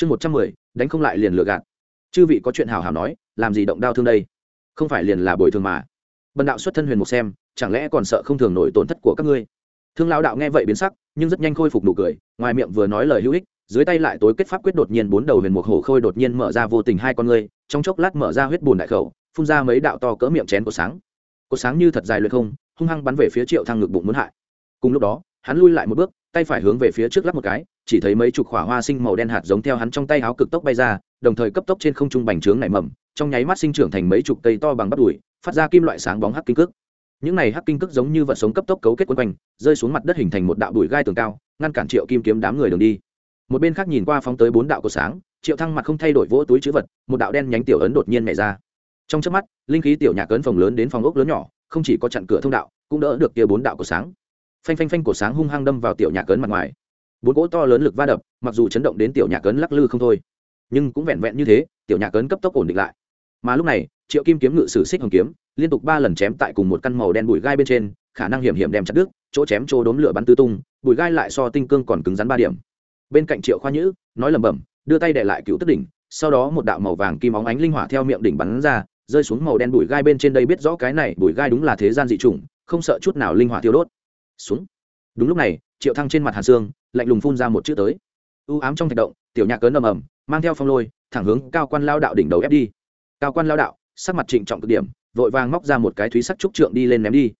chương một trăm mười, đánh không lại liền lựa gạt. Chư vị có chuyện hào hào nói, làm gì động đao thương đây? Không phải liền là bồi thường mà. Bần đạo xuất thân huyền mục xem, chẳng lẽ còn sợ không thường nổi tổn thất của các ngươi? Thương lão đạo nghe vậy biến sắc, nhưng rất nhanh khôi phục nụ cười, ngoài miệng vừa nói lời hữu ích, dưới tay lại tối kết pháp quyết đột nhiên bốn đầu huyền mục hổ khôi đột nhiên mở ra vô tình hai con ngươi, trong chốc lát mở ra huyết bùn đại khẩu, phun ra mấy đạo to cỡ miệng chén của sáng. Cột sáng như thật dài luyện không, hung hăng bắn về phía triệu thăng ngực bụng muốn hại. Cùng lúc đó, hắn lui lại một bước tay phải hướng về phía trước lắp một cái, chỉ thấy mấy chục khỏa hoa sinh màu đen hạt giống theo hắn trong tay áo cực tốc bay ra, đồng thời cấp tốc trên không trung bành trướng nảy mầm, trong nháy mắt sinh trưởng thành mấy chục cây to bằng bắp đùi, phát ra kim loại sáng bóng hắc kinh cước. Những này hắc kinh cước giống như vật sống cấp tốc cấu kết quấn quanh, rơi xuống mặt đất hình thành một đạo bụi gai tường cao, ngăn cản triệu kim kiếm đám người đường đi. Một bên khác nhìn qua phóng tới bốn đạo của sáng, triệu thăng mặt không thay đổi vỗ túi chữ vật, một đạo đen nhánh tiểu ấn đột nhiên nhảy ra. Trong chớp mắt, linh khí tiểu nhạc ấn phòng lớn đến phòng ốc lớn nhỏ, không chỉ có chặn cửa thông đạo, cũng đỡ được kia bốn đạo của sáng phanh phanh phanh của sáng hung hăng đâm vào tiểu nhạc cấn mặt ngoài. Bốn cỗ to lớn lực va đập, mặc dù chấn động đến tiểu nhạc cấn lắc lư không thôi, nhưng cũng vẹn vẹn như thế, tiểu nhạc cấn cấp tốc ổn định lại. Mà lúc này, triệu kim kiếm ngự sử xích hồng kiếm, liên tục ba lần chém tại cùng một căn màu đen bụi gai bên trên, khả năng hiểm hiểm đem chặt đứt, chỗ chém chỗ đốm lửa bắn tứ tung, bụi gai lại so tinh cương còn cứng rắn ba điểm. Bên cạnh triệu khoa nhữ, nói lẩm bẩm, đưa tay để lại cựu tức đỉnh, sau đó một đạo màu vàng kim óng ánh linh hỏa theo miệng đỉnh bắn ra, rơi xuống màu đen bụi gai bên trên đây biết rõ cái này bụi gai đúng là thế gian dị chủng, không sợ chút nào linh hỏa thiêu đốt xuống. Đúng lúc này, triệu thăng trên mặt hàn xương, lạnh lùng phun ra một chữ tới. U ám trong thạch động, tiểu nhạc cấn ầm ầm, mang theo phong lôi, thẳng hướng cao quan lao đạo đỉnh đầu ép đi. Cao quan lao đạo, sắc mặt trịnh trọng cực điểm, vội vàng móc ra một cái thúy sắc trúc trượng đi lên ném đi.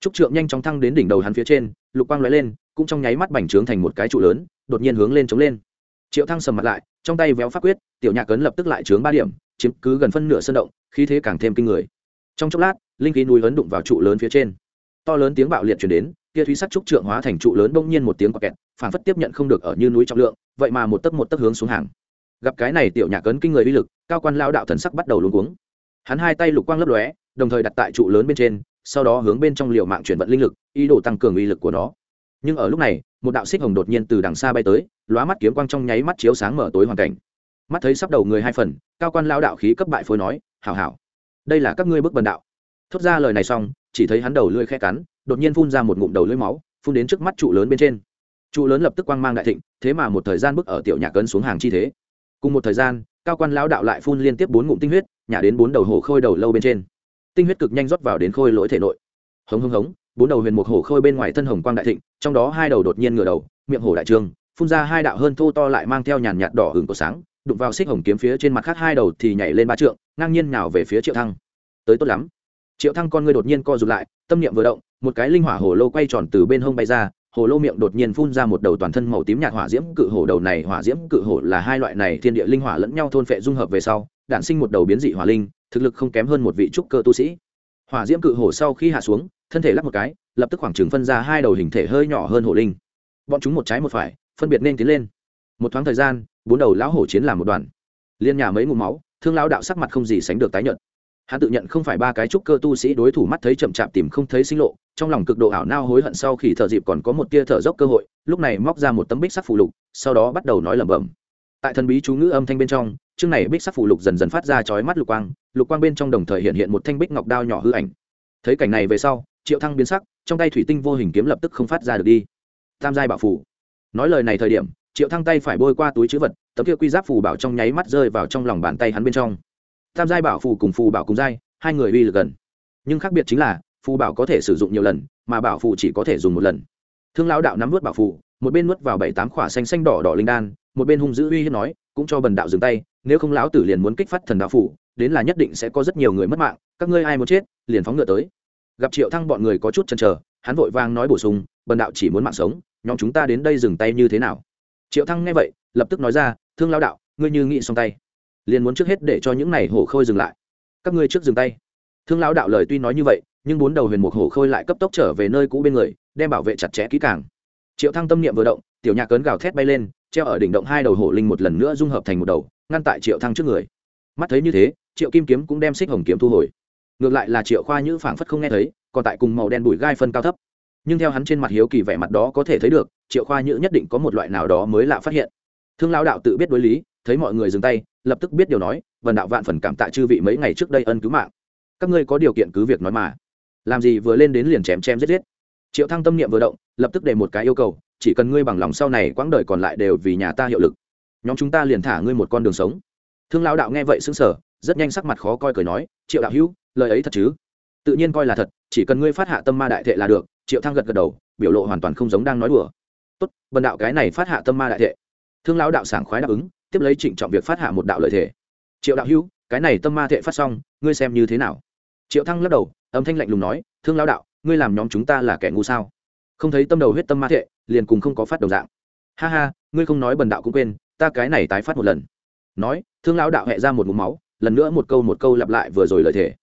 Trúc trượng nhanh chóng thăng đến đỉnh đầu hắn phía trên, lục quang lóe lên, cũng trong nháy mắt bành trướng thành một cái trụ lớn, đột nhiên hướng lên chống lên. Triệu thăng sầm mặt lại, trong tay véo pháp quyết, tiểu nhạc cấn lập tức lại trướng ba điểm, chiếm cứ gần phân nửa sân động, khí thế càng thêm kinh người. Trong chốc lát, linh khí núi ấn đụng vào trụ lớn phía trên to lớn tiếng bạo liệt chuyển đến, kia thúy sắt trúc trượng hóa thành trụ lớn bỗng nhiên một tiếng quạt kẹt, phản phất tiếp nhận không được ở như núi trọng lượng, vậy mà một tấc một tấc hướng xuống hàng. Gặp cái này tiểu nhạc cấn kinh người uy lực, cao quan lao đạo thần sắc bắt đầu luống cuống. Hắn hai tay lục quang lấp lóe, đồng thời đặt tại trụ lớn bên trên, sau đó hướng bên trong liều mạng chuyển vận linh lực, ý đồ tăng cường uy lực của nó. Nhưng ở lúc này, một đạo xích hồng đột nhiên từ đằng xa bay tới, lóa mắt kiếm quang trong nháy mắt chiếu sáng mở tối hoàn cảnh. Mắt thấy sắp đầu người hai phần, cao quan lao đạo khí cấp bại phối nói, hảo hảo, đây là các ngươi bước bần đạo. Thốt ra lời này xong chỉ thấy hắn đầu lưỡi khẽ cắn, đột nhiên phun ra một ngụm đầu lưỡi máu, phun đến trước mắt trụ lớn bên trên. Trụ lớn lập tức quang mang đại thịnh, thế mà một thời gian bước ở tiểu nhạc cấn xuống hàng chi thế. Cùng một thời gian, cao quan lão đạo lại phun liên tiếp bốn ngụm tinh huyết, nhả đến bốn đầu hổ khôi đầu lâu bên trên. Tinh huyết cực nhanh rót vào đến khôi lỗi thể nội. Hống hống hống, bốn đầu huyền mục hổ khôi bên ngoài thân hồng quang đại thịnh, trong đó hai đầu đột nhiên ngửa đầu, miệng hổ đại trường, phun ra hai đạo hơn thô to lại mang theo nhàn nhạt đỏ hừng của sáng, đụng vào xích hồng kiếm phía trên mặt khác hai đầu thì nhảy lên ba trượng, ngang nhiên nào về phía triệu thăng. Tới tốt lắm triệu thăng con ngươi đột nhiên co rụt lại, tâm niệm vừa động, một cái linh hỏa hồ lô quay tròn từ bên hông bay ra, hồ lô miệng đột nhiên phun ra một đầu toàn thân màu tím nhạt hỏa diễm, cự hổ đầu này hỏa diễm, cự hổ là hai loại này thiên địa linh hỏa lẫn nhau thôn phệ dung hợp về sau, đản sinh một đầu biến dị hỏa linh, thực lực không kém hơn một vị trúc cơ tu sĩ. Hỏa diễm cự hổ sau khi hạ xuống, thân thể lắp một cái, lập tức khoảng trừng phân ra hai đầu hình thể hơi nhỏ hơn hổ linh. Bọn chúng một trái một phải, phân biệt nên tiến lên. Một thoáng thời gian, bốn đầu lão hổ chiến làm một đoàn. Liên nhà mấy ngụm máu, thương lão đạo sắc mặt không gì sánh được tái nhợt hắn tự nhận không phải ba cái trúc cơ tu sĩ đối thủ mắt thấy chậm chạp tìm không thấy sinh lộ, trong lòng cực độ ảo nao hối hận sau khi thợ dịp còn có một tia thở dốc cơ hội, lúc này móc ra một tấm bích sắc phù lục, sau đó bắt đầu nói lẩm bẩm. Tại thần bí chú ngữ âm thanh bên trong, chương này bích sắc phù lục dần dần phát ra chói mắt lục quang lục quang bên trong đồng thời hiện hiện một thanh bích ngọc đao nhỏ hư ảnh. Thấy cảnh này về sau, triệu thăng biến sắc, trong tay thủy tinh vô hình kiếm lập tức không phát ra được đi. Tam giai bảo phủ nói lời này thời điểm, triệu thăng tay phải bôi qua túi chữ vật, tấm kia quy giáp phù bảo trong nháy mắt rơi vào trong lòng bàn tay hắn bên trong tam giai bảo phù cùng phù bảo cùng giai, hai người uy lực gần. Nhưng khác biệt chính là, phù bảo có thể sử dụng nhiều lần, mà bảo phù chỉ có thể dùng một lần. Thương lão đạo nắm vớt bảo phù, một bên nuốt vào bảy tám khỏa xanh xanh đỏ đỏ linh đan, một bên hung dữ uy hiếp nói, cũng cho bần đạo dừng tay, nếu không lão tử liền muốn kích phát thần đạo phủ đến là nhất định sẽ có rất nhiều người mất mạng, các ngươi ai muốn chết, liền phóng ngựa tới. Gặp triệu thăng bọn người có chút chần chờ, hắn vội vang nói bổ sung, bần đạo chỉ muốn mạng sống, nhóm chúng ta đến đây dừng tay như thế nào? Triệu thăng nghe vậy, lập tức nói ra, thương lao đạo, ngươi như nghĩ xong tay liền muốn trước hết để cho những này hổ khôi dừng lại. Các ngươi trước dừng tay. Thương lão đạo lời tuy nói như vậy, nhưng bốn đầu huyền mục hổ khôi lại cấp tốc trở về nơi cũ bên người, đem bảo vệ chặt chẽ kỹ càng. Triệu thăng tâm niệm vừa động, tiểu nhạc cấn gào thét bay lên, treo ở đỉnh động hai đầu hổ linh một lần nữa dung hợp thành một đầu, ngăn tại triệu thăng trước người. Mắt thấy như thế, triệu kim kiếm cũng đem xích hồng kiếm thu hồi. Ngược lại là triệu khoa nhữ phảng phất không nghe thấy, còn tại cùng màu đen bụi gai phân cao thấp. Nhưng theo hắn trên mặt hiếu kỳ vẻ mặt đó có thể thấy được, triệu khoa nhữ nhất định có một loại nào đó mới lạ phát hiện. Thương lão đạo tự biết đối lý thấy mọi người dừng tay lập tức biết điều nói vần đạo vạn phần cảm tạ chư vị mấy ngày trước đây ân cứu mạng. Các ngươi có điều kiện cứ việc nói mà. Làm gì vừa lên đến liền chém chém giết giết. Triệu thăng tâm niệm vừa động lập tức để một cái yêu cầu chỉ cần ngươi bằng lòng sau này quãng đời còn lại đều vì nhà ta hiệu lực. Nhóm chúng ta liền thả ngươi một con đường sống. Thương lão đạo nghe vậy sững sờ, rất nhanh sắc mặt khó coi cười nói triệu đạo hữu lời ấy thật chứ? Tự nhiên coi là thật chỉ cần ngươi phát hạ tâm ma đại thệ là được. Triệu thăng gật gật đầu biểu lộ hoàn toàn không giống đang nói đùa. Tốt bần đạo cái này phát hạ tâm ma đại thệ. Thương lão đạo sảng khoái đáp ứng tiếp lấy trịnh trọng việc phát hạ một đạo lợi thể triệu đạo hữu, cái này tâm ma thệ phát xong, ngươi xem như thế nào? Triệu thăng lắc đầu, âm thanh lạnh lùng nói, thương lão đạo, ngươi làm nhóm chúng ta là kẻ ngu sao? Không thấy tâm đầu huyết tâm ma thệ, liền cùng không có phát đầu dạng. Ha ha, ngươi không nói bần đạo cũng quên, ta cái này tái phát một lần. Nói, thương lão đạo hẹ ra một mũ máu, lần nữa một câu một câu lặp lại vừa rồi lời thề.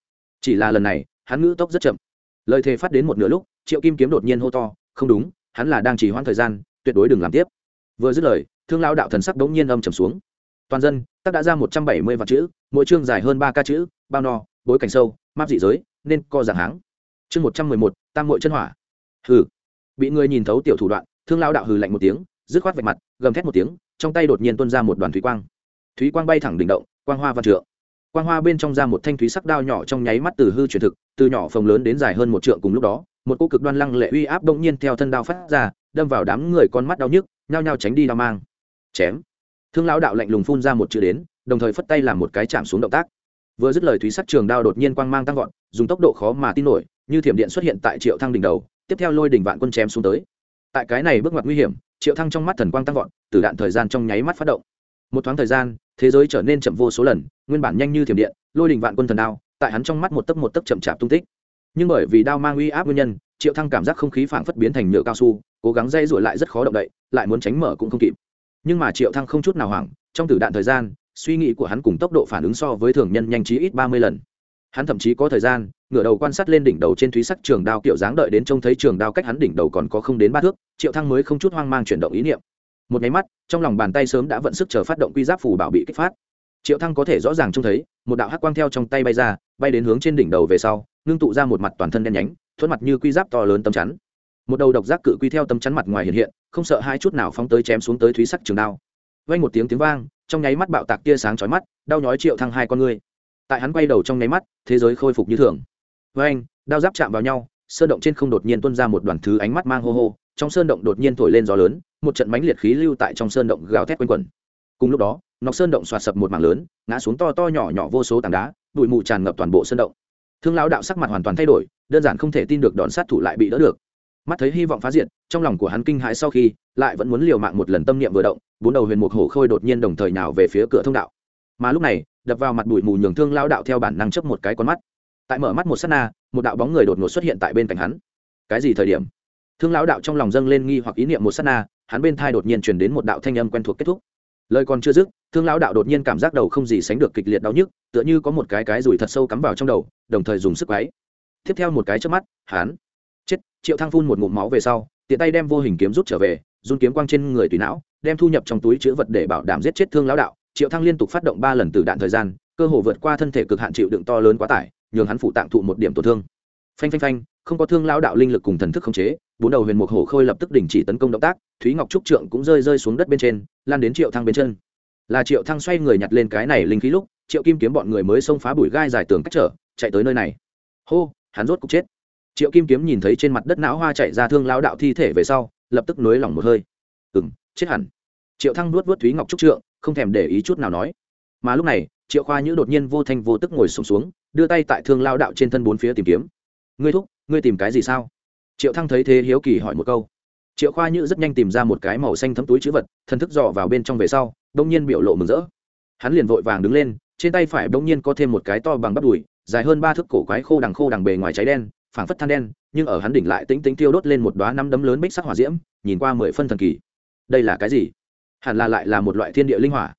Chỉ là lần này, hắn ngữ tốc rất chậm. Lời thề phát đến một nửa lúc, triệu kim kiếm đột nhiên hô to, không đúng, hắn là đang chỉ hoãn thời gian, tuyệt đối đừng làm tiếp. Vừa dứt lời thương lão đạo thần sắc đống nhiên âm trầm xuống. Toàn dân tác đã ra một trăm bảy mươi vạn chữ, mỗi chương dài hơn ba ca chữ, bao no, bối cảnh sâu, map dị giới, nên co giảng háng. Chương một trăm mười một, tam mội chân hỏa. Hừ. Bị người nhìn thấu tiểu thủ đoạn, thương lão đạo hừ lạnh một tiếng, dứt khoát vạch mặt, gầm thét một tiếng, trong tay đột nhiên tuôn ra một đoàn thủy quang. Thúy quang bay thẳng đỉnh động, quang hoa văn trượng. Quang hoa bên trong ra một thanh thúy sắc đao nhỏ trong nháy mắt từ hư truyền thực, từ nhỏ phồng lớn đến dài hơn một trượng cùng lúc đó, một cô cực đoan lăng lệ uy áp đông nhiên theo thân đao phát ra, đâm vào đám người con mắt đau nhức, nhao nhao tránh đi đao mang chém. Thương lão đạo lạnh lùng phun ra một chữ đến, đồng thời phất tay làm một cái chạm xuống động tác. Vừa dứt lời thúy sắc trường đao đột nhiên quang mang tăng vọt, dùng tốc độ khó mà tin nổi, như thiểm điện xuất hiện tại triệu thăng đỉnh đầu, tiếp theo lôi đỉnh vạn quân chém xuống tới. Tại cái này bước ngoặt nguy hiểm, triệu thăng trong mắt thần quang tăng vọt, từ đạn thời gian trong nháy mắt phát động. Một thoáng thời gian, thế giới trở nên chậm vô số lần, nguyên bản nhanh như thiểm điện, lôi đỉnh vạn quân thần đao, tại hắn trong mắt một tấc một tấc chậm chạp tung tích. Nhưng bởi vì đao mang uy áp nguyên nhân, triệu thăng cảm giác không khí phảng phất biến thành nhựa cao su, cố gắng dây dội lại rất khó động đậy, lại muốn tránh mở cũng không kịp nhưng mà triệu thăng không chút nào hoảng, trong tử đạn thời gian, suy nghĩ của hắn cùng tốc độ phản ứng so với thường nhân nhanh chí ít ba mươi lần. Hắn thậm chí có thời gian, ngửa đầu quan sát lên đỉnh đầu trên thúy sắc trường đao kiểu dáng đợi đến trông thấy trường đao cách hắn đỉnh đầu còn có không đến ba thước, triệu thăng mới không chút hoang mang chuyển động ý niệm. Một nháy mắt, trong lòng bàn tay sớm đã vận sức chờ phát động quy giáp phủ bảo bị kích phát. Triệu thăng có thể rõ ràng trông thấy, một đạo hắc quang theo trong tay bay ra, bay đến hướng trên đỉnh đầu về sau, ngưng tụ ra một mặt toàn thân đen nhánh, thuẫn mặt như quy giáp to lớn tấm chắn một đầu độc giác cự quy theo tấm chắn mặt ngoài hiện hiện, không sợ hai chút nào phóng tới chém xuống tới thúy sắc trường đao. Vang một tiếng tiếng vang, trong nháy mắt bạo tạc tia sáng chói mắt, đau nhói triệu thăng hai con ngươi tại hắn quay đầu trong nháy mắt, thế giới khôi phục như thường. Vang, đao giáp chạm vào nhau, sơn động trên không đột nhiên tuôn ra một đoàn thứ ánh mắt mang hô hô, trong sơn động đột nhiên thổi lên gió lớn, một trận mánh liệt khí lưu tại trong sơn động gào thét quanh quẩn. Cùng lúc đó, nọc sơn động xoạt sập một mảng lớn, ngã xuống to to nhỏ nhỏ vô số tảng đá, bụi mù tràn ngập toàn bộ sơn động. Thương lão đạo sắc mặt hoàn toàn thay đổi, đơn giản không thể tin được đòn sát thủ lại bị đỡ được mắt thấy hy vọng phá diệt, trong lòng của hắn kinh hãi sau khi, lại vẫn muốn liều mạng một lần tâm niệm vừa động, bốn đầu huyền mục hổ khôi đột nhiên đồng thời nào về phía cửa thông đạo. Mà lúc này, đập vào mặt bụi mù nhường thương lão đạo theo bản năng chấp một cái con mắt. Tại mở mắt một sát na, một đạo bóng người đột ngột xuất hiện tại bên cạnh hắn. Cái gì thời điểm? Thương lão đạo trong lòng dâng lên nghi hoặc ý niệm một sát na, hắn bên thai đột nhiên truyền đến một đạo thanh âm quen thuộc kết thúc. Lời còn chưa dứt, thương lão đạo đột nhiên cảm giác đầu không gì sánh được kịch liệt đau nhức, tựa như có một cái cái rủi thật sâu cắm vào trong đầu, đồng thời dùng sức váy tiếp theo một cái trước mắt, hắn chết, triệu thăng phun một ngụm máu về sau, tiện tay đem vô hình kiếm rút trở về, run kiếm quang trên người tùy não, đem thu nhập trong túi chữ vật để bảo đảm giết chết thương lão đạo. Triệu thăng liên tục phát động ba lần từ đạn thời gian, cơ hồ vượt qua thân thể cực hạn chịu đựng to lớn quá tải, nhường hắn phụ tạng thụ một điểm tổn thương. Phanh phanh phanh, không có thương lão đạo linh lực cùng thần thức khống chế, bốn đầu huyền mục hổ khôi lập tức đình chỉ tấn công động tác, thúy ngọc trúc trượng cũng rơi rơi xuống đất bên trên, lan đến triệu thăng bên chân. Là triệu thăng xoay người nhặt lên cái này linh khí lúc, triệu kim kiếm bọn người mới xông phá bụi gai dài tường cách trở, chạy tới nơi này. Hô, hắn rốt cục chết triệu kim kiếm nhìn thấy trên mặt đất não hoa chạy ra thương lao đạo thi thể về sau lập tức nới lỏng một hơi. Ừ m chết hẳn. Triệu thăng nuốt vớt thúy ngọc trúc trượng không thèm để ý chút nào nói. Mà lúc này triệu khoa nhữ đột nhiên vô thanh vô tức ngồi sùng xuống, xuống đưa tay tại thương lao đạo trên thân bốn phía tìm kiếm. Ngươi thúc ngươi tìm cái gì sao? Triệu thăng thấy thế hiếu kỳ hỏi một câu. Triệu khoa nhữ rất nhanh tìm ra một cái màu xanh thấm túi chữ vật thần thức dò vào bên trong về sau đông nhiên biểu lộ mừng rỡ. Hắn liền vội vàng đứng lên trên tay phải đông nhiên có thêm một cái to bằng bắp đùi dài hơn ba thước cổ quái khô đằng khô đằng bề ngoài cháy đen phảng phất than đen, nhưng ở hắn đỉnh lại tính tính tiêu đốt lên một đoá năm đấm lớn bích sắc hỏa diễm, nhìn qua mười phân thần kỳ. Đây là cái gì? Hẳn là lại là một loại thiên địa linh hỏa.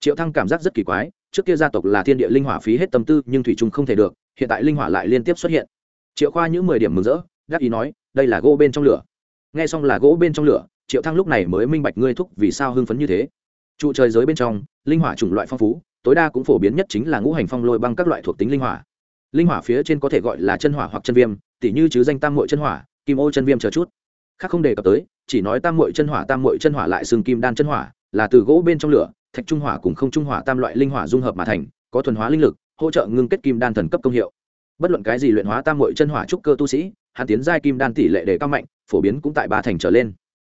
Triệu thăng cảm giác rất kỳ quái, trước kia gia tộc là thiên địa linh hỏa phí hết tâm tư, nhưng thủy trung không thể được, hiện tại linh hỏa lại liên tiếp xuất hiện. Triệu khoa những mười điểm mừng rỡ, gác ý nói, đây là gỗ bên trong lửa. Nghe xong là gỗ bên trong lửa, triệu thăng lúc này mới minh bạch ngươi thúc vì sao hưng phấn như thế. Trụ trời giới bên trong, linh hỏa chủng loại phong phú, tối đa cũng phổ biến nhất chính là ngũ hành phong lôi băng các loại thuộc tính linh hỏa linh hỏa phía trên có thể gọi là chân hỏa hoặc chân viêm, tỉ như chứ danh tam mội chân hỏa, kim ô chân viêm chờ chút. Khác không đề cập tới, chỉ nói tam mội chân hỏa, tam mội chân hỏa lại xương kim đan chân hỏa, là từ gỗ bên trong lửa, thạch trung hỏa cùng không trung hỏa tam loại linh hỏa dung hợp mà thành, có thuần hóa linh lực, hỗ trợ ngưng kết kim đan thần cấp công hiệu. Bất luận cái gì luyện hóa tam mội chân hỏa trúc cơ tu sĩ hàn tiến giai kim đan tỷ lệ đề cao mạnh, phổ biến cũng tại ba thành trở lên.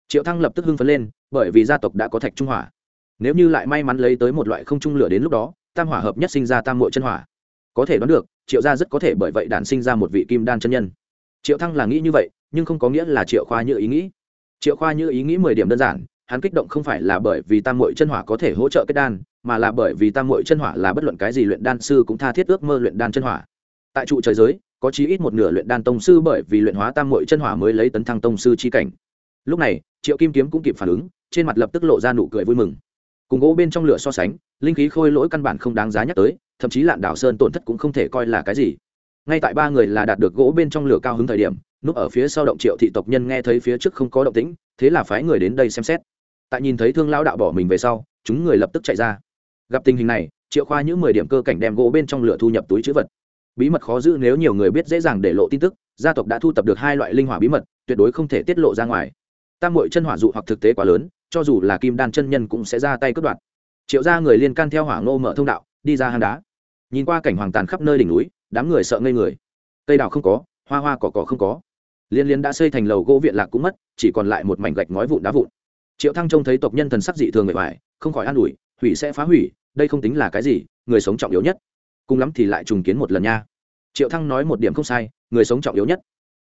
Triệu thăng lập tức hưng phấn lên, bởi vì gia tộc đã có thạch trung hỏa. Nếu như lại may mắn lấy tới một loại không trung lửa đến lúc đó, tam hỏa hợp nhất sinh ra tam mội chân hỏa có thể đoán được, triệu gia rất có thể bởi vậy đản sinh ra một vị kim đan chân nhân. Triệu thăng là nghĩ như vậy, nhưng không có nghĩa là triệu khoa như ý nghĩ. Triệu khoa như ý nghĩ mười điểm đơn giản, hắn kích động không phải là bởi vì tam muội chân hỏa có thể hỗ trợ kết đan, mà là bởi vì tam muội chân hỏa là bất luận cái gì luyện đan sư cũng tha thiết ước mơ luyện đan chân hỏa. Tại trụ trời giới, có chí ít một nửa luyện đan tông sư bởi vì luyện hóa tam muội chân hỏa mới lấy tấn thăng tông sư chi cảnh. Lúc này, triệu kim kiếm cũng kịp phản ứng, trên mặt lập tức lộ ra nụ cười vui mừng cùng gỗ bên trong lửa so sánh, linh khí khôi lỗi căn bản không đáng giá nhắc tới, thậm chí lạn đảo sơn tổn thất cũng không thể coi là cái gì. Ngay tại ba người là đạt được gỗ bên trong lửa cao hứng thời điểm, núp ở phía sau động triệu thị tộc nhân nghe thấy phía trước không có động tĩnh, thế là phái người đến đây xem xét. Tại nhìn thấy thương lão đạo bỏ mình về sau, chúng người lập tức chạy ra. Gặp tình hình này, triệu khoa những mười điểm cơ cảnh đem gỗ bên trong lửa thu nhập túi chữ vật. Bí mật khó giữ nếu nhiều người biết dễ dàng để lộ tin tức, gia tộc đã thu tập được hai loại linh hỏa bí mật, tuyệt đối không thể tiết lộ ra ngoài. Tam mội chân hỏa dụ hoặc thực tế quá lớn cho dù là kim đan chân nhân cũng sẽ ra tay cướp đoạt. Triệu ra người liên can theo hỏa ngô mở thông đạo, đi ra hang đá. Nhìn qua cảnh hoàng tàn khắp nơi đỉnh núi, đám người sợ ngây người. Cây đào không có, hoa hoa cỏ cỏ không có. Liên liên đã xây thành lầu gỗ viện lạc cũng mất, chỉ còn lại một mảnh gạch ngói vụn đá vụn. Triệu thăng trông thấy tộc nhân thần sắc dị thường người vải không khỏi an ủi, hủy sẽ phá hủy, đây không tính là cái gì, người sống trọng yếu nhất. Cùng lắm thì lại trùng kiến một lần nha. Triệu thăng nói một điểm không sai, người sống trọng yếu nhất.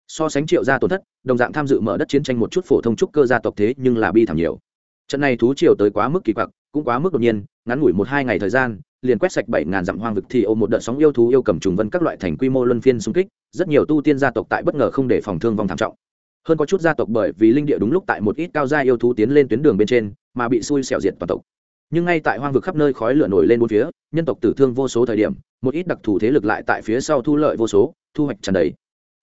So sánh triệu gia tổn thất, đồng dạng tham dự mở đất chiến tranh một chút phổ thông trúc cơ gia tộc thế nhưng là bi thảm nhiều trận này thú triều tới quá mức kỳ quặc, cũng quá mức đột nhiên, ngắn ngủi một hai ngày thời gian, liền quét sạch bảy ngàn dặm hoang vực thì ô một đợt sóng yêu thú yêu cầm trùng vân các loại thành quy mô luân phiên xung kích, rất nhiều tu tiên gia tộc tại bất ngờ không để phòng thương vong thảm trọng. Hơn có chút gia tộc bởi vì linh địa đúng lúc tại một ít cao gia yêu thú tiến lên tuyến đường bên trên, mà bị xui xẻo diệt toàn tộc. Nhưng ngay tại hoang vực khắp nơi khói lửa nổi lên bốn phía, nhân tộc tử thương vô số thời điểm, một ít đặc thù thế lực lại tại phía sau thu lợi vô số, thu hoạch tràn đầy.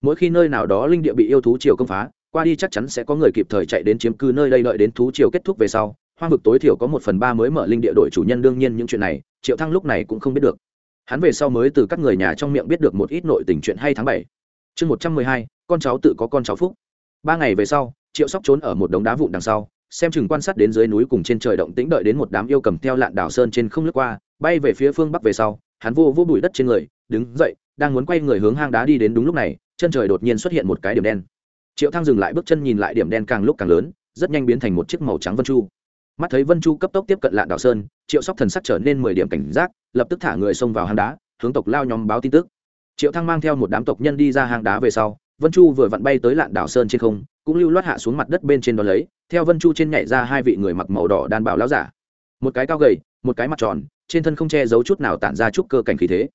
Mỗi khi nơi nào đó linh địa bị yêu thú triều công phá qua đi chắc chắn sẽ có người kịp thời chạy đến chiếm cư nơi đây đợi đến thú triều kết thúc về sau, hoang vực tối thiểu có một phần ba mới mở linh địa đội chủ nhân, đương nhiên những chuyện này, triệu thăng lúc này cũng không biết được. Hắn về sau mới từ các người nhà trong miệng biết được một ít nội tình chuyện hay tháng bảy. Chương một trăm mười hai, con cháu tự có con cháu phúc. Ba ngày về sau, triệu sóc trốn ở một đống đá vụn đằng sau, xem chừng quan sát đến dưới núi cùng trên trời động tĩnh đợi đến một đám yêu cầm theo lạn đảo sơn trên không lướt qua, bay về phía phương bắc về sau, hắn vô vô bụi đất trên người, đứng dậy, đang muốn quay người hướng hang đá đi đến đúng lúc này, chân trời đột nhiên xuất hiện một cái điểm đen triệu thăng dừng lại bước chân nhìn lại điểm đen càng lúc càng lớn rất nhanh biến thành một chiếc màu trắng vân chu mắt thấy vân chu cấp tốc tiếp cận lạn đảo sơn triệu sóc thần sắc trở nên mười điểm cảnh giác lập tức thả người xông vào hang đá hướng tộc lao nhóm báo tin tức triệu thăng mang theo một đám tộc nhân đi ra hang đá về sau vân chu vừa vặn bay tới lạn đảo sơn trên không cũng lưu loát hạ xuống mặt đất bên trên đó lấy theo vân chu trên nhảy ra hai vị người mặc màu đỏ đan bảo lão giả một cái cao gầy một cái mặt tròn trên thân không che giấu chút nào tản ra chút cơ cảnh khí thế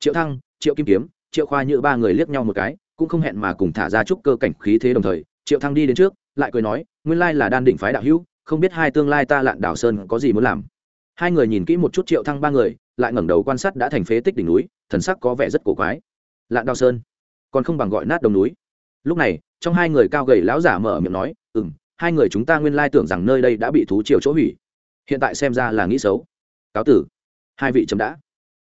triệu thăng triệu kim kiếm triệu khoa như ba người liếc nhau một cái cũng không hẹn mà cùng thả ra chút cơ cảnh khí thế đồng thời, triệu thăng đi đến trước, lại cười nói, nguyên lai là đan đỉnh phái đạo hữu, không biết hai tương lai ta lạn đảo sơn có gì muốn làm. Hai người nhìn kỹ một chút triệu thăng ba người, lại ngẩng đầu quan sát đã thành phế tích đỉnh núi, thần sắc có vẻ rất cổ quái. Lạn đảo sơn? Còn không bằng gọi nát đồng núi. Lúc này, trong hai người cao gầy lão giả mở miệng nói, ừm, hai người chúng ta nguyên lai tưởng rằng nơi đây đã bị thú triều chỗ hủy. Hiện tại xem ra là nghĩ xấu. Cáo tử. Hai vị chấm đã.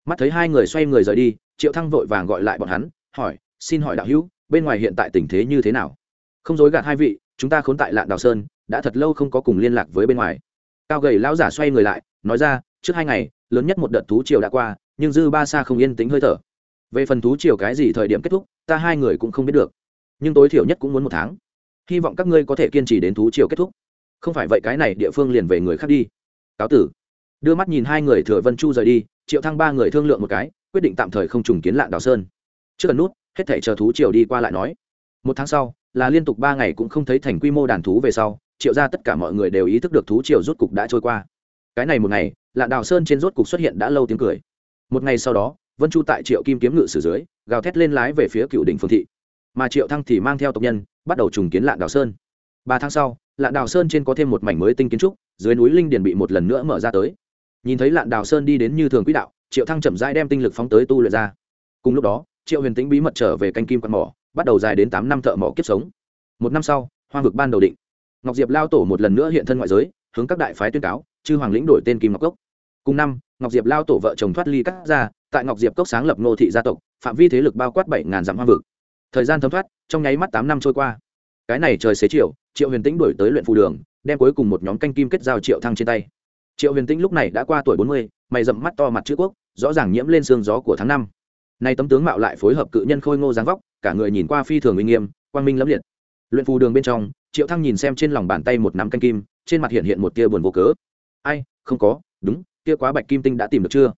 Mắt thấy hai người xoay người rời đi, triệu thăng vội vàng gọi lại bọn hắn, hỏi xin hỏi đạo hữu, bên ngoài hiện tại tình thế như thế nào? Không dối gạt hai vị, chúng ta khốn tại lạn đào sơn, đã thật lâu không có cùng liên lạc với bên ngoài. Cao gầy lão giả xoay người lại, nói ra, trước hai ngày, lớn nhất một đợt thú triều đã qua, nhưng dư ba xa không yên tính hơi thở. Về phần thú triều cái gì thời điểm kết thúc, ta hai người cũng không biết được. Nhưng tối thiểu nhất cũng muốn một tháng. Hy vọng các ngươi có thể kiên trì đến thú triều kết thúc. Không phải vậy cái này địa phương liền về người khác đi. Cáo tử. Đưa mắt nhìn hai người thừa vân chu rời đi, triệu thăng ba người thương lượng một cái, quyết định tạm thời không trùng kiến lạng đào sơn. Trước cần nút hết thể chờ thú triều đi qua lại nói. Một tháng sau, là liên tục ba ngày cũng không thấy thành quy mô đàn thú về sau, triệu ra tất cả mọi người đều ý thức được thú triều rốt cục đã trôi qua. Cái này một ngày lạ đào sơn trên rốt cục xuất hiện đã lâu tiếng cười. Một ngày sau đó, vân chu tại triệu kim kiếm ngự sử dưới, gào thét lên lái về phía cựu đỉnh phương thị. Mà triệu thăng thì mang theo tộc nhân, bắt đầu trùng kiến lạ đào sơn. Ba tháng sau lạ đào sơn trên có thêm một mảnh mới tinh kiến trúc, dưới núi linh điền bị một lần nữa mở ra tới. Nhìn thấy lạ đào sơn đi đến như thường quỹ đạo, triệu thăng chậm rãi đem tinh lực phóng tới tu luyện ra. Cùng lúc đó triệu huyền tĩnh bí mật trở về canh kim quạt mỏ, bắt đầu dài đến tám năm thợ mỏ kiếp sống. Một năm sau hoa vực ban đầu định. Ngọc diệp lao tổ một lần nữa hiện thân ngoại giới, hướng các đại phái tuyên cáo, chư hoàng lĩnh đổi tên kim ngọc cốc. Cùng năm, ngọc diệp lao tổ vợ chồng thoát ly cắt ra, tại ngọc diệp cốc sáng lập nô thị gia tộc, phạm vi thế lực bao quát bảy ngàn dặm hoa vực. Thời gian thấm thoát, trong nháy mắt tám năm trôi qua. Cái này trời xế chiều, triệu huyền tĩnh đổi tới luyện phù đường, đem cuối cùng một nhóm canh kim kết giao triệu thăng trên tay. Triệu huyền tĩnh lúc này đã qua tuổi bốn mươi, mày dậm mắt to mặt chữ quốc, rõ ràng nhiễm lên xương gió của tháng năm nay tấm tướng mạo lại phối hợp cự nhân khôi ngô dáng vóc, cả người nhìn qua phi thường uy nghiêm, quang minh lẫm liệt. Luyện phù đường bên trong, triệu thăng nhìn xem trên lòng bàn tay một nắm canh kim, trên mặt hiện hiện một tia buồn vô cớ. Ai, không có, đúng, kia quá bạch kim tinh đã tìm được chưa?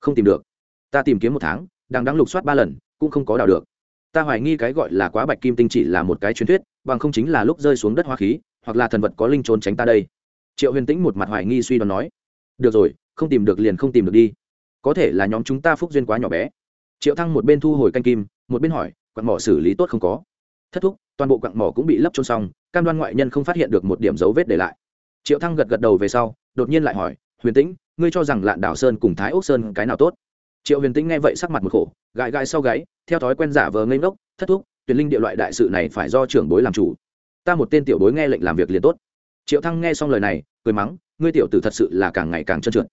Không tìm được. Ta tìm kiếm một tháng, đang đang lục soát ba lần, cũng không có đào được. Ta hoài nghi cái gọi là quá bạch kim tinh chỉ là một cái truyền thuyết, bằng không chính là lúc rơi xuống đất hoa khí, hoặc là thần vật có linh trốn tránh ta đây. Triệu huyền tĩnh một mặt hoài nghi suy đoán nói. Được rồi, không tìm được liền không tìm được đi. Có thể là nhóm chúng ta phúc duyên quá nhỏ bé triệu thăng một bên thu hồi canh kim, một bên hỏi, quặng mỏ xử lý tốt không có? Thất thúc, toàn bộ quặng mỏ cũng bị lấp trôn xong, cam đoan ngoại nhân không phát hiện được một điểm dấu vết để lại. Triệu thăng gật gật đầu về sau, đột nhiên lại hỏi, huyền tĩnh, ngươi cho rằng lạn đảo sơn cùng thái ốc sơn cái nào tốt? Triệu huyền tĩnh nghe vậy sắc mặt một khổ, gãi gãi sau gáy, theo thói quen giả vờ ngây ngốc, thất thúc, tuyển linh địa loại đại sự này phải do trưởng bối làm chủ. Ta một tên tiểu bối nghe lệnh làm việc liền tốt. Triệu thăng nghe xong lời này, cười mắng, ngươi tiểu tử thật sự là càng ngày càng trơn trượt.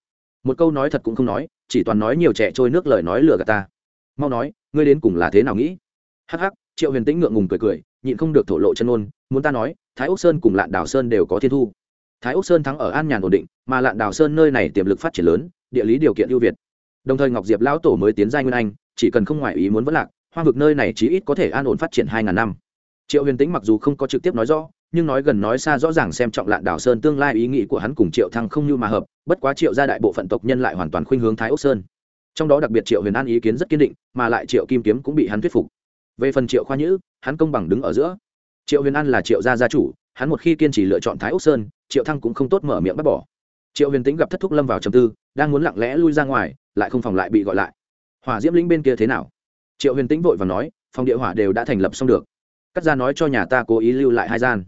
Một câu nói thật cũng không nói, chỉ toàn nói nhiều trẻ trôi nước lời nói lừa gạt ta mau nói, ngươi đến cùng là thế nào nghĩ? Hắc hắc, triệu huyền tĩnh ngượng ngùng cười cười, nhịn không được thổ lộ chân ôn muốn ta nói, thái ốc sơn cùng lạn đảo sơn đều có thiên thu. Thái ốc sơn thắng ở an nhàn ổn định, mà lạn đảo sơn nơi này tiềm lực phát triển lớn, địa lý điều kiện ưu việt. Đồng thời ngọc diệp lão tổ mới tiến giai nguyên anh, chỉ cần không ngoại ý muốn vẫn lạc hoa vực nơi này chí ít có thể an ổn phát triển hai ngàn năm. Triệu huyền tĩnh mặc dù không có trực tiếp nói rõ, nhưng nói gần nói xa rõ ràng xem trọng lạn đảo sơn tương lai ý nghĩ của hắn cùng triệu thăng không như mà hợp, bất quá triệu gia đại bộ phận tộc nhân lại hoàn toàn khuynh hướng thái ốc sơn trong đó đặc biệt triệu huyền an ý kiến rất kiên định, mà lại triệu kim kiếm cũng bị hắn thuyết phục. Về phần triệu khoa nhữ, hắn công bằng đứng ở giữa. Triệu huyền an là triệu gia gia chủ, hắn một khi kiên trì lựa chọn thái úc sơn, triệu thăng cũng không tốt mở miệng bắt bỏ. Triệu huyền tính gặp thất thúc lâm vào trầm tư, đang muốn lặng lẽ lui ra ngoài, lại không phòng lại bị gọi lại. Hỏa diễm lĩnh bên kia thế nào? Triệu huyền tĩnh vội và nói, phòng địa hỏa đều đã thành lập xong được. Cắt gia nói cho nhà ta cố ý lưu lại hai gian.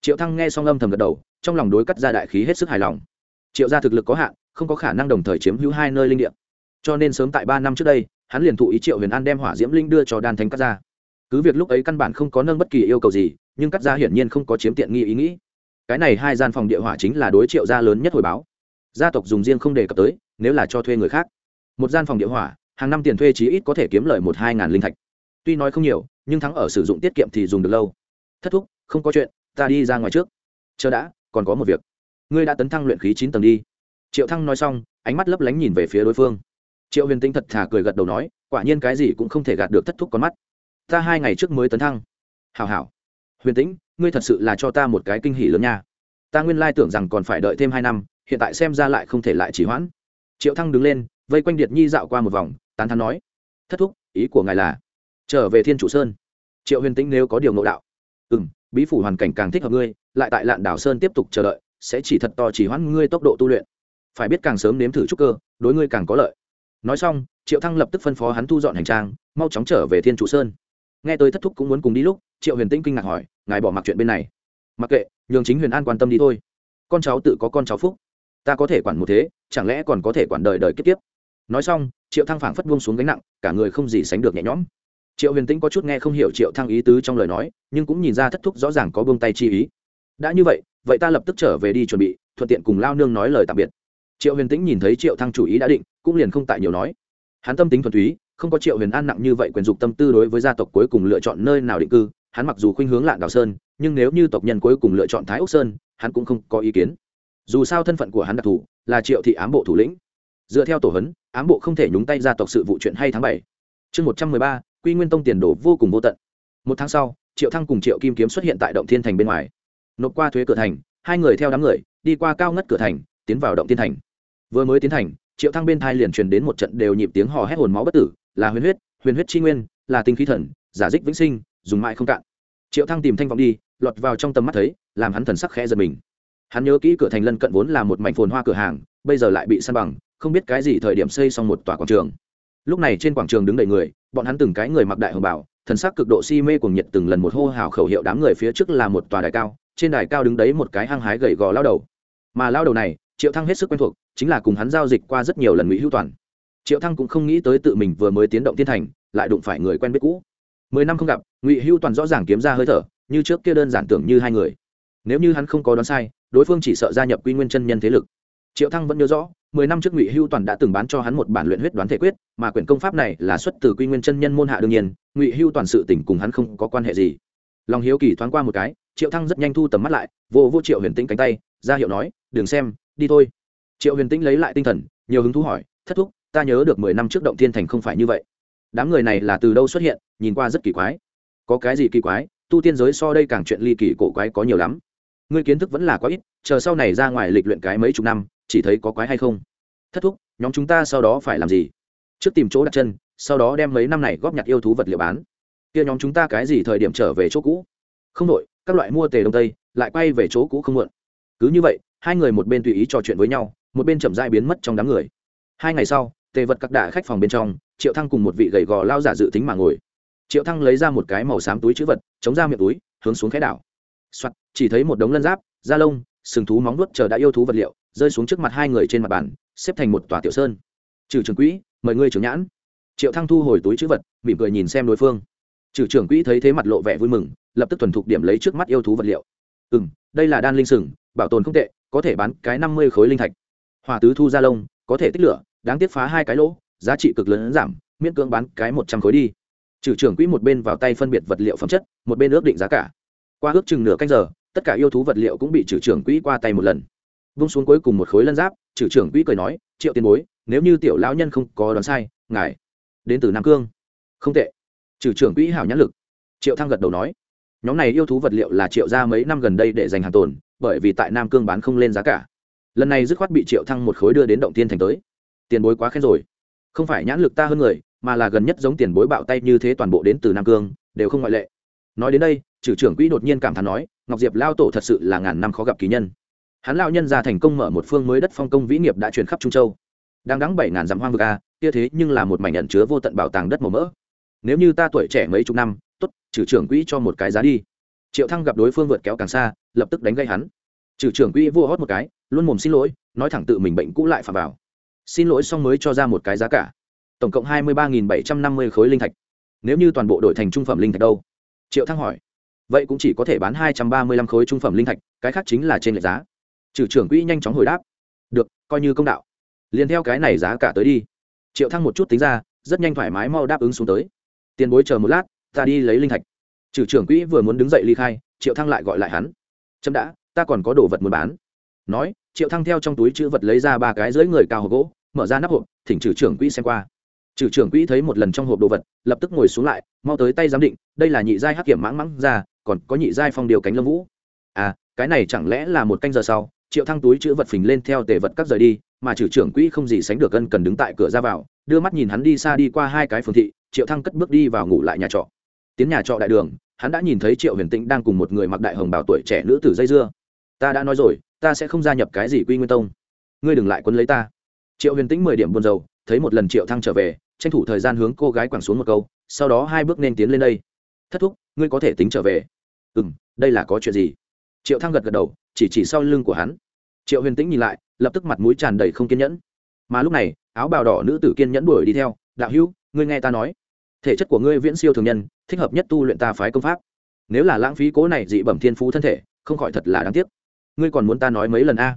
Triệu thăng nghe xong âm thầm gật đầu, trong lòng đối cắt gia đại khí hết sức hài lòng. Triệu gia thực lực có hạn, không có khả năng đồng thời chiếm hữu hai nơi linh địa cho nên sớm tại ba năm trước đây, hắn liền thụ ý triệu huyền an đem hỏa diễm linh đưa cho đan thánh cắt ra. Cứ việc lúc ấy căn bản không có nâng bất kỳ yêu cầu gì, nhưng cắt ra hiển nhiên không có chiếm tiện nghi ý nghĩ. Cái này hai gian phòng địa hỏa chính là đối triệu gia lớn nhất hồi báo. Gia tộc dùng riêng không đề cập tới, nếu là cho thuê người khác. Một gian phòng địa hỏa, hàng năm tiền thuê chí ít có thể kiếm lời một hai ngàn linh thạch. Tuy nói không nhiều, nhưng thắng ở sử dụng tiết kiệm thì dùng được lâu. Thất thúc, không có chuyện, ta đi ra ngoài trước. Chờ đã, còn có một việc. Ngươi đã tấn thăng luyện khí chín tầng đi. Triệu thăng nói xong, ánh mắt lấp lánh nhìn về phía đối phương triệu huyền tinh thật thà cười gật đầu nói, quả nhiên cái gì cũng không thể gạt được thất thúc con mắt. Ta hai ngày trước mới tấn thăng. Hào hào huyền tĩnh, ngươi thật sự là cho ta một cái kinh hỉ lớn nha. Ta nguyên lai tưởng rằng còn phải đợi thêm hai năm, hiện tại xem ra lại không thể lại chỉ hoãn. Triệu thăng đứng lên, vây quanh điệt nhi dạo qua một vòng, tán thán nói, thất thúc, ý của ngài là trở về thiên chủ sơn. Triệu huyền tĩnh nếu có điều ngộ đạo ừ m bí phủ hoàn cảnh càng thích hợp ngươi, lại tại lạn đảo sơn tiếp tục chờ đợi, sẽ chỉ thật to chỉ hoãn ngươi tốc độ tu luyện. Phải biết càng sớm nếm thử trúc cơ, đối ngươi càng có lợi nói xong, triệu thăng lập tức phân phó hắn thu dọn hành trang, mau chóng trở về thiên chủ sơn. Nghe tôi thất thúc cũng muốn cùng đi lúc, triệu huyền tĩnh kinh ngạc hỏi, ngài bỏ mặc chuyện bên này? Mặc kệ, nhường chính huyền an quan tâm đi thôi. Con cháu tự có con cháu phúc. Ta có thể quản một thế, chẳng lẽ còn có thể quản đời đời kiếp tiếp nói xong, triệu thăng phảng phất buông xuống gánh nặng, cả người không gì sánh được nhẹ nhõm. Triệu huyền tĩnh có chút nghe không hiểu triệu thăng ý tứ trong lời nói, nhưng cũng nhìn ra thất thúc rõ ràng có buông tay chi ý. Đã như vậy vậy ta lập tức trở về đi chuẩn bị, thuận tiện cùng lao nương nói lời tạm biệt triệu huyền tĩnh nhìn thấy triệu thăng chủ ý đã định, cũng liền không tại nhiều nói. Hắn tâm tính thuần túy, không có triệu huyền an nặng như vậy quyền dục tâm tư đối với gia tộc cuối cùng lựa chọn nơi nào định cư, hắn mặc dù khuynh hướng lạng đào sơn, nhưng nếu như tộc nhân cuối cùng lựa chọn thái ốc sơn, hắn cũng không có ý kiến. Dù sao thân phận của hắn đặc thù, là triệu thị ám bộ thủ lĩnh. Dựa theo tổ hấn ám bộ không thể nhúng tay gia tộc sự vụ chuyện hay tháng bảy. Chương một trăm mười ba, quy nguyên tông tiền đồ vô cùng vô tận. Một tháng sau, triệu thăng cùng triệu kim kiếm xuất hiện tại động thiên thành bên ngoài. Nộp qua thuế cửa thành, hai người theo đám người, đi qua cao ngất cửa thành, tiến vào động thiên thành vừa mới tiến thành, triệu thăng bên thai liền truyền đến một trận đều nhịp tiếng hò hét hồn máu bất tử, là huyền huyết huyền huyết chi nguyên, là tinh khí thần, giả dích vĩnh sinh, dùng mãi không cạn. Triệu thăng tìm thanh vọng đi, lọt vào trong tầm mắt thấy, làm hắn thần sắc khẽ giật mình. Hắn nhớ kỹ cửa thành lân cận vốn là một mảnh phồn hoa cửa hàng, bây giờ lại bị san bằng, không biết cái gì thời điểm xây xong một tòa quảng trường. Lúc này trên quảng trường đứng đầy người, bọn hắn từng cái người mặc đại hồng bảo thần sắc cực độ si mê cùng nhiệt từng lần một hô hào khẩu hiệu đám người phía trước là một tòa đài cao, trên đài cao đứng đấy một cái hăng hái gầy gò lao đầu. Mà lao đầu này triệu thăng hết sức quen thuộc, chính là cùng hắn giao dịch qua rất nhiều lần ngụy hữu toàn. Triệu thăng cũng không nghĩ tới tự mình vừa mới tiến động thiên thành, lại đụng phải người quen biết cũ. Mười năm không gặp, ngụy hữu toàn rõ ràng kiếm ra hơi thở, như trước kia đơn giản tưởng như hai người. Nếu như hắn không có đoán sai, đối phương chỉ sợ gia nhập quy nguyên chân nhân thế lực. Triệu thăng vẫn nhớ rõ, mười năm trước ngụy hưu toàn đã từng bán cho hắn một bản luyện huyết đoán thể quyết, mà quyển công pháp này là xuất từ quy nguyên chân nhân môn hạ đương nhiên, ngụy hưu toàn sự tình cùng hắn không có quan hệ gì. Lòng hiếu kỳ thoáng qua một cái, triệu thăng rất nhanh thu tầm mắt lại, vô vô triệu huyền tĩnh cánh tay, ra hiệu nói, đừng xem đi thôi. Triệu huyền tĩnh lấy lại tinh thần, nhiều hứng thú hỏi, thất thúc, ta nhớ được mười năm trước động thiên thành không phải như vậy. Đám người này là từ đâu xuất hiện, nhìn qua rất kỳ quái. Có cái gì kỳ quái? Tu tiên giới so đây càng chuyện ly kỳ cổ quái có nhiều lắm. Ngươi kiến thức vẫn là quá ít, chờ sau này ra ngoài lịch luyện cái mấy chục năm, chỉ thấy có quái hay không? Thất thúc, nhóm chúng ta sau đó phải làm gì? Trước tìm chỗ đặt chân, sau đó đem mấy năm này góp nhặt yêu thú vật liệu bán. Kia nhóm chúng ta cái gì thời điểm trở về chỗ cũ? Không đội các loại mua tề đông tây, lại quay về chỗ cũ không muộn. Cứ như vậy hai người một bên tùy ý trò chuyện với nhau, một bên chậm dai biến mất trong đám người. Hai ngày sau, tề vật các đại khách phòng bên trong, triệu thăng cùng một vị gầy gò lao giả dự tính mà ngồi. Triệu thăng lấy ra một cái màu xám túi chữ vật, chống ra miệng túi, hướng xuống khẽ đảo. Soạt, chỉ thấy một đống lân giáp, da lông, sừng thú móng nuốt chờ đã yêu thú vật liệu, rơi xuống trước mặt hai người trên mặt bàn, xếp thành một tòa tiểu sơn. Trừ trưởng quỹ, mời ngươi trưởng nhãn. Triệu thăng thu hồi túi chữ vật, mỉm cười nhìn xem đối phương. Trừ trưởng quỹ thấy thế mặt lộ vẻ vui mừng, lập tức thuần thục điểm lấy trước mắt yêu thú vật liệu. Ừ đây là đan linh sừng, bảo tồn không tệ có thể bán cái năm mươi khối linh thạch. Hòa tứ thu gia lông, có thể tích lửa, đáng tiếc phá hai cái lỗ, giá trị cực lớn giảm, miễn cưỡng bán cái một trăm khối đi. Trừ trưởng quỹ một bên vào tay phân biệt vật liệu phẩm chất, một bên ước định giá cả. Qua ước chừng nửa canh giờ, tất cả yêu thú vật liệu cũng bị trừ trưởng quỹ qua tay một lần. Vung xuống cuối cùng một khối lân giáp, trừ trưởng quỹ cười nói, triệu tiền bối, nếu như tiểu lão nhân không có đoán sai, ngài đến từ nam cương. Không tệ. Trừ trưởng quỹ hảo nhãn lực. Triệu thăng gật đầu nói, nhóm này yêu thú vật liệu là triệu ra mấy năm gần đây để dành hàng tồn bởi vì tại nam cương bán không lên giá cả. Lần này dứt khoát bị triệu thăng một khối đưa đến động tiên thành tới. Tiền bối quá khen rồi. Không phải nhãn lực ta hơn người, mà là gần nhất giống tiền bối bạo tay như thế toàn bộ đến từ nam cương, đều không ngoại lệ. Nói đến đây, trừ trưởng quỹ đột nhiên cảm thán nói, ngọc diệp lao tổ thật sự là ngàn năm khó gặp kỳ nhân. Hắn lao nhân ra thành công mở một phương mới đất phong công vĩ nghiệp đã truyền khắp trung châu. Đang đắng bảy ngàn dặm hoang vực a, kia thế nhưng là một mảnh nhận chứa vô tận bảo tàng đất màu mỡ. Nếu như ta tuổi trẻ mấy chục năm, tốt, trừ trưởng quỹ cho một cái giá đi triệu thăng gặp đối phương vượt kéo càng xa, lập tức đánh gây hắn. Trừ trưởng quỹ vua hót một cái, luôn mồm xin lỗi, nói thẳng tự mình bệnh cũ lại phạm vào. Xin lỗi xong mới cho ra một cái giá cả. Tổng cộng hai mươi ba bảy trăm năm mươi khối linh thạch. Nếu như toàn bộ đổi thành trung phẩm linh thạch đâu? Triệu thăng hỏi. Vậy cũng chỉ có thể bán hai trăm ba mươi lăm khối trung phẩm linh thạch, cái khác chính là trên lệch giá. Trừ trưởng quỹ nhanh chóng hồi đáp. Được, coi như công đạo. Liền theo cái này giá cả tới đi. Triệu thăng một chút tính ra, rất nhanh thoải mái mau đáp ứng xuống tới. Tiền bối chờ một lát, ta đi lấy linh thạch trừ trưởng quỹ vừa muốn đứng dậy ly khai, triệu thăng lại gọi lại hắn. Chậm đã, ta còn có đồ vật muốn bán. Nói, triệu thăng theo trong túi chữ vật lấy ra ba cái dưới người cao hộp gỗ, mở ra nắp hộp, thỉnh trừ trưởng quỹ xem qua. Trừ trưởng quỹ thấy một lần trong hộp đồ vật, lập tức ngồi xuống lại, mau tới tay giám định, đây là nhị giai hắc kiểm mãng mãng ra, còn có nhị giai phong điều cánh lâm vũ. À cái này chẳng lẽ là một canh giờ sau, triệu thăng túi chữ vật phình lên theo tề vật các rời đi, mà trừ trưởng quỹ không gì sánh được ân cần đứng tại cửa ra vào, đưa mắt nhìn hắn đi xa đi qua hai cái phường thị, triệu thăng cất bước đi vào ngủ lại nhà trọ. Tiến nhà trọ đại đường hắn đã nhìn thấy triệu huyền tĩnh đang cùng một người mặc đại hồng bào tuổi trẻ nữ tử dây dưa. Ta đã nói rồi, ta sẽ không gia nhập cái gì quy nguyên tông. Ngươi đừng lại quân lấy ta. Triệu huyền tĩnh mười điểm buồn rầu, thấy một lần triệu thăng trở về, tranh thủ thời gian hướng cô gái quẳng xuống một câu, sau đó hai bước nên tiến lên đây. Thất thúc, ngươi có thể tính trở về. Ừ m đây là có chuyện gì? Triệu thăng gật gật đầu, chỉ chỉ sau lưng của hắn. Triệu huyền tĩnh nhìn lại, lập tức mặt mũi tràn đầy không kiên nhẫn. Mà lúc này, áo bào đỏ nữ tử kiên nhẫn đuổi đi theo, đạo hữu, ngươi nghe ta nói thể chất của ngươi viễn siêu thường nhân, thích hợp nhất tu luyện ta phái công pháp. Nếu là lãng phí cố này dị bẩm thiên phú thân thể, không khỏi thật là đáng tiếc. Ngươi còn muốn ta nói mấy lần a?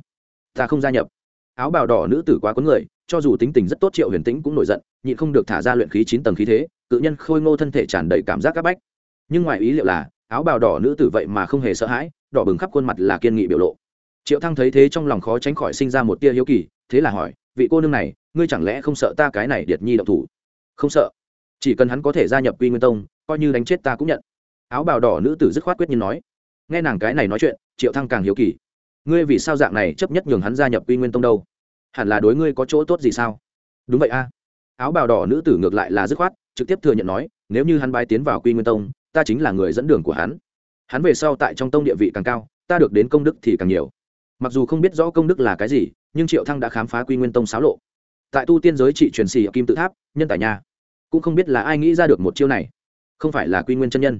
Ta không gia nhập. Áo bào đỏ nữ tử quá có người, cho dù tính tình rất tốt triệu huyền tĩnh cũng nổi giận, nhịn không được thả ra luyện khí chín tầng khí thế cự nhân khôi ngô thân thể tràn đầy cảm giác áp bách. Nhưng ngoài ý liệu là, áo bào đỏ nữ tử vậy mà không hề sợ hãi, đỏ bừng khắp khuôn mặt là kiên nghị biểu lộ. Triệu thăng thấy thế trong lòng khó tránh khỏi sinh ra một tia hiếu kỳ, thế là hỏi, vị cô nương này, ngươi chẳng lẽ không sợ ta cái này điệt nhi động thủ? Không sợ chỉ cần hắn có thể gia nhập quy nguyên tông, coi như đánh chết ta cũng nhận. Áo bào đỏ nữ tử dứt khoát quyết nhiên nói. Nghe nàng cái này nói chuyện, triệu thăng càng hiếu kỳ. Ngươi vì sao dạng này chấp nhất nhường hắn gia nhập quy nguyên tông đâu? Hẳn là đối ngươi có chỗ tốt gì sao? Đúng vậy a. Áo bào đỏ nữ tử ngược lại là dứt khoát, trực tiếp thừa nhận nói, nếu như hắn bái tiến vào quy nguyên tông, ta chính là người dẫn đường của hắn. Hắn về sau tại trong tông địa vị càng cao, ta được đến công đức thì càng nhiều. Mặc dù không biết rõ công đức là cái gì, nhưng triệu thăng đã khám phá quy nguyên tông xáo lộ. Tại tu tiên giới trị truyền xì ở kim tự tháp, nhân tài nha cũng không biết là ai nghĩ ra được một chiêu này. Không phải là quy nguyên chân nhân.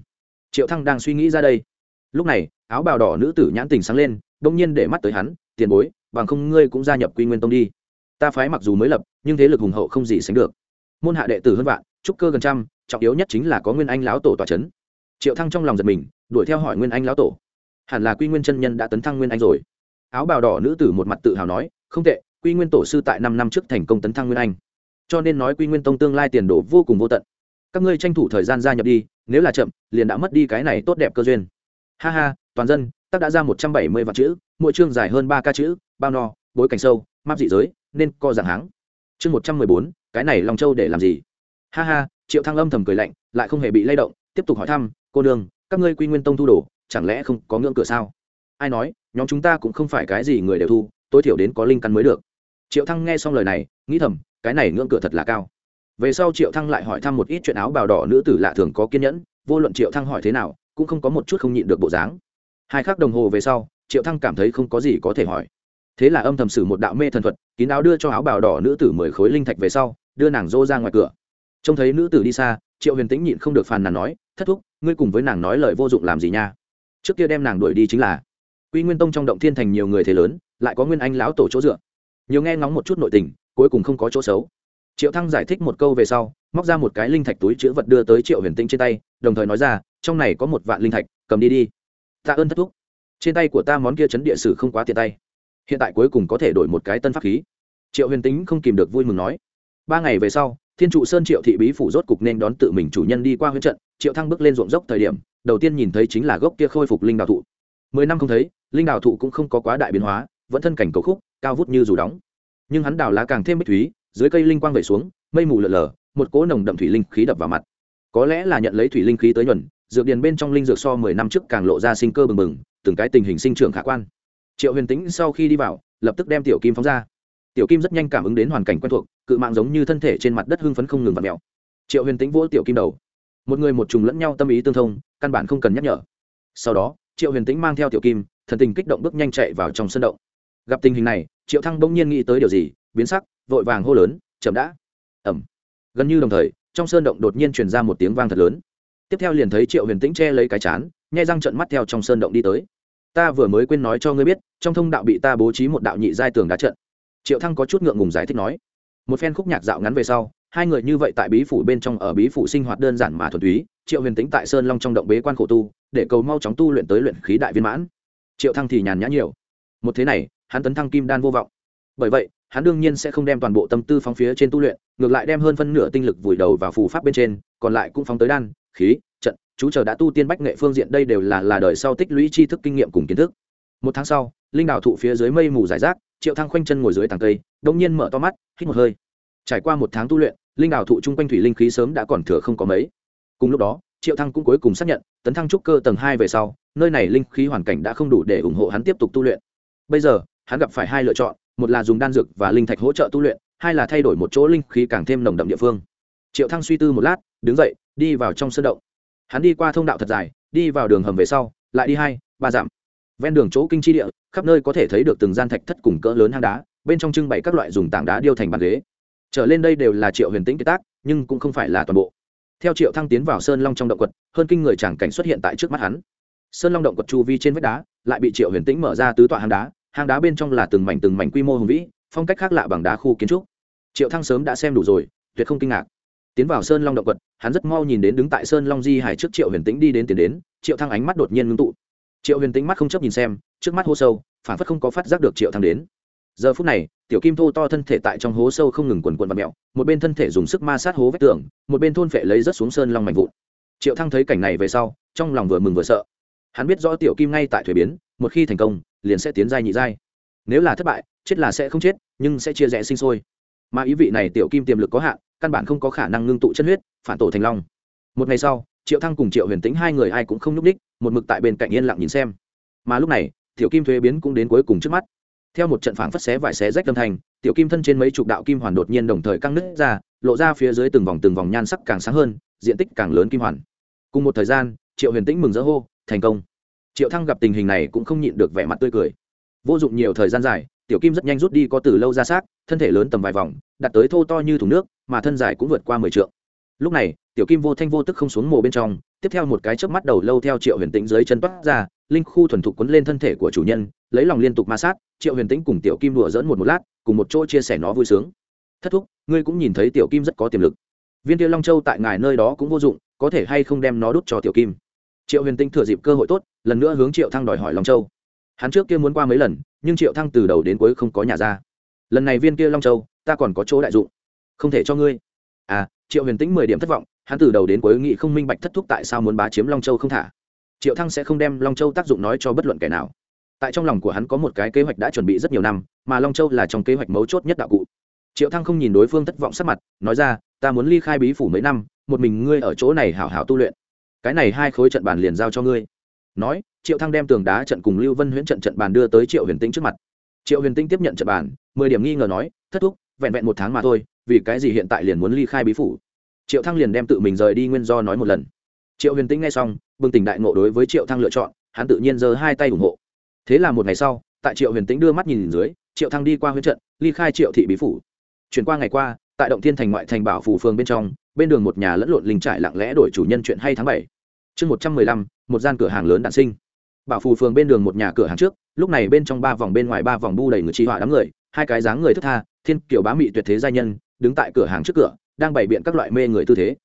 Triệu thăng đang suy nghĩ ra đây. Lúc này, áo bào đỏ nữ tử nhãn tình sáng lên, đông nhiên để mắt tới hắn, tiền bối, bằng không ngươi cũng gia nhập quy nguyên tông đi. Ta phái mặc dù mới lập, nhưng thế lực hùng hậu không gì sánh được. Môn hạ đệ tử hơn vạn, trúc cơ gần trăm, trọng yếu nhất chính là có nguyên anh lão tổ tòa c h ấ n triệu thăng trong lòng giật mình, đuổi theo hỏi nguyên anh lão tổ. Hẳn là quy nguyên chân nhân đã tấn thăng nguyên anh rồi. Áo bào đỏ nữ tử một mặt tự hào nói, không tệ, quy nguyên tổ sư tại năm năm trước thành công tấn thăng nguyên anh cho nên nói quy nguyên tông tương lai tiền đồ vô cùng vô tận. Các ngươi tranh thủ thời gian gia nhập đi, nếu là chậm, liền đã mất đi cái này tốt đẹp cơ duyên. Ha ha, toàn dân tác đã ra một trăm bảy mươi vạn chữ, mỗi chương dài hơn ba ca chữ, bao no, bối cảnh sâu, map dị giới, nên co dạng háng. Chương một trăm mười bốn, cái này long châu để làm gì? Ha ha, triệu thăng âm thầm cười lạnh, lại không hề bị lay động, tiếp tục hỏi thăm, cô đường các ngươi quy nguyên tông thu đồ, chẳng lẽ không có ngưỡng cửa sao? Ai nói, nhóm chúng ta cũng không phải cái gì người đều thu, tối thiểu đến có linh căn mới được. Triệu thăng nghe xong lời này, nghĩ thầm cái này ngưỡng cửa thật là cao. Về sau triệu thăng lại hỏi thăm một ít chuyện áo bào đỏ nữ tử lạ thường có kiên nhẫn, vô luận triệu thăng hỏi thế nào, cũng không có một chút không nhịn được bộ dáng. Hai khắc đồng hồ về sau, triệu thăng cảm thấy không có gì có thể hỏi. Thế là âm thầm sử một đạo mê thần thuật, kín áo đưa cho áo bào đỏ nữ tử mười khối linh thạch về sau, đưa nàng dô ra ngoài cửa. Trông thấy nữ tử đi xa, triệu huyền tĩnh nhịn không được phàn nàn nói, thất thúc, ngươi cùng với nàng nói lời vô dụng làm gì nha? Trước kia đem nàng đuổi đi chính là quy nguyên tông trong động thiên thành nhiều người thế lớn, lại có nguyên anh lão tổ chỗ dựa. Nhiều nghe ngóng một chút nội tình cuối cùng không có chỗ xấu. Triệu thăng giải thích một câu về sau, móc ra một cái linh thạch túi chữ vật đưa tới triệu huyền tinh trên tay, đồng thời nói ra, trong này có một vạn linh thạch, cầm đi đi. Tạ ơn thất thúc. Trên tay của ta món kia chấn địa sử không quá tiện tay. Hiện tại cuối cùng có thể đổi một cái tân pháp khí. Triệu huyền tính không kìm được vui mừng nói. Ba ngày về sau, thiên trụ sơn triệu thị bí phủ rốt cục nên đón tự mình chủ nhân đi qua huyễn trận. Triệu thăng bước lên ruộng dốc thời điểm, đầu tiên nhìn thấy chính là gốc kia khôi phục linh đào thụ. Mười năm không thấy, linh đào thụ cũng không có quá đại biến hóa, vẫn thân cảnh cầu khúc, cao vút như dù đóng nhưng hắn đào lá càng thêm bích thúy, dưới cây linh quang vẩy xuống, mây mù lợn lờ một cỗ nồng đậm thủy linh khí đập vào mặt. Có lẽ là nhận lấy thủy linh khí tới nhuần, dược điền bên trong linh dược so mười năm trước càng lộ ra sinh cơ bừng bừng, từng cái tình hình sinh trưởng khả quan. Triệu huyền tĩnh sau khi đi vào, lập tức đem tiểu kim phóng ra. Tiểu kim rất nhanh cảm ứng đến hoàn cảnh quen thuộc, cự mạng giống như thân thể trên mặt đất hưng phấn không ngừng vặt mèo. Triệu huyền tĩnh vỗ tiểu kim đầu. Một người một trùng lẫn nhau tâm ý tương thông, căn bản không cần nhắc nhở. Sau đó, triệu huyền tĩnh mang theo tiểu kim, thần tình kích động bước nhanh chạy vào trong sân động gặp tình hình này, triệu thăng bỗng nhiên nghĩ tới điều gì, biến sắc, vội vàng hô lớn, chậm đã. Ẩm gần như đồng thời, trong sơn động đột nhiên truyền ra một tiếng vang thật lớn. Tiếp theo liền thấy triệu huyền tĩnh che lấy cái chán, nhai răng trận mắt theo trong sơn động đi tới. Ta vừa mới quên nói cho ngươi biết, trong thông đạo bị ta bố trí một đạo nhị giai tường đá trận. Triệu thăng có chút ngượng ngùng giải thích nói. Một phen khúc nhạc dạo ngắn về sau, hai người như vậy tại bí phủ bên trong ở bí phủ sinh hoạt đơn giản mà thuần túy, triệu huyền tĩnh tại sơn long trong động bế quan khổ tu, để cầu mau chóng tu luyện tới luyện khí đại viên mãn. Triệu thăng thì nhàn nhã nhiều một thế này, hắn tấn thăng kim đan vô vọng. Bởi vậy, hắn đương nhiên sẽ không đem toàn bộ tâm tư phóng phía trên tu luyện, ngược lại đem hơn phân nửa tinh lực vùi đầu vào phù pháp bên trên, còn lại cũng phóng tới đan, khí, trận. Chú chờ đã tu tiên bách nghệ phương diện đây đều là là đời sau tích lũy tri thức kinh nghiệm cùng kiến thức. Một tháng sau, linh đào thụ phía dưới mây mù giải rác, triệu thăng khoanh chân ngồi dưới tàng cây, đông nhiên mở to mắt, hít một hơi. Trải qua một tháng tu luyện, linh đào thụ chung quanh thủy linh khí sớm đã còn thừa không có mấy. Cùng lúc đó, triệu thăng cũng cuối cùng xác nhận, tấn thăng trúc cơ tầng hai về sau, nơi này linh khí hoàn cảnh đã không đủ để ủng hộ hắn tiếp tục tu luyện bây giờ, hắn gặp phải hai lựa chọn, một là dùng đan dược và linh thạch hỗ trợ tu luyện, hai là thay đổi một chỗ linh khí càng thêm nồng đậm địa phương. Triệu thăng suy tư một lát, đứng dậy, đi vào trong sân động. Hắn đi qua thông đạo thật dài, đi vào đường hầm về sau, lại đi hai, ba dặm. Ven đường chỗ kinh chi địa, khắp nơi có thể thấy được từng gian thạch thất cùng cỡ lớn hang đá, bên trong trưng bày các loại dùng tảng đá điêu thành bàn ghế. Trở lên đây đều là triệu huyền tĩnh kết tác, nhưng cũng không phải là toàn bộ. Theo triệu thăng tiến vào sơn long trong động quật, hơn kinh người chẳng cảnh xuất hiện tại trước mắt hắn. Sơn long động quật chu vi trên vách đá, lại bị triệu huyền tĩnh mở ra tứ tọa hang đá hang đá bên trong là từng mảnh từng mảnh quy mô hùng vĩ, phong cách khác lạ bằng đá khu kiến trúc. Triệu thăng sớm đã xem đủ rồi, tuyệt không kinh ngạc. Tiến vào sơn long động quật, hắn rất mau nhìn đến đứng tại sơn long di hải trước triệu huyền tĩnh đi đến tiến đến, triệu thăng ánh mắt đột nhiên ngưng tụ. Triệu huyền tĩnh mắt không chấp nhìn xem, trước mắt hô sâu phản phất không có phát giác được triệu thăng đến. Giờ phút này, tiểu kim thô to thân thể tại trong hố sâu không ngừng quần quần và mẹo một bên thân thể dùng sức ma sát hố vách tường, một bên thôn phệ lấy rất xuống sơn long mạnh vụn. Triệu thăng thấy cảnh này về sau, trong lòng vừa mừng vừa sợ. Hắn biết rõ tiểu kim ngay tại thuế biến, một khi thành công liền sẽ tiến giai nhị giai. Nếu là thất bại, chết là sẽ không chết, nhưng sẽ chia rẽ sinh sôi. Mà ý vị này tiểu kim tiềm lực có hạn, căn bản không có khả năng ngưng tụ chân huyết, phản tổ thành long. Một ngày sau, triệu thăng cùng triệu huyền tính hai người ai cũng không nhúc ních một mực tại bên cạnh yên lặng nhìn xem. Mà lúc này, tiểu kim thuế biến cũng đến cuối cùng trước mắt. Theo một trận phảng phất xé vải xé rách tâm thành, tiểu kim thân trên mấy chục đạo kim hoàn đột nhiên đồng thời căng nứt ra, lộ ra phía dưới từng vòng từng vòng nhan sắc càng sáng hơn, diện tích càng lớn kim hoàn. Cùng một thời gian, triệu huyền tĩnh mừng rỡ hô, thành công! Triệu thăng gặp tình hình này cũng không nhịn được vẻ mặt tươi cười. Vô dụng nhiều thời gian dài, tiểu kim rất nhanh rút đi có từ lâu ra xác, thân thể lớn tầm vài vòng, đặt tới thô to như thùng nước, mà thân dài cũng vượt qua mười trượng. Lúc này, tiểu kim vô thanh vô tức không xuống mồ bên trong, tiếp theo một cái chớp mắt đầu lâu theo triệu huyền tĩnh dưới chân toát ra, linh khu thuần thục quấn lên thân thể của chủ nhân, lấy lòng liên tục ma sát, triệu huyền tĩnh cùng tiểu kim đùa dỡn một một lát, cùng một chỗ chia sẻ nó vui sướng. Thất thúc, ngươi cũng nhìn thấy tiểu kim rất có tiềm lực. Viên tiêu long châu tại ngài nơi đó cũng vô dụng, có thể hay không đem nó đút cho tiểu kim? Triệu huyền Tinh thừa dịp cơ hội tốt, lần nữa hướng triệu thăng đòi hỏi long châu. Hắn trước kia muốn qua mấy lần, nhưng triệu thăng từ đầu đến cuối không có nhà ra. Lần này viên kia long châu, ta còn có chỗ đại dụng. Không thể cho ngươi. À triệu huyền tĩnh mười điểm thất vọng, hắn từ đầu đến cuối nghị không minh bạch thất thúc tại sao muốn bá chiếm long châu không thả. Triệu thăng sẽ không đem long châu tác dụng nói cho bất luận kẻ nào. Tại trong lòng của hắn có một cái kế hoạch đã chuẩn bị rất nhiều năm, mà long châu là trong kế hoạch mấu chốt nhất đạo cụ. Triệu thăng không nhìn đối phương thất vọng sắc mặt, nói ra, ta muốn ly khai bí phủ mấy năm, một mình ngươi ở chỗ này hảo hảo tu luyện cái này hai khối trận bàn liền giao cho ngươi. Nói, triệu thăng đem tường đá trận cùng lưu vân huyễn trận trận bàn đưa tới triệu huyền tĩnh trước mặt. Triệu huyền tinh tiếp nhận trận bàn, mười điểm nghi ngờ nói, thất thúc, vẹn vẹn một tháng mà thôi, vì cái gì hiện tại liền muốn ly khai bí phủ? Triệu thăng liền đem tự mình rời đi nguyên do nói một lần. Triệu huyền tĩnh nghe xong, bừng tỉnh đại ngộ đối với triệu thăng lựa chọn, hắn tự nhiên giơ hai tay ủng hộ. Thế là một ngày sau, tại triệu huyền tĩnh đưa mắt nhìn dưới, triệu thăng đi qua huyễn trận, ly khai triệu thị bí phủ. Chuyển qua ngày qua, tại động thiên thành ngoại thành bảo phủ phường bên trong, bên đường một nhà lẫn lộn linh trải lặng lẽ đổi chủ nhân chuyện hay tháng bảy chương một trăm mười lăm, một gian cửa hàng lớn đạn sinh. Bảo phủ phường bên đường một nhà cửa hàng trước, lúc này bên trong ba vòng bên ngoài ba vòng bu đầy người chi họa đám người, hai cái dáng người thức tha, thiên kiểu bá mị tuyệt thế gia nhân, đứng tại cửa hàng trước cửa, đang bày biện các loại mê người tư thế.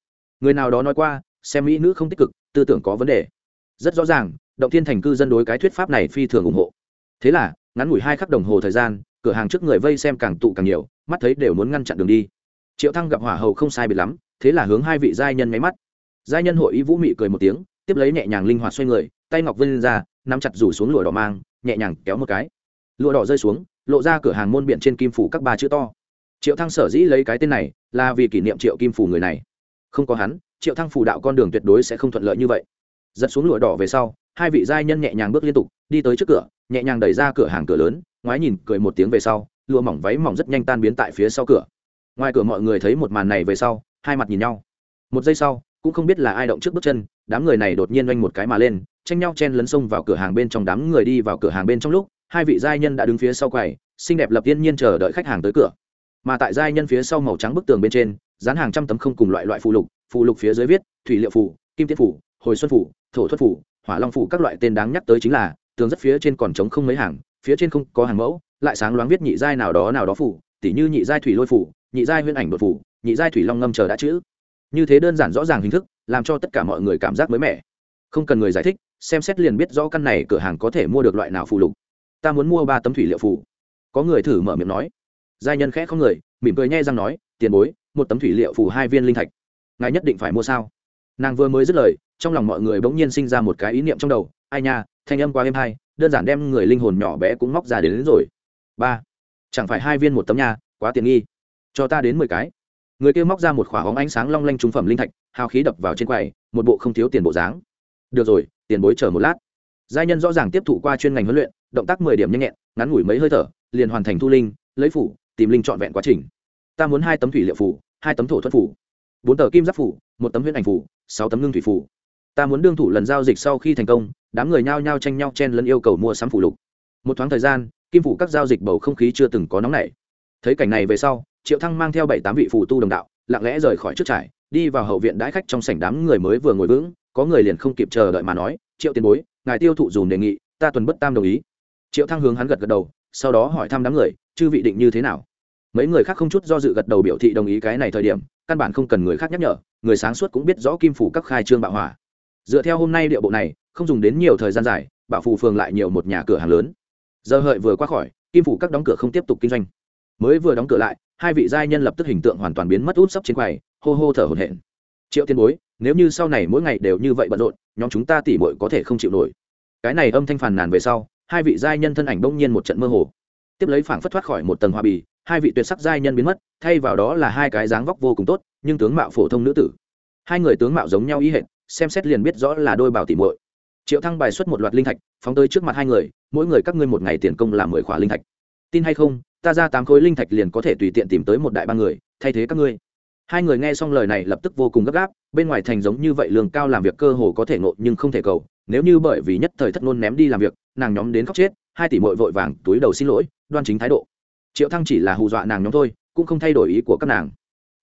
Người nào đó nói qua, xem mỹ nữ không tích cực, tư tưởng có vấn đề. Rất rõ ràng, động thiên thành cư dân đối cái thuyết pháp này phi thường ủng hộ. Thế là, ngắn ngủi hai khắc đồng hồ thời gian, cửa hàng trước người vây xem càng tụ càng nhiều, mắt thấy đều muốn ngăn chặn đường đi. Triệu thăng gặp hỏa hầu không sai biệt lắm, thế là hướng hai vị giai nhân máy mắt giai nhân hội ý vũ mị cười một tiếng, tiếp lấy nhẹ nhàng linh hoạt xoay người, tay ngọc vân ra, nắm chặt rủ xuống lụa đỏ mang, nhẹ nhàng kéo một cái. Lụa đỏ rơi xuống, lộ ra cửa hàng môn biện trên kim phủ các ba chữ to. Triệu thăng sở dĩ lấy cái tên này, là vì kỷ niệm triệu kim phủ người này. Không có hắn, triệu thăng phủ đạo con đường tuyệt đối sẽ không thuận lợi như vậy. Giật xuống lụa đỏ về sau, hai vị giai nhân nhẹ nhàng bước liên tục, đi tới trước cửa, nhẹ nhàng đẩy ra cửa hàng cửa lớn, ngoái nhìn, cười một tiếng về sau, lụa mỏng váy mỏng rất nhanh tan biến tại phía sau cửa. Ngoài cửa mọi người thấy một màn này về sau, hai mặt nhìn nhau. Một giây sau cũng không biết là ai động trước bước chân, đám người này đột nhiên oanh một cái mà lên, tranh nhau chen lấn sông vào cửa hàng bên trong đám người đi vào cửa hàng bên trong lúc, hai vị giai nhân đã đứng phía sau quầy, xinh đẹp lập tiên nhiên chờ đợi khách hàng tới cửa. Mà tại giai nhân phía sau màu trắng bức tường bên trên, dán hàng trăm tấm không cùng loại loại phụ lục phụ lục phía dưới viết, thủy liệu phủ kim tiết phủ hồi xuân phủ thổ thuật phủ hỏa long phủ các loại tên đáng nhắc tới chính là, tường rất phía trên còn trống không mấy hàng, phía trên không có hàng mẫu, lại sáng loáng viết nhị giai nào đó nào đó phủ tỉ như nhị giai thủy lôi phủ nhị giai huyễn ảnh đột phủ nhị giai thủy long ngâm chờ đã chữ như thế đơn giản rõ ràng hình thức làm cho tất cả mọi người cảm giác mới mẻ. Không cần người giải thích xem xét liền biết rõ căn này cửa hàng có thể mua được loại nào phụ lục. Ta muốn mua ba tấm thủy liệu phủ có người thử mở miệng nói. Giai nhân khẽ không người mỉm cười nhai răng nói tiền bối một tấm thủy liệu phủ hai viên linh thạch. Ngài nhất định phải mua sao? Nàng vừa mới dứt lời trong lòng mọi người bỗng nhiên sinh ra một cái ý niệm trong đầu. Ai nha thanh âm qua êm hai đơn giản đem người linh hồn nhỏ bé cũng móc ra đến, đến rồi. Ba chẳng phải hai viên một tấm nha quá tiện nghi. Cho ta đến mười cái người kia móc ra một khỏa hóng ánh sáng long lanh trung phẩm linh thạch, hào khí đập vào trên quầy, một bộ không thiếu tiền bộ dáng. Được rồi, tiền bối chờ một lát. Giai nhân rõ ràng tiếp thụ qua chuyên ngành huấn luyện, động tác mười điểm nhanh nhẹn, ngắn ngủi mấy hơi thở, liền hoàn thành thu linh, lấy phủ, tìm linh trọn vẹn quá trình. Ta muốn hai tấm thủy liệu phủ, hai tấm thổ thuật phủ, bốn tờ kim giáp phủ, một tấm huyễn ảnh phủ, sáu tấm ngưng thủy phủ. Ta muốn đương thủ lần giao dịch sau khi thành công, đám người nhao nhao tranh nhau chen lẫn yêu cầu mua sắm phủ lục. Một thoáng thời gian, kim phủ các giao dịch bầu không khí chưa từng có nóng nảy. Thấy cảnh này về sau triệu thăng mang theo bảy tám vị phù tu đồng đạo, lặng lẽ rời khỏi trước trải đi vào hậu viện đãi khách trong sảnh đám người mới vừa ngồi vững, có người liền không kịp chờ đợi mà nói, triệu tiền bối, ngài tiêu thụ dùm đề nghị, ta tuần bất tam đồng ý. Triệu thăng hướng hắn gật gật đầu, sau đó hỏi thăm đám người, chư vị định như thế nào? Mấy người khác không chút do dự gật đầu biểu thị đồng ý cái này thời điểm, căn bản không cần người khác nhắc nhở, người sáng suốt cũng biết rõ kim phủ các khai trương bạo hỏa. Dựa theo hôm nay địa bộ này, không dùng đến nhiều thời gian dài, bạo phù phường lại nhiều một nhà cửa hàng lớn. Giờ hợi vừa qua khỏi, kim phủ các đóng cửa không tiếp tục kinh doanh. Mới vừa đóng cửa lại hai vị giai nhân lập tức hình tượng hoàn toàn biến mất út sấp trên quầy, hô hô thở hổn hển. Triệu tiên bối, nếu như sau này mỗi ngày đều như vậy bận rộn, nhóm chúng ta tỉ mội có thể không chịu nổi. Cái này âm thanh phàn nàn về sau, hai vị giai nhân thân ảnh bỗng nhiên một trận mơ hồ. Tiếp lấy phảng phất thoát khỏi một tầng hoa bì, hai vị tuyệt sắc giai nhân biến mất, thay vào đó là hai cái dáng vóc vô cùng tốt, nhưng tướng mạo phổ thông nữ tử. Hai người tướng mạo giống nhau ý hệt, xem xét liền biết rõ là đôi bảo tỉ muội. Triệu thăng bài xuất một loạt linh thạch, phóng tới trước mặt hai người, mỗi người các ngươi một ngày tiền công là mười khỏa linh thạch. Tin hay không ta ra tám khối linh thạch liền có thể tùy tiện tìm tới một đại ba người, thay thế các ngươi. Hai người nghe xong lời này lập tức vô cùng gấp gáp, bên ngoài thành giống như vậy lương cao làm việc cơ hồ có thể ngộ nhưng không thể cầu, nếu như bởi vì nhất thời thất ngôn ném đi làm việc, nàng nhóm đến khóc chết, hai tỷ mội vội vàng túi đầu xin lỗi, đoan chính thái độ. Triệu thăng chỉ là hù dọa nàng nhóm thôi, cũng không thay đổi ý của các nàng.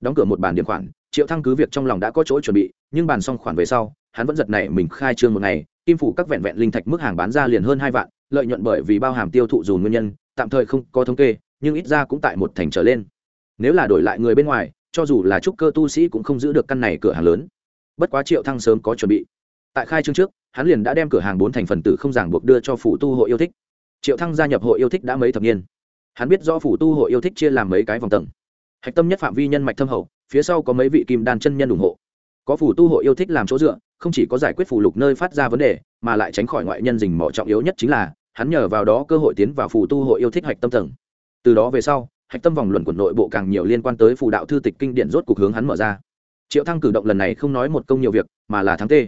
Đóng cửa một bàn điểm khoản, triệu thăng cứ việc trong lòng đã có chỗ chuẩn bị, nhưng bàn xong khoản về sau, hắn vẫn giật này mình khai trương một ngày, kim phủ các vẹn vẹn linh thạch mức hàng bán ra liền hơn hai vạn, lợi nhuận bởi vì bao hàm tiêu thụ dùn nguyên nhân, tạm thời không có thống kê nhưng ít ra cũng tại một thành trở lên. Nếu là đổi lại người bên ngoài, cho dù là trúc cơ tu sĩ cũng không giữ được căn này cửa hàng lớn. Bất quá triệu thăng sớm có chuẩn bị. Tại khai trương trước, hắn liền đã đem cửa hàng bốn thành phần tử không ràng buộc đưa cho phủ tu hội yêu thích. Triệu thăng gia nhập hội yêu thích đã mấy thập niên. Hắn biết do phủ tu hội yêu thích chia làm mấy cái vòng tầng. Hạch tâm nhất phạm vi nhân mạch thâm hậu, phía sau có mấy vị kim đan chân nhân ủng hộ. Có phủ tu hội yêu thích làm chỗ dựa, không chỉ có giải quyết phủ lục nơi phát ra vấn đề, mà lại tránh khỏi ngoại nhân dình mỏ trọng yếu nhất chính là, hắn nhờ vào đó cơ hội tiến vào phủ tu hội yêu thích hạch tâm tầng từ đó về sau, hạch tâm vòng luận quẩn nội bộ càng nhiều liên quan tới phù đạo thư tịch kinh điển rốt cuộc hướng hắn mở ra. Triệu thăng cử động lần này không nói một công nhiều việc, mà là thắng tê.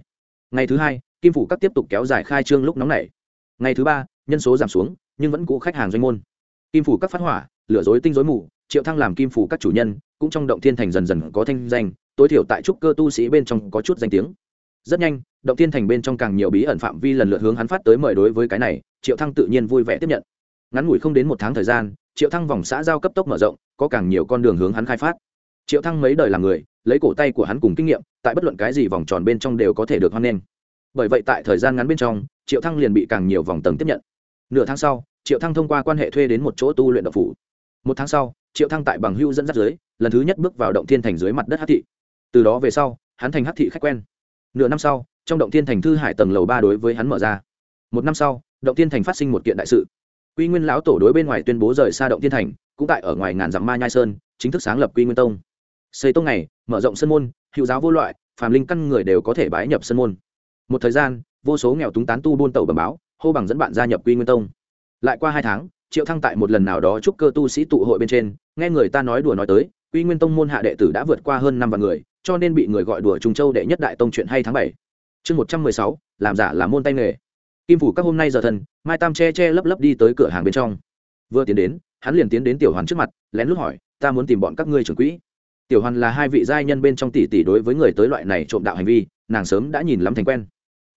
Ngày thứ hai, kim phủ các tiếp tục kéo dài khai trương lúc nóng nảy. Ngày thứ ba, nhân số giảm xuống, nhưng vẫn cũ khách hàng doanh môn. Kim phủ các phát hỏa, lửa dối tinh dối mù, triệu thăng làm kim phủ các chủ nhân, cũng trong động thiên thành dần dần có thanh danh, tối thiểu tại trúc cơ tu sĩ bên trong có chút danh tiếng. Rất nhanh, động thiên thành bên trong càng nhiều bí ẩn phạm vi lần lượt hướng hắn phát tới mời đối với cái này, triệu thăng tự nhiên vui vẻ tiếp nhận. Ngắn ngủi không đến một tháng thời gian triệu thăng vòng xã giao cấp tốc mở rộng, có càng nhiều con đường hướng hắn khai phát. Triệu thăng mấy đời là người, lấy cổ tay của hắn cùng kinh nghiệm, tại bất luận cái gì vòng tròn bên trong đều có thể được hoan nghênh. Bởi vậy tại thời gian ngắn bên trong, triệu thăng liền bị càng nhiều vòng tầng tiếp nhận. Nửa tháng sau, triệu thăng thông qua quan hệ thuê đến một chỗ tu luyện độc phủ. Một tháng sau, triệu thăng tại bằng hưu dẫn dắt dưới, lần thứ nhất bước vào động thiên thành dưới mặt đất hát thị. Từ đó về sau, hắn thành hát thị khách quen. Nửa năm sau, trong động thiên thành thư hải tầng lầu ba đối với hắn mở ra. Một năm sau, động thiên thành phát sinh một kiện đại sự quy nguyên lão tổ đối bên ngoài tuyên bố rời xa động thiên thành, cũng tại ở ngoài ngàn dặm ma nhai sơn, chính thức sáng lập quy nguyên tông. Xây tông này, mở rộng sân môn, hữu giáo vô loại, phàm linh căn người đều có thể bái nhập sân môn. Một thời gian, vô số nghèo túng tán tu buôn tẩu bẩm báo, hô bằng dẫn bạn gia nhập quy nguyên tông. Lại qua hai tháng, triệu thăng tại một lần nào đó chúc cơ tu sĩ tụ hội bên trên, nghe người ta nói đùa nói tới, quy nguyên tông môn hạ đệ tử đã vượt qua hơn năm vạn người, cho nên bị người gọi đùa trùng châu đệ nhất đại tông chuyện hay tháng bảy. Chương một trăm mười sáu, làm giả là môn tay nghề kim phủ các hôm nay giờ thần mai tam che che lấp lấp đi tới cửa hàng bên trong. Vừa tiến đến, hắn liền tiến đến tiểu hoàn trước mặt, lén lút hỏi, ta muốn tìm bọn các ngươi trưởng quỹ. Tiểu hoàn là hai vị giai nhân bên trong tỷ tỷ đối với người tới loại này trộm đạo hành vi, nàng sớm đã nhìn lắm thành quen.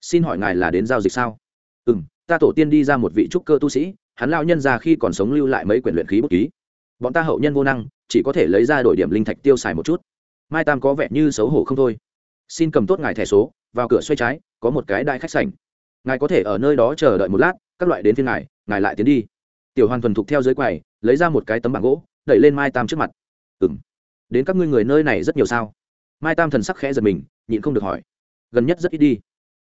Xin hỏi ngài là đến giao dịch sao? Ừ m ta tổ tiên đi ra một vị trúc cơ tu sĩ, hắn lao nhân ra khi còn sống lưu lại mấy quyển luyện khí bút ký. Bọn ta hậu nhân vô năng, chỉ có thể lấy ra đổi điểm linh thạch tiêu xài một chút. Mai tam có vẻ như xấu hổ không thôi. Xin cầm tốt ngài thẻ số, vào cửa xoay trái, có một cái đại khách sảnh ngài có thể ở nơi đó chờ đợi một lát, các loại đến phiên ngài ngài lại tiến đi. Tiểu hoàn thuần thục theo dưới quầy, lấy ra một cái tấm bảng gỗ, đẩy lên mai tam trước mặt. Ừ m đến các ngươi người nơi này rất nhiều sao? Mai tam thần sắc khẽ giật mình, nhịn không được hỏi. Gần nhất rất ít đi.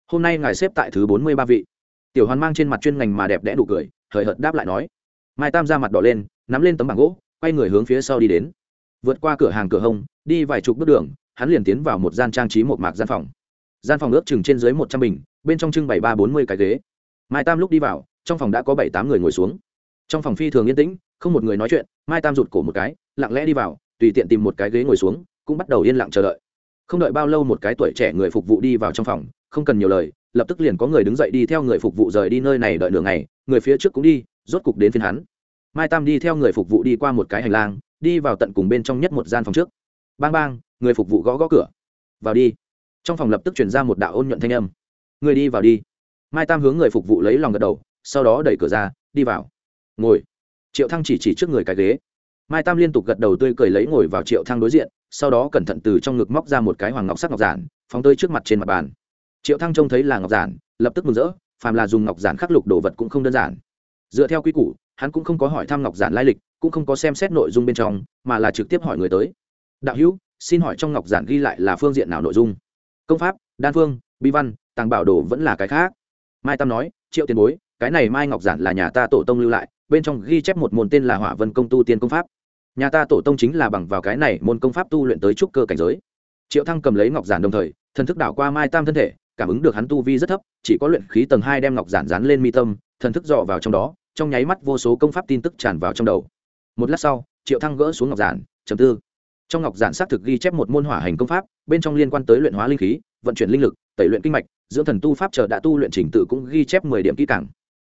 Hôm nay ngài xếp tại thứ bốn mươi ba vị. Tiểu hoàn mang trên mặt chuyên ngành mà đẹp đẽ đủ cười, hời hợt đáp lại nói. Mai tam ra mặt đỏ lên, nắm lên tấm bảng gỗ, quay người hướng phía sau đi đến. Vượt qua cửa hàng cửa hông, đi vài chục bước đường, hắn liền tiến vào một gian trang trí một mạc gian phòng. Gian phòng ước chừng trên dưới một trăm bình bên trong trưng bày ba bốn mươi cái ghế. Mai tam lúc đi vào, trong phòng đã có bảy tám người ngồi xuống. Trong phòng phi thường yên tĩnh, không một người nói chuyện, mai tam rụt cổ một cái, lặng lẽ đi vào, tùy tiện tìm một cái ghế ngồi xuống, cũng bắt đầu yên lặng chờ đợi. Không đợi bao lâu một cái tuổi trẻ người phục vụ đi vào trong phòng, không cần nhiều lời, lập tức liền có người đứng dậy đi theo người phục vụ rời đi nơi này đợi nửa ngày, người phía trước cũng đi, rốt cục đến phiên hắn. Mai tam đi theo người phục vụ đi qua một cái hành lang, đi vào tận cùng bên trong nhất một gian phòng trước. Bang bang, người phục vụ gõ gõ cửa. Vào đi. Trong phòng lập tức chuyển ra một đạo ôn nhuận thanh âm người đi vào đi. Mai tam hướng người phục vụ lấy lòng gật đầu, sau đó đẩy cửa ra, đi vào. Ngồi. Triệu thăng chỉ chỉ trước người cái ghế. Mai tam liên tục gật đầu tươi cười lấy ngồi vào triệu thăng đối diện, sau đó cẩn thận từ trong ngực móc ra một cái hoàng ngọc sắc ngọc giản, phóng tới trước mặt trên mặt bàn. Triệu thăng trông thấy là ngọc giản, lập tức mừng rỡ, phàm là dùng ngọc giản khắc lục đồ vật cũng không đơn giản. Dựa theo quy củ, hắn cũng không có hỏi thăm ngọc giản lai lịch, cũng không có xem xét nội dung bên trong, mà là trực tiếp hỏi người tới. Đạo hữu, xin hỏi trong ngọc giản ghi lại là phương diện nào nội dung? Công pháp, đan phương, bi văn tàng bảo đồ vẫn là cái khác. Mai tam nói, triệu tiền bối, cái này mai ngọc giản là nhà ta tổ tông lưu lại, bên trong ghi chép một môn tên là hỏa vân công tu tiên công pháp. Nhà ta tổ tông chính là bằng vào cái này môn công pháp tu luyện tới trúc cơ cảnh giới. Triệu thăng cầm lấy ngọc giản đồng thời, thần thức đảo qua mai tam thân thể, cảm ứng được hắn tu vi rất thấp, chỉ có luyện khí tầng hai đem ngọc giản dán lên mi tâm, thần thức dò vào trong đó, trong nháy mắt vô số công pháp tin tức tràn vào trong đầu. Một lát sau, triệu thăng gỡ xuống ngọc giản, chấm tư. Trong ngọc giản xác thực ghi chép một môn hỏa hành công pháp, bên trong liên quan tới luyện hóa linh khí, vận chuyển linh lực, tẩy luyện kinh mạch dưỡng thần tu pháp chờ đã tu luyện trình tự cũng ghi chép mười điểm kỹ càng.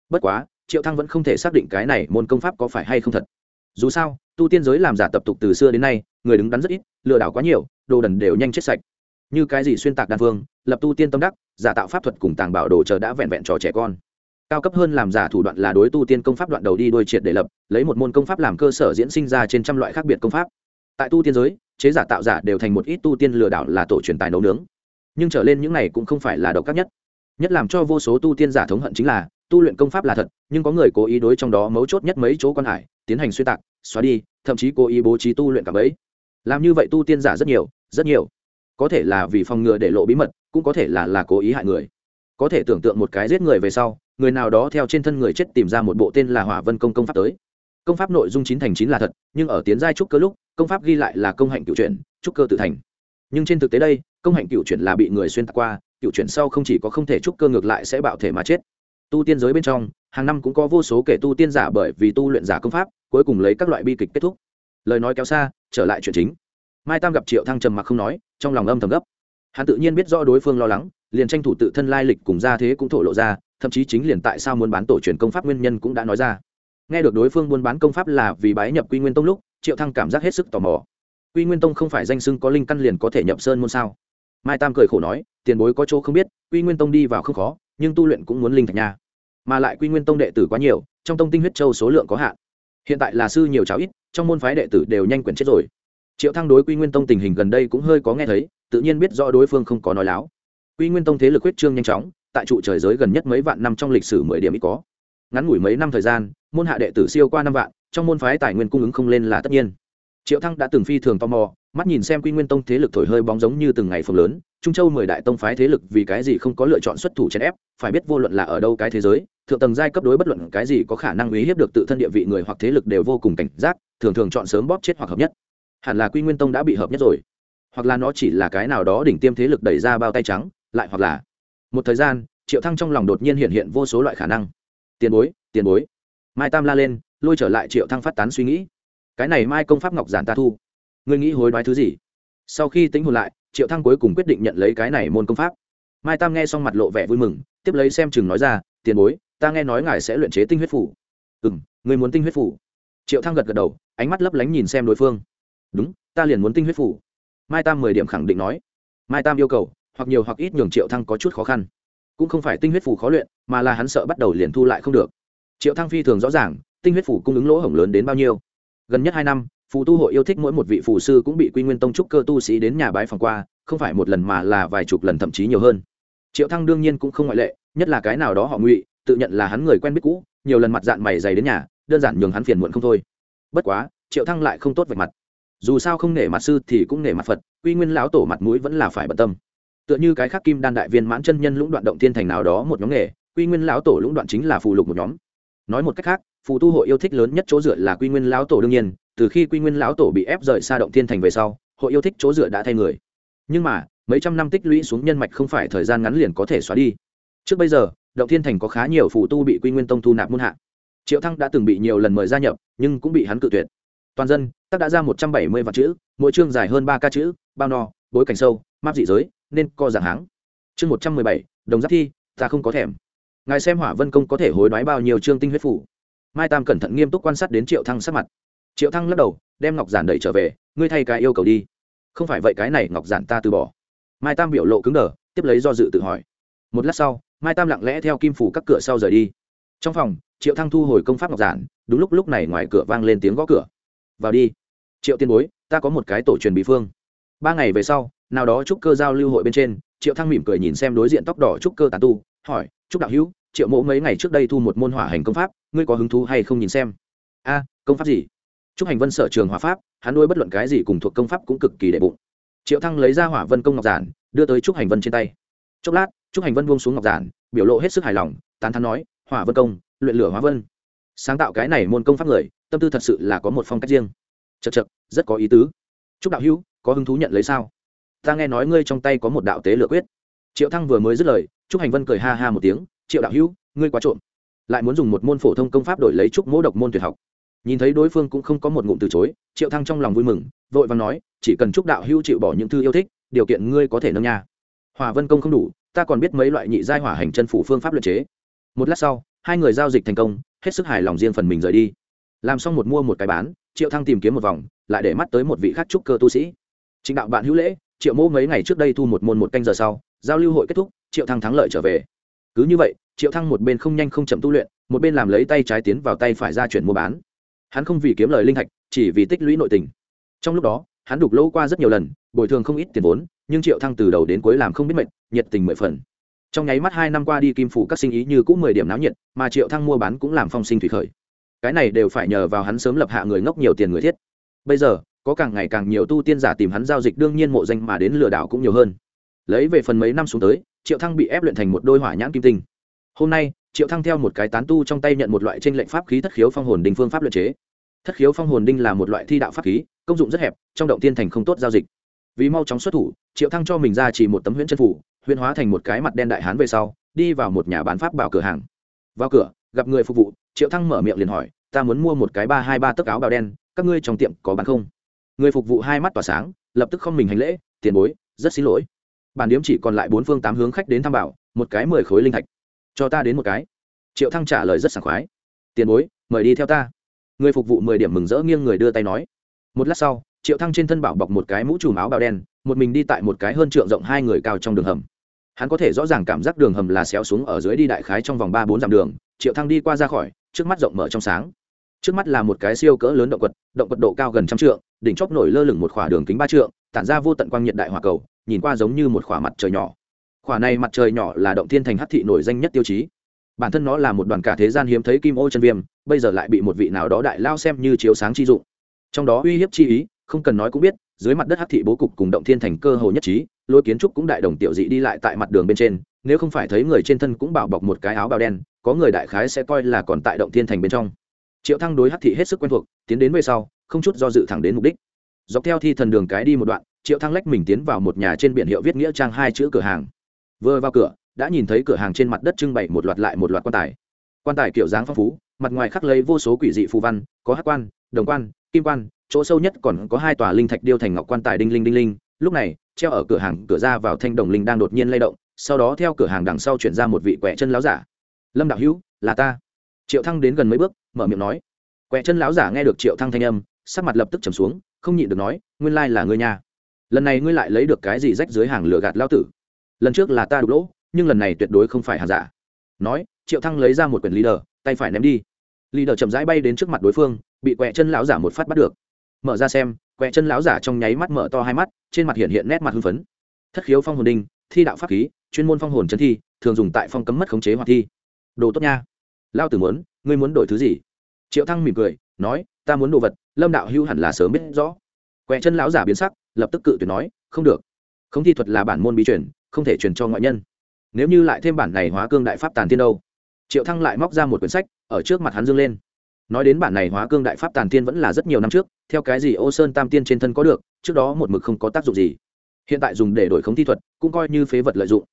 Bất quá triệu thăng vẫn không thể xác định cái này môn công pháp có phải hay không thật. Dù sao tu tiên giới làm giả tập tục từ xưa đến nay người đứng đắn rất ít lừa đảo quá nhiều đồ đần đều nhanh chết sạch. Như cái gì xuyên tạc đan vương, lập tu tiên tâm đắc giả tạo pháp thuật cùng tàng bảo đồ chờ đã vẹn vẹn trò trẻ con. Cao cấp hơn làm giả thủ đoạn là đối tu tiên công pháp đoạn đầu đi đôi triệt để lập lấy một môn công pháp làm cơ sở diễn sinh ra trên trăm loại khác biệt công pháp. Tại tu tiên giới chế giả tạo giả đều thành một ít tu tiên lừa đảo là tổ truyền tài nấu nướng nhưng trở lên những này cũng không phải là độc các nhất. Nhất làm cho vô số tu tiên giả thống hận chính là, tu luyện công pháp là thật, nhưng có người cố ý đối trong đó mấu chốt nhất mấy chỗ quan hải, tiến hành xuyên tạc, xóa đi, thậm chí cố ý bố trí tu luyện cả bấy làm như vậy tu tiên giả rất nhiều rất nhiều. Có thể là vì phòng ngừa để lộ bí mật, cũng có thể là là cố ý hại người. Có thể tưởng tượng một cái giết người về sau, người nào đó theo trên thân người chết tìm ra một bộ tên là hỏa vân công công pháp tới. Công pháp nội dung chín thành chín là thật, nhưng ở tiến giai trúc cơ lúc, công pháp ghi lại là công hạnh cựu chuyển trúc cơ tự thành nhưng trên thực tế đây, công hạnh cựu chuyển là bị người xuyên tạc qua, cựu chuyển sau không chỉ có không thể trúc cơ ngược lại sẽ bạo thể mà chết. Tu tiên giới bên trong, hàng năm cũng có vô số kể tu tiên giả bởi vì tu luyện giả công pháp, cuối cùng lấy các loại bi kịch kết thúc. Lời nói kéo xa, trở lại chuyện chính. Mai tam gặp triệu thăng trầm mặc không nói, trong lòng âm thầm gấp. Hắn tự nhiên biết rõ đối phương lo lắng, liền tranh thủ tự thân lai lịch cùng gia thế cũng thổ lộ ra, thậm chí chính liền tại sao muốn bán tổ truyền công pháp nguyên nhân cũng đã nói ra. Nghe được đối phương buôn bán công pháp là vì bái nhập quy nguyên tông lúc, triệu thăng cảm giác hết sức tò mò quy nguyên tông không phải danh xưng có linh căn liền có thể nhập sơn môn sao? Mai tam cười khổ nói, tiền bối có chỗ không biết, quy nguyên tông đi vào không khó, nhưng tu luyện cũng muốn linh thạch nha. Mà lại quy nguyên tông đệ tử quá nhiều, trong tông tinh huyết châu số lượng có hạn. Hiện tại là sư nhiều cháu ít, trong môn phái đệ tử đều nhanh quyển chết rồi. Triệu thăng đối quy nguyên tông tình hình gần đây cũng hơi có nghe thấy, tự nhiên biết rõ đối phương không có nói láo. Quy nguyên tông thế lực huyết trương nhanh chóng, tại trụ trời giới gần nhất mấy vạn năm trong lịch sử mười điểm ít có. Ngắn ngủi mấy năm thời gian, môn hạ đệ tử siêu qua năm vạn, trong môn phái tài nguyên cung ứng không lên là tất nhiên triệu thăng đã từng phi thường tò mò, mắt nhìn xem quy nguyên tông thế lực thổi hơi bóng giống như từng ngày phồng lớn, trung châu mười đại tông phái thế lực vì cái gì không có lựa chọn xuất thủ chèn ép, phải biết vô luận là ở đâu cái thế giới, thượng tầng giai cấp đối bất luận cái gì có khả năng uy hiếp được tự thân địa vị người hoặc thế lực đều vô cùng cảnh giác, thường thường chọn sớm bóp chết hoặc hợp nhất. Hẳn là quy nguyên tông đã bị hợp nhất rồi. Hoặc là nó chỉ là cái nào đó đỉnh tiêm thế lực đẩy ra bao tay trắng, lại hoặc là một thời gian, triệu thăng trong lòng đột nhiên hiện hiện vô số loại khả năng. Tiền bối tiền bối. Mai tam la lên, lôi trở lại triệu thăng phát tán suy nghĩ cái này mai công pháp ngọc giản ta thu. Ngươi nghĩ hối đoái thứ gì? Sau khi tính hồn lại, triệu thăng cuối cùng quyết định nhận lấy cái này môn công pháp. Mai tam nghe xong mặt lộ vẻ vui mừng, tiếp lấy xem chừng nói ra, tiền bối, ta nghe nói ngài sẽ luyện chế tinh huyết phủ. Ừ m người muốn tinh huyết phủ? Triệu thăng gật gật đầu, ánh mắt lấp lánh nhìn xem đối phương. Đúng, ta liền muốn tinh huyết phủ. Mai tam mười điểm khẳng định nói. Mai tam yêu cầu, hoặc nhiều hoặc ít nhường triệu thăng có chút khó khăn. Cũng không phải tinh huyết phủ khó luyện, mà là hắn sợ bắt đầu liền thu lại không được. Triệu thăng phi thường rõ ràng, tinh huyết phủ cung ứng lỗ hổng lớn đến bao nhiêu gần nhất hai năm, phù tu hội yêu thích mỗi một vị phù sư cũng bị quy nguyên tông trúc cơ tu sĩ đến nhà bái phòng qua, không phải một lần mà là vài chục lần thậm chí nhiều hơn. Triệu thăng đương nhiên cũng không ngoại lệ, nhất là cái nào đó họ ngụy, tự nhận là hắn người quen biết cũ, nhiều lần mặt dạng mày dày đến nhà, đơn giản nhường hắn phiền muộn không thôi. Bất quá, triệu thăng lại không tốt vạch mặt. Dù sao không nể mặt sư thì cũng nể mặt phật, quy nguyên lão tổ mặt mũi vẫn là phải bận tâm. Tựa như cái khác kim đan đại viên mãn chân nhân lũng đoạn động thiên thành nào đó một nhóm nghề, quy nguyên lão tổ lũng đoạn chính là phù lục một nhóm. Nói một cách khác phù tu hội yêu thích lớn nhất chỗ dựa là quy nguyên lão tổ đương nhiên, từ khi quy nguyên lão tổ bị ép rời xa động thiên thành về sau, hội yêu thích chỗ dựa đã thay người. Nhưng mà, mấy trăm năm tích lũy xuống nhân mạch không phải thời gian ngắn liền có thể xóa đi. Trước bây giờ, động thiên thành có khá nhiều phù tu bị quy nguyên tông thu nạp muôn hạ. Triệu thăng đã từng bị nhiều lần mời gia nhập, nhưng cũng bị hắn cự tuyệt. Toàn dân, tác đã ra một trăm bảy mươi vạn chữ, mỗi chương dài hơn ba ca chữ, bao no, bối cảnh sâu, map dị giới, nên co giảng háng. Chương một trăm mười bảy, đồng giáp thi, ta không có thèm. Ngài xem hỏa vân công có thể hối đoái bao nhiêu chương tinh huyết phủ? Mai tam cẩn thận nghiêm túc quan sát đến triệu thăng sắc mặt. Triệu thăng lắc đầu, đem ngọc giản đẩy trở về, ngươi thay cái yêu cầu đi. Không phải vậy cái này ngọc giản ta từ bỏ. Mai tam biểu lộ cứng đờ, tiếp lấy do dự tự hỏi. Một lát sau, mai tam lặng lẽ theo kim phủ các cửa sau rời đi. Trong phòng, triệu thăng thu hồi công pháp ngọc giản, đúng lúc lúc này ngoài cửa vang lên tiếng gõ cửa. Vào đi. Triệu tiên bối, ta có một cái tổ truyền bí phương. Ba ngày về sau, nào đó trúc cơ giao lưu hội bên trên, triệu thăng mỉm cười nhìn xem đối diện tóc đỏ trúc cơ tàn tu, hỏi, trúc đạo hữu, triệu mộ mấy ngày trước đây thu một môn hỏa hành công pháp ngươi có hứng thú hay không nhìn xem? A, công pháp gì? Trúc hành vân sở trường hỏa pháp, hắn nuôi bất luận cái gì cùng thuộc công pháp cũng cực kỳ đệ bụng. Triệu thăng lấy ra hỏa vân công ngọc giản, đưa tới trúc hành vân trên tay. Chốc lát, trúc hành vân buông xuống ngọc giản, biểu lộ hết sức hài lòng, tán thắn nói, hỏa vân công, luyện lửa hóa vân. Sáng tạo cái này môn công pháp người, tâm tư thật sự là có một phong cách riêng. Chật chật rất có ý tứ. Chúc đạo hữu, có hứng thú nhận lấy sao? Ta nghe nói ngươi trong tay có một đạo tế lửa quyết. Triệu thăng vừa mới dứt lời chúc hành vân cười ha ha một tiếng, triệu đạo hữu, ngươi quá trộm lại muốn dùng một môn phổ thông công pháp đổi lấy trúc mỗ độc môn tuyệt học. Nhìn thấy đối phương cũng không có một ngụm từ chối, triệu thăng trong lòng vui mừng, vội vàng nói, chỉ cần trúc đạo hưu chịu bỏ những thư yêu thích, điều kiện ngươi có thể nâng nha. Hòa vân công không đủ, ta còn biết mấy loại nhị giai hỏa hành chân phủ phương pháp luyện chế. Một lát sau, hai người giao dịch thành công, hết sức hài lòng riêng phần mình rời đi. Làm xong một mua một cái bán, triệu thăng tìm kiếm một vòng, lại để mắt tới một vị khác trúc cơ tu sĩ. Chính đạo bạn hữu lễ, triệu mô mấy ngày trước đây thu một môn một canh giờ sau, giao lưu hội kết thúc, triệu thăng thắng lợi trở về. Cứ như vậy triệu thăng một bên không nhanh không chậm tu luyện, một bên làm lấy tay trái tiến vào tay phải ra chuyển mua bán. Hắn không vì kiếm lời linh thạch, chỉ vì tích lũy nội tình. Trong lúc đó, hắn đục lỗ qua rất nhiều lần, bồi thường không ít tiền vốn, nhưng triệu thăng từ đầu đến cuối làm không biết mệnh, nhiệt tình mười phần. Trong nháy mắt hai năm qua đi kim phủ các sinh ý như cũng mười điểm náo nhiệt, mà triệu thăng mua bán cũng làm phong sinh thủy khởi. Cái này đều phải nhờ vào hắn sớm lập hạ người ngốc nhiều tiền người thiết. Bây giờ, có càng ngày càng nhiều tu tiên giả tìm hắn giao dịch đương nhiên mộ danh mà đến lừa đảo cũng nhiều hơn. Lấy về phần mấy năm xuống tới, triệu thăng bị ép luyện thành một đôi hỏa nhãn kim tinh hôm nay, triệu thăng theo một cái tán tu trong tay nhận một loại trên lệnh pháp khí thất khiếu phong hồn đinh phương pháp luyện chế. Thất khiếu phong hồn đinh là một loại thi đạo pháp khí, công dụng rất hẹp, trong động tiên thành không tốt giao dịch. Vì mau chóng xuất thủ, triệu thăng cho mình ra chỉ một tấm huyễn chân phủ, huyễn hóa thành một cái mặt đen đại hán về sau, đi vào một nhà bán pháp bảo cửa hàng. Vào cửa, gặp người phục vụ, triệu thăng mở miệng liền hỏi, ta muốn mua một cái ba hai ba tấc áo bào đen, các ngươi trong tiệm có bán không? Người phục vụ hai mắt tỏa sáng, lập tức không mình hành lễ, tiền bối, rất xin lỗi. Bản điếm chỉ còn lại bốn phương tám hướng khách đến thăm bảo, một cái mười khối linh thạch cho ta đến một cái. Triệu thăng trả lời rất sảng khoái. Tiền bối, mời đi theo ta. Người phục vụ mười điểm mừng rỡ nghiêng người đưa tay nói. Một lát sau, triệu thăng trên thân bảo bọc một cái mũ trùm áo bào đen, một mình đi tại một cái hơn trượng rộng hai người cao trong đường hầm. Hắn có thể rõ ràng cảm giác đường hầm là xéo xuống ở dưới đi đại khái trong vòng ba bốn dặm đường, triệu thăng đi qua ra khỏi, trước mắt rộng mở trong sáng. Trước mắt là một cái siêu cỡ lớn động quật động quật độ cao gần trăm trượng, đỉnh chóp nổi lơ lửng một khỏa đường kính ba trượng, tản ra vô tận quang nhiệt đại hỏa cầu, nhìn qua giống như một khỏa mặt trời nhỏ khỏa này mặt trời nhỏ là động thiên thành hắc thị nổi danh nhất tiêu chí. Bản thân nó là một đoàn cả thế gian hiếm thấy kim ô chân viêm, bây giờ lại bị một vị nào đó đại lao xem như chiếu sáng chi dụng. Trong đó uy hiếp chi ý, không cần nói cũng biết, dưới mặt đất hắc thị bố cục cùng động thiên thành cơ hồ nhất trí, lôi kiến trúc cũng đại đồng tiểu dị đi lại tại mặt đường bên trên, nếu không phải thấy người trên thân cũng bảo bọc một cái áo bào đen, có người đại khái sẽ coi là còn tại động thiên thành bên trong. Triệu thăng đối hắc thị hết sức quen thuộc, tiến đến về sau, không chút do dự thẳng đến mục đích. Dọc theo thi thần đường cái đi một đoạn, triệu thăng lách mình tiến vào một nhà trên biển hiệu viết nghĩa trang hai chữ cửa hàng vừa vào cửa, đã nhìn thấy cửa hàng trên mặt đất trưng bày một loạt lại một loạt quan tài. Quan tài kiểu dáng phong phú, mặt ngoài khắc lấy vô số quỷ dị phù văn, có hát quan, đồng quan, kim quan, chỗ sâu nhất còn có hai tòa linh thạch điêu thành ngọc quan tài đinh linh đinh linh. Lúc này, treo ở cửa hàng, cửa ra vào thanh đồng linh đang đột nhiên lay động, sau đó theo cửa hàng đằng sau chuyển ra một vị quẻ chân láo giả. Lâm đạo hữu, là ta. Triệu thăng đến gần mấy bước, mở miệng nói. Quẻ chân láo giả nghe được triệu thăng thanh âm, sắc mặt lập tức trầm xuống, không nhịn được nói, nguyên lai là ngươi nhà lần này ngươi lại lấy được cái gì rách dưới hàng lửa gạt lao tử? Lần trước là ta đục lỗ, nhưng lần này tuyệt đối không phải hàng giả. Nói, triệu thăng lấy ra một quyển leader, tay phải ném đi. Leader chậm rãi bay đến trước mặt đối phương, bị quẹ chân lão giả một phát bắt được. Mở ra xem, quẹ chân lão giả trong nháy mắt mở to hai mắt, trên mặt hiện hiện nét mặt hưng phấn. Thất khiếu phong hồn đinh, thi đạo pháp khí, chuyên môn phong hồn chân thi, thường dùng tại phong cấm mất khống chế hoạt thi. Đồ tốt nha. Lao tử muốn, ngươi muốn đổi thứ gì? Triệu thăng mỉm cười, nói, ta muốn đồ vật, lâm đạo hưu hẳn là sớm biết rõ. Quẹ chân lão giả biến sắc, lập tức cự tuyệt nói, không được. Không thi thuật là bản môn bí truyền không thể truyền cho ngoại nhân. Nếu như lại thêm bản này hóa cương đại pháp tàn tiên đâu? Triệu thăng lại móc ra một quyển sách, ở trước mặt hắn dương lên. Nói đến bản này hóa cương đại pháp tàn tiên vẫn là rất nhiều năm trước, theo cái gì ô sơn tam tiên trên thân có được, trước đó một mực không có tác dụng gì. Hiện tại dùng để đổi khống thi thuật, cũng coi như phế vật lợi dụng.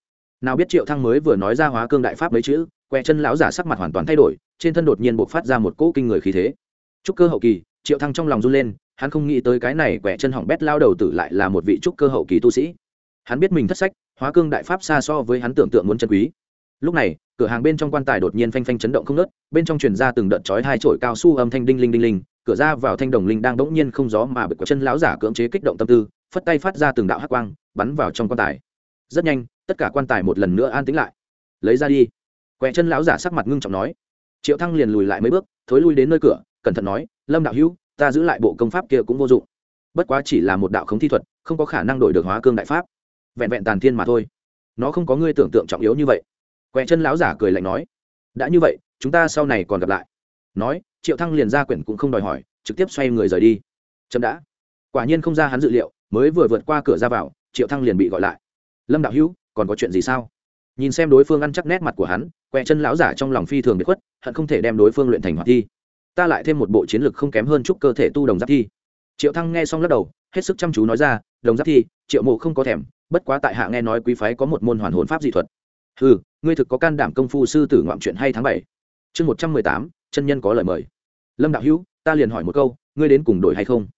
Nào biết triệu thăng mới vừa nói ra hóa cương đại pháp mấy chữ quẹ chân lão giả sắc mặt hoàn toàn thay đổi, trên thân đột nhiên bộc phát ra một cỗ kinh người khí thế. Trúc cơ hậu kỳ, triệu thăng trong lòng run lên, hắn không nghĩ tới cái này quẹ chân hỏng bét lao đầu tử lại là một vị trúc cơ hậu kỳ tu sĩ. Hắn biết mình thất sách hóa cương đại pháp xa so với hắn tưởng tượng muốn chân quý. Lúc này, cửa hàng bên trong quan tài đột nhiên phanh phanh chấn động không nớt bên trong truyền ra từng đợt chói hai trội cao su âm thanh đinh linh đinh linh, cửa ra vào thanh đồng linh đang bỗng nhiên không gió mà bực chân lão giả cưỡng chế kích động tâm tư, phất tay phát ra từng đạo hắc quang, bắn vào trong quan tài. Rất nhanh, tất cả quan tài một lần nữa an tĩnh lại. Lấy ra đi. Quẹ chân lão giả sắc mặt ngưng trọng nói. Triệu thăng liền lùi lại mấy bước, thối lui đến nơi cửa, cẩn thận nói, lâm đạo hữu, ta giữ lại bộ công pháp kia cũng vô dụng. Bất quá chỉ là một đạo khống thi thuật, không có khả năng đổi được hóa cương đại pháp vẹn vẹn tàn thiên mà thôi. Nó không có ngươi tưởng tượng trọng yếu như vậy. Quẹ chân lão giả cười lạnh nói. Đã như vậy, chúng ta sau này còn gặp lại. Nói, triệu thăng liền ra quyển cũng không đòi hỏi, trực tiếp xoay người rời đi. Chậm đã. Quả nhiên không ra hắn dự liệu, mới vừa vượt qua cửa ra vào, triệu thăng liền bị gọi lại. Lâm đạo hữu, còn có chuyện gì sao? Nhìn xem đối phương ăn chắc nét mặt của hắn quẹ chân lão giả trong lòng phi thường bị khuất, hận không thể đem đối phương luyện thành hoạt thi. Ta lại thêm một bộ chiến lược không kém hơn chút cơ thể tu đồng giáp thi. Triệu thăng nghe xong lắc đầu hết sức chăm chú nói ra, đồng giáp thi, triệu mộ không có thèm, bất quá tại hạ nghe nói quý phái có một môn hoàn hồn pháp dị thuật. Ừ ngươi thực có can đảm công phu sư tử ngoạm chuyện hay tháng bảy. Chương một trăm mười tám, chân nhân có lời mời. Lâm đạo hữu, ta liền hỏi một câu, ngươi đến cùng đổi hay không?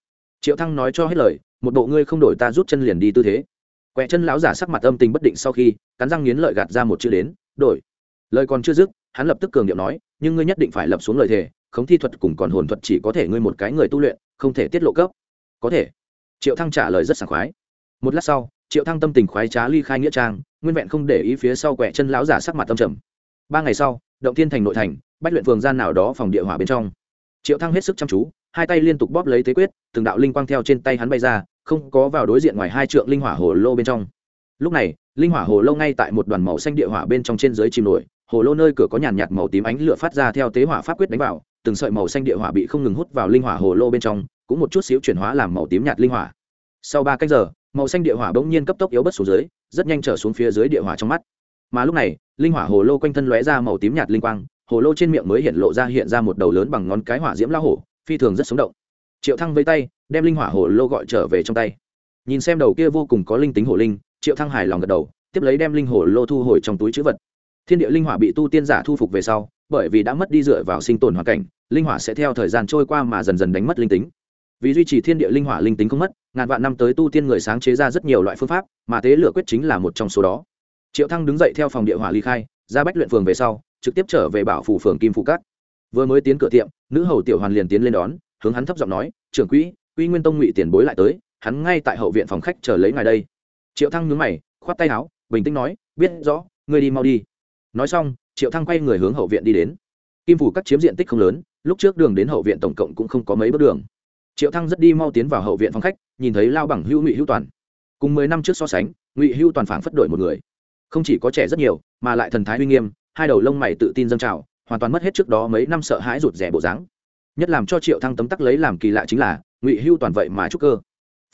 Triệu thăng nói cho hết lời, một bộ ngươi không đổi ta rút chân liền đi tư thế. Quẹ chân lão giả sắc mặt âm tình bất định sau khi, cắn răng nghiến lợi gạt ra một chữ đến, đổi. Lời còn chưa dứt, hắn lập tức cường điệu nói, nhưng ngươi nhất định phải lập xuống lời thề, khống thi thuật cùng còn hồn thuật chỉ có thể ngươi một cái người tu luyện, không thể tiết lộ cấp. Có thể triệu thăng trả lời rất sảng khoái. Một lát sau, triệu thăng tâm tình khoái trá ly khai nghĩa trang, nguyên vẹn không để ý phía sau quẹ chân lão giả sắc mặt tâm trầm. Ba ngày sau, động thiên thành nội thành, bách luyện phường gian nào đó phòng địa hỏa bên trong. Triệu thăng hết sức chăm chú, hai tay liên tục bóp lấy tế quyết, từng đạo linh quang theo trên tay hắn bay ra, không có vào đối diện ngoài hai trượng linh hỏa hồ lô bên trong. Lúc này, linh hỏa hồ lô ngay tại một đoàn màu xanh địa hỏa bên trong trên dưới chìm nổi, hồ lô nơi cửa có nhàn nhạt màu tím ánh lửa phát ra theo tế hỏa pháp quyết đánh vào, từng sợi màu xanh địa hỏa bị không ngừng hút vào linh hỏa hồ lô bên trong cũng một chút xíu chuyển hóa làm màu tím nhạt linh hỏa. Sau ba cách giờ, màu xanh địa hỏa bỗng nhiên cấp tốc yếu bớt xuống dưới, rất nhanh trở xuống phía dưới địa hỏa trong mắt. Mà lúc này, linh hỏa hồ lô quanh thân lóe ra màu tím nhạt linh quang, hồ lô trên miệng mới hiện lộ ra hiện ra một đầu lớn bằng ngón cái hỏa diễm lao hổ, phi thường rất sống động. Triệu thăng vây tay, đem linh hỏa hồ lô gọi trở về trong tay. Nhìn xem đầu kia vô cùng có linh tính hồ linh, triệu thăng hài lòng gật đầu, tiếp lấy đem linh hồ lô thu hồi trong túi chữ vật. Thiên địa linh hỏa bị tu tiên giả thu phục về sau, bởi vì đã mất đi dựa vào sinh tồn hoàn cảnh, linh hỏa sẽ theo thời gian trôi qua mà dần dần đánh mất linh tính vì duy trì thiên địa linh hỏa linh tính không mất, ngàn vạn năm tới tu tiên người sáng chế ra rất nhiều loại phương pháp, mà tế lửa quyết chính là một trong số đó. Triệu thăng đứng dậy theo phòng địa hỏa ly khai, ra bách luyện phường về sau, trực tiếp trở về bảo phủ phường kim phủ cát vừa mới tiến cửa tiệm, nữ hầu tiểu hoàn liền tiến lên đón, hướng hắn thấp giọng nói, trưởng quỹ uy nguyên tông ngụy tiền bối lại tới, hắn ngay tại hậu viện phòng khách chờ lấy ngài đây. Triệu thăng nhướng mày, khoát tay áo, bình tĩnh nói, biết rõ, ngươi đi mau đi. Nói xong, triệu thăng quay người hướng hậu viện đi đến. Kim phủ các chiếm diện tích không lớn, lúc trước đường đến hậu viện tổng cộng cũng không có mấy bước đường triệu thăng rất đi mau tiến vào hậu viện phòng khách, nhìn thấy lao bằng hữu ngụy hữu toàn. Cùng mười năm trước so sánh, ngụy hữu toàn phảng phất đổi một người. Không chỉ có trẻ rất nhiều, mà lại thần thái uy nghiêm, hai đầu lông mày tự tin dâng trào, hoàn toàn mất hết trước đó mấy năm sợ hãi rụt rẻ bộ dáng. Nhất làm cho triệu thăng tấm tắc lấy làm kỳ lạ chính là, ngụy hưu toàn vậy mà trúc cơ.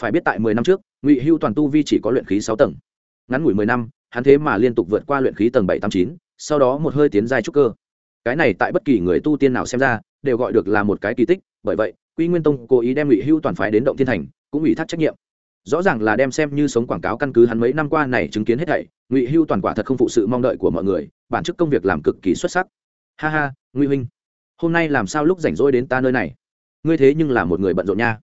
Phải biết tại mười năm trước, ngụy hưu toàn tu vi chỉ có luyện khí sáu tầng. Ngắn ngủi mười năm, hắn thế mà liên tục vượt qua luyện khí tầng bảy tám chín, sau đó một hơi tiến giai trúc cơ. Cái này tại bất kỳ người tu tiên nào xem ra, đều gọi được là một cái kỳ tích, bởi vậy quy nguyên tông cố ý đem ngụy hưu toàn phái đến động thiên thành, cũng ủy thác trách nhiệm. Rõ ràng là đem xem như sống quảng cáo căn cứ hắn mấy năm qua này chứng kiến hết thảy, ngụy hưu toàn quả thật không phụ sự mong đợi của mọi người, bản chức công việc làm cực kỳ xuất sắc. Ha ha, ngụy huynh, hôm nay làm sao lúc rảnh rỗi đến ta nơi này? Ngươi thế nhưng là một người bận rộn nha.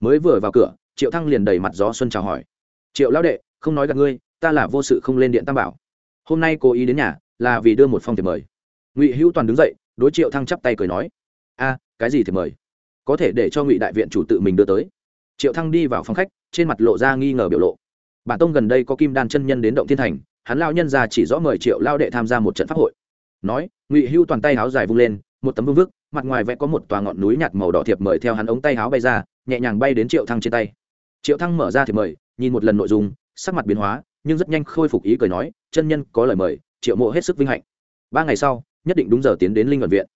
Mới vừa vào cửa, triệu thăng liền đầy mặt gió xuân chào hỏi. Triệu lão đệ, không nói gặp ngươi, ta là vô sự không lên điện tam bảo. Hôm nay cố ý đến nhà, là vì đưa một phong thiệp mời. Ngụy hữu toàn đứng dậy, đối triệu thăng chắp tay cười nói. A, cái gì thiệp mời? Có thể để cho ngụy đại viện chủ tự mình đưa tới triệu thăng đi vào phòng khách trên mặt lộ ra nghi ngờ biểu lộ bản tông gần đây có kim đan chân nhân đến động thiên thành hắn lao nhân ra chỉ rõ mời triệu lao đệ tham gia một trận pháp hội nói ngụy hưu toàn tay háo dài vung lên một tấm vương vức mặt ngoài vẽ có một tòa ngọn núi nhạt màu đỏ thiệp mời theo hắn ống tay háo bay ra nhẹ nhàng bay đến triệu thăng trên tay triệu thăng mở ra thiệp mời nhìn một lần nội dung sắc mặt biến hóa nhưng rất nhanh khôi phục ý cười nói chân nhân có lời mời triệu mộ hết sức vinh hạnh ba ngày sau nhất định đúng giờ tiến đến linh luận viện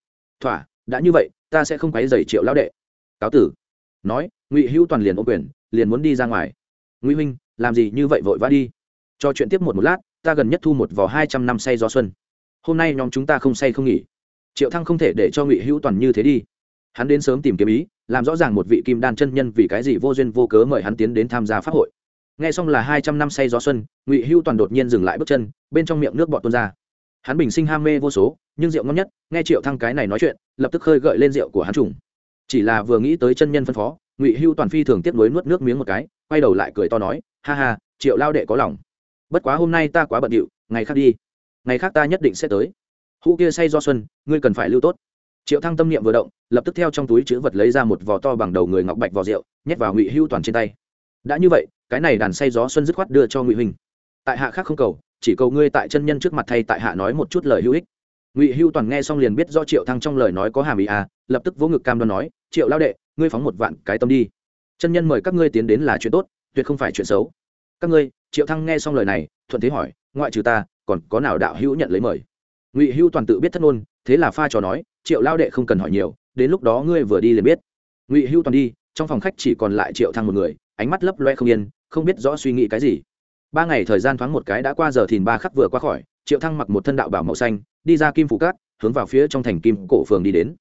thỏa đã như vậy ta sẽ không quấy dày triệu lão đệ cáo tử. Nói, ngụy hữu toàn liền ô quyền, liền muốn đi ra ngoài. Ngụy huynh, làm gì như vậy vội vã đi? Cho chuyện tiếp một một lát, ta gần nhất thu một vò hai trăm năm say gió xuân. Hôm nay nhóm chúng ta không say không nghỉ. Triệu thăng không thể để cho ngụy hữu toàn như thế đi. Hắn đến sớm tìm kiếm ý, làm rõ ràng một vị kim đan chân nhân vì cái gì vô duyên vô cớ mời hắn tiến đến tham gia pháp hội. N g h e xong là hai trăm năm say gió xuân, ngụy hữu toàn đột nhiên dừng lại bước chân, bên trong miệng nước bọt tuôn ra. Hắn bình sinh ham mê vô số, nhưng rượu ngon nhất, nghe triệu thăng cái này nói chuyện, lập tức khơi gợi lên rượu của hắn trùng chỉ là vừa nghĩ tới chân nhân phân phó, ngụy hưu toàn phi thường tiếp nối nuốt nước miếng một cái, quay đầu lại cười to nói, ha ha, triệu lao đệ có lòng. Bất quá hôm nay ta quá bận điệu, ngày khác đi. Ngày khác ta nhất định sẽ tới. Hũ kia say do xuân, ngươi cần phải lưu tốt. Triệu thăng tâm niệm vừa động, lập tức theo trong túi chữ vật lấy ra một vò to bằng đầu người ngọc bạch vò rượu, nhét vào ngụy hưu toàn trên tay. Đã như vậy, cái này đàn say gió xuân dứt khoát đưa cho ngụy huynh. Tại hạ khác không cầu, chỉ cầu ngươi tại chân nhân trước mặt thay tại hạ nói một chút lời hữu ích. Ngụy hưu toàn nghe xong liền biết do triệu thăng trong lời nói có hàm ý à lập tức vỗ ngực cam đoan nói triệu lao đệ, ngươi phóng một vạn cái tâm đi. Chân nhân mời các ngươi tiến đến là chuyện tốt, tuyệt không phải chuyện xấu. Các ngươi? Triệu thăng nghe xong lời này, thuận thế hỏi, ngoại trừ ta, còn có nào đạo hữu nhận lấy mời? Ngụy hữu toàn tự biết thất ngôn, thế là pha trò nói, triệu lao đệ không cần hỏi nhiều, đến lúc đó ngươi vừa đi liền biết. Ngụy hữu toàn đi, trong phòng khách chỉ còn lại triệu thăng một người, ánh mắt lấp loe không yên, không biết rõ suy nghĩ cái gì. Ba ngày thời gian thoáng một cái đã qua giờ thìn ba khắc vừa qua khỏi, triệu thăng mặc một thân đạo bảo màu xanh, đi ra kim phủ cát, hướng vào phía trong thành kim cổ phường đi đến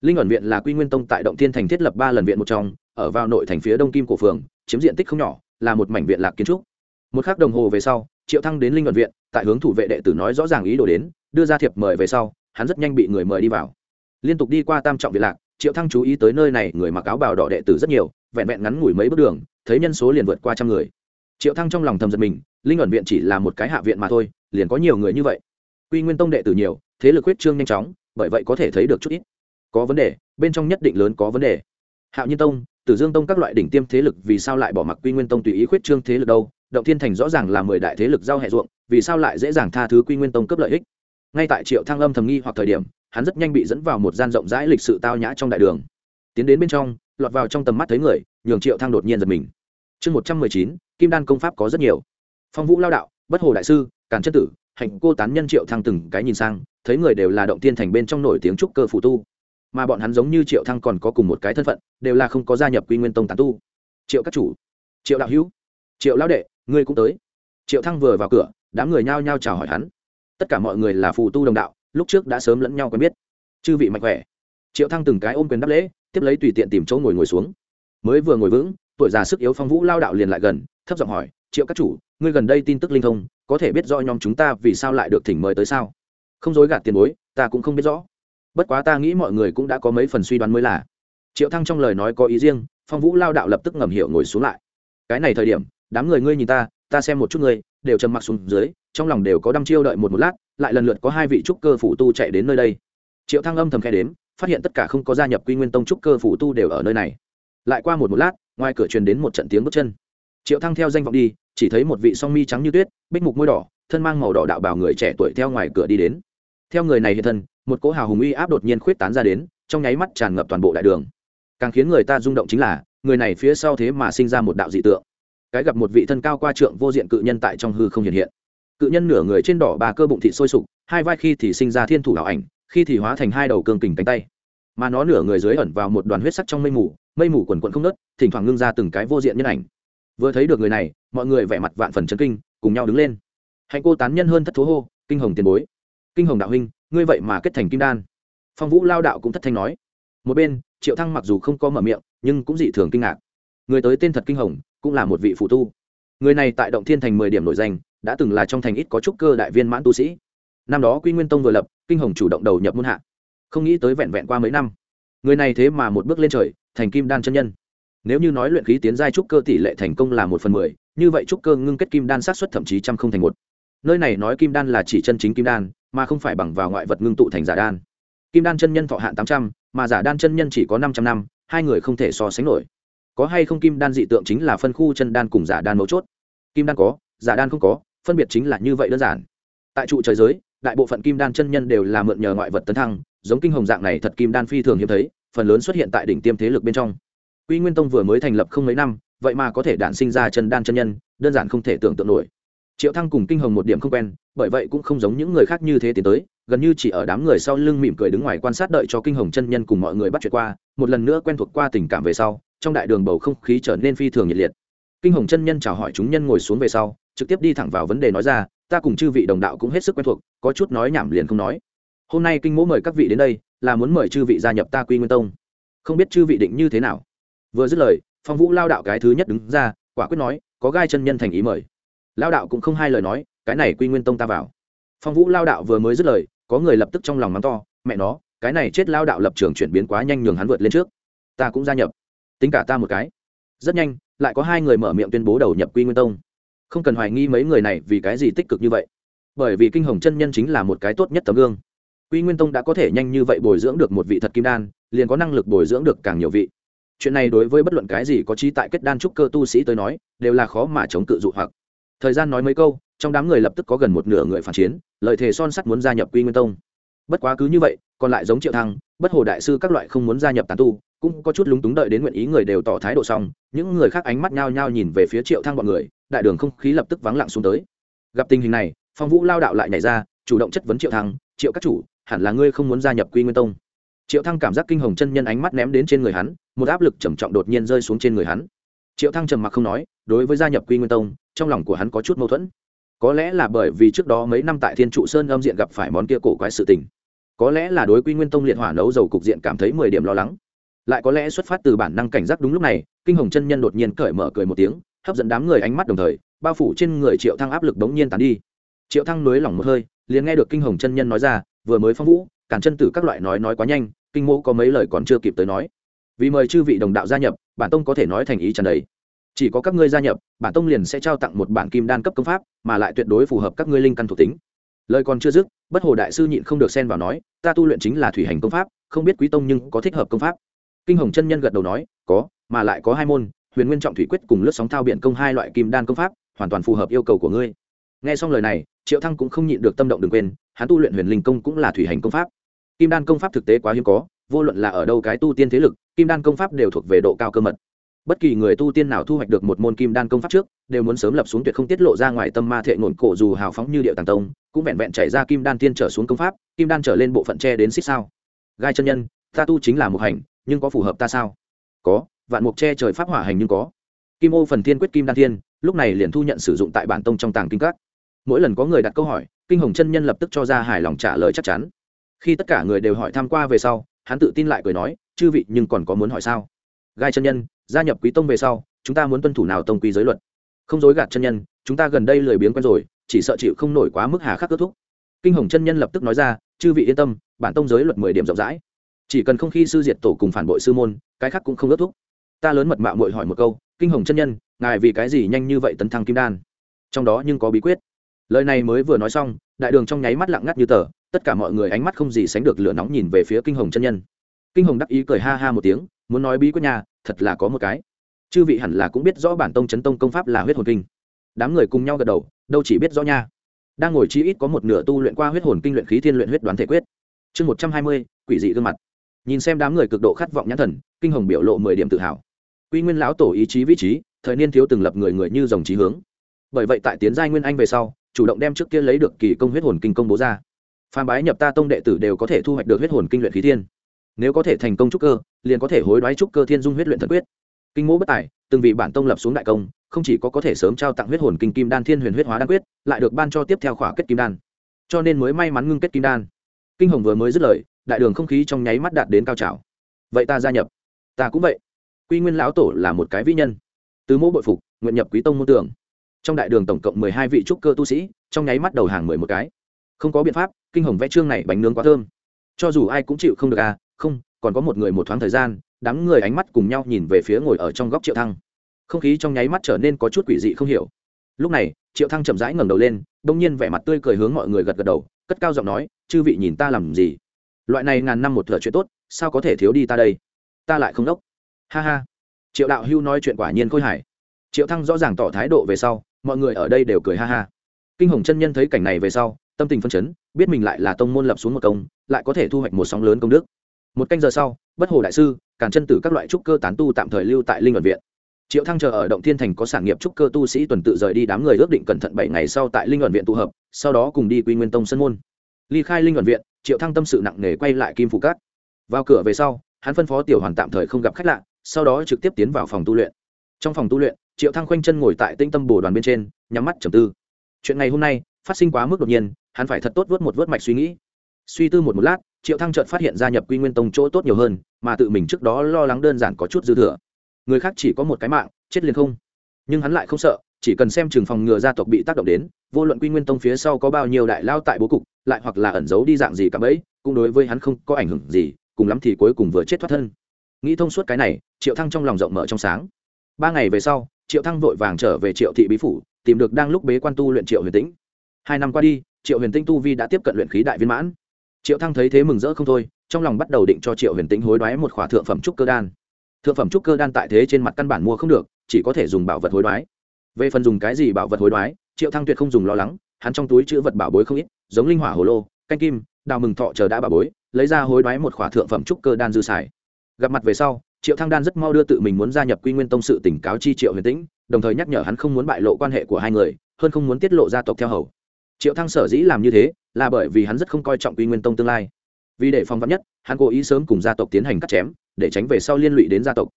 linh ẩn viện là quy nguyên tông tại động thiên thành thiết lập ba lần viện một trong, ở vào nội thành phía đông kim cổ phường, chiếm diện tích không nhỏ, là một mảnh viện lạc kiến trúc. Một khắc đồng hồ về sau, triệu thăng đến linh ẩn viện, tại hướng thủ vệ đệ tử nói rõ ràng ý đồ đến, đưa ra thiệp mời về sau, hắn rất nhanh bị người mời đi vào. Liên tục đi qua tam trọng viện lạc, triệu thăng chú ý tới nơi này, người mặc áo bào đỏ đệ tử rất nhiều, vẹn vẹn ngắn ngủi mấy bước đường, thấy nhân số liền vượt qua trăm người. Triệu thăng trong lòng thầm giật mình, linh ẩn viện chỉ là một cái hạ viện mà thôi, liền có nhiều người như vậy. Quy nguyên tông đệ tử nhiều, thế lực huyết trương nhanh chóng, bởi vậy có thể thấy được chút ít có vấn đề, bên trong nhất định lớn có vấn đề. Hạo nhiên tông, tử dương tông các loại đỉnh tiêm thế lực vì sao lại bỏ mặc quy nguyên tông tùy ý khuyết trương thế lực đâu? Động thiên thành rõ ràng là mười đại thế lực giao hệ ruộng, vì sao lại dễ dàng tha thứ quy nguyên tông cấp lợi ích? Ngay tại triệu thăng âm thầm nghi hoặc thời điểm, hắn rất nhanh bị dẫn vào một gian rộng rãi lịch sự tao nhã trong đại đường. Tiến đến bên trong, lọt vào trong tầm mắt thấy người, nhường triệu thăng đột nhiên giật mình. Chương một trăm mười chín, kim đan công pháp có rất nhiều. Phong vũ lao đạo, bất hồ đại sư, càn chất tử, hạnh cô tán nhân triệu thăng từng cái nhìn sang, thấy người đều là động thiên thành bên trong nổi tiếng trúc cơ phụ tu mà bọn hắn giống như triệu thăng còn có cùng một cái thân phận, đều là không có gia nhập quy nguyên tông tán tu. Triệu các chủ, triệu đạo hữu, triệu lão đệ, ngươi cũng tới. Triệu thăng vừa vào cửa, đám người nhao nhao chào hỏi hắn. Tất cả mọi người là phù tu đồng đạo, lúc trước đã sớm lẫn nhau quen biết. Chư vị mạnh khỏe. Triệu thăng từng cái ôm quyền đáp lễ, tiếp lấy tùy tiện tìm chỗ ngồi ngồi xuống. Mới vừa ngồi vững, tuổi già sức yếu phong vũ lao đạo liền lại gần, thấp giọng hỏi, triệu các chủ, ngươi gần đây tin tức linh thông, có thể biết rõ nhóm chúng ta vì sao lại được thỉnh mời tới sao? Không dối gạt tiền bối, ta cũng không biết rõ bất quá ta nghĩ mọi người cũng đã có mấy phần suy đoán mới là. Triệu thăng trong lời nói có ý riêng, phong vũ lao đạo lập tức ngầm hiểu ngồi xuống lại. Cái này thời điểm, đám người ngươi nhìn ta ta xem một chút ngươi, đều trầm mặc xuống dưới, trong lòng đều có đăm chiêu đợi một một lát, lại lần lượt có hai vị trúc cơ phụ tu chạy đến nơi đây. Triệu thăng âm thầm khe đếm, phát hiện tất cả không có gia nhập quy nguyên tông trúc cơ phủ tu đều ở nơi này. Lại qua một một lát, ngoài cửa truyền đến một trận tiếng bước chân. Triệu thăng theo danh vọng đi, chỉ thấy một vị song mi trắng như tuyết, bích mục môi đỏ, thân mang màu đỏ đạo bào người trẻ tuổi theo ngoài cửa đi đến. Theo người này hiện thân một cỗ hào hùng uy áp đột nhiên khuyết tán ra đến, trong nháy mắt tràn ngập toàn bộ đại đường. Càng khiến người ta rung động chính là, người này phía sau thế mà sinh ra một đạo dị tượng. Cái gặp một vị thân cao qua trượng vô diện cự nhân tại trong hư không hiện hiện. Cự nhân nửa người trên đỏ ba cơ bụng thịt sôi sục, hai vai khi thì sinh ra thiên thủ đạo ảnh, khi thì hóa thành hai đầu cương kình cánh tay. Mà nó nửa người dưới ẩn vào một đoàn huyết sắc trong mây mù mây mù quần quận không nớt thỉnh thoảng ngưng ra từng cái vô diện nhân ảnh. Vừa thấy được người này, mọi người vẻ mặt vạn phần chấn kinh, cùng nhau đứng lên. Hạnh cô tán nhân hơn thất thố hô, kinh hồng tiền bối, kinh hồng đạo huynh ngươi vậy mà kết thành kim đan. Phong vũ lao đạo cũng thất thanh nói. Một bên, triệu thăng mặc dù không có mở miệng, nhưng cũng dị thường kinh ngạc. Người tới tên thật kinh hồng, cũng là một vị phụ tu. Người này tại động thiên thành mười điểm nổi danh, đã từng là trong thành ít có trúc cơ đại viên mãn tu sĩ. Năm đó quy nguyên tông vừa lập, kinh hồng chủ động đầu nhập muôn hạ. Không nghĩ tới vẹn vẹn qua mấy năm, người này thế mà một bước lên trời, thành kim đan chân nhân. Nếu như nói luyện khí tiến giai trúc cơ tỷ lệ thành công là một phần mười, như vậy trúc cơ ngưng kết kim đan sát xuất thậm chí trăm không thành một. Nơi này nói kim đan là chỉ chân chính kim đan mà không phải bằng vào ngoại vật ngưng tụ thành giả đan. Kim đan chân nhân thọ hạn tám trăm, mà giả đan chân nhân chỉ có năm trăm năm, hai người không thể so sánh nổi. Có hay không kim đan dị tượng chính là phân khu chân đan cùng giả đan mấu chốt? Kim đan có, giả đan không có, phân biệt chính là như vậy đơn giản. Tại trụ trời giới, đại bộ phận kim đan chân nhân đều là mượn nhờ ngoại vật tấn thăng, giống kinh hồng dạng này thật kim đan phi thường hiếm thấy, phần lớn xuất hiện tại đỉnh tiêm thế lực bên trong. Quy nguyên tông vừa mới thành lập không mấy năm, vậy mà có thể đản sinh ra chân đan chân nhân, đơn giản không thể tưởng tượng nổi triệu thăng cùng kinh hồng một điểm không quen, bởi vậy cũng không giống những người khác như thế tiến tới, gần như chỉ ở đám người sau lưng mỉm cười đứng ngoài quan sát đợi cho kinh hồng chân nhân cùng mọi người bắt chuyện qua, một lần nữa quen thuộc qua tình cảm về sau, trong đại đường bầu không khí trở nên phi thường nhiệt liệt. Kinh hồng chân nhân chào hỏi chúng nhân ngồi xuống về sau, trực tiếp đi thẳng vào vấn đề nói ra, ta cùng chư vị đồng đạo cũng hết sức quen thuộc, có chút nói nhảm liền không nói. Hôm nay kinh mỗ mời các vị đến đây, là muốn mời chư vị gia nhập ta quy nguyên tông. Không biết chư vị định như thế nào? Vừa dứt lời, phong vũ lao đạo cái thứ nhất đứng ra, quả quyết nói, có gai chân nhân thành ý mời lao đạo cũng không hai lời nói, cái này quy nguyên tông ta vào. Phong vũ lao đạo vừa mới dứt lời, có người lập tức trong lòng mắng to, mẹ nó, cái này chết lao đạo lập trường chuyển biến quá nhanh nhường hắn vượt lên trước. Ta cũng gia nhập. Tính cả ta một cái. Rất nhanh, lại có hai người mở miệng tuyên bố đầu nhập quy nguyên tông. Không cần hoài nghi mấy người này vì cái gì tích cực như vậy. Bởi vì kinh hồng chân nhân chính là một cái tốt nhất tấm gương. Quy nguyên tông đã có thể nhanh như vậy bồi dưỡng được một vị thật kim đan, liền có năng lực bồi dưỡng được càng nhiều vị. Chuyện này đối với bất luận cái gì có trí tại kết đan trúc cơ tu sĩ tới nói, đều là khó mà chống cự dụ hoặc thời gian nói mấy câu, trong đám người lập tức có gần một nửa người phản chiến lợi thế son sắt muốn gia nhập quy nguyên tông. Bất quá cứ như vậy, còn lại giống triệu thăng, bất hồ đại sư các loại không muốn gia nhập tán tu, cũng có chút lúng túng đợi đến nguyện ý người đều tỏ thái độ xong, những người khác ánh mắt nhao nhao nhìn về phía triệu thăng bọn người, đại đường không khí lập tức vắng lặng xuống tới. Gặp tình hình này, phong vũ lao đạo lại nhảy ra, chủ động chất vấn triệu thăng, triệu các chủ, hẳn là ngươi không muốn gia nhập quy nguyên tông? Triệu thăng cảm giác kinh hồng chân nhân ánh mắt ném đến trên người hắn, một áp lực trầm trọng đột nhiên rơi xuống trên người hắn triệu thăng trầm mặc không nói, đối với gia nhập quy nguyên tông, trong lòng của hắn có chút mâu thuẫn. Có lẽ là bởi vì trước đó mấy năm tại thiên trụ sơn âm diện gặp phải món kia cổ quái sự tình. Có lẽ là đối quy nguyên tông liệt hỏa nấu dầu cục diện cảm thấy mười điểm lo lắng. Lại có lẽ xuất phát từ bản năng cảnh giác đúng lúc này, kinh hồng chân nhân đột nhiên cởi mở cười một tiếng, hấp dẫn đám người ánh mắt đồng thời, bao phủ trên người triệu thăng áp lực đống nhiên tán đi. Triệu thăng nới lỏng một hơi, liền nghe được kinh hồng chân nhân nói ra, vừa mới phong vũ, cản chân tử các loại nói nói quá nhanh, kinh mô có mấy lời còn chưa kịp tới nói. Vì mời chư vị đồng đạo gia nhập bản tông có thể nói thành ý tràn đầy. Chỉ có các ngươi gia nhập, bản tông liền sẽ trao tặng một bản kim đan cấp công pháp, mà lại tuyệt đối phù hợp các ngươi linh căn thuộc tính. Lời còn chưa dứt, bất hồ đại sư nhịn không được xen vào nói, ta tu luyện chính là thủy hành công pháp, không biết quý tông nhưng có thích hợp công pháp. Kinh hồng chân nhân gật đầu nói, có, mà lại có hai môn, huyền nguyên trọng thủy quyết cùng lướt sóng thao biện công hai loại kim đan công pháp, hoàn toàn phù hợp yêu cầu của ngươi. Nghe xong lời này, triệu thăng cũng không nhịn được tâm động đừng quên, hắn tu luyện huyền linh công cũng là thủy hành công pháp. Kim đan công pháp thực tế quá hiếm có vô luận là ở đâu cái tu tiên thế lực, kim đan công pháp đều thuộc về độ cao cơ mật. Bất kỳ người tu tiên nào thu hoạch được một môn kim đan công pháp trước, đều muốn sớm lập xuống tuyệt không tiết lộ ra ngoài tâm ma thệ ngổn cổ dù hào phóng như điệu tàng tông, cũng vẹn vẹn chảy ra kim đan tiên trở xuống công pháp, kim đan trở lên bộ phận tre đến xích sao. Gai chân nhân, ta tu chính là một hành, nhưng có phù hợp ta sao? Có, vạn mục che trời pháp hỏa hành nhưng có. Kim ô phần thiên quyết kim đan thiên, lúc này liền thu nhận sử dụng tại bản tông trong tàng kinh các. Mỗi lần có người đặt câu hỏi, kinh hồng chân nhân lập tức cho ra hài lòng trả lời chắc chắn. Khi tất cả người đều hỏi tham q u a về sau hắn tự tin lại cười nói, chư vị, nhưng còn có muốn hỏi sao? Gai chân nhân, gia nhập quý tông về sau, chúng ta muốn tuân thủ nào tông quý giới luật? Không dối gạt chân nhân, chúng ta gần đây lười biếng quen rồi, chỉ sợ chịu không nổi quá mức hà khắc kết thúc. Kinh hồng chân nhân lập tức nói ra, chư vị yên tâm, bản tông giới luật mười điểm rộng rãi. Chỉ cần không khi sư diệt tổ cùng phản bội sư môn, cái khác cũng không ước thúc. Ta lớn mật mạo mội hỏi một câu, kinh hồng chân nhân, ngài vì cái gì nhanh như vậy tấn thăng kim đan? Trong đó nhưng có bí quyết. Lời này mới vừa nói xong, đại đường trong nháy mắt lặng ngắt như tờ tất cả mọi người ánh mắt không gì sánh được lửa nóng nhìn về phía kinh hồng chân nhân. Kinh hồng đắc ý cười ha ha một tiếng, muốn nói bí quyết nhà thật là có một cái. Chư vị hẳn là cũng biết rõ bản tông chấn tông công pháp là huyết hồn kinh. Đám người cùng nhau gật đầu, đâu chỉ biết rõ nha. Đang ngồi chi ít có một nửa tu luyện qua huyết hồn kinh luyện khí thiên luyện huyết đoán thể quyết. Chương một trăm hai mươi, quỷ dị gương mặt. Nhìn xem đám người cực độ khát vọng nhãn thần, kinh hồng biểu lộ mười điểm tự hào. Quy nguyên lão tổ ý chí vị trí, thời niên thiếu từng lập người người như dòng trí hướng. Bởi vậy tại tiến giai nguyên anh về sau, chủ động đem trước kia lấy được kỳ công huyết hồn kinh công bố ra phan bái nhập ta tông đệ tử đều có thể thu hoạch được huyết hồn kinh luyện khí thiên. Nếu có thể thành công trúc cơ, liền có thể hối đoái trúc cơ thiên dung huyết luyện thần quyết. Kinh mỗ bất tài, từng vị bản tông lập xuống đại công, không chỉ có có thể sớm trao tặng huyết hồn kinh kim đan thiên huyền huyết hóa đan quyết, lại được ban cho tiếp theo khỏa kết kim đan. Cho nên mới may mắn ngưng kết kim đan. Kinh hồng vừa mới dứt lời, đại đường không khí trong nháy mắt đạt đến cao trào. Vậy ta gia nhập. Ta cũng vậy. Quy nguyên lão tổ là một cái vĩ nhân. Từ mỗ bội phục, nguyện nhập quý tông môn tưởng trong đại đường tổng cộng mười hai vị trúc cơ tu sĩ, trong nháy mắt đầu hàng mười một cái không có biện pháp, kinh hồng vẽ trương này bánh nướng quá thơm. Cho dù ai cũng chịu không được à không, còn có một người một thoáng thời gian, đám người ánh mắt cùng nhau nhìn về phía ngồi ở trong góc triệu thăng. Không khí trong nháy mắt trở nên có chút quỷ dị không hiểu. Lúc này, triệu thăng chậm rãi ngẩng đầu lên, đông nhiên vẻ mặt tươi cười hướng mọi người gật gật đầu, cất cao giọng nói, chư vị nhìn ta làm gì? Loại này ngàn năm một thửa chuyện tốt, sao có thể thiếu đi ta đây? Ta lại không đốc. Ha ha. Triệu đạo hưu nói chuyện quả nhiên khôi hài. Triệu thăng rõ ràng tỏ thái độ về sau, mọi người ở đây đều cười ha ha. Kinh hồng chân nhân thấy cảnh này về sau tâm tình phân chấn, biết mình lại là tông môn lập xuống một công, lại có thể thu hoạch một sóng lớn công đức. Một canh giờ sau, bất hồ đại sư, càn chân tử các loại trúc cơ tán tu tạm thời lưu tại linh luận viện. Triệu thăng chờ ở động thiên thành có sản nghiệp trúc cơ tu sĩ tuần tự rời đi đám người ước định cẩn thận bảy ngày sau tại linh luận viện tụ hợp, sau đó cùng đi quy nguyên tông sân môn. Ly khai linh luận viện, triệu thăng tâm sự nặng nề quay lại kim phủ cát vào cửa về sau, hắn phân phó tiểu hoàn tạm thời không gặp khách lạ, sau đó trực tiếp tiến vào phòng tu luyện. Trong phòng tu luyện, triệu thăng khoanh chân ngồi tại tinh tâm bồ đoàn bên trên, nhắm mắt trầm tư. Chuyện ngày hôm nay phát sinh quá mức đột nhiên, hắn phải thật tốt vớt một vớt mạch suy nghĩ. Suy tư một một lát, triệu thăng chợt phát hiện gia nhập quy nguyên tông chỗ tốt nhiều hơn, mà tự mình trước đó lo lắng đơn giản có chút dư thừa. Người khác chỉ có một cái mạng, chết liền không. Nhưng hắn lại không sợ, chỉ cần xem trường phòng ngừa gia tộc bị tác động đến, vô luận quy nguyên tông phía sau có bao nhiêu đại lao tại bố cục, lại hoặc là ẩn giấu đi dạng gì cả bấy cũng đối với hắn không có ảnh hưởng gì, cùng lắm thì cuối cùng vừa chết thoát thân. Nghĩ thông suốt cái này, triệu thăng trong lòng rộng mở trong sáng. Ba ngày về sau, triệu thăng vội vàng trở về triệu thị bí phủ, tìm được đang lúc bế quan tu luyện triệu huyền tĩnh hai năm qua đi, triệu huyền Tinh tu vi đã tiếp cận luyện khí đại viên mãn. Triệu thăng thấy thế mừng rỡ không thôi, trong lòng bắt đầu định cho triệu huyền Tinh hối đoái một khỏa thượng phẩm trúc cơ đan. Thượng phẩm trúc cơ đan tại thế trên mặt căn bản mua không được, chỉ có thể dùng bảo vật hối đoái. Về phần dùng cái gì bảo vật hối đoái, triệu thăng tuyệt không dùng lo lắng, hắn trong túi chữ vật bảo bối không ít, giống linh hỏa hồ lô, canh kim, đào mừng thọ chờ đã bảo bối, lấy ra hối đoái một khỏa thượng phẩm trúc cơ đan dư xài. Gặp mặt về sau, triệu thăng đan rất mau đưa tự mình muốn gia nhập quy nguyên tông sự tỉnh cáo chi triệu huyền tĩnh, đồng thời nhắc nhở hắn không muốn bại lộ quan hệ của hai người, hơn không muốn tiết lộ gia tộc theo hầu triệu thăng sở dĩ làm như thế là bởi vì hắn rất không coi trọng quy nguyên tông tương lai. Vì để phòng vắn nhất, hắn cố ý sớm cùng gia tộc tiến hành cắt chém, để tránh về sau liên lụy đến gia tộc.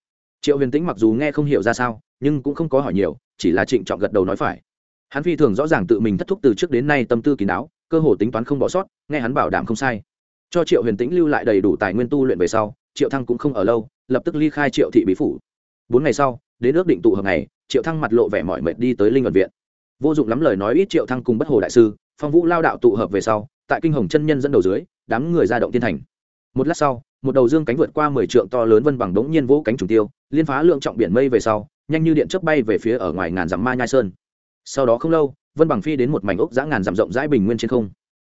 Triệu huyền tĩnh mặc dù nghe không hiểu ra sao, nhưng cũng không có hỏi nhiều, chỉ là trịnh trọng gật đầu nói phải. Hắn phi thường rõ ràng tự mình thất thúc từ trước đến nay tâm tư kín đáo, cơ hồ tính toán không bỏ sót, nghe hắn bảo đảm không sai. Cho triệu huyền tĩnh lưu lại đầy đủ tài nguyên tu luyện về sau, triệu thăng cũng không ở lâu, lập tức ly khai triệu thị bí phủ. Bốn ngày sau, đến ước định tụ hợp ngày, triệu thăng mặt lộ vẻ mỏi mệt đi tới linh luận viện vô dụng lắm lời nói ít triệu thăng cùng bất hồ đại sư, phong vũ lao đạo tụ hợp về sau, tại kinh hồng chân nhân dẫn đầu dưới, đám người ra động tiên thành. Một lát sau, một đầu dương cánh vượt qua mười trượng to lớn vân bằng đống nhiên vỗ cánh trùng tiêu, liên phá lượng trọng biển mây về sau, nhanh như điện chớp bay về phía ở ngoài ngàn dặm ma nhai sơn. Sau đó không lâu, vân bằng phi đến một mảnh ốc dã ngàn dặm rộng rãi bình nguyên trên không.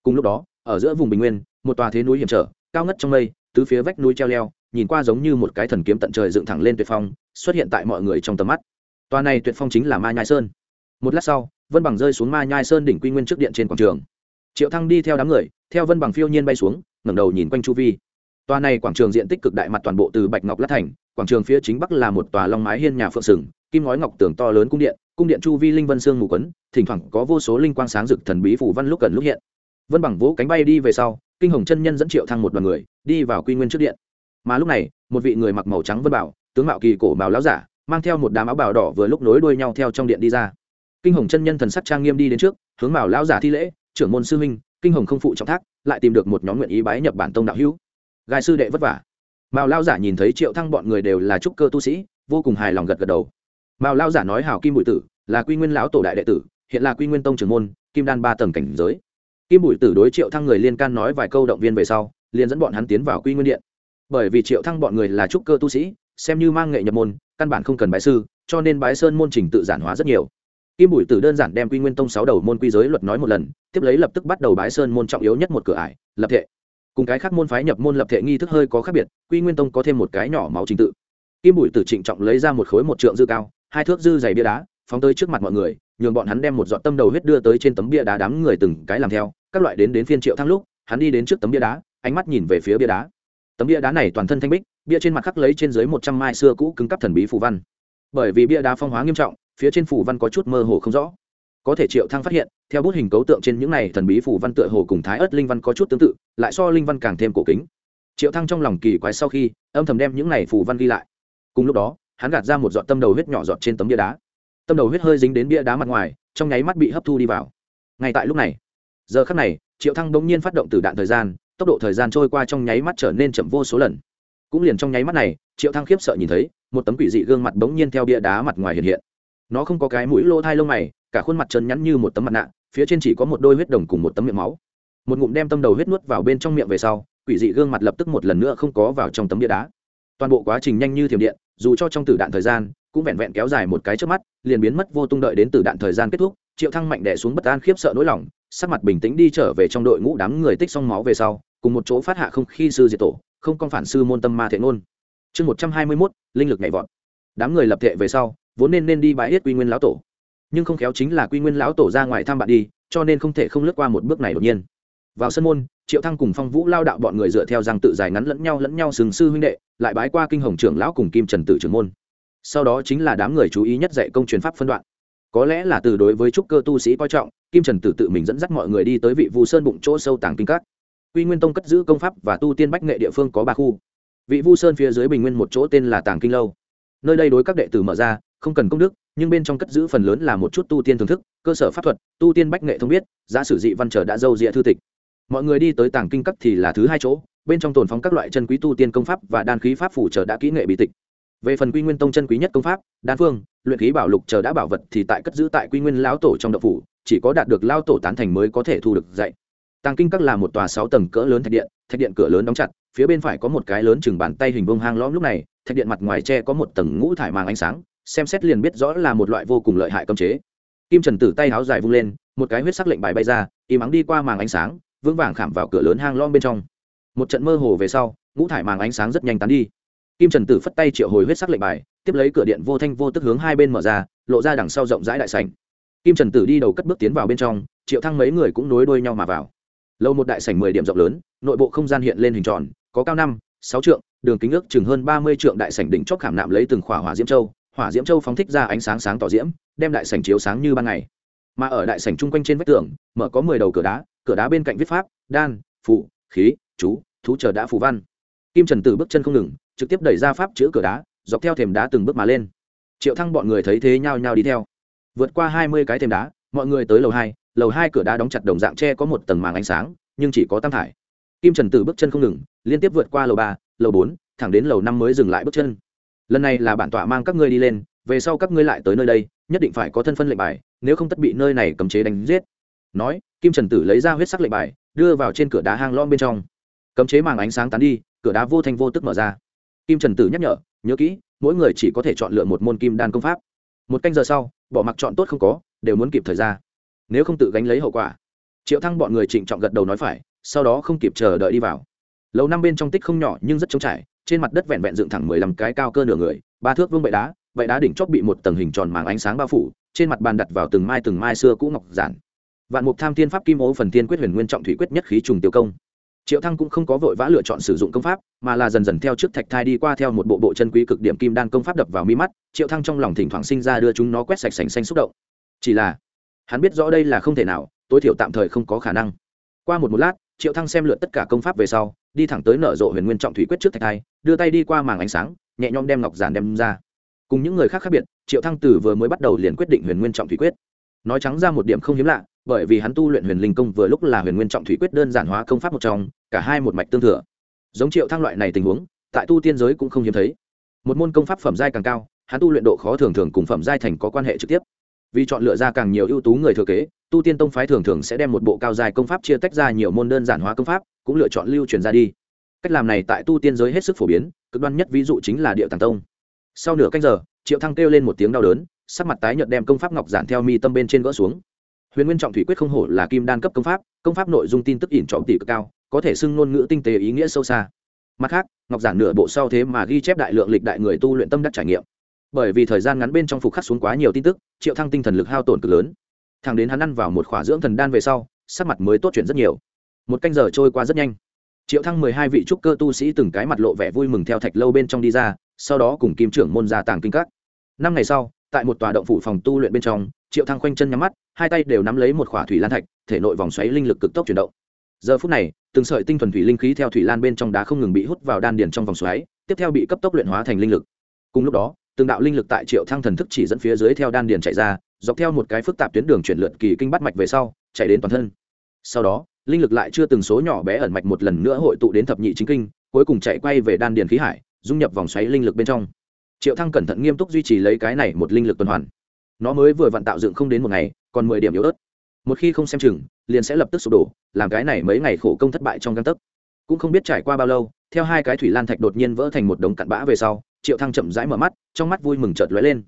Cùng lúc đó, ở giữa vùng bình nguyên, một tòa thế núi hiểm trở, cao ngất trong mây, tứ phía vách núi treo leo, nhìn qua giống như một cái thần kiếm tận trời dựng thẳng lên tuyệt phong, xuất hiện tại mọi người trong tầm mắt. Tòa này tuyệt phong chính là ma nhai sơn một lát sau, vân bằng rơi xuống ma nhai sơn đỉnh quy nguyên trước điện trên quảng trường. Triệu thăng đi theo đám người, theo vân bằng phiêu nhiên bay xuống, ngẩng đầu nhìn quanh chu vi. Tòa này quảng trường diện tích cực đại mặt toàn bộ từ bạch ngọc lát thành, quảng trường phía chính bắc là một tòa long mái hiên nhà phượng sừng, kim ngói ngọc tường to lớn cung điện cung điện chu vi linh vân sương mù quấn, thỉnh thoảng có vô số linh quang sáng rực thần bí phủ văn lúc gần lúc hiện. Vân bằng vỗ cánh bay đi về sau, kinh hồng chân nhân dẫn triệu thăng một đoàn người, đi vào quy nguyên trước điện. Mà lúc này, một vị người mặc màu trắng vân bảo, tướng mạo kỳ cổ màu láo giả, mang theo một đám áo bào đỏ vừa lúc nối đuôi nhau theo trong điện đi ra kinh hồng chân nhân thần sắc trang nghiêm đi đến trước, hướng bảo lão giả thi lễ, trưởng môn sư Minh kinh hồng không phụ trọng thác, lại tìm được một nhóm nguyện ý bái nhập bản tông đạo hữu. Gai sư đệ vất vả. Mao lao giả nhìn thấy triệu thăng bọn người đều là trúc cơ tu sĩ, vô cùng hài lòng gật gật đầu. Mao lao giả nói hảo kim bụi tử, là quy nguyên lão tổ đại đệ tử, hiện là quy nguyên tông trưởng môn, kim đan ba tầng cảnh giới. Kim bụi tử đối triệu thăng người liên can nói vài câu động viên về sau, liền dẫn bọn hắn tiến vào quy nguyên điện. Bởi vì triệu thăng bọn người là trúc cơ tu sĩ, xem như mang nghệ nhập môn, căn bản không cần bái sư, cho nên bái sơn môn trình tự giản hóa rất nhiều kim bùi tử đơn giản đem quy nguyên tông sáu đầu môn quy giới luật nói một lần, tiếp lấy lập tức bắt đầu bái sơn môn trọng yếu nhất một cửa ải, lập thệ. Cùng cái khác môn phái nhập môn lập thể nghi thức hơi có khác biệt, quy nguyên tông có thêm một cái nhỏ máu trình tự. Kim bùi tử trịnh trọng lấy ra một khối một trượng dư cao, hai thước dư dày bia đá, phóng tới trước mặt mọi người, nhường bọn hắn đem một giọt tâm đầu huyết đưa tới trên tấm bia đá đám người từng cái làm theo, các loại đến đến phiên triệu thăng lúc, hắn đi đến trước tấm bia đá, ánh mắt nhìn về phía bia đá. Tấm bia đá này toàn thân thanh bích, bia trên mặt khắc lấy trên dưới một trăm mai xưa cũ cứng cắp thần bí phù văn. Bởi vì bia đá phong hóa nghiêm trọng phía trên phủ văn có chút mơ hồ không rõ. Có thể triệu thăng phát hiện, theo bút hình cấu tượng trên những này thần bí phủ văn tựa hồ cùng thái ớt linh văn có chút tương tự, lại so linh văn càng thêm cổ kính. Triệu thăng trong lòng kỳ quái sau khi, âm thầm đem những này phủ văn ghi lại. Cùng lúc đó, hắn gạt ra một giọt tâm đầu huyết nhỏ giọt trên tấm bia đá. Tâm đầu huyết hơi dính đến bia đá mặt ngoài, trong nháy mắt bị hấp thu đi vào. Ngay tại lúc này, giờ khắc này, triệu thăng bỗng nhiên phát động từ đạn thời gian, tốc độ thời gian trôi qua trong nháy mắt trở nên chậm vô số lần. Cũng liền trong nháy mắt này, triệu thăng khiếp sợ nhìn thấy, một tấm quỷ dị gương mặt bỗng nhiên theo bia đá mặt ngoài hiện hiện nó không có cái mũi lô thai lông mày, cả khuôn mặt trơn nhắn như một tấm mặt nạ, phía trên chỉ có một đôi huyết đồng cùng một tấm miệng máu. Một ngụm đem tâm đầu huyết nuốt vào bên trong miệng về sau, quỷ dị gương mặt lập tức một lần nữa không có vào trong tấm bia đá. Toàn bộ quá trình nhanh như thiểm điện, dù cho trong tử đạn thời gian, cũng vẹn vẹn kéo dài một cái trước mắt, liền biến mất vô tung đợi đến tử đạn thời gian kết thúc, triệu thăng mạnh đẻ xuống bất an khiếp sợ nỗi lòng, sắc mặt bình tĩnh đi trở về trong đội ngũ đám người tích xong máu về sau, cùng một chỗ phát hạ không khi sư diệt tổ, không con phản sư môn tâm ma thiện ngôn. Chương một trăm hai mươi mốt, linh lực nhảy vọt. Đám người lập thệ về sau vốn nên nên đi bãi yết quy nguyên lão tổ. Nhưng không khéo chính là quy nguyên lão tổ ra ngoài thăm bạn đi, cho nên không thể không lướt qua một bước này đột nhiên. Vào sân môn, triệu thăng cùng phong vũ lao đạo bọn người dựa theo rằng tự dài ngắn lẫn nhau lẫn nhau sừng sư huynh đệ, lại bái qua kinh hồng trưởng lão cùng kim trần tử trưởng môn. Sau đó chính là đám người chú ý nhất dạy công truyền pháp phân đoạn. Có lẽ là từ đối với trúc cơ tu sĩ coi trọng, kim trần tử tự mình dẫn dắt mọi người đi tới vị vu sơn bụng chỗ sâu tàng kinh các. Quy nguyên tông cất giữ công pháp và tu tiên bách nghệ địa phương có ba khu. Vị vu sơn phía dưới bình nguyên một chỗ tên là tàng kinh lâu. Nơi đây đối các đệ tử mở ra không cần công đức, nhưng bên trong cất giữ phần lớn là một chút tu tiên thưởng thức, cơ sở pháp thuật, tu tiên bách nghệ thông biết giả sử dị văn trở đã dâu dịa thư tịch. Mọi người đi tới tàng kinh cấp thì là thứ hai chỗ, bên trong tồn phóng các loại chân quý tu tiên công pháp và đan khí pháp phủ chờ đã kỹ nghệ bị tịch. Về phần quy nguyên tông chân quý nhất công pháp, đan phương, luyện khí bảo lục chờ đã bảo vật thì tại cất giữ tại quy nguyên lão tổ trong đậu phủ, chỉ có đạt được lao tổ tán thành mới có thể thu được dạy. Tàng kinh các là một tòa sáu tầng cỡ lớn thạch điện thạch điện cửa lớn đóng chặt, phía bên phải có một cái lớn chừng bàn tay hình bông hang lõm lúc này, thạch điện mặt ngoài tre có một tầng ngũ thải màng ánh sáng xem xét liền biết rõ là một loại vô cùng lợi hại cấm chế. Kim trần tử tay háo dài vung lên, một cái huyết sắc lệnh bài bay ra, y mắng đi qua màng ánh sáng, vững vàng khảm vào cửa lớn hang lõm bên trong. Một trận mơ hồ về sau, ngũ thải màng ánh sáng rất nhanh tán đi. Kim trần tử phất tay triệu hồi huyết sắc lệnh bài, tiếp lấy cửa điện vô thanh vô tức hướng hai bên mở ra, lộ ra đằng sau rộng rãi đại sảnh. Kim trần tử đi đầu cất bước tiến vào bên trong, triệu thăng mấy người cũng nối đuôi nhau mà vào. Lâu một đại sảnh mười điểm rộng lớn, nội bộ không gian hiện lên hình tròn, có cao năm, sáu trượng, đường kính ước chừng hơn ba mươi trượng đại sảnh đỉnh chóp khảm nạm lấy từng khỏa hỏa diễm châu hỏa diễm châu phóng thích ra ánh sáng sáng tỏ diễm, đem đại sảnh chiếu sáng như ban ngày. Mà ở đại sảnh chung quanh trên vách tường, mở có mười đầu cửa đá cửa đá bên cạnh viết pháp, đan phụ khí, chú, thú chờ đã phù văn. Kim trần tử bước chân không ngừng, trực tiếp đẩy ra pháp chữ cửa đá, dọc theo thềm đá từng bước mà lên. Triệu thăng bọn người thấy thế nhao nhao đi theo. Vượt qua hai mươi cái thềm đá, mọi người tới lầu hai lầu hai cửa đá đóng chặt đồng dạng tre có một tầng màng ánh sáng, nhưng chỉ có tam thải. Kim trần tử bước chân không ngừng, liên tiếp vượt qua lầu ba, lầu bốn, thẳng đến lầu năm mới dừng lại bước chân lần này là bản tọa mang các ngươi đi lên, về sau các ngươi lại tới nơi đây, nhất định phải có thân phân lệnh bài, nếu không tất bị nơi này cấm chế đánh giết. Nói, kim trần tử lấy ra huyết sắc lệnh bài, đưa vào trên cửa đá hang lom bên trong. Cấm chế màng ánh sáng tán đi, cửa đá vô thanh vô tức mở ra. Kim trần tử nhắc nhở, nhớ kỹ, mỗi người chỉ có thể chọn lựa một môn kim đan công pháp. Một canh giờ sau, bỏ mặc chọn tốt không có, đều muốn kịp thời gian nếu không tự gánh lấy hậu quả. Triệu thăng bọn người trịnh trọng gật đầu nói phải, sau đó không kịp chờ đợi đi vào. Lầu năm bên trong tích không nhỏ nhưng rất trống trải trên mặt đất vẹn vẹn dựng thẳng mười lăm cái cao cơ nửa người, ba thước vương bệ đá bệ đá đỉnh chóp bị một tầng hình tròn màng ánh sáng bao phủ, trên mặt bàn đặt vào từng mai từng mai xưa cũ ngọc giản. Vạn mục tham thiên pháp kim ố phần tiên quyết huyền nguyên trọng thủy quyết nhất khí trùng tiêu công. Triệu thăng cũng không có vội vã lựa chọn sử dụng công pháp, mà là dần dần theo trước thạch thai đi qua theo một bộ bộ chân quý cực điểm kim đan công pháp đập vào mi mắt, triệu thăng trong lòng thỉnh thoảng sinh ra đưa chúng nó quét sạch sành xanh xúc động. Chỉ là, hắn biết rõ đây là không thể nào, tối thiểu tạm thời không có khả năng. Qua một một lát, triệu thăng xem lượt tất cả công pháp về sau đi thẳng tới nở rộ huyền nguyên trọng thủy quyết trước thạch thai, đưa tay đi qua màng ánh sáng, nhẹ nhõm đem ngọc giản đem ra. Cùng những người khác khác biệt, triệu thăng tử vừa mới bắt đầu liền quyết định huyền nguyên trọng thủy quyết. Nói trắng ra một điểm không hiếm lạ, bởi vì hắn tu luyện huyền linh công vừa lúc là huyền nguyên trọng thủy quyết đơn giản hóa công pháp một trong, cả hai một mạch tương thừa. Giống triệu thăng loại này tình huống, tại tu tiên giới cũng không hiếm thấy. Một môn công pháp phẩm giai càng cao, hắn tu luyện độ khó thường thường cùng phẩm giai thành có quan hệ trực tiếp. Vì chọn lựa ra càng nhiều ưu tú người thừa kế, tu tiên tông phái thường thường sẽ đem một bộ cao dài công pháp chia tách ra nhiều môn đơn giản hóa công pháp cũng lựa chọn lưu truyền ra đi. Cách làm này tại tu tiên giới hết sức phổ biến, cực đoan nhất ví dụ chính là địa tàng tông. Sau nửa canh giờ, triệu thăng kêu lên một tiếng đau đớn, sắc mặt tái nhợt đem công pháp ngọc giản theo mi tâm bên trên gỡ xuống. Huyền nguyên trọng thủy quyết không hổ là kim đan cấp công pháp công pháp nội dung tin tức ỉn trọng tỷ cực cao, có thể xưng ngôn ngữ tinh tế ý nghĩa sâu xa. Mặt khác, ngọc giản nửa bộ sau thế mà ghi chép đại lượng lịch đại người tu luyện tâm đắc trải nghiệm. Bởi vì thời gian ngắn bên trong phục khắc xuống quá nhiều tin tức, triệu thăng tinh thần lực hao tổn cực lớn. Thằng đến hắn ăn vào một khỏa dưỡng thần đan về sau, sắc mặt mới tốt chuyển rất nhiều một canh giờ trôi qua rất nhanh. Triệu thăng mười hai vị trúc cơ tu sĩ từng cái mặt lộ vẻ vui mừng theo thạch lâu bên trong đi ra, sau đó cùng kim trưởng môn ra tàng kinh các. Năm ngày sau, tại một tòa động phủ phòng tu luyện bên trong, triệu thăng khoanh chân nhắm mắt, hai tay đều nắm lấy một khỏa thủy lan thạch, thể nội vòng xoáy linh lực cực tốc chuyển động. Giờ phút này, từng sợi tinh thuần thủy linh khí theo thủy lan bên trong đá không ngừng bị hút vào đan điền trong vòng xoáy, tiếp theo bị cấp tốc luyện hóa thành linh lực. Cùng lúc đó, từng đạo linh lực tại triệu thăng thần thức chỉ dẫn phía dưới theo đan điền chạy ra, dọc theo một cái phức tạp tuyến đường chuyển lượn kỳ kinh bắt mạch về sau, chạy đến toàn thân. Sau đó linh lực lại chưa từng số nhỏ bé ẩn mạch một lần nữa hội tụ đến thập nhị chính kinh, cuối cùng chạy quay về đan điền khí hải, dung nhập vòng xoáy linh lực bên trong. Triệu thăng cẩn thận nghiêm túc duy trì lấy cái này một linh lực tuần hoàn. Nó mới vừa vặn tạo dựng không đến một ngày, còn mười điểm yếu ớt. Một khi không xem chừng, liền sẽ lập tức sụp đổ, làm cái này mấy ngày khổ công thất bại trong găng tấc. Cũng không biết trải qua bao lâu, theo hai cái thủy lan thạch đột nhiên vỡ thành một đống cặn bã về sau, triệu thăng chậm rãi mở mắt, trong mắt vui mừng chợt lóe lên.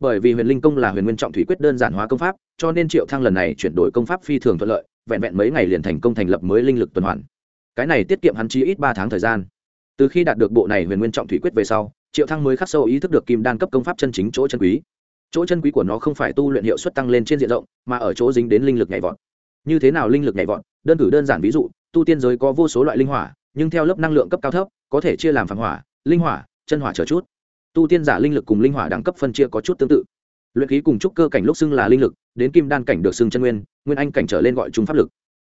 Bởi vì huyền linh công là huyền nguyên trọng thủy quyết đơn giản hóa công pháp, cho nên triệu thăng lần này chuyển đổi công pháp phi thường thuận lợi vẹn vẹn mấy ngày liền thành công thành lập mới linh lực tuần hoàn. Cái này tiết kiệm hắn chi ít ba tháng thời gian. Từ khi đạt được bộ này huyền nguyên trọng thủy quyết về sau, triệu thăng mới khắc sâu ý thức được kim đan cấp công pháp chân chính chỗ chân quý. Chỗ chân quý của nó không phải tu luyện hiệu suất tăng lên trên diện rộng, mà ở chỗ dính đến linh lực nhảy vọt. Như thế nào linh lực nhảy vọt? Đơn cử đơn giản ví dụ, tu tiên giới có vô số loại linh hỏa, nhưng theo lớp năng lượng cấp cao thấp, có thể chia làm phản hỏa, linh hỏa, chân hỏa chờ chút. Tu tiên giả linh lực cùng linh hỏa đẳng cấp phân chia có chút tương tự luyện khí cùng trúc cơ cảnh lúc xưng là linh lực, đến kim đan cảnh được xưng chân nguyên nguyên anh cảnh trở lên gọi chung pháp lực.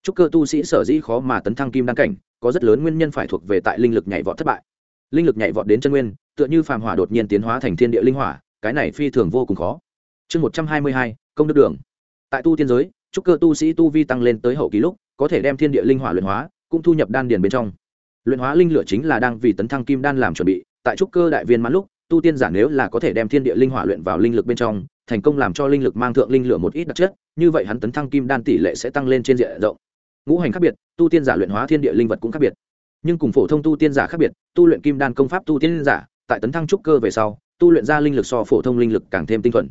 Trúc cơ tu sĩ sở dĩ khó mà tấn thăng kim đan cảnh, có rất lớn nguyên nhân phải thuộc về tại linh lực nhảy vọt thất bại. Linh lực nhảy vọt đến chân nguyên, tựa như phàm hỏa đột nhiên tiến hóa thành thiên địa linh hỏa, cái này phi thường vô cùng khó. Chương một trăm hai mươi hai, công đức đường. Tại tu tiên giới, trúc cơ tu sĩ tu vi tăng lên tới hậu ký lúc, có thể đem thiên địa linh hỏa luyện hóa, cũng thu nhập đan điền bên trong. Luyện hóa linh lửa chính là đang vì tấn thăng kim đan làm chuẩn bị, tại trúc cơ đại viên mãn lúc tu tiên giả nếu là có thể đem thiên địa linh hỏa luyện vào linh lực bên trong, thành công làm cho linh lực mang thượng linh lửa một ít đặc chất, như vậy hắn tấn thăng kim đan tỷ lệ sẽ tăng lên trên diện rộng. Ngũ hành khác biệt, tu tiên giả luyện hóa thiên địa linh vật cũng khác biệt. Nhưng cùng phổ thông tu tiên giả khác biệt, tu luyện kim đan công pháp tu tiên giả, tại tấn thăng trúc cơ về sau, tu luyện ra linh lực so phổ thông linh lực càng thêm tinh thuần.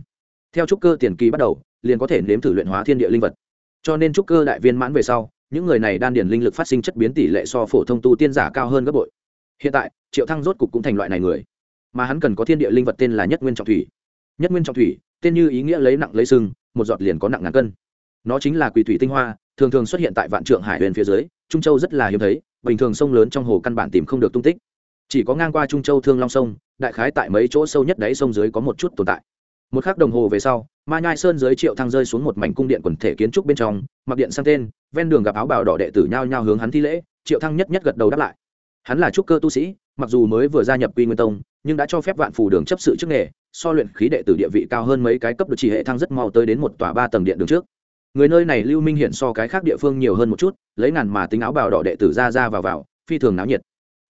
Theo trúc cơ tiền kỳ bắt đầu, liền có thể nếm thử luyện hóa thiên địa linh vật. Cho nên trúc cơ đại viên mãn về sau, những người này đan điền linh lực phát sinh chất biến tỷ lệ so phổ thông tu tiên giả cao hơn gấp bội. Hiện tại, triệu thăng rốt cục cũng thành loại này người mà hắn cần có thiên địa linh vật tên là nhất nguyên trọng thủy. Nhất nguyên trọng thủy, tên như ý nghĩa lấy nặng lấy sưng một giọt liền có nặng ngàn cân. Nó chính là quỳ thủy tinh hoa, thường thường xuất hiện tại vạn trượng hải huyền phía dưới, trung châu rất là hiếm thấy, bình thường sông lớn trong hồ căn bản tìm không được tung tích. Chỉ có ngang qua trung châu thương long sông, đại khái tại mấy chỗ sâu nhất đáy sông dưới có một chút tồn tại. Một khắc đồng hồ về sau, ma nhai sơn dưới triệu thăng rơi xuống một mảnh cung điện quần thể kiến trúc bên trong, mặc điện sang tên, ven đường gặp áo bào đỏ đệ tử nhao nhao hướng hắn thi lễ, triệu thăng nhất nhất gật đầu đáp lại. Hắn là trúc cơ tu sĩ, mặc dù mới vừa gia nhập quy nguyên tông nhưng đã cho phép vạn phù đường chấp sự chức nghề, so luyện khí đệ tử địa vị cao hơn mấy cái cấp được chỉ hệ thăng rất mau tới đến một tòa ba tầng điện đường trước. Người nơi này lưu minh hiện so cái khác địa phương nhiều hơn một chút, lấy ngàn mà tính áo bào đỏ đệ tử ra ra vào vào, phi thường náo nhiệt.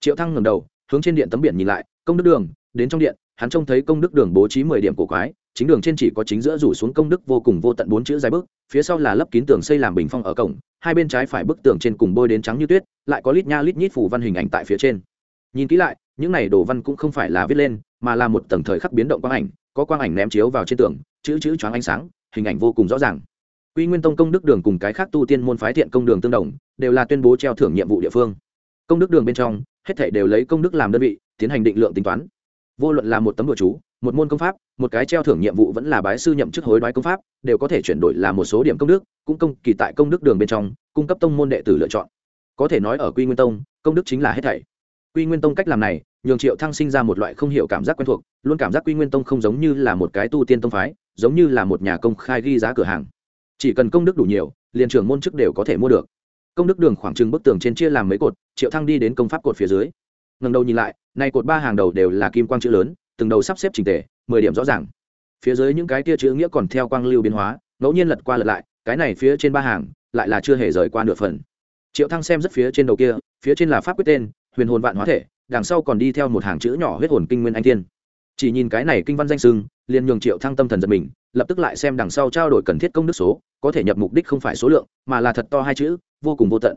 Triệu thăng ngẩng đầu, hướng trên điện tấm biển nhìn lại, công đức đường, đến trong điện, hắn trông thấy công đức đường bố trí mười điểm cổ quái, chính đường trên chỉ có chính giữa rủ xuống công đức vô cùng vô tận bốn chữ dài bước, phía sau là lấp kín tường xây làm bình phong ở cổng, hai bên trái phải bức tường trên cùng bôi đến trắng như tuyết, lại có lít nha lít nhít phủ văn hình ảnh tại phía trên nhìn kỹ lại, những này đồ văn cũng không phải là viết lên, mà là một tầng thời khắc biến động quang ảnh, có quang ảnh ném chiếu vào trên tường, chữ chữ choáng ánh sáng, hình ảnh vô cùng rõ ràng. Quy nguyên tông công đức đường cùng cái khác tu tiên môn phái thiện công đường tương đồng, đều là tuyên bố treo thưởng nhiệm vụ địa phương. Công đức đường bên trong, hết thể đều lấy công đức làm đơn vị, tiến hành định lượng tính toán. Vô luận là một tấm đồ chú, một môn công pháp, một cái treo thưởng nhiệm vụ vẫn là bái sư nhậm chức hối đoái công pháp, đều có thể chuyển đổi là một số điểm công đức, cũng công kỳ tại công đức đường bên trong, cung cấp tông môn đệ tử lựa chọn. Có thể nói ở quy nguyên tông, công đức chính là hết thảy quy nguyên tông cách làm này, nhường triệu thăng sinh ra một loại không hiểu cảm giác quen thuộc, luôn cảm giác quy nguyên tông không giống như là một cái tu tiên tông phái, giống như là một nhà công khai ghi giá cửa hàng. Chỉ cần công đức đủ nhiều, liền trưởng môn chức đều có thể mua được. Công đức đường khoảng trừng bức tường trên chia làm mấy cột, triệu thăng đi đến công pháp cột phía dưới. Ngần đầu nhìn lại, nay cột ba hàng đầu đều là kim quang chữ lớn, từng đầu sắp xếp trình tề, mười điểm rõ ràng. Phía dưới những cái tia chữ nghĩa còn theo quang lưu biến hóa, ngẫu nhiên lật qua lật lại, cái này phía trên ba hàng, lại là chưa hề rời qua nửa phần. Triệu thăng xem rất phía trên đầu kia, phía trên là pháp quyết tên huyền hồn vạn hóa thể, đằng sau còn đi theo một hàng chữ nhỏ huyết hồn kinh nguyên anh thiên. Chỉ nhìn cái này kinh văn danh sưng liền nhường triệu thăng tâm thần giật mình, lập tức lại xem đằng sau trao đổi cần thiết công đức số, có thể nhập mục đích không phải số lượng, mà là thật to hai chữ, vô cùng vô tận.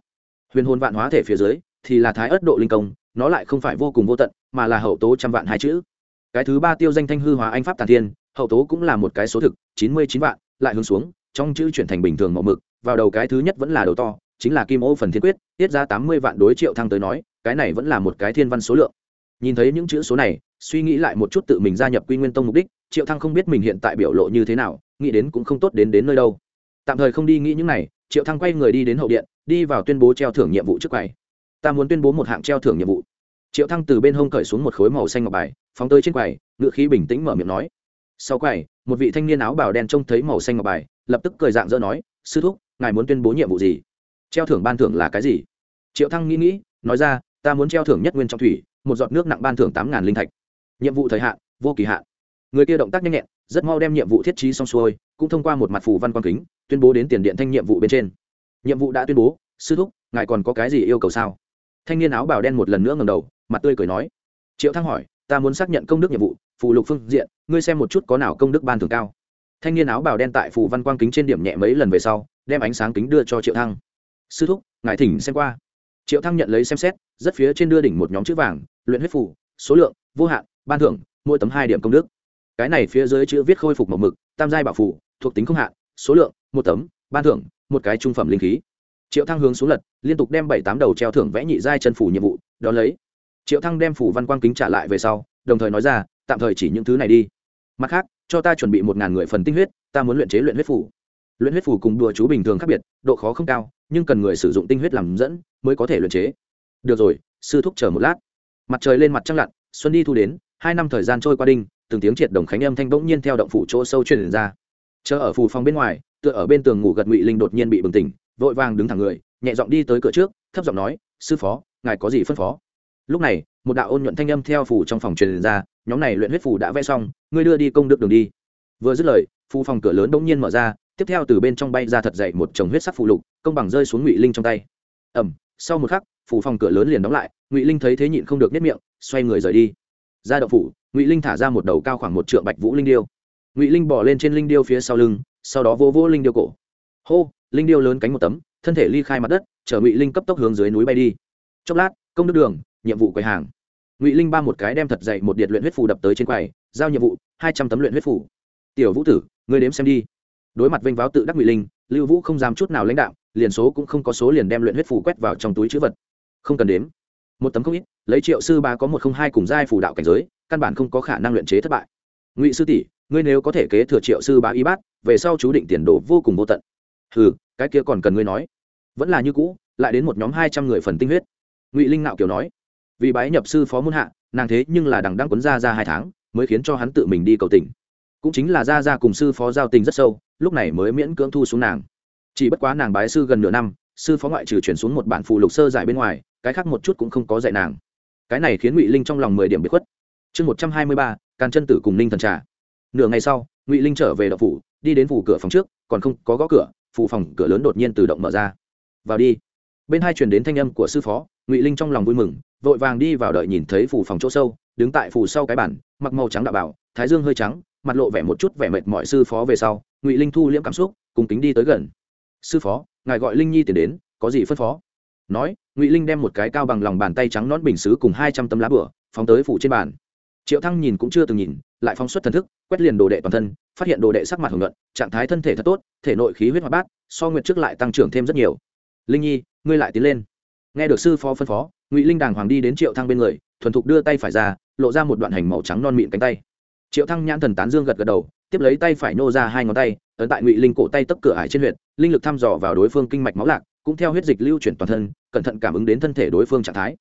Huyền hồn vạn hóa thể phía dưới, thì là thái ớt độ linh công, nó lại không phải vô cùng vô tận, mà là hậu tố trăm vạn hai chữ. Cái thứ ba tiêu danh thanh hư hóa anh pháp tàn thiên, hậu tố cũng là một cái số thực, chín mươi chín vạn, lại hướng xuống, trong chữ chuyển thành bình thường màu mực, vào đầu cái thứ nhất vẫn là đầu to, chính là kim ô phần thiên quyết, tiết ra tám mươi vạn đối triệu thăng tới nói cái này vẫn là một cái thiên văn số lượng. Nhìn thấy những chữ số này, suy nghĩ lại một chút tự mình gia nhập quy nguyên tông mục đích, triệu thăng không biết mình hiện tại biểu lộ như thế nào, nghĩ đến cũng không tốt đến đến nơi đâu. Tạm thời không đi nghĩ những này, triệu thăng quay người đi đến hậu điện, đi vào tuyên bố treo thưởng nhiệm vụ trước quầy. Ta muốn tuyên bố một hạng treo thưởng nhiệm vụ. Triệu thăng từ bên hông cởi xuống một khối màu xanh ngọc bài, phóng tới trên quầy ngự khí bình tĩnh mở miệng nói. Sau quầy, một vị thanh niên áo bào đen trông thấy màu xanh ngọc bài, lập tức cười dạng dỡ nói, sư thúc, ngài muốn tuyên bố nhiệm vụ gì? Treo thưởng ban thưởng là cái gì? Triệu thăng nghĩ nghĩ, nói ra ta muốn treo thưởng nhất nguyên trong thủy, một giọt nước nặng ban thưởng tám ngàn linh thạch. Nhiệm vụ thời hạn, vô kỳ hạn. Người kia động tác nhanh nhẹn, rất mau đem nhiệm vụ thiết trí xong xuôi, cũng thông qua một mặt phù văn quan kính, tuyên bố đến tiền điện thanh nhiệm vụ bên trên. Nhiệm vụ đã tuyên bố, sư thúc, ngài còn có cái gì yêu cầu sao? Thanh niên áo bào đen một lần nữa ngầm đầu, mặt tươi cười nói. Triệu thăng hỏi, ta muốn xác nhận công đức nhiệm vụ, phù lục phương diện, ngươi xem một chút có nào công đức ban thưởng cao. Thanh niên áo bào đen tại phù văn quang kính trên điểm nhẹ mấy lần về sau, đem ánh sáng kính đưa cho triệu thăng. Sư thúc, ngài thỉnh xem qua triệu thăng nhận lấy xem xét, rất phía trên đưa đỉnh một nhóm chữ vàng, luyện huyết phủ số lượng, vô hạn, ban thưởng, mỗi tấm hai điểm công đức. Cái này phía dưới chữ viết khôi phục màu mực, tam giai bảo phủ thuộc tính không hạn, số lượng, một tấm, ban thưởng, một cái trung phẩm linh khí. Triệu thăng hướng xuống lật, liên tục đem bảy tám đầu treo thưởng vẽ nhị giai chân phủ nhiệm vụ đón lấy. Triệu thăng đem phủ văn quang kính trả lại về sau, đồng thời nói ra, tạm thời chỉ những thứ này đi. Mặt khác, cho ta chuẩn bị một ngàn người phần tinh huyết, ta muốn luyện chế luyện huyết phủ luyện huyết phủ cùng đùa chú bình thường khác biệt, độ khó không cao, nhưng cần người sử dụng tinh huyết làm dẫn mới có thể luyện chế. Được rồi, sư thúc chờ một lát. Mặt trời lên mặt trăng lặn, xuân đi thu đến, hai năm thời gian trôi qua đinh, từng tiếng triệt đồng khánh âm thanh bỗng nhiên theo động phủ chỗ sâu truyền ra. Chờ ở phù phòng bên ngoài, tựa ở bên tường ngủ gật ngụy linh đột nhiên bị bừng tỉnh, vội vàng đứng thẳng người, nhẹ giọng đi tới cửa trước, thấp giọng nói, sư phó, ngài có gì phân phó? Lúc này, một đạo ôn nhuận thanh âm theo phủ trong phòng truyền ra, nhóm này luyện huyết phủ đã vẽ xong, ngươi đưa đi công đức đường đi. Vừa dứt lời, phù phòng cửa lớn bỗng nhiên mở ra tiếp theo từ bên trong bay ra thật dậy một chồng huyết sắc phụ lục, công bằng rơi xuống ngụy linh trong tay. Ẩm sau một khắc, phủ phòng cửa lớn liền đóng lại, ngụy linh thấy thế nhịn không được nếp miệng, xoay người rời đi. Ra đậu phủ, ngụy linh thả ra một đầu cao khoảng một trượng bạch vũ linh điêu. Ngụy linh bỏ lên trên linh điêu phía sau lưng, sau đó vô vô linh điêu cổ. Hô, linh điêu lớn cánh một tấm, thân thể ly khai mặt đất, chở ngụy linh cấp tốc hướng dưới núi bay đi. Chốc lát, công đức đường, nhiệm vụ quầy hàng. Ngụy linh ba một cái đem thật dậy một điện luyện huyết phủ đập tới trên quầy, giao nhiệm vụ, hai trăm tấm luyện huyết phủ tiểu vũ tử, ngươi đếm xem đi đối mặt vênh váo tự đắc ngụy linh, lưu vũ không dám chút nào lãnh đạo, liền số cũng không có số liền đem luyện huyết phủ quét vào trong túi chữ vật. Không cần đếm. Một tấm không ít, lấy triệu sư ba có một không hai cùng giai phủ đạo cảnh giới, căn bản không có khả năng luyện chế thất bại. Ngụy sư tỷ, ngươi nếu có thể kế thừa triệu sư ba y bát, về sau chú định tiền đồ vô cùng vô tận. Ừ cái kia còn cần ngươi nói. Vẫn là như cũ, lại đến một nhóm hai trăm người phần tinh huyết. Ngụy linh nạo kiều nói. Vì bái nhập sư phó muôn hạ, nàng thế nhưng là đằng đang quấn ra ra hai tháng, mới khiến cho hắn tự mình đi cầu tỉnh cũng chính là ra ra cùng sư phó giao tình rất sâu, lúc này mới miễn cưỡng thu xuống nàng. Chỉ bất quá nàng bái sư gần nửa năm, sư phó ngoại trừ chuyển xuống một bản phụ lục sơ giải bên ngoài, cái khác một chút cũng không có dạy nàng. Cái này khiến ngụy linh trong lòng mười điểm bị khuất. Chương một trăm hai mươi ba, càn chân tử cùng ninh thần trà. Nửa ngày sau, ngụy linh trở về đậu phủ, đi đến phủ cửa phòng trước, còn không có gõ cửa, phủ phòng cửa lớn đột nhiên tự động mở ra. Vào đi. Bên hai truyền đến thanh âm của sư phó, ngụy linh trong lòng vui mừng, vội vàng đi vào đợi nhìn thấy phủ phòng chỗ sâu, đứng tại phủ sau cái bản mặc màu trắng đạo bảo, thái dương hơi trắng mặt lộ vẻ một chút vẻ mệt mọi sư phó về sau, ngụy linh thu liễm cảm xúc, cùng kính đi tới gần. Sư phó, ngài gọi linh nhi tiền đến, có gì phân phó? Nói, ngụy linh đem một cái cao bằng lòng bàn tay trắng nón bình xứ cùng hai trăm tấm lá bửa, phóng tới phủ trên bàn. Triệu thăng nhìn cũng chưa từng nhìn, lại phóng xuất thần thức, quét liền đồ đệ toàn thân, phát hiện đồ đệ sắc mặt hồng luận trạng thái thân thể thật tốt, thể nội khí huyết hoạt bát, so nguyệt trước lại tăng trưởng thêm rất nhiều. Linh nhi, ngươi lại tiến lên. Nghe được sư phó phân phó, ngụy linh đàng hoàng đi đến triệu thăng bên người, thuần thục đưa tay phải ra, lộ ra một đoạn hành màu trắng non mịn cánh tay triệu thăng nhãn thần tán dương gật gật đầu, tiếp lấy tay phải nô ra hai ngón tay, ấn tại ngụy linh cổ tay tấp cửa ải trên huyện linh lực thăm dò vào đối phương kinh mạch máu lạc, cũng theo huyết dịch lưu chuyển toàn thân, cẩn thận cảm ứng đến thân thể đối phương trạng thái.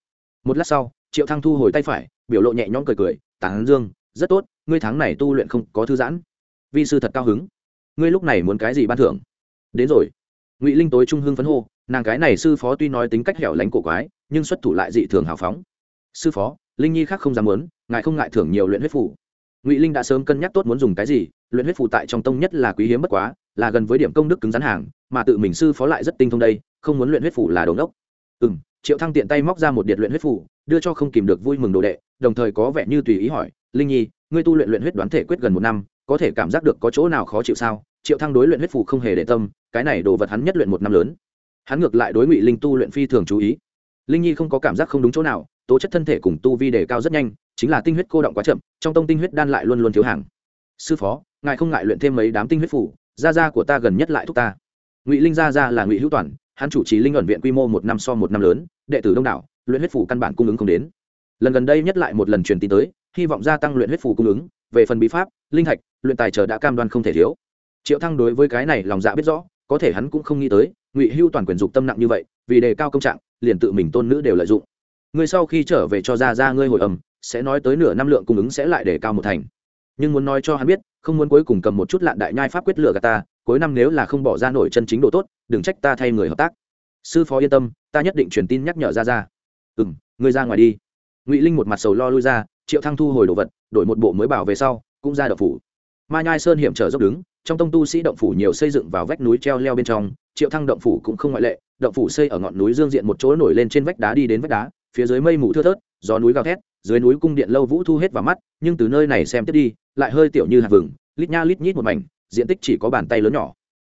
Một lát sau, triệu thăng thu hồi tay phải, biểu lộ nhẹ nhõm cười cười, tán dương, rất tốt, ngươi tháng này tu luyện không có thư giãn. Vi sư thật cao hứng. Ngươi lúc này muốn cái gì ban thưởng? Đến rồi. Ngụy linh tối trung hưng phấn hô, nàng cái này sư phó tuy nói tính cách hẻo lánh cổ quái, nhưng xuất thủ lại dị thường hào phóng. Sư phó, linh nhi khác không dám muốn, ngài không ngại thưởng nhiều luyện huyết phủ ngụy linh đã sớm cân nhắc tốt muốn dùng cái gì luyện huyết phụ tại trong tông nhất là quý hiếm bất quá là gần với điểm công đức cứng rắn hàng mà tự mình sư phó lại rất tinh thông đây không muốn luyện huyết phủ là đồn đốc ừ m triệu thăng tiện tay móc ra một điện luyện huyết phủ đưa cho không kìm được vui mừng đồ đệ đồng thời có vẻ như tùy ý hỏi linh nhi ngươi tu luyện luyện huyết đoán thể quyết gần một năm có thể cảm giác được có chỗ nào khó chịu sao triệu thăng đối luyện huyết phủ không hề để tâm cái này đồ vật hắn nhất luyện một năm lớn hắn ngược lại đối ngụy linh tu luyện phi thường chú ý linh nhi không có cảm giác không đúng chỗ nào tố chất thân thể cùng tu vi đề cao rất nhanh chính là tinh huyết cô động quá chậm, trong tông tinh huyết đan lại luôn luôn thiếu hàng. Sư phó, ngài không ngại luyện thêm mấy đám tinh huyết phủ, gia gia của ta gần nhất lại thúc ta. Ngụy linh gia gia là ngụy hữu toàn, hắn chủ trì linh ẩn viện quy mô một năm so một năm lớn, đệ tử đông đảo, luyện huyết phủ căn bản cung ứng không đến. Lần gần đây nhất lại một lần truyền tin tới, hy vọng gia tăng luyện huyết phủ cung ứng, về phần bí pháp, linh thạch, luyện tài trợ đã cam đoan không thể thiếu. Triệu thăng đối với cái này lòng dạ biết rõ, có thể hắn cũng không nghĩ tới, ngụy hưu toàn quyền dục tâm nặng như vậy, vì đề cao công trạng, liền tự mình tôn nữ đều lợi dụng. Ngươi sau khi trở về cho ra ra ngươi hồi ầm sẽ nói tới nửa năm lượng cung ứng sẽ lại để cao một thành. Nhưng muốn nói cho hắn biết, không muốn cuối cùng cầm một chút lạn đại nhai pháp quyết lựa gạt ta, cuối năm nếu là không bỏ ra nổi chân chính độ tốt, đừng trách ta thay người hợp tác. Sư phó yên tâm, ta nhất định truyền tin nhắc nhở ra ra ừ m ngươi ra ngoài đi. Ngụy linh một mặt sầu lo lui ra, triệu thăng thu hồi đồ vật, đổi một bộ mới bảo về sau, cũng ra đậu phủ. Ma nhai sơn hiểm trở dốc đứng, trong tông tu sĩ động phủ nhiều xây dựng vào vách núi treo leo bên trong, triệu thăng động phủ cũng không ngoại lệ, động phủ xây ở ngọn núi dương diện một chỗ nổi lên trên vách đá đi đến vách đá, phía dưới mây mù thưa thớt, gió núi gào thét dưới núi cung điện lâu vũ thu hết vào mắt, nhưng từ nơi này xem tiếp đi, lại hơi tiểu như hạt vừng, lít nha lít nhít một mảnh, diện tích chỉ có bàn tay lớn nhỏ.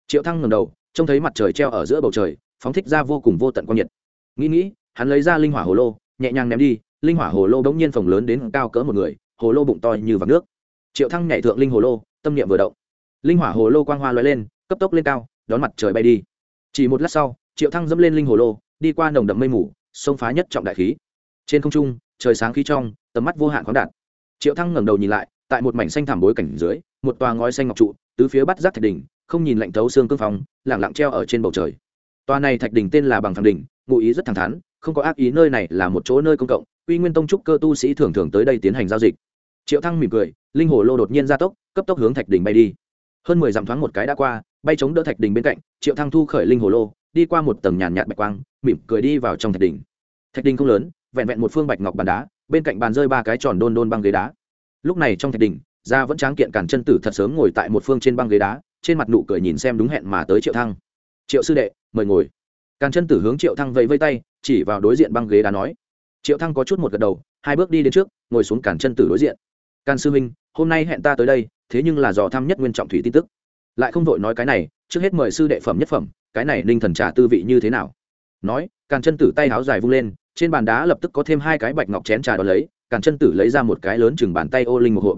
Triệu thăng ngầm đầu, trông thấy mặt trời treo ở giữa bầu trời, phóng thích ra vô cùng vô tận quang nhiệt. Nghĩ nghĩ, hắn lấy ra linh hỏa hồ lô, nhẹ nhàng ném đi, linh hỏa hồ lô đống nhiên phồng lớn đến cao cỡ một người, hồ lô bụng to như vạc nước. Triệu thăng nhảy thượng linh hồ lô, tâm niệm vừa động. Linh hỏa hồ lô quang hoa lóe lên, cấp tốc lên cao, đón mặt trời bay đi. Chỉ một lát sau, triệu thăng dẫm lên linh hồ lô, đi qua nồng đậm mây mù, xông phá nhất trọng đại khí. Trên không trung trời sáng khí trong, tầm mắt vô hạn khoáng đạt. Triệu thăng ngẩng đầu nhìn lại, tại một mảnh xanh thảm bối cảnh dưới, một tòa ngói xanh ngọc trụ tứ phía bắt giác thạch đỉnh, không nhìn lạnh thấu xương cương phong lẳng lặng treo ở trên bầu trời. Tòa này thạch đỉnh tên là bằng phẳng đỉnh, ngụ ý rất thẳng thắn, không có ác ý nơi này là một chỗ nơi công cộng uy nguyên tông trúc cơ tu sĩ thường thường tới đây tiến hành giao dịch. Triệu thăng mỉm cười, linh hồ lô đột nhiên gia tốc, cấp tốc hướng thạch đỉnh bay đi. Hơn mười dặm thoáng một cái đã qua, bay chống đỡ thạch đỉnh bên cạnh, triệu thăng thu khởi linh hồ lô, đi qua một tầng nhàn nhạt bạch quang, mỉm cười đi vào trong thạch đỉnh. Thạch đỉnh không lớn vẹn vẹn một phương bạch ngọc bàn đá, bên cạnh bàn rơi ba cái tròn đôn đôn băng ghế đá. Lúc này trong thạch đỉnh gia vẫn tráng kiện cản chân tử thật sớm ngồi tại một phương trên băng ghế đá, trên mặt nụ cười nhìn xem đúng hẹn mà tới triệu thăng. Triệu sư đệ, mời ngồi. Càn chân tử hướng triệu thăng vẫy vây tay, chỉ vào đối diện băng ghế đá nói. Triệu thăng có chút một gật đầu, hai bước đi đến trước, ngồi xuống càn chân tử đối diện. Càn sư minh hôm nay hẹn ta tới đây, thế nhưng là dò thăm nhất nguyên trọng thủy tin tức. Lại không vội nói cái này, trước hết mời sư đệ phẩm nhất phẩm, cái này ninh thần trà tư vị như thế nào? Nói, càn chân tử tay háo dài vung lên, trên bàn đá lập tức có thêm hai cái bạch ngọc chén trà đó lấy, càn chân tử lấy ra một cái lớn chừng bàn tay ô linh một hộp.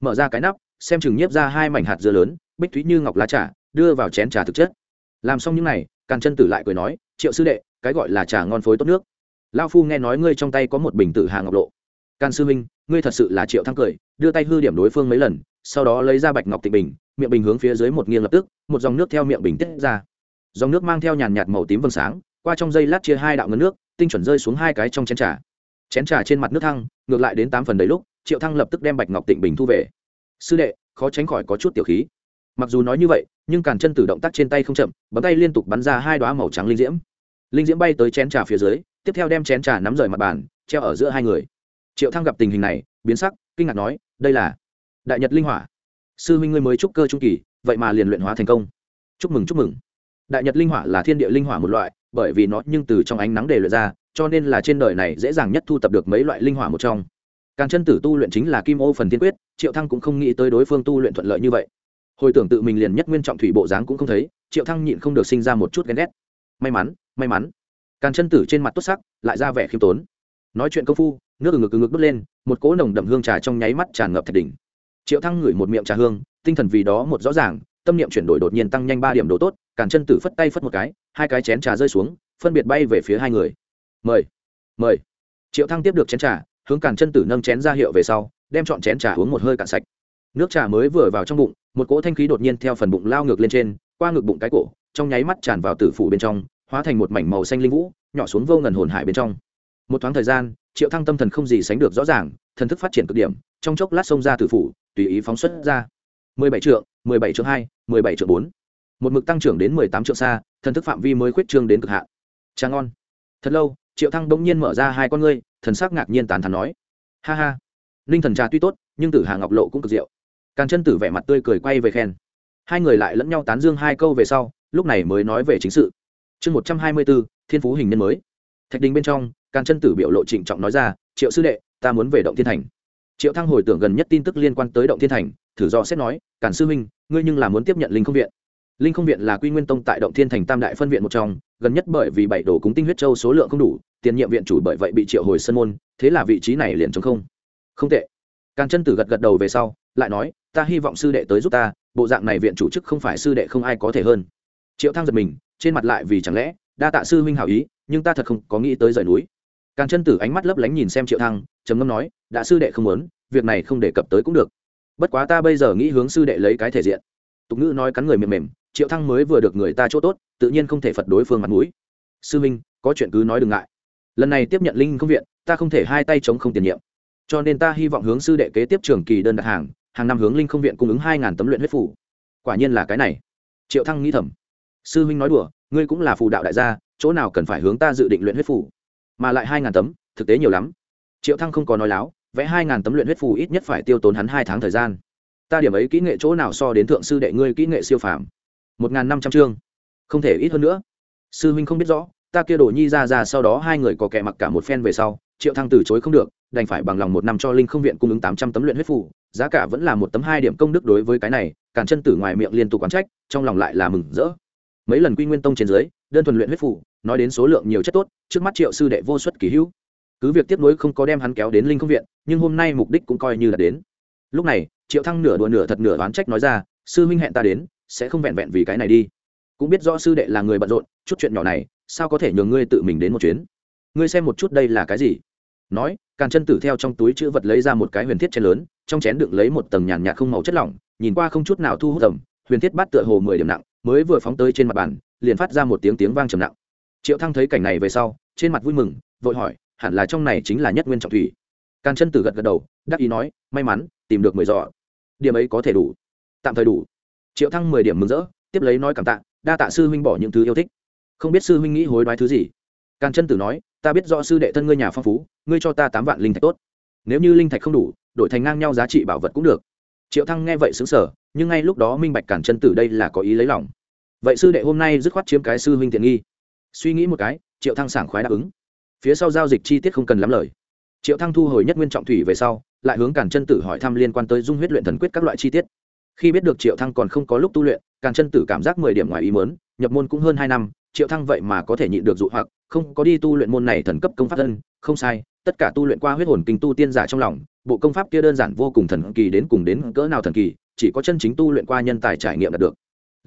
Mở ra cái nắp, xem chừng nhiếp ra hai mảnh hạt dưa lớn, bích thúy như ngọc lá trà, đưa vào chén trà thực chất. Làm xong những n à y càn chân tử lại cười nói, triệu sư đệ, cái gọi là trà ngon phối tốt nước. Lao phu nghe nói ngươi trong tay có một bình tử hà ngọc lộ. Càn sư minh ngươi thật sự là triệu thăng cười, đưa tay hư điểm đối phương mấy lần, sau đó lấy ra bạch ngọc tịnh bình, miệng bình hướng phía dưới một nghiêng lập tức, một dòng nước theo miệng bình tiết ra. Dòng nước mang theo nhàn nhạt màu tím vầng sáng qua trong dây lát chia hai đạo ngân nước, tinh chuẩn rơi xuống hai cái trong chén trà. Chén trà trên mặt nước thăng, ngược lại đến tám phần đầy lúc, triệu thăng lập tức đem bạch ngọc tịnh bình thu về. Sư đệ, khó tránh khỏi có chút tiểu khí. Mặc dù nói như vậy, nhưng càn chân tử động tác trên tay không chậm, bấm tay liên tục bắn ra hai đoá màu trắng linh diễm. Linh diễm bay tới chén trà phía dưới, tiếp theo đem chén trà nắm rời mặt bàn, treo ở giữa hai người. Triệu thăng gặp tình hình này, biến sắc, kinh ngạc nói, đây là đại nhật linh hỏa. Sư huynh ngươi mới trúc cơ trung kỳ, vậy mà liền luyện hóa thành công. Chúc mừng chúc mừng. Đại nhật linh hỏa là thiên địa linh hỏa một loại bởi vì nó nhưng từ trong ánh nắng để luyện ra, cho nên là trên đời này dễ dàng nhất thu tập được mấy loại linh hỏa một trong. Càng chân tử tu luyện chính là kim ô phần tiên quyết, triệu thăng cũng không nghĩ tới đối phương tu luyện thuận lợi như vậy. Hồi tưởng tự mình liền nhất nguyên trọng thủy bộ dáng cũng không thấy, triệu thăng nhịn không được sinh ra một chút ghen ghét. May mắn may mắn. Càng chân tử trên mặt tốt sắc, lại ra vẻ khiêm tốn. Nói chuyện công phu, nước từ ngực từ ngực bứt lên, một cỗ nồng đậm hương trà trong nháy mắt tràn ngập thạch đỉnh. Triệu thăng ngửi một miệng trà hương, tinh thần vì đó một rõ ràng tâm niệm chuyển đổi đột nhiên tăng nhanh ba điểm đồ tốt, càn chân tử phất tay phất một cái, hai cái chén trà rơi xuống, phân biệt bay về phía hai người. Mời mời. Triệu thăng tiếp được chén trà, hướng càn chân tử nâng chén ra hiệu về sau, đem chọn chén trà uống một hơi cạn sạch. Nước trà mới vừa vào trong bụng, một cỗ thanh khí đột nhiên theo phần bụng lao ngược lên trên, qua ngực bụng cái cổ, trong nháy mắt tràn vào tử phủ bên trong, hóa thành một mảnh màu xanh linh vũ, nhỏ xuống vô ngần hồn hải bên trong. Một thoáng thời gian, triệu thăng tâm thần không gì sánh được rõ ràng, thần thức phát triển cực điểm, trong chốc lát xông ra tử phủ, tùy ý phóng xuất ra mười bảy trượng, mười bảy trượng hai, mười bảy trượng bốn. Một mực tăng trưởng đến mười tám trượng xa, thần thức phạm vi mới khuyết trương đến cực hạn. Trà ngon. Thật lâu, triệu thăng bỗng nhiên mở ra hai con ngươi, thần sắc ngạc nhiên tán thán nói. Ha ha. Linh thần trà tuy tốt, nhưng tử hà ngọc lộ cũng cực diệu. Càn chân tử vẻ mặt tươi cười quay về khen. Hai người lại lẫn nhau tán dương hai câu về sau, lúc này mới nói về chính sự. Chương một trăm hai mươi bốn, thiên phú hình nhân mới. Thạch đình bên trong, càn chân tử biểu lộ trịnh trọng nói ra, triệu sư đệ, ta muốn về động thiên thành triệu thăng hồi tưởng gần nhất tin tức liên quan tới động thiên thành, thử do xét nói, càn sư minh ngươi nhưng là muốn tiếp nhận linh không viện. Linh không viện là quy nguyên tông tại động thiên thành tam đại phân viện một trong, gần nhất bởi vì bảy đồ cúng tinh huyết châu số lượng không đủ, tiền nhiệm viện chủ bởi vậy bị triệu hồi sân môn, thế là vị trí này liền chống không. Không tệ. Càn chân tử gật gật đầu về sau, lại nói, ta hy vọng sư đệ tới giúp ta, bộ dạng này viện chủ chức không phải sư đệ không ai có thể hơn. Triệu thăng giật mình, trên mặt lại vì chẳng lẽ, đa tạ sư huynh hảo ý, nhưng ta thật không có nghĩ tới rời núi càn chân tử ánh mắt lấp lánh nhìn xem triệu thăng, trầm ngâm nói, đã sư đệ không muốn, việc này không đề cập tới cũng được. Bất quá ta bây giờ nghĩ hướng sư đệ lấy cái thể diện. Tục ngữ nói cắn người mềm mềm, triệu thăng mới vừa được người ta chỗ tốt, tự nhiên không thể phật đối phương mặt mũi. Sư minh, có chuyện cứ nói đừng ngại. Lần này tiếp nhận linh không viện, ta không thể hai tay chống không tiền nhiệm. Cho nên ta hy vọng hướng sư đệ kế tiếp trường kỳ đơn đặt hàng hàng năm hướng linh không viện cung ứng hai tấm luyện huyết phủ quả nhiên là cái này. Triệu thăng nghĩ thầm. Sư huynh nói đùa, ngươi cũng là phù đạo đại gia, chỗ nào cần phải hướng ta dự định luyện huyết phủ mà lại hai ngàn tấm, thực tế nhiều lắm. Triệu thăng không có nói láo, vẽ hai ngàn tấm luyện huyết phù ít nhất phải tiêu tốn hắn hai tháng thời gian. Ta điểm ấy kỹ nghệ chỗ nào so đến thượng sư đệ ngươi kỹ nghệ siêu phàm? Một ngàn năm trăm chương. Không thể ít hơn nữa. Sư huynh không biết rõ, ta kia đổ nhi ra ra sau đó hai người có kẻ mặc cả một phen về sau, triệu thăng từ chối không được, đành phải bằng lòng một năm cho linh không viện cung ứng tám trăm tấm luyện huyết phù, giá cả vẫn là một tấm hai điểm công đức đối với cái này, càn chân tử ngoài miệng liên tục quán trách, trong lòng lại là mừng rỡ. Mấy lần quy nguyên tông trên dưới đơn thuần luyện huyết phủ, nói đến số lượng nhiều chất tốt trước mắt triệu sư đệ vô suất kỳ hữu. Cứ việc tiếp nối không có đem hắn kéo đến linh không viện nhưng hôm nay mục đích cũng coi như là đến. Lúc này triệu thăng nửa đùa nửa thật nửa oán trách nói ra sư huynh hẹn ta đến sẽ không vẹn vẹn vì cái này đi. Cũng biết rõ sư đệ là người bận rộn chút chuyện nhỏ này sao có thể nhường ngươi tự mình đến một chuyến? Ngươi xem một chút đây là cái gì? Nói càn chân tử theo trong túi chữ vật lấy ra một cái huyền thiết chén lớn trong chén đựng lấy một tầng nhàn nhạt không màu chất lỏng nhìn qua không chút nào thu hút tầm huyền thiết bát tựa hồ mười điểm nặng mới vừa phóng tới trên mặt bàn liền phát ra một tiếng tiếng vang trầm nặng. Triệu thăng thấy cảnh này về sau, trên mặt vui mừng, vội hỏi, hẳn là trong này chính là nhất nguyên trọng thủy. Càn chân tử gật gật đầu, đắc ý nói, may mắn, tìm được mười giỏ điểm ấy có thể đủ. Tạm thời đủ. Triệu thăng mười điểm mừng rỡ, tiếp lấy nói cảm tạ, đa tạ sư huynh bỏ những thứ yêu thích. Không biết sư huynh nghĩ hối đoái thứ gì? Càn chân tử nói, ta biết rõ sư đệ thân ngươi nhà phong phú, ngươi cho ta tám vạn linh thạch tốt. Nếu như linh thạch không đủ, đổi thành ngang nhau giá trị bảo vật cũng được. Triệu thăng nghe vậy xứng sở nhưng ngay lúc đó minh bạch càn chân tử đây là có ý lấy lòng vậy sư đệ hôm nay dứt khoát chiếm cái sư huynh tiện nghi. Suy nghĩ một cái, triệu thăng sảng khoái đáp ứng. Phía sau giao dịch chi tiết không cần lắm lời. Triệu thăng thu hồi nhất nguyên trọng thủy về sau, lại hướng càn chân tử hỏi thăm liên quan tới dung huyết luyện thần quyết các loại chi tiết. Khi biết được triệu thăng còn không có lúc tu luyện, càn chân tử cảm giác mười điểm ngoài ý mớn nhập môn cũng hơn hai năm, triệu thăng vậy mà có thể nhịn được dụ hoặc, không có đi tu luyện môn này thần cấp công pháp thân, không sai, tất cả tu luyện qua huyết hồn kinh tu tiên giả trong lòng, bộ công pháp kia đơn giản vô cùng thần kỳ đến cùng đến cỡ nào thần kỳ, chỉ có chân chính tu luyện qua nhân tài trải nghiệm đạt được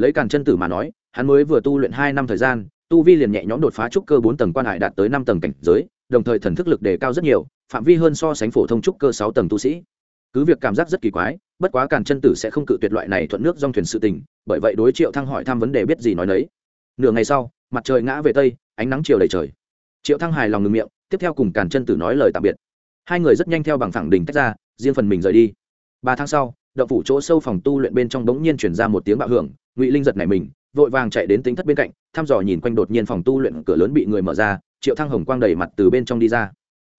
lấy càn chân tử mà nói, hắn mới vừa tu luyện hai năm thời gian, tu vi liền nhẹ nhõm đột phá trúc cơ bốn tầng quan hải đạt tới năm tầng cảnh giới, đồng thời thần thức lực đề cao rất nhiều, phạm vi hơn so sánh phổ thông trúc cơ sáu tầng tu sĩ. Cứ việc cảm giác rất kỳ quái, bất quá càn chân tử sẽ không cự tuyệt loại này thuận nước dòng thuyền sự tình, bởi vậy đối triệu thăng hỏi thăm vấn đề biết gì nói nấy. Nửa ngày sau, mặt trời ngã về tây, ánh nắng chiều đầy trời. Triệu thăng hài lòng ngừng miệng, tiếp theo cùng càn chân tử nói lời tạm biệt. Hai người rất nhanh theo bằng phẳng đình tách ra, riêng phần mình rời đi. Ba tháng sau động phủ chỗ sâu phòng tu luyện bên trong bỗng nhiên chuyển ra một tiếng bạo hưởng, ngụy linh giật nảy mình, vội vàng chạy đến tính thất bên cạnh, thăm dò nhìn quanh đột nhiên phòng tu luyện cửa lớn bị người mở ra, triệu thăng hồng quang đầy mặt từ bên trong đi ra.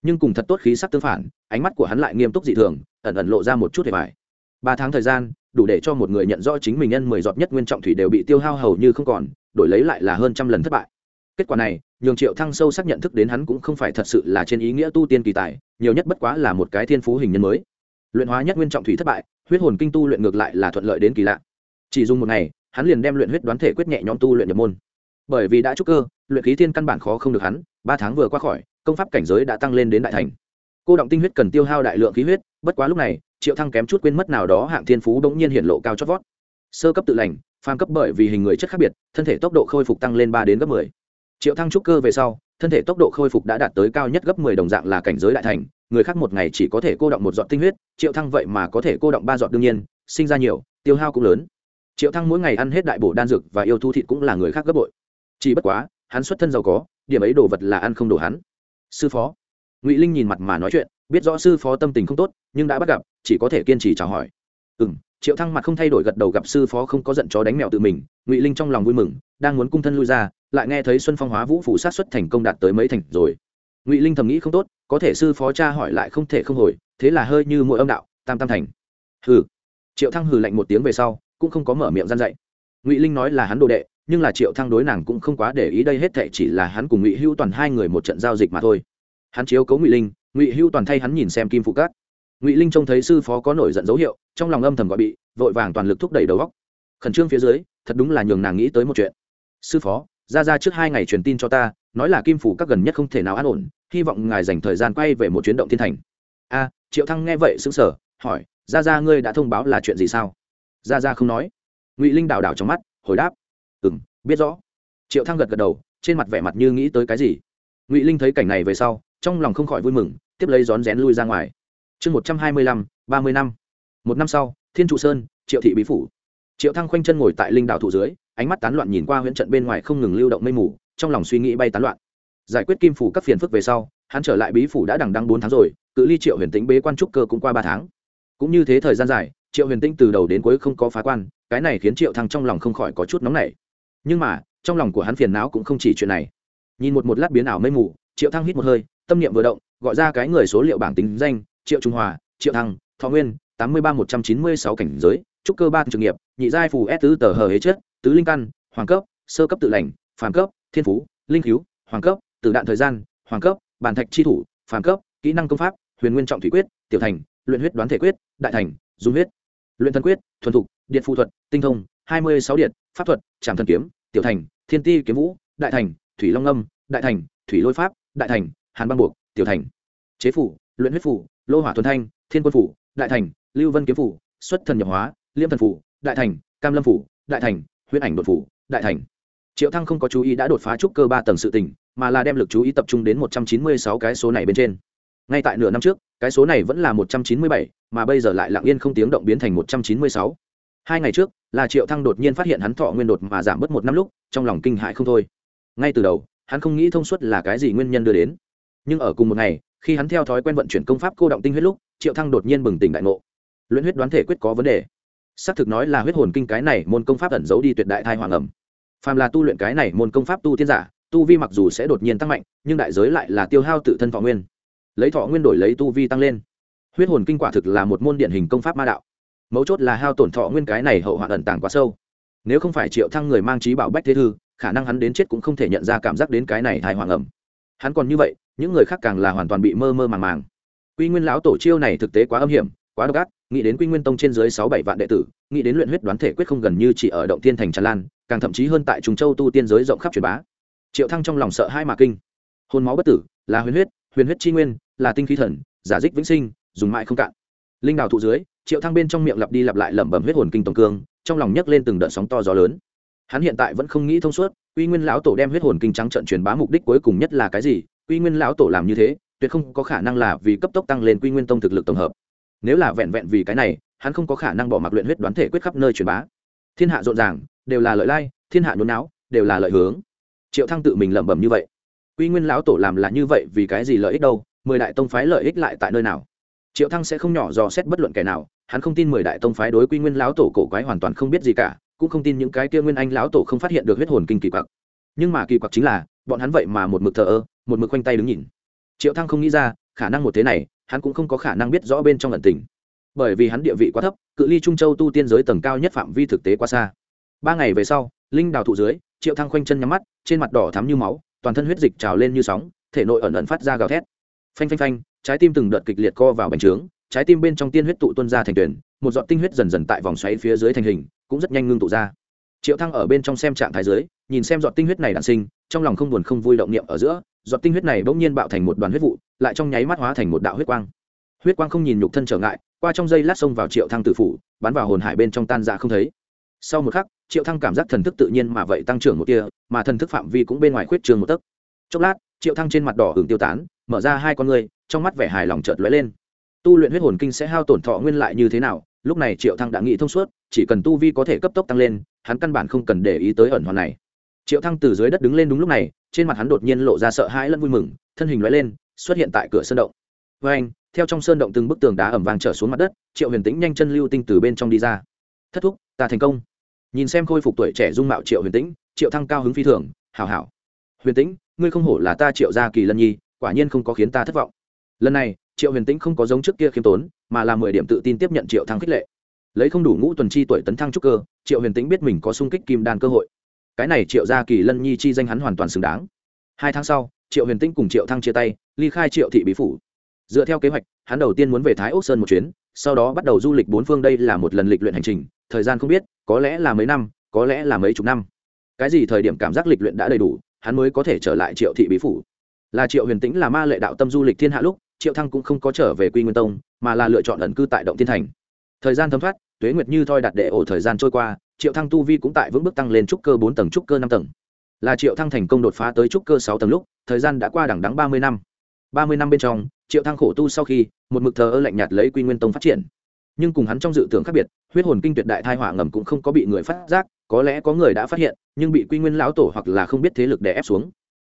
Nhưng cùng thật tốt khí sắc tương phản, ánh mắt của hắn lại nghiêm túc dị thường, ẩn ẩn lộ ra một chút hề vải ba tháng thời gian, đủ để cho một người nhận rõ chính mình nhân mười giọt nhất nguyên trọng thủy đều bị tiêu hao hầu như không còn, đổi lấy lại là hơn trăm lần thất bại. Kết quả này, nhường triệu thăng sâu sắc nhận thức đến hắn cũng không phải thật sự là trên ý nghĩa tu tiên kỳ tài, nhiều nhất bất quá là một cái thiên phú hình nhân mới. Luyện hóa nhất nguyên trọng thủy thất bại huyết hồn kinh tu luyện ngược lại là thuận lợi đến kỳ lạ. Chỉ dùng một ngày, hắn liền đem luyện huyết đoán thể quyết nhẹ nhõm tu luyện nhập môn. Bởi vì đã trúc cơ, luyện khí thiên căn bản khó không được hắn, ba tháng vừa qua khỏi, công pháp cảnh giới đã tăng lên đến đại thành. Cô động tinh huyết cần tiêu hao đại lượng khí huyết, bất quá lúc này, triệu thăng kém chút quên mất nào đó hạng thiên phú đống nhiên hiện lộ cao chót vót. Sơ cấp tự lành, phàm cấp bởi vì hình người chất khác biệt, thân thể tốc độ khôi phục tăng lên ba đến gấp mười. Triệu thăng trúc cơ về sau, thân thể tốc độ khôi phục đã đạt tới cao nhất gấp mười đồng dạng là cảnh giới đại thành người khác một ngày chỉ có thể cô động một giọt tinh huyết, triệu thăng vậy mà có thể cô động ba giọt đương nhiên, sinh ra nhiều, tiêu hao cũng lớn. Triệu thăng mỗi ngày ăn hết đại bổ đan dược và yêu thu thịt cũng là người khác gấp bội. Chỉ bất quá, hắn xuất thân giàu có, điểm ấy đồ vật là ăn không đủ hắn. Sư phó. Ngụy linh nhìn mặt mà nói chuyện, biết rõ sư phó tâm tình không tốt, nhưng đã bắt gặp, chỉ có thể kiên trì chào hỏi. Ừ m triệu thăng mặt không thay đổi gật đầu gặp sư phó không có giận chó đánh mèo tự mình, ngụy linh trong lòng vui mừng, đang muốn cung thân lui ra, lại nghe thấy xuân phong hóa vũ phủ sát xuất thành công đạt tới mấy thành rồi. Ngụy linh thầm nghĩ không tốt có thể sư phó cha hỏi lại không thể không hồi, thế là hơi như mỗi âm đạo, tam tam thành. Hừ. Triệu thăng hừ lạnh một tiếng về sau, cũng không có mở miệng gian dạy. Ngụy linh nói là hắn đồ đệ, nhưng là triệu thăng đối nàng cũng không quá để ý đây hết thệ chỉ là hắn cùng ngụy hưu toàn hai người một trận giao dịch mà thôi. Hắn chiếu cấu ngụy linh, ngụy hưu toàn thay hắn nhìn xem kim phụ cát. Ngụy linh trông thấy sư phó có nổi giận dấu hiệu, trong lòng âm thầm gọi bị, vội vàng toàn lực thúc đẩy đầu góc khẩn trương phía dưới, thật đúng là nhường nàng nghĩ tới một chuyện. Sư phó, ra ra trước hai ngày truyền tin cho ta, nói là kim phủ các gần nhất không thể nào an ổn hy vọng ngài dành thời gian quay về một chuyến động thiên thành. A triệu thăng nghe vậy sững sờ, hỏi gia gia ngươi đã thông báo là chuyện gì sao? Gia gia không nói. Ngụy linh đảo đảo trong mắt hồi đáp ừm biết rõ. Triệu thăng gật gật đầu trên mặt vẻ mặt như nghĩ tới cái gì. Ngụy linh thấy cảnh này về sau trong lòng không khỏi vui mừng tiếp lấy rón rén lui ra ngoài. Chương một trăm hai mươi lăm ba mươi năm. Một năm sau thiên trụ sơn triệu thị bí phủ. Triệu thăng khoanh chân ngồi tại linh đảo thụ dưới ánh mắt tán loạn nhìn qua huyện trận bên ngoài không ngừng lưu động mây mù trong lòng suy nghĩ bay tán loạn giải quyết kim phủ các phiền phức về sau hắn trở lại bí phủ đã đằng đăng bốn tháng rồi cự ly triệu huyền tĩnh bế quan trúc cơ cũng qua ba tháng. Cũng như thế thời gian dài triệu huyền tĩnh từ đầu đến cuối không có phá quan cái này khiến triệu thăng trong lòng không khỏi có chút nóng nảy. Nhưng mà trong lòng của hắn phiền não cũng không chỉ chuyện này. Nhìn một một lát biến ảo mây mù triệu thăng hít một hơi tâm niệm vừa động gọi ra cái người số liệu bảng tính danh triệu trung hòa triệu thăng thọ nguyên tám mươi ba một trăm chín mươi sáu cảnh giới trúc cơ ba trường nghiệp nhị giai phù s tứ tờ hờ hế chết, tứ linh căn hoàng cấp sơ cấp tự lành phàm cấp thiên phú linh cứu hoàng cấp tử đạn thời gian, hoàng cấp bàn thạch chi thủ, phàm cấp, kỹ năng công pháp, huyền nguyên trọng thủy quyết, tiểu thành, luyện huyết đoán thể quyết, đại thành dung huyết. Luyện thân quyết, thuần thục, điện phụ thuật, tinh thông, hai mươi sáu điện, pháp thuật, trảm thần kiếm, tiểu thành, thiên ti kiếm vũ, đại thành, thủy long âm, đại thành, thủy lôi pháp, đại thành, hàn băng buộc, tiểu thành. Chế phủ, luyện huyết phủ, lô hỏa thuần thanh, thiên quân phủ, đại thành, lưu vân kiếm phủ, xuất thần nhập hóa, liêm thần phủ, đại thành, cam lâm phủ, đại thành, huyết ảnh đột phủ, đại thành triệu thăng không có chú ý đã đột phá trúc cơ ba tầng sự tình, mà là đem lực chú ý tập trung đến một trăm chín mươi sáu cái số này bên trên. Ngay tại nửa năm trước, cái số này vẫn là một trăm chín mươi bảy, mà bây giờ lại lặng yên không tiếng động biến thành một trăm chín mươi sáu. Hai ngày trước, là triệu thăng đột nhiên phát hiện hắn thọ nguyên đột mà giảm bớt một năm lúc, trong lòng kinh hại không thôi. Ngay từ đầu, hắn không nghĩ thông suốt là cái gì nguyên nhân đưa đến. Nhưng ở cùng một ngày, khi hắn theo thói quen vận chuyển công pháp cô động tinh huyết lúc, triệu thăng đột nhiên bừng tỉnh đại ngộ. Luyện huyết đoán thể quyết có vấn đề. Xác thực nói là huyết hồn kinh cái này môn công pháp ẩn giấu đi tuyệt đại thai hoàng ẩm phàm là tu luyện cái này môn công pháp tu tiên giả, tu vi mặc dù sẽ đột nhiên tăng mạnh, nhưng đại giới lại là tiêu hao tự thân thọ nguyên. Lấy thọ nguyên đổi lấy tu vi tăng lên. Huyết hồn kinh quả thực là một môn điển hình công pháp ma đạo. Mấu chốt là hao tổn thọ nguyên cái này hậu hoạn ẩn tàng quá sâu. Nếu không phải triệu thăng người mang trí bảo bách thế thư, khả năng hắn đến chết cũng không thể nhận ra cảm giác đến cái này hài hoàng ẩm hắn còn như vậy, những người khác càng là hoàn toàn bị mơ mơ màng màng. Quy nguyên lão tổ chiêu này thực tế quá âm hiểm, quá độc ác nghĩ đến quy nguyên tông trên dưới sáu bảy vạn đệ tử, nghĩ đến luyện huyết đoán thể quyết không gần như chỉ ở động tiên thành tràn lan, càng thậm chí hơn tại trùng châu tu tiên giới rộng khắp truyền bá. Triệu thăng trong lòng sợ hai mà kinh. Hôn máu bất tử, là huyền huyết huyền huyết chi nguyên, là tinh khí thần, giả dích vĩnh sinh, dùng mãi không cạn. Linh đào thụ dưới, triệu thăng bên trong miệng lặp đi lặp lại lẩm bẩm huyết hồn kinh tổng cương, trong lòng nhấc lên từng đợt sóng to gió lớn. Hắn hiện tại vẫn không nghĩ thông suốt, quy nguyên lão tổ đem huyết hồn kinh trắng trận truyền bá mục đích cuối cùng nhất là cái gì? Quy nguyên lão tổ làm như thế, tuyệt không có khả năng là vì cấp tốc tăng lên quy nguyên tông thực lực tổng hợp nếu là vẹn vẹn vì cái này, hắn không có khả năng bỏ mặc luyện huyết đoán thể quyết khắp nơi truyền bá. Thiên hạ rộn ràng, đều là lợi lai, thiên hạ nhốn não đều là lợi hướng. Triệu thăng tự mình lẩm bẩm như vậy. Quy nguyên lão tổ làm là như vậy vì cái gì lợi ích đâu? Mười đại tông phái lợi ích lại tại nơi nào? Triệu thăng sẽ không nhỏ dò xét bất luận kẻ nào, hắn không tin mười đại tông phái đối quy nguyên lão tổ cổ quái hoàn toàn không biết gì cả, cũng không tin những cái kia nguyên anh lão tổ không phát hiện được huyết hồn kinh kỳ quặc. Nhưng mà kỳ quặc chính là, bọn hắn vậy mà một mực thờ ơ, một mực quanh tay đứng nhìn. Triệu thăng không nghĩ ra, khả năng một thế này hắn cũng không có khả năng biết rõ bên trong lận tình. Bởi vì hắn địa vị quá thấp, cự ly trung châu tu tiên giới tầng cao nhất phạm vi thực tế quá xa. Ba ngày về sau, linh đào thụ dưới, triệu thăng khoanh chân nhắm mắt, trên mặt đỏ thắm như máu, toàn thân huyết dịch trào lên như sóng, thể nội ẩn ẩn phát ra gào thét. Phanh phanh phanh, trái tim từng đợt kịch liệt co vào bành trướng, trái tim bên trong tiên huyết tụ tuân ra thành tuyển, một giọt tinh huyết dần dần tại vòng xoáy phía dưới thành hình, cũng rất nhanh ngưng tụ ra. Triệu thăng ở bên trong xem trạng thái dưới, nhìn xem giọt tinh huyết này đản sinh, trong lòng không buồn không vui động niệm ở giữa giọt tinh huyết này bỗng nhiên bạo thành một đoàn huyết vụ, lại trong nháy mắt hóa thành một đạo huyết quang. Huyết quang không nhìn nhục thân trở ngại, qua trong dây lát xông vào triệu thăng tử phủ, bắn vào hồn hải bên trong tan ra không thấy. Sau một khắc, triệu thăng cảm giác thần thức tự nhiên mà vậy tăng trưởng một tia, mà thần thức phạm vi cũng bên ngoài khuyết trường một tấc. Chốc lát, triệu thăng trên mặt đỏ hưởng tiêu tán, mở ra hai con ngươi, trong mắt vẻ hài lòng chợt lóe lên. Tu luyện huyết hồn kinh sẽ hao tổn thọ nguyên lại như thế nào? Lúc này triệu thăng đã nghĩ thông suốt, chỉ cần tu vi có thể cấp tốc tăng lên, hắn căn bản không cần để ý tới ẩn hoàn này triệu thăng từ dưới đất đứng lên đúng lúc này, trên mặt hắn đột nhiên lộ ra sợ hãi lẫn vui mừng, thân hình lóe lên, xuất hiện tại cửa sơn động. Với anh, theo trong sơn động từng bức tường đá ẩm vàng trở xuống mặt đất, triệu huyền tĩnh nhanh chân lưu tinh từ bên trong đi ra. Thất thúc, ta thành công. Nhìn xem khôi phục tuổi trẻ dung mạo triệu huyền tĩnh, triệu thăng cao hứng phi thường, hảo hảo. Huyền tĩnh, ngươi không hổ là ta triệu gia kỳ lân nhi, quả nhiên không có khiến ta thất vọng. Lần này, triệu huyền tĩnh không có giống trước kia khiêm tốn, mà là mười điểm tự tin tiếp nhận triệu thăng khích lệ. Lấy không đủ ngũ tuần chi tuổi tấn thăng trúc cơ, triệu huyền tĩnh biết mình có sung kích kim đan cơ hội cái này triệu gia kỳ lân nhi chi danh hắn hoàn toàn xứng đáng. Hai tháng sau, triệu huyền tĩnh cùng triệu thăng chia tay, ly khai triệu thị bí phủ. Dựa theo kế hoạch, hắn đầu tiên muốn về thái ốc sơn một chuyến, sau đó bắt đầu du lịch bốn phương đây là một lần lịch luyện hành trình, thời gian không biết, có lẽ là mấy năm, có lẽ là mấy chục năm. Cái gì thời điểm cảm giác lịch luyện đã đầy đủ, hắn mới có thể trở lại triệu thị bí phủ. Là triệu huyền tĩnh, là ma lệ đạo tâm du lịch thiên hạ lúc, triệu thăng cũng không có trở về quy nguyên tông, mà là lựa chọn ẩn cư tại động thiên thành. Thời gian thấm thoát, tuế nguyệt như thoi đặt đệ ổ thời gian trôi qua triệu thăng tu vi cũng tại vững bước tăng lên trúc cơ bốn tầng, trúc cơ năm tầng. Là triệu thăng thành công đột phá tới trúc cơ sáu tầng lúc, thời gian đã qua đẳng đắng ba mươi năm. Ba mươi năm bên trong, triệu thăng khổ tu sau khi, một mực thờ ơ lạnh nhạt lấy quy nguyên tông phát triển. Nhưng cùng hắn trong dự tưởng khác biệt, huyết hồn kinh tuyệt đại thai hỏa ngầm cũng không có bị người phát giác, có lẽ có người đã phát hiện, nhưng bị quy nguyên lão tổ hoặc là không biết thế lực đè ép xuống.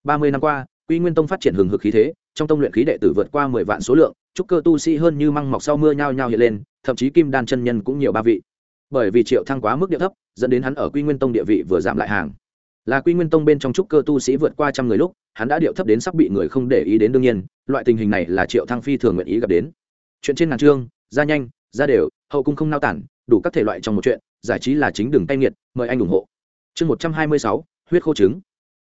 Ba mươi năm qua, quy nguyên tông phát triển hừng hực khí thế, trong tông luyện khí đệ tử vượt qua mười vạn số lượng, trúc cơ tu sĩ hơn như măng mọc sau mưa nhao nhao hiện lên, thậm chí kim đan chân nhân cũng nhiều ba vị bởi vì triệu thăng quá mức địa thấp, dẫn đến hắn ở quy nguyên tông địa vị vừa giảm lại hàng. Là quy nguyên tông bên trong trúc cơ tu sĩ vượt qua trăm người lúc, hắn đã điệu thấp đến sắp bị người không để ý đến đương nhiên, loại tình hình này là triệu thăng phi thường nguyện ý gặp đến. Chuyện trên ngàn trương, ra nhanh, ra đều, hậu cung không nao tản, đủ các thể loại trong một chuyện, giải trí là chính đường tay nghiệt, mời anh ủng hộ. Chương một trăm hai mươi sáu, huyết khô trứng.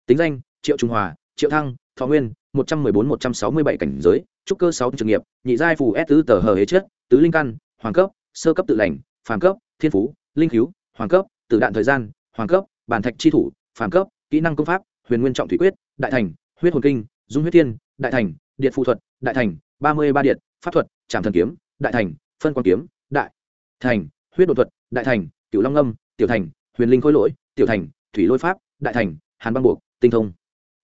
Tính danh, triệu trung hòa, triệu thăng, thọ nguyên, một trăm mười bốn, một trăm sáu mươi bảy cảnh giới, trúc cơ sáu trường nghiệp, nhị giai phù s tứ tờ hờ hế chết tứ linh căn, hoàng cấp, sơ cấp tự lành, phàm cấp thiên phú linh cứu hoàng cấp tử đạn thời gian hoàng cấp bản thạch chi thủ phản cấp kỹ năng công pháp huyền nguyên trọng thủy quyết đại thành huyết hồn kinh dung huyết thiên đại thành điện phụ thuật đại thành ba mươi ba điện pháp thuật trạm thần kiếm đại thành phân quan kiếm đại thành huyết đột thuật đại thành cựu long âm tiểu thành huyền linh khối lỗi tiểu thành thủy lôi pháp đại thành hàn băng buộc tinh thông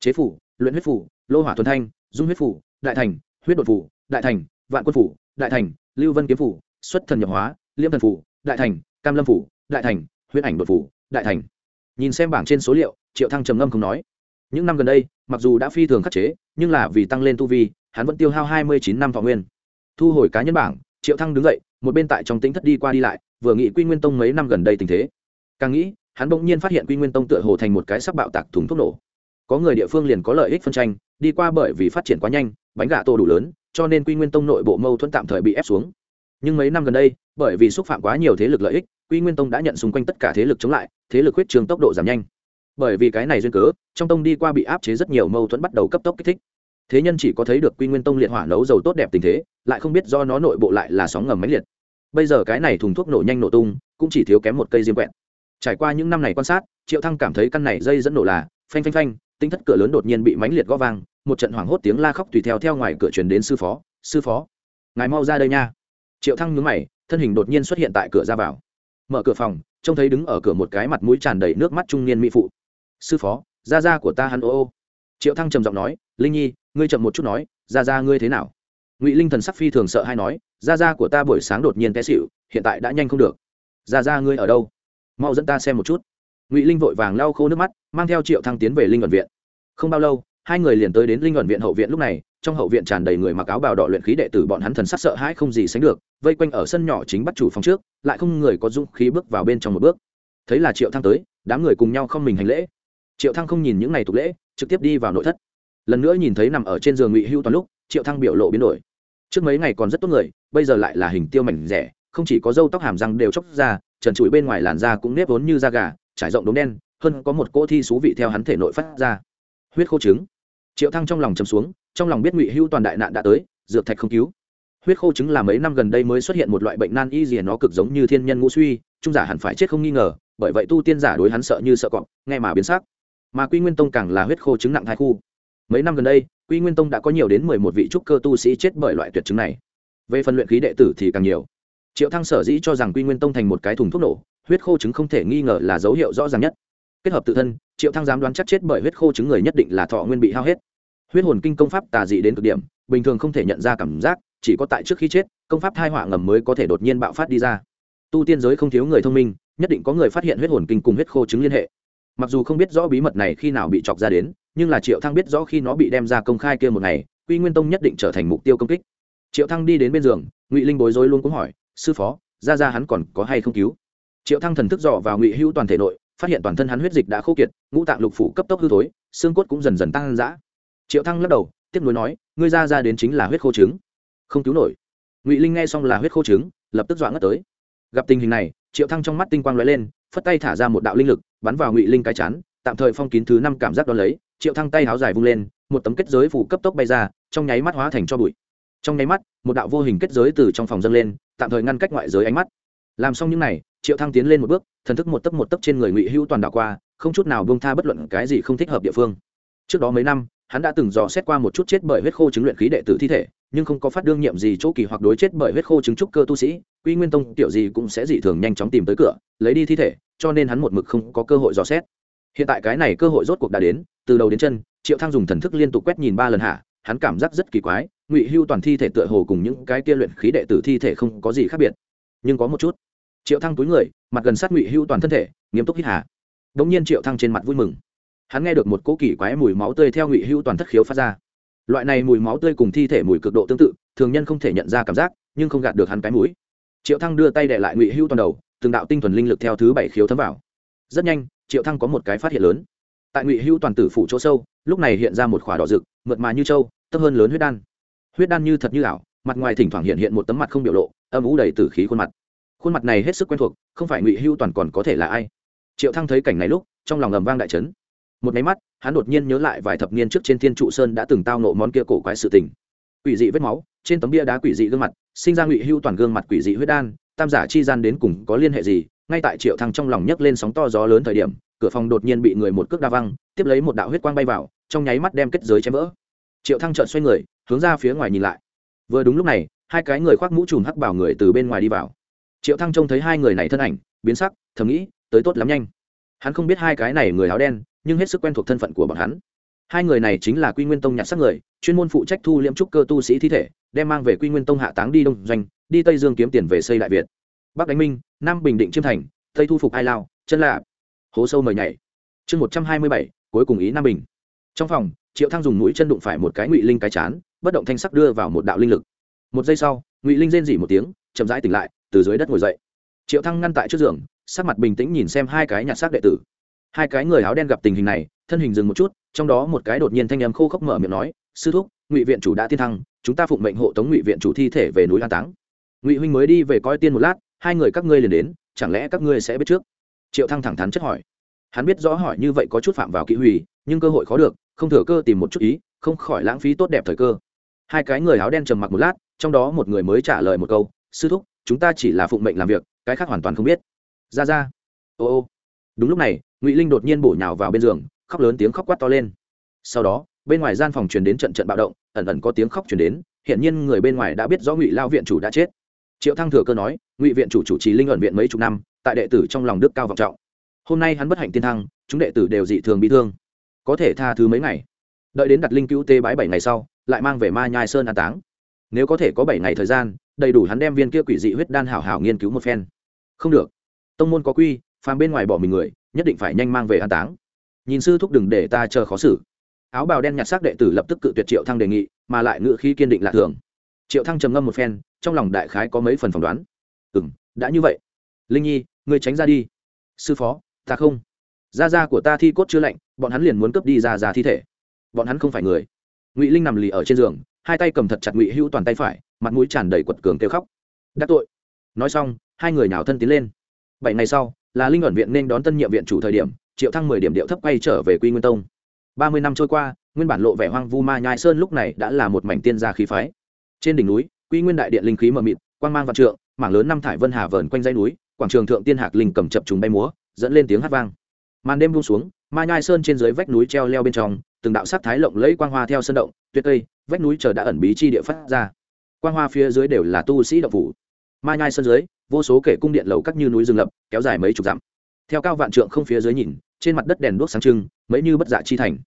chế phủ luyện huyết phủ lô hỏa thuần thanh dung huyết phủ đại thành huyết đột phủ đại thành vạn quân phủ đại thành lưu vân kiếm phủ xuất thần nhập hóa liêm thần phủ đại thành cam lâm phủ, đại thành huyết ảnh đột phủ, đại thành. Nhìn xem bảng trên số liệu, triệu thăng trầm ngâm không nói. Những năm gần đây, mặc dù đã phi thường khắc chế, nhưng là vì tăng lên tu vi, hắn vẫn tiêu hao hai mươi chín năm thọ nguyên. Thu hồi cá nhân bảng, triệu thăng đứng dậy, một bên tại trong tính thất đi qua đi lại, vừa nghĩ quy nguyên tông mấy năm gần đây tình thế. Càng nghĩ, hắn bỗng nhiên phát hiện quy nguyên tông tựa hồ thành một cái sắc bạo tạc thùng thuốc nổ. Có người địa phương liền có lợi ích phân tranh, đi qua bởi vì phát triển quá nhanh, bánh gà tô đủ lớn, cho nên quy nguyên tông nội bộ mâu thuẫn tạm thời bị ép xuống nhưng mấy năm gần đây, bởi vì xúc phạm quá nhiều thế lực lợi ích, quy nguyên tông đã nhận xung quanh tất cả thế lực chống lại, thế lực huyết trường tốc độ giảm nhanh. Bởi vì cái này duyên cớ, trong tông đi qua bị áp chế rất nhiều mâu thuẫn bắt đầu cấp tốc kích thích. Thế nhân chỉ có thấy được quy nguyên tông liệt hỏa nấu dầu tốt đẹp tình thế, lại không biết do nó nội bộ lại là sóng ngầm máy liệt. Bây giờ cái này thùng thuốc nổ nhanh nổ tung, cũng chỉ thiếu kém một cây diêm quẹt. Trải qua những năm này quan sát, triệu thăng cảm thấy căn này dây dẫn nổ là phanh phanh phanh tinh thất cửa lớn đột nhiên bị mánh liệt gõ vang, một trận hoảng hốt tiếng la khóc tùy theo theo ngoài cửa truyền đến sư phó sư phó, ngài mau ra đây nha triệu thăng nhướng mày, thân hình đột nhiên xuất hiện tại cửa ra vào. Mở cửa phòng, trông thấy đứng ở cửa một cái mặt mũi tràn đầy nước mắt trung niên mỹ phụ. Sư phó, gia gia của ta hắn ô ô. Triệu thăng trầm giọng nói, linh nhi, ngươi chậm một chút nói, gia gia ngươi thế nào? Ngụy linh thần sắc phi thường sợ hay nói, gia gia của ta buổi sáng đột nhiên té xịu hiện tại đã nhanh không được. Gia gia ngươi ở đâu? Mau dẫn ta xem một chút. Ngụy linh vội vàng lau khô nước mắt, mang theo triệu thăng tiến về linh luận viện. Không bao lâu, hai người liền tới đến linh luận viện hậu viện lúc này trong hậu viện tràn đầy người mặc áo bào đỏ luyện khí đệ tử bọn hắn thần sắc sợ hãi không gì sánh được, vây quanh ở sân nhỏ chính bắt chủ phòng trước, lại không người có dũng khí bước vào bên trong một bước. Thấy là triệu thăng tới, đám người cùng nhau không mình hành lễ. Triệu thăng không nhìn những ngày tục lễ, trực tiếp đi vào nội thất. Lần nữa nhìn thấy nằm ở trên giường ngụy hưu toàn lúc, triệu thăng biểu lộ biến đổi. Trước mấy ngày còn rất tốt người, bây giờ lại là hình tiêu mảnh rẻ, không chỉ có râu tóc hàm răng đều chóc ra, trần trụi bên ngoài làn da cũng nếp vốn như da gà, trải rộng đốm đen, hơn có một cỗ thi xú vị theo hắn thể nội phát ra. Huyết khô trứng. Triệu thăng trong lòng chầm xuống trong lòng biết ngụy hưu toàn đại nạn đã tới, dược thạch không cứu. Huyết khô chứng là mấy năm gần đây mới xuất hiện một loại bệnh nan y gì, nó cực giống như thiên nhân ngũ suy, trung giả hẳn phải chết không nghi ngờ, bởi vậy tu tiên giả đối hắn sợ như sợ cọp, nghe mà biến sắc. Mà quy nguyên tông càng là huyết khô chứng nặng thai khu. Mấy năm gần đây, quy nguyên tông đã có nhiều đến mười một vị trúc cơ tu sĩ chết bởi loại tuyệt chứng này. Về phần luyện khí đệ tử thì càng nhiều. Triệu thăng sở dĩ cho rằng quy nguyên tông thành một cái thùng thuốc nổ, huyết khô chứng không thể nghi ngờ là dấu hiệu rõ ràng nhất. Kết hợp tự thân, triệu thăng dám đoán chắc chết bởi huyết khô chứng người nhất định là thọ nguyên bị hao hết huyết hồn kinh công pháp tà dị đến cực điểm, bình thường không thể nhận ra cảm giác, chỉ có tại trước khi chết, công pháp thai họa ngầm mới có thể đột nhiên bạo phát đi ra. Tu tiên giới không thiếu người thông minh, nhất định có người phát hiện huyết hồn kinh cùng huyết khô chứng liên hệ. Mặc dù không biết rõ bí mật này khi nào bị chọc ra đến, nhưng là triệu thăng biết rõ khi nó bị đem ra công khai kia một ngày, quy nguyên tông nhất định trở thành mục tiêu công kích. Triệu thăng đi đến bên giường, ngụy linh bối rối luôn cũng hỏi, sư phó, ra ra hắn còn có hay không cứu? Triệu thăng thần thức dò vào ngụy hữu toàn thể nội, phát hiện toàn thân hắn huyết dịch đã khô kiệt, ngũ tạng lục phủ cấp tốc hư thối, xương cốt cũng dần dần tăng dã triệu thăng lắc đầu tiếp nối nói ngươi ra ra đến chính là huyết khô trứng. Không cứu nổi. Ngụy linh nghe xong là huyết khô trứng lập tức dọa ngất tới. Gặp tình hình này triệu thăng trong mắt tinh quang lóe lên phất tay thả ra một đạo linh lực bắn vào ngụy linh cái chán tạm thời phong kín thứ năm cảm giác đ lấy triệu thăng tay háo dài vung lên một tấm kết giới phủ cấp tốc bay ra trong nháy mắt hóa thành cho bụi. Trong nháy mắt một đạo vô hình kết giới từ trong phòng dâng lên tạm thời ngăn cách ngoại giới ánh mắt. Làm xong những này, triệu thăng tiến lên một bước thần thức một tấc một tấc trên người ngụy hữu toàn đạo qua không chút nào buông tha bất luận cái gì không thích hợp địa phương. Trước đó mấy năm hắn đã từng dò xét qua một chút chết bởi huyết khô chứng luyện khí đệ tử thi thể, nhưng không có phát đương nhiệm gì chỗ kỳ hoặc đối chết bởi huyết khô chứng trúc cơ tu sĩ, quy nguyên tông tiểu gì cũng sẽ dị thường nhanh chóng tìm tới cửa, lấy đi thi thể, cho nên hắn một mực không có cơ hội dò xét. Hiện tại cái này cơ hội rốt cuộc đã đến, từ đầu đến chân, triệu thăng dùng thần thức liên tục quét nhìn ba lần hạ, hắn cảm giác rất kỳ quái, ngụy hưu toàn thi thể tựa hồ cùng những cái kia luyện khí đệ tử thi thể không có gì khác biệt. Nhưng có một chút, triệu thăng túi người, mặt gần sát ngụy hưu toàn thân thể, nghiêm túc hít hà. Đống nhiên triệu thăng trên mặt vui mừng hắn nghe được một cỗ kỳ quái mùi máu tươi theo ngụy hưu toàn thất khiếu phát ra. Loại này mùi máu tươi cùng thi thể mùi cực độ tương tự, thường nhân không thể nhận ra cảm giác, nhưng không gạt được hắn cái mũi. Triệu thăng đưa tay đệ lại ngụy hưu toàn đầu, từng đạo tinh thuần linh lực theo thứ bảy khiếu thấm vào. Rất nhanh, triệu thăng có một cái phát hiện lớn. Tại ngụy hưu toàn tử phủ chỗ sâu, lúc này hiện ra một khỏa đỏ rực, mượt mà như trâu tấp hơn lớn huyết đan. Huyết đan như thật như ảo, mặt ngoài thỉnh thoảng hiện hiện một tấm mặt không biểu lộ, âm ủ đầy tử khí khuôn mặt. Khuôn mặt này hết sức quen thuộc, không phải ngụy hưu toàn còn có thể là ai. Triệu thăng thấy cảnh này lúc, trong lòng ầm vang đại chấn một máy mắt, hắn đột nhiên nhớ lại vài thập niên trước trên thiên trụ sơn đã từng tao nộ món kia cổ quái sự tình. Quỷ dị vết máu, trên tấm bia đá quỷ dị gương mặt, sinh ra ngụy hưu toàn gương mặt quỷ dị huyết đan, tam giả chi gian đến cùng có liên hệ gì? Ngay tại triệu thăng trong lòng nhấc lên sóng to gió lớn thời điểm, cửa phòng đột nhiên bị người một cước đa văng, tiếp lấy một đạo huyết quang bay vào, trong nháy mắt đem kết giới chém vỡ. Triệu thăng trợn xoay người, hướng ra phía ngoài nhìn lại. Vừa đúng lúc này, hai cái người khoác mũ trùm hắc bảo người từ bên ngoài đi vào. Triệu thăng trông thấy hai người này thân ảnh, biến sắc, thầm nghĩ, tới tốt lắm nhanh. Hắn không biết hai cái này người áo đen nhưng hết sức quen thuộc thân phận của bọn hắn. Hai người này chính là quy nguyên tông nhặt xác người, chuyên môn phụ trách thu liễm trúc cơ tu sĩ thi thể, đem mang về quy nguyên tông hạ táng đi đông doanh, đi tây dương kiếm tiền về xây đại việt. Bắc đánh minh, nam bình định chiêm thành, tây thu phục ai lao, chân lạ hố sâu mời nhảy. Chương một trăm hai mươi bảy, cuối cùng ý nam bình. Trong phòng, triệu thăng dùng mũi chân đụng phải một cái ngụy linh cái chán, bất động thanh sắc đưa vào một đạo linh lực. Một giây sau, ngụy linh rên dỉ một tiếng, chậm rãi tỉnh lại, từ dưới đất ngồi dậy. Triệu thăng ngăn tại trước giường, sắc mặt bình tĩnh nhìn xem hai cái nhặt xác đệ tử hai cái người áo đen gặp tình hình này, thân hình dừng một chút, trong đó một cái đột nhiên thanh âm khô khốc mở miệng nói, sư thúc, ngụy viện chủ đã tiên thăng, chúng ta phụng mệnh hộ tống ngụy viện chủ thi thể về núi an táng. Ngụy huynh mới đi về coi tiên một lát, hai người các ngươi liền đến, chẳng lẽ các ngươi sẽ biết trước? Triệu thăng thẳng thắn chất hỏi. Hắn biết rõ hỏi như vậy có chút phạm vào kỹ hủy, nhưng cơ hội khó được, không thừa cơ tìm một chút ý, không khỏi lãng phí tốt đẹp thời cơ. Hai cái người áo đen trầm mặc một lát, trong đó một người mới trả lời một câu, sư thúc, chúng ta chỉ là phụng mệnh làm việc, cái khác hoàn toàn không biết. Ra ra. Ô ô đúng lúc này, ngụy linh đột nhiên bổ nhào vào bên giường, khóc lớn tiếng khóc quát to lên. Sau đó, bên ngoài gian phòng truyền đến trận trận bạo động, ẩn ẩn có tiếng khóc truyền đến hiện nhiên người bên ngoài đã biết rõ ngụy lao viện chủ đã chết. Triệu thăng thừa cơ nói, ngụy viện chủ chủ trì linh ẩn viện mấy chục năm, tại đệ tử trong lòng đức cao vọng trọng. Hôm nay hắn bất hạnh tiên thăng, chúng đệ tử đều dị thường bị thương. Có thể tha thứ mấy ngày. Đợi đến đặt linh cứu tê bái bảy ngày sau, lại mang về ma nhai sơn an táng. Nếu có thể có bảy ngày thời gian, đầy đủ hắn đem viên kia quỷ dị huyết đan hảo hảo nghiên cứu một phen. Không được. Tông môn có quy phàm bên ngoài bỏ mình người, nhất định phải nhanh mang về an táng. Nhìn sư thúc đừng để ta chờ khó xử. Áo bào đen nhặt xác đệ tử lập tức cự tuyệt triệu thăng đề nghị, mà lại ngự khi kiên định lạ thường. Triệu thăng trầm ngâm một phen, trong lòng đại khái có mấy phần phỏng đoán. Ừ m đã như vậy. Linh nhi người tránh ra đi. Sư phó, ta không. Gia gia của ta thi cốt chưa lạnh, bọn hắn liền muốn cướp đi ra ra thi thể. Bọn hắn không phải người. Ngụy linh nằm lì ở trên giường, hai tay cầm thật chặt ngụy hữu toàn tay phải, mặt mũi tràn đầy quật cường kêu khóc. Đắc tội. Nói xong, hai người nào thân tiến lên. Bảy ngày sau là linh ẩn viện nên đón tân nhiệm viện chủ thời điểm, triệu thăng mười điểm điệu thấp quay trở về quy nguyên tông. Ba mươi năm trôi qua, nguyên bản lộ vẻ hoang vu ma nhai sơn lúc này đã là một mảnh tiên gia khí phái. Trên đỉnh núi, quy nguyên đại điện linh khí mờ mịt, quang mang vạn trượng, mảng lớn năm thải vân hà vờn quanh dãy núi, quảng trường thượng tiên hạc linh cầm chập chúng bay múa, dẫn lên tiếng hát vang. Màn đêm buông xuống, ma nhai sơn trên dưới vách núi treo leo bên trong, từng đạo sắc thái lộng lẫy quang hoa theo sân động tuyệt cây vách núi chờ đã ẩn bí chi địa phát ra. Quang hoa phía dưới đều là tu sĩ động phủ. Ma nhai sơn dưới vô số kể cung điện lầu các như núi rừng lập, kéo dài mấy chục dặm. Theo cao vạn trượng không phía dưới nhìn, trên mặt đất đèn đuốc sáng trưng, mấy như bất dạ chi thành.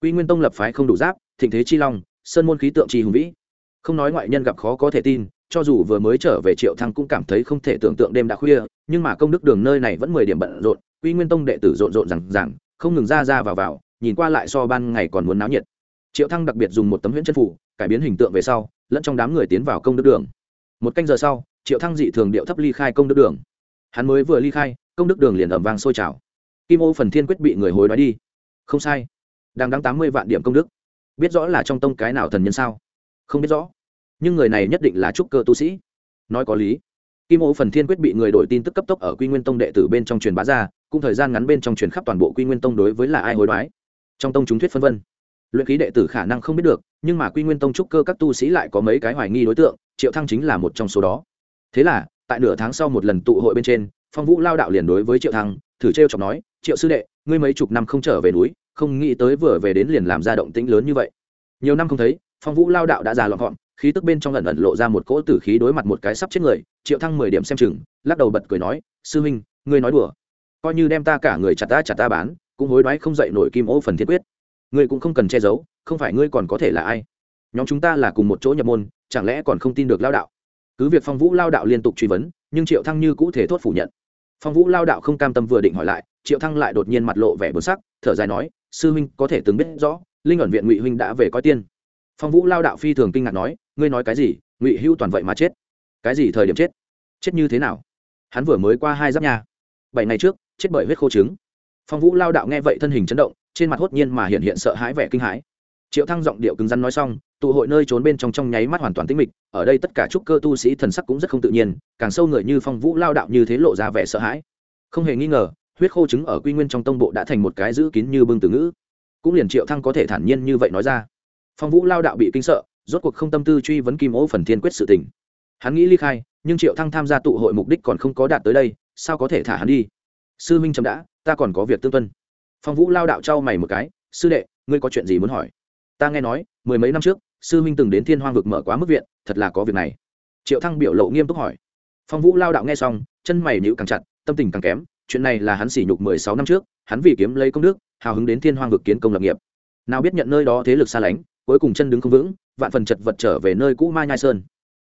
Quy nguyên tông lập phái không đủ giáp, thịnh thế chi long, sơn môn khí tượng chi hùng vĩ. Không nói ngoại nhân gặp khó có thể tin, cho dù vừa mới trở về triệu thăng cũng cảm thấy không thể tưởng tượng đêm đã khuya, nhưng mà công đức đường nơi này vẫn mười điểm bận rộn, quy nguyên tông đệ tử rộn rộn rằng rằng không ngừng ra ra vào vào, nhìn qua lại so ban ngày còn muốn náo nhiệt. Triệu thăng đặc biệt dùng một tấm huyễn chân phủ cải biến hình tượng về sau, lẫn trong đám người tiến vào công đức đường. Một canh giờ sau triệu thăng dị thường điệu thấp ly khai công đức đường. Hắn mới vừa ly khai, công đức đường liền ẩm vang sôi trào. Kim ô phần thiên quyết bị người hối đoái đi. Không sai. Đang đăng tám mươi vạn điểm công đức. Biết rõ là trong tông cái nào thần nhân sao? Không biết rõ. Nhưng người này nhất định là trúc cơ tu sĩ. Nói có lý. Kim ô phần thiên quyết bị người đổi tin tức cấp tốc ở quy nguyên tông đệ tử bên trong truyền bá ra, cũng thời gian ngắn bên trong truyền khắp toàn bộ quy nguyên tông đối với là ai hối đoái. Trong tông chúng thuyết phân vân. Luyện khí đệ tử khả năng không biết được, nhưng mà quy nguyên tông trúc cơ các tu sĩ lại có mấy cái hoài nghi đối tượng, triệu thăng chính là một trong số đó thế là, tại nửa tháng sau một lần tụ hội bên trên, phong vũ lao đạo liền đối với triệu thăng, thử t chọc nói, triệu sư đệ, ngươi mấy chục năm không trở về núi, không nghĩ tới vừa về đến liền làm ra động tĩnh lớn như vậy. Nhiều năm không thấy, phong vũ lao đạo đã già lọn gọn, khí tức bên trong lần ẩn lộ ra một cỗ tử khí đối mặt một cái sắp chết người, triệu thăng mười điểm xem chừng, lắc đầu bật cười nói, sư huynh, ngươi nói đùa. Coi như đem ta cả người chặt ta chặt ta bán, cũng hối đoái không dậy nổi kim ô phần thiết quyết. Ngươi cũng không cần che giấu, không phải ngươi còn có thể là ai. Nhóm chúng ta là cùng một chỗ nhập môn, chẳng lẽ còn không tin được lao đạo? Cứ việc phong vũ lao đạo liên tục truy vấn, nhưng triệu thăng như cũ thể thốt phủ nhận. Phong vũ lao đạo không cam tâm vừa định hỏi lại, triệu thăng lại đột nhiên mặt lộ vẻ bớt sắc, thở dài nói, sư huynh có thể từng biết rõ, linh ẩn viện ngụy huynh đã về coi tiên. Phong vũ lao đạo phi thường kinh ngạc nói, ngươi nói cái gì? Ngụy Hưu toàn vậy mà chết. Cái gì thời điểm chết? Chết như thế nào? Hắn vừa mới qua hai giáp nhà bảy ngày trước, chết bởi huyết khô trứng. Phong vũ lao đạo nghe vậy thân hình chấn động, trên mặt hốt nhiên mà hiện hiện sợ hãi vẻ kinh hãi triệu thăng giọng điệu cứng rắn nói xong, tụ hội nơi trốn bên trong trong nháy mắt hoàn toàn tĩnh mịch, ở đây tất cả trúc cơ tu sĩ thần sắc cũng rất không tự nhiên, càng sâu người như phong vũ lao đạo như thế lộ ra vẻ sợ hãi. Không hề nghi ngờ, huyết khô trứng ở quy nguyên trong tông bộ đã thành một cái giữ kín như bưng từ ngữ. Cũng liền triệu thăng có thể thản nhiên như vậy nói ra. Phong vũ lao đạo bị kinh sợ, rốt cuộc không tâm tư truy vấn kim ố phần thiên quyết sự tình. Hắn nghĩ ly khai, nhưng triệu thăng tham gia tụ hội mục đích còn không có đạt tới đây, sao có thể thả hắn đi? Sư minh chấm đã, ta còn có việc tương tuân. Phong vũ lao đạo trao mày một cái, sư đệ, ngươi có chuyện gì muốn hỏi? Ta nghe nói, mười mấy năm trước, sư minh từng đến thiên hoang vực mở quá mức viện, thật là có việc này. Triệu thăng biểu lộ nghiêm túc hỏi. Phong vũ lao đạo nghe xong, chân mày nhíu càng chặt, tâm tình càng kém, chuyện này là hắn sỉ nhục mười sáu năm trước, hắn vì kiếm lấy công đức, hào hứng đến thiên hoang vực kiến công lập nghiệp. Nào biết nhận nơi đó thế lực xa lánh, cuối cùng chân đứng không vững, vạn phần chật vật trở về nơi cũ mai nhai sơn.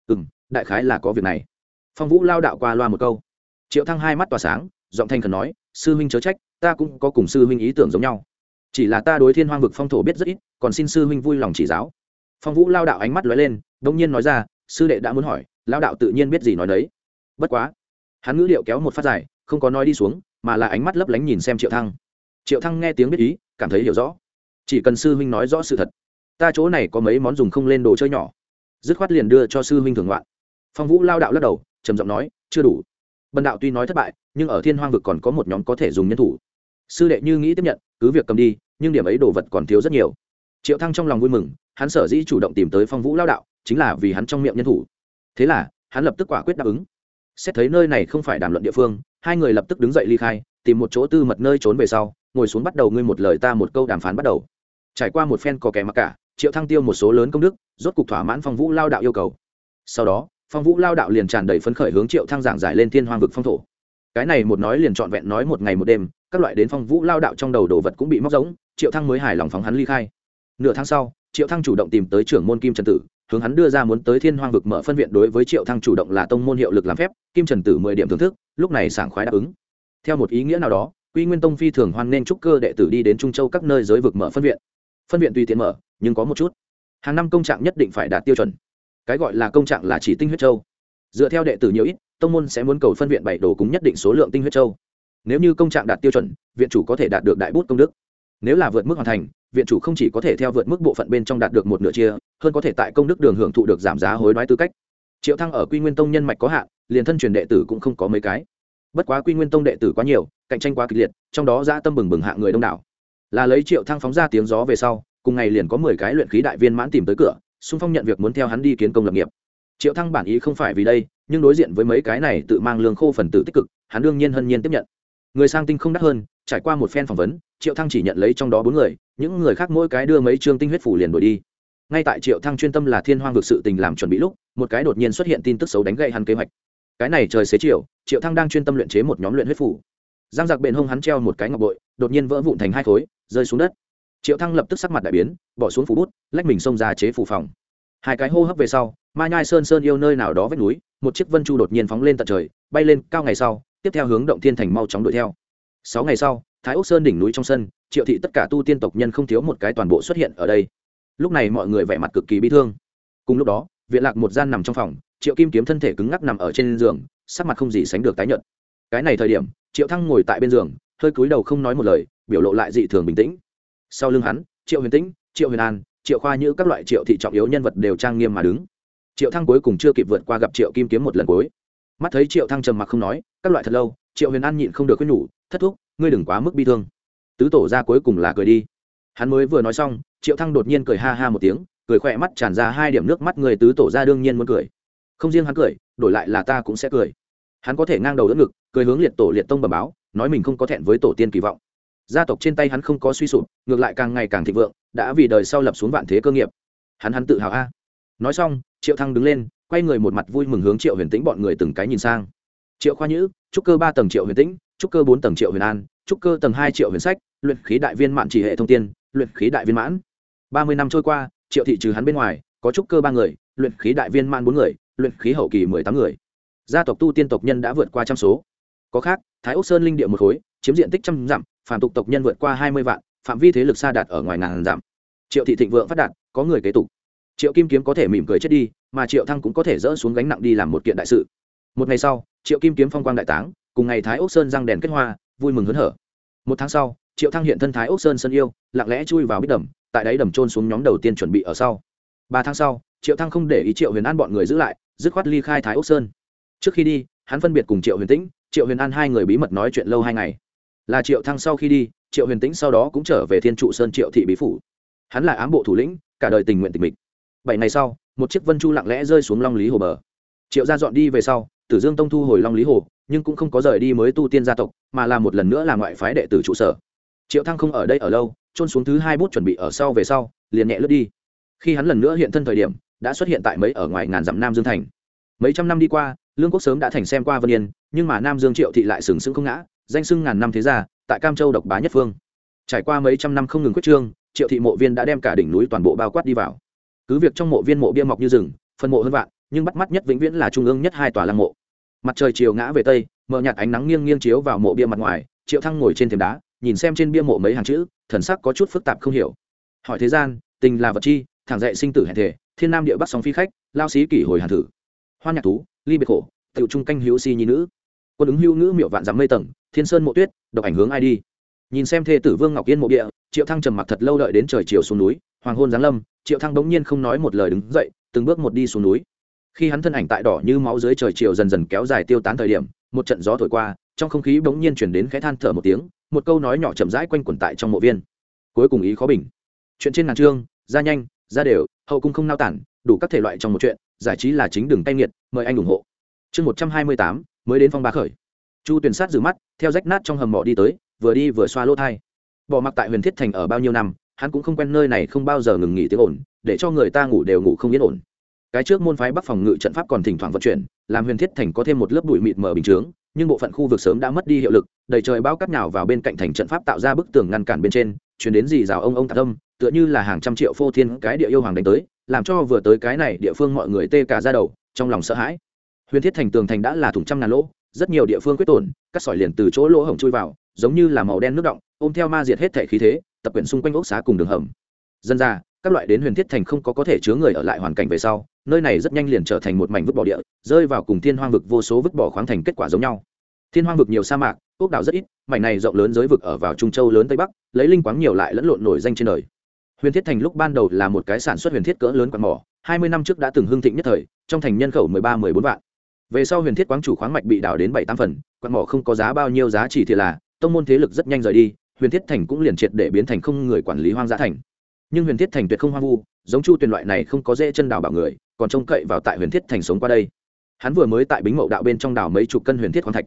Ừ m đại khái là có việc này. Phong vũ lao đạo qua loa một câu. Triệu thăng hai mắt tỏa sáng, giọng thanh khẩn nói, sư huynh chớ trách, ta cũng có cùng sư huynh ý tưởng giống nhau chỉ là ta đối thiên hoang vực phong thổ biết rất ít, còn xin sư huynh vui lòng chỉ giáo. Phong vũ lao đạo ánh mắt lóe lên đông nhiên nói ra, sư đệ đã muốn hỏi, lao đạo tự nhiên biết gì nói đấy. Bất quá, hắn ngữ điệu kéo một phát dài, không có nói đi xuống, mà là ánh mắt lấp lánh nhìn xem triệu thăng. Triệu thăng nghe tiếng biết ý, cảm thấy hiểu rõ. Chỉ cần sư huynh nói rõ sự thật, ta chỗ này có mấy món dùng không lên đồ chơi nhỏ. Dứt khoát liền đưa cho sư huynh thường ngoạn. Phong vũ lao đạo lắc đầu, trầm giọng nói, chưa đủ. Bần đạo tuy nói thất bại, nhưng ở thiên hoang vực còn có một nhóm có thể dùng nhân thủ. Sư đệ như nghĩ tiếp nhận cứ việc cầm đi, nhưng điểm ấy đồ vật còn thiếu rất nhiều. Triệu thăng trong lòng vui mừng, hắn sở dĩ chủ động tìm tới phong vũ lao đạo, chính là vì hắn trong miệng nhân thủ. Thế là, hắn lập tức quả quyết đáp ứng. Xét thấy nơi này không phải đàm luận địa phương, hai người lập tức đứng dậy ly khai, tìm một chỗ tư mật nơi trốn về sau, ngồi xuống bắt đầu ngươi một lời ta một câu đàm phán bắt đầu. Trải qua một phen có kẻ mặc cả, triệu thăng tiêu một số lớn công đức, rốt cục thỏa mãn phong vũ lao đạo yêu cầu. Sau đó, phong vũ lao đạo liền tràn đầy phấn khởi hướng triệu thăng giảng giải lên thiên hoang vực phong thổ. Cái này một nói liền trọn vẹn nói một ngày một đêm các loại đến phong vũ lao đạo trong đầu đồ vật cũng bị móc giống, triệu thăng mới hài lòng phóng hắn ly khai. Nửa tháng sau, triệu thăng chủ động tìm tới trưởng môn kim trần tử, hướng hắn đưa ra muốn tới thiên hoang vực mở phân viện đối với triệu thăng chủ động là tông môn hiệu lực làm phép, kim trần tử mười điểm thưởng thức, lúc này sảng khoái đáp ứng. Theo một ý nghĩa nào đó, quy nguyên tông phi thường hoan nên trúc cơ đệ tử đi đến trung châu các nơi giới vực mở phân viện. Phân viện tùy tiện mở, nhưng có một chút. Hàng năm công trạng nhất định phải đạt tiêu chuẩn. Cái gọi là công trạng là chỉ tinh huyết châu. Dựa theo đệ tử nhiều ít, tông môn sẽ muốn cầu phân viện bảy đồ cúng nhất định số lượng tinh huyết châu nếu như công trạng đạt tiêu chuẩn, viện chủ có thể đạt được đại bút công đức. Nếu là vượt mức hoàn thành, viện chủ không chỉ có thể theo vượt mức bộ phận bên trong đạt được một nửa chia, hơn có thể tại công đức đường hưởng thụ được giảm giá hối đoái tư cách. Triệu thăng ở quy nguyên tông nhân mạch có hạn, liền thân truyền đệ tử cũng không có mấy cái. Bất quá quy nguyên tông đệ tử quá nhiều, cạnh tranh quá kịch liệt, trong đó ra tâm bừng bừng hạ người đông đảo. Là lấy triệu thăng phóng ra tiếng gió về sau, cùng ngày liền có mười cái luyện khí đại viên mãn tìm tới cửa, xung phong nhận việc muốn theo hắn đi kiến công lập nghiệp. Triệu thăng bản ý không phải vì đây, nhưng đối diện với mấy cái này tự mang lương khô phần tử tích cực, hắn đương nhiên hân nhiên tiếp nhận người sang tinh không đắt hơn, trải qua một phen phỏng vấn, triệu thăng chỉ nhận lấy trong đó bốn người, những người khác mỗi cái đưa mấy chương tinh huyết phủ liền đổi đi. Ngay tại triệu thăng chuyên tâm là thiên hoang vực sự tình làm chuẩn bị lúc, một cái đột nhiên xuất hiện tin tức xấu đánh gậy hắn kế hoạch. Cái này trời xế chiều, triệu thăng đang chuyên tâm luyện chế một nhóm luyện huyết phủ. Giang giặc bền hông hắn treo một cái ngọc bội, đột nhiên vỡ vụn thành hai khối, rơi xuống đất. Triệu thăng lập tức sắc mặt đại biến, bỏ xuống phủ bút, lách mình xông ra chế phủ phòng. Hai cái hô hấp về sau, ma nhai sơn sơn yêu nơi nào đó vách núi, một chiếc vân chu đột nhiên phóng lên tận trời, bay lên cao ngày sau tiếp theo hướng động thiên thành mau chóng đuổi theo. Sáu ngày sau, thái ốc sơn đỉnh núi trong sân, triệu thị tất cả tu tiên tộc nhân không thiếu một cái toàn bộ xuất hiện ở đây. Lúc này mọi người vẻ mặt cực kỳ bi thương. Cùng lúc đó, viện lạc một gian nằm trong phòng, triệu kim kiếm thân thể cứng ngắc nằm ở trên giường, sắc mặt không gì sánh được tái nhợt. Cái này thời điểm, triệu thăng ngồi tại bên giường, hơi cúi đầu không nói một lời, biểu lộ lại dị thường bình tĩnh. Sau lưng hắn, triệu huyền tĩnh, triệu huyền an, triệu khoa như các loại triệu thị trọng yếu nhân vật đều trang nghiêm mà đứng. Triệu thăng cuối cùng chưa kịp vượt qua gặp triệu kim kiếm một lần cuối mắt thấy triệu thăng trầm mặc không nói, các loại thật lâu, triệu huyền an nhịn không được quyết nhủ, thất thúc, ngươi đừng quá mức bi thương. Tứ tổ ra cuối cùng là cười đi. Hắn mới vừa nói xong, triệu thăng đột nhiên cười ha ha một tiếng, cười khỏe mắt tràn ra hai điểm nước mắt, người tứ tổ ra đương nhiên muốn cười. Không riêng hắn cười, đổi lại là ta cũng sẽ cười. Hắn có thể ngang đầu đỡ ngực, cười hướng liệt tổ liệt tông bẩm báo, nói mình không có thẹn với tổ tiên kỳ vọng. Gia tộc trên tay hắn không có suy sụp, ngược lại càng ngày càng thịnh vượng, đã vì đời sau lập xuống vạn thế cơ nghiệp. Hắn hắn tự hào a. Nói xong, triệu thăng đứng lên quay người một mặt vui mừng hướng triệu huyền tĩnh bọn người từng cái nhìn sang. Triệu khoa nhữ trúc cơ ba tầng triệu huyền tĩnh trúc cơ bốn tầng triệu huyền an trúc cơ tầng hai triệu huyền sách, luyện khí đại viên mãn chỉ hệ thông tiên, luyện khí đại viên mãn. Ba mươi năm trôi qua, triệu thị trừ hắn bên ngoài, có trúc cơ ba người, luyện khí đại viên mãn bốn người, luyện khí hậu kỳ mười tám người. Gia tộc tu tiên tộc nhân đã vượt qua trăm số. Có khác, thái ốc sơn linh địa một khối, chiếm diện tích trăm dặm Phạm tục tộc nhân vượt qua hai mươi vạn, phạm vi thế lực xa đạt ở ngoài ngàn dặm. Triệu thị thịnh vượng phát đạt, có người kế tục. Triệu kim kiếm có thể mỉm cười chết đi mà triệu thăng cũng có thể dỡ xuống gánh nặng đi làm một kiện đại sự. Một ngày sau, triệu kim kiếm phong quang đại táng, cùng ngày thái ốc sơn răng đèn kết hoa, vui mừng hớn hở. Một tháng sau, triệu thăng hiện thân thái ốc sơn sân yêu, lặng lẽ chui vào bít đầm, tại đáy đầm trôn xuống nhóm đầu tiên chuẩn bị ở sau. Ba tháng sau, triệu thăng không để ý triệu huyền an bọn người giữ lại, dứt khoát ly khai thái ốc sơn. Trước khi đi, hắn phân biệt cùng triệu huyền tĩnh, triệu huyền an hai người bí mật nói chuyện lâu hai ngày. Là triệu thăng sau khi đi, triệu huyền tĩnh sau đó cũng trở về thiên trụ sơn triệu thị bí phủ. Hắn là ám bộ thủ lĩnh, cả đời tình nguyện tình mịch. Bảy ngày sau một chiếc vân chu lặng lẽ rơi xuống long lý hồ bờ. Triệu gia dọn đi về sau, tử dương tông thu hồi long lý hồ, nhưng cũng không có rời đi mới tu tiên gia tộc, mà là một lần nữa là ngoại phái đệ tử trụ sở. Triệu thăng không ở đây ở lâu trôn xuống thứ hai bút chuẩn bị ở sau về sau, liền nhẹ lướt đi. Khi hắn lần nữa hiện thân thời điểm, đã xuất hiện tại mấy ở ngoài ngàn dặm nam dương thành. Mấy trăm năm đi qua, lương quốc sớm đã thành xem qua vân yên, nhưng mà nam dương triệu thị lại sừng sững không ngã, danh sưng ngàn năm thế gia, tại cam châu độc bá nhất phương. Trải qua mấy trăm năm không ngừng quyết trương, triệu thị mộ viên đã đem cả đỉnh núi toàn bộ bao quát đi vào cứ việc trong mộ viên mộ bia mọc như rừng, phân mộ hơn vạn, nhưng bắt mắt nhất vĩnh viễn là trung ương nhất hai tòa lăng mộ. Mặt trời chiều ngã về tây, mờ nhạt ánh nắng nghiêng nghiêng chiếu vào mộ bia mặt ngoài, triệu thăng ngồi trên thềm đá, nhìn xem trên bia mộ mấy hàng chữ, thần sắc có chút phức tạp không hiểu. Hỏi thế gian, tình là vật chi, thẳng dạy sinh tử hẹn thể thiên nam địa bắc sóng phi khách, lao sĩ kỷ hồi hàn thử. Hoa nhạc tú ly biệt khổ, tiểu trung canh hữu si nhi nữ. Quân ứng hữu ngữ miệu vạn dặm mây tầng, thiên sơn mộ tuyết, độc ảnh hướng ai đi. Nhìn xem thê tử vương ngọc yên mộ địa, triệu thăng trầm mặc thật lâu đợi đến trời chiều xuống núi hoàng hôn giáng lâm, triệu thăng bỗng nhiên không nói một lời đứng dậy, từng bước một đi xuống núi. Khi hắn thân ảnh tại đỏ như máu dưới trời chiều dần dần kéo dài tiêu tán thời điểm, một trận gió thổi qua, trong không khí bỗng nhiên chuyển đến khẽ than thở một tiếng, một câu nói nhỏ chậm rãi quanh quẩn tại trong mộ viên. Cuối cùng ý khó bình. Chuyện trên ngàn chương, ra nhanh, ra đều, hậu cung không nao tản, đủ các thể loại trong một chuyện, giải trí là chính đường tay nghiệt, mời anh ủng hộ. Chương một trăm hai mươi tám, mới đến phong ba khởi. Chu tuyển sát giữ mắt, theo rách nát trong hầm mỏ đi tới, vừa đi vừa xoa lỗ thai. Bỏ mặc tại huyền thiết thành ở bao nhiêu năm hắn cũng không quen nơi này không bao giờ ngừng nghỉ tiếng ổn để cho người ta ngủ đều ngủ không yên ổn. Cái trước môn phái bắc phòng ngự trận pháp còn thỉnh thoảng vận chuyển, làm huyền thiết thành có thêm một lớp bụi mịt mờ bình chướng, nhưng bộ phận khu vực sớm đã mất đi hiệu lực, đầy trời bao cắt nhào vào bên cạnh thành trận pháp tạo ra bức tường ngăn cản bên trên, chuyển đến dì rào ông ông tạc âm tựa như là hàng trăm triệu phô thiên cái địa yêu hoàng đánh tới, làm cho vừa tới cái này địa phương mọi người tê cả ra đầu, trong lòng sợ hãi. Huyền thiết thành tường thành đã là thủng trăm ngàn lỗ, rất nhiều địa phương quyết tổn, cắt sỏi liền từ chỗ lỗ hổng chui vào, giống như là màu đen nước động, ôm theo ma diệt hết thể khí thế tập quyển xung quanh ốc xá cùng đường hầm. Dân ra, các loại đến huyền thiết thành không có có thể chứa người ở lại hoàn cảnh về sau, nơi này rất nhanh liền trở thành một mảnh vứt bỏ địa, rơi vào cùng thiên hoang vực vô số vứt bỏ khoáng thành kết quả giống nhau. Thiên hoang vực nhiều sa mạc quốc đảo rất ít, mảnh này rộng lớn giới vực ở vào trung châu lớn tây bắc, lấy linh quáng nhiều lại lẫn lộn nổi danh trên đời. Huyền thiết thành lúc ban đầu là một cái sản xuất huyền thiết cỡ lớn quạt mỏ, hai mươi năm trước đã từng hưng thịnh nhất thời, trong thành nhân khẩu mười ba, mười bốn vạn. Về sau huyền thiết quáng chủ khoáng mạch bị đảo đến bảy, tám phần, quạt mỏ không có giá bao nhiêu, giá trị thì là, tông môn thế lực rất nhanh rời đi huyền thiết thành cũng liền triệt để biến thành không người quản lý hoang dã thành. Nhưng huyền thiết thành tuyệt không hoang vu, giống chu tuyền loại này không có dễ chân đào bảo người, còn trông cậy vào tại huyền thiết thành sống qua đây. Hắn vừa mới tại bính mậu đạo bên trong đảo mấy chục cân huyền thiết khoáng thạch.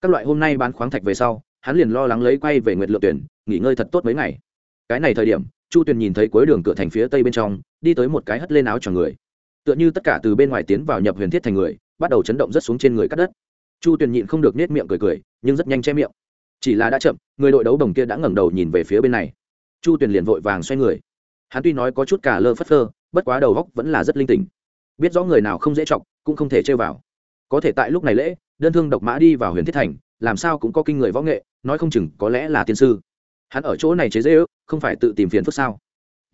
Các loại hôm nay bán khoáng thạch về sau, hắn liền lo lắng lấy quay về nguyệt lượng tuyển, nghỉ ngơi thật tốt mấy ngày. Cái này thời điểm, chu tuyền nhìn thấy cuối đường cửa thành phía tây bên trong, đi tới một cái hất lên áo cho người. Tựa như tất cả từ bên ngoài tiến vào nhập huyền thiết thành người, bắt đầu chấn động rất xuống trên người cắt đất. Chu tuyền nhịn không được nết miệng cười cười, nhưng rất nhanh che miệng chỉ là đã chậm, người đội đấu đồng kia đã ngẩng đầu nhìn về phía bên này. Chu tuyền liền vội vàng xoay người. Hắn tuy nói có chút cả lơ phất phơ, bất quá đầu góc vẫn là rất linh tỉnh. Biết rõ người nào không dễ chọc, cũng không thể chơi vào. Có thể tại lúc này lễ, đơn thương độc mã đi vào huyền thiết thành, làm sao cũng có kinh người võ nghệ, nói không chừng có lẽ là tiên sư. Hắn ở chỗ này chế dễ ước không phải tự tìm phiền phức sao?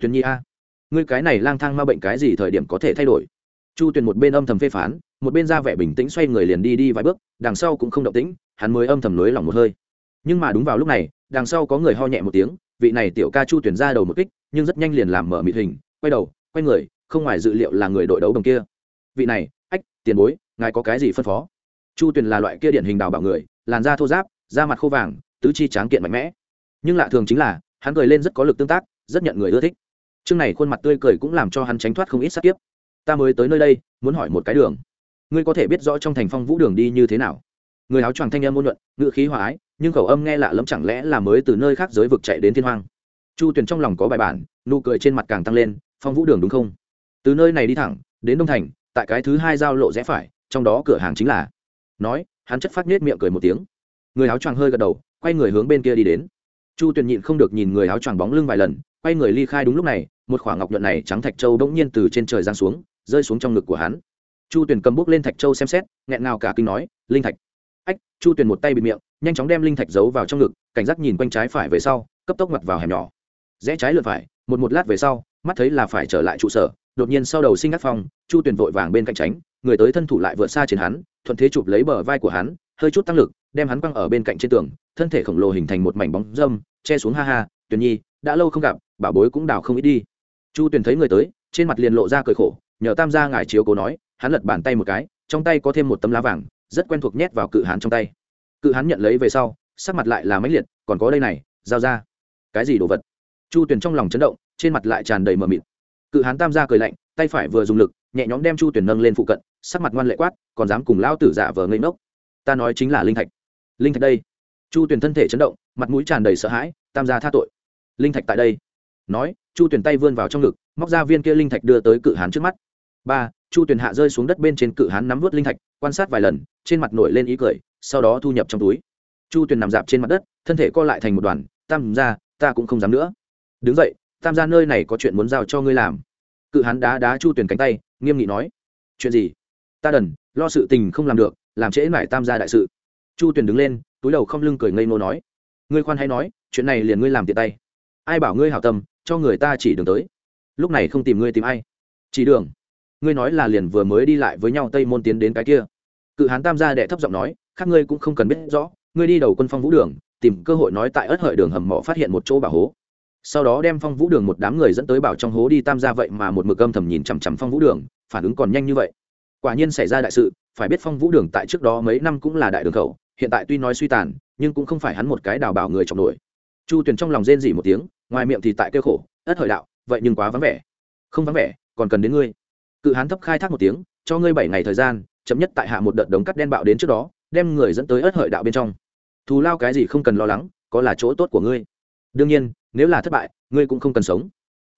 Tuyền nhi a, ngươi cái này lang thang ma bệnh cái gì thời điểm có thể thay đổi? Chu tuyền một bên âm thầm phê phán, một bên ra vẻ bình tĩnh xoay người liền đi đi vài bước, đằng sau cũng không động tĩnh, hắn mới âm thầm lưới lòng một hơi nhưng mà đúng vào lúc này, đằng sau có người ho nhẹ một tiếng, vị này tiểu ca chu tuyển ra đầu một kích, nhưng rất nhanh liền làm mở mịt hình, quay đầu, quay người, không ngoài dự liệu là người đội đấu đồng kia. Vị này, ách, tiền bối, ngài có cái gì phân phó? Chu tuyền là loại kia điển hình đào bảo người, làn da thô giáp da mặt khô vàng, tứ chi tráng kiện mạnh mẽ. Nhưng lạ thường chính là, hắn cười lên rất có lực tương tác, rất nhận người ưa thích. Chương này khuôn mặt tươi cười cũng làm cho hắn tránh thoát không ít sát kiếp. Ta mới tới nơi đây, muốn hỏi một cái đường. Ngươi có thể biết rõ trong thành phong vũ đường đi như thế nào? Người áo choàng thanh âm ôn luận ngự khí hòa ái, nhưng khẩu âm nghe lạ lẫm chẳng lẽ là mới từ nơi khác giới vực chạy đến thiên hoang? Chu tuyền trong lòng có bài bản, nụ cười trên mặt càng tăng lên, phong vũ đường đúng không? Từ nơi này đi thẳng, đến đông thành, tại cái thứ hai giao lộ rẽ phải, trong đó cửa hàng chính là nói, hắn chất phát nết miệng cười một tiếng. Người áo choàng hơi gật đầu, quay người hướng bên kia đi đến. Chu tuyền nhịn không được nhìn người áo choàng bóng lưng vài lần, quay người ly khai đúng lúc này, một khoảng ngọc nhuận này trắng thạch châu bỗng nhiên từ trên trời giang xuống, rơi xuống trong ngực của hắn. Chu tuyền cầm bút lên thạch châu xem xét, nghẹn ngào cả kinh nói, linh thạch ách, chu tuyền một tay bịt miệng, nhanh chóng đem linh thạch giấu vào trong ngực, cảnh giác nhìn quanh trái phải về sau, cấp tốc mặt vào hẻm nhỏ. Rẽ trái lượt phải, một một lát về sau, mắt thấy là phải trở lại trụ sở, đột nhiên sau đầu sinh ngắt phong, chu tuyền vội vàng bên cạnh tránh, người tới thân thủ lại vượt xa trên hắn, thuận thế chụp lấy bờ vai của hắn, hơi chút tăng lực, đem hắn quăng ở bên cạnh trên tường, thân thể khổng lồ hình thành một mảnh bóng dâm, che xuống ha ha, tuyền nhi, đã lâu không gặp, bảo bối cũng đào không ít đi. Chu tuyền thấy người tới, trên mặt liền lộ ra cười khổ, nhờ tam gia ngài chiếu cố nói, hắn lật bàn tay một cái, trong tay có thêm một tấm lá vàng rất quen thuộc nhét vào cự hán trong tay. Cự hán nhận lấy về sau, sắc mặt lại là máy liệt, còn có đây này, giao ra. Cái gì đồ vật? Chu tuyền trong lòng chấn động, trên mặt lại tràn đầy mờ mịt. Cự hán tam gia cười lạnh, tay phải vừa dùng lực, nhẹ nhõm đem chu tuyền nâng lên phụ cận, sắc mặt ngoan lệ quát, còn dám cùng lao tử giả vờ ngây ngốc. Ta nói chính là linh thạch. Linh thạch đây. Chu tuyền thân thể chấn động, mặt mũi tràn đầy sợ hãi, tam gia tha tội. Linh thạch tại đây. Nói, chu tuyền tay vươn vào trong ngực, móc ra viên kia linh thạch đưa tới cự hán trước mắt. Ba chu tuyền hạ rơi xuống đất bên trên cự hán nắm vớt linh thạch, quan sát vài lần, trên mặt nổi lên ý cười, sau đó thu nhập trong túi. Chu tuyền nằm dạp trên mặt đất, thân thể co lại thành một đoàn, tam gia, ta cũng không dám nữa. Đứng dậy, tam gia nơi này có chuyện muốn giao cho ngươi làm. Cự hán đá đá chu tuyền cánh tay, nghiêm nghị nói. Chuyện gì? Ta đần, lo sự tình không làm được, làm trễ mải tam gia đại sự. Chu tuyền đứng lên, túi đầu không lưng cười ngây ngô nói. Ngươi khoan hay nói, chuyện này liền ngươi làm tiện tay. Ai bảo ngươi hảo tâm, cho người ta chỉ đường tới. Lúc này không tìm ngươi tìm ai. Chỉ đường ngươi nói là liền vừa mới đi lại với nhau tây môn tiến đến cái kia. Cự hán tam gia đệ thấp giọng nói, khác ngươi cũng không cần biết rõ, ngươi đi đầu quân phong vũ đường, tìm cơ hội nói tại ớt hợi đường hầm mỏ phát hiện một chỗ bảo hố. Sau đó đem phong vũ đường một đám người dẫn tới bảo trong hố đi tam gia vậy mà một mực âm thầm nhìn chằm chằm phong vũ đường, phản ứng còn nhanh như vậy. Quả nhiên xảy ra đại sự, phải biết phong vũ đường tại trước đó mấy năm cũng là đại đường khẩu, hiện tại tuy nói suy tàn, nhưng cũng không phải hắn một cái đào bảo người trọng nổi. Chu tuyền trong lòng rên dỉ một tiếng, ngoài miệng thì tại kêu khổ, ất hợi đạo, vậy nhưng quá vắng vẻ. Không vắng vẻ, còn cần đến ngươi cự hán thấp khai thác một tiếng, cho ngươi bảy ngày thời gian, chậm nhất tại hạ một đợt đống cắt đen bạo đến trước đó, đem người dẫn tới ớt hợi đạo bên trong. Thù lao cái gì không cần lo lắng, có là chỗ tốt của ngươi. Đương nhiên, nếu là thất bại, ngươi cũng không cần sống.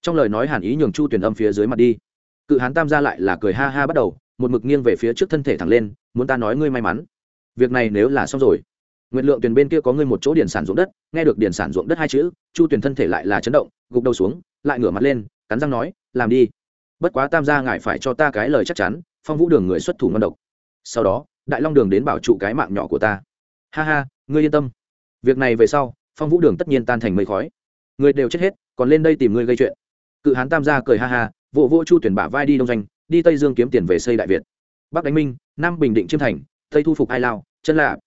Trong lời nói hàn ý nhường chu tuyển âm phía dưới mặt đi. Cự hán tam gia lại là cười ha ha bắt đầu, một mực nghiêng về phía trước thân thể thẳng lên, muốn ta nói ngươi may mắn. Việc này nếu là xong rồi nguyện lượng tuyển bên kia có ngươi một chỗ điển sản ruộng đất, nghe được điển sản ruộng đất hai chữ, chu tuyển thân thể lại là chấn động, gục đầu xuống, lại ngửa mặt lên, cắn răng nói, làm đi bất quá tam gia ngài phải cho ta cái lời chắc chắn phong vũ đường người xuất thủ ngon độc. Sau đó đại long đường đến bảo trụ cái mạng nhỏ của ta. Ha ha ngươi yên tâm. Việc này về sau phong vũ đường tất nhiên tan thành mây khói. Người đều chết hết còn lên đây tìm ngươi gây chuyện. Cự hán tam gia cười ha ha vụ vô, chu tuyển bả vai đi đông doanh đi tây dương kiếm tiền về xây đại việt. Bắc đánh minh nam bình định chiêm thành tây thu phục ai lao chân lạ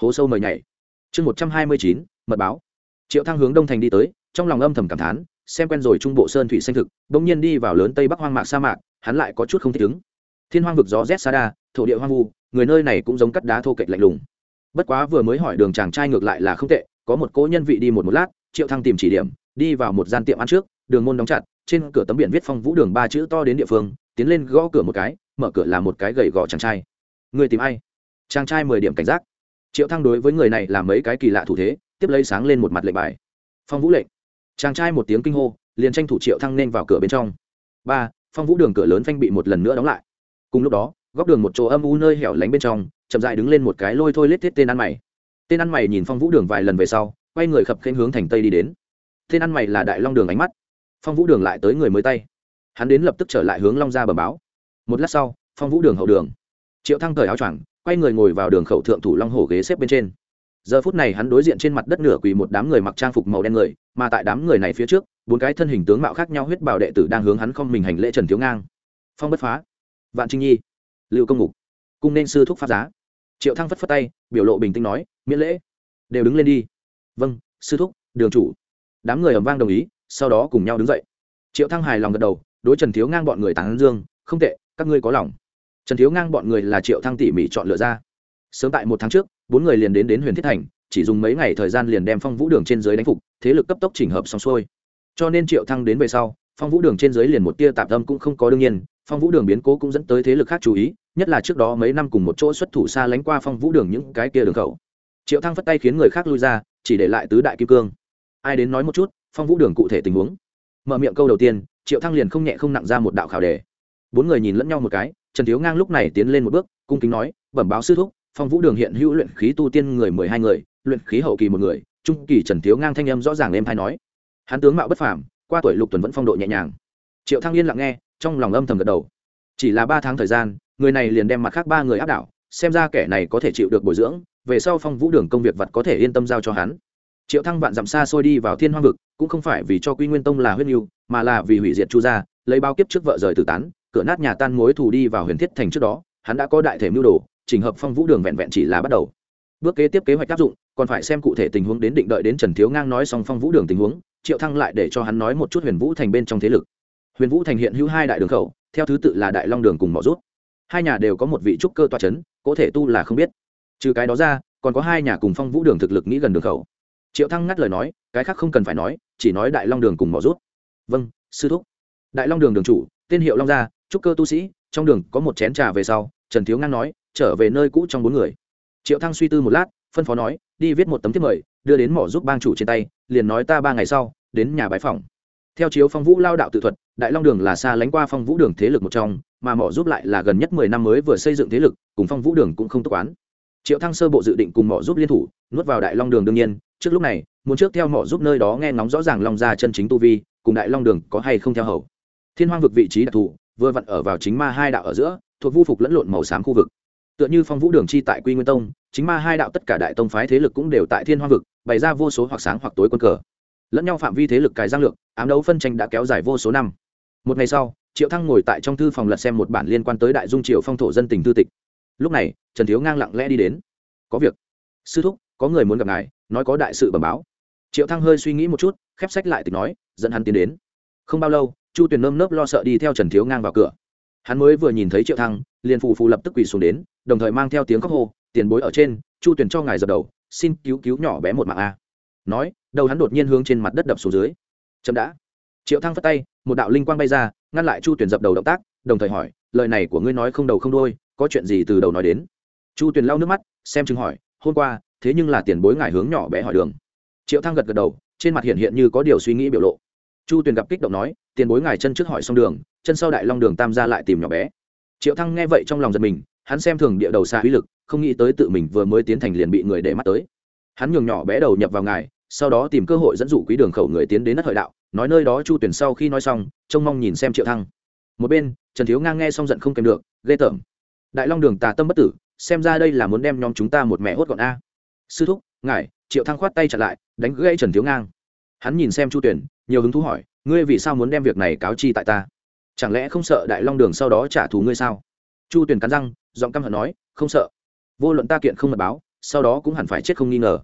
hố sâu mời nhảy. Chương một trăm hai mươi chín mật báo. Triệu thăng hướng đông thành đi tới trong lòng âm thầm cảm thán xem quen rồi trung bộ sơn thủy xanh thực bỗng nhiên đi vào lớn tây bắc hoang mạc sa mạc, hắn lại có chút không thích ứng. Thiên hoang vực gió rét xa đa, thổ địa hoang vu, người nơi này cũng giống cắt đá thô kệch lạnh lùng. Bất quá vừa mới hỏi đường chàng trai ngược lại là không tệ, có một cỗ nhân vị đi một một lát, triệu thăng tìm chỉ điểm, đi vào một gian tiệm ăn trước, đường môn đóng chặt, trên cửa tấm biển viết phong vũ đường ba chữ to đến địa phương, tiến lên gõ cửa một cái, mở cửa là một cái gầy gò chàng trai. Người tìm ai? Chàng trai mười điểm cảnh giác. Triệu thăng đối với người này làm mấy cái kỳ lạ thủ thế, tiếp lấy sáng lên một mặt lệnh bài. Phong vũ lệnh chàng trai một tiếng kinh hô, liền tranh thủ triệu thăng nên vào cửa bên trong. Ba, phong vũ đường cửa lớn phanh bị một lần nữa đóng lại. Cùng lúc đó, góc đường một chỗ âm u nơi hẻo lánh bên trong, chậm dại đứng lên một cái lôi thôi lết thiết tên ăn mày. Tên ăn mày nhìn phong vũ đường vài lần về sau, quay người khập khen hướng thành tây đi đến. Tên ăn mày là đại long đường ánh mắt. Phong vũ đường lại tới người mới tay. Hắn đến lập tức trở lại hướng long ra bờ báo. Một lát sau, phong vũ đường hậu đường. Triệu thăng thời áo choàng, quay người ngồi vào đường khẩu thượng thủ long hồ ghế xếp bên trên giờ phút này hắn đối diện trên mặt đất nửa quỳ một đám người mặc trang phục màu đen người, mà tại đám người này phía trước, bốn cái thân hình tướng mạo khác nhau huyết bảo đệ tử đang hướng hắn không mình hành lễ trần thiếu ngang. Phong bất phá. Vạn trinh nhi. Lưu công ngục. Cung nên sư thúc pháp giá. Triệu thăng phất phất tay, biểu lộ bình tĩnh nói, miễn lễ. Đều đứng lên đi. Vâng sư thúc, đường chủ. Đám người ầm vang đồng ý, sau đó cùng nhau đứng dậy. Triệu thăng hài lòng gật đầu, đối trần thiếu ngang bọn người tán dương, không tệ, các ngươi có lòng. Trần thiếu ngang bọn người là triệu thăng tỉ mỉ chọn lựa ra sớm tại một tháng trước, bốn người liền đến đến huyền thiết thành, chỉ dùng mấy ngày thời gian liền đem phong vũ đường trên dưới đánh phục, thế lực cấp tốc chỉnh hợp xong xuôi. Cho nên triệu thăng đến về sau, phong vũ đường trên dưới liền một tia tạm tâm cũng không có đương nhiên, phong vũ đường biến cố cũng dẫn tới thế lực khác chú ý, nhất là trước đó mấy năm cùng một chỗ xuất thủ xa lánh qua phong vũ đường những cái kia đường khẩu. Triệu thăng phất tay khiến người khác lui ra, chỉ để lại tứ đại kim cương. Ai đến nói một chút, phong vũ đường cụ thể tình huống. Mở miệng câu đầu tiên, triệu thăng liền không nhẹ không nặng ra một đạo khảo đề. Bốn người nhìn lẫn nhau một cái, trần thiếu ngang lúc này tiến lên một bước, cung kính nói, bẩm báo sư thúc phong vũ đường hiện hữu luyện khí tu tiên người mười hai người, luyện khí hậu kỳ một người, trung kỳ trần thiếu ngang thanh âm rõ ràng êm thay nói. Hắn tướng mạo bất phàm, qua tuổi lục tuần vẫn phong độ nhẹ nhàng. Triệu thăng yên lặng nghe, trong lòng âm thầm gật đầu. Chỉ là ba tháng thời gian, người này liền đem mặt khác ba người áp đảo, xem ra kẻ này có thể chịu được bồi dưỡng, về sau phong vũ đường công việc vật có thể yên tâm giao cho hắn. Triệu thăng vạn dặm xa xôi đi vào thiên hoang vực, cũng không phải vì cho quy nguyên tông là huyết mưu mà là vì hủy diệt chu gia, lấy bao kiếp trước vợ rời tử tán, cửa nát nhà tan mối thù đi vào huyền thiết thành trước đó, hắn đã có đại thể mưu đồ trình hợp phong vũ đường vẹn vẹn chỉ là bắt đầu. Bước kế tiếp kế hoạch áp dụng, còn phải xem cụ thể tình huống đến định đợi đến trần thiếu ngang nói xong phong vũ đường tình huống, triệu thăng lại để cho hắn nói một chút huyền vũ thành bên trong thế lực. Huyền vũ thành hiện hữu hai đại đường khẩu, theo thứ tự là đại long đường cùng mỏ rút. Hai nhà đều có một vị trúc cơ toa c có thể tu là không biết. Trừ cái đó ra, còn có hai nhà cùng phong vũ đường thực lực nghĩ gần đường khẩu. Triệu thăng ngắt lời nói, cái khác không cần phải nói, chỉ nói đại long đường cùng mỏ rút. Vâng sư thúc. Đại long đường đường chủ, tên hiệu long gia, trúc cơ tu sĩ, trong đường có một chén trà về sau, trần thiếu ngang nói trở về nơi cũ trong bốn người. Triệu thăng suy tư một lát, phân phó nói, đi viết một tấm thiếp mời, đưa đến mỏ giúp bang chủ trên tay, liền nói ta ba ngày sau, đến nhà bái phòng theo chiếu phong vũ lao đạo tự thuật, đại long đường là xa lánh qua phong vũ đường thế lực một trong, mà mỏ giúp lại là gần nhất mười năm mới vừa xây dựng thế lực, cùng phong vũ đường cũng không tốt quán. Triệu thăng sơ bộ dự định cùng mỏ giúp liên thủ, nuốt vào đại long đường đương nhiên, trước lúc này, muốn trước theo mỏ giúp nơi đó nghe ngóng rõ ràng long gia chân chính tu vi, cùng đại long đường có hay không theo hầu. Thiên hoang vực vị trí đặc thù, vừa vặn ở vào chính ma hai đạo ở giữa, thuộc vu phục lẫn lộn màu xám khu vực tựa như phong vũ đường chi tại quy nguyên tông, chính ma hai đạo tất cả đại tông phái thế lực cũng đều tại thiên hoang vực, bày ra vô số hoặc sáng hoặc tối quân cờ. Lẫn nhau phạm vi thế lực cài giang lược, ám đấu phân tranh đã kéo dài vô số năm. Một ngày sau, triệu thăng ngồi tại trong thư phòng lật xem một bản liên quan tới đại dung triều phong thổ dân tình thư tịch. Lúc này, trần thiếu ngang lặng lẽ đi đến. Có việc. Sư thúc, có người muốn gặp ngài, nói có đại sự bẩm báo. Triệu thăng hơi suy nghĩ một chút, khép sách lại tịch nói, dẫn hắn tiến đến. Không bao lâu, chu tuyền nơm nớp lo sợ đi theo trần thiếu ngang vào cửa hắn mới vừa nhìn thấy triệu thăng, liền phù phù lập tức quỳ xuống đến, đồng thời mang theo tiếng khóc hô, tiền bối ở trên, chu tuyền cho ngài dập đầu, xin cứu cứu nhỏ bé một mạng a. Nói, đầu hắn đột nhiên hướng trên mặt đất đập xuống dưới. Chậm đã. Triệu thăng phất tay, một đạo linh quang bay ra, ngăn lại chu tuyển dập đầu động tác, đồng thời hỏi, lời này của ngươi nói không đầu không đôi có chuyện gì từ đầu nói đến? Chu tuyển lau nước mắt, xem chừng hỏi, hôm qua, thế nhưng là tiền bối ngài hướng nhỏ bé hỏi đường. Triệu thăng gật gật đầu, trên mặt hiện hiện như có điều suy nghĩ biểu lộ. Chu tuyền gặp kích động nói, tiền bối ngài chân trước hỏi xong đường chân sau đại long đường tam ra lại tìm nhỏ bé. Triệu thăng nghe vậy trong lòng giật mình, hắn xem thường địa đầu xa uy lực, không nghĩ tới tự mình vừa mới tiến thành liền bị người để mắt tới. Hắn nhường nhỏ bé đầu nhập vào ngài, sau đó tìm cơ hội dẫn dụ quý đường khẩu người tiến đến đất hợi đạo, nói nơi đó chu tuyển sau khi nói xong, trông mong nhìn xem triệu thăng. Một bên, trần thiếu ngang nghe xong giận không kèm được, ghê tởm. Đại long đường tà tâm bất tử, xem ra đây là muốn đem nhóm chúng ta một mẹ hốt gọn a. Sư thúc, ngài, triệu thăng khoát tay chặt lại, đánh gãy trần thiếu ngang. Hắn nhìn xem chu tuyển nhiều hứng thú hỏi, ngươi vì sao muốn đem việc này cáo chi tại ta? Chẳng lẽ không sợ đại long đường sau đó trả thù ngươi sao? Chu Tuyền cắn răng, giọng căm hận nói, không sợ. Vô luận ta kiện không mật báo, sau đó cũng hẳn phải chết không nghi ngờ.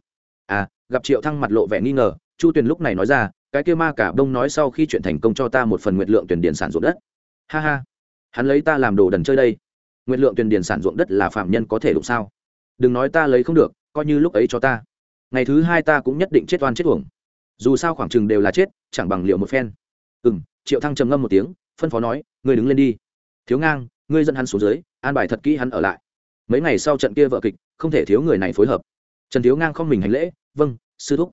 À gặp triệu thăng mặt lộ vẻ nghi ngờ, chu tuyền lúc này nói ra, cái kia ma cả đông nói sau khi chuyện thành công cho ta một phần nguyện lượng tuyển điển sản ruộng đất. Ha ha, hắn lấy ta làm đồ đần chơi đây. Nguyện lượng tuyển điển sản ruộng đất là phạm nhân có thể đụng sao? Đừng nói ta lấy không được, coi như lúc ấy cho ta. Ngày thứ hai ta cũng nhất định chết oan chết uổng. Dù sao khoảng chừng đều là chết, chẳng bằng liệu một phen. Ừ m triệu thăng trầm ngâm một tiếng phân phó nói, ngươi đứng lên đi. Thiếu ngang, ngươi dẫn hắn xuống dưới, an bài thật kỹ hắn ở lại. Mấy ngày sau trận kia vợ kịch, không thể thiếu người này phối hợp. Trần thiếu ngang không mình hành lễ vâng sư thúc.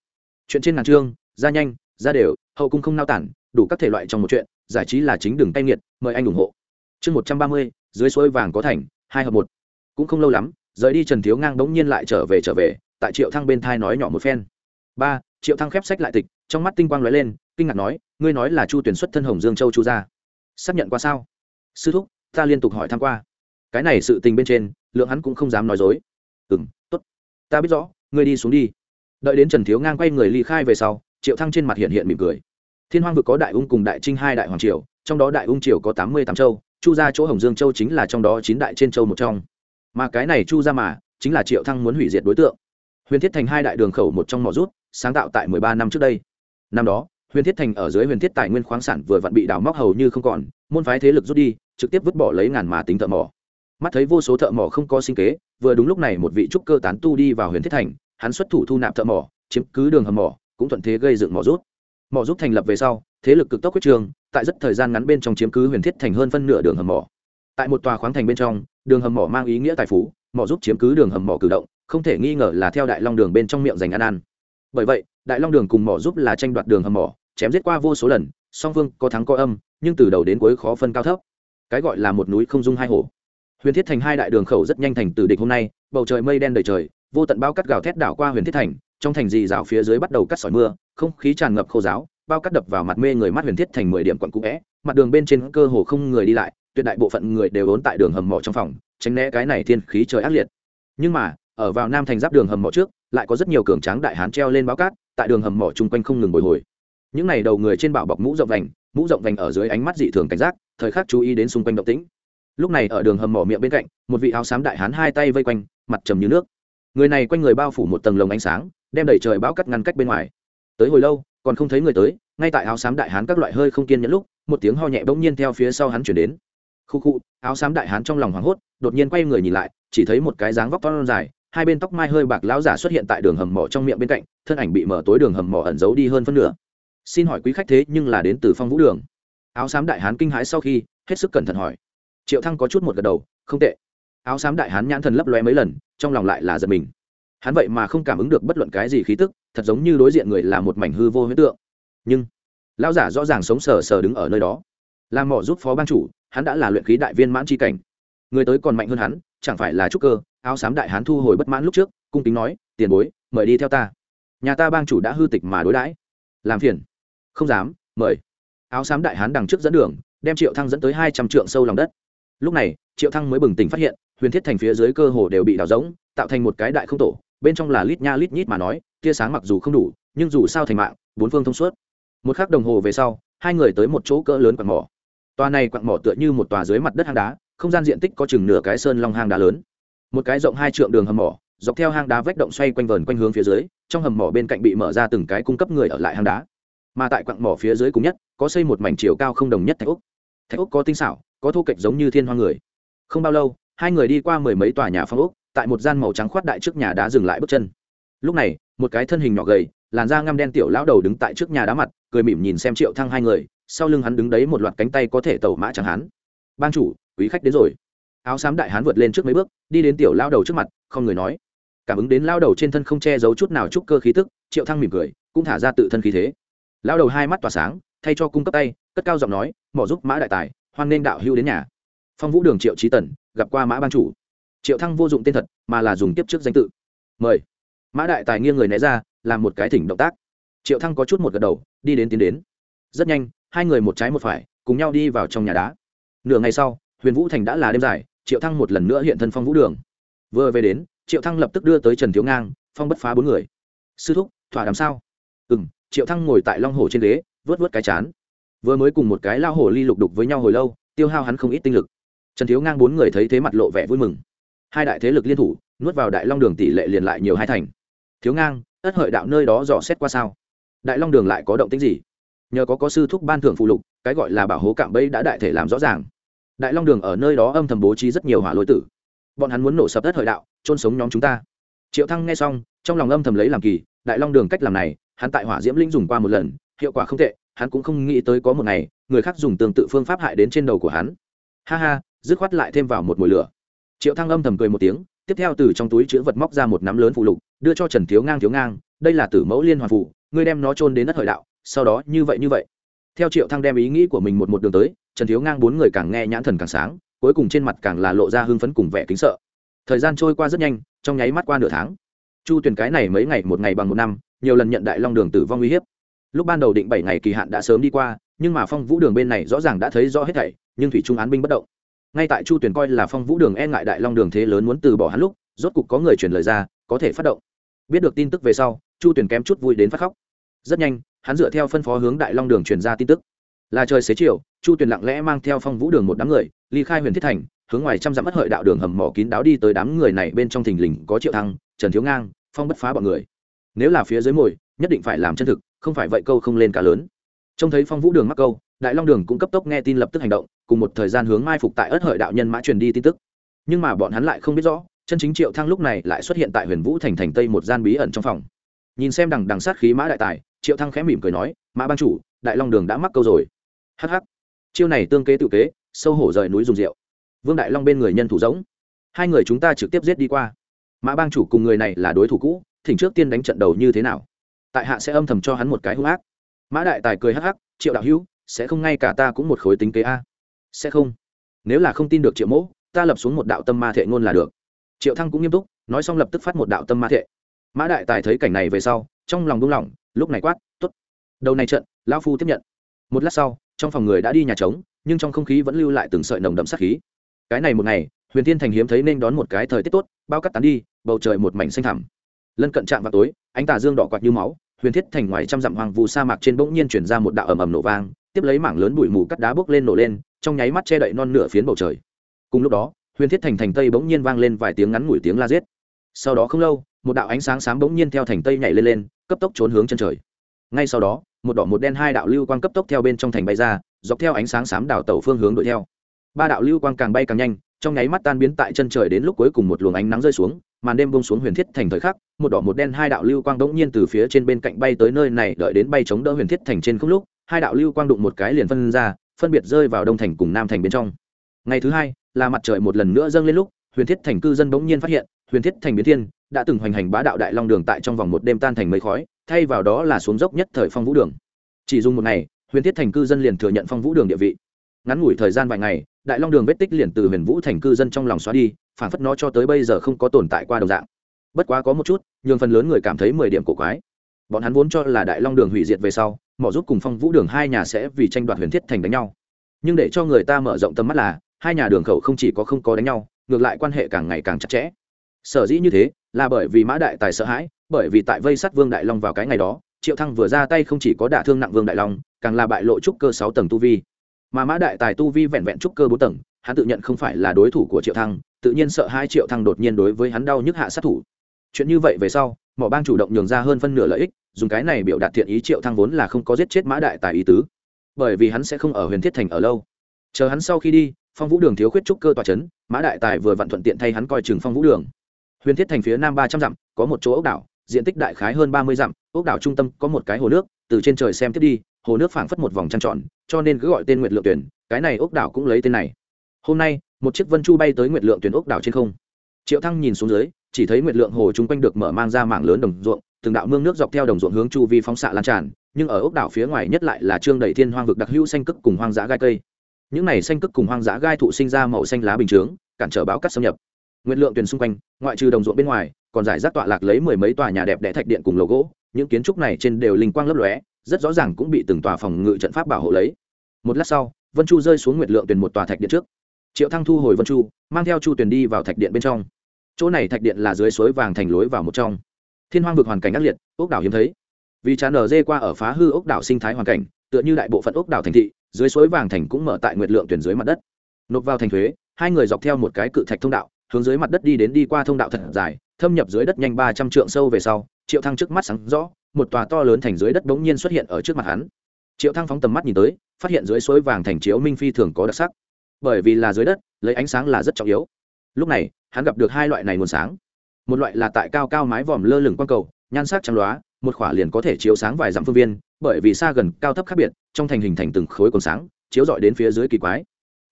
Chuyện trên ngàn trương ra nhanh, ra đều, hậu cung không nao tản, đủ các thể loại trong một chuyện, giải trí là chính đường tay nghiệt, mời anh ủng hộ. Chương một trăm ba mươi, dưới suối vàng có thành, hai hợp một. Cũng không lâu lắm, rời đi trần thiếu ngang bỗng nhiên lại trở về trở về, tại triệu thăng bên thai nói nhỏ một phen. Ba, triệu thăng khép sách lại tịch, trong mắt tinh quang lóe lên, kinh ngạc nói, ngươi nói là chu tuyển xuất thân hồng dương châu chu gia xác nhận qua sao? Sư thúc, ta liên tục hỏi thăm qua. Cái này sự tình bên trên, lượng hắn cũng không dám nói dối. Ừ m t ố t ta biết rõ, ngươi đi xuống đi. Đợi đến trần thiếu ngang quay người ly khai về sau, triệu thăng trên mặt hiện hiện mỉm cười. Thiên hoang vực có đại ung cùng đại trinh hai đại hoàng triều, trong đó đại ung triều có tám mươi tám châu, chu ra chỗ hồng dương châu chính là trong đó chín đại trên châu một trong. Mà cái này chu ra mà, chính là triệu thăng muốn hủy diệt đối tượng. Huyền thiết thành hai đại đường khẩu một trong mỏ rút, sáng tạo tại mười ba năm trước đây. Năm đó huyền thiết thành ở dưới huyền thiết tài nguyên khoáng sản vừa vặn bị đào móc hầu như không còn, môn phái thế lực rút đi, trực tiếp vứt bỏ lấy ngàn mà tính thợ mỏ. Mắt thấy vô số thợ mỏ không có sinh kế, vừa đúng lúc này một vị trúc cơ tán tu đi vào huyền thiết thành, hắn xuất thủ thu nạp thợ mỏ, chiếm cứ đường hầm mỏ, cũng thuận thế gây dựng mỏ rút. Mỏ rút thành lập về sau, thế lực cực tốc quyết trường, tại rất thời gian ngắn bên trong chiếm cứ huyền thiết thành hơn phân nửa đường hầm mỏ. Tại một tòa khoáng thành bên trong, đường hầm mỏ mang ý nghĩa tài phú, mỏ rút chiếm cứ đường hầm mỏ cử động, không thể nghi ngờ là theo đại long đường bên trong miệng dành ăn ăn. Bởi vậy, đại long đường cùng mỏ giúp là tranh đoạt đường hầm mỏ chém giết qua vô số lần, song phương có thắng có âm, nhưng từ đầu đến cuối khó phân cao thấp. Cái gọi là một núi không dung hai hồ. huyền thiết thành hai đại đường khẩu rất nhanh thành từ địch hôm nay, bầu trời mây đen đầy trời, vô tận bao cắt gào thét đảo qua huyền thiết thành, trong thành dì rào phía dưới bắt đầu cắt sỏi mưa, không khí tràn ngập khô giáo, bao cắt đập vào mặt mê người mắt huyền thiết thành mười điểm quận cũ vẽ mặt đường bên trên cơ hồ không người đi lại, tuyệt đại bộ phận người đều ốn tại đường hầm mỏ trong phòng, tránh né cái này thiên khí trời ác liệt. Nhưng mà, ở vào nam thành giáp đường hầm mỏ trước, lại có rất nhiều cường tráng đại hán treo lên báo cát, tại đường hầm mỏ chung quanh không ngừng bồi hồi những n à y đầu người trên bảo bọc mũ rộng vành, mũ rộng vành ở dưới ánh mắt dị thường cảnh giác, thời khắc chú ý đến xung quanh động tĩnh. Lúc này ở đường hầm mỏ miệng bên cạnh, một vị áo xám đại hán hai tay vây quanh, mặt trầm như nước. Người này quanh người bao phủ một tầng lồng ánh sáng, đem đẩy trời bão cắt ngăn cách bên ngoài. Tới hồi lâu, còn không thấy người tới, ngay tại áo xám đại hán các loại hơi không kiên nhẫn lúc, một tiếng ho nhẹ bỗng nhiên theo phía sau hắn chuyển đến. Khu khu, áo xám đại hán trong lòng hoảng hốt, đột nhiên quay người nhìn lại, chỉ thấy một cái dáng vóc to dài, hai bên tóc mai hơi bạc lão giả xuất hiện tại đường hầm mỏ trong miệng bên cạnh, thân ảnh bị mở tối đường hầm mỏ ẩn giấu đi hơn phân nửa xin hỏi quý khách thế nhưng là đến từ phong vũ đường áo xám đại hán kinh hãi sau khi hết sức cẩn thận hỏi triệu thăng có chút một gật đầu không tệ áo xám đại hán nhãn thần lấp loe mấy lần trong lòng lại là giật mình hắn vậy mà không cảm ứng được bất luận cái gì khí tức thật giống như đối diện người là một mảnh hư vô huyết tượng nhưng lão giả rõ ràng sống sờ sờ đứng ở nơi đó làm mỏ giúp phó ban chủ hắn đã là luyện khí đại viên mãn chi cảnh người tới còn mạnh hơn hắn chẳng phải là trúc cơ áo xám đại hán thu hồi bất mãn lúc trước cung kính nói tiền bối mời đi theo ta nhà ta bang chủ đã hư tịch mà đối đãi làm phiền không dám, mời. Áo xám đại hán đằng trước dẫn đường, đem triệu thăng dẫn tới hai trăm trượng sâu lòng đất. Lúc này, triệu thăng mới bừng tỉnh phát hiện, huyền thiết thành phía dưới cơ hồ đều bị đào rỗng, tạo thành một cái đại không tổ, bên trong là lít nha lít nhít mà nói, tia sáng mặc dù không đủ, nhưng dù sao thành mạng, bốn phương thông suốt. Một khắc đồng hồ về sau, hai người tới một chỗ cỡ lớn quặng mỏ. Tòa này quặng mỏ tựa như một tòa dưới mặt đất hang đá, không gian diện tích có chừng nửa cái sơn long hang đá lớn. Một cái rộng hai trượng đường hầm mỏ, dọc theo hang đá vách động xoay quanh vờn quanh hướng phía dưới, trong hầm mỏ bên cạnh bị mở ra từng cái cung cấp người ở lại hang đá mà tại quặng mỏ phía dưới cùng nhất, có xây một mảnh chiều cao không đồng nhất thạch úc thạch úc có tinh xảo, có thu kệch giống như thiên hoa người. Không bao lâu, hai người đi qua mười mấy tòa nhà phong úc tại một gian màu trắng khoát đại trước nhà đá dừng lại bước chân. Lúc này, một cái thân hình nhỏ gầy, làn da ngăm đen tiểu lão đầu đứng tại trước nhà đá mặt, cười mỉm nhìn xem triệu thăng hai người, sau lưng hắn đứng đấy một loạt cánh tay có thể tẩu mã chẳng hắn. Ban chủ, quý khách đến rồi. Áo xám đại hán vượt lên trước mấy bước, đi đến tiểu lão đầu trước mặt, không người nói. Cảm ứng đến lão đầu trên thân không che giấu chút nào chút cơ khí tức, triệu thăng mỉm cười, cũng thả ra tự thân khí thế lao đầu hai mắt tỏa sáng, thay cho cung cấp tay, cất cao giọng nói, mỏ giúp mã đại tài, hoan nên đạo hưu đến nhà. Phong vũ đường triệu trí tần, gặp qua mã ban chủ. Triệu thăng vô dụng tên thật, mà là dùng tiếp trước danh tự. Mời. Mã đại tài nghiêng người né ra, làm một cái thỉnh động tác. Triệu thăng có chút một gật đầu, đi đến tiến đến. Rất nhanh, hai người một trái một phải, cùng nhau đi vào trong nhà đá. Nửa ngày sau, huyền vũ thành đã là đêm dài, triệu thăng một lần nữa hiện thân phong vũ đường. Vừa về đến, triệu thăng lập tức đưa tới trần thiếu ngang, phong bất phá bốn người. Sư thúc, thỏa đàm sao? Ừ m triệu thăng ngồi tại long hồ trên ghế vớt vớt cái chán. Vừa mới cùng một cái lao hồ ly lục đục với nhau hồi lâu, tiêu hao hắn không ít tinh lực. Trần thiếu ngang bốn người thấy thế mặt lộ vẻ vui mừng. Hai đại thế lực liên thủ, nuốt vào đại long đường tỷ lệ liền lại nhiều hai thành. Thiếu ngang, ất hợi đạo nơi đó dò xét qua sao? Đại long đường lại có động tính gì? Nhờ có có sư thúc ban thưởng phụ lục, cái gọi là bảo hố cạm bẫy đã đại thể làm rõ ràng. Đại long đường ở nơi đó âm thầm bố trí rất nhiều hỏa lôi tử. Bọn hắn muốn nổ sập đất hợi đạo trôn sống nhóm chúng ta. Triệu thăng nghe xong, trong lòng âm thầm lấy làm kỳ, đại long đường cách làm này hắn tại hỏa diễm linh dùng qua một lần, hiệu quả không tệ, hắn cũng không nghĩ tới có một ngày, người khác dùng tương tự phương pháp hại đến trên đầu của hắn. Ha ha, dứt khoát lại thêm vào một mùi lửa. Triệu thăng âm thầm cười một tiếng, tiếp theo từ trong túi chữ vật móc ra một nắm lớn phụ lục, đưa cho trần thiếu ngang thiếu ngang, đây là tử mẫu liên hoàn phụ, ngươi đem nó trôn đến đất hợi đạo, sau đó như vậy như vậy. Theo triệu thăng đem ý nghĩ của mình một một đường tới, trần thiếu ngang bốn người càng nghe nhãn thần càng sáng, cuối cùng trên mặt càng là lộ ra hưng phấn cùng vẻ kính sợ. Thời gian trôi qua rất nhanh, trong nháy mắt qua nửa tháng. Chu tuyển cái này mấy ngày, một ngày bằng một năm nhiều lần nhận đại long đường tử vong uy hiếp. Lúc ban đầu định bảy ngày kỳ hạn đã sớm đi qua, nhưng mà phong vũ đường bên này rõ ràng đã thấy rõ hết thảy, nhưng thủy trung án binh bất động. Ngay tại chu tuyển coi là phong vũ đường e ngại đại long đường thế lớn muốn từ bỏ hắn lúc, rốt cục có người truyền lời ra, có thể phát động. Biết được tin tức về sau, chu tuyển kém chút vui đến phát khóc. Rất nhanh, hắn dựa theo phân phó hướng đại long đường truyền ra tin tức. Là trời xế chiều, chu tuyền lặng lẽ mang theo phong vũ đường một đám người, ly khai huyền thiết thành, hướng ngoài trăm dặm mất hợi đạo đường hầm mỏ kín đáo đi tới đám người này bên trong thình lình có triệu thăng, trần thiếu ngang, phong bất phá bọn người nếu là phía dưới mồi, nhất định phải làm chân thực, không phải vậy câu không lên cả lớn. Trông thấy phong vũ đường mắc câu, đại long đường cũng cấp tốc nghe tin lập tức hành động, cùng một thời gian hướng mai phục tại ớt hợi đạo nhân mã truyền đi tin tức. Nhưng mà bọn hắn lại không biết rõ, chân chính triệu thăng lúc này lại xuất hiện tại huyền vũ thành thành tây một gian bí ẩn trong phòng. Nhìn xem đằng đằng sát khí mã đại tài, triệu thăng khẽ mỉm cười nói, mã ban chủ, đại long đường đã mắc câu rồi. Hh chiêu này tương kế tự kế, sâu hổ rời núi dùng rượu. Vương đại long bên người nhân thủ giống. Hai người chúng ta trực tiếp giết đi qua. Mã bang chủ cùng người này là đối thủ cũ thỉnh trước tiên đánh trận đầu như thế nào. Tại hạ sẽ âm thầm cho hắn một cái hung ác. Mã đại tài cười hắc hắc, triệu đạo hữu, sẽ không ngay cả ta cũng một khối tính kế a? Sẽ không. Nếu là không tin được triệu mỗ, ta lập xuống một đạo tâm ma thệ ngôn là được. Triệu thăng cũng nghiêm túc, nói xong lập tức phát một đạo tâm ma thệ. Mã đại tài thấy cảnh này về sau, trong lòng buông lỏng, lúc này quát t ố t đầu này trận, lão phu tiếp nhận. Một lát sau, trong phòng người đã đi nhà trống, nhưng trong không khí vẫn lưu lại từng sợi nồng đậm sát khí. Cái này một ngày, huyền thiên thành hiếm thấy nên đón một cái thời tiết tốt, bao cắt tán đi, bầu trời một mảnh xanh thẳm lân cận chạm vào tối, ánh tà dương đỏ quạt như máu, huyền thiết thành ngoài trăm dặm hoàng vụ sa mạc trên bỗng nhiên chuyển ra một đạo ầm ầm nổ vang, tiếp lấy mảng lớn bụi mù cắt đá bốc lên nổ lên, trong nháy mắt che đậy non nửa phiến bầu trời. Cùng lúc đó, huyền thiết thành thành tây bỗng nhiên vang lên vài tiếng ngắn ngủi tiếng la giết. Sau đó không lâu, một đạo ánh sáng sáng bỗng nhiên theo thành tây nhảy lên lên, cấp tốc trốn hướng chân trời. Ngay sau đó, một đỏ một đen hai đạo lưu quang cấp tốc theo bên trong thành bay ra, dọc theo ánh sáng xám đảo tàu phương hướng đuổi theo. Ba đạo lưu quang càng bay càng nhanh, trong nháy mắt tan biến tại chân trời đến lúc cuối cùng một luồng ánh nắng rơi xuống màn đêm bông xuống huyền thiết thành thời khắc, một đỏ một đen hai đạo lưu quang đống nhiên từ phía trên bên cạnh bay tới nơi này, đợi đến bay chống đỡ huyền thiết thành trên không lúc, hai đạo lưu quang đụng một cái liền phân ra, phân biệt rơi vào đông thành cùng nam thành bên trong. Ngày thứ hai, là mặt trời một lần nữa dâng lên lúc, huyền thiết thành cư dân bỗng nhiên phát hiện, huyền thiết thành biến thiên, đã từng hoành hành bá đạo đại long đường tại trong vòng một đêm tan thành mây khói, thay vào đó là xuống dốc nhất thời phong vũ đường. Chỉ dùng một ngày, huyền thiết thành cư dân liền thừa nhận phong vũ đường địa vị. Ngắn ngủi thời gian vài ngày, đại long đường vết tích liền từ huyền vũ thành cư dân trong lòng xóa đi phản phất nó cho tới bây giờ không có tồn tại qua đồng dạng. Bất quá có một chút, nhường phần lớn người cảm thấy mười điểm cổ quái. Bọn hắn vốn cho là đại long đường hủy diệt về sau, mỏ giúp cùng phong vũ đường hai nhà sẽ vì tranh đoạt huyền thiết thành đánh nhau. Nhưng để cho người ta mở rộng tầm mắt là, hai nhà đường khẩu không chỉ có không có đánh nhau, ngược lại quan hệ càng ngày càng chặt chẽ. Sở dĩ như thế, là bởi vì mã đại tài sợ hãi, bởi vì tại vây sát vương đại long vào cái ngày đó, triệu thăng vừa ra tay không chỉ có đả thương nặng vương đại long, càng là bại lộ trúc cơ sáu tầng tu vi. Mà mã đại tài tu vi vẹn vẹn trúc cơ bốn tầng hắn tự nhận không phải là đối thủ của triệu thăng, tự nhiên sợ hai triệu thăng đột nhiên đối với hắn đau nhức hạ sát thủ. Chuyện như vậy về sau, mỏ bang chủ động nhường ra hơn phân nửa lợi ích, dùng cái này biểu đạt thiện ý triệu thăng vốn là không có giết chết mã đại tài ý tứ. Bởi vì hắn sẽ không ở huyền thiết thành ở lâu. Chờ hắn sau khi đi, phong vũ đường thiếu khuyết trúc cơ tòa chấn, mã đại tài vừa vặn thuận tiện thay hắn coi chừng phong vũ đường. Huyền thiết thành phía nam ba trăm dặm, có một chỗ ốc đảo, diện tích đại khái hơn ba mươi dặm, ốc đảo trung tâm có một cái hồ nước, từ trên trời xem tiếp đi, hồ nước phảng phất một vòng trăng tròn, cho nên cứ gọi tên nguyệt lượng tuyển, cái này ốc đảo cũng lấy tên này hôm nay, một chiếc vân chu bay tới nguyệt lượng tuyển ốc đảo trên không. Triệu thăng nhìn xuống dưới, chỉ thấy nguyệt lượng hồ chung quanh được mở mang ra mảng lớn đồng ruộng, từng đạo mương nước dọc theo đồng ruộng hướng chu vi phóng xạ lan tràn, nhưng ở ốc đảo phía ngoài nhất lại là trương đầy thiên hoang vực đặc hữu xanh cức cùng hoang dã gai cây. Những này xanh cức cùng hoang dã gai thụ sinh ra màu xanh lá bình chướng, cản trở báo cắt xâm nhập. Nguyệt lượng tuyển xung quanh, ngoại trừ đồng ruộng bên ngoài, còn giải rác tọa lạc lấy mười mấy tòa nhà đẹp đẽ thạch điện cùng lầu gỗ, những kiến trúc này trên đều linh quang lấp lóe, rất rõ ràng cũng bị từng tòa phòng ngự trận pháp bảo hộ lấy. Một lát sau, vân chu rơi xuống nguyệt lượng tuyển một tòa thạch điện trước triệu thăng thu hồi vân chu, mang theo chu Tuyền đi vào thạch điện bên trong. Chỗ này thạch điện là dưới suối vàng thành lối vào một trong. Thiên hoang vực hoàn cảnh ác liệt, ốc đảo hiếm thấy. Vì chán nở dê qua ở phá hư ốc đảo sinh thái hoàn cảnh, tựa như đại bộ phận ốc đảo thành thị, dưới suối vàng thành cũng mở tại nguyệt lượng tuyển dưới mặt đất. Nộp vào thành thuế, hai người dọc theo một cái cự thạch thông đạo, hướng dưới mặt đất đi đến đi qua thông đạo thật dài, thâm nhập dưới đất nhanh ba trăm trượng sâu về sau, triệu thăng trước mắt sáng rõ, một tòa to lớn thành dưới đất bỗng nhiên xuất hiện ở trước mặt hắn. Triệu thăng phóng tầm mắt nhìn tới, phát hiện dưới suối vàng thành chiếu minh phi thường có đặc sắc bởi vì là dưới đất, lấy ánh sáng là rất trọng yếu. Lúc này, hắn gặp được hai loại này nguồn sáng. Một loại là tại cao cao mái vòm lơ lửng quang cầu, nhan sắc trắng loá, một khỏa liền có thể chiếu sáng vài dặm phương viên, bởi vì xa gần cao thấp khác biệt, trong thành hình thành từng khối còn sáng, chiếu rọi đến phía dưới kỳ quái.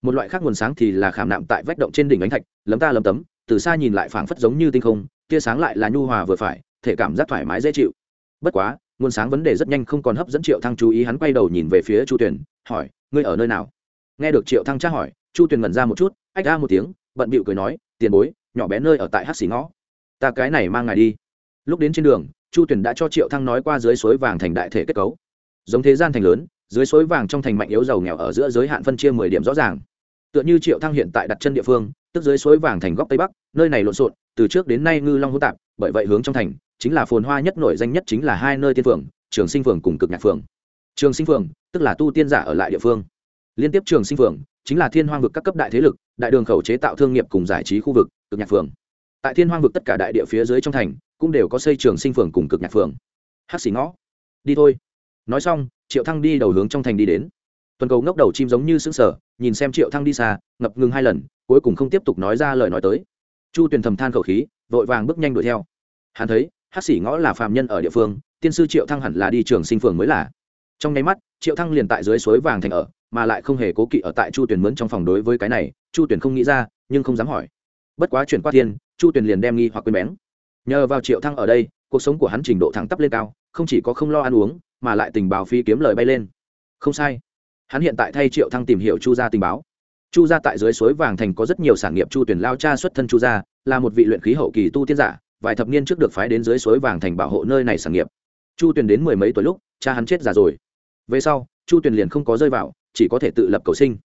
Một loại khác nguồn sáng thì là khảm nạm tại vách động trên đỉnh ánh thạch, lấm ta lấm tấm, từ xa nhìn lại phảng phất giống như tinh không, tia sáng lại là nhu hòa vừa phải, thể cảm giác thoải mái dễ chịu. Bất quá, nguồn sáng vấn đề rất nhanh không còn hấp dẫn triệu thăng chú ý, hắn quay đầu nhìn về phía chu tuyển hỏi, ngươi ở nơi nào? Nghe được triệu thăng tra hỏi, chu tuyền ngẩn ra một chút, ách ra một tiếng, bận bịu cười nói, tiền bối, nhỏ bé nơi ở tại hát xì ngõ. Ta cái này mang ngài đi. Lúc đến trên đường, chu tuyền đã cho triệu thăng nói qua dưới suối vàng thành đại thể kết cấu. Giống thế gian thành lớn, dưới suối vàng trong thành mạnh yếu giàu nghèo ở giữa giới hạn phân chia mười điểm rõ ràng. Tựa như triệu thăng hiện tại đặt chân địa phương, tức dưới suối vàng thành góc tây bắc, nơi này lộn xộn, từ trước đến nay ngư long hỗn tạp, bởi vậy hướng trong thành, chính là phồn hoa nhất nổi danh nhất chính là hai nơi tiên phường, trường sinh phường cùng cực nhạc phường. Trường sinh phường, tức là tu tiên giả ở lại địa phương liên tiếp trường sinh phường, chính là thiên hoang vực các cấp đại thế lực, đại đường khẩu chế tạo thương nghiệp cùng giải trí khu vực, cực nhạc phường. Tại thiên hoang vực tất cả đại địa phía dưới trong thành, cũng đều có xây trường sinh phường cùng cực nhạc phường. Hắc xì ngõ. Đi thôi. Nói xong, triệu thăng đi đầu hướng trong thành đi đến. Tuần cầu ngốc đầu chim giống như sững sờ, nhìn xem triệu thăng đi xa, ngập ngừng hai lần, cuối cùng không tiếp tục nói ra lời nói tới. Chu tuyền thầm than khẩu khí, vội vàng bước nhanh đuổi theo. Hắn thấy, hắc xỉ ngõ là phạm nhân ở địa phương, tiên sư triệu thăng hẳn là đi trường sinh phường mới là. Trong nháy mắt, triệu thăng liền tại dưới suối vàng thành ở mà lại không hề cố kỵ ở tại chu tuyển mướn trong phòng đối với cái này, chu tuyển không nghĩ ra, nhưng không dám hỏi. Bất quá chuyển qua thiên, chu tuyển liền đem nghi hoặc quên bén. Nhờ vào triệu thăng ở đây, cuộc sống của hắn trình độ thẳng tắp lên cao, không chỉ có không lo ăn uống, mà lại tình báo phi kiếm lời bay lên. Không sai. Hắn hiện tại thay triệu thăng tìm hiểu chu gia tình báo. Chu gia tại dưới suối vàng thành có rất nhiều sản nghiệp chu tuyển lao cha xuất thân chu gia, là một vị luyện khí hậu kỳ tu tiên giả, vài thập niên trước được phái đến dưới suối vàng thành bảo hộ nơi này sản nghiệp. Chu tuyền đến mười mấy tuổi lúc, cha hắn chết già rồi. Về sau, chu tuyền liền không có rơi vào chỉ có thể tự lập cầu sinh.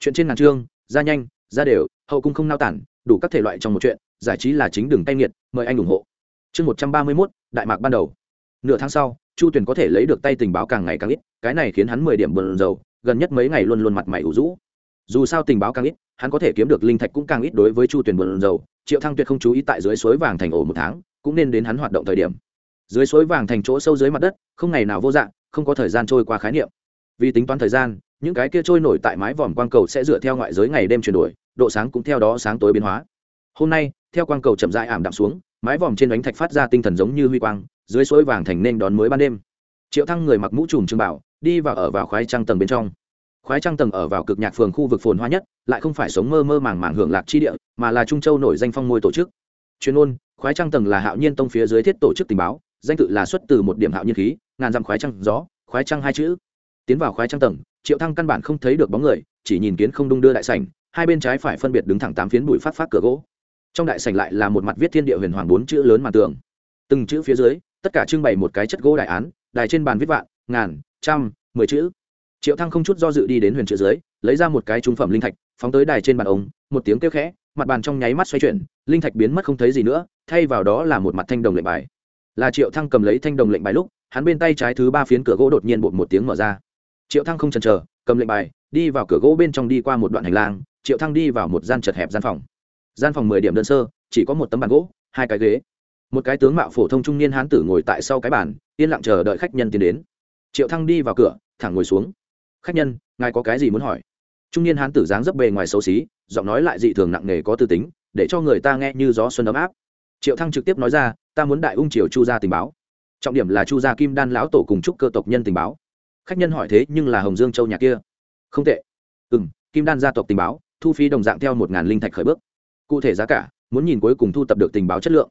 Chuyện trên ngàn chương, ra nhanh, ra đều, hậu cung không nao tản, đủ các thể loại trong một chuyện, giải trí là chính đường tay nghiệt, mời anh ủng hộ. Chương một trăm ba mươi mốt, đại mạc ban đầu. Nửa tháng sau, chu tuyền có thể lấy được tay tình báo càng ngày càng ít, cái này khiến hắn mười điểm bờn dầu gần nhất mấy ngày luôn luôn mặt mày ủ rũ. Dù sao tình báo càng ít, hắn có thể kiếm được linh thạch cũng càng ít đối với chu tuyền bờn dầu triệu thăng tuyệt không chú ý tại dưới suối vàng thành ổ một tháng, cũng nên đến hắn hoạt động thời điểm. Dưới suối vàng thành chỗ sâu dưới mặt đất, không ngày nào vô dạng không có thời gian trôi qua khái niệm. Vì tính toán thời gian những cái kia trôi nổi tại mái vòm quang cầu sẽ dựa theo ngoại giới ngày đêm chuyển đổi, độ sáng cũng theo đó sáng tối biến hóa. Hôm nay, theo quang cầu chậm dại ảm đạm xuống, mái vòm trên đánh thạch phát ra tinh thần giống như huy quang, dưới suối vàng thành nên đón mới ban đêm. Triệu thăng người mặc mũ trùm trường bảo, đi vào ở vào khoái trăng tầng bên trong. Khoái trăng tầng ở vào cực nhạc phường khu vực phồn hoa nhất, lại không phải sống mơ mơ màng màng hưởng lạc chi địa, mà là trung châu nổi danh phong môi tổ chức. Chuyên ôn khoái trăng tầng là hạo nhiên tông phía dưới thiết tổ chức tình báo, danh tự là xuất từ một điểm hạo nhiên khí, ngàn dặm khoái trăng gió, khoái trăng hai chữ. Tiến vào khoái trăng tầng triệu thăng căn bản không thấy được bóng người, chỉ nhìn kiến không đung đưa đại sảnh, hai bên trái phải phân biệt đứng thẳng tám phiến bụi phát phát cửa gỗ. Trong đại sảnh lại là một mặt viết thiên địa huyền hoàng bốn chữ lớn màn tường. Từng chữ phía dưới, tất cả trưng bày một cái chất gỗ đại án, đài trên bàn viết vạn, ngàn, trăm, mười chữ. Triệu thăng không chút do dự đi đến huyền chữ dưới, lấy ra một cái trung phẩm linh thạch, phóng tới đài trên bàn ống, một tiếng kêu khẽ, mặt bàn trong nháy mắt xoay chuyển, linh thạch biến mất không thấy gì nữa, thay vào đó là một mặt thanh đồng lệnh bài. Là triệu thăng cầm lấy thanh đồng lệnh bài lúc, hắn bên tay trái thứ ba phiến cửa gỗ đột nhiên bột một tiếng mở ra triệu thăng không chần chờ, cầm lệnh bài, đi vào cửa gỗ bên trong đi qua một đoạn hành lang, triệu thăng đi vào một gian chật hẹp gian phòng. Gian phòng mười điểm đơn sơ, chỉ có một tấm bàn gỗ, hai cái ghế. Một cái tướng mạo phổ thông trung niên hán tử ngồi tại sau cái bàn, yên lặng chờ đợi khách nhân tiến đến. Triệu thăng đi vào cửa, thẳng ngồi xuống. Khách nhân, ngài có cái gì muốn hỏi? Trung niên hán tử dáng dấp bề ngoài xấu xí, giọng nói lại dị thường nặng nề có tư tính, để cho người ta nghe như gió xuân ấm áp. Triệu thăng trực tiếp nói ra, ta muốn đại ung triều chu gia tình báo. Trọng điểm là chu gia kim đan lão tổ cùng chúc cơ tộc nhân tình báo khách nhân hỏi thế nhưng là hồng dương châu nhà kia. Không tệ. Ừ m kim đan gia tộc tình báo, thu phí đồng dạng theo một ngàn linh thạch khởi bước. Cụ thể giá cả, muốn nhìn cuối cùng thu tập được tình báo chất lượng.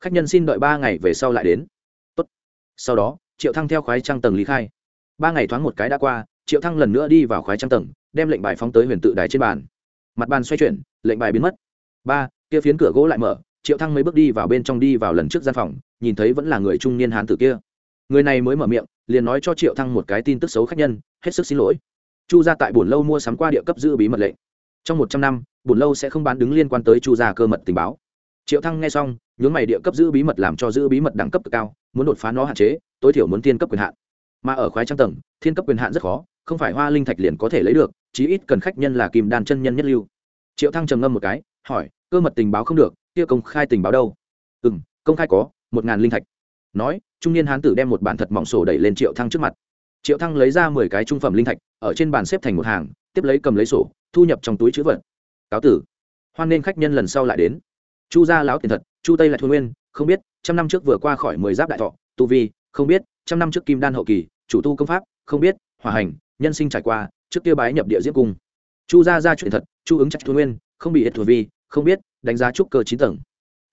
Khách nhân xin đợi ba ngày về sau lại đến. Tốt. sau đó, triệu thăng theo khoái trang tầng lý khai. Ba ngày thoáng một cái đã qua, triệu thăng lần nữa đi vào khoái trang tầng, đem lệnh bài phóng tới huyền tự đài trên bàn. Mặt bàn xoay chuyển, lệnh bài biến mất. Ba, kia phiến cửa gỗ lại mở, triệu thăng mấy bước đi vào bên trong đi vào lần trước gian phòng, nhìn thấy vẫn là người trung niên hán tử kia. Người này mới mở miệng liền nói cho triệu thăng một cái tin tức xấu khách nhân, hết sức xin lỗi. Chu gia tại buồn lâu mua sắm qua địa cấp giữ bí mật lệnh. Trong một trăm năm buồn lâu sẽ không bán đứng liên quan tới chu gia cơ mật tình báo. Triệu thăng nghe xong, nhướng mày địa cấp giữ bí mật làm cho giữ bí mật đẳng cấp cực cao, muốn đột phá nó hạn chế, tối thiểu muốn tiên cấp quyền hạn. Mà ở khoái trang tầng, thiên cấp quyền hạn rất khó, không phải hoa linh thạch liền có thể lấy được, chí ít cần khách nhân là kim đan chân nhân nhất lưu. Triệu thăng trầm ngâm một cái, hỏi, cơ mật tình báo không được, kia công khai tình báo đâu? Ừ công khai có, một ngàn linh thạch nói, trung niên hán tử đem một bản thật mỏng sổ đẩy lên triệu thăng trước mặt. Triệu thăng lấy ra mười cái trung phẩm linh thạch, ở trên bàn xếp thành một hàng, tiếp lấy cầm lấy sổ, thu nhập trong túi chữ vật. Cáo tử. Hoan nên khách nhân lần sau lại đến. Chu gia lão tiền thật, chu tây lại thu nguyên, không biết, trăm năm trước vừa qua khỏi mười giáp đại thọ, tu vi, không biết, trăm năm trước kim đan hậu kỳ, chủ tu công pháp, không biết hòa hành, nhân sinh trải qua, trước kia bái nhập địa diễm cung. Chu gia gia chuyện thật, chu ứng trạch thu nguyên, không bị hết thuộc vi, không biết, đánh giá trúc cơ chín tầng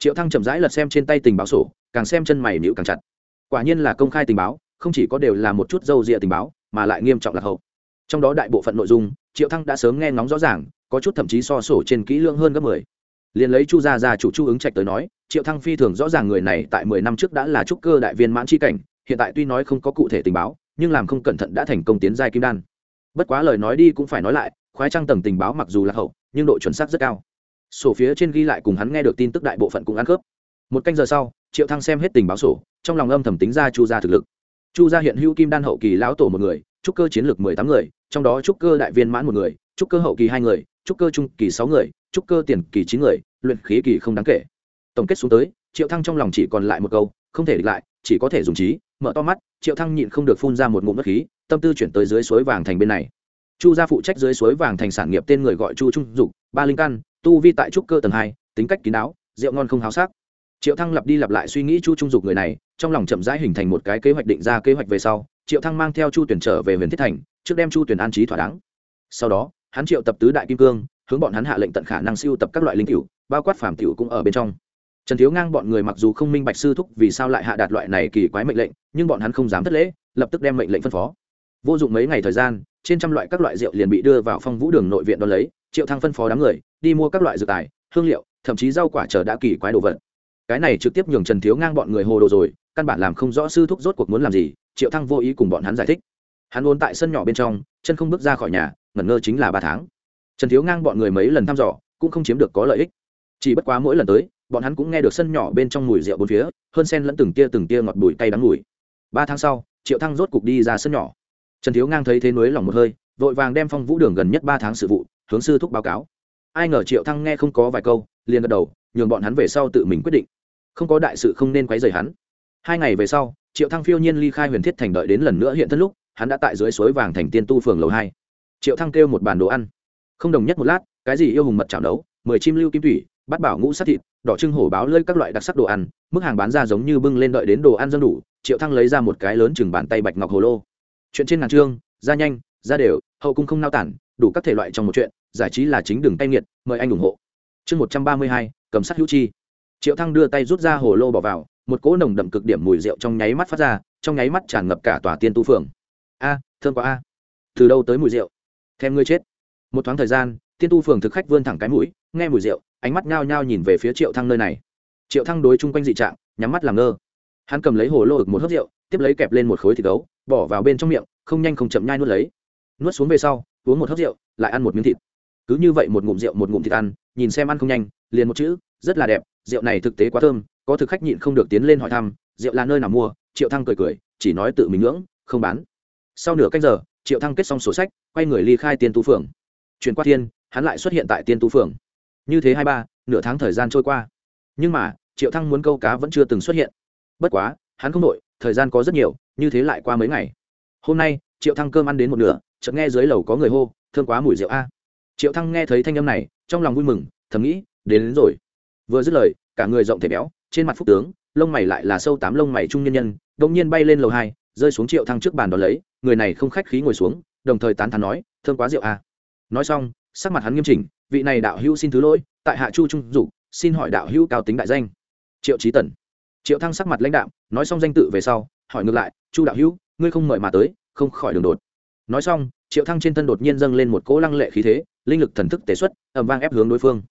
triệu thăng chậm rãi lật xem trên tay tình báo sổ, càng xem chân mày nhịu càng chặt. Quả nhiên là công khai tình báo, không chỉ có đều là một chút dâu rịa tình báo, mà lại nghiêm trọng lạc hậu. Trong đó đại bộ phận nội dung, triệu thăng đã sớm nghe ngóng rõ ràng, có chút thậm chí so sổ trên kỹ lưỡng hơn gấp mười. Liền lấy chu gia gia chủ chu ứng trạch tới nói, triệu thăng phi thường rõ ràng người này tại mười năm trước đã là trúc cơ đại viên mãn chi cảnh, hiện tại tuy nói không có cụ thể tình báo, nhưng làm không cẩn thận đã thành công tiến giai kim đan. Bất quá lời nói đi cũng phải nói lại, khoái trang tầng tình báo mặc dù là hậu, nhưng độ chuẩn xác rất cao sổ phía trên ghi lại cùng hắn nghe được tin tức đại bộ phận cũng ăn khớp. Một canh giờ sau, triệu thăng xem hết tình báo sổ, trong lòng âm thầm tính ra chu gia thực lực. Chu gia hiện hữu kim đan hậu kỳ lão tổ một người, trúc cơ chiến lược mười tám người, trong đó trúc cơ đại viên mãn một người, trúc cơ hậu kỳ hai người, trúc cơ trung kỳ sáu người, trúc cơ tiền kỳ chín người, luyện khí kỳ không đáng kể. Tổng kết xuống tới, triệu thăng trong lòng chỉ còn lại một câu, không thể địch lại, chỉ có thể dùng trí, mở to mắt, triệu thăng nhịn không được phun ra một ngụm nước khí, tâm tư chuyển tới dưới suối vàng thành bên này chu gia phụ trách dưới suối vàng thành sản nghiệp tên người gọi chu trung dục, ba linh căn, tu vi tại trúc cơ tầng hai, tính cách kín đáo, rượu ngon không háo sắc. Triệu thăng lặp đi lặp lại suy nghĩ chu trung dục người này, trong lòng chậm rãi hình thành một cái kế hoạch định ra kế hoạch về sau, triệu thăng mang theo chu tuyển trở về huyền thiết thành, trước đem chu tuyển an trí thỏa đáng. Sau đó, hắn triệu tập tứ đại kim cương, hướng bọn hắn hạ lệnh tận khả năng siêu tập các loại linh cựu bao quát phàm tiểu cũng ở bên trong. Trần thiếu ngang bọn người mặc dù không minh bạch sư thúc vì sao lại hạ đạt loại này kỳ quái mệnh lệnh, nhưng bọn hắn không dám thất lễ, lập tức đem mệnh lệnh phân phó. Vô dụng mấy ngày thời gian trên trăm loại các loại rượu liền bị đưa vào phong vũ đường nội viện đón lấy, triệu thăng phân phó đám người, đi mua các loại dược tài, hương liệu, thậm chí rau quả chờ đã kỳ quái đồ vật. Cái này trực tiếp nhường trần thiếu ngang bọn người hồ đồ rồi, căn bản làm không rõ sư thúc rốt cuộc muốn làm gì, triệu thăng vô ý cùng bọn hắn giải thích. Hắn ôn tại sân nhỏ bên trong, chân không bước ra khỏi nhà, ngẩn ngơ chính là ba tháng. Trần thiếu ngang bọn người mấy lần thăm dò, cũng không chiếm được có lợi ích. Chỉ bất quá mỗi lần tới, bọn hắn cũng nghe được sân nhỏ bên trong mùi rượu bốn phía, hơn sen lẫn từng tia từng tia ngọt bùi cay đắng mùi. Ba tháng sau, triệu thăng rốt cục đi ra sân nhỏ trần thiếu ngang thấy thế nối lòng một hơi, vội vàng đem phong vũ đường gần nhất ba tháng sự vụ, hướng sư thúc báo cáo. Ai ngờ triệu thăng nghe không có vài câu, liền gật đầu, nhường bọn hắn về sau tự mình quyết định. Không có đại sự không nên quấy rầy hắn. Hai ngày về sau, triệu thăng phiêu nhiên ly khai huyền thiết thành đợi đến lần nữa hiện thân lúc, hắn đã tại dưới suối vàng thành tiên tu phường lầu hai. Triệu thăng kêu một bàn đồ ăn. Không đồng nhất một lát, cái gì yêu hùng mật chảo nấu, mười chim lưu kim thủy bát bảo ngũ sát thịt, đỏ trưng hổ báo lơi các loại đặc sắc đồ ăn, mức hàng bán ra giống như bưng lên đợi đến đồ ăn dân đủ, triệu thăng lấy ra một cái lớn chừng bàn tay bạch ngọc hồ lô chuyện trên ngàn chương, ra nhanh ra đều hậu cung không nao tản đủ các thể loại trong một chuyện giải trí là chính đường tay nghiệt mời anh ủng hộ. Chương một trăm ba mươi hai cầm sắt hữu chi. Triệu thăng đưa tay rút ra hồ lô bỏ vào một cỗ nồng đậm cực điểm mùi rượu trong nháy mắt phát ra trong nháy mắt tràn ngập cả tòa tiên tu phường. A à, thơm quá a. Từ đâu tới mùi rượu? Thêm ngươi chết. Một thoáng thời gian tiên tu phường thực khách vươn thẳng cái mũi nghe mùi rượu ánh mắt nhao nhao nhìn về phía triệu thăng nơi này. Triệu thăng đối chung quanh dị trạng nhắm mắt làm ngơ. Hắn cầm lấy hồ lô ực một hớp rượu tiếp lấy kẹp lên một khối thịt gấu bỏ vào bên trong miệng, không nhanh không chậm nhai nuốt lấy. Nuốt xuống về sau, uống một hớp rượu, lại ăn một miếng thịt. Cứ như vậy một ngụm rượu, một ngụm thịt ăn, nhìn xem ăn không nhanh, liền một chữ, rất là đẹp, rượu này thực tế quá thơm, có thực khách nhịn không được tiến lên hỏi thăm, rượu là nơi nào mua, triệu thăng cười cười, chỉ nói tự mình ngưỡng, không bán. Sau nửa cách giờ, triệu thăng kết xong sổ sách, quay người ly khai tiên tu phường chuyển qua thiên, hắn lại xuất hiện tại tiên tu phường như thế hai ba, nửa tháng thời gian trôi qua. Nhưng mà, triệu thăng muốn câu cá vẫn chưa từng xuất hiện. Bất quá, hắn không đội thời gian có rất nhiều như thế lại qua mấy ngày. Hôm nay triệu thăng cơm ăn đến một nửa chợt nghe dưới lầu có người hô thương quá mùi rượu a. Triệu thăng nghe thấy thanh âm này trong lòng vui mừng thầm nghĩ đến, đến rồi. Vừa dứt lời cả người rộng thể béo trên mặt phúc tướng lông mày lại là sâu tám lông mày trung nhân nhân đông nhiên bay lên lầu hai rơi xuống triệu thăng trước bàn đón lấy người này không khách khí ngồi xuống đồng thời tán thán nói thương quá rượu a. Nói xong sắc mặt hắn nghiêm chỉnh vị này đạo hữu xin thứ lỗi tại hạ chu trung dục xin hỏi đạo hữu cao tính đại danh. Triệu trí tần triệu thăng sắc mặt lãnh đạo nói xong danh tự về sau, hỏi ngược lại, chu đạo hữu, ngươi không mời mà tới, không khỏi đường đột. Nói xong, triệu thăng trên thân đột nhiên dâng lên một cỗ lăng lệ khí thế, linh lực thần thức tế xuất, ầm vang ép hướng đối phương.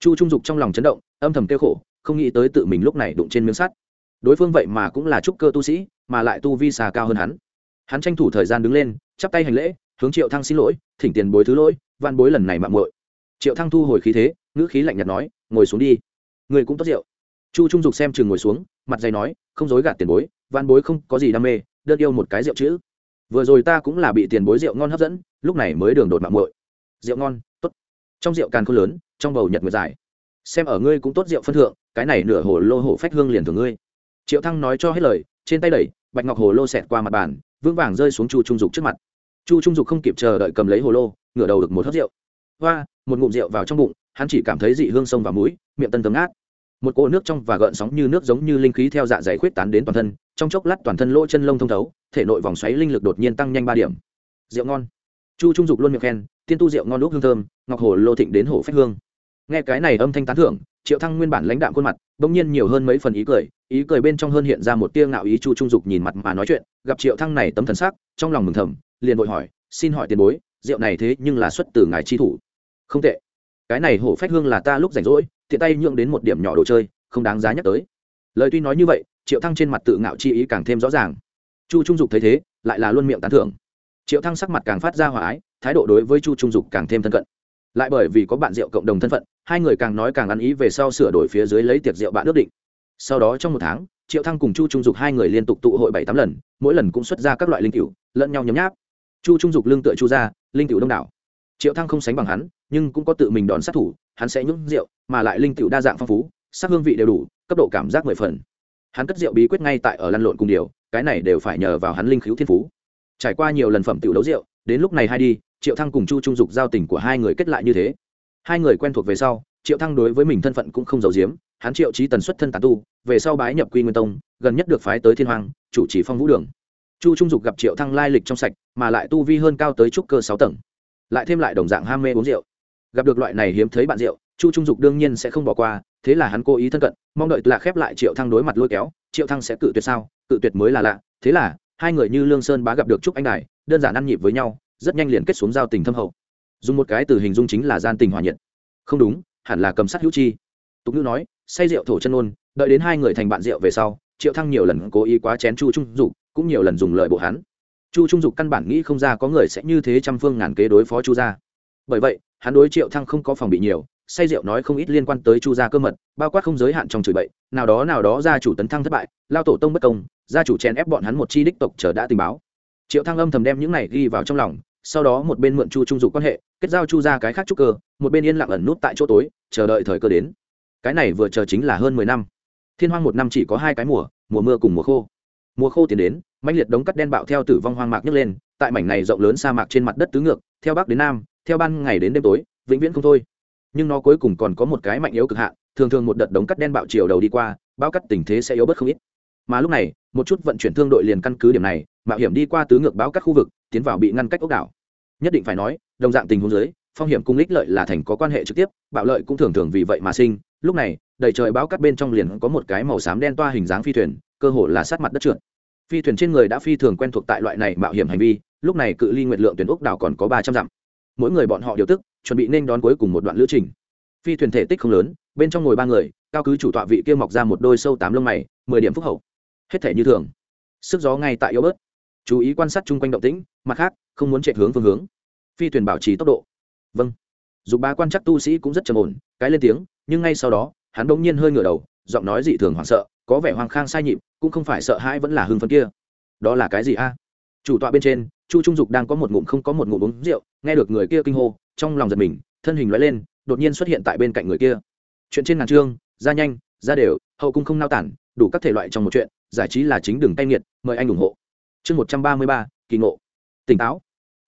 Chu trung dục trong lòng chấn động, âm thầm kêu khổ, không nghĩ tới tự mình lúc này đụng trên miếng sắt. Đối phương vậy mà cũng là trúc cơ tu sĩ, mà lại tu vi xà cao hơn hắn. Hắn tranh thủ thời gian đứng lên, chắp tay hành lễ, hướng triệu thăng xin lỗi, thỉnh tiền bối thứ lỗi van bối lần này mạng muội. Triệu thăng thu hồi khí thế, ngữ khí lạnh nhạt nói, ngồi xuống đi người cũng tốt rượu. Chu trung dục xem chừng ngồi xuống mặt dày nói, không dối gạt tiền bối van bối không có gì đam mê, đơn yêu một cái rượu chữ. Vừa rồi ta cũng là bị tiền bối rượu ngon hấp dẫn, lúc này mới đường đột mạng muội. Rượu ngon, tốt. Trong rượu càn khôn lớn, trong bầu nhật nguyệt dài. Xem ở ngươi cũng tốt rượu phân thượng, cái này nửa hồ lô hổ phách hương liền thường ngươi. Triệu thăng nói cho hết lời, trên tay đẩy, bạch ngọc hồ lô xẹt qua mặt bàn, vững vàng rơi xuống chu trung dục trước mặt. Chu trung dục không kịp chờ đợi cầm lấy hồ lô, ngửa đầu được một hớp rượu. Hoa, một ngụm rượu vào trong bụng, hắn chỉ cảm thấy dị hương sông vào mũi, miệng tân tấm ngát một cỗ nước trong và gợn sóng như nước giống như linh khí theo dạ dày khuyết tán đến toàn thân, trong chốc lát toàn thân lỗ chân lông thông thấu, thể nội vòng xoáy linh lực đột nhiên tăng nhanh ba điểm. Rượu ngon. Chu trung dục luôn miệng khen, tiên tu rượu ngon lúc hương thơm, ngọc hồ lô thịnh đến hồ phách hương. Nghe cái này âm thanh tán thưởng, triệu thăng nguyên bản lãnh đạm khuôn mặt, bỗng nhiên nhiều hơn mấy phần ý cười ý cười bên trong hơn hiện ra một tia ngạo ý chu trung dục nhìn mặt mà nói chuyện, gặp triệu thăng này tấm thần sắc, trong lòng mừng thầm, liền vội hỏi, xin hỏi tiền bối, rượu này thế nhưng là xuất từ ngài chi thủ? Không tệ. Cái này hổ phách hương là ta lúc rảnh rỗi tiện tay nhượng đến một điểm nhỏ đồ chơi, không đáng giá nhắc tới. Lời tuy nói như vậy, triệu thăng trên mặt tự ngạo chi ý càng thêm rõ ràng. Chu trung dục thấy thế, lại là luôn miệng tán thưởng. Triệu thăng sắc mặt càng phát ra hòa ái, thái độ đối với chu trung dục càng thêm thân cận. Lại bởi vì có bạn rượu cộng đồng thân phận, hai người càng nói càng ăn ý về sau sửa đổi phía dưới lấy tiệc rượu bạn ước định. Sau đó trong một tháng, triệu thăng cùng chu trung dục hai người liên tục tụ hội bảy tám lần, mỗi lần cũng xuất ra các loại linh cựu lẫn nhau nhấm nháp. Chu trung dục lương tựa chu ra linh cựu đông đảo. Triệu thăng không sánh bằng hắn, nhưng cũng có tự mình đòn sát thủ hắn sẽ nhúng rượu, mà lại linh tựu đa dạng phong phú, sắc hương vị đều đủ, cấp độ cảm giác mười phần. Hắn cất rượu bí quyết ngay tại ở lăn lộn cùng điều, cái này đều phải nhờ vào hắn linh khiếu thiên phú. Trải qua nhiều lần phẩm tựu đấu rượu, đến lúc này hai đi, triệu thăng cùng chu trung dục giao tình của hai người kết lại như thế. Hai người quen thuộc về sau, triệu thăng đối với mình thân phận cũng không giàu giếm, hắn triệu trí tần xuất thân tán tu, về sau bái nhập quy nguyên tông, gần nhất được phái tới thiên hoàng chủ trì phong vũ đường. Chu trung dục gặp triệu thăng lai lịch trong sạch, mà lại tu vi hơn cao tới trúc cơ sáu tầng. Lại thêm lại đồng dạng ham mê uống rượu gặp được loại này hiếm thấy bạn rượu, chu trung dục đương nhiên sẽ không bỏ qua, thế là hắn cố ý thân cận, mong đợi là khép lại triệu thăng đối mặt lôi kéo. Triệu thăng sẽ cự tuyệt sao? Cự tuyệt mới là lạ. Thế là, hai người như lương sơn bá gặp được trúc anh đài, đơn giản ăn nhịp với nhau, rất nhanh liền kết xuống giao tình thâm hậu. Dùng một cái từ hình dung chính là gian tình hòa nhiệt. Không đúng, hẳn là cầm sát hữu chi. Tục ngữ nói, say rượu thổ chân ôn đợi đến hai người thành bạn rượu về sau, triệu thăng nhiều lần cố ý quá chén chu trung dục, cũng nhiều lần dùng lời bộ hắn. Chu trung dục căn bản nghĩ không ra có người sẽ như thế trăm phương ngàn kế đối phó chu gia. Bởi vậy hắn đối triệu thăng không có phòng bị nhiều, say rượu nói không ít liên quan tới chu gia cơ mật, bao quát không giới hạn trong chửi bậy, nào đó nào đó gia chủ tấn thăng thất bại, lao tổ tông bất công, gia chủ chèn ép bọn hắn một chi đích tộc chờ đã tình báo. Triệu thăng âm thầm đem những này ghi vào trong lòng, sau đó một bên mượn chu trung dục quan hệ, kết giao chu ra cái khác trúc cơ, một bên yên lặng ẩn nút tại chỗ tối, chờ đợi thời cơ đến. Cái này vừa chờ chính là hơn mười năm. Thiên hoang một năm chỉ có hai cái mùa mùa mưa cùng mùa khô. Mùa khô tiến đến mạnh liệt đống cắt đen bạo theo tử vong hoang mạc nhấc lên, tại mảnh này rộng lớn sa mạc trên mặt đất tứ ngược, theo bắc đến nam theo ban ngày đến đêm tối, vĩnh viễn không thôi. Nhưng nó cuối cùng còn có một cái mạnh yếu cực hạn, thường thường một đợt đống cắt đen bạo chiều đầu đi qua, bao cắt tình thế sẽ yếu bớt không ít. Mà lúc này, một chút vận chuyển thương đội liền căn cứ điểm này, mạo hiểm đi qua tứ ngược báo các khu vực, tiến vào bị ngăn cách ốc đảo. Nhất định phải nói, đồng dạng tình huống dưới, phong hiểm cung ích lợi là thành có quan hệ trực tiếp, bạo lợi cũng thường thường vì vậy mà sinh. Lúc này, đầy trời báo cắt bên trong liền có một cái màu xám đen toa hình dáng phi thuyền, cơ hồ là sát mặt đất trượt. Phi thuyền trên người đã phi thường quen thuộc tại loại này mạo hiểm hành vi, lúc này cự ly nguyện lượng tuyển ốc đảo còn có ba trăm dặm mỗi người bọn họ điều tức, chuẩn bị nên đón cuối cùng một đoạn lữ trình. Phi thuyền thể tích không lớn, bên trong ngồi ba người, cao cứ chủ tọa vị kia mọc ra một đôi sâu tám lông mày, mười điểm phúc hậu. Hết thể như thường. Sức gió ngay tại yếu bớt. Chú ý quan sát chung quanh động tĩnh, mặt khác, không muốn chạy hướng phương hướng. Phi thuyền bảo trì tốc độ. Vâng. Dù ba quan chắc tu sĩ cũng rất trầm ổn, cái lên tiếng, nhưng ngay sau đó, hắn đ ỗ n g nhiên hơi ngửa đầu, giọng nói dị thường hoảng sợ, có vẻ hoang khang sai nhịp, cũng không phải sợ hãi vẫn là hưng phấn kia. Đó là cái gì a? Chủ tọa bên trên chu trung dục đang có một ngụm không có một ngụm uống rượu, nghe được người kia kinh hô, trong lòng giật mình, thân hình loại lên, đột nhiên xuất hiện tại bên cạnh người kia. Chuyện trên ngàn trương ra nhanh, ra đều, hậu cung không nao tản, đủ các thể loại trong một chuyện, giải trí là chính đường tay nghiệt, mời anh ủng hộ. Chương một trăm ba mươi ba, kỳ ngộ. Tỉnh táo.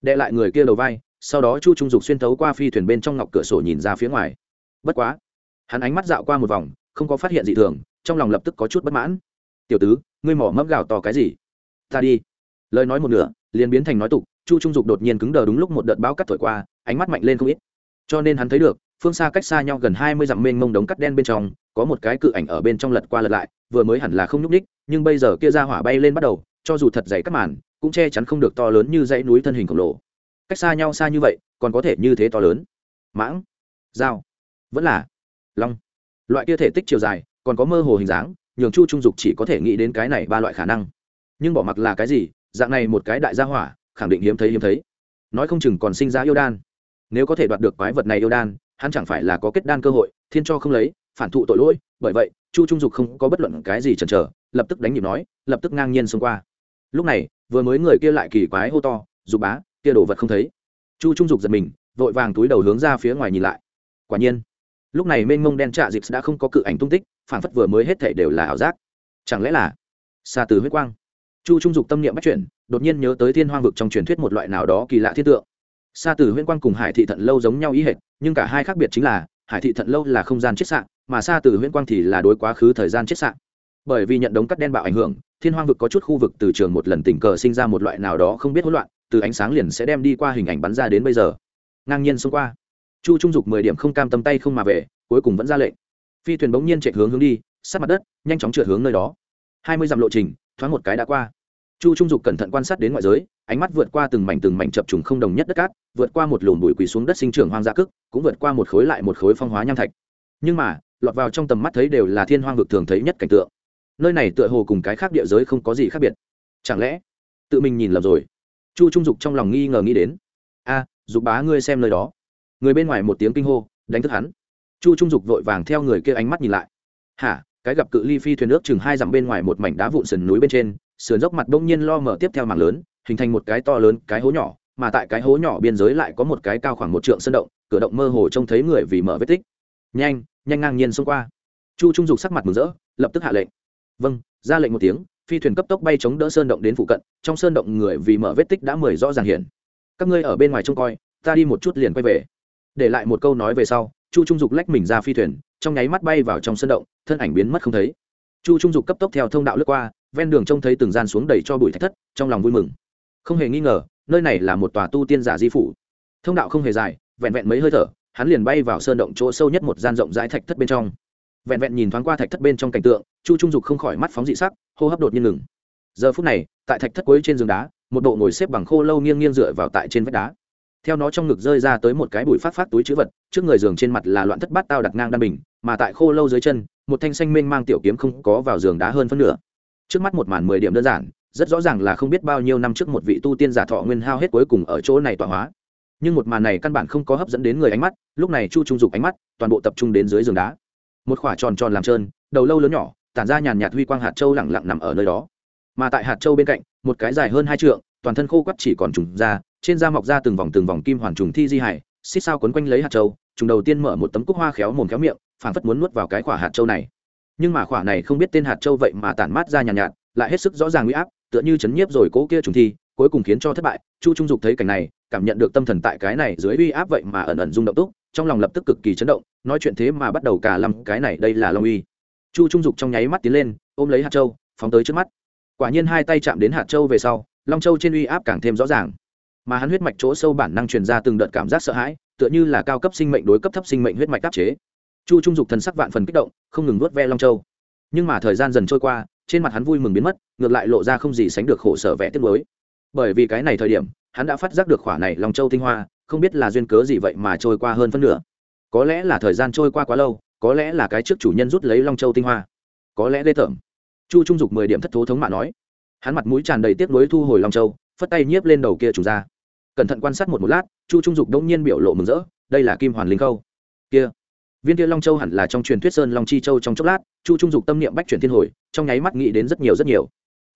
Đệ lại người kia đầu vai, sau đó chu trung dục xuyên thấu qua phi thuyền bên trong ngọc cửa sổ nhìn ra phía ngoài. Bất quá, hắn ánh mắt dạo qua một vòng, không có phát hiện gì thường, trong lòng lập tức có chút bất mãn. Tiểu tứ, ngươi mỏ mấp gào to cái gì? Ta đi. Lời nói một nửa liền biến thành nói tục, chu trung dục đột nhiên cứng đờ đúng lúc một đợt bão cắt thổi qua, ánh mắt mạnh lên không ít. Cho nên hắn thấy được, phương xa cách xa nhau gần hai mươi dặm mênh mông đống cắt đen bên trong, có một cái cự ảnh ở bên trong lật qua lật lại, vừa mới hẳn là không nhúc ních nhưng bây giờ kia ra hỏa bay lên bắt đầu, cho dù thật dày các màn, cũng che chắn không được to lớn như dãy núi thân hình khổng lồ. Cách xa nhau xa như vậy, còn có thể như thế to lớn? Mãng, dao, vẫn là long. Loại kia thể tích chiều dài, còn có mơ hồ hình dáng, nhường chu trung dục chỉ có thể nghĩ đến cái này ba loại khả năng. Nhưng bỏ mặc là cái gì dạng này một cái đại gia hỏa, khẳng định hiếm thấy hiếm thấy. Nói không chừng còn sinh ra yêu đan. Nếu có thể đoạt được quái vật này yêu đan, hắn chẳng phải là có kết đan cơ hội, thiên cho không lấy, phản thụ tội lỗi, bởi vậy, chu trung dục không có bất luận cái gì chần chờ, lập tức đánh nhịp nói, lập tức ngang nhiên xông qua. Lúc này, vừa mới người kia lại kỳ quái hô to, dục bá, kia đồ vật không thấy. Chu trung dục giật mình, vội vàng túi đầu hướng ra phía ngoài nhìn lại. Quả nhiên, lúc này mênh mông đen trạ dịp đã không có cự ảnh tung tích phản phất vừa mới hết thể đều là ảo giác. Chẳng lẽ là xa từ huyết quang? Chu trung dục tâm niệm bắt chuyển, đột nhiên nhớ tới thiên hoang vực trong truyền thuyết một loại nào đó kỳ lạ thiên tượng. Xa từ huyễn quang cùng hải thị thận lâu giống nhau ý hệt, nhưng cả hai khác biệt chính là, hải thị thận lâu là không gian chết sạn mà xa từ huyễn quang thì là đối quá khứ thời gian chết sạn bởi vì nhận đống cắt đen bạo ảnh hưởng, thiên hoang vực có chút khu vực từ trường một lần tình cờ sinh ra một loại nào đó không biết hỗn loạn, từ ánh sáng liền sẽ đem đi qua hình ảnh bắn ra đến bây giờ. Ngang nhiên xông qua. Chu trung dục mười điểm không cam tâm tay không mà về, cuối cùng vẫn ra lệnh. Phi thuyền bỗng nhiên chạy hướng hướng đi sát mặt đất, nhanh chóng trượt hướng nơi đó hai mươi dặm lộ trình, thoáng một cái đã qua. Chu trung dục cẩn thận quan sát đến ngoại giới, ánh mắt vượt qua từng mảnh từng mảnh chập trùng không đồng nhất đất cát, vượt qua một lùn bụi quỳ xuống đất sinh trưởng hoang dã cức, cũng vượt qua một khối lại một khối phong hóa nham thạch. Nhưng mà, lọt vào trong tầm mắt thấy đều là thiên hoang vực thường thấy nhất cảnh tượng. Nơi này tựa hồ cùng cái khác địa giới không có gì khác biệt. Chẳng lẽ, tự mình nhìn lầm rồi? Chu trung dục trong lòng nghi ngờ nghĩ đến. A, dục bá ngươi xem nơi đó. Người bên ngoài một tiếng kinh hô, đánh thức hắn. Chu trung dục vội vàng theo người kia ánh mắt nhìn lại. Hả? Cái gặp cự ly phi thuyền nước chừng hai dặm bên ngoài một mảnh đá vụn sườn núi bên trên, sườn dốc mặt bỗng nhiên lo mở tiếp theo mảng lớn, hình thành một cái to lớn, cái hố nhỏ, mà tại cái hố nhỏ biên giới lại có một cái cao khoảng một trượng sân động, cửa động mơ hồ trông thấy người vì mở vết tích. Nhanh nhanh ngang nhiên xông qua. Chu trung dục sắc mặt mừng rỡ, lập tức hạ lệnh. Vâng ra lệnh một tiếng, phi thuyền cấp tốc bay chống đỡ sơn động đến phụ cận, trong sơn động người vì mở vết tích đã mười rõ ràng hiện. Các ngươi ở bên ngoài trông coi, ta đi một chút liền quay về. Để lại một câu nói về sau chu trung dục lách mình ra phi thuyền, trong nháy mắt bay vào trong sơn động, thân ảnh biến mất không thấy. Chu trung dục cấp tốc theo thông đạo lướt qua, ven đường trông thấy từng gian xuống đầy cho bụi thạch thất, trong lòng vui mừng. Không hề nghi ngờ, nơi này là một tòa tu tiên giả di phủ. Thông đạo không hề dài, vẹn vẹn mấy hơi thở, hắn liền bay vào sơn động chỗ sâu nhất một gian rộng rãi thạch thất bên trong. Vẹn vẹn nhìn thoáng qua thạch thất bên trong cảnh tượng, chu trung dục không khỏi mắt phóng dị sắc, hô hấp đột nhiên ngừng. Giờ phút này, tại thạch thất cuối trên giường đá, một bộ ngồi xếp bằng khô lâu nghiêng nghiêng dựa vào tại trên vách đá theo nó trong ngực rơi ra tới một cái bụi phát phát túi chữ vật, trước người giường trên mặt là loạn thất bát tao đặt ngang đan bình, mà tại khô lâu dưới chân, một thanh xanh mênh mang tiểu kiếm không có vào giường đá hơn phân nửa. Trước mắt một màn mười điểm đơn giản, rất rõ ràng là không biết bao nhiêu năm trước một vị tu tiên giả thọ nguyên hao hết cuối cùng ở chỗ này tọa hóa. Nhưng một màn này căn bản không có hấp dẫn đến người ánh mắt, lúc này chu trung dục ánh mắt toàn bộ tập trung đến dưới giường đá. Một khỏa tròn tròn làm trơn, đầu lâu lớn nhỏ, tản ra nhàn nhạt huy quang hạt châu lẳng lặng nằm ở nơi đó. Mà tại hạt châu bên cạnh, một cái dài hơn hai trượng, toàn thân khô quắt chỉ còn trùng ra trên da mọc ra từng vòng từng vòng kim hoàn trùng thi di hải xích sao quấn quanh lấy hạt châu trùng đầu tiên mở một tấm cúc hoa khéo mồm khéo miệng phảng phất muốn nuốt vào cái khỏa hạt châu này. Nhưng mà khỏa này không biết tên hạt châu vậy mà tản mát ra nhàn nhạt, nhạt lại hết sức rõ ràng uy áp tựa như chấn nhiếp rồi cố kia trùng thi cuối cùng khiến cho thất bại. Chu trung dục thấy cảnh này cảm nhận được tâm thần tại cái này dưới uy áp vậy mà ẩn ẩn rung động túc trong lòng lập tức cực kỳ chấn động nói chuyện thế mà bắt đầu cả lầm cái này đây là long uy. Chu trung dục trong nháy mắt tiến lên ôm lấy hạt châu phóng tới trước mắt. Quả nhiên hai tay chạm đến hạt châu về sau long châu trên uy áp càng thêm rõ ràng mà hắn huyết mạch chỗ sâu bản năng truyền ra từng đợt cảm giác sợ hãi, tựa như là cao cấp sinh mệnh đối cấp thấp sinh mệnh huyết mạch áp chế. Chu trung dục thần sắc vạn phần kích động, không ngừng nuốt ve long châu. Nhưng mà thời gian dần trôi qua, trên mặt hắn vui mừng biến mất, ngược lại lộ ra không gì sánh được khổ sở vẻ tiếc mới bởi vì cái này thời điểm, hắn đã phát giác được khỏa này long châu tinh hoa, không biết là duyên cớ gì vậy mà trôi qua hơn phân nửa. Có lẽ là thời gian trôi qua quá lâu, có lẽ là cái trước chủ nhân rút lấy long châu tinh hoa. Có lẽ lê tởm. Chu trung dục mười điểm thất thố thống mạ nói. Hắn mặt mũi tràn đầy tiếc nuối thu hồi long châu, phất tay nhiếp lên đầu kia trùng ra cẩn thận quan sát một một lát, chu trung dục đông nhiên biểu lộ mừng rỡ, đây là kim hoàn linh khâu. Kia, viên kia long châu hẳn là trong truyền thuyết sơn long chi châu trong chốc lát, chu trung dục tâm niệm bách chuyển thiên hồi, trong nháy mắt nghĩ đến rất nhiều rất nhiều.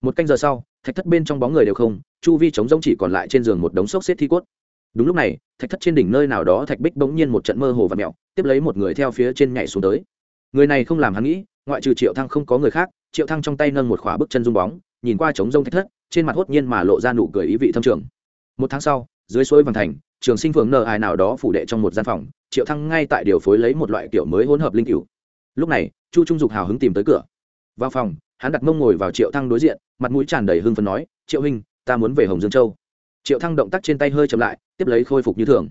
Một canh giờ sau, thạch thất bên trong bóng người đều không, chu vi trống rỗng chỉ còn lại trên giường một đống xốc xếp thi cốt. Đúng lúc này, thạch thất trên đỉnh nơi nào đó thạch bích bỗng nhiên một trận mơ hồ và mẹo, tiếp lấy một người theo phía trên nhảy xuống tới. Người này không làm hắn nghĩ, ngoại trừ triệu thăng không có người khác, triệu thăng trong tay nâng một khỏa bức chân rung bóng, nhìn qua trống rông thạch thất, trên mặt hốt nhiên mà lộ ra nụ cười ý vị thâm trường. Một tháng sau dưới suối vàng thành, trường sinh phường nợ ai nào đó phủ đệ trong một gian phòng, triệu thăng ngay tại điều phối lấy một loại kiểu mới hỗn hợp linh cửu. Lúc này, chu trung dục hào hứng tìm tới cửa. Vào phòng, hắn đặt mông ngồi vào triệu thăng đối diện, mặt mũi tràn đầy hưng phấn nói, triệu huynh, ta muốn về hồng dương châu. Triệu thăng động tác trên tay hơi chậm lại, tiếp lấy khôi phục như thường.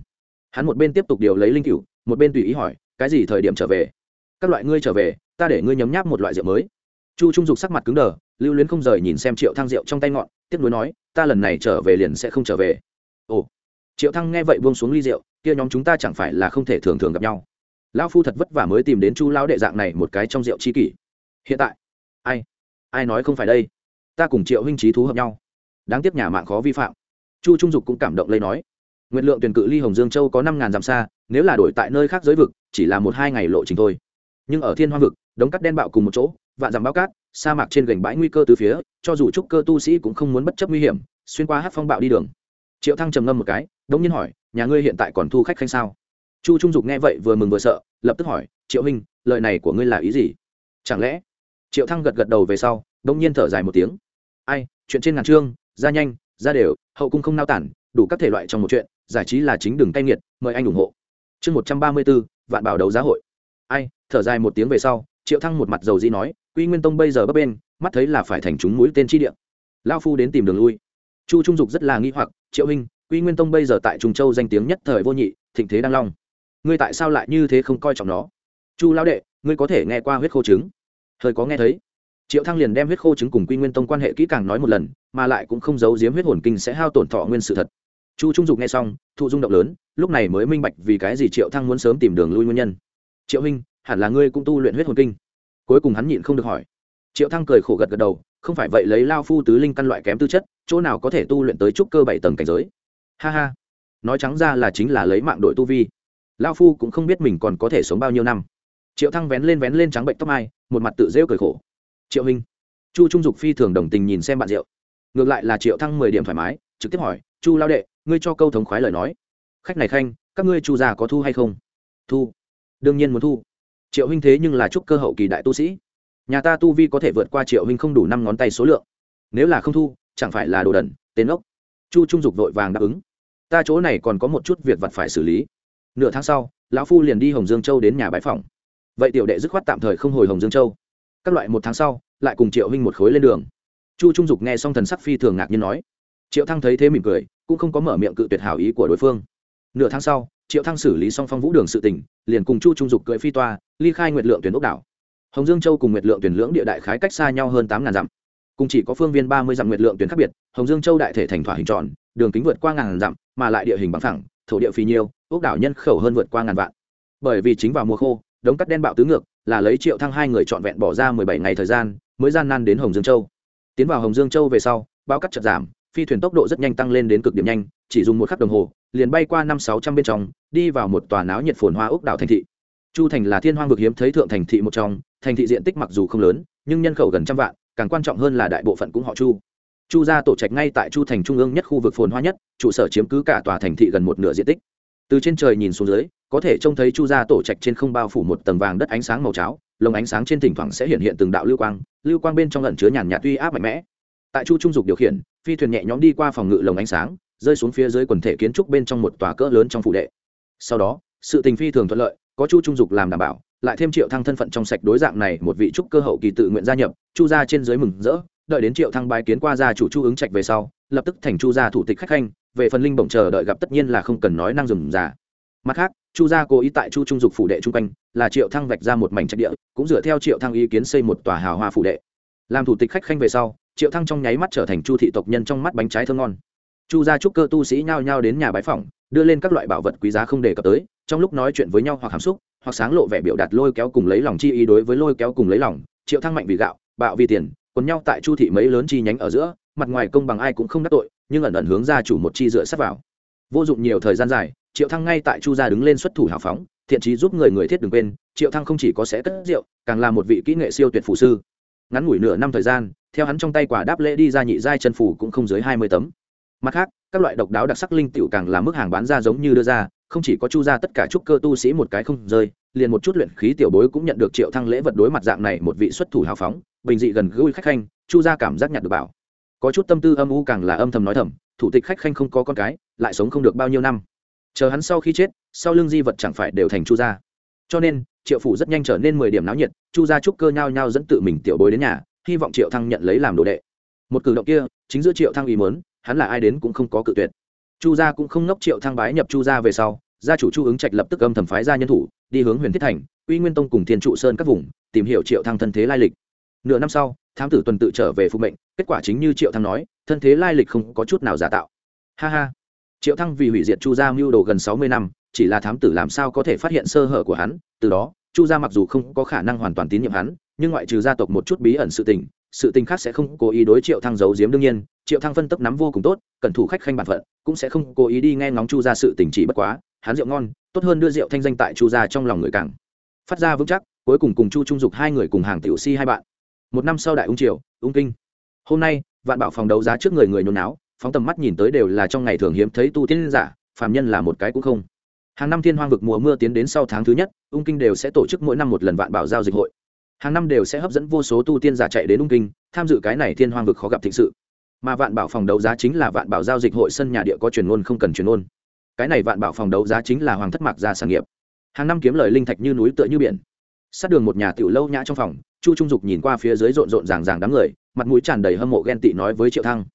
Hắn một bên tiếp tục điều lấy linh cửu, một bên tùy ý hỏi, cái gì thời điểm trở về? Các loại ngươi trở về, ta để ngươi nhấm nháp một loại rượu mới. Chu trung dục sắc mặt cứng đờ, lưu luyến không rời nhìn xem triệu thăng rượu trong tay ngọn, tiếp nối nói, ta lần này trở về liền sẽ không trở về ồ, triệu thăng nghe vậy buông xuống ly rượu, kia nhóm chúng ta chẳng phải là không thể thường thường gặp nhau. Lão phu thật vất vả mới tìm đến chu lão đệ dạng này một cái trong rượu chi kỷ. Hiện tại, ai ai nói không phải đây? Ta cùng triệu huynh trí thú hợp nhau. Đáng tiếc nhà mạng khó vi phạm. Chu trung dục cũng cảm động lấy nói. Nguyện lượng tuyển cự ly hồng dương châu có năm ngàn dặm xa, nếu là đổi tại nơi khác giới vực, chỉ là một hai ngày lộ trình thôi. Nhưng ở thiên hoa vực, đống cắt đen bạo cùng một chỗ, vạn dặm bao cát, sa mạc trên gành bãi nguy cơ từ phía, cho dù trúc cơ tu sĩ cũng không muốn bất chấp nguy hiểm, xuyên qua hát phong bạo đi đường triệu thăng trầm ngâm một cái đống nhiên hỏi nhà ngươi hiện tại còn thu khách khanh sao? Chu trung dục nghe vậy vừa mừng vừa sợ lập tức hỏi triệu Minh, lời này của ngươi là ý gì? Chẳng lẽ? Triệu thăng gật gật đầu về sau đống nhiên thở dài một tiếng. Ai chuyện trên ngàn trương, ra nhanh ra đều hậu cung không nao tản đủ các thể loại trong một chuyện giải trí là chính đường tay nghiệt mời anh ủng hộ. Chương một trăm ba mươi b vạn bảo đấu giá hội. Ai thở dài một tiếng về sau triệu thăng một mặt dầu dĩ nói quy nguyên tông bây giờ bấp bên mắt thấy là phải thành chúng mũi tên chi địa, lao phu đến tìm đường lui chu trung dục rất là nghi hoặc, triệu hình quy nguyên tông bây giờ tại trung châu danh tiếng nhất thời vô nhị, thịnh thế đang long, ngươi tại sao lại như thế không coi trọng nó? Chu lao đệ, ngươi có thể nghe qua huyết khô trứng. Hơi có nghe thấy. Triệu thăng liền đem huyết khô trứng cùng quy nguyên tông quan hệ kỹ càng nói một lần, mà lại cũng không giấu giếm huyết hồn kinh sẽ hao tổn thọ nguyên sự thật. Chu trung dục nghe xong, thụ dung động lớn, lúc này mới minh bạch vì cái gì triệu thăng muốn sớm tìm đường lui nguyên nhân. Triệu huynh, hẳn là ngươi cũng tu luyện huyết hồn kinh. Cuối cùng hắn nhịn không được hỏi. Triệu thăng cười khổ gật gật đầu không phải vậy lấy lao phu tứ linh căn loại kém tư chất, chỗ nào có thể tu luyện tới trúc cơ bảy tầng cảnh giới. Ha ha. Nói trắng ra là chính là lấy mạng đội tu vi. Lao phu cũng không biết mình còn có thể sống bao nhiêu năm. Triệu thăng vén lên vén lên trắng bệnh tóc mai, một mặt tự rêu cười khổ. Triệu huynh chu trung dục phi thường đồng tình nhìn xem bạn rượu. Ngược lại là triệu thăng mười điểm thoải mái, trực tiếp hỏi, chu lao đệ, ngươi cho câu thống khoái lời nói. Khách này khanh, các ngươi chu già có thu hay không? Thu. Đương nhiên muốn thu. Triệu huynh thế nhưng là chúc cơ hậu kỳ đại tu sĩ nhà ta tu vi có thể vượt qua triệu huynh không đủ năm ngón tay số lượng. Nếu là không thu, chẳng phải là đồ đần, tên ốc. Chu trung dục vội vàng đáp ứng. Ta chỗ này còn có một chút việc vặt phải xử lý. Nửa tháng sau, lão phu liền đi hồng dương châu đến nhà bãi phòng vậy tiểu đệ dứt khoát tạm thời không hồi hồng dương châu. Các loại một tháng sau, lại cùng triệu huynh một khối lên đường. Chu trung dục nghe xong thần sắc phi thường ngạc nhiên nói. Triệu thăng thấy thế mỉm cười, cũng không có mở miệng cự tuyệt hảo ý của đối phương. Nửa tháng sau, triệu thăng xử lý xong phong vũ đường sự tỉnh liền cùng chu trung dục cưỡi phi toa, ly khai nguyệt lượng tuyển ốc đảo hồng dương châu cùng nguyệt lượng tuyển lưỡng địa đại khái cách xa nhau hơn tám ngàn dặm. Cùng chỉ có phương viên ba mươi dặm nguyệt lượng tuyển khác biệt, hồng dương châu đại thể thành thỏa hình tròn, đường kính vượt qua ngàn dặm, mà lại địa hình bằng thẳng thổ địa phì nhiêu, ốc đảo nhân khẩu hơn vượt qua ngàn vạn. Bởi vì chính vào mùa khô, đống cắt đen bạo tứ ngược, là lấy triệu thăng hai người trọn vẹn bỏ ra mười bảy ngày thời gian, mới gian nan đến hồng dương châu. Tiến vào hồng dương châu về sau bao cắt chợt giảm, phi thuyền tốc độ rất nhanh tăng lên đến cực điểm nhanh, chỉ dùng một khắc đồng hồ, liền bay qua năm sáu trăm bên trong, đi vào một tòa náo nhiệt phồn hoa ốc đảo thành thị. Chu thành là thiên hoang vực hiếm thấy thượng thành thị một trong thành thị diện tích mặc dù không lớn, nhưng nhân khẩu gần trăm vạn, càng quan trọng hơn là đại bộ phận cũng họ chu. Chu gia tổ trạch ngay tại chu thành trung ương nhất khu vực phồn hoa nhất, trụ sở chiếm cứ cả tòa thành thị gần một nửa diện tích. Từ trên trời nhìn xuống dưới, có thể trông thấy chu gia tổ trạch trên không bao phủ một tầng vàng đất ánh sáng màu cháo, lồng ánh sáng trên thỉnh thoảng sẽ hiện hiện từng đạo lưu quang lưu quang bên trong lẩn chứa nhàn nhạt uy áp mạnh mẽ. Tại chu trung dục điều khiển, phi thuyền nhẹ nhõm đi qua phòng ngự lồng ánh sáng, rơi xuống phía dưới quần thể kiến trúc bên trong một tòa cỡ lớn trong phủ đệ. Sau đó, sự tình phi thường thuận lợi, có chu trung dục làm đảm bảo lại thêm triệu thăng thân phận trong sạch đối dạng này một vị trúc cơ hậu kỳ tự nguyện gia nhập, chu gia trên dưới mừng rỡ, đợi đến triệu thăng bái kiến qua gia chủ chu ứng trạch về sau, lập tức thành chu gia thủ tịch khách khanh, về phần linh bổng chờ đợi gặp tất nhiên là không cần nói năng dùng giả mặt khác, chu gia cố ý tại chu trung dục phủ đệ chung quanh, là triệu thăng vạch ra một mảnh trạch địa, cũng dựa theo triệu thăng ý kiến xây một tòa hào hoa phủ đệ. Làm thủ tịch khách khanh về sau, triệu thăng trong nháy mắt trở thành chu thị tộc nhân trong mắt bánh trái thơm ngon. Chu gia trúc cơ tu sĩ nhao nhao đến nhà bái phỏng, đưa lên các loại bảo vật quý giá không đề cập tới, trong lúc nói chuyện với nhau hoặc hàm xúc hoặc sáng lộ vẻ biểu đạt lôi kéo cùng lấy lòng chi ý đối với lôi kéo cùng lấy lòng, triệu thăng mạnh vì gạo, bạo vì tiền quấn nhau tại chu thị mấy lớn chi nhánh ở giữa, mặt ngoài công bằng ai cũng không đắc tội, nhưng ẩn ẩn hướng ra chủ một chi dựa sắp vào. Vô dụng nhiều thời gian dài, triệu thăng ngay tại chu gia đứng lên xuất thủ hào phóng, thiện trí giúp người người thiết đừng quên, triệu thăng không chỉ có sẽ cất rượu, càng là một vị kỹ nghệ siêu tuyệt phù sư. Ngắn ngủi nửa năm thời gian, theo hắn trong tay quả đáp lễ đi ra nhị giai chân phủ cũng không dưới hai mươi tấm. Mặt khác, các loại độc đáo đặc sắc linh tiểu càng là mức hàng bán ra giống như đưa ra không chỉ có chu ra tất cả trúc cơ tu sĩ một cái không rơi, liền một chút luyện khí tiểu bối cũng nhận được triệu thăng lễ vật đối mặt dạng này một vị xuất thủ hào phóng, bình dị gần gũi khách khanh, chu ra cảm giác nhặt được bảo. Có chút tâm tư âm u càng là âm thầm nói thầm, thủ tịch khách khanh không có con cái, lại sống không được bao nhiêu năm. Chờ hắn sau khi chết, sau lưng di vật chẳng phải đều thành chu gia. Cho nên, triệu phủ rất nhanh trở nên mười điểm náo nhiệt, chu gia trúc cơ nhao nhau dẫn tự mình tiểu bối đến nhà, hy vọng triệu thăng nhận lấy làm đồ đệ. Một cử động kia, chính giữa triệu thăng ý mớn hắn là ai đến cũng không có cự tuyệt chu gia cũng không ngốc triệu thăng bái nhập chu gia về sau, gia chủ chu ứng trạch lập tức âm thầm phái ra nhân thủ, đi hướng huyền thiết thành, uy nguyên tông cùng thiên trụ sơn các vùng, tìm hiểu triệu thăng thân thế lai lịch. Nửa năm sau, thám tử tuần tự trở về phục mệnh, kết quả chính như triệu thăng nói, thân thế lai lịch không có chút nào giả tạo. Ha ha. Triệu thăng vì hủy diệt chu gia mưu đồ gần sáu mươi năm, chỉ là thám tử làm sao có thể phát hiện sơ hở của hắn? Từ đó, chu gia mặc dù không có khả năng hoàn toàn tín nhiệm hắn, nhưng ngoại trừ gia tộc một chút bí ẩn sự tình sự tình khác sẽ không cố ý đối triệu thăng giấu giếm đương nhiên, triệu thăng phân tấp nắm vô cùng tốt cẩn thủ khách khanh bản phận, cũng sẽ không cố ý đi nghe ngóng chu gia sự tình chỉ bất quá hắn rượu ngon, tốt hơn đưa rượu thanh danh tại chu gia trong lòng người càng. Phát ra vững chắc, cuối cùng cùng chu trung dục hai người cùng hàng tiểu si hai bạn. Một năm sau đại ung triều, ung kinh. Hôm nay, vạn bảo phòng đấu giá trước người người nhốn náo, phóng tầm mắt nhìn tới đều là trong ngày thường hiếm thấy tu tiên giả, phàm nhân là một cái cũng không. Hàng năm thiên hoang vực mùa mưa tiến đến sau tháng thứ nhất, ung kinh đều sẽ tổ chức mỗi năm một lần vạn bảo giao dịch hội hàng năm đều sẽ hấp dẫn vô số tu tiên giả chạy đến ung kinh tham dự cái này thiên hoang vực khó gặp thịnh sự. Mà vạn bảo phòng đấu giá chính là vạn bảo giao dịch hội sân nhà địa có truyền ngôn không cần truyền ngôn. Cái này vạn bảo phòng đấu giá chính là hoàng thất mạc gia sản nghiệp. Hàng năm kiếm lời linh thạch như núi tựa như biển. Sát đường một nhà tiểu lâu nhã trong phòng chu trung dục nhìn qua phía dưới rộn rộn ràng ràng đám người mặt mũi tràn đầy hâm mộ ghen tị nói với triệu thăng.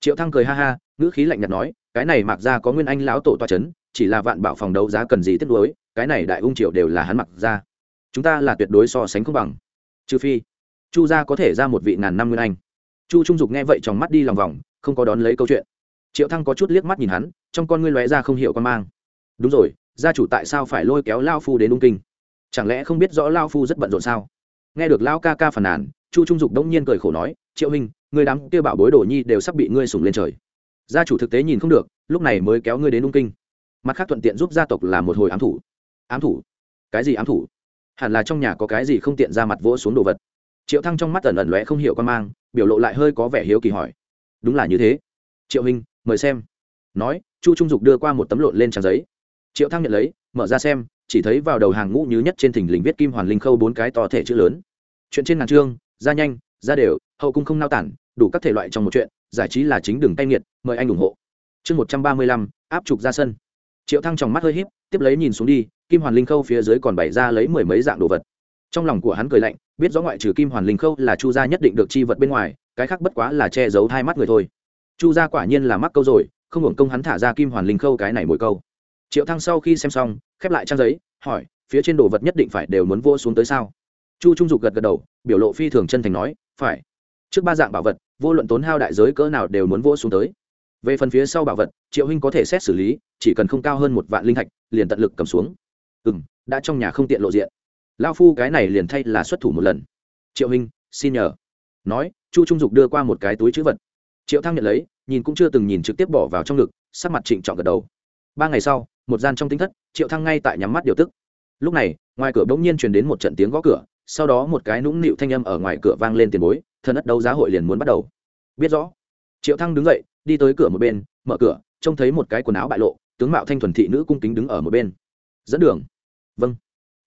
Triệu thăng cười ha ha ngữ khí lạnh nhạt nói cái này mặc ra có nguyên anh lão tổ toa chấn, chỉ là vạn bảo phòng đấu giá cần gì tiếp đối, cái này đại ung triệu đều là hắn mặc ra chúng ta là tuyệt đối so sánh không bằng trừ phi, chu gia có thể ra một vị ngàn năm nguyên anh. Chu trung dục nghe vậy trong mắt đi lòng vòng, không có đón lấy câu chuyện. Triệu thăng có chút liếc mắt nhìn hắn, trong con ngươi lóe ra không hiểu con mang. Đúng rồi, gia chủ tại sao phải lôi kéo lao phu đến ung kinh? Chẳng lẽ không biết rõ lao phu rất bận rộn sao? Nghe được lao ca ca phàn nàn, chu trung dục đông nhiên cười khổ nói, triệu hình người đám kia bảo bối đồ nhi đều sắp bị ngươi sủng lên trời. Gia chủ thực tế nhìn không được, lúc này mới kéo ngươi đến ung kinh. Mặt khác thuận tiện giúp gia tộc làm một hồi ám thủ. Ám thủ? Cái gì ám thủ? Hẳn là trong nhà có cái gì không tiện ra mặt vỗ xuống đồ vật. Triệu thăng trong mắt ẩn ẩn lóe không hiểu quan mang, biểu lộ lại hơi có vẻ hiếu kỳ hỏi. Đúng là như thế. Triệu hình, mời xem. Nói, chu trung dục đưa qua một tấm lộn lên trang giấy. Triệu thăng nhận lấy, mở ra xem, chỉ thấy vào đầu hàng ngũ như nhất trên thỉnh lình viết kim hoàn linh khâu bốn cái to thể chữ lớn. Chuyện trên ngàn chương, ra nhanh, ra đều, hậu cung không nao tản, đủ các thể loại trong một chuyện, giải trí là chính đường tay nghiệt, mời anh ủng hộ. Chương một trăm ba mươi lăm, áp trục ra sân. Triệu thăng trong mắt hơi híp, tiếp lấy nhìn xuống đi kim hoàn linh khâu phía dưới còn bày ra lấy mười mấy dạng đồ vật. Trong lòng của hắn cười lạnh, biết rõ ngoại trừ kim hoàn linh khâu là chu gia nhất định được chi vật bên ngoài, cái khác bất quá là che giấu hai mắt người thôi. Chu gia quả nhiên là mắc câu rồi, không hưởng công hắn thả ra kim hoàn linh khâu cái này mỗi câu. Triệu thăng sau khi xem xong, khép lại trang giấy, hỏi, phía trên đồ vật nhất định phải đều muốn vô xuống tới sao? Chu trung dục gật gật đầu, biểu lộ phi thường chân thành nói, phải. Trước ba dạng bảo vật, vô luận tốn hao đại giới cỡ nào đều muốn vô xuống tới. Về phần phía sau bảo vật, triệu huynh có thể xét xử lý, chỉ cần không cao hơn một vạn linh thạch liền tận lực cầm xuống ừ m đã trong nhà không tiện lộ diện. Lao phu cái này liền thay là xuất thủ một lần. Triệu hình xin nhờ. Nói, chu trung dục đưa qua một cái túi chữ vật. Triệu thăng nhận lấy, nhìn cũng chưa từng nhìn trực tiếp bỏ vào trong ngực, sắc mặt trịnh trọng gật đầu. Ba ngày sau, một gian trong tính thất, triệu thăng ngay tại nhắm mắt điều tức. Lúc này, ngoài cửa bỗng nhiên truyền đến một trận tiếng gõ cửa, sau đó một cái nũng nịu thanh âm ở ngoài cửa vang lên tiền bối, thần ất đấu giá hội liền muốn bắt đầu. Biết rõ. Triệu thăng đứng dậy, đi tới cửa một bên, mở cửa, trông thấy một cái quần áo bại lộ, tướng mạo thanh thuần thị nữ cung kính đứng ở một bên. Dẫn đường vâng.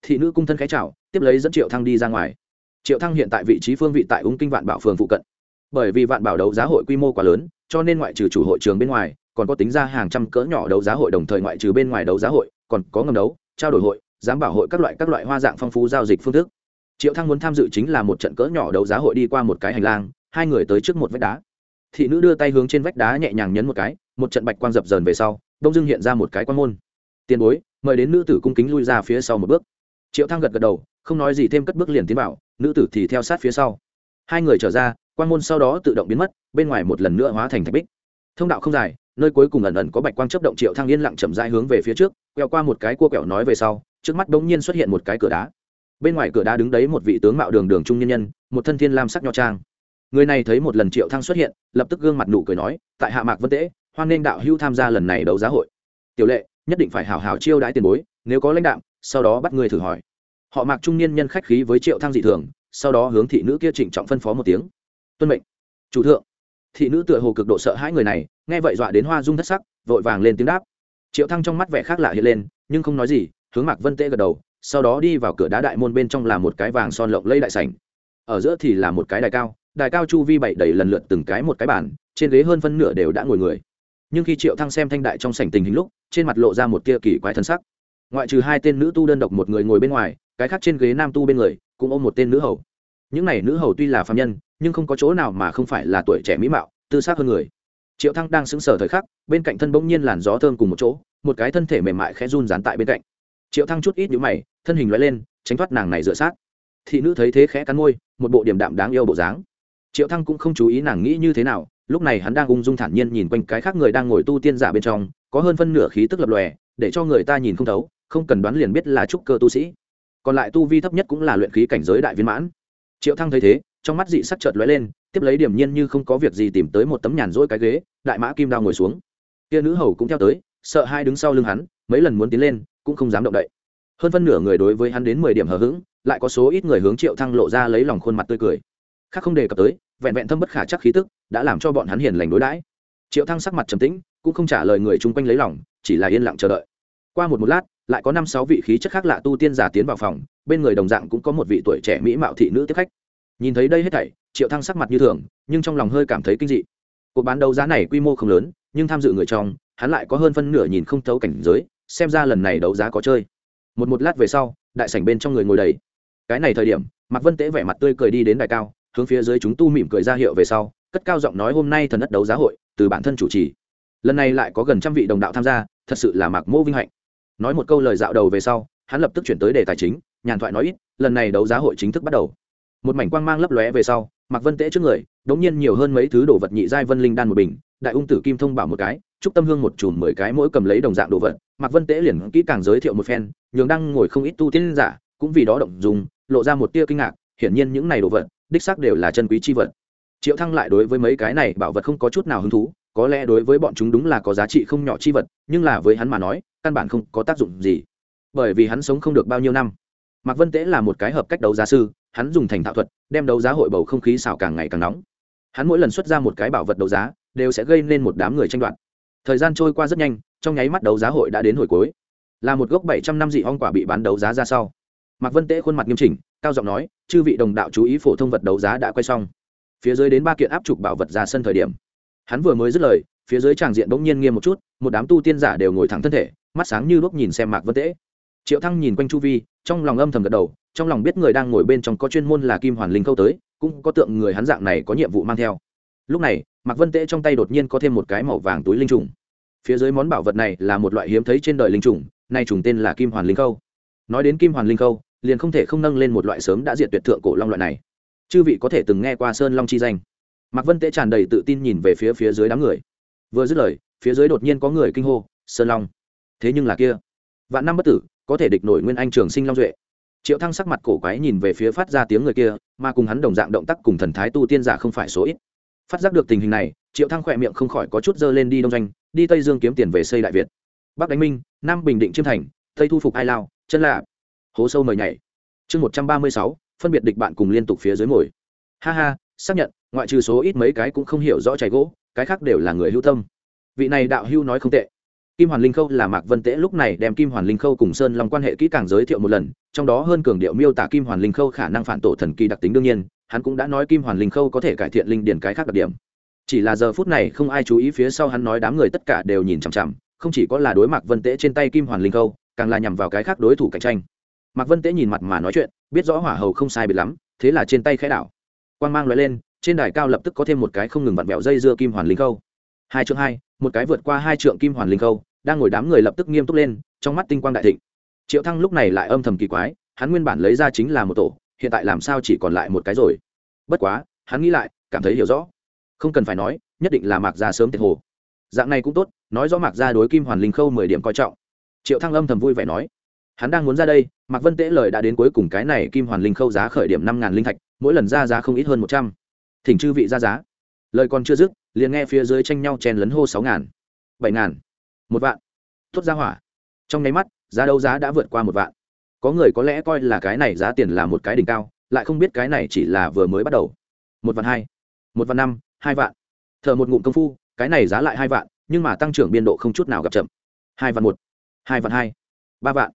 Thị nữ cung thân khái chào, tiếp lấy dẫn triệu thăng đi ra ngoài. Triệu thăng hiện tại vị trí phương vị tại ung kinh vạn bảo phường phụ cận. Bởi vì vạn bảo đấu giá hội quy mô quá lớn, cho nên ngoại trừ chủ hội trường bên ngoài, còn có tính ra hàng trăm cỡ nhỏ đấu giá hội đồng thời ngoại trừ bên ngoài đấu giá hội, còn có ngầm đấu, trao đổi hội, giám bảo hội các loại các loại hoa dạng phong phú giao dịch phương thức. Triệu thăng muốn tham dự chính là một trận cỡ nhỏ đấu giá hội đi qua một cái hành lang, hai người tới trước một vách đá. Thị nữ đưa tay hướng trên vách đá nhẹ nhàng nhấn một cái, một trận bạch quang dập dờn về sau, đông dương hiện ra một cái quan môn. Tiền bối mời đến nữ tử cung kính lui ra phía sau một bước. Triệu thăng gật gật đầu, không nói gì thêm cất bước liền tiến vào, nữ tử thì theo sát phía sau. Hai người trở ra, quan môn sau đó tự động biến mất, bên ngoài một lần nữa hóa thành thạch bích. Thông đạo không dài, nơi cuối cùng ẩn ẩn có bạch quang chấp động triệu thăng yên lặng chậm rãi hướng về phía trước, quẹo qua một cái cua quẹo nói về sau, trước mắt bỗng nhiên xuất hiện một cái cửa đá. Bên ngoài cửa đá đứng đấy một vị tướng mạo đường đường trung nhân nhân, một thân thiên lam sắc nho trang. Người này thấy một lần triệu thăng xuất hiện, lập tức gương mặt nụ cười nói, tại hạ mạc vân tễ hoan nên đạo hưu tham gia lần này đấu giá hội. Tiểu lệ nhất định phải hảo hảo chiêu đãi tiền bối, nếu có lãnh đạm, sau đó bắt người thử hỏi. Họ mạc trung niên nhân khách khí với triệu thăng dị thường, sau đó hướng thị nữ kia trịnh trọng phân phó một tiếng. Tuân mệnh. Chủ thượng. Thị nữ tựa hồ cực độ sợ hãi người này, nghe vậy dọa đến hoa dung thất sắc, vội vàng lên tiếng đáp. Triệu thăng trong mắt vẻ khác lạ hiện lên, nhưng không nói gì, hướng mạc vân tễ gật đầu, sau đó đi vào cửa đá đại môn bên trong là một cái vàng son lộng lây đại sảnh. Ở giữa thì là một cái đài cao đài cao chu vi bảy đầy lần lượt từng cái một cái bàn, trên ghế hơn phân nửa đều đã ngồi người nhưng khi triệu thăng xem thanh đại trong sảnh tình hình lúc, trên mặt lộ ra một tia kỳ quái thân sắc. Ngoại trừ hai tên nữ tu đơn độc một người ngồi bên ngoài, cái khác trên ghế nam tu bên người, cũng ôm một tên nữ hầu. Những này nữ hầu tuy là phạm nhân, nhưng không có chỗ nào mà không phải là tuổi trẻ mỹ mạo, tư xác hơn người. Triệu thăng đang sững sờ thời khắc, bên cạnh thân bỗng nhiên làn gió thơm cùng một chỗ, một cái thân thể mềm mại khẽ run dán tại bên cạnh. Triệu thăng chút ít nhũ mày, thân hình loại lên, tránh thoát nàng này dựa sát. Thị nữ thấy thế khẽ cắn môi, một bộ điểm đạm đáng yêu bộ dáng. Triệu thăng cũng không chú ý nàng nghĩ như thế nào lúc này hắn đang ung dung thản nhiên nhìn quanh cái khác người đang ngồi tu tiên giả bên trong, có hơn phân nửa khí tức lập lòe, để cho người ta nhìn không thấu, không cần đoán liền biết là trúc cơ tu sĩ. Còn lại tu vi thấp nhất cũng là luyện khí cảnh giới đại viên mãn. Triệu thăng thấy thế, trong mắt dị sắc chợt lóe lên, tiếp lấy điểm nhiên như không có việc gì tìm tới một tấm nhàn rỗi cái ghế, đại mã kim đao ngồi xuống. Kia nữ hầu cũng theo tới, sợ hai đứng sau lưng hắn, mấy lần muốn tiến lên, cũng không dám động đậy. Hơn phân nửa người đối với hắn đến mười điểm hờ hững, lại có số ít người hướng triệu thăng lộ ra lấy lòng khuôn mặt tươi cười. Khác không đề cập tới vẹn vẹn thâm bất khả chắc khí tức, đã làm cho bọn hắn hiền lành đối đãi. Triệu thăng sắc mặt trầm tĩnh, cũng không trả lời người chung quanh lấy lòng, chỉ là yên lặng chờ đợi. Qua một một lát, lại có năm, sáu vị khí chất khác lạ tu tiên giả tiến vào phòng, bên người đồng dạng cũng có một vị tuổi trẻ mỹ mạo thị nữ tiếp khách. Nhìn thấy đây hết thảy, triệu thăng sắc mặt như thường, nhưng trong lòng hơi cảm thấy kinh dị. Cuộc bán đấu giá này quy mô không lớn, nhưng tham dự người trong, hắn lại có hơn phân nửa nhìn không thấu cảnh giới, xem ra lần này đấu giá có chơi. Một một lát về sau, đại sảnh bên trong người ngồi đầy. Cái này thời điểm, mạc vân tế vẻ mặt tươi cười đi đến đài cao hướng phía dưới chúng tu mỉm cười ra hiệu về sau, cất cao giọng nói hôm nay thần đất đấu giá hội, từ bản thân chủ trì. Lần này lại có gần trăm vị đồng đạo tham gia, thật sự là mạc mô vinh hạnh. Nói một câu lời dạo đầu về sau, hắn lập tức chuyển tới đề tài chính, nhàn thoại nói ít, lần này đấu giá hội chính thức bắt đầu. Một mảnh quang mang lấp lóe về sau, mạc vân tễ trước người, đống nhiên nhiều hơn mấy thứ đồ vật nhị giai vân linh đan một bình, đại ung tử kim thông bảo một cái, trúc tâm hương một chùm mười cái mỗi cầm lấy đồng dạng đồ vật. Mạc vân tễ liền kỹ càng giới thiệu một phen, nhường đang ngồi không ít tu tiên giả, cũng vì đó động dùng lộ ra một tia kinh ngạc, hiển nhiên những này đồ vật đích xác đều là chân quý chi vật. Triệu thăng lại đối với mấy cái này bảo vật không có chút nào hứng thú, có lẽ đối với bọn chúng đúng là có giá trị không nhỏ chi vật, nhưng là với hắn mà nói, căn bản không có tác dụng gì. Bởi vì hắn sống không được bao nhiêu năm. Mạc vân tế là một cái hợp cách đấu giá sư, hắn dùng thành thạo thuật, đem đấu giá hội bầu không khí xào càng ngày càng nóng. Hắn mỗi lần xuất ra một cái bảo vật đấu giá, đều sẽ gây nên một đám người tranh đoạt. Thời gian trôi qua rất nhanh, trong nháy mắt đấu giá hội đã đến hồi cuối. Là một gốc bảy trăm năm dị ong quả bị bán đấu giá ra sau mạc vân tế khuôn mặt nghiêm chỉnh, cao giọng nói, chư vị đồng đạo chú ý phổ thông vật đấu giá đã quay xong. Phía dưới đến ba kiện áp trục bảo vật ra sân thời điểm. Hắn vừa mới dứt lời, phía dưới tràng diện bỗng nhiên nghiêm một chút, một đám tu tiên giả đều ngồi thẳng thân thể, mắt sáng như lúc nhìn xem mạc vân tễ. Triệu thăng nhìn quanh chu vi, trong lòng âm thầm gật đầu, trong lòng biết người đang ngồi bên trong có chuyên môn là kim hoàn linh câu tới, cũng có tượng người hắn dạng này có nhiệm vụ mang theo. Lúc này, mạc vân tễ trong tay đột nhiên có thêm một cái màu vàng túi linh trùng. Phía dưới món bảo vật này là một loại hiếm thấy trên đời linh trùng, nay trùng tên là kim hoàn linh câu nói đến kim hoàn linh câu liền không thể không nâng lên một loại sớm đã diệt tuyệt thượng cổ long loại này. Chư vị có thể từng nghe qua sơn long chi danh. Mạc vân tế tràn đầy tự tin nhìn về phía phía dưới đám người. Vừa dứt lời, phía dưới đột nhiên có người kinh hô, sơn long! Thế nhưng là kia, vạn năm bất tử, có thể địch nổi nguyên anh trường sinh long duệ. Triệu thăng sắc mặt cổ quái nhìn về phía phát ra tiếng người kia, mà cùng hắn đồng dạng động tác cùng thần thái tu tiên giả không phải số ít. Phát giác được tình hình này, triệu thăng khỏe miệng không khỏi có chút dơ lên đi đông doanh, đi tây dương kiếm tiền về xây đại việt. Bắc đánh minh, nam bình định chiêm thành, tây thu phục ai lao, chân lạ hố sâu mời nhảy. Chương một trăm ba mươi sáu, phân biệt địch bạn cùng liên tục phía dưới ngồi ha ha, xác nhận, ngoại trừ số ít mấy cái cũng không hiểu rõ chảy gỗ, cái khác đều là người hữu tâm. Vị này đạo hưu nói không tệ. Kim hoàn linh khâu là mạc vân tễ lúc này đem kim hoàn linh khâu cùng sơn long quan hệ kỹ càng giới thiệu một lần, trong đó hơn cường điệu miêu tả kim hoàn linh khâu khả năng phản tổ thần kỳ đặc tính đương nhiên, hắn cũng đã nói kim hoàn linh khâu có thể cải thiện linh điển cái khác đặc điểm. Chỉ là giờ phút này không ai chú ý phía sau hắn nói đám người tất cả đều nhìn chằm chằm, không chỉ có là đối mạc vân tễ trên tay kim hoàn linh khâu, càng là nhằm vào cái khác đối thủ cạnh tranh mạc vân Tế nhìn mặt mà nói chuyện, biết rõ hỏa hầu không sai biệt lắm, thế là trên tay khẽ đảo. Quang mang loại lên, trên đài cao lập tức có thêm một cái không ngừng vặn vẹo dây dưa kim hoàn linh khâu. Hai chương hai, một cái vượt qua hai trượng kim hoàn linh khâu, đang ngồi đám người lập tức nghiêm túc lên, trong mắt tinh quang đại thịnh. Triệu thăng lúc này lại âm thầm kỳ quái, hắn nguyên bản lấy ra chính là một tổ, hiện tại làm sao chỉ còn lại một cái rồi? Bất quá, hắn nghĩ lại, cảm thấy hiểu rõ. Không cần phải nói, nhất định là mạc gia sớm tiệt hồ. Dạng này cũng tốt, nói rõ mạc gia đối kim hoàn linh khâu mười điểm coi trọng. Triệu thăng âm thầm vui vẻ nói hắn đang muốn ra đây, mạc vân tễ lời đã đến cuối cùng cái này kim hoàn linh khâu giá khởi điểm năm ngàn linh thạch, mỗi lần ra giá không ít hơn một trăm. Thỉnh chư vị ra giá. Lời còn chưa dứt, liền nghe phía dưới tranh nhau chen lấn hô sáu ngàn, bảy ngàn, một vạn. Tốt ra hỏa. Trong nháy mắt, giá đấu giá đã vượt qua một vạn. Có người có lẽ coi là cái này giá tiền là một cái đỉnh cao, lại không biết cái này chỉ là vừa mới bắt đầu. Một vạn hai, một vạn năm, hai vạn. Thợ một ngụm công phu, cái này giá lại hai vạn, nhưng mà tăng trưởng biên độ không chút nào gặp chậm. Hai vạn một, hai vạn hai, ba vạn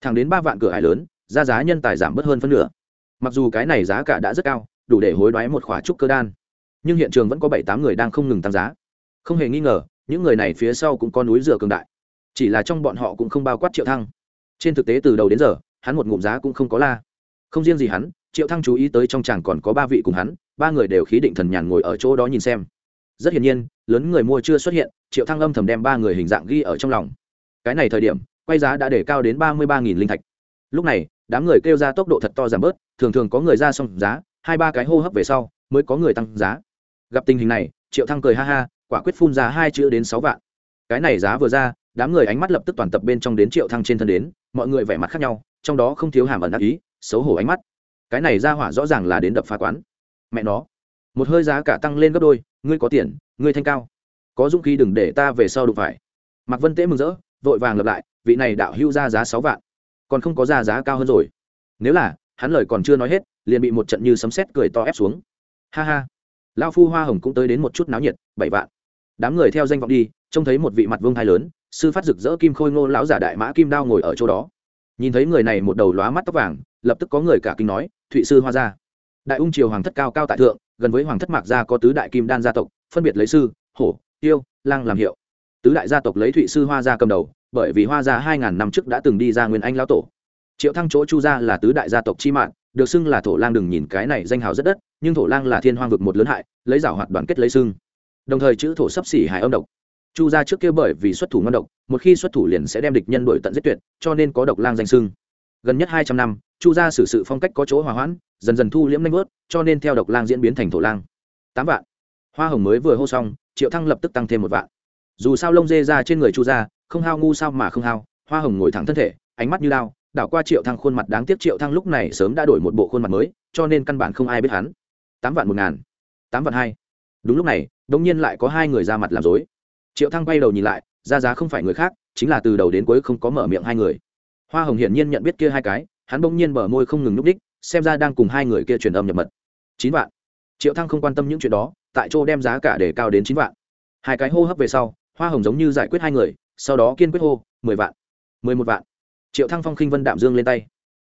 thẳng đến ba vạn cửa hải lớn, giá giá nhân tài giảm bớt hơn phân nửa. Mặc dù cái này giá cả đã rất cao, đủ để hối đoái một khóa trúc cơ đan. Nhưng hiện trường vẫn có bảy tám người đang không ngừng tăng giá. Không hề nghi ngờ, những người này phía sau cũng có núi dừa cường đại. Chỉ là trong bọn họ cũng không bao quát triệu thăng. Trên thực tế từ đầu đến giờ, hắn một ngụm giá cũng không có la. Không riêng gì hắn, triệu thăng chú ý tới trong chàng còn có ba vị cùng hắn, ba người đều khí định thần nhàn ngồi ở chỗ đó nhìn xem. Rất hiển nhiên, lớn người mua chưa xuất hiện, triệu thăng âm thầm đem ba người hình dạng ghi ở trong lòng. Cái này thời điểm quay giá đã để cao đến ba mươi ba linh thạch. Lúc này, đám người kêu ra tốc độ thật to giảm bớt, thường thường có người ra xong giá, hai ba cái hô hấp về sau, mới có người tăng giá. Gặp tình hình này, triệu thăng cười ha ha, quả quyết phun ra hai chữ đến sáu vạn. Cái này giá vừa ra, đám người ánh mắt lập tức toàn tập bên trong đến triệu thăng trên thân đến, mọi người vẻ mặt khác nhau, trong đó không thiếu hàm ẩn ác ý, xấu hổ ánh mắt. Cái này ra hỏa rõ ràng là đến đập phá quán. Mẹ nó, một hơi giá cả tăng lên gấp đôi, ngươi có tiền, ngươi thanh cao. Có dũng khí đừng để ta về sau đụng phải. Mạc vân tế mừng rỡ, vội vàng lập lại vị này đạo hưu ra giá sáu vạn, còn không có ra giá cao hơn rồi. Nếu là, hắn lời còn chưa nói hết, liền bị một trận như sấm sét cười to ép xuống. Ha ha. Lao phu hoa hồng cũng tới đến một chút náo nhiệt, bảy vạn. Đám người theo danh vọng đi, trông thấy một vị mặt vương thái lớn, sư phát rực rỡ kim khôi ngô lão giả đại mã kim đao ngồi ở chỗ đó. Nhìn thấy người này một đầu lóa mắt tóc vàng, lập tức có người cả kinh nói, thụy sư hoa gia. Đại ung triều hoàng thất cao cao tại thượng, gần với hoàng thất mạc gia có tứ đại kim đan gia tộc, phân biệt lấy sư, hổ, tiêu, lang làm hiệu. Tứ đại gia tộc lấy thụy sư hoa gia cầm đầu bởi vì hoa gia hai ngàn năm trước đã từng đi ra nguyên anh lão tổ. Triệu thăng chỗ chu gia là tứ đại gia tộc chi mạng, được xưng là thổ lang đừng nhìn cái này danh hào rất đất, nhưng thổ lang là thiên hoang vực một lớn hại, lấy giảo hoạt đoàn kết lấy xưng. Đồng thời chữ thổ sắp xỉ hài âm độc. Chu gia trước kia bởi vì xuất thủ ngon độc, một khi xuất thủ liền sẽ đem địch nhân đổi tận giết tuyệt, cho nên có độc lang danh xưng. Gần nhất hai trăm năm, chu gia xử sự phong cách có chỗ hòa hoãn, dần dần thu liễm nanh vớt cho nên theo độc lang diễn biến thành thổ lang. Tám vạn. Hoa hồng mới vừa hô xong, triệu thăng lập tức tăng thêm một vạn dù sao lông dê ra trên người chu ra không hao ngu sao mà không hao. Hoa hồng ngồi thẳng thân thể, ánh mắt như lao đảo qua triệu thăng khuôn mặt đáng tiếc. Triệu thăng lúc này sớm đã đổi một bộ khuôn mặt mới, cho nên căn bản không ai biết hắn. Tám vạn một ngàn, tám vạn hai. Đúng lúc này đông nhiên lại có hai người ra mặt làm dối triệu thăng quay đầu nhìn lại, ra giá không phải người khác, chính là từ đầu đến cuối không có mở miệng hai người. Hoa hồng hiển nhiên nhận biết kia hai cái, hắn bỗng nhiên bờ môi không ngừng núp đích xem ra đang cùng hai người kia truyền âm nhập mật. Chín vạn. Triệu thăng không quan tâm những chuyện đó, tại chỗ đem giá cả để cao đến chín vạn. Hai cái hô hấp về sau hoa hồng giống như giải quyết hai người, sau đó kiên quyết hô, mười vạn, mười một vạn. Triệu thăng phong khinh vân đạm dương lên tay.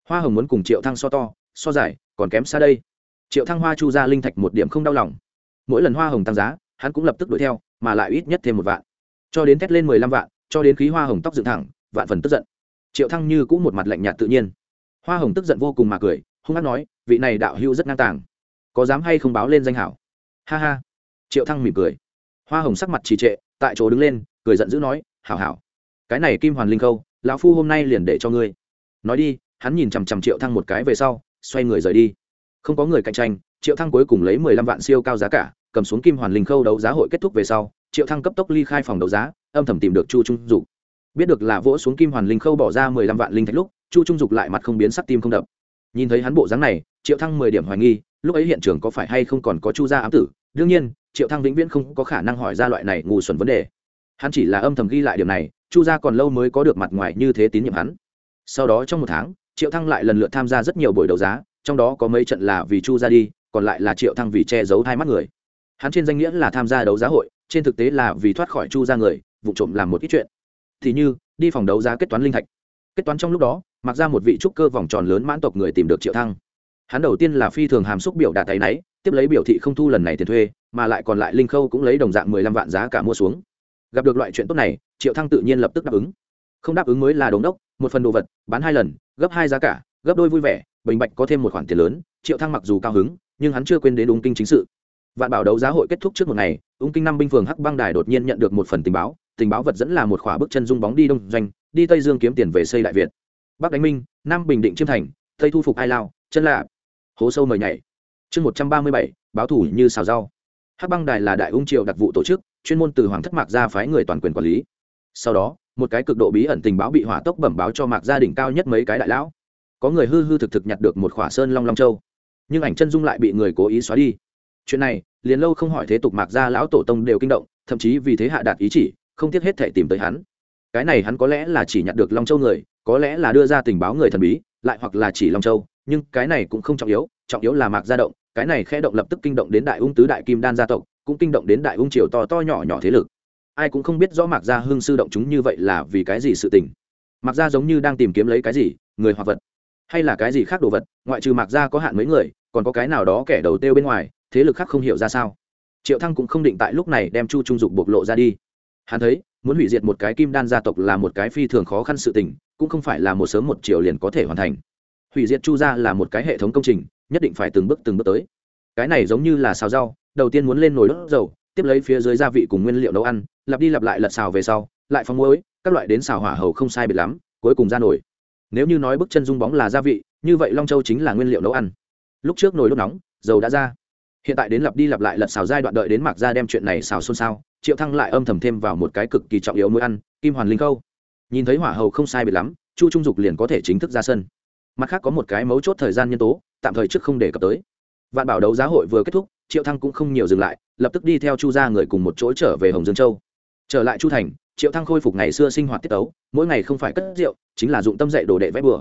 Hoa hồng muốn cùng triệu thăng so to, so dài, còn kém xa đây. Triệu thăng hoa chu ra linh thạch một điểm không đau lòng. Mỗi lần hoa hồng tăng giá, hắn cũng lập tức đuổi theo, mà lại ít nhất thêm một vạn. Cho đến thét lên mười lăm vạn, cho đến khí hoa hồng tóc dựng thẳng, vạn phần tức giận. Triệu thăng như cũng một mặt lạnh nhạt tự nhiên. Hoa hồng tức giận vô cùng mà cười, hung hát nói, vị này đạo hưu rất ngang tàng. Có dám hay không báo lên danh hảo? Ha ha. Triệu thăng mỉm cười. Hoa hồng sắc mặt trì trệ tại chỗ đứng lên, cười giận dữ nói, hảo hảo, cái này kim hoàn linh khâu, lão phu hôm nay liền để cho ngươi. Nói đi, hắn nhìn chằm chằm triệu thăng một cái về sau, xoay người rời đi. Không có người cạnh tranh, triệu thăng cuối cùng lấy mười lăm vạn siêu cao giá cả, cầm xuống kim hoàn linh khâu đấu giá hội kết thúc về sau, triệu thăng cấp tốc ly khai phòng đấu giá, âm thầm tìm được chu trung dục. Biết được là vỗ xuống kim hoàn linh khâu bỏ ra mười lăm vạn linh thạch lúc, chu trung dục lại mặt không biến sắc tim không đập. Nhìn thấy hắn bộ dáng này, triệu thăng mười điểm hoài nghi, lúc ấy hiện trường có phải hay không còn có chu gia ám tử? Đương nhiên triệu thăng vĩnh viễn không có khả năng hỏi ra loại này ngu xuẩn vấn đề. Hắn chỉ là âm thầm ghi lại điểm này, chu gia còn lâu mới có được mặt ngoài như thế tín nhiệm hắn. Sau đó trong một tháng, triệu thăng lại lần lượt tham gia rất nhiều buổi đấu giá, trong đó có mấy trận là vì chu ra đi, còn lại là triệu thăng vì che giấu hai mắt người. Hắn trên danh nghĩa là tham gia đấu giá hội, trên thực tế là vì thoát khỏi chu ra người, vụ trộm làm một ít chuyện. Thì như, đi phòng đấu giá kết toán linh thạch. Kết toán trong lúc đó, mặc ra một vị trúc cơ vòng tròn lớn mãn tộc người tìm được triệu thăng. Hắn đầu tiên là phi thường hàm xúc biểu đạt tay náy tiếp lấy biểu thị không thu lần này tiền thuê, mà lại còn lại linh khâu cũng lấy đồng dạng mười lăm vạn giá cả mua xuống. Gặp được loại chuyện tốt này, triệu thăng tự nhiên lập tức đáp ứng. Không đáp ứng mới là đống đốc, một phần đồ vật, bán hai lần, gấp hai giá cả, gấp đôi vui vẻ, bình bạch có thêm một khoản tiền lớn, triệu thăng mặc dù cao hứng, nhưng hắn chưa quên đến ung kinh chính sự. Vạn bảo đấu giá hội kết thúc trước một ngày, ung kinh năm binh phường hắc băng đài đột nhiên nhận được một phần tình báo tình báo vật dẫn là một khỏa bước chân dung bóng đi đông doanh, đi tây dương kiếm tiền về xây đại việt. Bắc đánh minh, nam bình định chiêm thành, tây thu phục ai lao, chân lạ. Hố sâu mời nhảy chương một trăm ba mươi bảy, báo thủ như xào rau. Hắc băng đài là đại ung triều đặc vụ tổ chức, chuyên môn từ hoàng thất mạc ra phái người toàn quyền quản lý. Sau đó, một cái cực độ bí ẩn tình báo bị hỏa tốc bẩm báo cho mạc gia đình cao nhất mấy cái đại lão. Có người hư hư thực thực nhặt được một khỏa sơn long long châu, nhưng ảnh chân dung lại bị người cố ý xóa đi. Chuyện này, liền lâu không hỏi thế tục mạc gia lão tổ tông đều kinh động, thậm chí vì thế hạ đạt ý chỉ, không tiếc hết thể tìm tới hắn. Cái này hắn có lẽ là chỉ nhặt được long châu người, có lẽ là đưa ra tình báo người thần bí, lại hoặc là chỉ long châu, nhưng cái này cũng không trọng yếu trọng yếu là mạc gia động cái này khẽ động lập tức kinh động đến đại ung tứ đại kim đan gia tộc, cũng kinh động đến đại ung triều to to nhỏ nhỏ thế lực. Ai cũng không biết rõ mạc gia hưng sư động chúng như vậy là vì cái gì sự tình. Mạc gia giống như đang tìm kiếm lấy cái gì, người hoặc vật, hay là cái gì khác đồ vật, ngoại trừ mạc gia có hạn mấy người, còn có cái nào đó kẻ đầu tiêu bên ngoài, thế lực khác không hiểu ra sao. Triệu thăng cũng không định tại lúc này đem chu trung dục bộc lộ ra đi. Hắn thấy, muốn hủy diệt một cái kim đan gia tộc là một cái phi thường khó khăn sự tình, cũng không phải là một sớm một chiều liền có thể hoàn thành. Hủy diệt chu gia là một cái hệ thống công trình nhất định phải từng bước từng bước tới. Cái này giống như là xào rau, đầu tiên muốn lên nồi đốt dầu, tiếp lấy phía dưới gia vị cùng nguyên liệu nấu ăn, lặp đi lặp lại lật xào về sau, lại phong muối, các loại đến xào hỏa hầu không sai biệt lắm, cuối cùng ra nổi nếu như nói bức chân dung bóng là gia vị, như vậy long châu chính là nguyên liệu nấu ăn. Lúc trước nồi đốt nóng, dầu đã ra. Hiện tại đến lặp đi lặp lại lật xào giai đoạn đợi đến mạc ra đem chuyện này xào xôn xao, triệu thăng lại âm thầm thêm vào một cái cực kỳ trọng yếu muối ăn, kim hoàn linh câu. Nhìn thấy hỏa hầu không sai biệt lắm, chu trung dục liền có thể chính thức ra sân mặt khác có một cái mấu chốt thời gian nhân tố, tạm thời trước không đề cập tới. Vạn bảo đấu giá hội vừa kết thúc, triệu thăng cũng không nhiều dừng lại, lập tức đi theo chu gia người cùng một chỗ trở về hồng dương châu. Trở lại chu thành, triệu thăng khôi phục ngày xưa sinh hoạt tiết tấu, mỗi ngày không phải cất rượu, chính là dụng tâm dạy đồ đệ vẽ bừa.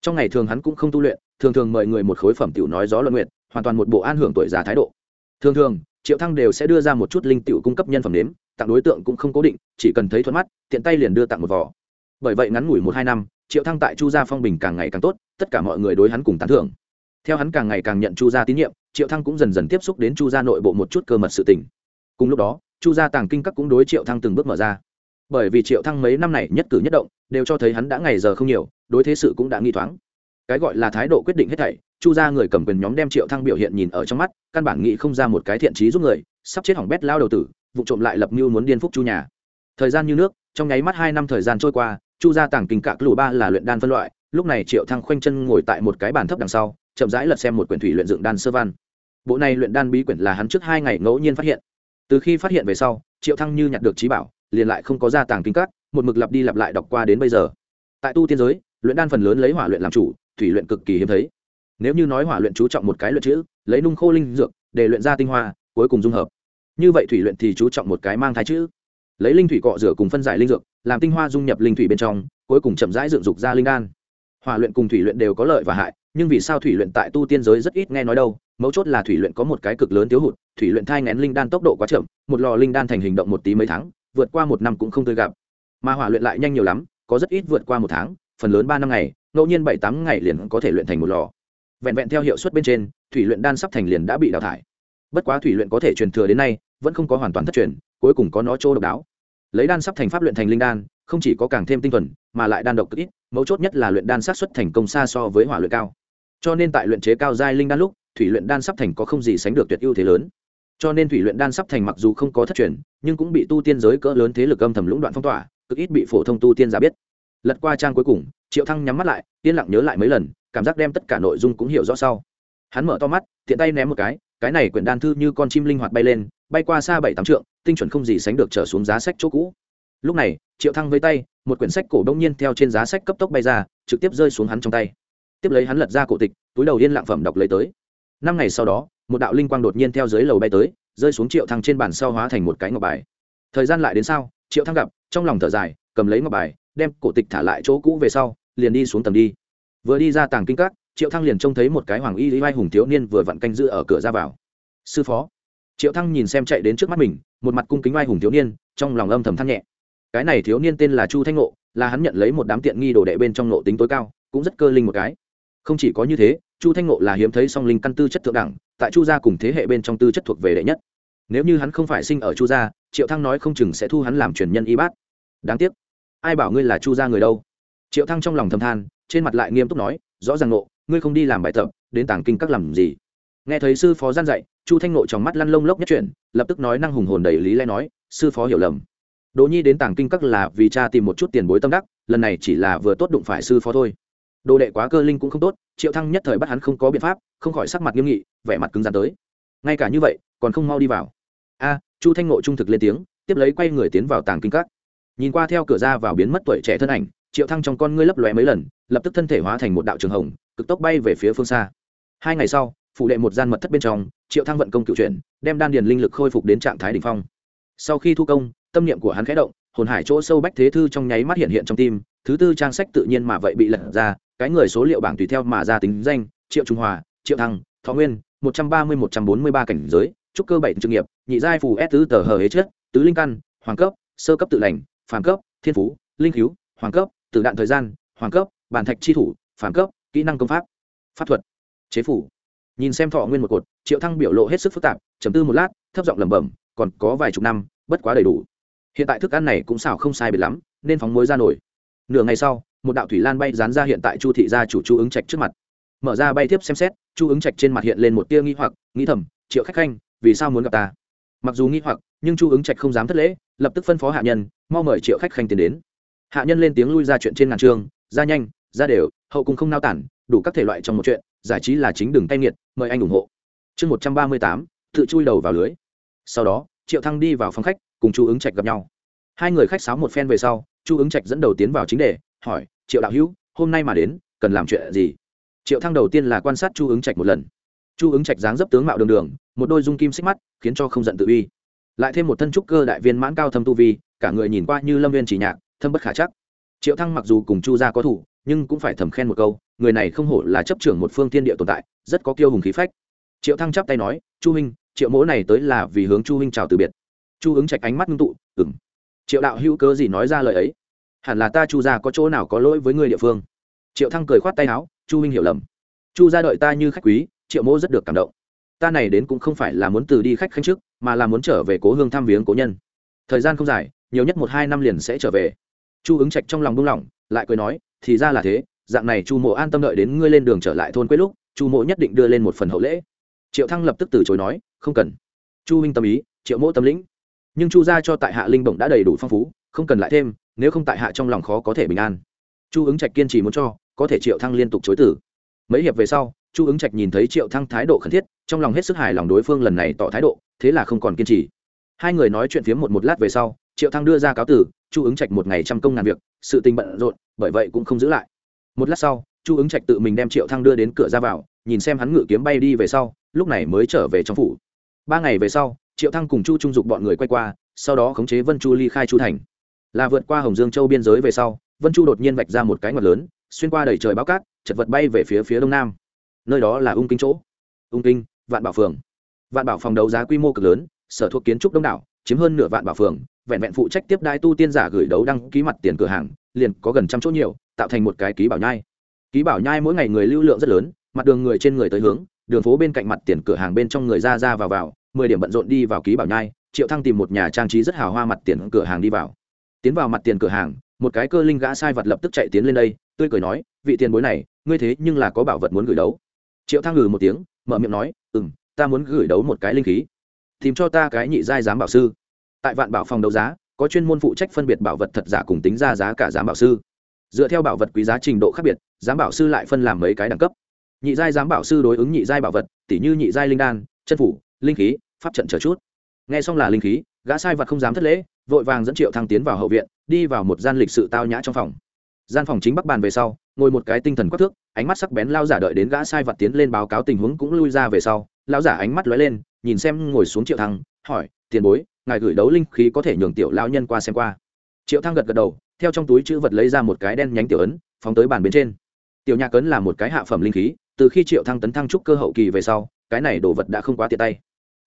Trong ngày thường hắn cũng không tu luyện, thường thường mời người một khối phẩm tiểu nói gió luận nguyện hoàn toàn một bộ an hưởng tuổi già thái độ. Thường thường, triệu thăng đều sẽ đưa ra một chút linh tiểu cung cấp nhân phẩm nếm, tặng đối tượng cũng không cố định, chỉ cần thấy thuận mắt, tiện tay liền đưa tặng một vỏ bởi vậy ngắn ngủi một hai năm triệu thăng tại chu gia phong bình càng ngày càng tốt, tất cả mọi người đối hắn cùng tán thưởng. Theo hắn càng ngày càng nhận chu gia tín nhiệm, triệu thăng cũng dần dần tiếp xúc đến chu gia nội bộ một chút cơ mật sự tình. Cùng lúc đó, chu gia tàng kinh các cũng đối triệu thăng từng bước mở ra. Bởi vì triệu thăng mấy năm này nhất cử nhất động, đều cho thấy hắn đã ngày giờ không nhiều, đối thế sự cũng đã nghi thoáng. Cái gọi là thái độ quyết định hết thảy, chu gia người cầm quyền nhóm đem triệu thăng biểu hiện nhìn ở trong mắt, căn bản nghĩ không ra một cái thiện trí giúp người, sắp chết hỏng bét lao đầu tử, vụ trộm lại lập mưu muốn điên phúc chu nhà. Thời gian như nước, trong nháy mắt hai năm thời gian trôi qua chu gia tàng kinh cạc lù ba là luyện đan phân loại, lúc này triệu thăng khoanh chân ngồi tại một cái bàn thấp đằng sau, chậm rãi lật xem một quyển thủy luyện dựng đan sơ văn. Bộ này luyện đan bí quyển là hắn trước hai ngày ngẫu nhiên phát hiện. Từ khi phát hiện về sau, triệu thăng như nhặt được trí bảo, liền lại không có gia tàng kinh các một mực lặp đi lặp lại đọc qua đến bây giờ. Tại tu tiên giới, luyện đan phần lớn lấy hỏa luyện làm chủ, thủy luyện cực kỳ hiếm thấy. Nếu như nói hỏa luyện chú trọng một cái luyện chữ, lấy nung khô linh dược, để luyện ra tinh hoa, cuối cùng dung hợp. Như vậy thủy luyện thì chú trọng một cái mang thái chữ lấy linh thủy cọ rửa cùng phân giải linh dược, làm tinh hoa dung nhập linh thủy bên trong, cuối cùng chậm rãi dựng dục ra linh đan. Hỏa luyện cùng thủy luyện đều có lợi và hại, nhưng vì sao thủy luyện tại tu tiên giới rất ít nghe nói đâu, mấu chốt là thủy luyện có một cái cực lớn thiếu hụt, thủy luyện thai ngén linh đan tốc độ quá chậm, một lò linh đan thành hình động một tí mấy tháng, vượt qua một năm cũng không tươi gặp. Mà hỏa luyện lại nhanh nhiều lắm, có rất ít vượt qua một tháng, phần lớn ba năm ngày, ngẫu nhiên bảy tám ngày liền có thể luyện thành một lò. Vẹn vẹn theo hiệu suất bên trên, thủy luyện đan sắp thành liền đã bị đào thải. Bất quá thủy luyện có thể truyền thừa đến nay, vẫn không có hoàn toàn thất truyền cuối cùng có nó chỗ độc đáo. Lấy đan sắp thành pháp luyện thành linh đan, không chỉ có càng thêm tinh thuần, mà lại đan độc cực ít, mấu chốt nhất là luyện đan sát xuất thành công xa so với hỏa luyện cao. Cho nên tại luyện chế cao giai linh đan lúc, thủy luyện đan sắp thành có không gì sánh được tuyệt ưu thế lớn. Cho nên thủy luyện đan sắp thành mặc dù không có thất truyền, nhưng cũng bị tu tiên giới cỡ lớn thế lực âm thầm lũng đoạn phong tỏa, cực ít bị phổ thông tu tiên giả biết. Lật qua trang cuối cùng, triệu thăng nhắm mắt lại, yên lặng nhớ lại mấy lần, cảm giác đem tất cả nội dung cũng hiểu rõ sau. Hắn mở to mắt, tiện tay ném một cái cái này quyển đan thư như con chim linh hoạt bay lên bay qua xa bảy tám trượng, tinh chuẩn không gì sánh được trở xuống giá sách chỗ cũ. Lúc này, triệu thăng với tay, một quyển sách cổ đông nhiên theo trên giá sách cấp tốc bay ra, trực tiếp rơi xuống hắn trong tay. Tiếp lấy hắn lật ra cổ tịch, túi đầu yên lặng phẩm đọc lấy tới. Năm ngày sau đó, một đạo linh quang đột nhiên theo dưới lầu bay tới, rơi xuống triệu thăng trên bàn sau hóa thành một cái ngọc bài. Thời gian lại đến sau triệu thăng gặp, trong lòng thở dài, cầm lấy ngọc bài, đem cổ tịch thả lại chỗ cũ về sau, liền đi xuống tầng đi. Vừa đi ra tàng kinh các, triệu thăng liền trông thấy một cái hoàng y lý vai hùng thiếu niên vừa vặn canh giữ ở cửa ra vào. Sư phó triệu thăng nhìn xem chạy đến trước mắt mình, một mặt cung kính oai hùng thiếu niên, trong lòng âm thầm than nhẹ. Cái này thiếu niên tên là chu thanh ngộ, là hắn nhận lấy một đám tiện nghi đồ đệ bên trong nộ tính tối cao, cũng rất cơ linh một cái. Không chỉ có như thế, chu thanh ngộ là hiếm thấy song linh căn tư chất thượng đẳng, tại chu gia cùng thế hệ bên trong tư chất thuộc về đệ nhất. Nếu như hắn không phải sinh ở chu gia, triệu thăng nói không chừng sẽ thu hắn làm truyền nhân y bát. Đáng tiếc, ai bảo ngươi là chu gia người đâu? Triệu thăng trong lòng thầm than, trên mặt lại nghiêm túc nói, rõ ràng nộ ngươi không đi làm bài tập, đến tàng kinh các làm gì? Nghe thấy sư phó gian dạy, chu thanh nộ trong mắt lăn lông lốc nhất chuyển, lập tức nói năng hùng hồn đầy lý lẽ nói, sư phó hiểu lầm. Đỗ nhi đến tàng kinh các là vì cha tìm một chút tiền bối tâm đắc, lần này chỉ là vừa tốt đụng phải sư phó thôi. Đồ đệ quá cơ linh cũng không tốt, triệu thăng nhất thời bắt hắn không có biện pháp, không khỏi sắc mặt nghiêm nghị, vẻ mặt cứng rắn tới. Ngay cả như vậy, còn không mau đi vào. A, chu thanh nội trung thực lên tiếng, tiếp lấy quay người tiến vào tàng kinh các. Nhìn qua theo cửa ra vào biến mất tuổi trẻ thân ảnh, triệu thăng trong con ngươi lấp lóe mấy lần, lập tức thân thể hóa thành một đạo trường hồng, cực tốc bay về phía phương xa. Hai ngày sau phụ đệ một gian mật thất bên trong, triệu thăng vận công cựu chuyển, đem đan điền linh lực khôi phục đến trạng thái đ ỉ n h phong. Sau khi thu công, tâm niệm của hắn khẽ động, hồn hải chỗ sâu bách thế thư trong nháy mắt hiện hiện trong tim, thứ tư trang sách tự nhiên mà vậy bị lật ra, cái người số liệu bảng tùy theo mà ra tính danh, triệu trung hòa, triệu thăng, thọ nguyên, một trăm ba mươi, một trăm bốn mươi ba cảnh giới, trúc cơ bảy trực nghiệp, nhị giai phù s tứ tờ hờ hế chết tứ linh căn, hoàng cấp, sơ cấp tự lành phản cấp, thiên phú, linh cứu, hoàng cấp, tử đạn thời gian, hoàng cấp, bản thạch chi thủ phản cấp, kỹ năng công pháp pháp thuật, chế phủ nhìn xem thọ nguyên một cột, triệu thăng biểu lộ hết sức phức tạp chấm tư một lát, thấp giọng lẩm bẩm, còn có vài chục năm, bất quá đầy đủ. Hiện tại thức ăn này cũng xảo không sai biệt lắm, nên phóng muối ra nổi nửa ngày sau, một đạo thủy lan bay dán ra hiện tại chu thị gia chủ chu ứng trạch trước mặt. Mở ra bay tiếp xem xét, chu ứng trạch trên mặt hiện lên một tia nghi hoặc, nghĩ thầm, triệu khách khanh, vì sao muốn gặp ta? Mặc dù nghi hoặc, nhưng chu ứng trạch không dám thất lễ, lập tức phân phó hạ nhân, mau mời triệu khách khanh tiến đến. Hạ nhân lên tiếng lui ra chuyện trên ngàn trường, ra nhanh, ra đều, hậu cùng không nao tản, đủ các thể loại trong một chuyện giải trí là chính đường tay nghiệt, mời anh ủng hộ. Chương một trăm ba mươi tám, tự chui đầu vào lưới. Sau đó, triệu thăng đi vào phòng khách, cùng chu ứng trạch gặp nhau. Hai người khách sáo một phen về sau, chu ứng trạch dẫn đầu tiến vào chính đề, hỏi, triệu đạo hữu, hôm nay mà đến, cần làm chuyện gì? Triệu thăng đầu tiên là quan sát chu ứng trạch một lần. Chu ứng trạch dáng dấp tướng mạo đường đường, một đôi dung kim xích mắt, khiến cho không giận tự uy. Lại thêm một thân trúc cơ đại viên mãn cao thâm tu vi, cả người nhìn qua như lâm viên chỉ nhạc, thâm bất khả chắc. Triệu thăng mặc dù cùng chu gia có thủ, nhưng cũng phải thầm khen một câu người này không hổ là chấp trưởng một phương tiên địa tồn tại, rất có kiêu hùng khí phách. Triệu thăng chắp tay nói, chu huynh, triệu mỗ này tới là vì hướng chu huynh chào từ biệt. Chu ứng trạch ánh mắt ngưng tụ ừng triệu đạo hữu cơ gì nói ra lời ấy? Hẳn là ta chu gia có chỗ nào có lỗi với người địa phương. Triệu thăng cười khoát tay áo, chu huynh hiểu lầm. Chu gia đợi ta như khách quý, triệu mỗ rất được cảm động. Ta này đến cũng không phải là muốn từ đi khách khanh trước, mà là muốn trở về cố hương thăm viếng cố nhân. Thời gian không dài, nhiều nhất một hai năm liền sẽ trở về. Chu ứng trạch trong lòng buông lỏng, lại cười nói, thì ra là thế dạng này chu mộ an tâm đợi đến ngươi lên đường trở lại thôn quê lúc, chu mộ nhất định đưa lên một phần hậu lễ. Triệu thăng lập tức từ chối nói, không cần. Chu huynh tâm ý, triệu mộ tâm lĩnh. Nhưng chu gia cho tại hạ linh bổng đã đầy đủ phong phú, không cần lại thêm, nếu không tại hạ trong lòng khó có thể bình an. Chu ứng trạch kiên trì muốn cho, có thể triệu thăng liên tục chối tử mấy hiệp về sau, chu ứng trạch nhìn thấy triệu thăng thái độ khẩn thiết, trong lòng hết sức hài lòng đối phương lần này tỏ thái độ, thế là không còn kiên trì. Hai người nói chuyện phiếm một một lát về sau, triệu thăng đưa ra cáo tử chu ứng trạch một ngày trăm công ngàn việc, sự tình bận rộn, bởi vậy cũng không giữ lại một lát sau, chu ứng trạch tự mình đem triệu thăng đưa đến cửa ra vào, nhìn xem hắn ngự kiếm bay đi về sau, lúc này mới trở về trong phủ. Ba ngày về sau, triệu thăng cùng chu trung dục bọn người quay qua, sau đó khống chế vân chu ly khai chu thành. Là vượt qua hồng dương châu biên giới về sau, vân chu đột nhiên vạch ra một cái ngọt lớn, xuyên qua đầy trời bão cát, chật vật bay về phía phía đông nam. Nơi đó là ung kinh chỗ. Ung kinh, vạn bảo phường. Vạn bảo phòng đấu giá quy mô cực lớn, sở thuộc kiến trúc đông đảo, chiếm hơn nửa vạn bảo phường, vẹn vẹn phụ trách tiếp đai tu tiên giả gửi đấu đăng ký mặt tiền cửa hàng liền có gần trăm chỗ nhiều, tạo thành một cái ký bảo nhai. Ký bảo nhai mỗi ngày người lưu lượng rất lớn, mặt đường người trên người tới hướng, đường phố bên cạnh mặt tiền cửa hàng bên trong người ra ra vào vào, mười điểm bận rộn đi vào ký bảo nhai, triệu thăng tìm một nhà trang trí rất hào hoa mặt tiền cửa hàng đi vào. Tiến vào mặt tiền cửa hàng, một cái cơ linh gã sai vật lập tức chạy tiến lên đây, tươi cười nói, vị tiền bối này, ngươi thế nhưng là có bảo vật muốn gửi đấu. Triệu thăng ngừ một tiếng, mở miệng nói ừ m ta muốn gửi đấu một cái linh khí. Tìm cho ta cái nhị giai giám bảo sư. Tại vạn bảo phòng đấu giá có chuyên môn phụ trách phân biệt bảo vật thật giả cùng tính ra giá cả giám bảo sư. Dựa theo bảo vật quý giá trình độ khác biệt, giám bảo sư lại phân làm mấy cái đẳng cấp. Nhị giai giám bảo sư đối ứng nhị giai bảo vật tỷ như nhị giai linh đan, chân phủ, linh khí, pháp trận chờ chút. Nghe xong là linh khí, gã sai vật không dám thất lễ, vội vàng dẫn triệu thăng tiến vào hậu viện, đi vào một gian lịch sự tao nhã trong phòng. Gian phòng chính bắc bàn về sau, ngồi một cái tinh thần quắc thước, ánh mắt sắc bén lao giả đợi đến gã sai vật tiến lên báo cáo tình huống cũng lui ra về sau. Lao giả ánh mắt lóe lên, nhìn xem ngồi xuống triệu thăng, hỏi, tiền bối ngài gửi đấu linh khí có thể nhường tiểu lao nhân qua xem qua. Triệu thăng gật gật đầu, theo trong túi chữ vật lấy ra một cái đen nhánh tiểu ấn, phóng tới bàn bên trên. Tiểu nhạc ấn là một cái hạ phẩm linh khí, từ khi triệu thăng tấn thăng trúc cơ hậu kỳ về sau, cái này đồ vật đã không quá tiện tay.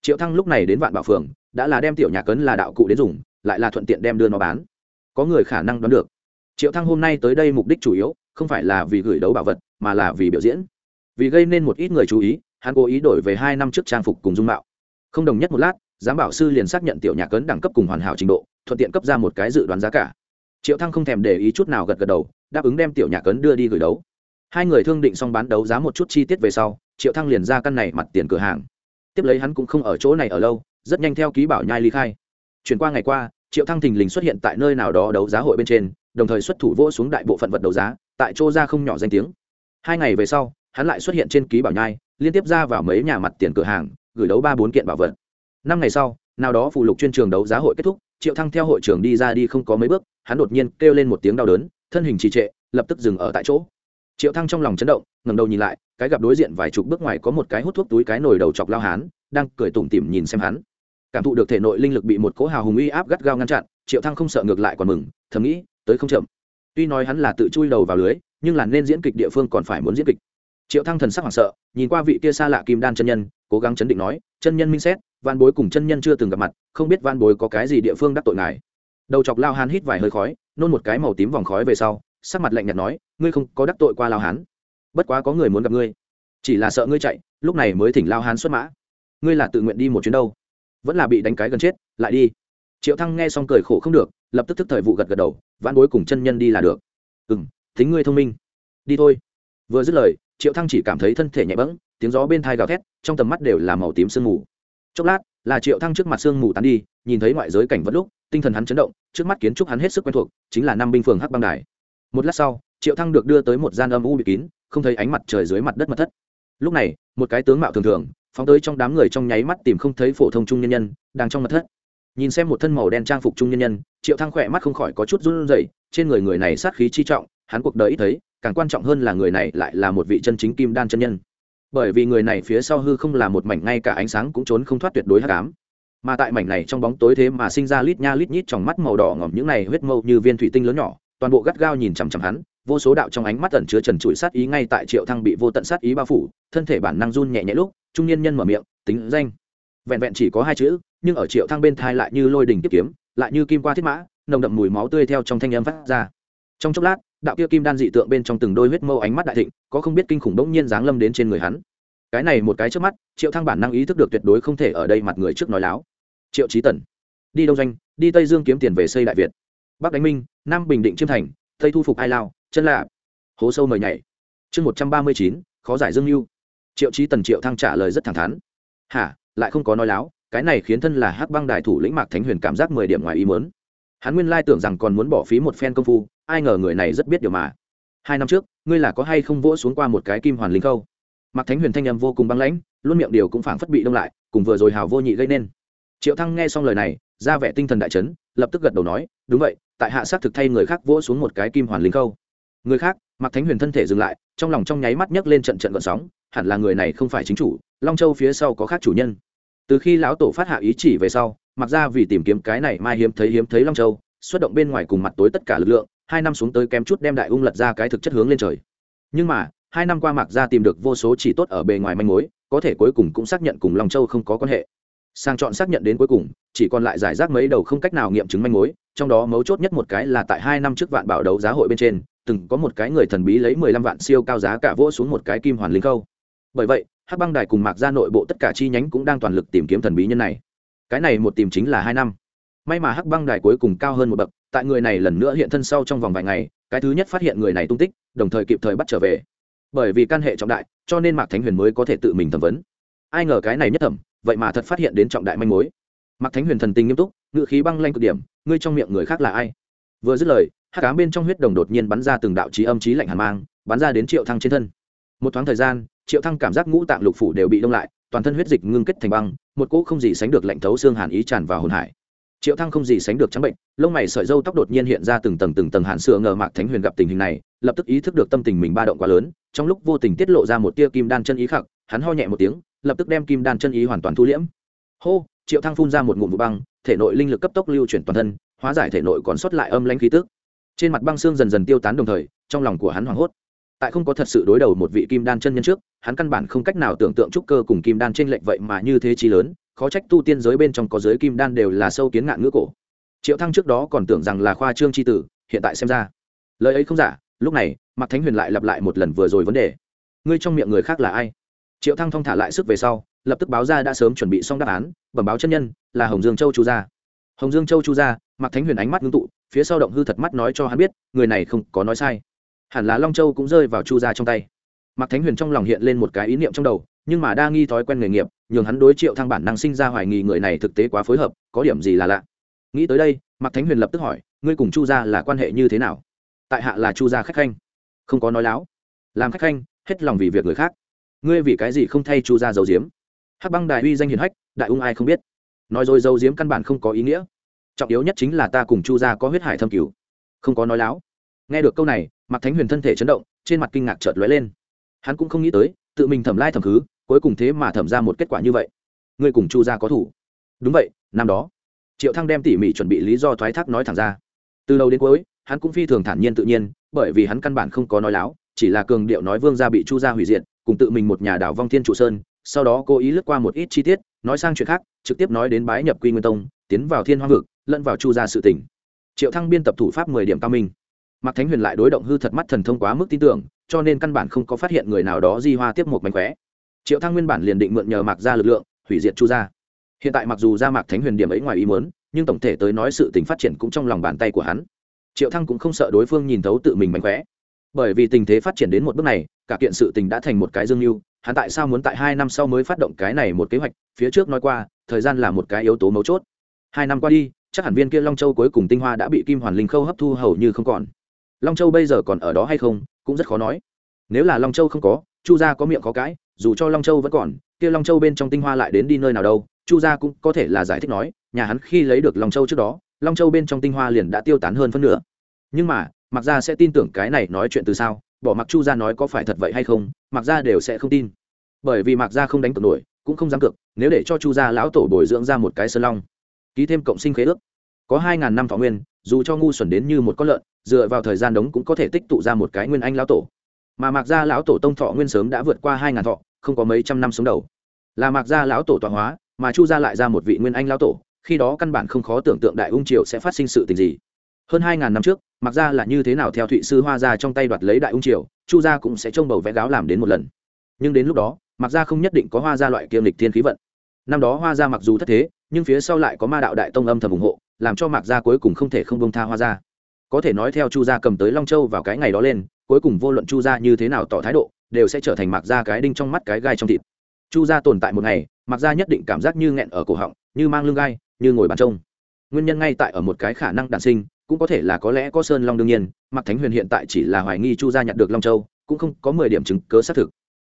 Triệu thăng lúc này đến vạn bảo phường, đã là đem tiểu nhạc ấn là đạo cụ đến dùng, lại là thuận tiện đem đưa nó bán. Có người khả năng đoán được. Triệu thăng hôm nay tới đây mục đích chủ yếu, không phải là vì gửi đấu bảo vật, mà là vì biểu diễn. Vì gây nên một ít người chú ý, hắn cố ý đổi về hai năm trước trang phục cùng dung mạo. Không đồng nhất một lát giám bảo sư liền xác nhận tiểu nhạc cấn đẳng cấp cùng hoàn hảo trình độ, thuận tiện cấp ra một cái dự đoán giá cả. Triệu thăng không thèm để ý chút nào gật gật đầu, đáp ứng đem tiểu nhạc cấn đưa đi gửi đấu. Hai người thương định xong bán đấu giá một chút chi tiết về sau, triệu thăng liền ra căn này mặt tiền cửa hàng. Tiếp lấy hắn cũng không ở chỗ này ở lâu, rất nhanh theo ký bảo nhai ly khai. Chuyển qua ngày qua, triệu thăng thình lình xuất hiện tại nơi nào đó đấu giá hội bên trên, đồng thời xuất thủ vỗ xuống đại bộ phận vật đấu giá, tại chỗ ra không nhỏ danh tiếng. Hai ngày về sau, hắn lại xuất hiện trên ký bảo nhai, liên tiếp ra vào mấy nhà mặt tiền cửa hàng, gửi đấu ba bốn kiện bảo vật năm ngày sau, nào đó phụ lục chuyên trường đấu giá hội kết thúc, triệu thăng theo hội trưởng đi ra đi không có mấy bước, hắn đột nhiên kêu lên một tiếng đau đớn, thân hình trì trệ, lập tức dừng ở tại chỗ. Triệu thăng trong lòng chấn động, ngẩng đầu nhìn lại, cái gặp đối diện vài chục bước ngoài có một cái hút thuốc túi cái nồi đầu chọc lao hán, đang cười tủm tỉm nhìn xem hắn. Cảm thụ được thể nội linh lực bị một cỗ hào hùng uy áp gắt gao ngăn chặn, triệu thăng không sợ ngược lại còn mừng, thầm nghĩ, tới không chậm. Tuy nói hắn là tự chui đầu vào lưới, nhưng là nên diễn kịch địa phương còn phải muốn diễn kịch. Triệu thăng thần sắc hoảng sợ, nhìn qua vị kia xa lạ kim đan chân nhân, cố gắng chấn định nói, chân nhân minh xét van bối cùng chân nhân chưa từng gặp mặt, không biết van bối có cái gì địa phương đắc tội ngài. Đầu chọc lao hán hít vài hơi khói, nôn một cái màu tím vòng khói về sau, sắc mặt lạnh nhạt nói, ngươi không có đắc tội qua lao hán. Bất quá có người muốn gặp ngươi. Chỉ là sợ ngươi chạy, lúc này mới thỉnh lao hán xuất mã. Ngươi là tự nguyện đi một chuyến đâu? Vẫn là bị đánh cái gần chết, lại đi. Triệu thăng nghe xong cười khổ không được, lập tức thức thời vụ gật gật đầu vãn bối cùng chân nhân đi là được. Ừ m thính ngươi thông minh. Đi thôi. Vừa dứt lời, triệu thăng chỉ cảm thấy thân thể nhẹ bẫng, tiếng gió bên thai gào thét, trong tầm mắt đều là màu tím sương mù chốc lát, là triệu thăng trước mặt sương mù tán đi, nhìn thấy ngoại giới cảnh vật lúc, tinh thần hắn chấn động, trước mắt kiến trúc hắn hết sức quen thuộc, chính là năm binh phường hắc băng đài. Một lát sau, triệu thăng được đưa tới một gian âm u bị kín, không thấy ánh mặt trời dưới mặt đất mật thất. Lúc này, một cái tướng mạo thường thường, phóng tới trong đám người trong nháy mắt tìm không thấy phổ thông trung nhân nhân, đang trong mật thất. Nhìn xem một thân màu đen trang phục trung nhân nhân, triệu thăng khỏe mắt không khỏi có chút run rẩy, trên người người này sát khí chi trọng, hắn cuộc đời ít thấy, càng quan trọng hơn là người này lại là một vị chân chính kim đan chân nhân bởi vì người này phía sau hư không là một mảnh ngay cả ánh sáng cũng trốn không thoát tuyệt đối hắc ám. Mà tại mảnh này trong bóng tối thế mà sinh ra lít nha lít nhít trong mắt màu đỏ ngỏm những này huyết mâu như viên thủy tinh lớn nhỏ, toàn bộ gắt gao nhìn chằm chằm hắn, vô số đạo trong ánh mắt ẩn chứa trần trụi sát ý ngay tại triệu thăng bị vô tận sát ý bao phủ, thân thể bản năng run nhẹ nhẹ lúc, trung niên nhân mở miệng, tính danh. Vẹn vẹn chỉ có hai chữ, nhưng ở triệu thăng bên thai lại như lôi đình tiếp kiếm, lại như kim qua thiết mã, nồng đậm mùi máu tươi theo trong thanh âm phát ra. Trong chốc lát đạo kia kim đan dị tượng bên trong từng đôi huyết mâu ánh mắt đại thịnh, có không biết kinh khủng đống nhiên giáng lâm đến trên người hắn. Cái này một cái trước mắt, triệu thăng bản năng ý thức được tuyệt đối không thể ở đây mặt người trước nói láo. Triệu trí tần, đi đông doanh, đi tây dương kiếm tiền về xây đại việt. Bắc đánh minh, nam bình định chiêm thành, tây thu phục ai lao, chân lạ hố sâu mời nhảy. Chương một trăm ba mươi chín, khó giải dương lưu triệu trí tần triệu thăng trả lời rất thẳng thắn. Hả, lại không có nói láo, cái này khiến thân là hắc băng đại thủ lĩnh mạc thánh huyền cảm giác mười điểm ngoài ý mớn hắn nguyên lai tưởng rằng còn muốn bỏ phí một phen công phu, ai ngờ người này rất biết điều mà. Hai năm trước, ngươi là có hay không vỗ xuống qua một cái kim hoàn linh khâu? Mạc thánh huyền thanh âm vô cùng băng lãnh, luôn miệng điều cũng phảng phất bị đông lại, cùng vừa rồi hào vô nhị gây nên. Triệu thăng nghe xong lời này, ra vẻ tinh thần đại chấn, lập tức gật đầu nói, đúng vậy, tại hạ xác thực thay người khác vỗ xuống một cái kim hoàn linh khâu. Người khác, mạc thánh huyền thân thể dừng lại, trong lòng trong nháy mắt nhấc lên trận trận gợn sóng, hẳn là người này không phải chính chủ, long châu phía sau có khác chủ nhân từ khi lão tổ phát hạ ý chỉ về sau, mặc ra vì tìm kiếm cái này mai hiếm thấy hiếm thấy long châu, xuất động bên ngoài cùng mặt tối tất cả lực lượng, hai năm xuống tới kém chút đem đại ung lật ra cái thực chất hướng lên trời. Nhưng mà, hai năm qua mặc ra tìm được vô số chỉ tốt ở bề ngoài manh mối, có thể cuối cùng cũng xác nhận cùng long châu không có quan hệ. Sang chọn xác nhận đến cuối cùng, chỉ còn lại giải rác mấy đầu không cách nào nghiệm chứng manh mối, trong đó mấu chốt nhất một cái là tại hai năm trước vạn bảo đấu giá hội bên trên, từng có một cái người thần bí lấy mười lăm vạn siêu cao giá cả vỗ xuống một cái kim hoàn linh khâu. Bởi vậy hắc băng đài cùng mạc ra nội bộ tất cả chi nhánh cũng đang toàn lực tìm kiếm thần bí nhân này. Cái này một tìm chính là hai năm. May mà hắc băng đài cuối cùng cao hơn một bậc, tại người này lần nữa hiện thân sau trong vòng vài ngày, cái thứ nhất phát hiện người này tung tích, đồng thời kịp thời bắt trở về. Bởi vì căn hệ trọng đại, cho nên mạc thánh huyền mới có thể tự mình thẩm vấn. Ai ngờ cái này nhất thẩm, vậy mà thật phát hiện đến trọng đại manh mối. Mạc thánh huyền thần tình nghiêm túc ngự khí băng lanh cực điểm, ngươi trong miệng người khác là ai? Vừa dứt lời, hắc cám bên trong huyết đồng đột nhiên bắn ra từng đạo trí âm trí lạnh hàn mang, bắn ra đến triệu thăng trên thân. Một thoáng thời gian triệu thăng cảm giác ngũ tạng lục phủ đều bị đông lại, toàn thân huyết dịch ngưng kết thành băng, một cỗ không gì sánh được lạnh thấu xương hàn ý tràn vào hồn hải. Triệu thăng không gì sánh được trắng bệnh, lông mày sợi dâu tóc đột nhiên hiện ra từng tầng từng tầng hàn sữa ngờ mạc thánh huyền gặp tình hình này, lập tức ý thức được tâm tình mình ba động quá lớn, trong lúc vô tình tiết lộ ra một tia kim đan chân ý khắc, hắn ho nhẹ một tiếng, lập tức đem kim đan chân ý hoàn toàn thu liễm. Hô, triệu thăng phun ra một ngụm vụ băng, thể nội linh lực cấp tốc lưu chuyển toàn thân, hóa giải thể nội còn sót lại âm lãnh khí tức. Trên mặt băng xương dần dần tiêu tán đồng thời, trong lòng của hắn hoảng hốt tại không có thật sự đối đầu một vị kim đan chân nhân trước, hắn căn bản không cách nào tưởng tượng trúc cơ cùng kim đan trên lệnh vậy mà như thế chi lớn, khó trách tu tiên giới bên trong có giới kim đan đều là sâu kiến ngạn ngữ cổ. Triệu thăng trước đó còn tưởng rằng là khoa trương tri tử, hiện tại xem ra, lời ấy không giả, lúc này, mạc thánh huyền lại lặp lại một lần vừa rồi vấn đề. Ngươi trong miệng người khác là ai? Triệu thăng thong thả lại sức về sau, lập tức báo ra đã sớm chuẩn bị xong đáp án, bẩm báo chân nhân, là hồng dương châu chu gia. Hồng dương châu chu gia, mạc thánh huyền ánh mắt ngưng tụ, phía sau động hư thật mắt nói cho hắn biết, người này không có nói sai hẳn là long châu cũng rơi vào chu gia trong tay. Mạc thánh huyền trong lòng hiện lên một cái ý niệm trong đầu, nhưng mà đa nghi thói quen nghề nghiệp, nhường hắn đối triệu thăng bản năng sinh ra hoài nghi người này thực tế quá phối hợp, có điểm gì là lạ. Nghĩ tới đây, mạc thánh huyền lập tức hỏi, ngươi cùng chu gia là quan hệ như thế nào? Tại hạ là chu gia khách khanh. Không có nói láo. Làm khách khanh, hết lòng vì việc người khác. Ngươi vì cái gì không thay chu gia dầu diếm hắc băng đại uy danh hiền hách, đại ung ai không biết. Nói rồi dầu diếm căn bản không có ý nghĩa. Trọng yếu nhất chính là ta cùng chu gia có huyết hải thâm cứu không có nói láo nghe được câu này, mạc thánh huyền thân thể chấn động, trên mặt kinh ngạc chợt lóe lên. Hắn cũng không nghĩ tới, tự mình thẩm lai thẩm khứ, cuối cùng thế mà thẩm ra một kết quả như vậy. Ngươi cùng chu gia có thủ. Đúng vậy, năm đó, triệu thăng đem tỉ mỉ chuẩn bị lý do thoái thác nói thẳng ra. Từ đầu đến cuối, hắn cũng phi thường thản nhiên tự nhiên, bởi vì hắn căn bản không có nói láo, chỉ là cường điệu nói vương gia bị chu gia hủy diệt, cùng tự mình một nhà đảo vong thiên trụ sơn, sau đó cố ý lướt qua một ít chi tiết, nói sang chuyện khác, trực tiếp nói đến bái nhập quy nguyên tông, tiến vào thiên hoa vực, lẫn vào chu gia sự tỉnh triệu thăng biên tập thủ pháp mười điểm cao minh mạc thánh huyền lại đối động hư thật mắt thần thông quá mức tin tưởng, cho nên căn bản không có phát hiện người nào đó di hoa tiếp một mánh khóe. Triệu thăng nguyên bản liền định mượn nhờ mạc ra lực lượng, hủy diệt chu gia. Hiện tại mặc dù ra mạc thánh huyền điểm ấy ngoài ý muốn, nhưng tổng thể tới nói sự tình phát triển cũng trong lòng bàn tay của hắn. Triệu thăng cũng không sợ đối phương nhìn thấu tự mình mánh khóe. Bởi vì tình thế phát triển đến một bước này, cả kiện sự tình đã thành một cái dương mưu, hắn tại sao muốn tại hai năm sau mới phát động cái này một kế hoạch, phía trước nói qua, thời gian là một cái yếu tố mấu chốt. Hai năm qua đi, chắc hẳn viên kia long châu cuối cùng tinh hoa đã bị kim hoàn linh khâu hấp thu hầu như không còn long châu bây giờ còn ở đó hay không, cũng rất khó nói. Nếu là long châu không có, chu gia có miệng có cãi dù cho long châu vẫn còn, kia long châu bên trong tinh hoa lại đến đi nơi nào đâu, chu gia cũng có thể là giải thích nói, nhà hắn khi lấy được long châu trước đó, long châu bên trong tinh hoa liền đã tiêu tán hơn phân nửa. Nhưng mà mặc gia sẽ tin tưởng cái này nói chuyện từ sao, bỏ mặc chu gia nói có phải thật vậy hay không mặc gia đều sẽ không tin. Bởi vì mặc gia không đánh cược nổi, cũng không dám cược, nếu để cho chu gia lão tổ bồi dưỡng ra một cái sơn long, ký thêm cộng sinh khế ước có hai ngàn năm thọ nguyên, dù cho ngu xuẩn đến như một con lợn, dựa vào thời gian đống cũng có thể tích tụ ra một cái nguyên anh lão tổ. Mà mạc gia lão tổ tông thọ nguyên sớm đã vượt qua hai ngàn thọ, không có mấy trăm năm sống đầu. Là mạc gia lão tổ tọa hóa, mà chu gia lại ra một vị nguyên anh lão tổ, khi đó căn bản không khó tưởng tượng đại ung triều sẽ phát sinh sự tình gì. Hơn hai ngàn năm trước mặc ra là như thế nào theo thụy sư hoa ra trong tay đoạt lấy đại ung triều, chu gia cũng sẽ trông bầu vẽ gáo làm đến một lần. Nhưng đến lúc đó mặc ra không nhất định có hoa gia loại kiêm lịch thiên khí vận. Năm đó hoa gia mặc dù thất thế, nhưng phía sau lại có ma đạo đại tông âm thầm ủng hộ làm cho mạc gia cuối cùng không thể không bông tha hoa gia. Có thể nói theo chu gia cầm tới long châu vào cái ngày đó lên, cuối cùng vô luận chu gia như thế nào tỏ thái độ, đều sẽ trở thành mạc gia cái đinh trong mắt cái gai trong thịt. Chu gia tồn tại một ngày, mạc gia nhất định cảm giác như nghẹn ở cổ họng, như mang lưng gai, như ngồi bàn trông. Nguyên nhân ngay tại ở một cái khả năng đản sinh, cũng có thể là có lẽ có sơn long đương nhiên, mạc thánh huyền hiện tại chỉ là hoài nghi chu gia nhặt được long châu, cũng không có mười điểm chứng cớ xác thực.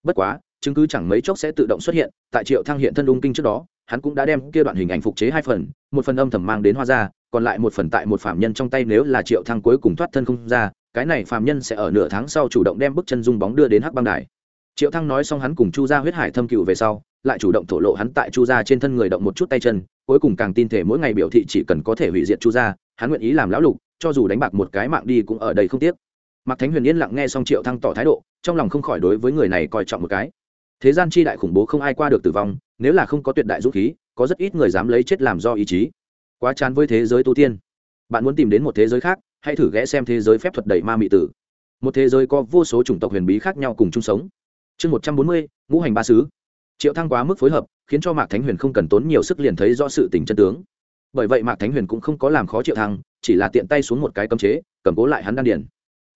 Bất quá, chứng cứ chẳng mấy chốc sẽ tự động xuất hiện, tại triệu thăng hiện thân ung kinh trước đó hắn cũng đã đem kia đoạn hình ảnh phục chế hai phần, một phần âm thầm mang đến hoa gia còn lại một phần tại một phạm nhân trong tay nếu là triệu thăng cuối cùng thoát thân không ra, cái này phạm nhân sẽ ở nửa tháng sau chủ động đem bức chân dung bóng đưa đến hắc băng đài. Triệu thăng nói xong hắn cùng chu gia huyết hải thâm cựu về sau, lại chủ động thổ lộ hắn tại chu gia trên thân người động một chút tay chân, cuối cùng càng tin thể mỗi ngày biểu thị chỉ cần có thể hủy diệt chu gia, hắn nguyện ý làm lão lục, cho dù đánh bạc một cái mạng đi cũng ở đây không tiếc. Mạc thánh huyền yên lặng nghe xong triệu thăng tỏ thái độ, trong lòng không khỏi đối với người này coi trọng một cái. Thế gian chi đại khủng bố không ai qua được tử vong nếu là không có tuyệt đại dũng khí, có rất ít người dám lấy chết làm do ý chí. Quá chán với thế giới tu tiên. Bạn muốn tìm đến một thế giới khác, hãy thử ghé xem thế giới phép thuật đầy ma mị tử. Một thế giới có vô số chủng tộc huyền bí khác nhau cùng chung sống. Chương một trăm bốn mươi, ngũ hành ba sứ triệu thăng quá mức phối hợp, khiến cho mạc thánh huyền không cần tốn nhiều sức liền thấy rõ sự tình chân tướng. Bởi vậy mạc thánh huyền cũng không có làm khó triệu thăng, chỉ là tiện tay xuống một cái cấm chế, cầm cố lại hắn đan điền.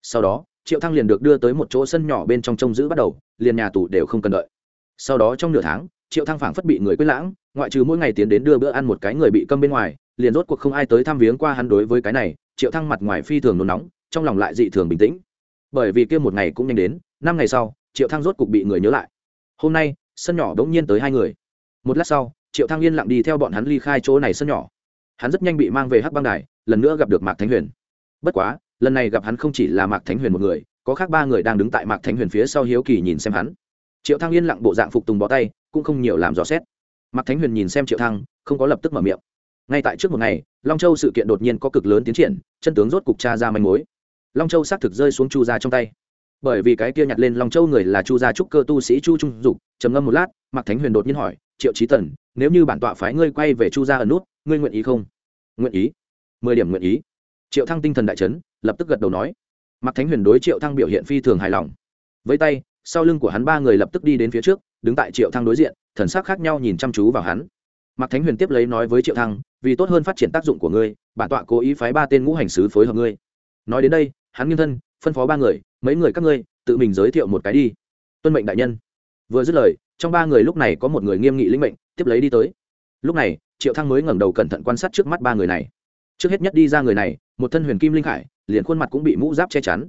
Sau đó, triệu thăng liền được đưa tới một chỗ sân nhỏ bên trong trông giữ bắt đầu, liền nhà tù đều không cần đợi. Sau đó trong nửa tháng triệu thăng phảng phất bị người quên lãng, ngoại trừ mỗi ngày tiến đến đưa bữa ăn một cái người bị câm bên ngoài, liền rốt cuộc không ai tới thăm viếng qua hắn đối với cái này, triệu thăng mặt ngoài phi thường nôn nóng, trong lòng lại dị thường bình tĩnh. Bởi vì kia một ngày cũng nhanh đến, năm ngày sau, triệu thăng rốt cuộc bị người nhớ lại. Hôm nay, sân nhỏ đống nhiên tới hai người. Một lát sau, triệu thăng yên lặng đi theo bọn hắn ly khai chỗ này sân nhỏ. Hắn rất nhanh bị mang về hắc băng đài, lần nữa gặp được mạc thánh huyền. Bất quá, lần này gặp hắn không chỉ là mạc thánh huyền một người, có khác ba người đang đứng tại mạc thánh huyền phía sau hiếu kỳ nhìn xem hắn. Triệu thăng yên lặng bộ dạng phục tùng bó tay cũng không nhiều làm rõ xét. Mạc thánh huyền nhìn xem triệu thăng không có lập tức mở miệng. Ngay tại trước một ngày long châu sự kiện đột nhiên có cực lớn tiến triển chân tướng rốt cục cha ra manh mối. Long châu xác thực rơi xuống chu gia trong tay. Bởi vì cái kia nhặt lên long châu người là chu gia trúc cơ tu sĩ chu trung dục trầm ngâm một lát mạc thánh huyền đột nhiên hỏi triệu trí tần nếu như bản tọa phái ngươi quay về chu gia ẩn nút ngươi nguyện ý không? Nguyện ý. Mười điểm nguyện ý. Triệu thăng tinh thần đại chấn, lập tức gật đầu nói. Mạc thánh huyền đối triệu thăng biểu hiện phi thường hài lòng. Với tay sau lưng của hắn ba người lập tức đi đến phía trước đứng tại triệu thăng đối diện, thần sắc khác nhau nhìn chăm chú vào hắn. Mạc thánh huyền tiếp lấy nói với triệu thăng, vì tốt hơn phát triển tác dụng của ngươi, bản tọa cố ý phái ba tên ngũ hành sứ phối hợp ngươi. Nói đến đây, hắn nghiêng thân, phân phó ba người, mấy người các ngươi, tự mình giới thiệu một cái đi. Tuân mệnh đại nhân. Vừa dứt lời, trong ba người lúc này có một người nghiêm nghị linh mệnh, tiếp lấy đi tới. Lúc này, triệu thăng mới ngẩng đầu cẩn thận quan sát trước mắt ba người này. Trước hết nhất đi ra người này, một thân huyền kim linh khải, liền khuôn mặt cũng bị mũ giáp che chắn.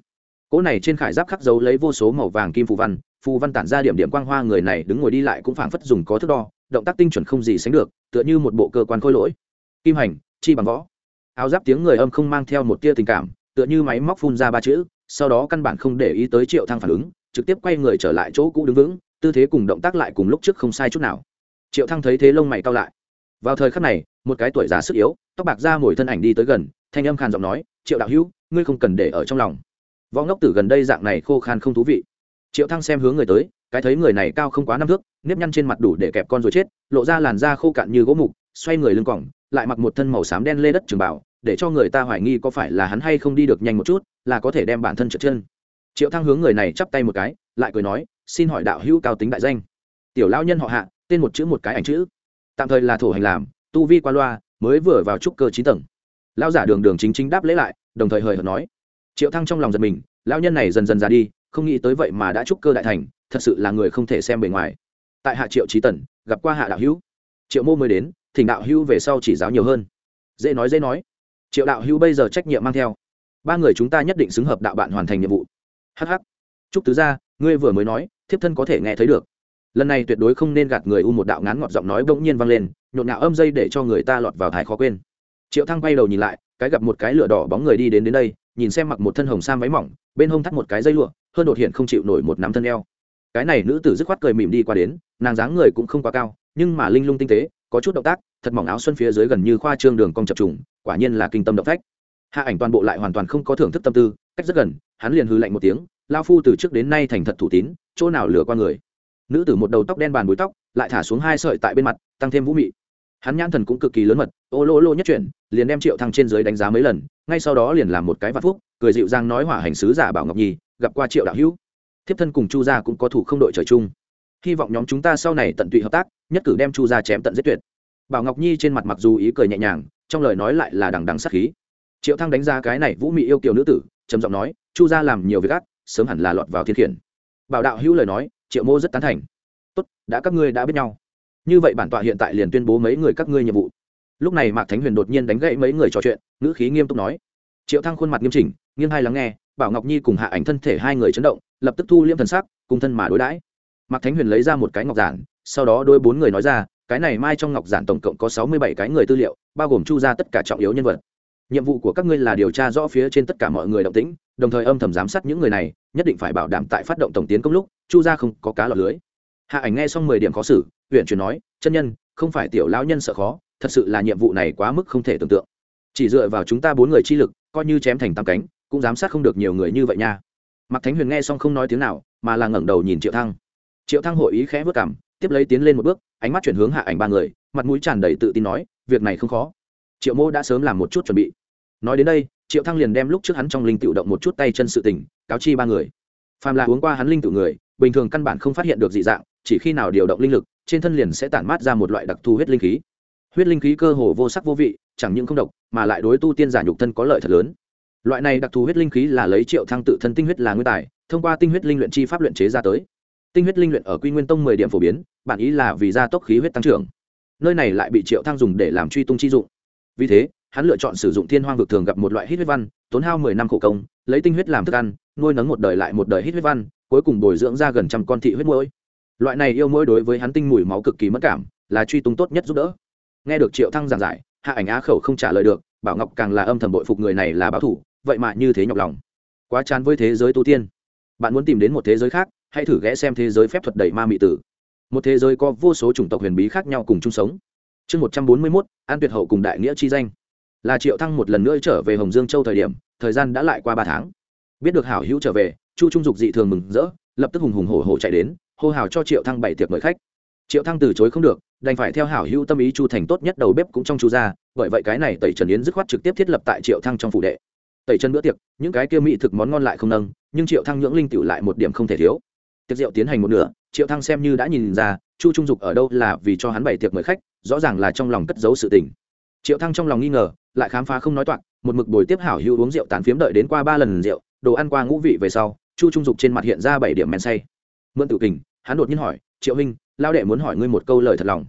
Cỗ này trên khải giáp khắc dấu lấy vô số màu vàng kim phù văn phù văn tản ra điểm điểm quang hoa, người này đứng ngồi đi lại cũng phảng phất dùng có thước đo, động tác tinh chuẩn không gì sánh được, tựa như một bộ cơ quan khôi lỗi. Kim hành, chi bằng võ. Áo giáp tiếng người âm không mang theo một tia tình cảm, tựa như máy móc phun ra ba chữ, sau đó căn bản không để ý tới triệu thăng phản ứng, trực tiếp quay người trở lại chỗ cũ đứng vững, tư thế cùng động tác lại cùng lúc trước không sai chút nào. Triệu thăng thấy thế lông mày cao lại. Vào thời khắc này, một cái tuổi già sức yếu, tóc bạc ra mồi thân ảnh đi tới gần, thanh âm khàn giọng nói, triệu đạo hữu, ngươi không cần để ở trong lòng. Võ ngốc tử gần đây dạng này khô khan không thú vị triệu thăng xem hướng người tới, cái thấy người này cao không quá năm thước, nếp nhăn trên mặt đủ để kẹp con rồi chết, lộ ra làn da khô cạn như gỗ mục, xoay người lưng cỏng lại mặc một thân màu xám đen lê đất trường bảo để cho người ta hoài nghi có phải là hắn hay không đi được nhanh một chút, là có thể đem bản thân trượt chân. Triệu thăng hướng người này chắp tay một cái, lại cười nói, xin hỏi đạo hữu cao tính đại danh. Tiểu lao nhân họ hạ, tên một chữ một cái ảnh chữ. Tạm thời là thổ hành làm, tu vi qua loa, mới vừa vào trúc cơ chín tầng. Lao giả đường đường chính chính đáp lễ lại, đồng thời hời hợt nói. Triệu thăng trong lòng giật mình lao nhân này dần dần ra đi không nghĩ tới vậy mà đã trúc cơ đại thành, thật sự là người không thể xem bề ngoài. Tại hạ triệu trí tần, gặp qua hạ đạo hữu. Triệu mô mới đến, thỉnh đạo hữu về sau chỉ giáo nhiều hơn. Dễ nói dễ nói. Triệu đạo hữu bây giờ trách nhiệm mang theo. Ba người chúng ta nhất định xứng hợp đạo bạn hoàn thành nhiệm vụ. Hh chúc tứ gia, ngươi vừa mới nói, thiếp thân có thể nghe thấy được. Lần này tuyệt đối không nên gạt người u một đạo ngán ngọt giọng nói bỗng nhiên vang lên, nhộn nhạo âm dây để cho người ta lọt vào thái khó quên. Triệu thăng bay đầu nhìn lại, cái gặp một cái lửa đỏ bóng người đi đến đến đây, nhìn xem mặc một thân hồng sam váy mỏng, bên hông thắt một cái dây lụa hơn đột hiện không chịu nổi một nắm thân eo. Cái này nữ tử dứt khoát cười mỉm đi qua đến, nàng dáng người cũng không quá cao, nhưng mà linh lung tinh tế, có chút động tác, thật mỏng áo xuân phía dưới gần như khoa trương đường cong chập trùng, quả nhiên là kinh tâm động phách. Hạ ảnh toàn bộ lại hoàn toàn không có thưởng thức tâm tư, cách rất gần, hắn liền hư lạnh một tiếng, lao phu từ trước đến nay thành thật thủ tín, chỗ nào lừa qua người. Nữ tử một đầu tóc đen bàn búi tóc, lại thả xuống hai sợi tại bên mặt, tăng thêm vũ mị. Hắn nhãn thần cũng cực kỳ lớn mật, ô lô lô nhất chuyển, liền đem triệu thăng trên dưới đánh giá mấy lần, ngay sau đó liền làm một cái vạn phúc, cười dịu dàng nói hỏa hành sứ giả bảo ngọc nhi gặp qua triệu đạo hữu. Thiếp thân cùng chu gia cũng có thủ không đội trời chung. Hy vọng nhóm chúng ta sau này tận tụy hợp tác, nhất cử đem chu gia chém tận giết tuyệt. Bảo ngọc nhi trên mặt mặc dù ý cười nhẹ nhàng, trong lời nói lại là đằng đằng sắc khí. Triệu thăng đánh giá cái này vũ mị yêu kiều nữ tử, trầm giọng nói, chu gia làm nhiều việc ác, sớm hẳn là lọt vào thiên khiển. Bảo đạo hữu lời nói, triệu mô rất tán thành. Tốt, đã các ngươi đã biết nhau. Như vậy bản tọa hiện tại liền tuyên bố mấy người các ngươi nhiệm vụ. Lúc này mạc thánh huyền đột nhiên đánh gãy mấy người trò chuyện, ngữ khí nghiêm túc nói. Triệu thăng khuôn mặt nghiêm chỉnh, nghiêng hai lắng nghe bảo ngọc nhi cùng hạ ảnh thân thể hai người chấn động lập tức thu liêm thần sắc cùng thân mà đối đãi mạc thánh huyền lấy ra một cái ngọc giản sau đó đôi bốn người nói ra cái này mai trong ngọc giản tổng cộng có sáu mươi bảy cái người tư liệu bao gồm chu ra tất cả trọng yếu nhân vật nhiệm vụ của các ngươi là điều tra rõ phía trên tất cả mọi người động tĩnh đồng thời âm thầm giám sát những người này nhất định phải bảo đảm tại phát động tổng tiến công lúc chu ra không có cá lọt lưới hạ ảnh nghe xong mười điểm khó xử huyện truyền nói chân nhân không phải tiểu lão nhân sợ khó thật sự là nhiệm vụ này quá mức không thể tưởng tượng chỉ dựa vào chúng ta bốn người chi lực coi như chém thành tam cánh cũng giám sát không được nhiều người như vậy nha Mạc Thánh Huyền nghe xong không nói tiếng nào, mà là ngẩng đầu nhìn Triệu Thăng. Triệu Thăng hội ý khẽ bước cằm, tiếp lấy tiến lên một bước, ánh mắt chuyển hướng hạ ảnh ba người, mặt mũi tràn đầy tự tin nói, việc này không khó. Triệu Mô đã sớm làm một chút chuẩn bị. Nói đến đây, Triệu Thăng liền đem lúc trước hắn trong linh tự động một chút tay chân sự tình, cáo chi ba người. Phàm là uống qua hắn linh tự người, bình thường căn bản không phát hiện được dị dạng, chỉ khi nào điều động linh lực, trên thân liền sẽ tản mát ra một loại đặc thù huyết linh khí. Huyết linh khí cơ hồ vô sắc vô vị, chẳng những không độc, mà lại đối tu tiên giả nhục thân có lợi thật lớn loại này đặc thù huyết linh khí là lấy triệu thăng tự thân tinh huyết là nguyên tài, thông qua tinh huyết linh luyện chi pháp luyện chế ra tới. Tinh huyết linh luyện ở quy nguyên tông mười điểm phổ biến, bản ý là vì gia tốc khí huyết tăng trưởng. Nơi này lại bị triệu thăng dùng để làm truy tung chi dụng. Vì thế, hắn lựa chọn sử dụng thiên hoang vực thường gặp một loại hít huyết văn, tốn hao mười năm khổ công, lấy tinh huyết làm thức ăn, nuôi nấng một đời lại một đời hít huyết văn, cuối cùng bồi dưỡng ra gần trăm con thị huyết mũi loại này yêu mũi đối với hắn tinh mùi máu cực kỳ mất cảm, là truy tung tốt nhất giúp đỡ. Nghe được triệu thăng giảng giải, hạ ảnh á khẩu không trả lời được, bảo ngọc càng là âm thầm bội phục người này là báo thủ vậy mà như thế nhọc lòng. Quá chán với thế giới tu tiên. Bạn muốn tìm đến một thế giới khác, hãy thử ghé xem thế giới phép thuật đầy ma mị tử. Một thế giới có vô số chủng tộc huyền bí khác nhau cùng chung sống. Chương một trăm bốn mươi mốt, an tuyệt hậu cùng đại nghĩa chi danh. Là triệu thăng một lần nữa trở về hồng dương châu thời điểm, thời gian đã lại qua ba tháng. Biết được hảo hữu trở về, chu trung dục dị thường mừng rỡ, lập tức hùng hùng hổ hổ chạy đến, hô hào cho triệu thăng bảy tiệc mời khách. Triệu thăng từ chối không được, đành phải theo hảo hữu tâm ý chu thành tốt nhất đầu bếp cũng trong chu gia, bởi vậy cái này tẩy trần yến dứt khoát trực tiếp thiết lập tại triệu thăng trong phủ đệ tẩy chân bữa tiệc, những cái kia mỹ thực món ngon lại không nâng, nhưng triệu thăng nhưỡng linh tiểu lại một điểm không thể thiếu. Tiệc rượu tiến hành một nửa, triệu thăng xem như đã nhìn ra, chu trung dục ở đâu là vì cho hắn bày tiệc mời khách, rõ ràng là trong lòng cất giấu sự tình. Triệu thăng trong lòng nghi ngờ, lại khám phá không nói toạc, một mực bồi tiếp hảo hữu uống rượu tán phiếm đợi đến qua ba lần rượu, đồ ăn qua ngũ vị về sau, chu trung dục trên mặt hiện ra bảy điểm men say. Mượn tự kình, hắn đột nhiên hỏi, triệu huynh lao đệ muốn hỏi ngươi một câu lời thật lòng.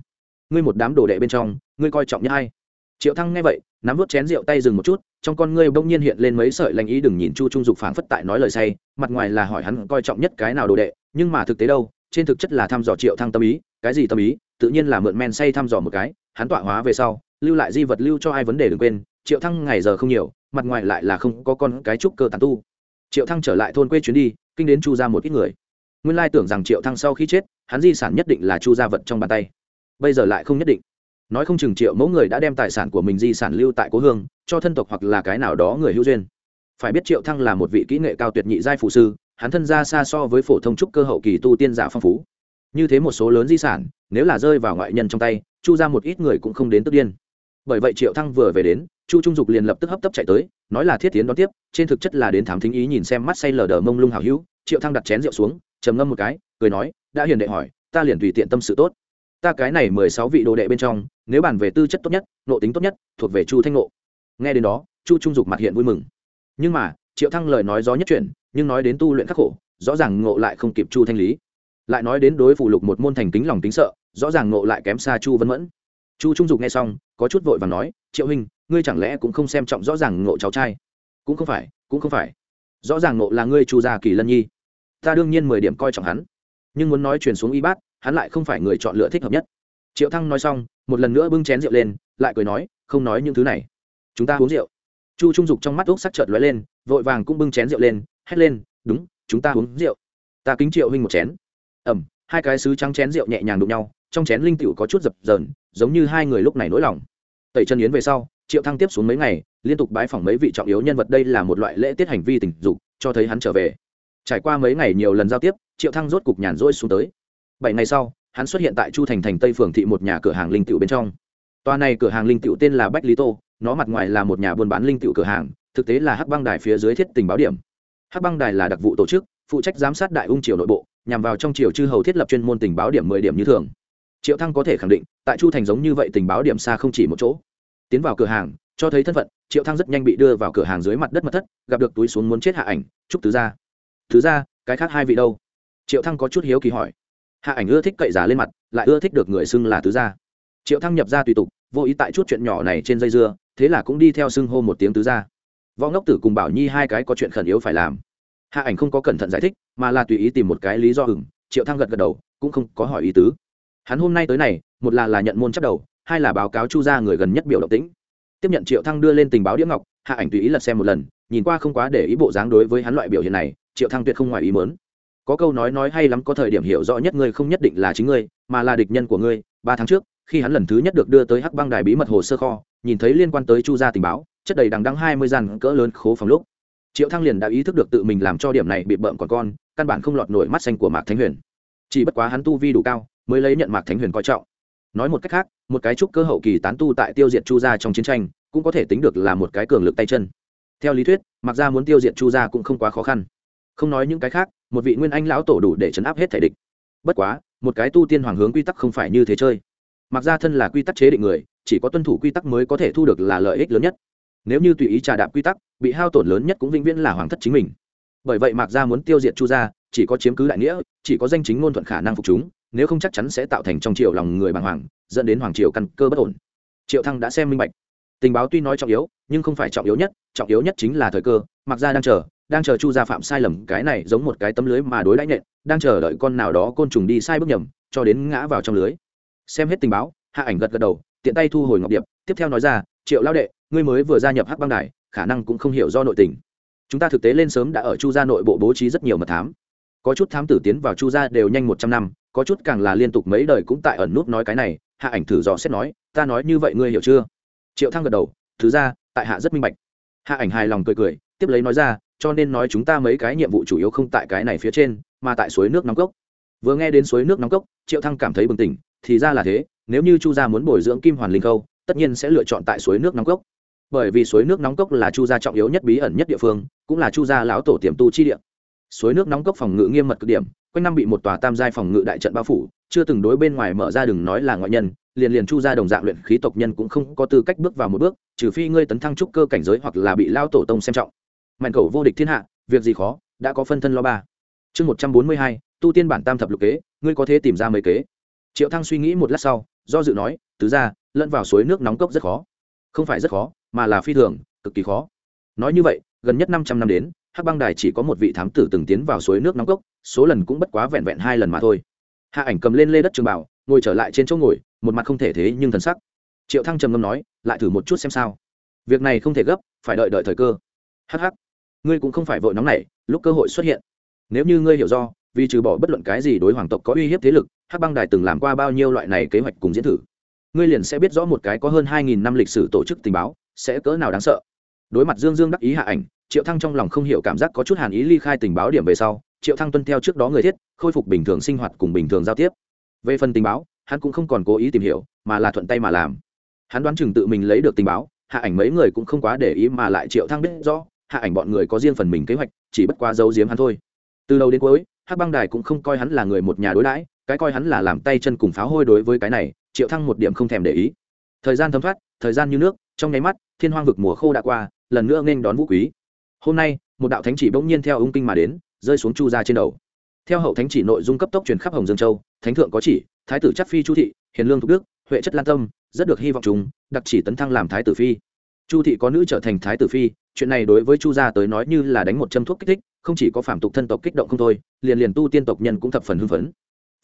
Ngươi một đám đồ đệ bên trong, ngươi coi trọng nhất hay triệu thăng nghe vậy nắm vút chén rượu tay dừng một chút, trong con ngươi bỗng nhiên hiện lên mấy sợi lanh ý đừng nhìn chu trung dục phảng phất tại nói lời say, mặt ngoài là hỏi hắn coi trọng nhất cái nào đồ đệ, nhưng mà thực tế đâu, trên thực chất là thăm dò triệu thăng tâm ý, cái gì tâm ý, tự nhiên là mượn men say thăm dò một cái, hắn tọa hóa về sau, lưu lại di vật lưu cho ai vấn đề đừng quên, triệu thăng ngày giờ không nhiều, mặt ngoài lại là không có con cái trúc cơ tàn tu. Triệu thăng trở lại thôn quê chuyến đi, kinh đến chu ra một ít người. Nguyên lai tưởng rằng triệu thăng sau khi chết, hắn di sản nhất định là chu gia vật trong bàn tay. Bây giờ lại không nhất định nói không chừng triệu mẫu người đã đem tài sản của mình di sản lưu tại cố hương, cho thân tộc hoặc là cái nào đó người hữu duyên. Phải biết triệu thăng là một vị kỹ nghệ cao tuyệt nhị giai phụ sư, hắn thân ra xa so với phổ thông trúc cơ hậu kỳ tu tiên giả phong phú. Như thế một số lớn di sản, nếu là rơi vào ngoại nhân trong tay, chu ra một ít người cũng không đến tức điên. Bởi vậy triệu thăng vừa về đến, chu trung dục liền lập tức hấp tấp chạy tới, nói là thiết tiến đón tiếp, trên thực chất là đến thám thính ý nhìn xem mắt say lờ đờ mông lung hào hữu. Triệu thăng đặt chén rượu xuống, trầm ngâm một cái, cười nói, đã hiền đệ hỏi, ta liền tùy tiện tâm sự tốt ta cái này mười sáu vị đồ đệ bên trong, nếu bàn về tư chất tốt nhất nộ tính tốt nhất, thuộc về chu thanh nộ nghe đến đó, chu trung dục mặt hiện vui mừng. Nhưng mà, triệu thăng lời nói gió nhất chuyển, nhưng nói đến tu luyện khắc khổ, rõ ràng ngộ lại không kịp chu thanh lý. Lại nói đến đối phủ lục một môn thành kính lòng tính sợ, rõ ràng ngộ lại kém xa chu vân mẫn. Chu trung dục nghe xong, có chút vội và nói, triệu huynh, ngươi chẳng lẽ cũng không xem trọng rõ ràng ngộ cháu trai? Cũng không phải, cũng không phải. Rõ ràng ngộ là ngươi chu gia kỳ lân nhi. Ta đương nhiên mười điểm coi trọng hắn. Nhưng muốn nói truyền xuống y bát hắn lại không phải người chọn lựa thích hợp nhất. Triệu thăng nói xong, một lần nữa bưng chén rượu lên, lại cười nói, không nói những thứ này. Chúng ta uống rượu. Chu trung dục trong mắt úc sắc chợt lóe lên, vội vàng cũng bưng chén rượu lên, hét lên, đúng, chúng ta uống rượu. Ta kính triệu huynh một chén. Ẩm hai cái sứ trắng chén rượu nhẹ nhàng đụng nhau, trong chén linh tiểu có chút dập dờn, giống như hai người lúc này nỗi lòng. Tẩy chân yến về sau, triệu thăng tiếp xuống mấy ngày, liên tục bái phỏng mấy vị trọng yếu nhân vật đây là một loại lễ tiết hành vi tình dục, cho thấy hắn trở về. Trải qua mấy ngày nhiều lần giao tiếp, triệu thăng rốt cục nhàn rỗi xuống tới bảy ngày sau, hắn xuất hiện tại chu thành thành tây phường thị một nhà cửa hàng linh tiểu bên trong. Tòa này cửa hàng linh tiểu tên là bách lý tô, nó mặt ngoài là một nhà buôn bán linh tiểu cửa hàng, thực tế là hắc băng đài phía dưới thiết tình báo điểm. Hắc băng đài là đặc vụ tổ chức, phụ trách giám sát đại ung triều nội bộ, nhằm vào trong triều chư hầu thiết lập chuyên môn tình báo điểm mười điểm như thường. Triệu thăng có thể khẳng định, tại chu thành giống như vậy tình báo điểm xa không chỉ một chỗ. Tiến vào cửa hàng, cho thấy thân phận, triệu thăng rất nhanh bị đưa vào cửa hàng dưới mặt đất mật thất, gặp được túi xuống muốn chết hạ ảnh, chúc tứ gia. Thứ ra cái khác hai vị đâu? Triệu thăng có chút hiếu kỳ hỏi hạ ảnh ưa thích cậy giả lên mặt, lại ưa thích được người xưng là tứ gia. Triệu thăng nhập ra tùy tục, vô ý tại chút chuyện nhỏ này trên dây dưa, thế là cũng đi theo xưng hô một tiếng tứ gia. Võ ngốc tử cùng bảo nhi hai cái có chuyện khẩn yếu phải làm. Hạ ảnh không có cẩn thận giải thích, mà là tùy ý tìm một cái lý do hừng triệu thăng gật gật đầu, cũng không có hỏi ý tứ. Hắn hôm nay tới này, một là là nhận môn chấp đầu, hai là báo cáo chu gia người gần nhất biểu động tĩnh. Tiếp nhận triệu thăng đưa lên tình báo đĩa ngọc, hạ ảnh tùy ý lật xem một lần, nhìn qua không quá để ý bộ dáng đối với hắn loại biểu hiện này, triệu thăng tuyệt không ngoài ý mớn có câu nói nói hay lắm có thời điểm hiểu rõ nhất ngươi không nhất định là chính ngươi, mà là địch nhân của ngươi. Ba tháng trước, khi hắn lần thứ nhất được đưa tới hắc băng đài bí mật hồ sơ kho, nhìn thấy liên quan tới chu gia tình báo, chất đầy đằng đăng hai mươi gian cỡ lớn khố phòng lúc, triệu thăng liền đã ý thức được tự mình làm cho điểm này bị bợm còn con, căn bản không lọt nổi mắt xanh của mạc thánh huyền. Chỉ bất quá hắn tu vi đủ cao, mới lấy nhận mạc thánh huyền coi trọng. Nói một cách khác, một cái trúc cơ hậu kỳ tán tu tại tiêu diệt chu gia trong chiến tranh, cũng có thể tính được là một cái cường lực tay chân. Theo lý thuyết mặc ra muốn tiêu diệt chu gia cũng không quá khó khăn không nói những cái khác, một vị nguyên anh lão tổ đủ để chấn áp hết thể địch. Bất quá, một cái tu tiên hoàng hướng quy tắc không phải như thế chơi. Mặc ra thân là quy tắc chế định người, chỉ có tuân thủ quy tắc mới có thể thu được là lợi ích lớn nhất. Nếu như tùy ý trà đạp quy tắc, bị hao tổn lớn nhất cũng vĩnh viễn là hoàng thất chính mình. Bởi vậy mạc gia muốn tiêu diệt chu gia, chỉ có chiếm cứ đại nghĩa, chỉ có danh chính ngôn thuận khả năng phục chúng, nếu không chắc chắn sẽ tạo thành trong triều lòng người bàng hoàng, dẫn đến hoàng triều căn cơ bất ổn. Triệu thăng đã xem minh bạch. Tình báo tuy nói trọng yếu, nhưng không phải trọng yếu nhất, trọng yếu nhất chính là thời cơ mặc ra đang chờ đang chờ chu gia phạm sai lầm, cái này giống một cái tấm lưới mà đối đãi nhện đang chờ đợi con nào đó côn trùng đi sai bước nhầm, cho đến ngã vào trong lưới. Xem hết tình báo, hạ ảnh gật gật đầu, tiện tay thu hồi ngọc điệp, tiếp theo nói ra, triệu lao đệ, ngươi mới vừa gia nhập hắc băng đài, khả năng cũng không hiểu do nội tình. Chúng ta thực tế lên sớm đã ở chu gia nội bộ bố trí rất nhiều mật thám. Có chút thám tử tiến vào chu gia đều nhanh một trăm năm, có chút càng là liên tục mấy đời cũng tại ẩn nút nói cái này. Hạ ảnh thử dò xét nói, ta nói như vậy ngươi hiểu chưa? Triệu thăng gật đầu, thứ ra, tại hạ rất minh bạch. Hạ ảnh hài lòng cười cười, tiếp lấy nói ra cho nên nói chúng ta mấy cái nhiệm vụ chủ yếu không tại cái này phía trên, mà tại suối nước nóng cốc. Vừa nghe đến suối nước nóng cốc, triệu thăng cảm thấy bừng tỉnh, thì ra là thế, nếu như chu gia muốn bồi dưỡng kim hoàn linh khâu, tất nhiên sẽ lựa chọn tại suối nước nóng cốc. Bởi vì suối nước nóng cốc là chu gia trọng yếu nhất bí ẩn nhất địa phương, cũng là chu gia lão tổ tiềm tu chi địa. Suối nước nóng cốc phòng ngự nghiêm mật cực điểm, quanh năm bị một tòa tam giai phòng ngự đại trận bao phủ, chưa từng đối bên ngoài mở ra đừng nói là ngoại nhân, liền liền chu gia đồng dạng luyện khí tộc nhân cũng không có tư cách bước vào một bước, trừ phi ngươi tấn thăng trúc cơ cảnh giới hoặc là bị lao tổ tông xem trọng mạnh cầu vô địch thiên hạ, việc gì khó, đã có phân thân lo ba. Chương một trăm bốn mươi hai, tu tiên bản tam thập lục kế, ngươi có thể tìm ra mấy kế. Triệu thăng suy nghĩ một lát sau, do dự nói, tứ ra lẫn vào suối nước nóng cốc rất khó. Không phải rất khó, mà là phi thường, cực kỳ khó. Nói như vậy, gần nhất năm trăm năm đến, hắc băng đài chỉ có một vị thám tử từng tiến vào suối nước nóng cốc, số lần cũng bất quá vẹn vẹn hai lần mà thôi. Hạ ảnh cầm lên lê đất trường bảo, ngồi trở lại trên chỗ ngồi, một mặt không thể thế nhưng thần sắc. Triệu thăng trầm ngâm nói, lại thử một chút xem sao. Việc này không thể gấp, phải đợi đợi thời cơ. Hh ngươi cũng không phải vội nóng này, lúc cơ hội xuất hiện. Nếu như ngươi hiểu do, vì trừ bỏ bất luận cái gì đối hoàng tộc có uy hiếp thế lực, hắc băng đài từng làm qua bao nhiêu loại này kế hoạch cùng diễn thử, ngươi liền sẽ biết rõ một cái có hơn hai nghìn năm lịch sử tổ chức tình báo, sẽ cỡ nào đáng sợ. Đối mặt dương dương đắc ý hạ ảnh, triệu thăng trong lòng không hiểu cảm giác có chút hàn ý ly khai tình báo điểm về sau, triệu thăng tuân theo trước đó người thiết, khôi phục bình thường sinh hoạt cùng bình thường giao tiếp. Về phần tình báo, hắn cũng không còn cố ý tìm hiểu, mà là thuận tay mà làm. Hắn đoán chừng tự mình lấy được tình báo, hạ ảnh mấy người cũng không quá để ý mà lại triệu thăng biết rõ hạ ảnh bọn người có riêng phần mình kế hoạch, chỉ bất quá giấu giếm hắn thôi. Từ đầu đến cuối, hắc băng đài cũng không coi hắn là người một nhà đối đãi, cái coi hắn là làm tay chân cùng pháo hôi đối với cái này, triệu thăng một điểm không thèm để ý. Thời gian thấm thoát, thời gian như nước, trong nháy mắt, thiên hoang vực mùa khô đã qua, lần nữa nghênh đón vũ quý. Hôm nay, một đạo thánh chỉ bỗng nhiên theo ung kinh mà đến, rơi xuống chu ra trên đầu. Theo hậu thánh chỉ nội dung cấp tốc truyền khắp hồng dương châu, thánh thượng có chỉ, thái tử chắc phi chu thị, hiền lương thục đức, huệ chất lan tâm, rất được hy vọng chúng, đặc chỉ tấn thăng làm thái tử phi chu thị có nữ trở thành thái tử phi, chuyện này đối với chu gia tới nói như là đánh một châm thuốc kích thích, không chỉ có phạm tục thân tộc kích động không thôi, liền liền tu tiên tộc nhân cũng thập phần hưng phấn.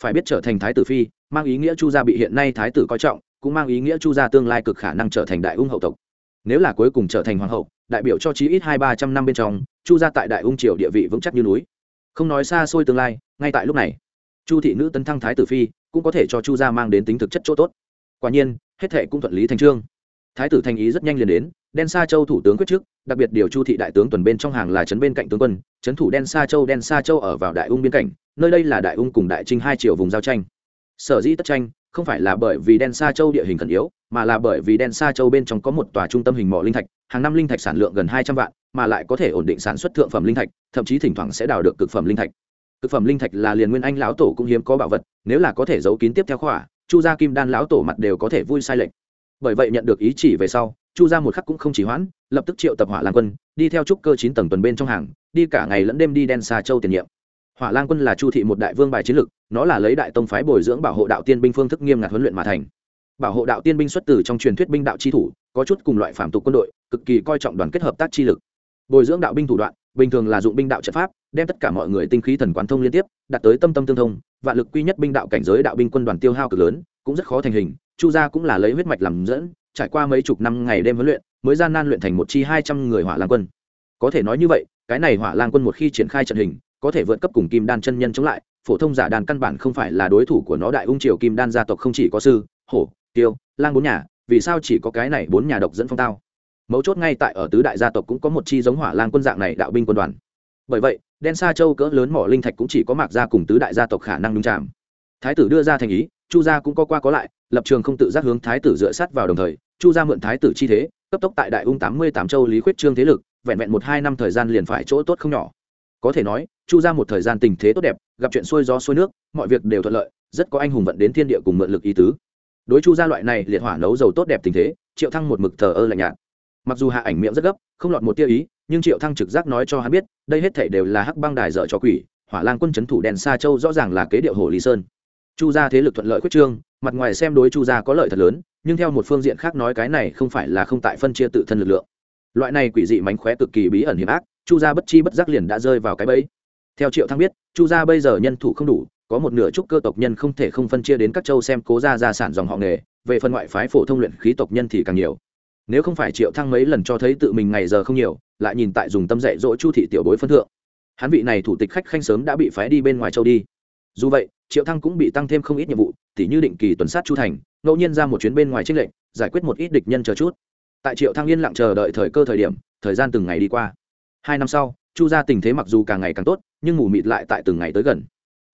Phải biết trở thành thái tử phi, mang ý nghĩa chu gia bị hiện nay thái tử coi trọng, cũng mang ý nghĩa chu gia tương lai cực khả năng trở thành đại ung hậu tộc. Nếu là cuối cùng trở thành hoàng hậu, đại biểu cho chí ít hai ba trăm năm bên trong, chu gia tại đại ung triều địa vị vững chắc như núi. Không nói xa xôi tương lai, ngay tại lúc này, chu thị nữ tấn thăng thái tử phi, cũng có thể cho chu gia mang đến tính thực chất chỗ tốt. Quả nhiên, hết thệ cũng thuận lý thành trương thái tử thành ý rất nhanh liền đến, đen sa châu thủ tướng quyết chức đặc biệt điều chu thị đại tướng tuần bên trong hàng là trấn bên cạnh tướng quân, trấn thủ đen sa châu, đen sa châu ở vào đại ung biên cảnh, nơi đây là đại ung cùng đại trinh hai triệu vùng giao tranh. Sở dĩ tất tranh, không phải là bởi vì đen sa châu địa hình khẩn yếu, mà là bởi vì đen sa châu bên trong có một tòa trung tâm hình mỏ linh thạch, hàng năm linh thạch sản lượng gần hai trăm vạn, mà lại có thể ổn định sản xuất thượng phẩm linh thạch, thậm chí thỉnh thoảng sẽ đào được cực phẩm linh thạch. Cực phẩm linh thạch là liền nguyên anh lão tổ cũng hiếm có bảo vật, nếu là có thể giấu kín tiếp theo khỏa, chu gia kim đan lão tổ mặt đều có thể vui sai lệch bởi vậy nhận được ý chỉ về sau, chu gia một khắc cũng không chỉ hoãn, lập tức triệu tập hỏa lan quân, đi theo trúc cơ chín tầng tuần bên trong hàng, đi cả ngày lẫn đêm đi đen xa châu tiền nhiệm. Hỏa lan quân là chu thị một đại vương bài chiến lực nó là lấy đại tông phái bồi dưỡng bảo hộ đạo tiên binh phương thức nghiêm ngặt huấn luyện mà thành. Bảo hộ đạo tiên binh xuất từ trong truyền thuyết binh đạo chi thủ, có chút cùng loại phạm tục quân đội, cực kỳ coi trọng đoàn kết hợp tác chi lực. Bồi dưỡng đạo binh thủ đoạn, bình thường là dụng binh đạo trận pháp, đem tất cả mọi người tinh khí thần quán thông liên tiếp, đạt tới tâm tâm tương thông, vạn lực quy nhất binh đạo cảnh giới đạo binh quân đoàn tiêu hao cực lớn, cũng rất khó thành hình chu gia cũng là lấy huyết mạch làm dẫn, trải qua mấy chục năm ngày đêm huấn luyện, mới gian nan luyện thành một chi hai trăm người hỏa lang quân. Có thể nói như vậy, cái này hỏa lang quân một khi triển khai trận hình, có thể vượt cấp cùng kim đan chân nhân chống lại, phổ thông giả đàn căn bản không phải là đối thủ của nó đại ung triều kim đan gia tộc không chỉ có sư, hổ, tiêu, lang bốn nhà, vì sao chỉ có cái này bốn nhà độc dẫn phong tao? Mấu chốt ngay tại ở tứ đại gia tộc cũng có một chi giống hỏa lang quân dạng này đạo binh quân đoàn. Bởi vậy, đen sa châu cỡ lớn mỏ linh thạch cũng chỉ có mạc gia cùng tứ đại gia tộc khả năng đúng chạm thái tử đưa ra thành ý, chu gia cũng có qua có lại lập trường không tự giác hướng thái tử dựa sát vào đồng thời, chu gia mượn thái tử chi thế, cấp tốc tại đại ung tám mươi tám châu lý khuyết trương thế lực, vẹn vẹn một hai năm thời gian liền phải chỗ tốt không nhỏ. Có thể nói, chu ra một thời gian tình thế tốt đẹp, gặp chuyện xuôi gió xuôi nước, mọi việc đều thuận lợi, rất có anh hùng vận đến thiên địa cùng mượn lực ý tứ. Đối chu gia loại này liệt hỏa nấu dầu tốt đẹp tình thế, triệu thăng một mực thờ ơ lạnh nhạt. Mặc dù hạ ảnh miệng rất gấp, không lọt một tia ý, nhưng triệu thăng trực giác nói cho hắn biết, đây hết thảy đều là hắc băng đài dở cho quỷ, hỏa lang quân chấn thủ đèn xa châu rõ ràng là kế điệu hồ lý sơn. Chu gia thế lực thuận lợi quyết trương mặt ngoài xem đối chu gia có lợi thật lớn, nhưng theo một phương diện khác nói cái này không phải là không tại phân chia tự thân lực lượng. Loại này quỷ dị mánh khóe cực kỳ bí ẩn hiểm ác, chu gia bất chi bất giác liền đã rơi vào cái bẫy. Theo triệu thăng biết, chu gia bây giờ nhân thủ không đủ, có một nửa trúc cơ tộc nhân không thể không phân chia đến các châu xem cố gia gia sản dòng họ nghề, về phần ngoại phái phổ thông luyện khí tộc nhân thì càng nhiều. Nếu không phải triệu thăng mấy lần cho thấy tự mình ngày giờ không nhiều, lại nhìn tại dùng tâm dạy dỗ chu thị tiểu bối phân thượng, hắn vị này thủ tịch khách khanh sớm đã bị phái đi bên ngoài châu đi. Dù vậy triệu thăng cũng bị tăng thêm không ít nhiệm vụ tỉ như định kỳ tuần sát chu thành ngẫu nhiên ra một chuyến bên ngoài trích lệnh giải quyết một ít địch nhân chờ chút. Tại triệu thăng yên lặng chờ đợi thời cơ thời điểm thời gian từng ngày đi qua. Hai năm sau chu gia tình thế mặc dù càng ngày càng tốt nhưng mù mịt lại tại từng ngày tới gần.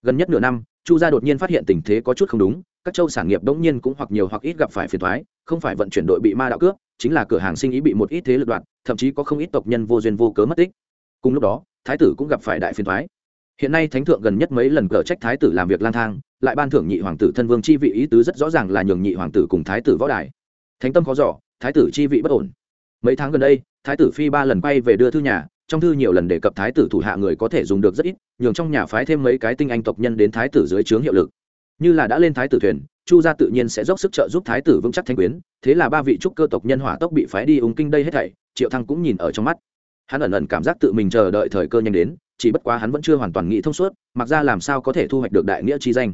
Gần nhất nửa năm chu gia đột nhiên phát hiện tình thế có chút không đúng các châu sản nghiệp đống nhiên cũng hoặc nhiều hoặc ít gặp phải phiền toái, không phải vận chuyển đội bị ma đạo cướp chính là cửa hàng sinh ý bị một ít thế lực đoạn thậm chí có không ít tộc nhân vô duyên vô cớ mất tích. Cùng lúc đó thái tử cũng gặp phải đại phiền toái hiện nay thánh thượng gần nhất mấy lần cờ trách thái tử làm việc lang thang, lại ban thưởng nhị hoàng tử thân vương chi vị ý tứ rất rõ ràng là nhường nhị hoàng tử cùng thái tử võ đài. Thánh tâm khó giỏ thái tử chi vị bất ổn. Mấy tháng gần đây, thái tử phi ba lần quay về đưa thư nhà, trong thư nhiều lần đề cập thái tử thủ hạ người có thể dùng được rất ít, nhường trong nhà phái thêm mấy cái tinh anh tộc nhân đến thái tử dưới trướng hiệu lực. Như là đã lên thái tử thuyền, chu gia tự nhiên sẽ dốc sức trợ giúp thái tử vững chắc thanh quyến, thế là ba vị trúc cơ tộc nhân hỏa tốc bị phái đi ung kinh đây hết thảy, triệu thăng cũng nhìn ở trong mắt. Hắn ẩn ẩn cảm giác tự mình chờ đợi thời cơ nhanh đến chỉ bất quá hắn vẫn chưa hoàn toàn nghĩ thông suốt, mặc ra làm sao có thể thu hoạch được đại nghĩa chi danh.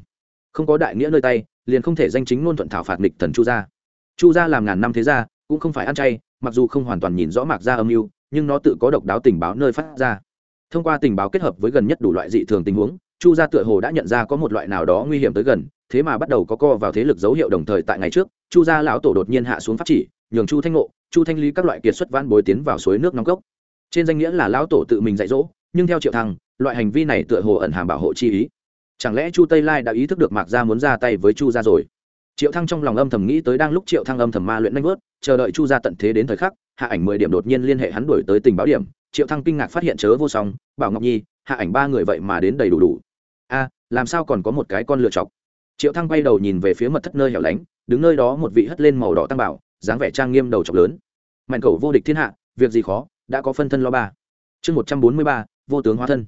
Không có đại nghĩa nơi tay, liền không thể danh chính ngôn thuận thảo phạt nghịch thần chu gia. Chu gia làm ngàn năm thế gia, cũng không phải ăn chay, mặc dù không hoàn toàn nhìn rõ mạc gia âm mưu, nhưng nó tự có độc đáo tình báo nơi phát ra. Thông qua tình báo kết hợp với gần nhất đủ loại dị thường tình huống, chu gia tựa hồ đã nhận ra có một loại nào đó nguy hiểm tới gần, thế mà bắt đầu có co vào thế lực dấu hiệu đồng thời tại ngày trước, chu gia lão tổ đột nhiên hạ xuống pháp chỉ, nhường chu thanh ngộ, chu thanh lý các loại kiệt xuất vãn bối tiến vào suối nước nóng cốc. Trên danh nghĩa là lão tổ tự mình dạy dỗ nhưng theo triệu thăng, loại hành vi này tựa hồ ẩn hàm bảo hộ chi ý. Chẳng lẽ chu tây lai đã ý thức được mạc gia muốn ra tay với chu gia rồi? Triệu thăng trong lòng âm thầm nghĩ tới đang lúc triệu thăng âm thầm ma luyện nanh vớt, chờ đợi chu gia tận thế đến thời khắc, hạ ảnh mười điểm đột nhiên liên hệ hắn đuổi tới tình báo điểm. Triệu thăng kinh ngạc phát hiện chớ vô song, bảo ngọc nhi, hạ ảnh ba người vậy mà đến đầy đủ đủ. A, làm sao còn có một cái con lựa chọc? Triệu thăng quay đầu nhìn về phía mật thất nơi hẻo lánh, đứng nơi đó một vị hất lên màu đỏ tăng bảo, dáng vẻ trang nghiêm đầu chọc lớn. Mạnh cầu vô địch thiên hạ, việc gì khó, đã có phân thân lo ba. Chương một trăm bốn mươi ba vô tướng hóa thân.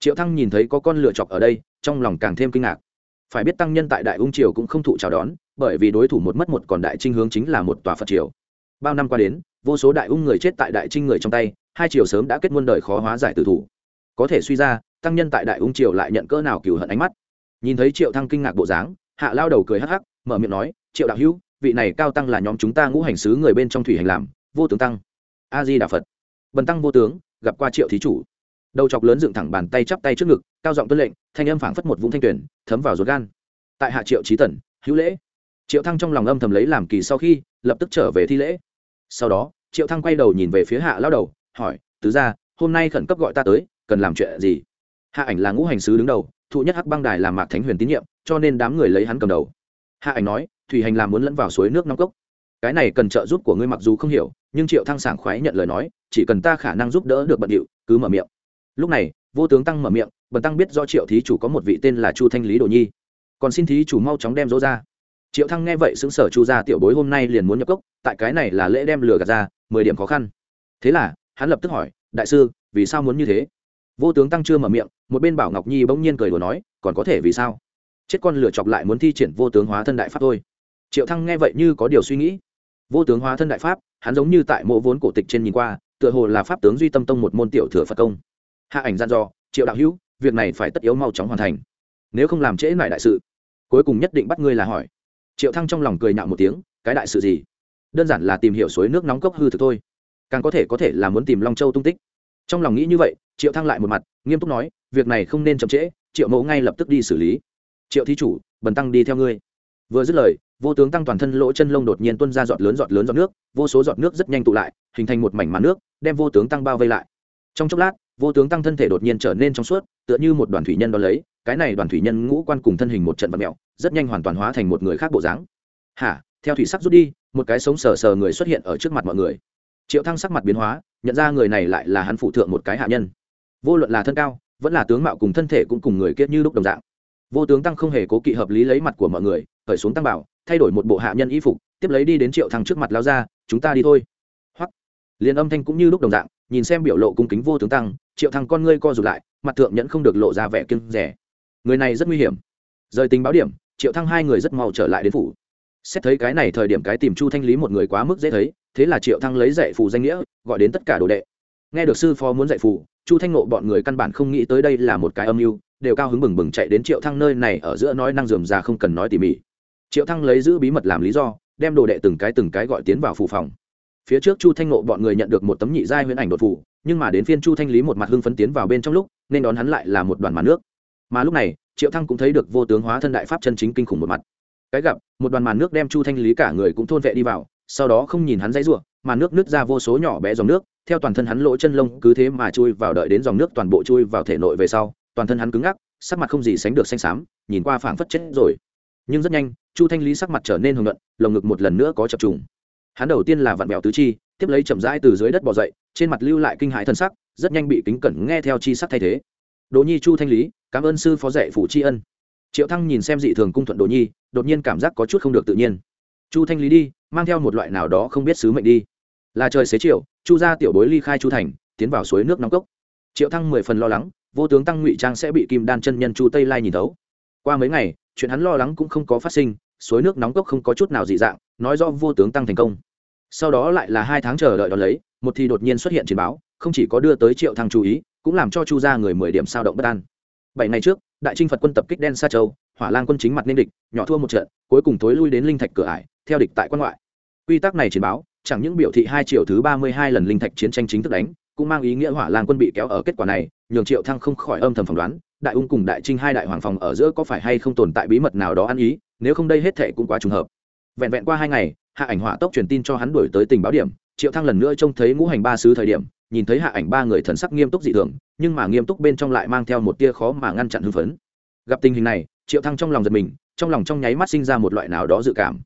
Triệu thăng nhìn thấy có con lựa chọc ở đây, trong lòng càng thêm kinh ngạc. Phải biết tăng nhân tại đại ung triều cũng không thụ chào đón, bởi vì đối thủ một mất một còn đại trinh hướng chính là một tòa phật triều. Bao năm qua đến, vô số đại ung người chết tại đại trinh người trong tay, hai triều sớm đã kết muôn đời khó hóa giải tử thủ. Có thể suy ra, tăng nhân tại đại ung triều lại nhận cỡ nào cừu hận ánh mắt. Nhìn thấy triệu thăng kinh ngạc bộ dáng, hạ lao đầu cười hắc hắc, mở miệng nói, triệu đạo hữu, vị này cao tăng là nhóm chúng ta ngũ hành sứ người bên trong thủy hành làm, vô tướng tăng. A di đà phật. Bần tăng vô tướng, gặp qua triệu thí chủ đầu chọc lớn dựng thẳng bàn tay chắp tay trước ngực, cao giọng tuân lệnh, thanh âm phảng phất một vũng thanh tuyển thấm vào ruột gan. Tại hạ triệu trí tần, hữu lễ. Triệu thăng trong lòng âm thầm lấy làm kỳ sau khi, lập tức trở về thi lễ. Sau đó, triệu thăng quay đầu nhìn về phía hạ lao đầu, hỏi, tứ gia, hôm nay khẩn cấp gọi ta tới, cần làm chuyện gì? Hạ ảnh là ngũ hành sứ đứng đầu, thụ nhất hắc băng đài làm mạc thánh huyền tín nhiệm, cho nên đám người lấy hắn cầm đầu. Hạ ảnh nói, thủy hành làm muốn lẫn vào suối nước nóng cốc. Cái này cần trợ giúp của ngươi mặc dù không hiểu, nhưng triệu thăng sảng khoái nhận lời nói, chỉ cần ta khả năng giúp đỡ được bận điệu, cứ mở miệng lúc này, vô tướng tăng mở miệng, bần tăng biết do triệu thí chủ có một vị tên là chu thanh lý đồ nhi. Còn xin thí chủ mau chóng đem dỗ ra. Triệu thăng nghe vậy xứng sở chu ra tiểu bối hôm nay liền muốn nhập cốc, tại cái này là lễ đem lừa gạt ra, mười điểm khó khăn. Thế là, hắn lập tức hỏi, đại sư, vì sao muốn như thế? Vô tướng tăng chưa mở miệng, một bên bảo ngọc nhi bỗng nhiên cười đùa nói, còn có thể vì sao? Chết con lửa chọc lại muốn thi triển vô tướng hóa thân đại pháp thôi. Triệu thăng nghe vậy như có điều suy nghĩ. Vô tướng hóa thân đại pháp, hắn giống như tại mộ vốn cổ tịch trên nhìn qua, tựa hồ là pháp tướng duy tâm tông một môn tiểu thừa phật công hạ ảnh gian dò triệu đạo hữu, việc này phải tất yếu mau chóng hoàn thành. Nếu không làm trễ lại đại sự, cuối cùng nhất định bắt ngươi là hỏi. Triệu thăng trong lòng cười nhạo một tiếng, cái đại sự gì? Đơn giản là tìm hiểu suối nước nóng cốc hư thực thôi. Càng có thể có thể là muốn tìm long châu tung tích. Trong lòng nghĩ như vậy, triệu thăng lại một mặt, nghiêm túc nói, việc này không nên chậm trễ, triệu mẫu ngay lập tức đi xử lý. Triệu thí chủ, bần tăng đi theo ngươi. Vừa dứt lời, vô tướng tăng toàn thân lỗ chân lông đột nhiên tuôn ra giọt lớn giọt lớn giọt nước, vô số giọt nước rất nhanh tụ lại, hình thành một mảnh màn nước, đem vô tướng tăng bao vây lại. Trong chốc lát vô tướng tăng thân thể đột nhiên trở nên trong suốt, tựa như một đoàn thủy nhân đ ó lấy, cái này đoàn thủy nhân ngũ quan cùng thân hình một trận vật mẹo rất nhanh hoàn toàn hóa thành một người khác bộ dáng. Hả? Theo thủy sắc rút đi, một cái sống sờ sờ người xuất hiện ở trước mặt mọi người. Triệu thăng sắc mặt biến hóa, nhận ra người này lại là hắn phụ thượng một cái hạ nhân. Vô luận là thân cao, vẫn là tướng mạo cùng thân thể cũng cùng người kiết như lúc đồng dạng. Vô tướng tăng không hề cố kỵ hợp lý lấy mặt của mọi người, khởi xuống tăng bảo, thay đổi một bộ hạ nhân y phục, tiếp lấy đi đến triệu thăng trước mặt lao ra, chúng ta đi thôi. Hoặc liền âm thanh cũng như lúc đồng dạng, nhìn xem biểu lộ cung kính vô tướng tăng triệu thăng con ngươi co rụt lại, mặt thượng nhẫn không được lộ ra vẻ kiêng rẻ người này rất nguy hiểm. Rời tình báo điểm, triệu thăng hai người rất mau trở lại đến phủ. Xét thấy cái này thời điểm cái tìm chu thanh lý một người quá mức dễ thấy, thế là triệu thăng lấy dạy phù danh nghĩa, gọi đến tất cả đồ đệ. Nghe được sư phó muốn dạy phù, chu thanh nộ bọn người căn bản không nghĩ tới đây là một cái âm mưu, đều cao hứng bừng bừng chạy đến triệu thăng nơi này ở giữa nói năng dườm ra không cần nói tỉ mỉ. Triệu thăng lấy giữ bí mật làm lý do, đem đồ đệ từng cái từng cái gọi tiến vào phủ phòng. Phía trước chu thanh nộ bọn người nhận được một tấm nhị giai huyễn ảnh đột phù nhưng mà đến phiên chu thanh lý một mặt hưng phấn tiến vào bên trong lúc, nên đón hắn lại là một đoàn màn nước. Mà lúc này, triệu thăng cũng thấy được vô tướng hóa thân đại pháp chân chính kinh khủng một mặt. Cái gặp, một đoàn màn nước đem chu thanh lý cả người cũng thôn vệ đi vào, sau đó không nhìn hắn dãy rủa, màn nước nứt ra vô số nhỏ bé dòng nước, theo toàn thân hắn lỗ chân lông cứ thế mà chui vào đợi đến dòng nước toàn bộ chui vào thể nội về sau, toàn thân hắn cứng ngắc, sắc mặt không gì sánh được xanh xám, nhìn qua phảng phất chết rồi. Nhưng rất nhanh, chu thanh lý sắc mặt trở nên hưng luận lồng ngực một lần nữa có chập trùng. Hắn đầu tiên là vặn vẹo tứ chi tiếp lấy chậm rãi từ dưới đất bò dậy, trên mặt lưu lại kinh hãi thân sắc, rất nhanh bị kính cẩn nghe theo chi sắc thay thế. Đỗ nhi chu thanh lý, cảm ơn sư phó dạy phủ tri ân. Triệu thăng nhìn xem dị thường cung thuận đỗ nhi, đột nhiên cảm giác có chút không được tự nhiên. Chu thanh lý đi, mang theo một loại nào đó không biết sứ mệnh đi. Là trời xế chiều, chu gia tiểu bối ly khai chu thành, tiến vào suối nước nóng cốc. Triệu thăng mười phần lo lắng, vô tướng tăng ngụy trang sẽ bị kim đan chân nhân chu tây lai nhìn thấu. Qua mấy ngày, chuyện hắn lo lắng cũng không có phát sinh, suối nước nóng cốc không có chút nào dị dạng, nói do vô tướng tăng thành công sau đó lại là hai tháng chờ đợi đón lấy, một thì đột nhiên xuất hiện chiến báo, không chỉ có đưa tới triệu thăng chú ý, cũng làm cho chu gia người mười điểm sao động bất an. Bảy ngày trước, đại trinh phật quân tập kích đen sa châu, hỏa lan quân chính mặt nên địch, nhỏ thua một trận, cuối cùng tối lui đến linh thạch cửa ải, theo địch tại quan ngoại. Quy tắc này chiến báo, chẳng những biểu thị hai triệu thứ ba mươi hai lần linh thạch chiến tranh chính thức đánh, cũng mang ý nghĩa hỏa lan quân bị kéo ở kết quả này, nhường triệu thăng không khỏi âm thầm phỏng đoán, đại ung cùng đại trinh hai đại hoàng phòng ở giữa có phải hay không tồn tại bí mật nào đó ăn ý, nếu không đây hết thệ cũng quá trùng hợp. Vẹn vẹn qua hai ngày hạ ảnh hỏa tốc truyền tin cho hắn đuổi tới tình báo điểm, triệu thăng lần nữa trông thấy ngũ hành ba sứ thời điểm, nhìn thấy hạ ảnh ba người thần sắc nghiêm túc dị thường, nhưng mà nghiêm túc bên trong lại mang theo một tia khó mà ngăn chặn hưng phấn. Gặp tình hình này, triệu thăng trong lòng giật mình, trong lòng trong nháy mắt sinh ra một loại nào đó dự cảm.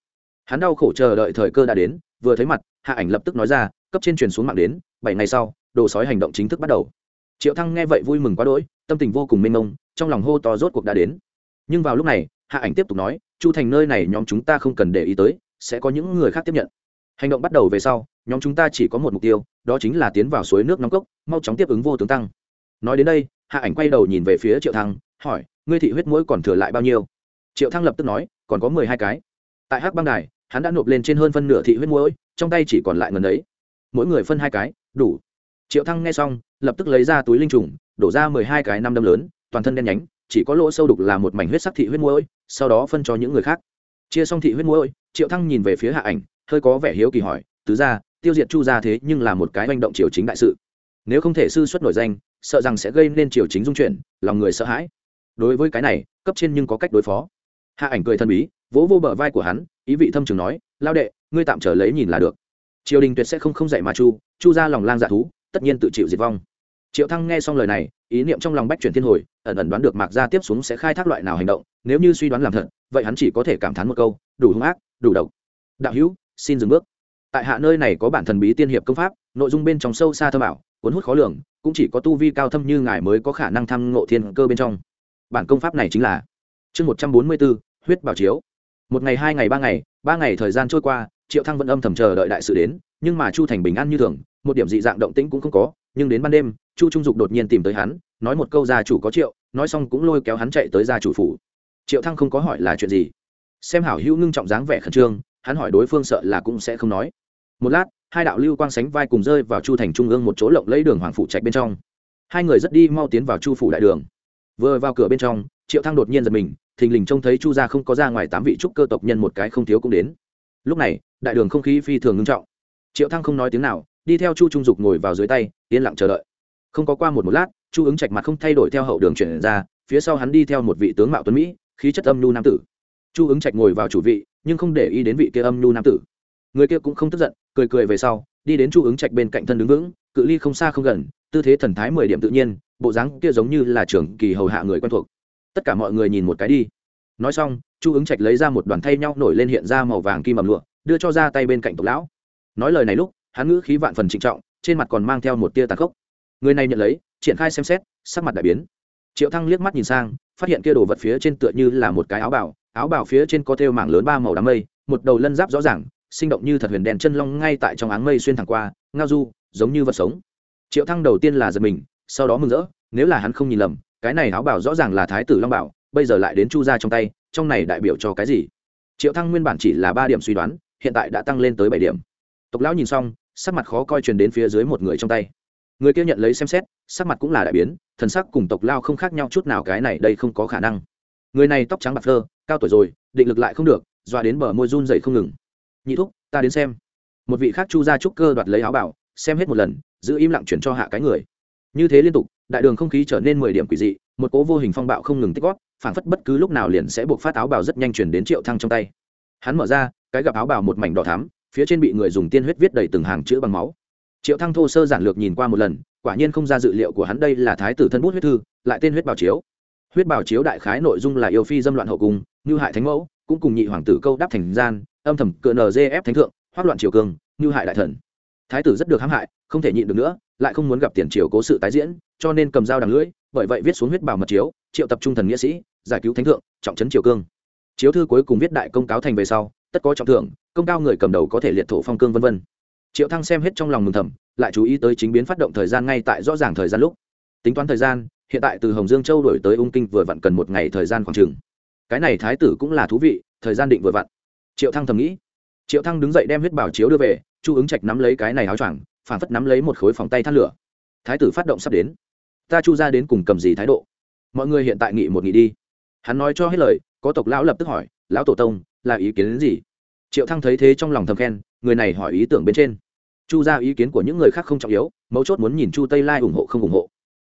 Hắn đau khổ chờ đợi thời cơ đã đến, vừa thấy mặt, hạ ảnh lập tức nói ra, cấp trên truyền xuống mạng đến, bảy ngày sau, đồ sói hành động chính thức bắt đầu. Triệu thăng nghe vậy vui mừng quá đỗi, tâm tình vô cùng mênh mông, trong lòng hô to rốt cuộc đã đến. Nhưng vào lúc này, hạ ảnh tiếp tục nói, chu thành nơi này nhóm chúng ta không cần để ý tới sẽ có những người khác tiếp nhận. Hành động bắt đầu về sau, nhóm chúng ta chỉ có một mục tiêu, đó chính là tiến vào suối nước nóng cốc, mau chóng tiếp ứng vô tướng tăng. Nói đến đây, hạ ảnh quay đầu nhìn về phía triệu thăng, hỏi, ngươi thị huyết mũi còn thừa lại bao nhiêu? Triệu thăng lập tức nói, còn có mười hai cái. Tại hắc băng đài, hắn đã nộp lên trên hơn phân nửa thị huyết mũi, trong tay chỉ còn lại ngần ấy. Mỗi người phân hai cái, đủ. Triệu thăng nghe xong, lập tức lấy ra túi linh trùng, đổ ra mười hai cái năm đâm lớn, toàn thân đen nhánh, chỉ có lỗ sâu đục là một mảnh huyết sắc thị huyết mũi, sau đó phân cho những người khác. Chia xong thị huyết mũi triệu thăng nhìn về phía hạ ảnh, hơi có vẻ hiếu kỳ hỏi, tứ ra tiêu diệt chu ra thế nhưng là một cái manh động triều chính đại sự. Nếu không thể sư xuất nổi danh, sợ rằng sẽ gây nên triều chính dung chuyển, lòng người sợ hãi. Đối với cái này, cấp trên nhưng có cách đối phó. Hạ ảnh cười thân bí, vỗ vô bờ vai của hắn, ý vị thâm trường nói, lao đệ, ngươi tạm trở lấy nhìn là được. Triều đình tuyệt sẽ không không dạy mà chu chu ra lòng lang dạ thú, tất nhiên tự chịu diệt vong. Triệu thăng nghe xong lời này, ý niệm trong lòng bách chuyển thiên hồi, ẩn ẩn đoán được mạc gia tiếp xuống sẽ khai thác loại nào hành động, nếu như suy đoán làm thật, vậy hắn chỉ có thể cảm thán một câu, đủ hung ác đủ độc. Đạo hữu, xin dừng bước. Tại hạ nơi này có bản thần bí tiên hiệp công pháp, nội dung bên trong sâu xa thâm ảo, cuốn hút khó lường, cũng chỉ có tu vi cao thâm như ngài mới có khả năng thăm ngộ thiên cơ bên trong. Bản công pháp này chính là chương một trăm bốn mươi bốn, huyết bảo chiếu. Một ngày, hai ngày, ba ngày ba ngày thời gian trôi qua, triệu thăng vẫn âm thầm chờ đợi đại sự đến, nhưng mà chu thành bình an như thường, một điểm dị dạng động tĩnh cũng không có, nhưng đến ban đêm, chu trung dục đột nhiên tìm tới hắn, nói một câu, gia chủ có triệu. Nói xong cũng lôi kéo hắn chạy tới gia chủ phủ. Triệu thăng không có hỏi là chuyện gì xem hảo hữu ngưng trọng dáng vẻ khẩn trương, hắn hỏi đối phương sợ là cũng sẽ không nói. Một lát, hai đạo lưu quang sánh vai cùng rơi vào chu thành trung ương một chỗ lộng lấy đường hoàng phủ trạch bên trong. Hai người rất đi mau tiến vào chu phủ đại đường. Vừa vào cửa bên trong, triệu thăng đột nhiên giật mình, thình lình trông thấy chu gia không có ra ngoài tám vị trúc cơ tộc nhân một cái không thiếu cũng đến. Lúc này, đại đường không khí phi thường ngưng trọng. Triệu thăng không nói tiếng nào, đi theo chu trung dục ngồi vào dưới tay, yên lặng chờ đợi. Không có qua một một lát, chu ứng trạch mặt không thay đổi theo hậu đường chuyển ra, phía sau hắn đi theo một vị tướng mạo tuấn mỹ, khí chất âm nhu nam tử chu ứng trạch ngồi vào chủ vị, nhưng không để ý đến vị kia âm nhu nam tử. Người kia cũng không tức giận, cười cười về sau, đi đến chu ứng trạch bên cạnh thân đứng vững, cự ly không xa không gần, tư thế thần thái mười điểm tự nhiên, bộ dáng kia giống như là trưởng kỳ hầu hạ người quen thuộc. Tất cả mọi người nhìn một cái đi. Nói xong, chu ứng trạch lấy ra một đoàn thay nhau nổi lên hiện ra màu vàng kim ẩm lụa, đưa cho ra tay bên cạnh tộc lão. Nói lời này lúc, hắn ngữ khí vạn phần trịnh trọng, trên mặt còn mang theo một tia tàn khốc. Người này nhận lấy, triển khai xem xét, sắc mặt đại biến. Triệu thăng liếc mắt nhìn sang, phát hiện kia đồ vật phía trên tựa như là một cái áo bào áo bào phía trên có thêu mảng lớn ba màu đám mây, một đầu lân giáp rõ ràng, sinh động như thật huyền đèn chân long ngay tại trong áng mây xuyên thẳng qua, ngao du, giống như vật sống. Triệu thăng đầu tiên là giật mình, sau đó mừng rỡ, nếu là hắn không nhìn lầm, cái này áo bào rõ ràng là thái tử long bảo, bây giờ lại đến chu gia trong tay, trong này đại biểu cho cái gì? Triệu thăng nguyên bản chỉ là ba điểm suy đoán, hiện tại đã tăng lên tới bảy điểm. Tộc lão nhìn xong, sắc mặt khó coi truyền đến phía dưới một người trong tay. Người kia nhận lấy xem xét, sắc mặt cũng là đại biến, thần sắc cùng tộc lao không khác nhau chút nào, cái này đây không có khả năng. Người này tóc trắng bạc phơ cao tuổi rồi, định lực lại không được doa đến bờ môi run dậy không ngừng. Nhị thúc, ta đến xem. Một vị khác chu gia trúc cơ đoạt lấy áo bảo, xem hết một lần, giữ im lặng chuyển cho hạ cái người. Như thế liên tục, đại đường không khí trở nên mười điểm quỷ dị, một cố vô hình phong bạo không ngừng tích góp, phảng phất bất cứ lúc nào liền sẽ buộc phát áo bào rất nhanh chuyển đến triệu thăng trong tay. Hắn mở ra, cái gặp áo bào một mảnh đỏ thắm, phía trên bị người dùng tiên huyết viết đầy từng hàng chữ bằng máu. Triệu thăng thô sơ giản lược nhìn qua một lần, quả nhiên không ra dự liệu của hắn đây là thái tử thân bút huyết thư, lại tên huyết bảo chiếu huyết bảo chiếu đại khái nội dung là yêu phi dâm loạn hậu cung, như hại thánh mẫu, cũng cùng nhị hoàng tử câu đáp thành gian, âm thầm cựa nzf thánh thượng hoát loạn triều cương như hại đại thần. Thái tử rất được hãm hại, không thể nhịn được nữa, lại không muốn gặp tiền triều cố sự tái diễn, cho nên cầm dao đằng lưỡi, bởi vậy viết xuống huyết bảo mật chiếu, triệu tập trung thần nghĩa sĩ, giải cứu thánh thượng, trọng trấn triều cương. Chiếu thư cuối cùng viết đại công cáo thành về sau, tất có trọng thưởng, công cao người cầm đầu có thể liệt thổ phong cương vân vân. Triệu thăng xem hết trong lòng mừng thầm, lại chú ý tới chính biến phát động thời gian ngay tại rõ ràng thời gian lúc. Tính toán thời gian hiện tại từ hồng dương châu đổi tới ung kinh vừa vặn cần một ngày thời gian khoảng chừng. Cái này thái tử cũng là thú vị, thời gian định vừa vặn. Triệu thăng thầm nghĩ. Triệu thăng đứng dậy đem huyết bảo chiếu đưa về, chu ứng trạch nắm lấy cái này áo choàng phản phất nắm lấy một khối phòng tay than lửa. Thái tử phát động sắp đến. Ta chu ra đến cùng cầm gì thái độ? Mọi người hiện tại nghị một nghị đi. Hắn nói cho hết lời, có tộc lão lập tức hỏi, lão tổ tông, là ý kiến đến gì? Triệu thăng thấy thế trong lòng thầm khen, người này hỏi ý tưởng bên trên. Chu ra ý kiến của những người khác không trọng yếu, mấu chốt muốn nhìn chu tây lai ủng hộ không ủng hộ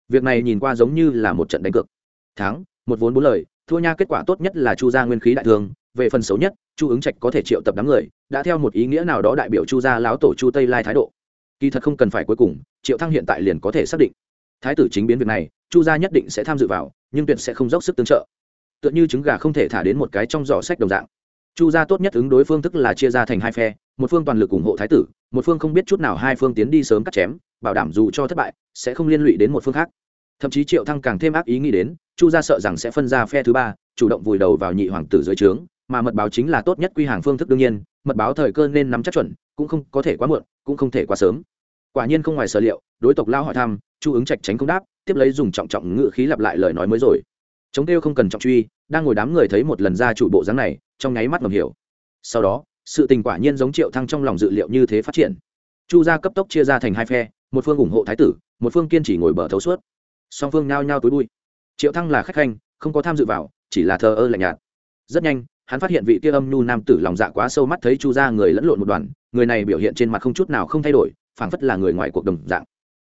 việc này nhìn qua giống như là một trận đánh cược. Thắng, một vốn bốn lời, thua nha, kết quả tốt nhất là chu gia nguyên khí đại thương về phần xấu nhất, chu ứng trạch có thể triệu tập đám người, đã theo một ý nghĩa nào đó đại biểu chu gia láo tổ chu tây lai thái độ. Kỳ thật không cần phải cuối cùng, triệu thăng hiện tại liền có thể xác định. Thái tử chính biến việc này, chu gia nhất định sẽ tham dự vào, nhưng tuyệt sẽ không dốc sức tương trợ. Tựa như trứng gà không thể thả đến một cái trong giỏ sách đồng dạng. Chu gia tốt nhất ứng đối phương thức là chia ra thành hai phe, một phương toàn lực ủng hộ thái tử, một phương không biết chút nào hai phương tiến đi sớm cắt chém bảo đảm dù cho thất bại, sẽ không liên lụy đến một phương khác. Thậm chí triệu thăng càng thêm ác ý nghĩ đến, chu gia sợ rằng sẽ phân ra phe thứ ba, chủ động vùi đầu vào nhị hoàng tử dưới trướng, mà mật báo chính là tốt nhất quy hàng phương thức đương nhiên, mật báo thời cơ nên nắm chắc chuẩn, cũng không có thể quá muộn, cũng không thể quá sớm. Quả nhiên không ngoài sở liệu, đối tộc lao hỏi thăm, chu ứng trạch tránh không đáp, tiếp lấy dùng trọng trọng ngự khí lặp lại lời nói mới rồi. Chống tiêu không cần trọng truy, đang ngồi đám người thấy một lần ra chủ bộ dáng này, trong nháy mắt ngầm hiểu. Sau đó, sự tình quả nhiên giống triệu thăng trong lòng dự liệu như thế phát triển. Chu gia cấp tốc chia ra thành hai phe một phương ủng hộ thái tử, một phương kiên trì ngồi bờ thấu suốt. Song phương nhao nhao túi bụi. Triệu thăng là khách khanh, không có tham dự vào, chỉ là thờ ơ lạnh nhạt. Rất nhanh, hắn phát hiện vị kia âm nhu nam tử lòng dạ quá sâu mắt thấy chu gia người lẫn lộn một đoàn, người này biểu hiện trên mặt không chút nào không thay đổi, phảng phất là người ngoài cuộc đồng dạng.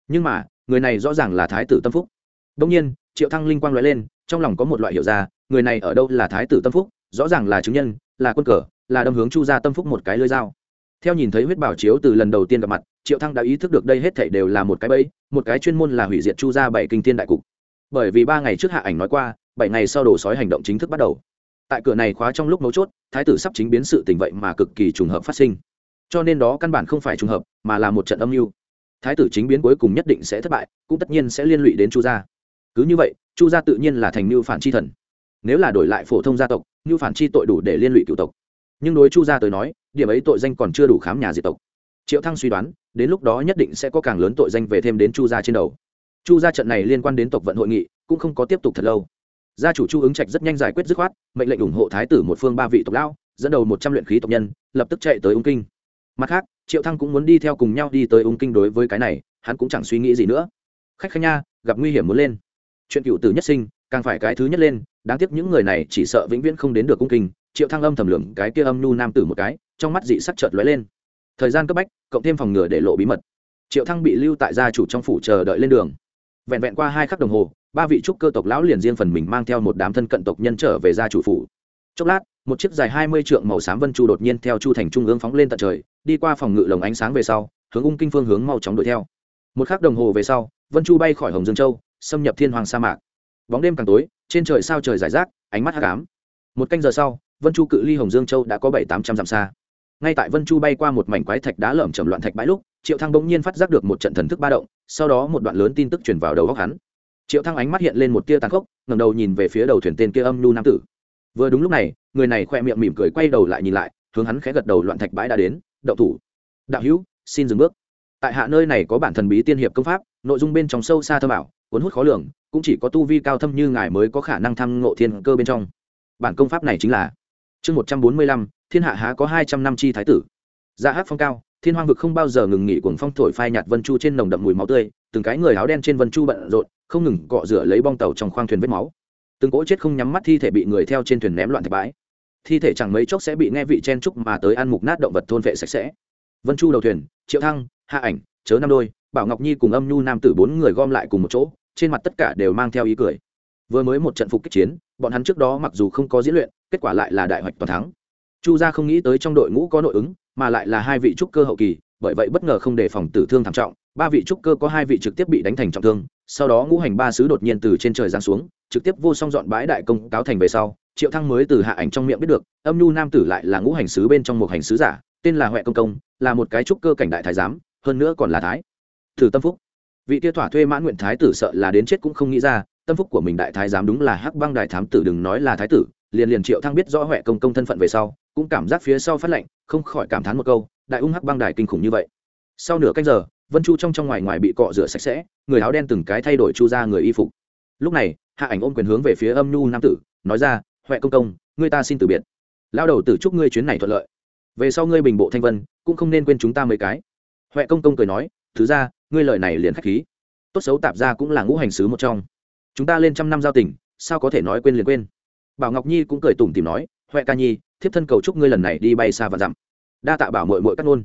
Nhưng mà, người này rõ ràng là thái tử tâm phúc. Đông nhiên, triệu thăng linh quang lóe lên, trong lòng có một loại hiểu ra, người này ở đâu là thái tử tâm phúc, rõ ràng là chứng nhân, là quân cờ, là đâm hướng chu gia tâm phúc một cái lưỡi dao. Theo nhìn thấy huyết bảo chiếu từ lần đầu tiên gặp mặt triệu thăng đã ý thức được đây hết thảy đều là một cái bẫy, một cái chuyên môn là hủy diệt chu gia bảy kinh thiên đại cục. Bởi vì ba ngày trước hạ ảnh nói qua, bảy ngày sau đổ sói hành động chính thức bắt đầu. Tại cửa này khóa trong lúc mấu chốt, thái tử sắp chính biến sự tình vậy mà cực kỳ trùng hợp phát sinh. Cho nên đó căn bản không phải trùng hợp, mà là một trận âm mưu. Thái tử chính biến cuối cùng nhất định sẽ thất bại, cũng tất nhiên sẽ liên lụy đến chu gia. Cứ như vậy, chu gia tự nhiên là thành mưu phản chi thần. Nếu là đổi lại phổ thông gia tộc mưu phản chi tội đủ để liên lụy cựu tộc. Nhưng đối chu gia tới nói, điểm ấy tội danh còn chưa đủ khám nhà diệt tộc triệu thăng suy đoán, đến lúc đó nhất định sẽ có càng lớn tội danh về thêm đến chu gia trên đầu. Chu gia trận này liên quan đến tộc vận hội nghị, cũng không có tiếp tục thật lâu. Gia chủ chu ứng trạch rất nhanh giải quyết dứt khoát, mệnh lệnh ủng hộ thái tử một phương ba vị tộc lão, dẫn đầu một trăm luyện khí tộc nhân, lập tức chạy tới ung kinh. Mặt khác, triệu thăng cũng muốn đi theo cùng nhau đi tới ung kinh đối với cái này, hắn cũng chẳng suy nghĩ gì nữa. Khách khanh nha, gặp nguy hiểm muốn lên. Chuyện cựu tử nhất sinh, càng phải cái thứ nhất lên, đáng tiếc những người này chỉ sợ vĩnh viễn không đến được ung kinh. Triệu thăng âm thầm lượng cái kia âm nhu nam tử một cái, trong mắt dị sắc chợt lóe lên thời gian cấp bách, cộng thêm phòng ngừa để lộ bí mật. Triệu thăng bị lưu tại gia chủ trong phủ chờ đợi lên đường. Vẹn vẹn qua hai khắc đồng hồ, ba vị trúc cơ tộc lão liền riêng phần mình mang theo một đám thân cận tộc nhân trở về gia chủ phủ. Chốc lát, một chiếc dài hai mươi trượng màu xám vân chu đột nhiên theo chu thành trung ương phóng lên tận trời, đi qua phòng ngự lồng ánh sáng về sau, hướng ung kinh phương hướng mau chóng đuổi theo. Một khắc đồng hồ về sau, vân chu bay khỏi hồng dương châu, xâm nhập thiên hoàng sa mạc. Bóng đêm càng tối, trên trời sao trời giải rác, ánh mắt hắc ám. Một canh giờ sau, vân chu cự ly hồng dương châu đã có bảy tám trăm dặm xa ngay tại vân chu bay qua một mảnh quái thạch đá lởm chởm loạn thạch bãi lúc, triệu thăng bỗng nhiên phát giác được một trận thần thức ba động, sau đó một đoạn lớn tin tức truyền vào đầu góc hắn. Triệu thăng ánh mắt hiện lên một tia tàn khốc, ngẩng đầu nhìn về phía đầu thuyền tên kia âm nhu nam tử. Vừa đúng lúc này, người này khoe miệng mỉm cười quay đầu lại nhìn lại, hướng hắn khẽ gật đầu loạn thạch bãi đã đến động thủ. Đạo hữu, xin dừng bước. Tại hạ nơi này có bản thần bí tiên hiệp công pháp, nội dung bên trong sâu xa thơ bảo cuốn hút khó lường, cũng chỉ có tu vi cao thâm như ngài mới có khả năng thăng ngộ thiên cơ bên trong. Bản công pháp này chính là chương một trăm bốn mươi lăm, thiên hạ há có hai trăm năm chi thái tử. Dạ hát phong cao, thiên hoang vực không bao giờ ngừng nghỉ cuồng phong thổi phai nhạt vân chu trên nồng đậm mùi máu tươi, từng cái người áo đen trên vân chu bận rộn, không ngừng cọ rửa lấy bong tàu trong khoang thuyền vết máu. Từng cỗ chết không nhắm mắt thi thể bị người theo trên thuyền ném loạn thạch bãi. Thi thể chẳng mấy chốc sẽ bị nghe vị chen trúc mà tới ăn mục nát động vật thôn vệ sạch sẽ. Vân chu đầu thuyền, triệu thăng, hạ ảnh, chớ năm đôi, bảo ngọc nhi cùng âm nhu nam tử bốn người gom lại cùng một chỗ, trên mặt tất cả đều mang theo ý cười. Vừa mới một trận phục kích chiến bọn hắn trước đó mặc dù không có diễn luyện, kết quả lại là đại hoạch toàn thắng. Chu gia không nghĩ tới trong đội ngũ có nội ứng, mà lại là hai vị trúc cơ hậu kỳ, bởi vậy bất ngờ không đề phòng tử thương thảm trọng. Ba vị trúc cơ có hai vị trực tiếp bị đánh thành trọng thương, sau đó ngũ hành ba sứ đột nhiên từ trên trời giáng xuống, trực tiếp vô song dọn bãi đại công cáo thành về sau, triệu thăng mới từ hạ ảnh trong miệng biết được, âm nhu nam tử lại là ngũ hành sứ bên trong một hành sứ giả, tên là huệ công công, là một cái trúc cơ cảnh đại thái giám, hơn nữa còn là thái. Thử tâm phúc. Vị kia thỏa thuê mãn nguyện thái tử sợ là đến chết cũng không nghĩ ra tâm phúc của mình đại thái giám đúng là hắc băng đại thám tử, đừng nói là thái tử, liền liền triệu thăng biết rõ huệ công công thân phận về sau, cũng cảm giác phía sau phát lệnh, không khỏi cảm thán một câu, đại ung hắc băng đài kinh khủng như vậy. Sau nửa canh giờ, vân chu trong trong ngoài ngoài bị cọ rửa sạch sẽ, người áo đen từng cái thay đổi chu ra người y phục. Lúc này, hạ ảnh ôm quyền hướng về phía âm nhu nam tử, nói ra, huệ công công, ngươi ta xin từ biệt. Lao đầu tử chúc ngươi chuyến này thuận lợi. Về sau ngươi bình bộ thanh vân, cũng không nên quên chúng ta mấy cái. Huệ công công cười nói, thứ ra, ngươi lời này liền k h á c h khí. Tốt xấu tạp ra cũng là ngũ hành sứ một trong chúng ta lên trăm năm giao tình, sao có thể nói quên liền quên? Bảo ngọc nhi cũng cười tủm tìm nói, huệ ca nhi, thiếp thân cầu chúc ngươi lần này đi bay xa và dặm. Đa tạ bảo mội mội cắt ngôn.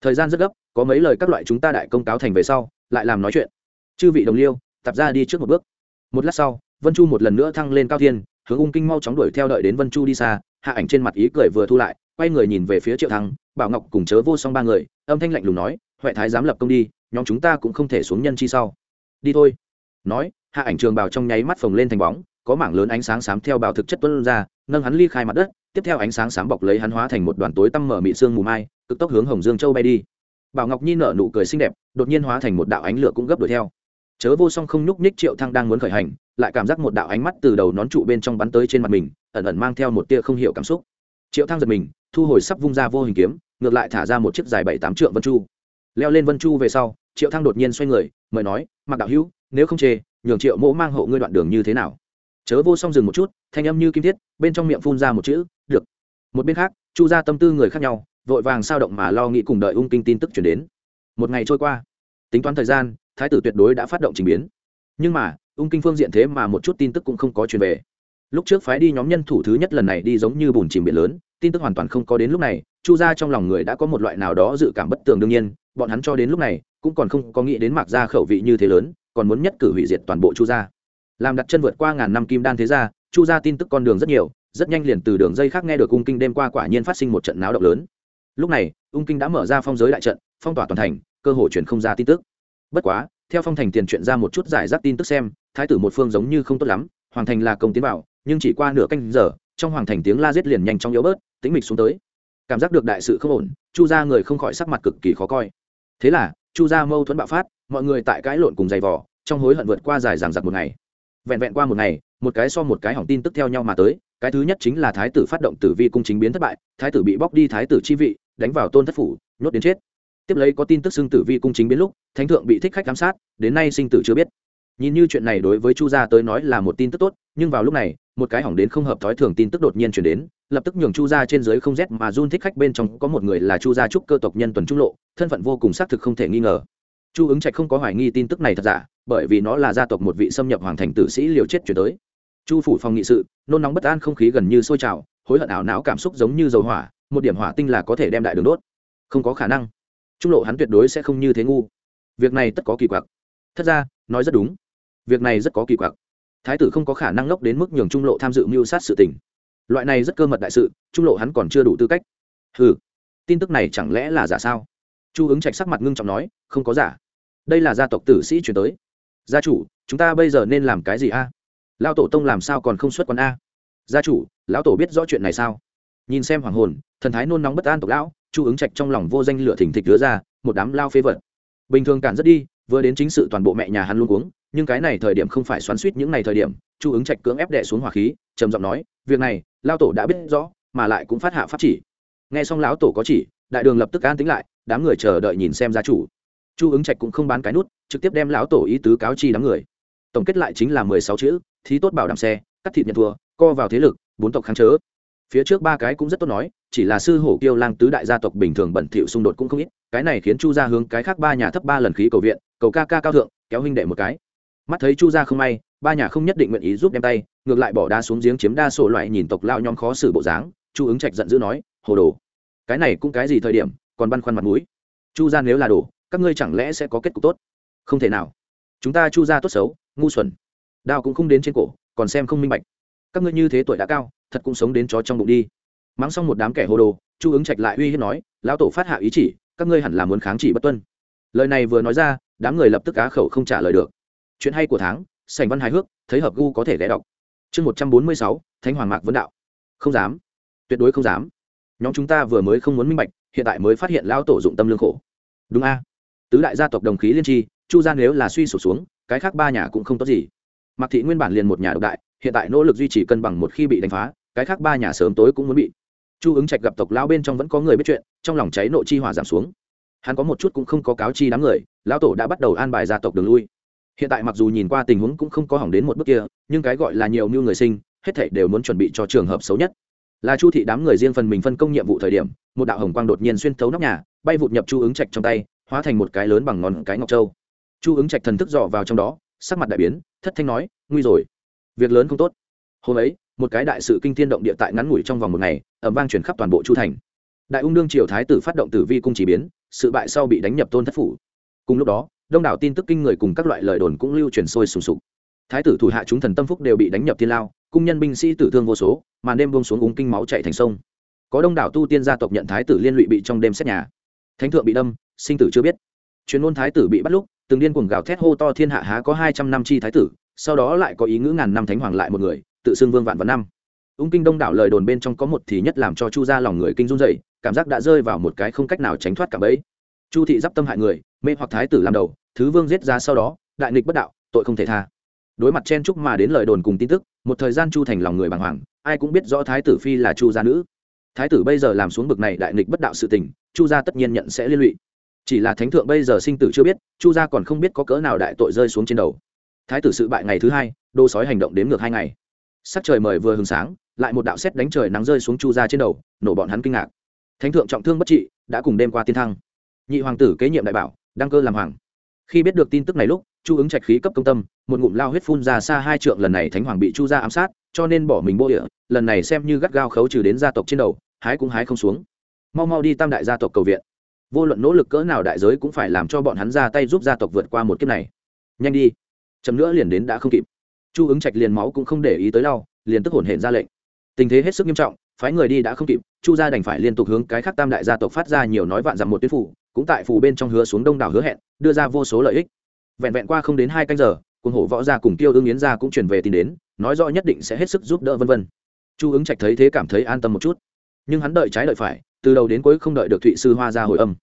Thời gian rất gấp, có mấy lời các loại chúng ta đại công cáo thành về sau, lại làm nói chuyện. Chư vị đồng liêu tạp ra đi trước một bước. Một lát sau, vân chu một lần nữa thăng lên cao thiên, hướng ung kinh mau chóng đuổi theo đợi đến vân chu đi xa, hạ ảnh trên mặt ý cười vừa thu lại, quay người nhìn về phía triệu thăng bảo ngọc cùng chớ vô song ba người, âm thanh lạnh lùng nói, huệ thái dám lập công đi, nhóm chúng ta cũng không thể xuống nhân chi sau. Đi thôi. Nói hạ ảnh trường bào trong nháy mắt phồng lên thành bóng, có mảng lớn ánh sáng xám theo bào thực chất tuân ra, nâng hắn ly khai mặt đất, tiếp theo ánh sáng xám bọc lấy hắn hóa thành một đoàn tối tăm mở mị sương mù mai, cực tốc hướng hồng dương châu bay đi. Bảo ngọc nhi nở nụ cười xinh đẹp, đột nhiên hóa thành một đạo ánh lửa cũng gấp đuổi theo. Chớ vô song không nhúc nhích triệu thăng đang muốn khởi hành, lại cảm giác một đạo ánh mắt từ đầu nón trụ bên trong bắn tới trên mặt mình, ẩn ẩn mang theo một tia không hiểu cảm xúc. Triệu thăng giật mình, thu hồi sắp vung ra vô hình kiếm, ngược lại thả ra một chiếc dài bảy tám trượng vân chu. Leo lên vân chu về sau, triệu thăng đột nhiên xoay người, mời nói mặc đạo hữu, nếu không chê nhường triệu mỗ mang hộ ngươi đoạn đường như thế nào? Chớ vô song dừng một chút, thanh âm như kim thiết, bên trong miệng phun ra một chữ, được. Một bên khác, chu ra tâm tư người khác nhau, vội vàng sao động mà lo nghĩ cùng đợi ung kinh tin tức chuyển đến. Một ngày trôi qua, tính toán thời gian, thái tử tuyệt đối đã phát động trình biến. Nhưng mà, ung kinh phương diện thế mà một chút tin tức cũng không có truyền về. Lúc trước phái đi nhóm nhân thủ thứ nhất lần này đi giống như bùn chìm biển lớn, tin tức hoàn toàn không có đến lúc này, chu ra trong lòng người đã có một loại nào đó dự cảm bất tường đương nhiên, bọn hắn cho đến lúc này, cũng còn không có nghĩ đến mạc gia khẩu vị như thế lớn còn muốn nhất cử hủy diệt toàn bộ chu gia. Làm đặt chân vượt qua ngàn năm kim đan thế gia, chu gia tin tức con đường rất nhiều, rất nhanh liền từ đường dây khác nghe được ung kinh đêm qua quả nhiên phát sinh một trận náo động lớn. Lúc này, ung kinh đã mở ra phong giới đại trận, phong tỏa toàn thành, cơ hội chuyển không ra tin tức. Bất quá, theo phong thành tiền chuyện ra một chút giải rác tin tức xem, thái tử một phương giống như không tốt lắm, hoàng thành là công tiến vào, nhưng chỉ qua nửa canh giờ, trong hoàng thành tiếng la giết liền nhanh chóng yếu bớt tính mịch xuống tới. Cảm giác được đại sự không ổn, chu gia người không khỏi sắc mặt cực kỳ khó coi. Thế là, chu gia mâu thuẫn bạo phát mọi người tại cãi lộn cùng giày vò, trong hối hận vượt qua dài dằng dặc một ngày. Vẹn vẹn qua một ngày, một cái so một cái hỏng tin tức theo nhau mà tới, cái thứ nhất chính là thái tử phát động tử vi cung chính biến thất bại, thái tử bị bóc đi thái tử chi vị, đánh vào tôn thất phủ, nhốt đến chết. Tiếp lấy có tin tức xưng tử vi cung chính biến lúc, thánh thượng bị thích khách giám sát, đến nay sinh tử chưa biết. Nhìn như chuyện này đối với chu gia tới nói là một tin tức tốt, nhưng vào lúc này, một cái hỏng đến không hợp thói thường tin tức đột nhiên chuyển đến, lập tức nhường chu gia trên dưới không rét mà run thích khách bên trong có một người là chu gia trúc cơ tộc nhân tuần trung lộ, thân phận vô cùng xác thực không thể nghi ngờ chu ứng trạch không có hoài nghi tin tức này thật giả, bởi vì nó là gia tộc một vị xâm nhập hoàng thành tử sĩ liều chết chuyển tới. Chu phủ phòng nghị sự, nôn nóng bất an không khí gần như sôi trào, hối hận ảo não cảm xúc giống như dầu hỏa, một điểm hỏa tinh là có thể đem đại đường đốt. Không có khả năng. Trung lộ hắn tuyệt đối sẽ không như thế ngu. Việc này tất có kỳ quặc. Thật ra, nói rất đúng. Việc này rất có kỳ quặc. Thái tử không có khả năng ngốc đến mức nhường trung lộ tham dự mưu sát sự tình. Loại này rất cơ mật đại sự, trung lộ hắn còn chưa đủ tư cách. Ừ tin tức này chẳng lẽ là giả sao? Chu ứng trạch sắc mặt ngưng trọng nói, không có giả. Đây là gia tộc tử sĩ chuyển tới. Gia chủ, chúng ta bây giờ nên làm cái gì a? À? lao tổ tông làm sao còn không xuất quán a? Gia chủ, lão tổ biết rõ chuyện này sao? Nhìn xem hoàng hồn, thần thái nôn nóng bất an tộc lão, chu ứng trạch trong lòng vô danh lửa thỉnh thịch đứa ra, một đám lao phế vật. Bình thường cản rất đi, vừa đến chính sự toàn bộ mẹ nhà hắn luôn uống nhưng cái này thời điểm không phải xoắn suýt những ngày thời điểm, chu ứng trạch cưỡng ép đẻ xuống hỏa khí, trầm giọng nói, việc này lao tổ đã biết rõ, mà lại cũng phát hạ pháp chỉ. Nghe xong lão tổ có chỉ, đại đường lập tức an tính lại đám người chờ đợi nhìn xem gia chủ. Chu ứng trạch cũng không bán cái nút, trực tiếp đem lão tổ ý tứ cáo chi đám người. Tổng kết lại chính là mười sáu chữ, thí tốt bảo đảm xe, cắt thịt nhận thua, co vào thế lực, bốn tộc kháng chớ. Phía trước ba cái cũng rất tốt nói, chỉ là sư hổ kiêu lang tứ đại gia tộc bình thường bẩn thỉu xung đột cũng không ít, cái này khiến chu ra hướng cái khác ba nhà thấp ba lần khí cầu viện, cầu ca ca cao thượng, kéo huynh đệ một cái. Mắt thấy chu gia không may, ba nhà không nhất định nguyện ý giúp đem tay, ngược lại bỏ đá xuống giếng chiếm đa số loại nhìn tộc lao nhóm khó xử bộ dáng, chu ứng trạch giận dữ nói, hồ đồ, cái này cũng cái gì thời điểm còn băn khoăn mặt mũi. Chu gia nếu là đổ, các ngươi chẳng lẽ sẽ có kết cục tốt? Không thể nào. Chúng ta chu gia tốt xấu, ngu xuẩn. Đao cũng không đến trên cổ, còn xem không minh bạch. Các ngươi như thế tuổi đã cao, thật cũng sống đến chó trong bụng đi. Mắng xong một đám kẻ hồ đồ, chu ứng trạch lại uy hiếp nói, lão tổ phát hạ ý chỉ, các ngươi hẳn là muốn kháng chỉ bất tuân. Lời này vừa nói ra, đám người lập tức á khẩu không trả lời được. Chuyện hay của tháng sành văn hài hước, thấy hợp gu có thể ghé đọc. Chương một trăm bốn mươi sáu, thánh hoàng mạc vấn đạo. Không dám. Tuyệt đối không dám. Nhóm chúng ta vừa mới không muốn minh bạch hiện tại mới phát hiện lão tổ dụng tâm lương khổ. Đúng a. Tứ đại gia tộc đồng khí liên tri, chu gia nếu là suy sụp xuống, cái khác ba nhà cũng không tốt gì. Mặc thị nguyên bản liền một nhà độc đại, hiện tại nỗ lực duy trì cân bằng một khi bị đánh phá, cái khác ba nhà sớm tối cũng muốn bị. Chu ứng trạch gặp tộc lão bên trong vẫn có người biết chuyện, trong lòng cháy nộ chi hỏa giảm xuống. Hắn có một chút cũng không có cáo chi đám người, lão tổ đã bắt đầu an bài gia tộc đường lui. Hiện tại mặc dù nhìn qua tình huống cũng không có hỏng đến một bước kia, nhưng cái gọi là nhiều mưu người sinh, hết thảy đều muốn chuẩn bị cho trường hợp xấu nhất. Là chu thị đám người riêng phần mình phân công nhiệm vụ thời điểm một đạo hồng quang đột nhiên xuyên thấu nóc nhà, bay vụt nhập chu ứng trạch trong tay, hóa thành một cái lớn bằng ngón cái ngọc châu. Chu ứng trạch thần thức dò vào trong đó, sắc mặt đại biến, thất thanh nói, nguy rồi. Việc lớn không tốt. Hôm ấy, một cái đại sự kinh thiên động địa tại ngắn ngủi trong vòng một ngày ẩm vang chuyển khắp toàn bộ chu thành. Đại ung đương triều thái tử phát động tử vi cung chỉ biến, sự bại sau bị đánh nhập tôn thất phủ. Cùng lúc đó, đông đảo tin tức kinh người cùng các loại lời đồn cũng lưu truyền sôi sùng sục. Thái tử thủ hạ chúng thần tâm phúc đều bị đánh nhập thiên lao, cung nhân binh sĩ tử thương vô số, màn đêm buông xuống úng kinh máu chạy thành sông có đông đảo tu tiên gia tộc nhận thái tử liên lụy bị trong đêm xét nhà. Thánh thượng bị đâm, sinh tử chưa biết. Chuyên môn thái tử bị bắt lúc, từng điên cuồng gào thét hô to thiên hạ há có hai trăm năm chi thái tử, sau đó lại có ý ngữ ngàn năm thánh hoàng lại một người, tự xưng vương vạn vạn năm. Ung kinh đông đảo lời đồn bên trong có một thì nhất làm cho chu ra lòng người kinh run dậy cảm giác đã rơi vào một cái không cách nào tránh thoát cả bấy chu thị d tâm hại người, mê hoặc thái tử làm đầu, thứ vương giết ra sau đó, đại nghịch bất đạo, tội không thể tha. Đối mặt chen chúc mà đến lời đồn cùng tin tức, một thời gian chu thành lòng người bàng hoàng, ai cũng biết rõ thái tử phi là chu gia nữ thái tử bây giờ làm xuống bực này đại nghịch bất đạo sự tình, chu gia tất nhiên nhận sẽ liên lụy. Chỉ là thánh thượng bây giờ sinh tử chưa biết, chu gia còn không biết có cỡ nào đại tội rơi xuống trên đầu. Thái tử sự bại ngày thứ hai đô sói hành động đến ngược hai ngày. Sắc trời mời vừa hừng sáng, lại một đạo xét đánh trời nắng rơi xuống chu gia trên đầu, nổ bọn hắn kinh ngạc. Thánh thượng trọng thương bất trị, đã cùng đêm qua tiên thăng. Nhị hoàng tử kế nhiệm đại bảo, đăng cơ làm hoàng. Khi biết được tin tức này lúc, chu ứng trạch khí cấp công tâm, một ngụm lao huyết phun ra xa hai trượng lần này thánh hoàng bị chu gia ám sát, cho nên bỏ mình bô địa, lần này xem như gắt gao khấu trừ đến gia tộc trên đầu hái cũng hái không xuống. Mau mau đi tam đại gia tộc cầu viện. Vô luận nỗ lực cỡ nào đại giới cũng phải làm cho bọn hắn ra tay giúp gia tộc vượt qua một kiếp này. Nhanh đi. Chấm nữa liền đến đã không kịp. Chu ứng trạch liền máu cũng không để ý tới đau liền tức hổn hển ra lệnh. Tình thế hết sức nghiêm trọng, phái người đi đã không kịp, chu gia đành phải liên tục hướng cái khác tam đại gia tộc phát ra nhiều nói vạn dặm một tuyến phủ, cũng tại phủ bên trong hứa xuống đông đảo hứa hẹn, đưa ra vô số lợi ích. Vẹn vẹn qua không đến hai canh giờ cùng hổ võ gia cùng tiêu ương yến gia cũng chuyển về tin đến, nói rõ nhất định sẽ hết sức giúp đỡ vân vân. Chu ứng trạch thấy thế cảm thấy an tâm một chút nhưng hắn đợi trái đợi phải, từ đầu đến cuối không đợi được thụy sư hoa gia hồi âm.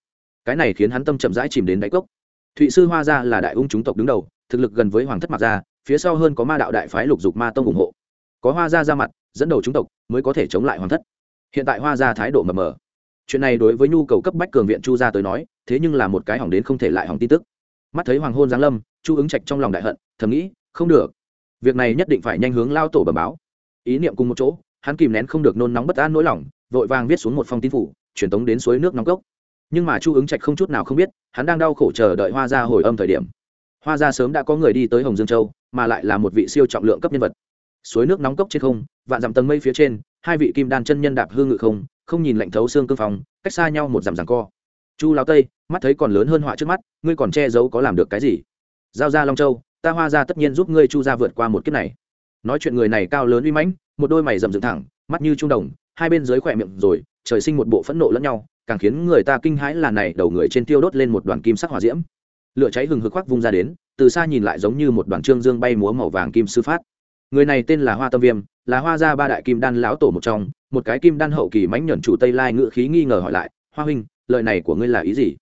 Cái này khiến hắn tâm chậm rãi chìm đến đáy cốc. Thụy sư hoa gia là đại ung chúng tộc đứng đầu, thực lực gần với hoàng thất mặc gia phía sau hơn có ma đạo đại phái lục dục ma tông ủng hộ. Có hoa gia ra mặt, dẫn đầu chúng tộc mới có thể chống lại hoàng thất. Hiện tại hoa gia thái độ mờ mờ. Chuyện này đối với nhu cầu cấp bách cường viện chu gia tới nói, thế nhưng là một cái hỏng đến không thể lại hỏng tin tức. Mắt thấy hoàng hôn giáng lâm, chu ứng trạch trong lòng đại hận, thầm nghĩ, không được. Việc này nhất định phải nhanh hướng lao tổ bẩm báo. Ý niệm cùng một chỗ, hắn kìm nén không được nôn nóng bất an nỗi lòng vội vàng viết xuống một phong tin phủ, truyền tống đến suối nước nóng cốc. Nhưng mà chu ứng trạch không chút nào không biết, hắn đang đau khổ chờ đợi hoa gia hồi âm thời điểm. Hoa gia sớm đã có người đi tới hồng dương châu, mà lại là một vị siêu trọng lượng cấp nhân vật. Suối nước nóng cốc trên không, vạn dặm tầng mây phía trên, hai vị kim đan chân nhân đạp hương ngự không không nhìn lạnh thấu xương cương phòng, cách xa nhau một dặm ràng co. Chu lao tây, mắt thấy còn lớn hơn họa trước mắt, ngươi còn che giấu có làm được cái gì? Giao ra long châu, ta hoa ra tất nhiên giúp ngươi chu ra vượt qua một kiếp này. Nói chuyện người này cao lớn uy mãnh, một đôi mày rậm dựng thẳng, mắt như trung đồng hai bên dưới khỏe miệng rồi, trời sinh một bộ phẫn nộ lẫn nhau, càng khiến người ta kinh hãi là này đầu người trên tiêu đốt lên một đoàn kim sắc hỏa diễm. Lửa cháy hừng hực khoác vung ra đến, từ xa nhìn lại giống như một đoàn trương dương bay múa màu vàng kim sư phát. Người này tên là hoa tâm viêm, là hoa gia ba đại kim đan lão tổ một trong, một cái kim đan hậu kỳ mánh nhẫn chủ tây lai ngự khí nghi ngờ hỏi lại, hoa huynh, lời này của ngươi là ý gì?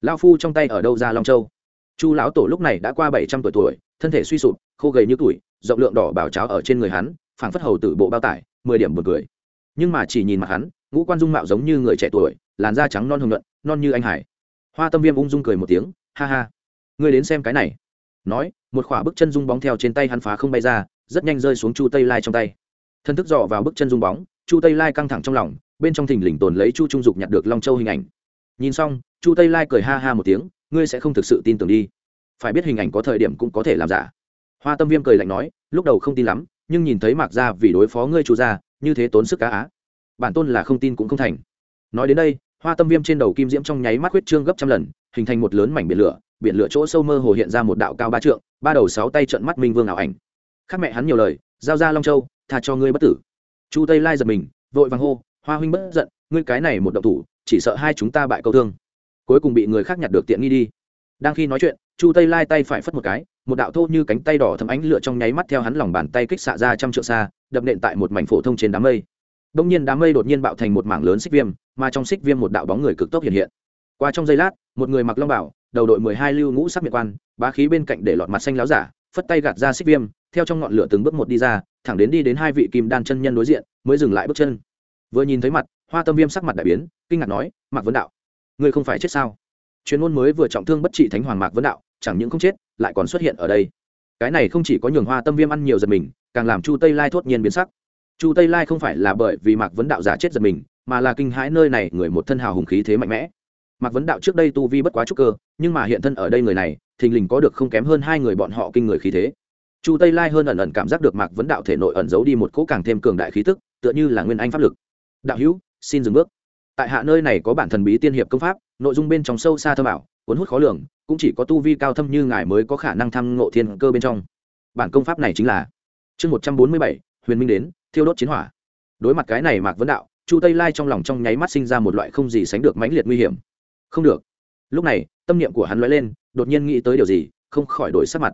Lao phu trong tay ở đâu ra long châu? Chu lão tổ lúc này đã qua bảy trăm tuổi tuổi, thân thể suy sụp, khô gầy như tuổi, rộng lượng đỏ bảo cháo ở trên người hắn, phảng phất hầu tử bộ bao tải, mười điểm một cười nhưng mà chỉ nhìn mặt hắn, ngũ quan dung mạo giống như người trẻ tuổi, làn da trắng non hồng nhuận, non như anh hải. Hoa tâm viêm ung dung cười một tiếng, ha ha, ngươi đến xem cái này. Nói, một khỏa bức chân dung bóng theo trên tay hắn phá không bay ra, rất nhanh rơi xuống chu tây lai trong tay. Thân thức dò vào bức chân dung bóng, chu tây lai căng thẳng trong lòng, bên trong thình lình tồn lấy chu trung dục nhặt được long châu hình ảnh. Nhìn xong, chu tây lai cười ha ha một tiếng, ngươi sẽ không thực sự tin tưởng đi. Phải biết hình ảnh có thời điểm cũng có thể làm giả. Hoa tâm viêm cười lạnh nói, lúc đầu không tin lắm, nhưng nhìn thấy mạc gia vì đối phó ngươi chu gia như thế tốn sức cá á. Bản tôn là không tin cũng không thành. Nói đến đây, hoa tâm viêm trên đầu kim diễm trong nháy mắt huyết trương gấp trăm lần, hình thành một lớn mảnh biển lửa biển lửa chỗ sâu mơ hồ hiện ra một đạo cao ba trượng, ba đầu sáu tay trận mắt minh vương ảo ảnh. Khác mẹ hắn nhiều lời, giao ra long châu, tha cho ngươi bất tử. Chu tây lai giật mình, vội vàng hô, hoa huynh bất giận, ngươi cái này một động thủ, chỉ sợ hai chúng ta bại câu thương. Cuối cùng bị người khác nhặt được tiện nghi đi. Đang khi nói chuyện chu tây lai tay phải phất một cái, một đạo thô như cánh tay đỏ thấm ánh lửa trong nháy mắt theo hắn lòng bàn tay kích xạ ra trăm trượng xa, đập nện tại một mảnh phổ thông trên đám mây. Đông nhiên đám mây đột nhiên bạo thành một mảng lớn xích viêm, mà trong xích viêm một đạo bóng người cực tốc hiện hiện. Qua trong giây lát, một người mặc long bảo, đầu đội mười hai lưu ngũ sắc miệng quan, bá khí bên cạnh để lọt mặt xanh láo giả, phất tay gạt ra xích viêm, theo trong ngọn lửa từng bước một đi ra, thẳng đến đi đến hai vị kim đan chân nhân đối diện, mới dừng lại bước chân. Vừa nhìn thấy mặt, hoa tâm viêm sắc mặt đại biến, kinh ngạc nói, mạc vấn đạo, ngươi không phải chết sao? Chuyên môn mới vừa trọng thương bất trị thánh hoàng mạc vấn đạo chẳng những không chết, lại còn xuất hiện ở đây. Cái này không chỉ có nhường hoa tâm viêm ăn nhiều giật mình, càng làm chu tây lai thốt nhiên biến sắc. Chu tây lai không phải là bởi vì mạc vấn đạo giả chết giật mình, mà là kinh hãi nơi này người một thân hào hùng khí thế mạnh mẽ. Mạc vấn đạo trước đây tu vi bất quá trúc cơ, nhưng mà hiện thân ở đây người này, thình lình có được không kém hơn hai người bọn họ kinh người khí thế. Chu tây lai hơn ẩn ẩn cảm giác được mạc vấn đạo thể nội ẩn giấu đi một cỗ càng thêm cường đại khí tức, tựa như là nguyên anh pháp lực. Đạo hữu, xin dừng bước. Tại hạ nơi này có bản thần bí tiên hiệp công pháp, nội dung bên trong sâu xa thơ bảo cuốn hút khó lường cũng chỉ có tu vi cao thâm như ngài mới có khả năng thăm ngộ thiên cơ bên trong. Bản công pháp này chính là chương một trăm bốn mươi bảy, huyền minh đến, thiêu đốt chiến hỏa. Đối mặt cái này mạc vấn đạo, chu tây lai trong lòng trong nháy mắt sinh ra một loại không gì sánh được mãnh liệt nguy hiểm. Không được. Lúc này, tâm niệm của hắn lóe lên, đột nhiên nghĩ tới điều gì, không khỏi đổi sắc mặt.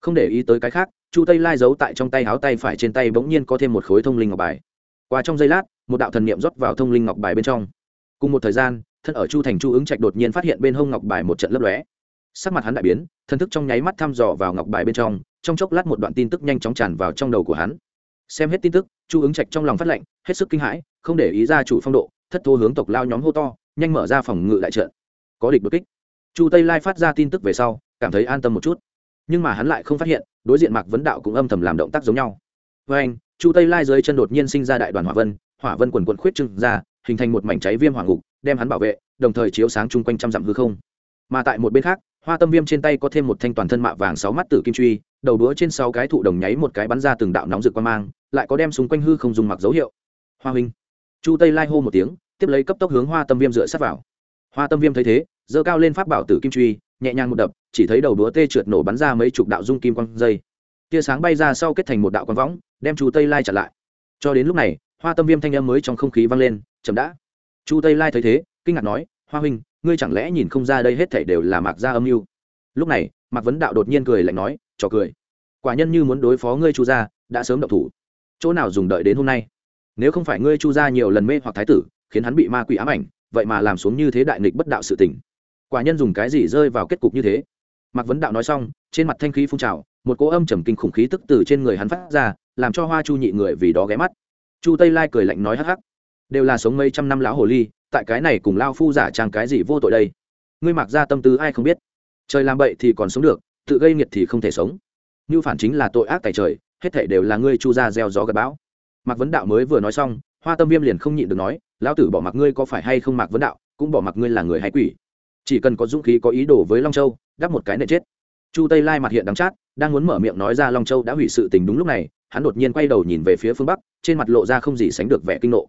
Không để ý tới cái khác, chu tây lai giấu tại trong tay áo tay phải trên tay bỗng nhiên có thêm một khối thông linh ngọc bài. Qua trong giây lát, một đạo thần niệm rót vào thông linh ngọc bài bên trong. Cùng một thời gian, thân ở chu thành chu ứng trạch đột nhiên phát hiện bên hông ngọc bài một trận lấp lóe sắc mặt hắn đại biến, thân thức trong nháy mắt thăm dò vào ngọc bài bên trong trong chốc lát một đoạn tin tức nhanh chóng tràn vào trong đầu của hắn. Xem hết tin tức, chu ứng trạch trong lòng phát lệnh, hết sức kinh hãi, không để ý ra chủ phong độ, thất thô hướng tộc lao nhóm hô to, nhanh mở ra phòng ngự đại trận. Có địch đột kích. Chu tây lai phát ra tin tức về sau, cảm thấy an tâm một chút. Nhưng mà hắn lại không phát hiện, đối diện mạc vấn đạo cũng âm thầm làm động tác giống nhau. Với anh, chu tây lai dưới chân đột nhiên sinh ra đại đoàn hỏa vân hỏa vân quần quần khuyết trưng ra, hình thành một mảnh cháy viêm hỏa ngục, đem hắn bảo vệ, đồng thời chiếu sáng chung quanh trăm dặm hư không mà tại một bên khác, hoa tâm viêm trên tay có thêm một thanh toàn thân mạ vàng sáu mắt tử kim truy, đầu đũa trên sáu cái thụ đồng nháy một cái bắn ra từng đạo nóng rực quan mang, lại có đem xung quanh hư không dùng mặc dấu hiệu. Hoa huynh. Chu tây lai hô một tiếng, tiếp lấy cấp tốc hướng hoa tâm viêm dựa sát vào. Hoa tâm viêm thấy thế, giơ cao lên pháp bảo tử kim truy, nhẹ nhàng một đập, chỉ thấy đầu đũa tê trượt nổ bắn ra mấy chục đạo dung kim quang dây. Tia sáng bay ra sau kết thành một đạo quang võng, đem chu tây lai trả lại. Cho đến lúc này, hoa tâm viêm thanh âm mới trong không khí vang lên, chậm đã. Chu tây lai thấy thế, kinh ngạc nói, hoa huynh ngươi chẳng lẽ nhìn không ra đây hết thảy đều là mạc gia âm mưu? Lúc này, mạc vấn đạo đột nhiên cười lạnh nói, trò cười. Quả nhân như muốn đối phó ngươi chu gia, đã sớm động thủ. Chỗ nào dùng đợi đến hôm nay? Nếu không phải ngươi chu gia nhiều lần mê hoặc thái tử, khiến hắn bị ma quỷ ám ảnh, vậy mà làm xuống như thế đại nghịch bất đạo sự tình. Quả nhân dùng cái gì rơi vào kết cục như thế? Mạc vấn đạo nói xong, trên mặt thanh khí phun trào, một cỗ âm trầm kinh khủng khí tức từ trên người hắn phát ra, làm cho hoa chu nhị người vì đó ghé mắt. Chu tây lai cười lạnh nói hắc hắc, đều là sống mấy trăm năm lão hồ ly tại cái này cùng lao phu giả trang cái gì vô tội đây? Ngươi mặc ra tâm tư ai không biết? Trời làm bậy thì còn sống được, tự gây nghiệt thì không thể sống. Như phản chính là tội ác tại trời, hết thể đều là ngươi chu ra gieo gió gặp bão. Mạc vấn đạo mới vừa nói xong, hoa tâm viêm liền không nhịn được nói, lão tử bỏ mặc ngươi có phải hay không mạc vấn đạo, cũng bỏ mặc ngươi là người hay quỷ? Chỉ cần có dũng khí có ý đồ với long châu, đắp một cái nệ chết. Chu tây lai mặt hiện đắng chát, đang muốn mở miệng nói ra long châu đã hủy sự tình đúng lúc này, hắn đột nhiên quay đầu nhìn về phía phương bắc, trên mặt lộ ra không gì sánh được vẻ kinh nộ.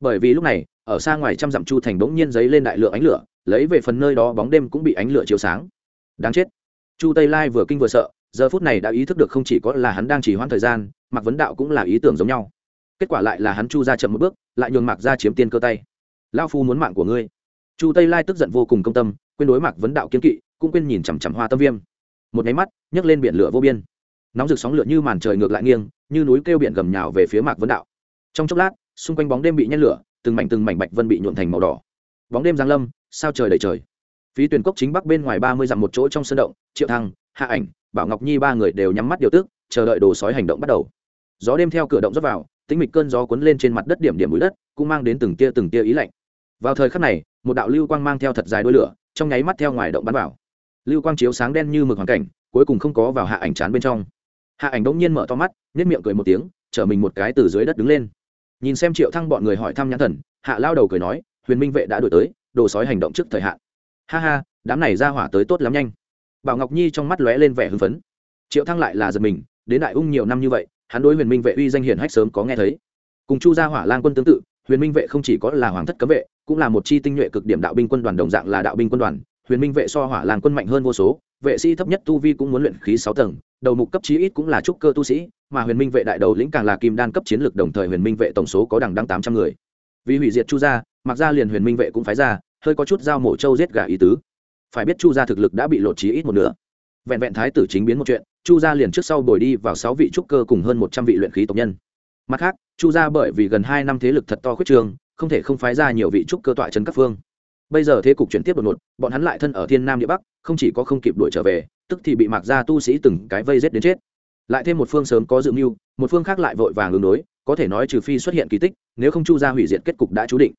Bởi vì lúc này ở xa ngoài trăm dặm chu thành bỗng nhiên giấy lên đại lượng ánh lửa, lấy về phần nơi đó bóng đêm cũng bị ánh lửa chiếu sáng. Đáng chết. Chu tây lai vừa kinh vừa sợ, giờ phút này đã ý thức được không chỉ có là hắn đang chỉ hoãn thời gian, mạc vấn đạo cũng là ý tưởng giống nhau. Kết quả lại là hắn chu ra chậm một bước, lại nhường mạc ra chiếm tiên cơ tay. Lao phu muốn mạng của ngươi. Chu tây lai tức giận vô cùng công tâm, quên đối mạc vấn đạo kiên kỵ, cũng quên nhìn chằm chằm hoa tâm viêm. Một nháy mắt, nhấc lên biển lửa vô biên. Nóng rực sóng lửa như màn trời ngược lại nghiêng, như núi kêu biển gầm nhào về phía mạc vấn đạo. Trong chốc lát, xung quanh bóng đêm bị nhét lửa từng mảnh từng mảnh bạch vân bị nhuộn thành màu đỏ. Bóng đêm giáng lâm, sao trời đầy trời. Phí tuyển cốc chính bắc bên ngoài ba mươi dặm một chỗ trong sân động, triệu thăng, hạ ảnh, bảo ngọc nhi ba người đều nhắm mắt điều tức, chờ đợi đồ sói hành động bắt đầu. Gió đêm theo cửa động rớt vào tính mịch cơn gió cuốn lên trên mặt đất điểm điểm bụi đất, cũng mang đến từng tia từng tia ý lạnh. Vào thời khắc này, một đạo lưu quang mang theo thật dài đôi lửa, trong nháy mắt theo ngoài động bắn vào. Lưu quang chiếu sáng đen như mực hoàn cảnh, cuối cùng không có vào hạ ảnh chán bên trong. Hạ ảnh bỗng nhiên mở to mắt nhét miệng cười một tiếng, chở mình một cái từ dưới đất đứng lên nhìn xem triệu thăng bọn người hỏi thăm nhãn thần, hạ lao đầu cười nói, huyền minh vệ đã đổi tới, đồ sói hành động trước thời hạn. Ha ha, đám này ra hỏa tới tốt lắm nhanh. Bảo ngọc nhi trong mắt lóe lên vẻ hưng phấn. Triệu thăng lại là giật mình, đến đại ung nhiều năm như vậy, hắn đối huyền minh vệ uy danh hiển hách sớm có nghe thấy. Cùng chu gia hỏa lang quân tương tự, huyền minh vệ không chỉ có là hoàng thất cấm vệ, cũng là một chi tinh nhuệ cực điểm đạo binh quân đoàn đồng dạng là đạo binh quân đoàn. Huyền minh vệ so hỏa lang quân mạnh hơn vô số, vệ sĩ thấp nhất tu vi cũng muốn luyện khí sáu tầng, đầu mục cấp chí ít cũng là trúc cơ tu sĩ mà huyền minh vệ đại đầu lĩnh càng là kim đan cấp chiến lược đồng thời huyền minh vệ tổng số có đằng đăng tám trăm người. Vì hủy diệt chu gia, mặc ra liền huyền minh vệ cũng phái ra, hơi có chút dao mổ trâu giết gà ý tứ. Phải biết chu gia thực lực đã bị lột trí ít một nửa. Vẹn vẹn thái tử chính biến một chuyện, chu gia liền trước sau bồi đi vào sáu vị trúc cơ cùng hơn một trăm vị luyện khí tộc nhân. Mặt khác, chu gia bởi vì gần hai năm thế lực thật to khuyết trường, không thể không phái ra nhiều vị trúc cơ tọa trấn các phương. Bây giờ thế cục chuyển tiếp đột ngột, bọn hắn lại thân ở thiên nam địa bắc, không chỉ có không kịp đuổi trở về, tức thì bị mặc ra tu sĩ từng cái vây rết đến chết lại thêm một phương sớm có dự mưu, một phương khác lại vội vàng ứng đối, có thể nói trừ phi xuất hiện kỳ tích, nếu không chu ra hủy diệt kết cục đã chú định.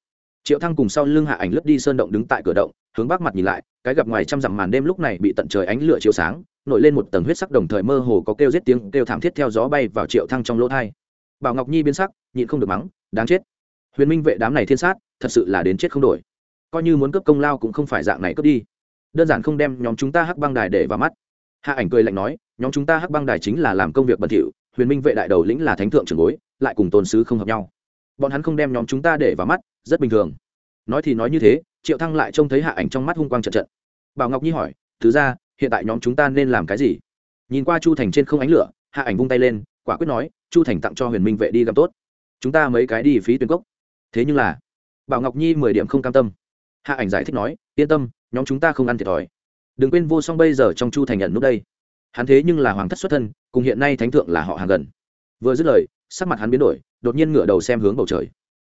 Triệu thăng cùng sau lưng hạ ảnh lướt đi sơn động đứng tại cửa động, hướng bắc mặt nhìn lại, cái gặp ngoài trăm dặm màn đêm lúc này bị tận trời ánh lửa chiếu sáng, nổi lên một tầng huyết sắc đồng thời mơ hồ có kêu giết tiếng, kêu thảm thiết theo gió bay vào triệu thăng trong lỗ thai. Bảo ngọc nhi biến sắc, nhịn không được mắng, đáng chết. Huyền minh vệ đám này thiên sát, thật sự là đến chết không đổi. Coi như muốn cướp công lao cũng không phải dạng này cướp đi. Đơn giản không đem nhóm chúng ta hắc băng đài để vào mắt hạ ảnh cười lạnh nói, nhóm chúng ta hắc băng đài chính là làm công việc bẩn thỉu, huyền minh vệ đại đầu lĩnh là thánh thượng trưởng bối, lại cùng tôn sứ không hợp nhau. Bọn hắn không đem nhóm chúng ta để vào mắt, rất bình thường. Nói thì nói như thế, triệu thăng lại trông thấy hạ ảnh trong mắt hung quang trận trận. Bảo ngọc nhi hỏi, thứ ra, hiện tại nhóm chúng ta nên làm cái gì? Nhìn qua chu thành trên không ánh lửa, hạ ảnh vung tay lên, quả quyết nói, chu thành tặng cho huyền minh vệ đi găm tốt. Chúng ta mấy cái đi phí tuyến cốc. Thế nhưng là, bảo ngọc nhi mười điểm không cam tâm. Hạ ảnh giải thích nói, yên tâm, nhóm chúng ta không ăn thiệt thòi đừng quên vô song bây giờ trong chu thành nhận nút đây. Hắn thế nhưng là hoàng thất xuất thân, cùng hiện nay thánh thượng là họ hàng gần. Vừa dứt lời, sắc mặt hắn biến đổi, đột nhiên ngửa đầu xem hướng bầu trời.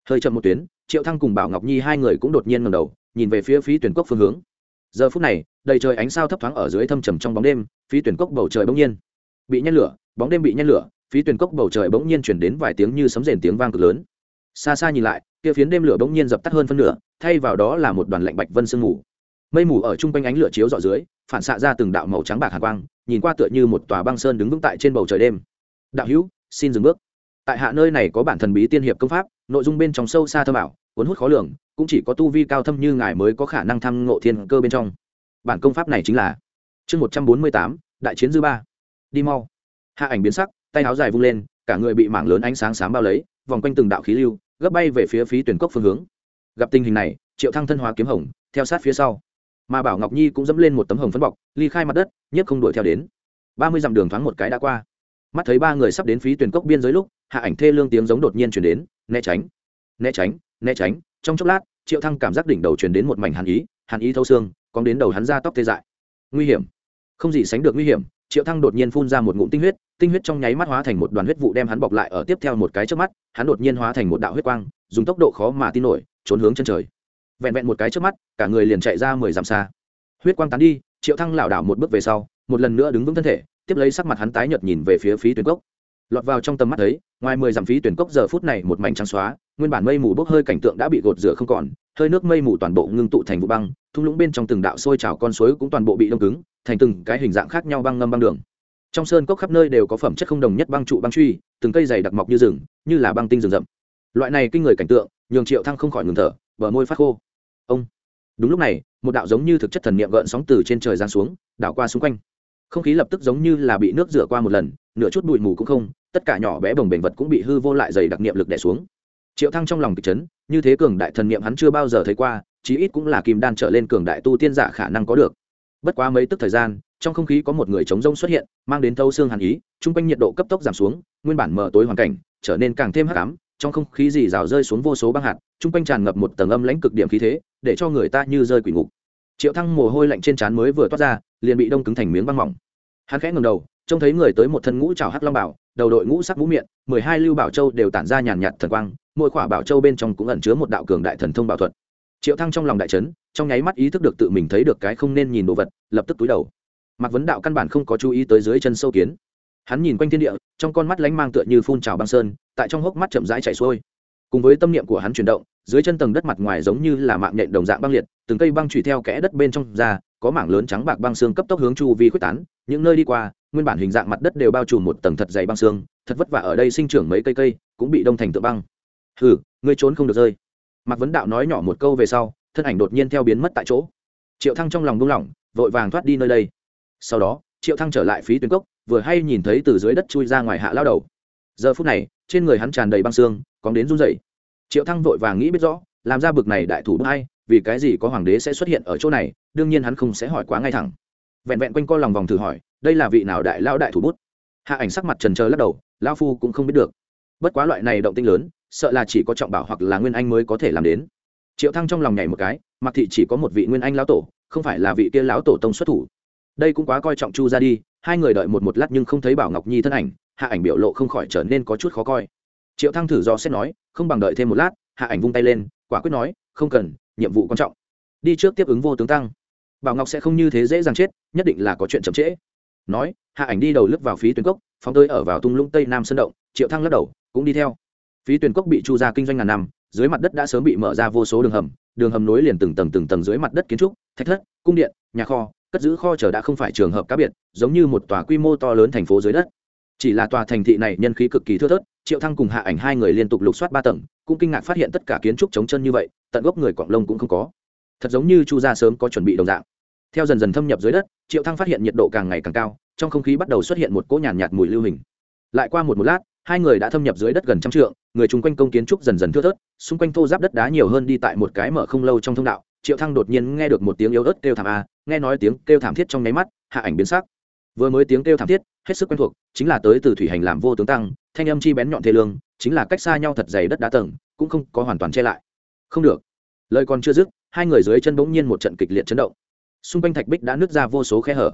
Hơi chậm một tuyến, triệu thăng cùng bảo ngọc nhi hai người cũng đột nhiên ngẩng đầu, nhìn về phía phí tuyển cốc phương hướng. Giờ phút này, đầy trời ánh sao thấp thoáng ở dưới thâm trầm trong bóng đêm, phí tuyển cốc bầu trời bỗng nhiên bị nhen lửa, bóng đêm bị nhen lửa, phí tuyển cốc bầu trời bỗng nhiên chuyển đến vài tiếng như sấm rền tiếng vang cực lớn. Xa xa nhìn lại, kia phiến đêm lửa bỗng nhiên dập tắt hơn phân nửa, thay vào đó là một đoàn lạnh bạch vân sương mù mây mù ở chung quanh ánh lửa chiếu dọ dưới, phản xạ ra từng đạo màu trắng bạc hạ quang, nhìn qua tựa như một tòa băng sơn đứng vững tại trên bầu trời đêm. Đạo hữu, xin dừng bước. Tại hạ nơi này có bản thần bí tiên hiệp công pháp, nội dung bên trong sâu xa thơ bảo cuốn hút khó lường, cũng chỉ có tu vi cao thâm như ngài mới có khả năng thăm ngộ thiên cơ bên trong. Bản công pháp này chính là chương một trăm bốn mươi tám, đại chiến dư ba. Đi mau. Hạ ảnh biến sắc, tay áo dài vung lên, cả người bị mảng lớn ánh sáng sáng bao lấy, vòng quanh từng đạo khí lưu, gấp bay về phía phí tuyển cốc phương hướng. Gặp tình hình này, triệu thăng thân hóa kiếm hồng, theo sát phía sau mà bảo ngọc nhi cũng dẫm lên một tấm hồng phấn bọc ly khai mặt đất nhất không đuổi theo đến ba mươi dặm đường thoáng một cái đã qua mắt thấy ba người sắp đến phí tuyển cốc biên giới lúc hạ ảnh thê lương tiếng giống đột nhiên chuyển đến né tránh né tránh né tránh trong chốc lát triệu thăng cảm giác đỉnh đầu chuyển đến một mảnh hàn ý hàn ý thâu xương còn đến đầu hắn ra tóc tê dại nguy hiểm không gì sánh được nguy hiểm triệu thăng đột nhiên phun ra một ngụm tinh huyết tinh huyết trong nháy mắt hóa thành một đoàn huyết vụ đem hắn bọc lại ở tiếp theo một cái trước mắt hắn đột nhiên hóa thành một đạo huyết quang dùng tốc độ khó mà tin nổi trốn hướng chân trời vẹn vẹn một cái trước mắt cả người liền chạy ra mười dặm xa. Huyết quang tán đi triệu thăng lảo đảo một bước về sau một lần nữa đứng vững thân thể tiếp lấy sắc mặt hắn tái nhợt nhìn về phía phí tuyển cốc. Lọt vào trong tầm mắt thấy, ngoài mười dặm phí tuyển cốc giờ phút này một mảnh trắng xóa nguyên bản mây mù bốc hơi cảnh tượng đã bị gột rửa không còn hơi nước mây mù toàn bộ ngưng tụ thành vụ băng thung lũng bên trong từng đạo sôi trào con suối cũng toàn bộ bị đông cứng thành từng cái hình dạng khác nhau băng ngâm băng đường. Trong sơn cốc khắp nơi đều có phẩm chất không đồng nhất băng trụ băng truy từng cây dày đặc mọc như rừng như là băng tinh rừng rậm. Loại này kinh người cảnh tượng nhường triệu thăng không khỏi ngừng thở bờ môi phát khô. Ông. Đúng lúc này, một đạo giống như thực chất thần niệm gợn sóng từ trên trời giáng xuống, đảo qua xung quanh. Không khí lập tức giống như là bị nước rửa qua một lần, nửa chút bụi mù cũng không, tất cả nhỏ bé bồng bềnh vật cũng bị hư vô lại dày đặc niệm lực đè xuống. Triệu thăng trong lòng kịch chấn, như thế cường đại thần niệm hắn chưa bao giờ thấy qua, chí ít cũng là kim đan trở lên cường đại tu tiên giả khả năng có được. Bất quá mấy tức thời gian, trong không khí có một người chống rông xuất hiện, mang đến thâu xương hàn ý, chung quanh nhiệt độ cấp tốc giảm xuống, nguyên bản mờ tối hoàn cảnh, trở nên càng thêm hắc ám, trong không khí dì rào rơi xuống vô số băng hạt chung quanh tràn ngập một tầng âm lãnh cực điểm khí thế để cho người ta như rơi quỷ ngục. Triệu thăng mồ hôi lạnh trên trán mới vừa toát ra liền bị đông cứng thành miếng băng mỏng. Hắn khẽ ngẩng đầu trông thấy người tới một thân ngũ trào hắc long bảo đầu đội ngũ sắc mũ miệng mười hai lưu bảo châu đều tản ra nhàn nhạt thần quang mỗi khỏa bảo châu bên trong cũng ẩn chứa một đạo cường đại thần thông bảo thuật. Triệu thăng trong lòng đại chấn, trong nháy mắt ý thức được tự mình thấy được cái không nên nhìn đồ vật lập tức túi đầu. Mặc vấn đạo căn bản không có chú ý tới dưới chân sâu kiến. Hắn nhìn quanh thiên địa trong con mắt lánh mang tựa như phun trào băng sơn tại trong hốc mắt chậm rãi chảy xuôi cùng với tâm niệm của hắn chuyển động, dưới chân tầng đất mặt ngoài giống như là mạng nhện đồng dạng băng liệt, từng cây băng trụy theo kẽ đất bên trong ra, có mảng lớn trắng bạc băng xương cấp tốc hướng chu vi khuếch tán, những nơi đi qua, nguyên bản hình dạng mặt đất đều bao trùm một tầng thật dày băng xương, thật vất vả ở đây sinh trưởng mấy cây cây, cũng bị đông thành tượng băng. Hừ, ngươi trốn không được rơi. Mạc vấn đạo nói nhỏ một câu về sau, thân ảnh đột nhiên theo biến mất tại chỗ. Triệu thăng trong lòng buông lỏng, vội vàng thoát đi nơi đây. Sau đó, triệu thăng trở lại phí tuyến cốc, vừa hay nhìn thấy từ dưới đất chui ra ngoài hạ lao đầu. Giờ phút này, trên người hắn tràn đầy băng xương cóng đến run rẩy. Triệu thăng vội vàng nghĩ biết rõ, làm ra bực này đại thủ bức hay vì cái gì có hoàng đế sẽ xuất hiện ở chỗ này, đương nhiên hắn không sẽ hỏi quá ngay thẳng. Vẹn vẹn quanh co lòng vòng thử hỏi, đây là vị nào đại lao đại thủ bút? Hạ ảnh sắc mặt trần trờ lắc đầu lao phu cũng không biết được. Bất quá loại này động tinh lớn, sợ là chỉ có trọng bảo hoặc là nguyên anh mới có thể làm đến. Triệu thăng trong lòng nhảy một cái, mặc thị chỉ có một vị nguyên anh lão tổ, không phải là vị kia lão tổ tông xuất thủ. Đây cũng quá coi trọng chu ra đi, hai người đợi một một lát nhưng không thấy bảo ngọc nhi thân ảnh, hạ ảnh biểu lộ không khỏi trở nên có chút khó coi triệu thăng thử do xét nói, không bằng đợi thêm một lát, hạ ảnh vung tay lên, quả quyết nói, không cần, nhiệm vụ quan trọng. Đi trước tiếp ứng vô tướng tăng. Bảo ngọc sẽ không như thế dễ dàng chết, nhất định là có chuyện chậm trễ. Nói, hạ ảnh đi đầu lướt vào phí tuyến cốc, phóng tơi ở vào tung lũng tây nam sơn động, triệu thăng lắc đầu, cũng đi theo. Phí tuyến cốc bị chu ra kinh doanh ngàn năm, dưới mặt đất đã sớm bị mở ra vô số đường hầm đường hầm nối liền từng tầng từng tầng dưới mặt đất kiến trúc, thạch thất, cung điện, nhà kho, cất giữ kho chờ đã không phải trường hợp cá biệt, giống như một tòa quy mô to lớn thành phố dưới đất chỉ là tòa thành thị này nhân khí cực kỳ thưa thớt triệu thăng cùng hạ ảnh hai người liên tục lục soát ba tầng cũng kinh ngạc phát hiện tất cả kiến trúc chống chân như vậy tận gốc người quạng lông cũng không có. Thật giống như chu gia sớm có chuẩn bị đồng dạng. Theo dần dần thâm nhập dưới đất triệu thăng phát hiện nhiệt độ càng ngày càng cao trong không khí bắt đầu xuất hiện một cỗ nhàn nhạt, nhạt mùi lưu hình. Lại qua một một lát hai người đã thâm nhập dưới đất gần trăm trượng người chung quanh công kiến trúc dần dần thưa thớt xung quanh thô giáp đất đá nhiều hơn đi tại một cái mở không lâu trong thông đạo triệu thăng đột nhiên nghe được một tiếng yếu ớt kêu thảm a nghe nói tiếng kêu thảm thiết trong nháy mắt hạ ảnh biến sắc vừa mới tiếng kêu thảm thiết, hết sức quen thuộc, chính là tới từ thủy hành làm vô tướng tăng, thanh âm chi bén nhọn thê lương, chính là cách xa nhau thật dày đất đá tầng, cũng không có hoàn toàn che lại. Không được. Lời còn chưa dứt, hai người dưới chân bỗng nhiên một trận kịch liệt chấn động. Xung quanh thạch bích đã nứt ra vô số khe hở.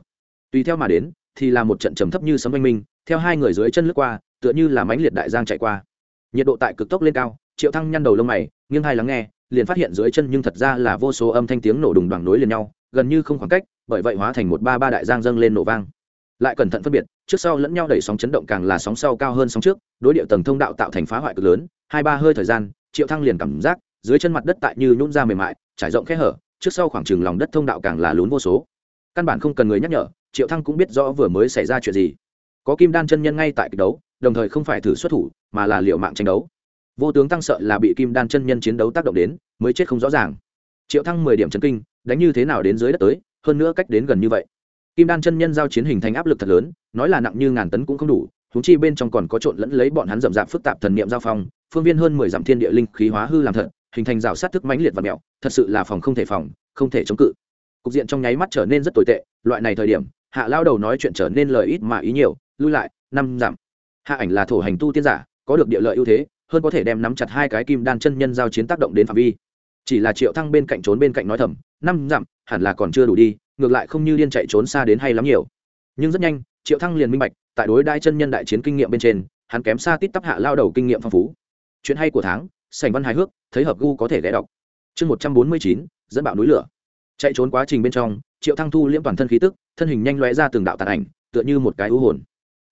Tùy theo mà đến, thì là một trận trầm thấp như sấm oanh minh, theo hai người dưới chân lướt qua, tựa như là mánh liệt đại giang chạy qua. Nhiệt độ tại cực tốc lên cao, triệu thăng nhăn đầu lông mày, nghiêng hai lắng nghe, liền phát hiện dưới chân nhưng thật ra là vô số âm thanh tiếng nổ đùng đoàng nối liền nhau, gần như không khoảng cách, bởi vậy hóa thành một ba ba đại giang dâng lên nổ vang lại cẩn thận phân biệt, trước sau lẫn nhau đẩy sóng chấn động càng là sóng sau cao hơn sóng trước, đối điệu tầng thông đạo tạo thành phá hoại cực lớn, hai ba hơi thời gian, triệu thăng liền cảm giác, dưới chân mặt đất tại như nhún ra mềm mại, trải rộng khe hở, trước sau khoảng trừng lòng đất thông đạo càng là lún vô số. Căn bản không cần người nhắc nhở, triệu thăng cũng biết rõ vừa mới xảy ra chuyện gì. Có kim đan chân nhân ngay tại kịch đấu, đồng thời không phải thử xuất thủ, mà là liệu mạng tranh đấu. Vô tướng tăng sợ là bị kim đan chân nhân chiến đấu tác động đến, mới chết không rõ ràng. Triệu thăng mười điểm chấn kinh, đánh như thế nào đến dưới đất tới, hơn nữa cách đến gần như vậy kim đan chân nhân giao chiến hình thành áp lực thật lớn, nói là nặng như ngàn tấn cũng không đủ húng chi bên trong còn có trộn lẫn lấy bọn hắn rậm rạp phức tạp thần niệm giao phong, phương viên hơn mười dặm thiên địa linh khí hóa hư làm thật, hình thành rào sát thức mãnh liệt và mẹo, thật sự là phòng không thể phòng, không thể chống cự. Cục diện trong nháy mắt trở nên rất tồi tệ, loại này thời điểm, hạ lao đầu nói chuyện trở nên lời ít mà ý nhiều, lui lại, năm giảm hạ ảnh là thổ hành tu tiên giả, có được địa lợi ưu thế, hơn có thể đem nắm chặt hai cái kim đan chân nhân giao chiến tác động đến phạm vi. Chỉ là triệu thăng bên cạnh trốn bên cạnh nói thầm, năm dặm, hẳn là còn chưa đủ đi ngược lại không như điên chạy trốn xa đến hay lắm nhiều. Nhưng rất nhanh, triệu thăng liền minh bạch, tại đối đai chân nhân đại chiến kinh nghiệm bên trên, hắn kém xa tít tắp hạ lao đầu kinh nghiệm phong phú. Chuyện hay của tháng sành văn hài hước, thấy hợp gu có thể ghé đọc. Chương một trăm bốn mươi chín, dẫn bạo núi lửa. Chạy trốn quá trình bên trong, triệu thăng thu liễm toàn thân khí tức, thân hình nhanh lóe ra từng đạo tàn ảnh, tựa như một cái ưu hồn.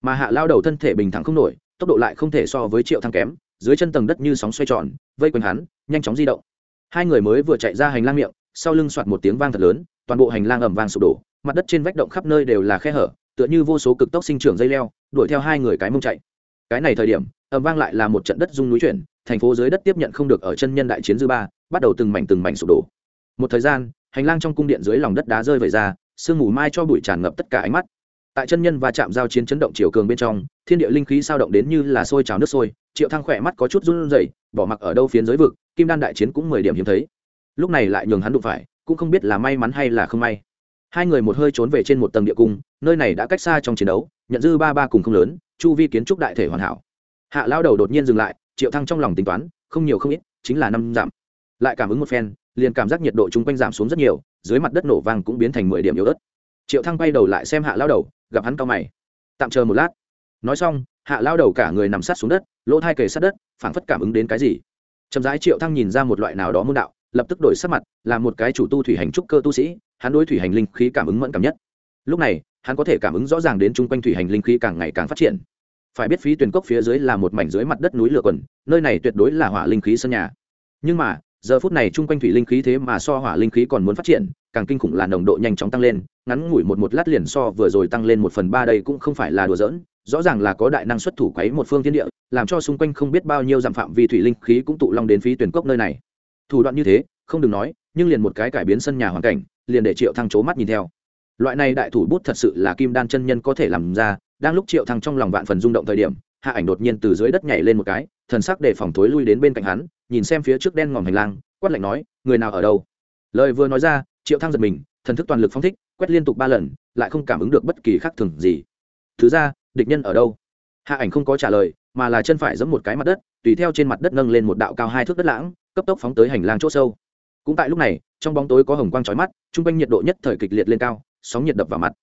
Mà hạ lao đầu thân thể bình thẳng không nổi, tốc độ lại không thể so với triệu thăng kém, dưới chân tầng đất như sóng xoay tròn, vây quanh hắn, nhanh chóng di động. Hai người mới vừa chạy ra hành lang miệng sau lưng soạt một tiếng vang thật lớn, toàn bộ hành lang ẩm vang sụp đổ, mặt đất trên vách động khắp nơi đều là khe hở, tựa như vô số cực tốc sinh trưởng dây leo, đuổi theo hai người cái mông chạy. Cái này thời điểm ẩm vang lại là một trận đất rung núi chuyển, thành phố dưới đất tiếp nhận không được ở chân nhân đại chiến dư ba, bắt đầu từng mảnh từng mảnh sụp đổ. Một thời gian, hành lang trong cung điện dưới lòng đất đá rơi vẩy ra, sương mù mai cho bụi tràn ngập tất cả ánh mắt. Tại chân nhân và chạm giao chiến chấn động chiều cường bên trong, thiên địa linh khí sao động đến như là sôi trào nước sôi, triệu thăng khỏe mắt có chút run rẩy, bỏ mặc ở đâu phiến giới vực, kim đan đại chiến cũng mười điểm hiếm thấy lúc này lại nhường hắn đụng phải, cũng không biết là may mắn hay là không may. Hai người một hơi trốn về trên một tầng địa cung, nơi này đã cách xa trong chiến đấu, nhận dư ba ba cùng không lớn, chu vi kiến trúc đại thể hoàn hảo. Hạ lao đầu đột nhiên dừng lại, triệu thăng trong lòng tính toán, không nhiều không ít, chính là năm giảm. Lại cảm ứng một phen, liền cảm giác nhiệt độ chung quanh giảm xuống rất nhiều, dưới mặt đất nổ vang cũng biến thành mười điểm yếu ớt. Triệu thăng bay đầu lại xem hạ lao đầu, gặp hắn cao mày. Tạm chờ một lát. Nói xong, hạ lao đầu cả người nằm sát xuống đất, lỗ thai kề sát đất, phảng phất cảm ứng đến cái gì. Chậm rãi triệu thăng nhìn ra một loại nào đó môn đạo lập tức đổi sắc mặt, là một cái chủ tu thủy hành trúc cơ tu sĩ, hắn đối thủy hành linh khí cảm ứng mẫn cảm nhất. Lúc này, hắn có thể cảm ứng rõ ràng đến chung quanh thủy hành linh khí càng ngày càng phát triển. Phải biết phí tuyển cốc phía dưới là một mảnh dưới mặt đất núi lửa quần, nơi này tuyệt đối là hỏa linh khí sân nhà. Nhưng mà, giờ phút này chung quanh thủy linh khí thế mà so hỏa linh khí còn muốn phát triển, càng kinh khủng là nồng độ nhanh chóng tăng lên, ngắn ngủi một một lát liền so vừa rồi tăng lên một phần ba đây cũng không phải là đùa giỡn, rõ ràng là có đại năng xuất thủ quấy một phương thiên địa, làm cho xung quanh không biết bao nhiêu dặm phạm vi thủy linh khí cũng tụ long đến phí tuyển cốc nơi này thủ đoạn như thế, không đừng nói, nhưng liền một cái cải biến sân nhà hoàn cảnh, liền để triệu thăng c mắt nhìn theo. Loại này đại thủ bút thật sự là kim đan chân nhân có thể làm ra, đang lúc triệu thăng trong lòng vạn phần rung động thời điểm, hạ ảnh đột nhiên từ dưới đất nhảy lên một cái, thần sắc để phòng thối lui đến bên cạnh hắn, nhìn xem phía trước đen ngòm hành lang, quát lạnh nói, người nào ở đâu? Lời vừa nói ra, triệu thăng giật mình, thần thức toàn lực phong thích, quét liên tục ba lần, lại không cảm ứng được bất kỳ khác thường gì. Thứ ra địch nhân ở đâu? Hạ ảnh không có trả lời mà là chân phải giẫm một cái mặt đất, tùy theo trên mặt đất nâng lên một đạo cao hai thước đất lãng, cấp tốc phóng tới hành lang chỗ sâu. Cũng tại lúc này, trong bóng tối có hồng quang trói mắt, trung quanh nhiệt độ nhất thời kịch liệt lên cao, sóng nhiệt đập vào mặt.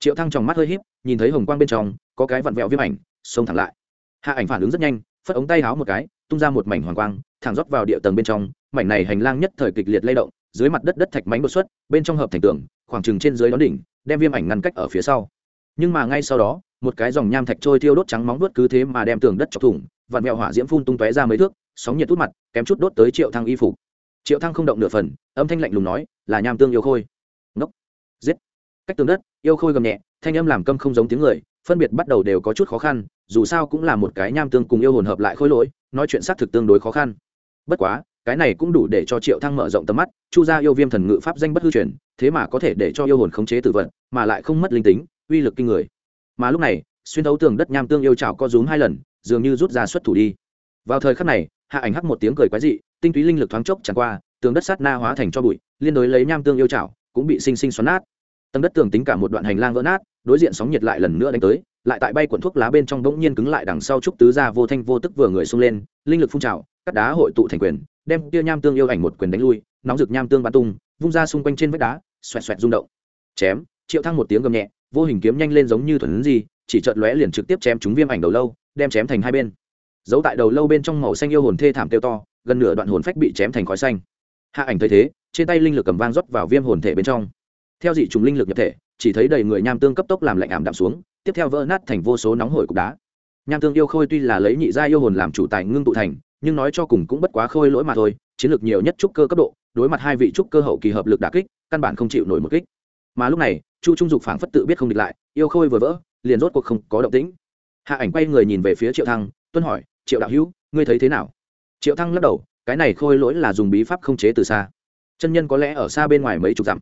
Triệu thăng trong mắt hơi híp, nhìn thấy hồng quang bên trong, có cái vặn vẹo viêm ảnh, xông thẳng lại. Hạ ảnh phản ứng rất nhanh, phất ống tay háo một cái, tung ra một mảnh hoàng quang, thẳng rót vào địa tầng bên trong, mảnh này hành lang nhất thời kịch liệt lay động, dưới mặt đất đất thạch mánh đột xuất, bên trong hợp thành tường, khoảng trừng trên dưới đón đỉnh, đem viêm ảnh ngăn cách ở phía sau. Nhưng mà ngay sau đó một cái dòng nham thạch trôi thiêu đốt trắng móng đốt cứ thế mà đem tường đất chọc thủng vặn mẹo hỏa diễm phun tung tóe ra mấy thước, sóng nhiệt tút mặt, kém chút đốt tới triệu thăng y phục. Triệu thăng không động nửa phần, âm thanh lạnh lùng nói, là nham tương yêu khôi. Ngốc. Giết. Cách tường đất, yêu khôi gầm nhẹ, thanh âm làm câm không giống tiếng người, phân biệt bắt đầu đều có chút khó khăn, dù sao cũng là một cái nham tương cùng yêu hồn hợp lại khôi lỗi, nói chuyện xác thực tương đối khó khăn. Bất quá, cái này cũng đủ để cho triệu thăng mở rộng tầm mắt, chu gia yêu viêm thần ngự pháp danh bất hư truyền, thế mà có thể để cho yêu hồn khống chế tử vận, mà lại không mất linh tính, uy lực kinh người mà lúc này, xuyên thấu tường đất nham tương yêu chảo co rúm hai lần, dường như rút ra xuất thủ đi. Vào thời khắc này, hạ ảnh hắc một tiếng cười quái dị, tinh túy linh lực thoáng chốc chẳng qua, tường đất sát na hóa thành cho bụi, liên đối lấy nham tương yêu chảo, cũng bị sinh sinh xoắn nát. Tầng đất tường tính cả một đoạn hành lang vỡ nát, đối diện sóng nhiệt lại lần nữa đánh tới, lại tại bay cuộn thuốc lá bên trong bỗng nhiên cứng lại đằng sau trúc tứ ra vô thanh vô tức vừa người xông lên, linh lực phun trào, cắt đá hội tụ thành quyền, đem tia nham tương yêu ảnh một quyền đánh lui, nóng rực nham tương bắn tung, vung ra xung quanh trên vách đá, xoẹt xoẹt rung động. Chém, triệu thăng một tiếng gầm nhẹ vô hình kiếm nhanh lên giống như thuần gì chỉ chợt lóe liền trực tiếp chém chúng viêm ảnh đầu lâu, đem chém thành hai bên. Giấu tại đầu lâu bên trong màu xanh yêu hồn thê thảm tiêu to, gần nửa đoạn hồn phách bị chém thành khói xanh. Hạ ảnh thấy thế, trên tay linh lực cầm vang rót vào viêm hồn thể bên trong. Theo dị trùng linh lực nhập thể, chỉ thấy đầy người nham tương cấp tốc làm lạnh ảm đạm xuống, tiếp theo vỡ nát thành vô số nóng hổi cục đá. Nham tương yêu khôi tuy là lấy nhị gia yêu hồn làm chủ tài ngưng tụ thành, nhưng nói cho cùng cũng bất quá khôi lỗi mà thôi, chiến lược nhiều nhất trúc cơ cấp độ, đối mặt hai vị trúc cơ hậu kỳ hợp lực đà kích, căn bản không chịu nổi một kích mà lúc này, chu trung dục phảng phất tự biết không địch lại, yêu khôi vừa vỡ, liền rốt cuộc không có động tĩnh. Hạ ảnh quay người nhìn về phía triệu thăng, tuân hỏi, triệu đạo hữu, ngươi thấy thế nào? Triệu thăng lắc đầu, cái này khôi lỗi là dùng bí pháp không chế từ xa. Chân nhân có lẽ ở xa bên ngoài mấy chục dặm.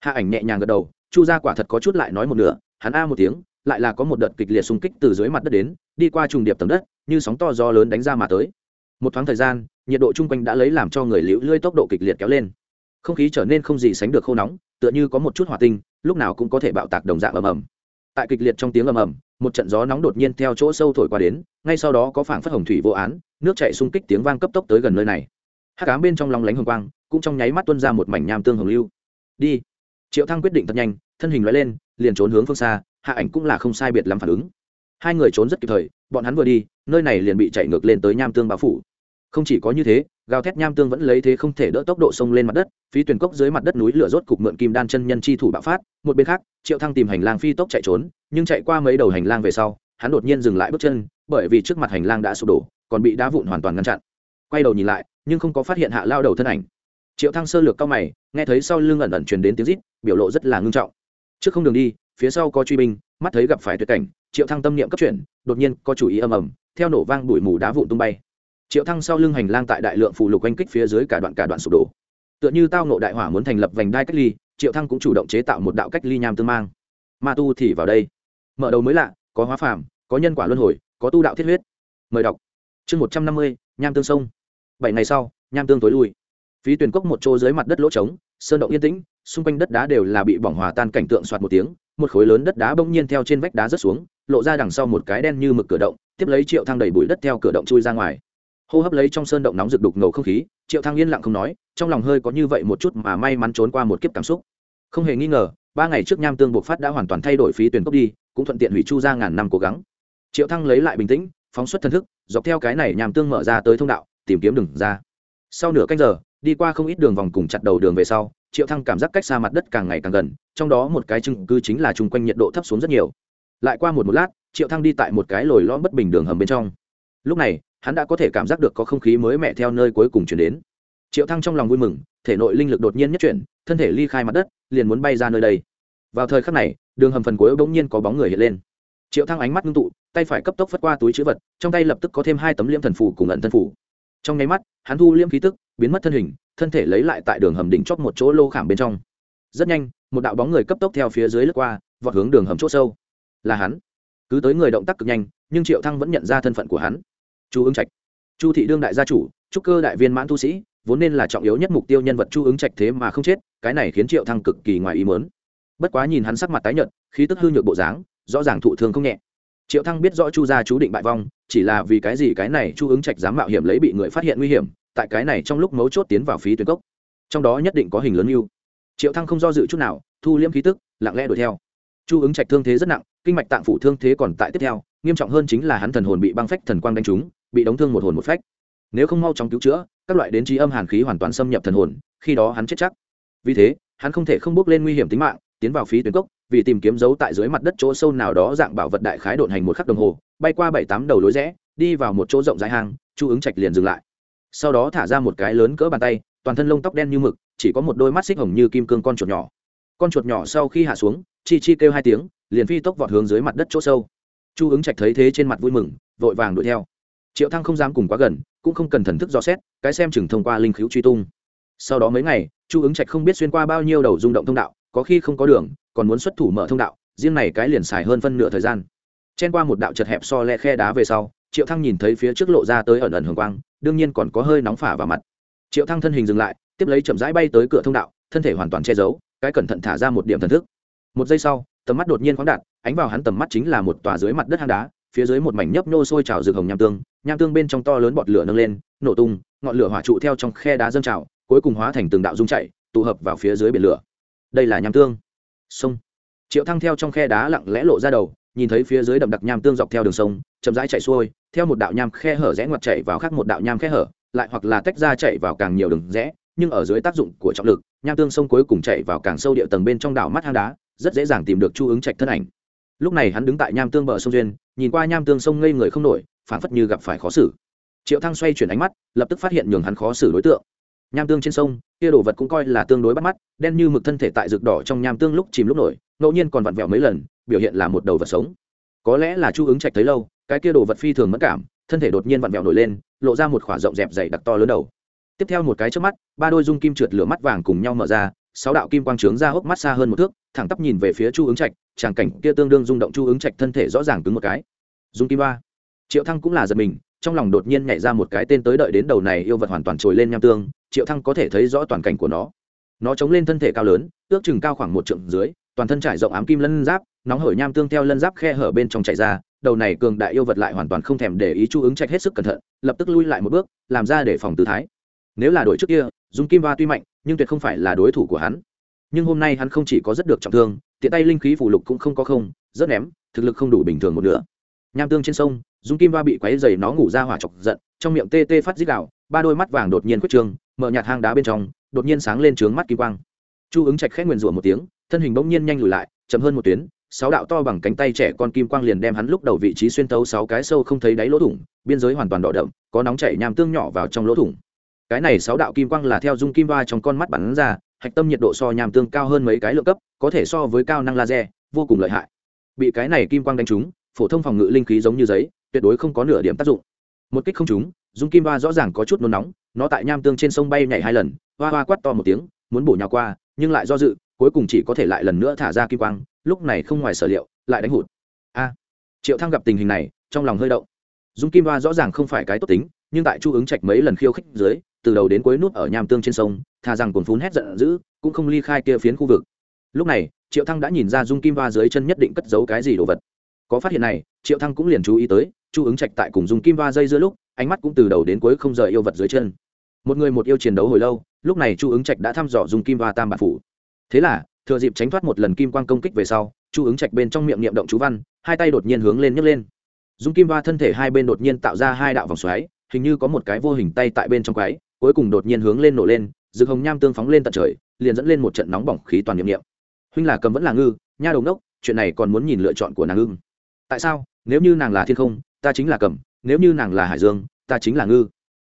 Hạ ảnh nhẹ nhàng gật đầu, chu gia quả thật có chút lại nói một nửa, hắn a một tiếng, lại là có một đợt kịch liệt xung kích từ dưới mặt đất đến, đi qua trùng điệp tầng đất, như sóng to gió lớn đánh ra mà tới. Một thoáng thời gian, nhiệt độ chung quanh đã lấy làm cho người liễu lưỡi tốc độ kịch liệt kéo lên không khí trở nên không gì sánh được khô nóng, tựa như có một chút hỏa tinh, lúc nào cũng có thể bạo tạc đồng dạng ầm ầm. Tại kịch liệt trong tiếng ầm ầm, một trận gió nóng đột nhiên theo chỗ sâu thổi qua đến, ngay sau đó có phảng phất hồng thủy vô án, nước chạy xung kích tiếng vang cấp tốc tới gần nơi này. Hát cám bên trong lòng lánh hồng quang, cũng trong nháy mắt tuôn ra một mảnh nham tương hồng lưu. Đi. Triệu thăng quyết định thật nhanh, thân hình loại lên, liền trốn hướng phương xa, hạ ảnh cũng là không sai biệt lắm phản ứng. Hai người trốn rất kịp thời, bọn hắn vừa đi, nơi này liền bị chạy ngược lên tới nham tương bao phủ. Không chỉ có như thế gào thét nham tương vẫn lấy thế không thể đỡ tốc độ sông lên mặt đất phí tuyển cốc dưới mặt đất núi lửa rốt cục mượn kim đan chân nhân chi thủ bạo phát, một bên khác, triệu thăng tìm hành lang phi tốc chạy trốn, nhưng chạy qua mấy đầu hành lang về sau, hắn đột nhiên dừng lại bước chân, bởi vì trước mặt hành lang đã sụp đổ, còn bị đá vụn hoàn toàn ngăn chặn. Quay đầu nhìn lại, nhưng không có phát hiện hạ lao đầu thân ảnh. Triệu thăng sơ lược cao mày, nghe thấy sau lưng ẩn ẩn truyền đến tiếng rít, biểu lộ rất là ngưng trọng. Trước không đường đi, phía sau có truy binh, mắt thấy gặp phải tuyệt cảnh, triệu thăng tâm niệm cấp chuyển, đột nhiên có chủ ý ầm ầm, theo nổ vang bụi mù đá vụn tung bay triệu thăng sau lưng hành lang tại đại lượng phụ lục oanh kích phía dưới cả đoạn cả đoạn sụp đổ. Tựa như tao nộ đại hỏa muốn thành lập vành đai cách ly, triệu thăng cũng chủ động chế tạo một đạo cách ly nham tương mang. Ma tu thì vào đây. Mở đầu mới lạ, có hóa phàm, có nhân quả luân hồi, có tu đạo thiết huyết. Mời đọc. Chương một trăm năm mươi, nham tương sông. Bảy ngày sau, nham tương tối lui. Phí tuyển cốc một chỗ dưới mặt đất lỗ trống, sơn động yên tĩnh, xung quanh đất đá đều là bị bỏng hòa tan cảnh tượng soạt một tiếng, một khối lớn đất đá bỗng nhiên theo trên vách đá rớt xuống, lộ ra đằng sau một cái đen như mực cửa động, tiếp lấy triệu thang đẩy bụi đất theo cửa động chui ra ngoài hô hấp lấy trong sơn động nóng rực đục ngầu không khí, triệu Thăng yên lặng không nói, trong lòng hơi có như vậy một chút mà may mắn trốn qua một kiếp cảm xúc. Không hề nghi ngờ, ba ngày trước nham tương buộc phát đã hoàn toàn thay đổi phí tuyển cốc đi, cũng thuận tiện hủy chu ra ngàn năm cố gắng. Triệu thăng lấy lại bình tĩnh, phóng xuất thân thức, dọc theo cái này nham tương mở ra tới thông đạo, tìm kiếm đường ra. Sau nửa canh giờ, đi qua không ít đường vòng cùng chặt đầu đường về sau, triệu thăng cảm giác cách xa mặt đất càng ngày càng gần, trong đó một cái chứng cứ chính là chung quanh nhiệt độ thấp xuống rất nhiều. Lại qua một một lát, triệu thăng đi tại một cái lồi lõm bất bình đường hầm bên trong. Lúc này hắn đã có thể cảm giác được có không khí mới mẻ theo nơi cuối cùng chuyển đến. Triệu thăng trong lòng vui mừng, thể nội linh lực đột nhiên nhất chuyển, thân thể ly khai mặt đất, liền muốn bay ra nơi đây. Vào thời khắc này, đường hầm phần cuối bỗng nhiên có bóng người hiện lên. Triệu thăng ánh mắt ngưng tụ, tay phải cấp tốc phất qua túi chữ vật, trong tay lập tức có thêm hai tấm liêm thần phủ cùng ẩn thân phủ trong nháy mắt, hắn thu liêm khí tức, biến mất thân hình, thân thể lấy lại tại đường hầm đỉnh chót một chỗ lô khảm bên trong. Rất nhanh, một đạo bóng người cấp tốc theo phía dưới lướt qua, vọt hướng đường hầm chỗ sâu. Là hắn. Cứ tới người động tác cực nhanh, nhưng triệu thăng vẫn nhận ra thân phận của hắn chu ứng trạch. Chu thị đương đại gia chủ, trúc cơ đại viên mãn tu sĩ, vốn nên là trọng yếu nhất mục tiêu nhân vật chu ứng trạch thế mà không chết, cái này khiến triệu thăng cực kỳ ngoài ý mớn bất quá nhìn hắn sắc mặt tái nhợt, khí tức hư nhược bộ dáng, rõ ràng thụ thương không nhẹ. Triệu thăng biết rõ chu gia chú định bại vong, chỉ là vì cái gì cái này chu ứng trạch dám mạo hiểm lấy bị người phát hiện nguy hiểm, tại cái này trong lúc mấu chốt tiến vào phí tuyến cốc. Trong đó nhất định có hình lớn mưu. Triệu thăng không do dự chút nào, thu liễm khí tức, lặng lẽ đuổi theo. Chu ứng trạch thương thế rất nặng, kinh mạch tạng phủ thương thế còn tại tiếp theo, nghiêm trọng hơn chính là hắn thần hồn bị băng phách thần quang đánh trúng bị đóng thương một hồn một phách. Nếu không mau chóng cứu chữa, các loại đến trí âm hàn khí hoàn toàn xâm nhập thần hồn, khi đó hắn chết chắc. Vì thế, hắn không thể không bước lên nguy hiểm tính mạng, tiến vào phí tuyến cốc, vì tìm kiếm dấu tại dưới mặt đất chỗ sâu nào đó dạng bảo vật đại khái độn hành một khắc đồng hồ, bay qua bảy tám đầu lối rẽ, đi vào một chỗ rộng dài hang, chu ứng trạch liền dừng lại. Sau đó thả ra một cái lớn cỡ bàn tay, toàn thân lông tóc đen như mực, chỉ có một đôi mắt xích hồng như kim cương con chuột nhỏ. Con chuột nhỏ sau khi hạ xuống, chi chi kêu hai tiếng, liền phi tốc vọt hướng dưới mặt đất chỗ sâu. Chu ứng trạch thấy thế trên mặt vui mừng, vội vàng đuổi theo triệu thăng không dám cùng quá gần, cũng không cần thần thức dò xét, cái xem chừng thông qua linh khiếu truy tung. Sau đó mấy ngày, chu ứng trạch không biết xuyên qua bao nhiêu đầu rung động thông đạo, có khi không có đường, còn muốn xuất thủ mở thông đạo, riêng này cái liền xài hơn phân nửa thời gian. Chen qua một đạo chật hẹp so le khe đá về sau, triệu thăng nhìn thấy phía trước lộ ra tới ẩn ẩn hường quang, đương nhiên còn có hơi nóng phả vào mặt. Triệu thăng thân hình dừng lại, tiếp lấy chậm rãi bay tới cửa thông đạo, thân thể hoàn toàn che giấu, cái cẩn thận thả ra một điểm thần thức. Một giây sau, tầm mắt đột nhiên khoáng đạt, ánh vào hắn tầm mắt chính là một tòa dưới mặt đất hang đá phía dưới một mảnh nhấp nô sôi trào rực hồng nham tương nham tương bên trong to lớn bọt lửa nâng lên, nổ tung, ngọn lửa hỏa trụ theo trong khe đá dâng trào, cuối cùng hóa thành từng đạo dung chạy, tụ hợp vào phía dưới biển lửa. Đây là nham tương. Sông. Triệu thăng theo trong khe đá lặng lẽ lộ ra đầu, nhìn thấy phía dưới đậm đặc nham tương dọc theo đường sông, chậm rãi chạy xuôi, theo một đạo nham khe hở rẽ ngoặt chạy vào khác một đạo nham khe hở, lại hoặc là tách ra chạy vào càng nhiều đường rẽ, nhưng ở dưới tác dụng của trọng lực, nham tương sông cuối cùng chạy vào càng sâu địa tầng bên trong đảo mắt hang đá, rất dễ dàng tìm được chu ứng trạch thân ảnh lúc này hắn đứng tại nham tương bờ sông duyên, nhìn qua nham tương sông ngây người không nổi phản phất như gặp phải khó xử. Triệu thăng xoay chuyển ánh mắt, lập tức phát hiện nhường hắn khó xử đối tượng. Nham tương trên sông, kia đồ vật cũng coi là tương đối bắt mắt, đen như mực thân thể tại rực đỏ trong nham tương lúc chìm lúc nổi, ngẫu nhiên còn vặn vẹo mấy lần, biểu hiện là một đầu vật sống. Có lẽ là chu ứng trạch thấy lâu, cái kia đồ vật phi thường mất cảm, thân thể đột nhiên vặn vẹo nổi lên, lộ ra một khỏa rộng dẹp dày đặc to lớn đầu. Tiếp theo một cái trước mắt, ba đôi dung kim trượt lửa mắt vàng cùng nhau mở ra sáu đạo kim quang trướng ra hốc mắt xa hơn một thước, thẳng tắp nhìn về phía chu ứng trạch, tràng cảnh kia tương đương rung động chu ứng trạch thân thể rõ ràng cứng một cái. Dung kim ba. Triệu thăng cũng là giật mình, trong lòng đột nhiên nhảy ra một cái tên tới đợi đến đầu này yêu vật hoàn toàn trồi lên nham tương, triệu thăng có thể thấy rõ toàn cảnh của nó. Nó chống lên thân thể cao lớn, ước chừng cao khoảng một trượng dưới, toàn thân trải rộng ám kim lân giáp, nóng hởi nham tương theo lân giáp khe hở bên trong chạy ra, đầu này cường đại yêu vật lại hoàn toàn không thèm để ý chu ứng trạch hết sức cẩn thận, lập tức lui lại một bước, làm ra để phòng tư thái. Nếu là đội trước kia, dung kim ba tuy mạnh nhưng tuyệt không phải là đối thủ của hắn. Nhưng hôm nay hắn không chỉ có rất được trọng thương, tiện tay linh khí phủ lục cũng không có không, rất ném, thực lực không đủ bình thường một nửa. nham tương trên sông, dung kim va bị quáy dày nó ngủ ra hỏa chọc giận, trong miệng tê tê phát dít đạo ba đôi mắt vàng đột nhiên quyết trương, mở nhạt hang đá bên trong, đột nhiên sáng lên trướng mắt kỳ quang. Chu ứng trạch khẽ nguyền rủa một tiếng, thân hình bỗng nhiên nhanh lùi lại, chậm hơn một tuyến, sáu đạo to bằng cánh tay trẻ con kim quang liền đem hắn lúc đầu vị trí xuyên tấu sáu cái sâu không thấy đáy lỗ thủng, biên giới hoàn toàn đỏ đậm, có nóng chảy nham tương nhỏ vào trong lỗ thủng cái này sáu đạo kim quang là theo dung kim va trong con mắt bắn ra, hạch tâm nhiệt độ so nham tương cao hơn mấy cái lượng cấp, có thể so với cao năng laser, vô cùng lợi hại. Bị cái này kim quang đánh trúng, phổ thông phòng ngự linh khí giống như giấy, tuyệt đối không có nửa điểm tác dụng. Một kích không trúng, dung kim va rõ ràng có chút nôn nóng, nó tại nham tương trên sông bay nhảy hai lần, hoa hoa quát to một tiếng, muốn bổ nhào qua, nhưng lại do dự, cuối cùng chỉ có thể lại lần nữa thả ra kim quang, lúc này không ngoài sở liệu, lại đánh hụt. A! Triệu thăng gặp tình hình này, trong lòng hơi động dung kim hoa rõ ràng không phải cái tốt tính, nhưng tại chu ứng trạch mấy lần khiêu khích dưới, từ đầu đến cuối nút ở nham tương trên sông, thà rằng cồn phún hét giận dữ, cũng không ly khai kia phiến khu vực. Lúc này, triệu thăng đã nhìn ra dung kim hoa dưới chân nhất định cất giấu cái gì đồ vật. Có phát hiện này, triệu thăng cũng liền chú ý tới, chu ứng trạch tại cùng dung kim hoa dây giữa lúc, ánh mắt cũng từ đầu đến cuối không rời yêu vật dưới chân. Một người một yêu chiến đấu hồi lâu, lúc này chu ứng trạch đã thăm dò dung kim hoa tam bản phủ. Thế là, thừa dịp tránh thoát một lần kim quang công kích về sau, chu ứng trạch bên trong miệng niệm động chú văn, hai tay đột nhiên hướng lên nhấc lên dung kim ba thân thể hai bên đột nhiên tạo ra hai đạo vòng xoáy, hình như có một cái vô hình tay tại bên trong quái, cuối cùng đột nhiên hướng lên nổ lên, rực hồng nham tương phóng lên tận trời, liền dẫn lên một trận nóng bỏng khí toàn nhiệm niệm. Huynh là cầm vẫn là ngư, nha đầu đốc chuyện này còn muốn nhìn lựa chọn của nàng ưng. Tại sao? Nếu như nàng là thiên không, ta chính là cầm, nếu như nàng là hải dương, ta chính là ngư.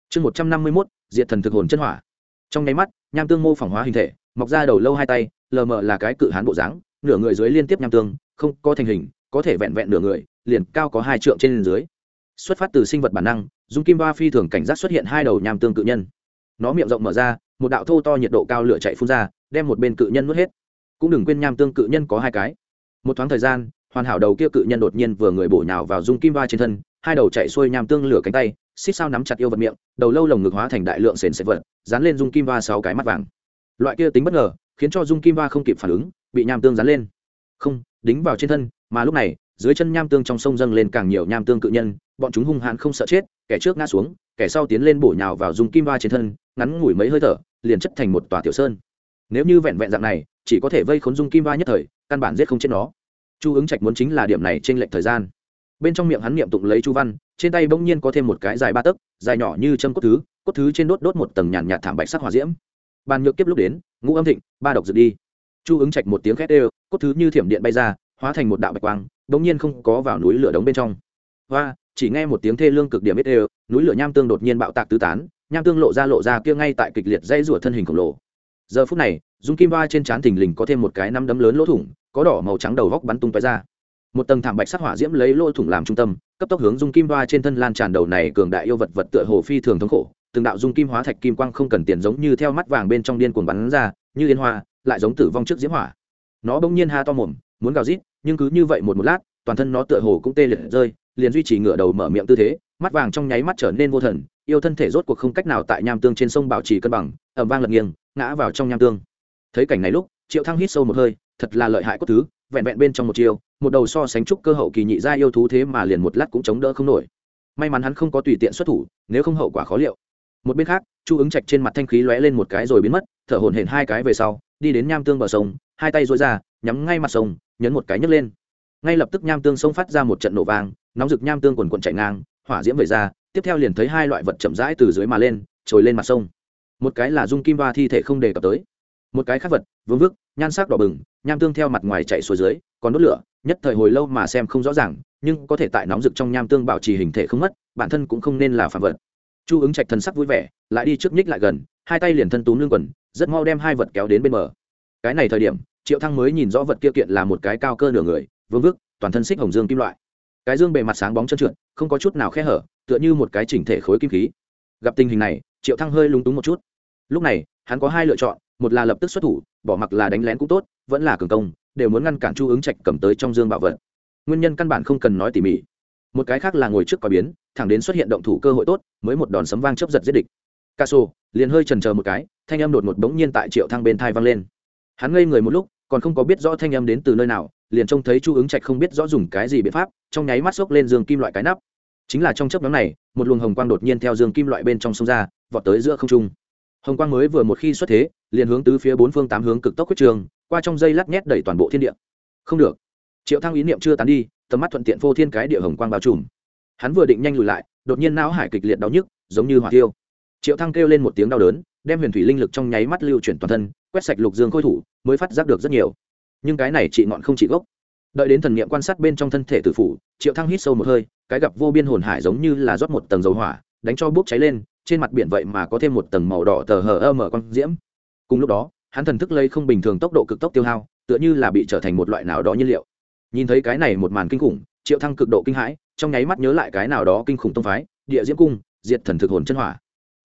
Chương một trăm năm mươi mốt diện thần thực hồn chân hỏa. Trong nháy mắt, nham tương mô phỏng hóa hình thể, mọc ra đầu lâu hai tay, lờ mờ là cái cự hán bộ dáng, nửa người dưới liên tiếp nham tương, không có thành hình có thể vẹn vẹn nửa người, liền cao có hai trượng trên dưới. Xuất phát từ sinh vật bản năng, dung kim ba phi thường cảnh giác xuất hiện hai đầu nham tương cự nhân. Nó miệng rộng mở ra, một đạo thô to nhiệt độ cao lửa chạy phun ra, đem một bên cự nhân nuốt hết. Cũng đừng quên nham tương cự nhân có hai cái. Một thoáng thời gian, hoàn hảo đầu kia cự nhân đột nhiên vừa người bổ nhào vào dung kim ba trên thân, hai đầu chạy xuôi nham tương lửa cánh tay, xích sao nắm chặt yêu vật miệng, đầu lâu lồng ngực hóa thành đại lượng sền sệt vật, dán lên dung kim ba sáu cái mắt vàng. Loại kia tính bất ngờ, khiến cho dung kim ba không kịp phản ứng, bị nham tương dán lên. Không đính vào trên thân, mà lúc này, dưới chân nham tương trong sông dâng lên càng nhiều nham tương cự nhân, bọn chúng hung hãn không sợ chết, kẻ trước ngã xuống, kẻ sau tiến lên bổ nhào vào dùng kim ba trên thân, ngắn ngủi mấy hơi thở, liền chất thành một tòa tiểu sơn. Nếu như vẹn vẹn dạng này, chỉ có thể vây khốn dung kim ba nhất thời, căn bản giết không chết nó. Chu ứng trạch muốn chính là điểm này trên lệch thời gian. Bên trong miệng hắn niệm tụng lấy chu văn, trên tay bỗng nhiên có thêm một cái dài ba tấc, dài nhỏ như châm cốt thứ cốt thứ trên đốt đốt một tầng nhàn nhạt thảm bạch sắc hỏa diễm. Bàn nhược kiếp lúc đến, ngũ âm thịnh, ba độc dược đi. Chu ứng trạch một tiếng khét đều cốt thứ như thiểm điện bay ra, hóa thành một đạo bạch quang bỗng nhiên không có vào núi lửa đống bên trong. Và chỉ nghe một tiếng thê lương cực điểm ít đều, núi lửa nham tương đột nhiên bạo tạc tứ tán, nham tương lộ ra lộ ra kia ngay tại kịch liệt dây rủa thân hình khổng lồ. Giờ phút này, dung kim ba trên trán thình lình có thêm một cái năm đấm lớn lỗ thủng, có đỏ màu trắng đầu góc bắn tung tóe ra. Một tầng thảm bạch sắc hỏa diễm lấy lỗ thủng làm trung tâm, cấp tốc hướng dung kim ba trên thân lan tràn đầu này cường đại yêu vật vật tựa hồ phi thường thống khổ. Từng đạo dung kim hóa thạch kim quang không cần tiền giống như theo mắt vàng bên trong điên cuồng bắn ra, như liên hoa, lại giống tử vong trước diễm hỏa nó bỗng nhiên ha to mồm, muốn gào rít, nhưng cứ như vậy một một lát, toàn thân nó tựa hồ cũng tê liệt rơi, liền duy trì ngửa đầu mở miệng tư thế, mắt vàng trong nháy mắt trở nên vô thần, yêu thân thể rốt cuộc không cách nào tại nham tương trên sông bảo trì cân bằng ẩm vang lật nghiêng, ngã vào trong nham tương. Thấy cảnh này lúc, triệu thăng hít sâu một hơi, thật là lợi hại cốt thứ, vẹn vẹn bên trong một chiều một đầu so sánh trúc cơ hậu kỳ nhị gia yêu thú thế mà liền một lát cũng chống đỡ không nổi. May mắn hắn không có tùy tiện xuất thủ, nếu không hậu quả khó liệu. Một bên khác, chu ứng trạch trên mặt thanh khí lóe lên một cái rồi biến mất, thở hổn hển hai cái về sau, đi đến nham tương bờ sông hai tay dối ra, nhắm ngay mặt sông, nhấn một cái nhấc lên. Ngay lập tức nham tương sông phát ra một trận nổ vang, nóng rực nham tương quần quần chạy ngang, hỏa diễm về ra, tiếp theo liền thấy hai loại vật chậm rãi từ dưới mà lên, trồi lên mặt sông. Một cái là dung kim ba thi thể không đề cập tới, một cái khác vật, vương vức, nhan sắc đỏ bừng, nham tương theo mặt ngoài chạy xuống dưới, còn đốt lửa, nhất thời hồi lâu mà xem không rõ ràng, nhưng có thể tại nóng rực trong nham tương bảo trì hình thể không mất, bản thân cũng không nên là phạm vật. Chu ứng trạch thân sắc vui vẻ, lại đi trước nhích lại gần, hai tay liền thân túm lương quần, rất mau đem hai vật kéo đến bên bờ. Cái này thời điểm triệu thăng mới nhìn rõ vật kia kiện là một cái cao cơ nửa người, vương vức, toàn thân xích hồng dương kim loại. Cái dương bề mặt sáng bóng trơn trượt, không có chút nào khe hở, tựa như một cái chỉnh thể khối kim khí. Gặp tình hình này, triệu thăng hơi lúng túng một chút. Lúc này, hắn có hai lựa chọn, một là lập tức xuất thủ, bỏ mặc là đánh lén cũng tốt, vẫn là cường công, đều muốn ngăn cản chu ứng trạch cầm tới trong dương bảo vật. Nguyên nhân căn bản không cần nói tỉ mỉ. Một cái khác là ngồi trước coi biến, thẳng đến xuất hiện động thủ cơ hội tốt, mới một đòn sấm vang chớp giật giết địch. Ca sô liền hơi trần chờ một cái, thanh âm đột một bỗng nhiên tại triệu thăng bên thai vang lên hắn ngây người một lúc, còn không có biết rõ thanh âm đến từ nơi nào, liền trông thấy chu ứng trạch không biết rõ dùng cái gì biện pháp, trong nháy mắt xốc lên dương kim loại cái nắp. Chính là trong chấp nhóm này, một luồng hồng quang đột nhiên theo dương kim loại bên trong sông ra, vọt tới giữa không trung. Hồng quang mới vừa một khi xuất thế, liền hướng tứ phía bốn phương tám hướng cực tốc quyết trường, qua trong dây lắc nhét đẩy toàn bộ thiên địa. Không được. Triệu thăng ý niệm chưa tán đi, tầm mắt thuận tiện vô thiên cái địa hồng quang bao trùm. Hắn vừa định nhanh lùi lại, đột nhiên não hải kịch liệt đau nhức, giống như hỏa tiêu triệu thăng kêu lên một tiếng đau đớn đem huyền thủy linh lực trong nháy mắt lưu chuyển toàn thân, quét sạch lục dương khôi thủ, mới phát giác được rất nhiều. Nhưng cái này trị ngọn không trị gốc. Đợi đến thần niệm quan sát bên trong thân thể tử phủ, triệu thăng hít sâu một hơi, cái gặp vô biên hồn hải giống như là rót một tầng dầu hỏa, đánh cho bốc cháy lên, trên mặt biển vậy mà có thêm một tầng màu đỏ tờ hờ ơ mở con diễm. Cùng lúc đó, hắn thần thức lây không bình thường tốc độ cực tốc tiêu hao, tựa như là bị trở thành một loại nào đó nhiên liệu. Nhìn thấy cái này một màn kinh khủng, triệu thăng cực độ kinh hãi, trong nháy mắt nhớ lại cái nào đó kinh khủng tông phái, địa diễm cung, diệt thần thực hồn chân hỏa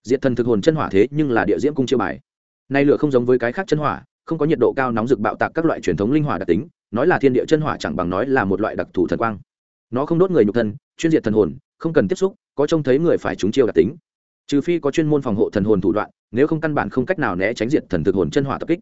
diệt thần thực hồn chân hỏa thế nhưng là địa diễm cung chiêu bài. Nay lửa không giống với cái khác chân hỏa, không có nhiệt độ cao nóng rực bạo tạc các loại truyền thống linh hỏa đặc tính, nói là thiên địa chân hỏa chẳng bằng nói là một loại đặc thù thần quang. Nó không đốt người nhục thân, chuyên diệt thần hồn, không cần tiếp xúc, có trông thấy người phải trúng chiêu đặc tính. Trừ phi có chuyên môn phòng hộ thần hồn thủ đoạn, nếu không căn bản không cách nào né tránh diệt thần thực hồn chân hỏa tập kích.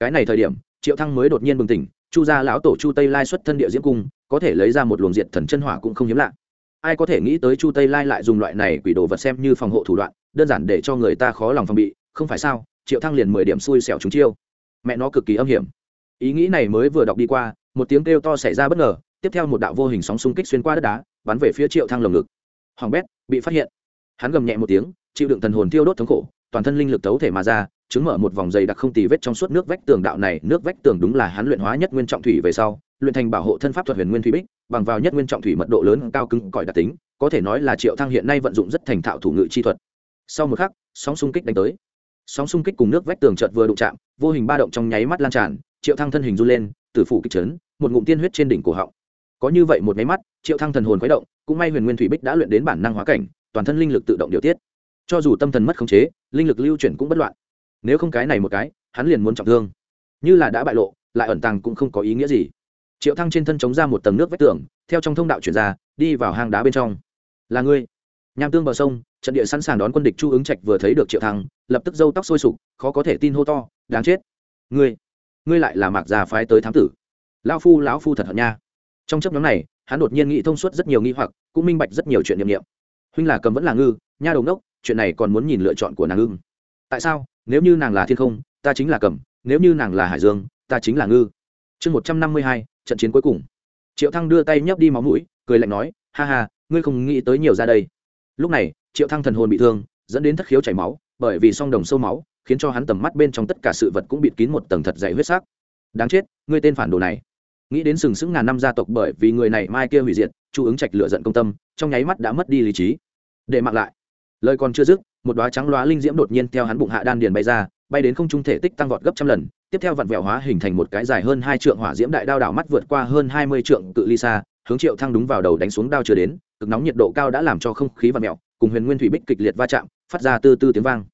Cái này thời điểm, triệu thăng mới đột nhiên bừng tỉnh, chu gia lão tổ chu tây lai xuất thân địa diễm cung, có thể lấy ra một luồng diệt thần chân hỏa cũng không hiếm lạ. Ai có thể nghĩ tới chu tây lai lại dùng loại này quỷ đồ vật xem như phòng hộ thủ đoạn đơn giản để cho người ta khó lòng phòng bị, không phải sao? Triệu thăng liền mười điểm xui xẻo chúng chiêu. Mẹ nó cực kỳ âm hiểm. Ý nghĩ này mới vừa đọc đi qua, một tiếng kêu to xảy ra bất ngờ, tiếp theo một đạo vô hình sóng xung kích xuyên qua đất đá, bắn về phía triệu thăng lồng ngực. Hoàng bét bị phát hiện. Hắn gầm nhẹ một tiếng, chịu đựng thần hồn thiêu đốt thống khổ, toàn thân linh lực tấu thể mà ra chứng mở một vòng dày đặc không tì vết trong suốt nước vách tường đạo này, nước vách tường đúng là hắn luyện hóa nhất nguyên trọng thủy về sau, luyện thành bảo hộ thân pháp thuật huyền nguyên thủy bích, bằng vào nhất nguyên trọng thủy mật độ lớn cao cứng, cỏi đặc tính, có thể nói là triệu thăng hiện nay vận dụng rất thành thạo thủ ngự chi thuật sau một khắc, sóng xung kích đánh tới. Sóng xung kích cùng nước vách tường chợt vừa đụng chạm, vô hình ba động trong nháy mắt lan tràn, triệu thăng thân hình run lên, tử phủ kích chấn, một ngụm tiên huyết trên đỉnh cổ họng. Có như vậy một máy mắt, triệu thăng thần hồn khuấy động, cũng may huyền nguyên thủy bích đã luyện đến bản năng hóa cảnh, toàn thân linh lực tự động điều tiết. Cho dù tâm thần mất khống chế, linh lực lưu chuyển cũng bất loạn. Nếu không cái này một cái, hắn liền muốn trọng thương. Như là đã bại lộ, lại ẩn tàng cũng không có ý nghĩa gì. Triệu thăng trên thân chống ra một tầng nước vách tường, theo trong thông đạo chuyển ra, đi vào hang đá bên trong. Là ngươi. Nham tương bờ sông trận địa sẵn sàng đón quân địch chu ứng trạch vừa thấy được triệu thăng, lập tức râu tóc sôi sục, khó có thể tin hô to, đáng chết! Ngươi ngươi lại là mạc già phái tới thám tử. Lão phu lão phu thật hận nha. Trong chấp nhóm này, hắn đột nhiên nghĩ thông suốt rất nhiều nghi hoặc, cũng minh bạch rất nhiều chuyện niệm niệm. Huynh là cầm vẫn là ngư, nha đầu đốc chuyện này còn muốn nhìn lựa chọn của nàng ưng. Tại sao? Nếu như nàng là thiên không, ta chính là cầm, nếu như nàng là hải dương, ta chính là ngư. Chương một trăm năm mươi hai, trận chiến cuối cùng. Triệu thăng đưa tay nhấp đi máu mũi, cười lạnh nói, ha ha, ngươi không nghĩ tới nhiều ra đây. Lúc này triệu thăng thần hồn bị thương, dẫn đến thất khiếu chảy máu, bởi vì song đồng sâu máu, khiến cho hắn tầm mắt bên trong tất cả sự vật cũng bịt kín một tầng thật dày huyết sắc. Đáng chết, ngươi tên phản đồ này. Nghĩ đến sừng sững ngàn năm gia tộc bởi vì người này mai kia hủy diệt, chu ứng trạch lựa giận công tâm, trong nháy mắt đã mất đi lý trí. Để mặc lại. Lời còn chưa dứt, một đóa trắng loá linh diễm đột nhiên theo hắn bụng hạ đan điền bay ra, bay đến không trung thể tích tăng vọt gấp trăm lần, tiếp theo vặn vẹo hóa hình thành một cái dài hơn hai trượng hỏa diễm đại đao đảo mắt vượt qua hơn hai mươi trượng cự ly xa, hướng triệu thăng đúng vào đầu đánh xuống đao chưa đến, cực nóng nhiệt độ cao đã làm cho không khí vặn mẹo cùng huyền nguyên thủy bích kịch liệt va chạm, phát ra tư tư tiếng vang.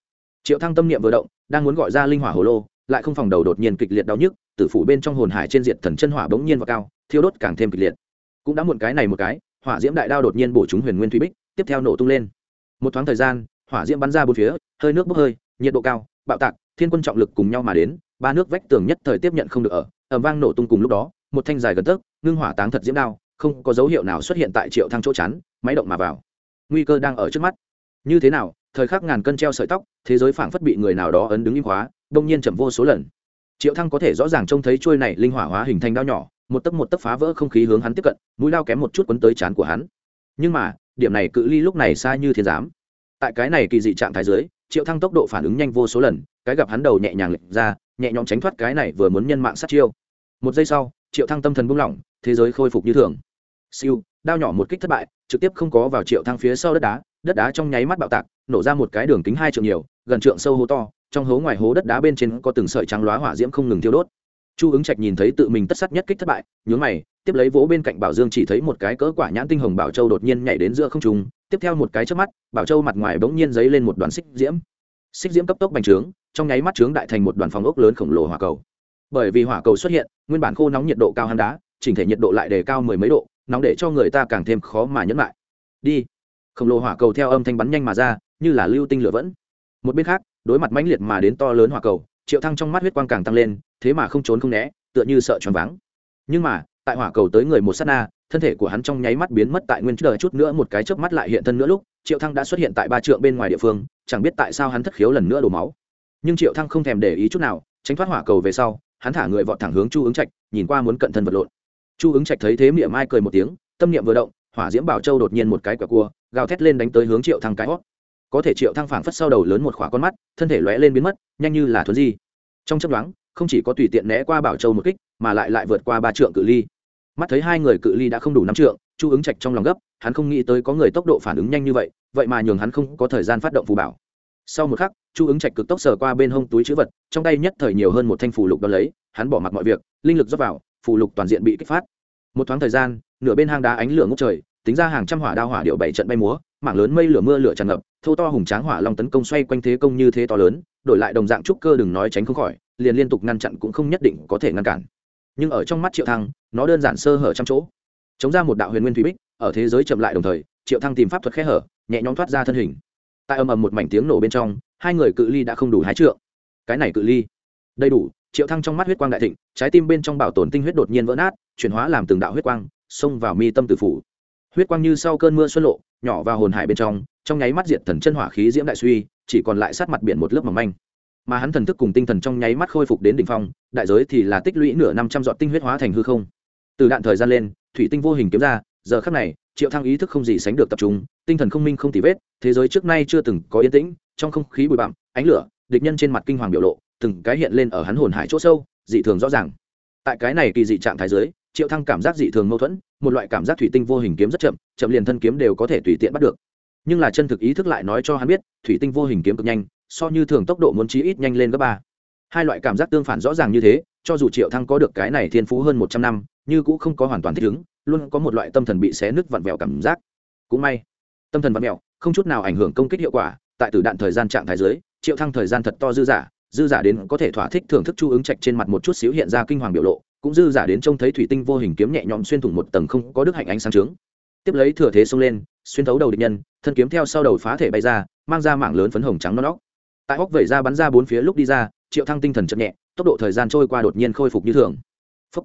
Triệu thăng tâm niệm vừa động, đang muốn gọi ra linh hỏa hồ lô, lại không phòng đầu đột nhiên kịch liệt đau nhức, tử phủ bên trong hồn hải trên diện thần chân hỏa bỗng nhiên và cao, thiêu đốt càng thêm kịch liệt. Cũng đã muộn cái này một cái, hỏa diễm đại đao đột nhiên bổ trúng huyền nguyên thủy bích, tiếp theo nổ tung lên. Một thoáng thời gian, hỏa diễm bắn ra bốn phía, hơi nước bốc hơi, nhiệt độ cao, bạo tạc, thiên quân trọng lực cùng nhau mà đến, ba nước vách tường nhất thời tiếp nhận không được ở, ầm vang nổ tung cùng lúc đó, một thanh dài gần tấc, ngưng hỏa táng thật diễm đao, không có dấu hiệu nào xuất hiện tại triệu thăng chỗ chắn máy động mà vào nguy cơ đang ở trước mắt. Như thế nào thời khắc ngàn cân treo sợi tóc thế giới phảng phất bị người nào đó ấn đứng im hóa, đông nhiên chậm vô số lần. Triệu thăng có thể rõ ràng trông thấy chuôi này linh hỏa hóa hình thành đao nhỏ một tấc một tấc phá vỡ không khí hướng hắn tiếp cận mũi lao kém một chút quấn tới chán của hắn. Nhưng mà điểm này cự ly lúc này xa như thiên giám. Tại cái này kỳ dị trạng thái dưới triệu thăng tốc độ phản ứng nhanh vô số lần cái gặp hắn đầu nhẹ nhàng lệch ra nhẹ nhõm tránh thoát cái này vừa muốn nhân mạng sát chiêu. Một giây sau triệu thăng tâm thần buông lỏng thế giới khôi phục như thường siêu, đao nhỏ một kích thất bại, trực tiếp không có vào triệu thăng phía sau đất đá đất đá trong nháy mắt bạo tạc, nổ ra một cái đường kính hai trượng nhiều, gần trượng sâu hố to, trong hố ngoài hố đất đá bên trên có từng sợi trắng loá hỏa diễm không ngừng thiêu đốt. Chu ứng trạch nhìn thấy tự mình tất sắt nhất kích thất bại, nhướng mày, tiếp lấy vỗ bên cạnh bảo dương chỉ thấy một cái cỡ quả nhãn tinh hồng bảo châu đột nhiên nhảy đến giữa không trung, tiếp theo một cái trước mắt, bảo châu mặt ngoài bỗng nhiên dấy lên một đoàn xích diễm. Xích diễm cấp tốc bành trướng, trong nháy mắt trướng đại thành một đoàn phòng ốc lớn khổng lồ hỏa cầu. Bởi vì hỏa cầu xuất hiện, nguyên bản khô nóng nhiệt độ cao hang đá, chỉnh thể nhiệt độ lại đề cao mười mấy độ nóng để cho người ta càng thêm khó mà nhẫn lại đi. Khổng lồ hỏa cầu theo âm thanh bắn nhanh mà ra, như là lưu tinh lửa vẫn. Một bên khác, đối mặt mãnh liệt mà đến to lớn hỏa cầu, triệu thăng trong mắt huyết quang càng tăng lên, thế mà không trốn không né, tựa như sợ choáng váng. Nhưng mà, tại hỏa cầu tới người một sát na, thân thể của hắn trong nháy mắt biến mất tại nguyên chờ chút nữa một cái chớp mắt lại hiện thân nữa lúc, triệu thăng đã xuất hiện tại ba trượng bên ngoài địa phương, chẳng biết tại sao hắn thất khiếu lần nữa đổ máu. Nhưng triệu thăng không thèm để ý chút nào, tránh thoát hỏa cầu về sau, hắn thả người vọt thẳng hướng chu ứng trạch, nhìn qua muốn cận thân vật lộn chu ứng trạch thấy thế miệng mai cười một tiếng, tâm niệm vừa động, hỏa diễm bảo châu đột nhiên một cái quả cua, gào thét lên đánh tới hướng triệu thăng cái hót. Có thể triệu thăng phảng phất sau đầu lớn một khỏa con mắt, thân thể lóe lên biến mất, nhanh như là thuấn di. Trong chấp đoán không chỉ có tùy tiện né qua bảo châu một kích, mà lại lại vượt qua ba trượng cự ly. Mắt thấy hai người cự ly đã không đủ năm trượng, chu ứng trạch trong lòng gấp, hắn không nghĩ tới có người tốc độ phản ứng nhanh như vậy vậy mà nhường hắn không có thời gian phát động phù bảo. Sau một khắc, chu ứng trạch cực tốc sờ qua bên hông túi chữ vật, trong tay nhất thời nhiều hơn một thanh phù lục đo lấy, hắn bỏ mặc mọi việc, linh lực dốc vào phù lục toàn diện bị kích phát. Một thoáng thời gian, nửa bên hang đá ánh lửa ngốc trời, tính ra hàng trăm hỏa đao hỏa điệu bảy trận bay múa, mảng lớn mây lửa mưa lửa tràn ngập, thô to hùng tráng hỏa long tấn công xoay quanh thế công như thế to lớn, đổi lại đồng dạng trúc cơ đừng nói tránh không khỏi, liền liên tục ngăn chặn cũng không nhất định có thể ngăn cản. Nhưng ở trong mắt triệu thăng, nó đơn giản sơ hở trăm chỗ. Chống ra một đạo huyền nguyên thủy bích, ở thế giới chậm lại đồng thời, triệu thăng tìm pháp thuật khe hở, nhẹ nhõm thoát ra thân hình. Tại âm ầm một mảnh tiếng nổ bên trong, hai người cự ly đã không đủ hái trượng. Cái này cự ly, đầy đủ triệu thăng trong mắt huyết quang đại thịnh, trái tim bên trong bảo tồn tinh huyết đột nhiên vỡ nát, chuyển hóa làm từng đạo huyết quang, xông vào mi tâm tử phủ. Huyết quang như sau cơn mưa xuân lộ, nhỏ vào hồn hải bên trong trong nháy mắt diệt thần chân hỏa khí diễm đại suy, chỉ còn lại sát mặt biển một lớp mỏng manh. Mà hắn thần thức cùng tinh thần trong nháy mắt khôi phục đến đỉnh phong, đại giới thì là tích lũy nửa năm trăm dọn tinh huyết hóa thành hư không. Từ đạn thời gian lên, thủy tinh vô hình kiếm ra, giờ khắc này, triệu thăng ý thức không gì sánh được tập trung, tinh thần không minh không tì vết, thế giới trước nay chưa từng có yên tĩnh, trong không khí bụi bặm, ánh lửa, địch nhân trên mặt kinh hoàng biểu lộ từng cái hiện lên ở hắn hồn hải chỗ sâu, dị thường rõ ràng. Tại cái này kỳ dị trạng thái giới triệu thăng cảm giác dị thường mâu thuẫn, một loại cảm giác thủy tinh vô hình kiếm rất chậm chậm liền thân kiếm đều có thể tùy tiện bắt được. Nhưng là chân thực ý thức lại nói cho hắn biết, thủy tinh vô hình kiếm cực nhanh, so như thường tốc độ muốn chí ít nhanh lên gấp ba. Hai loại cảm giác tương phản rõ ràng như thế, cho dù triệu thăng có được cái này thiên phú hơn một trăm năm, như cũng không có hoàn toàn thích ứng, luôn có một loại tâm thần bị xé nứt vặn vẹo cảm giác. Cũng may, tâm thần vặn vẹo, không chút nào ảnh hưởng công kích hiệu quả, tại tử đạn thời gian trạng thái giới triệu thăng thời gian thật to dư giả dư giả đến có thể thỏa thích thưởng thức chu ứng trạch trên mặt một chút xíu hiện ra kinh hoàng biểu lộ, cũng dư giả đến trông thấy thủy tinh vô hình kiếm nhẹ nhõm xuyên thủng một tầng không có đức hạnh ánh sáng trướng. Tiếp lấy thừa thế xông lên, xuyên thấu đầu địch nhân, thân kiếm theo sau đầu phá thể bay ra, mang ra mảng lớn phấn hồng trắng non óc. Tại óc vẩy ra bắn ra bốn phía lúc đi ra, triệu thăng tinh thần chậm nhẹ, tốc độ thời gian trôi qua đột nhiên khôi phục như thường. Phúc.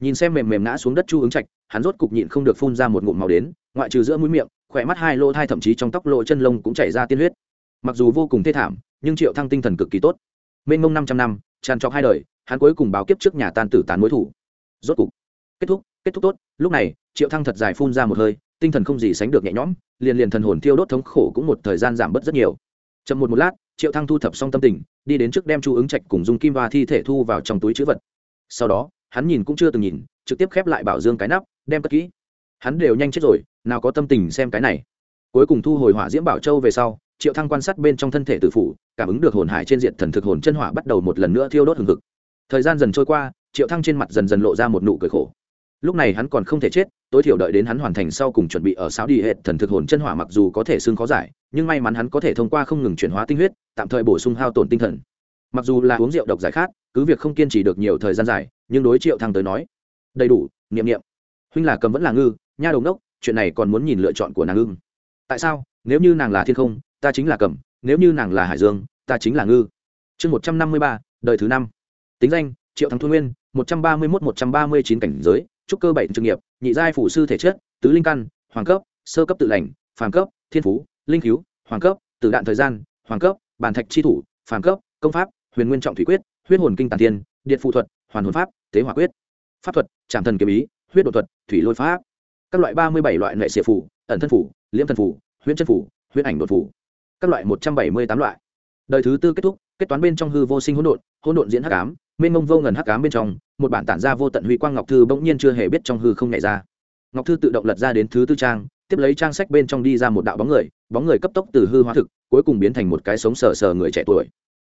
nhìn xem mềm mềm ngã xuống đất chu ứng trạch, hắn rốt cục nhịn không được phun ra một ngụm màu đến, ngoại trừ giữa mũi miệng, khỏe mắt hai lỗ thai thậm chí trong tóc lỗ chân lông cũng chảy ra tiên huyết. Mặc dù vô cùng thê thảm, nhưng triệu thăng tinh thần cực kỳ tốt mênh mông năm trăm năm, tràn trọc hai đời, hắn cuối cùng báo kiếp trước nhà tan tử tán mối thủ. Rốt cục, kết thúc kết thúc tốt, lúc này, triệu thăng thật dài phun ra một hơi, tinh thần không gì sánh được nhẹ nhõm, liền liền thần hồn thiêu đốt thống khổ cũng một thời gian giảm bớt rất nhiều. Chậm một một lát, triệu thăng thu thập xong tâm tình, đi đến trước đem chu ứng trạch cùng dung kim và thi thể thu vào trong túi chữ vật. Sau đó, hắn nhìn cũng chưa từng nhìn, trực tiếp khép lại bảo dương cái nắp, đem cất kỹ. Hắn đều nhanh chết rồi, nào có tâm tình xem cái này. Cuối cùng thu hồi hỏa diễm bảo châu về sau, triệu thăng quan sát bên trong thân thể tử phủ cảm ứng được hồn hải trên diện thần thực hồn chân hỏa bắt đầu một lần nữa thiêu đốt hừng hực. Thời gian dần trôi qua, triệu thăng trên mặt dần dần lộ ra một nụ cười khổ. Lúc này hắn còn không thể chết, tối thiểu đợi đến hắn hoàn thành sau cùng chuẩn bị ở sáu đi hệ thần thực hồn chân hỏa mặc dù có thể xương khó giải, nhưng may mắn hắn có thể thông qua không ngừng chuyển hóa tinh huyết, tạm thời bổ sung hao tổn tinh thần. Mặc dù là uống rượu độc giải khát, cứ việc không kiên trì được nhiều thời gian dài, nhưng đối triệu thăng tới nói, đầy đủ, niệm niệm. Huynh là cầm vẫn là ngư, nha đầu ngốc, chuyện này còn muốn nhìn lựa chọn của nàng ưng. Tại sao? Nếu như nàng là thiên không, ta chính là cầm nếu như nàng là hải dương, ta chính là ngư. Chương một trăm năm mươi ba, đời thứ năm. Tính danh, triệu thắng thu nguyên, một trăm ba mươi một một trăm ba mươi chín cảnh giới, trúc cơ bảy trường nghiệp, nhị giai phủ sư thể chất, tứ linh căn, hoàng cấp, sơ cấp tự lành, phàm cấp, thiên phú, linh cứu, hoàng cấp, tử đạn thời gian, hoàng cấp, bản thạch chi thủ, phàm cấp, công pháp, huyền nguyên trọng thủy quyết, huyết hồn kinh tàn tiên điện phụ thuật, hoàn hồn pháp, tế hỏa quyết. Pháp thuật trạm thần kiếm ý, huyết độ thuật, thủy lôi pháp. Các loại ba mươi bảy loại nệ xịa phủ, ẩn thân phủ, liễm thân phủ, huyễn chân phủ, huyễn ảnh đột phủ các loại một trăm bảy mươi tám loại. Đời thứ tư kết thúc, kết toán bên trong hư vô sinh hỗn độn hỗn độn diễn hắc ám, mênh mông vô ngần hắc ám bên trong, một bản tản ra vô tận huy quang ngọc thư bỗng nhiên chưa hề biết trong hư không nhảy ra. Ngọc thư tự động lật ra đến thứ tư trang, tiếp lấy trang sách bên trong đi ra một đạo bóng người bóng người cấp tốc từ hư hóa thực, cuối cùng biến thành một cái sống sờ sờ người trẻ tuổi.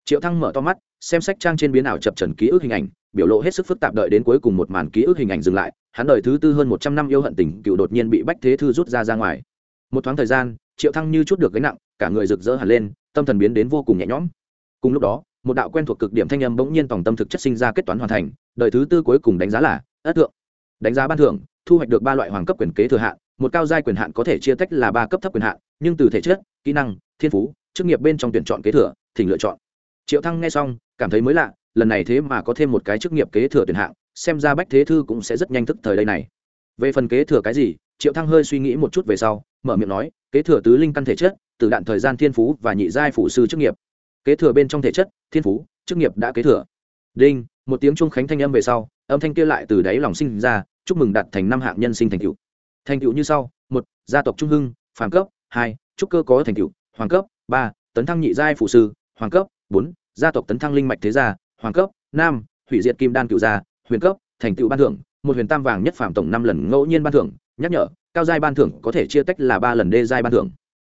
Triệu thăng mở to mắt, xem sách trang trên biến ảo chập trần ký ức hình ảnh, biểu lộ hết sức phức tạp đợi đến cuối cùng một màn ký ức hình ảnh dừng lại, hắn đời thứ tư hơn một trăm năm yêu hận tình cựu đột nhiên bị bách thế thư rút ra ra ngoài. Một thoáng thời gian triệu thăng như chút được gánh nặng, cả người rực rỡ hẳn lên, tâm thần biến đến vô cùng nhẹ nhõm. Cùng lúc đó, một đạo quen thuộc cực điểm thanh âm bỗng nhiên tổng tâm thực chất sinh ra kết toán hoàn thành, đời thứ tư cuối cùng đánh giá là ất thượng. Đánh giá ban thưởng, thu hoạch được ba loại hoàng cấp quyền kế thừa hạn, một cao giai quyền hạn có thể chia tách là ba cấp thấp quyền hạn, nhưng từ thể chất, kỹ năng, thiên phú, chức nghiệp bên trong tuyển chọn kế thừa, thỉnh lựa chọn. Triệu thăng nghe xong, cảm thấy mới lạ, lần này thế mà có thêm một cái chức nghiệp kế thừa tuyển hạng, xem ra bách thế thư cũng sẽ rất nhanh thức thời đây này. Về phần kế thừa cái gì, triệu thăng hơi suy nghĩ một chút về sau mở miệng nói kế thừa tứ linh căn thể chất từ đạn thời gian thiên phú và nhị giai phủ sư chức nghiệp kế thừa bên trong thể chất thiên phú chức nghiệp đã kế thừa đinh một tiếng trung khánh thanh âm về sau âm thanh kia lại từ đáy lòng sinh ra chúc mừng đạt thành năm hạng nhân sinh thành tựu. thành tựu như sau một gia tộc trung hưng phàm cấp hai trúc cơ có thành tựu, hoàng cấp ba tấn thăng nhị giai phụ sư hoàng cấp bốn gia tộc tấn thăng linh mạch thế gia hoàng cấp năm hủy diệt kim đan cựu gia huyền cấp thành tựu ban thưởng một huyền tam vàng nhất phạm tổng năm lần ngẫu nhiên ban thưởng nhắc nhở cao giai ban thưởng có thể chia tách là ba lần đê giai ban thưởng.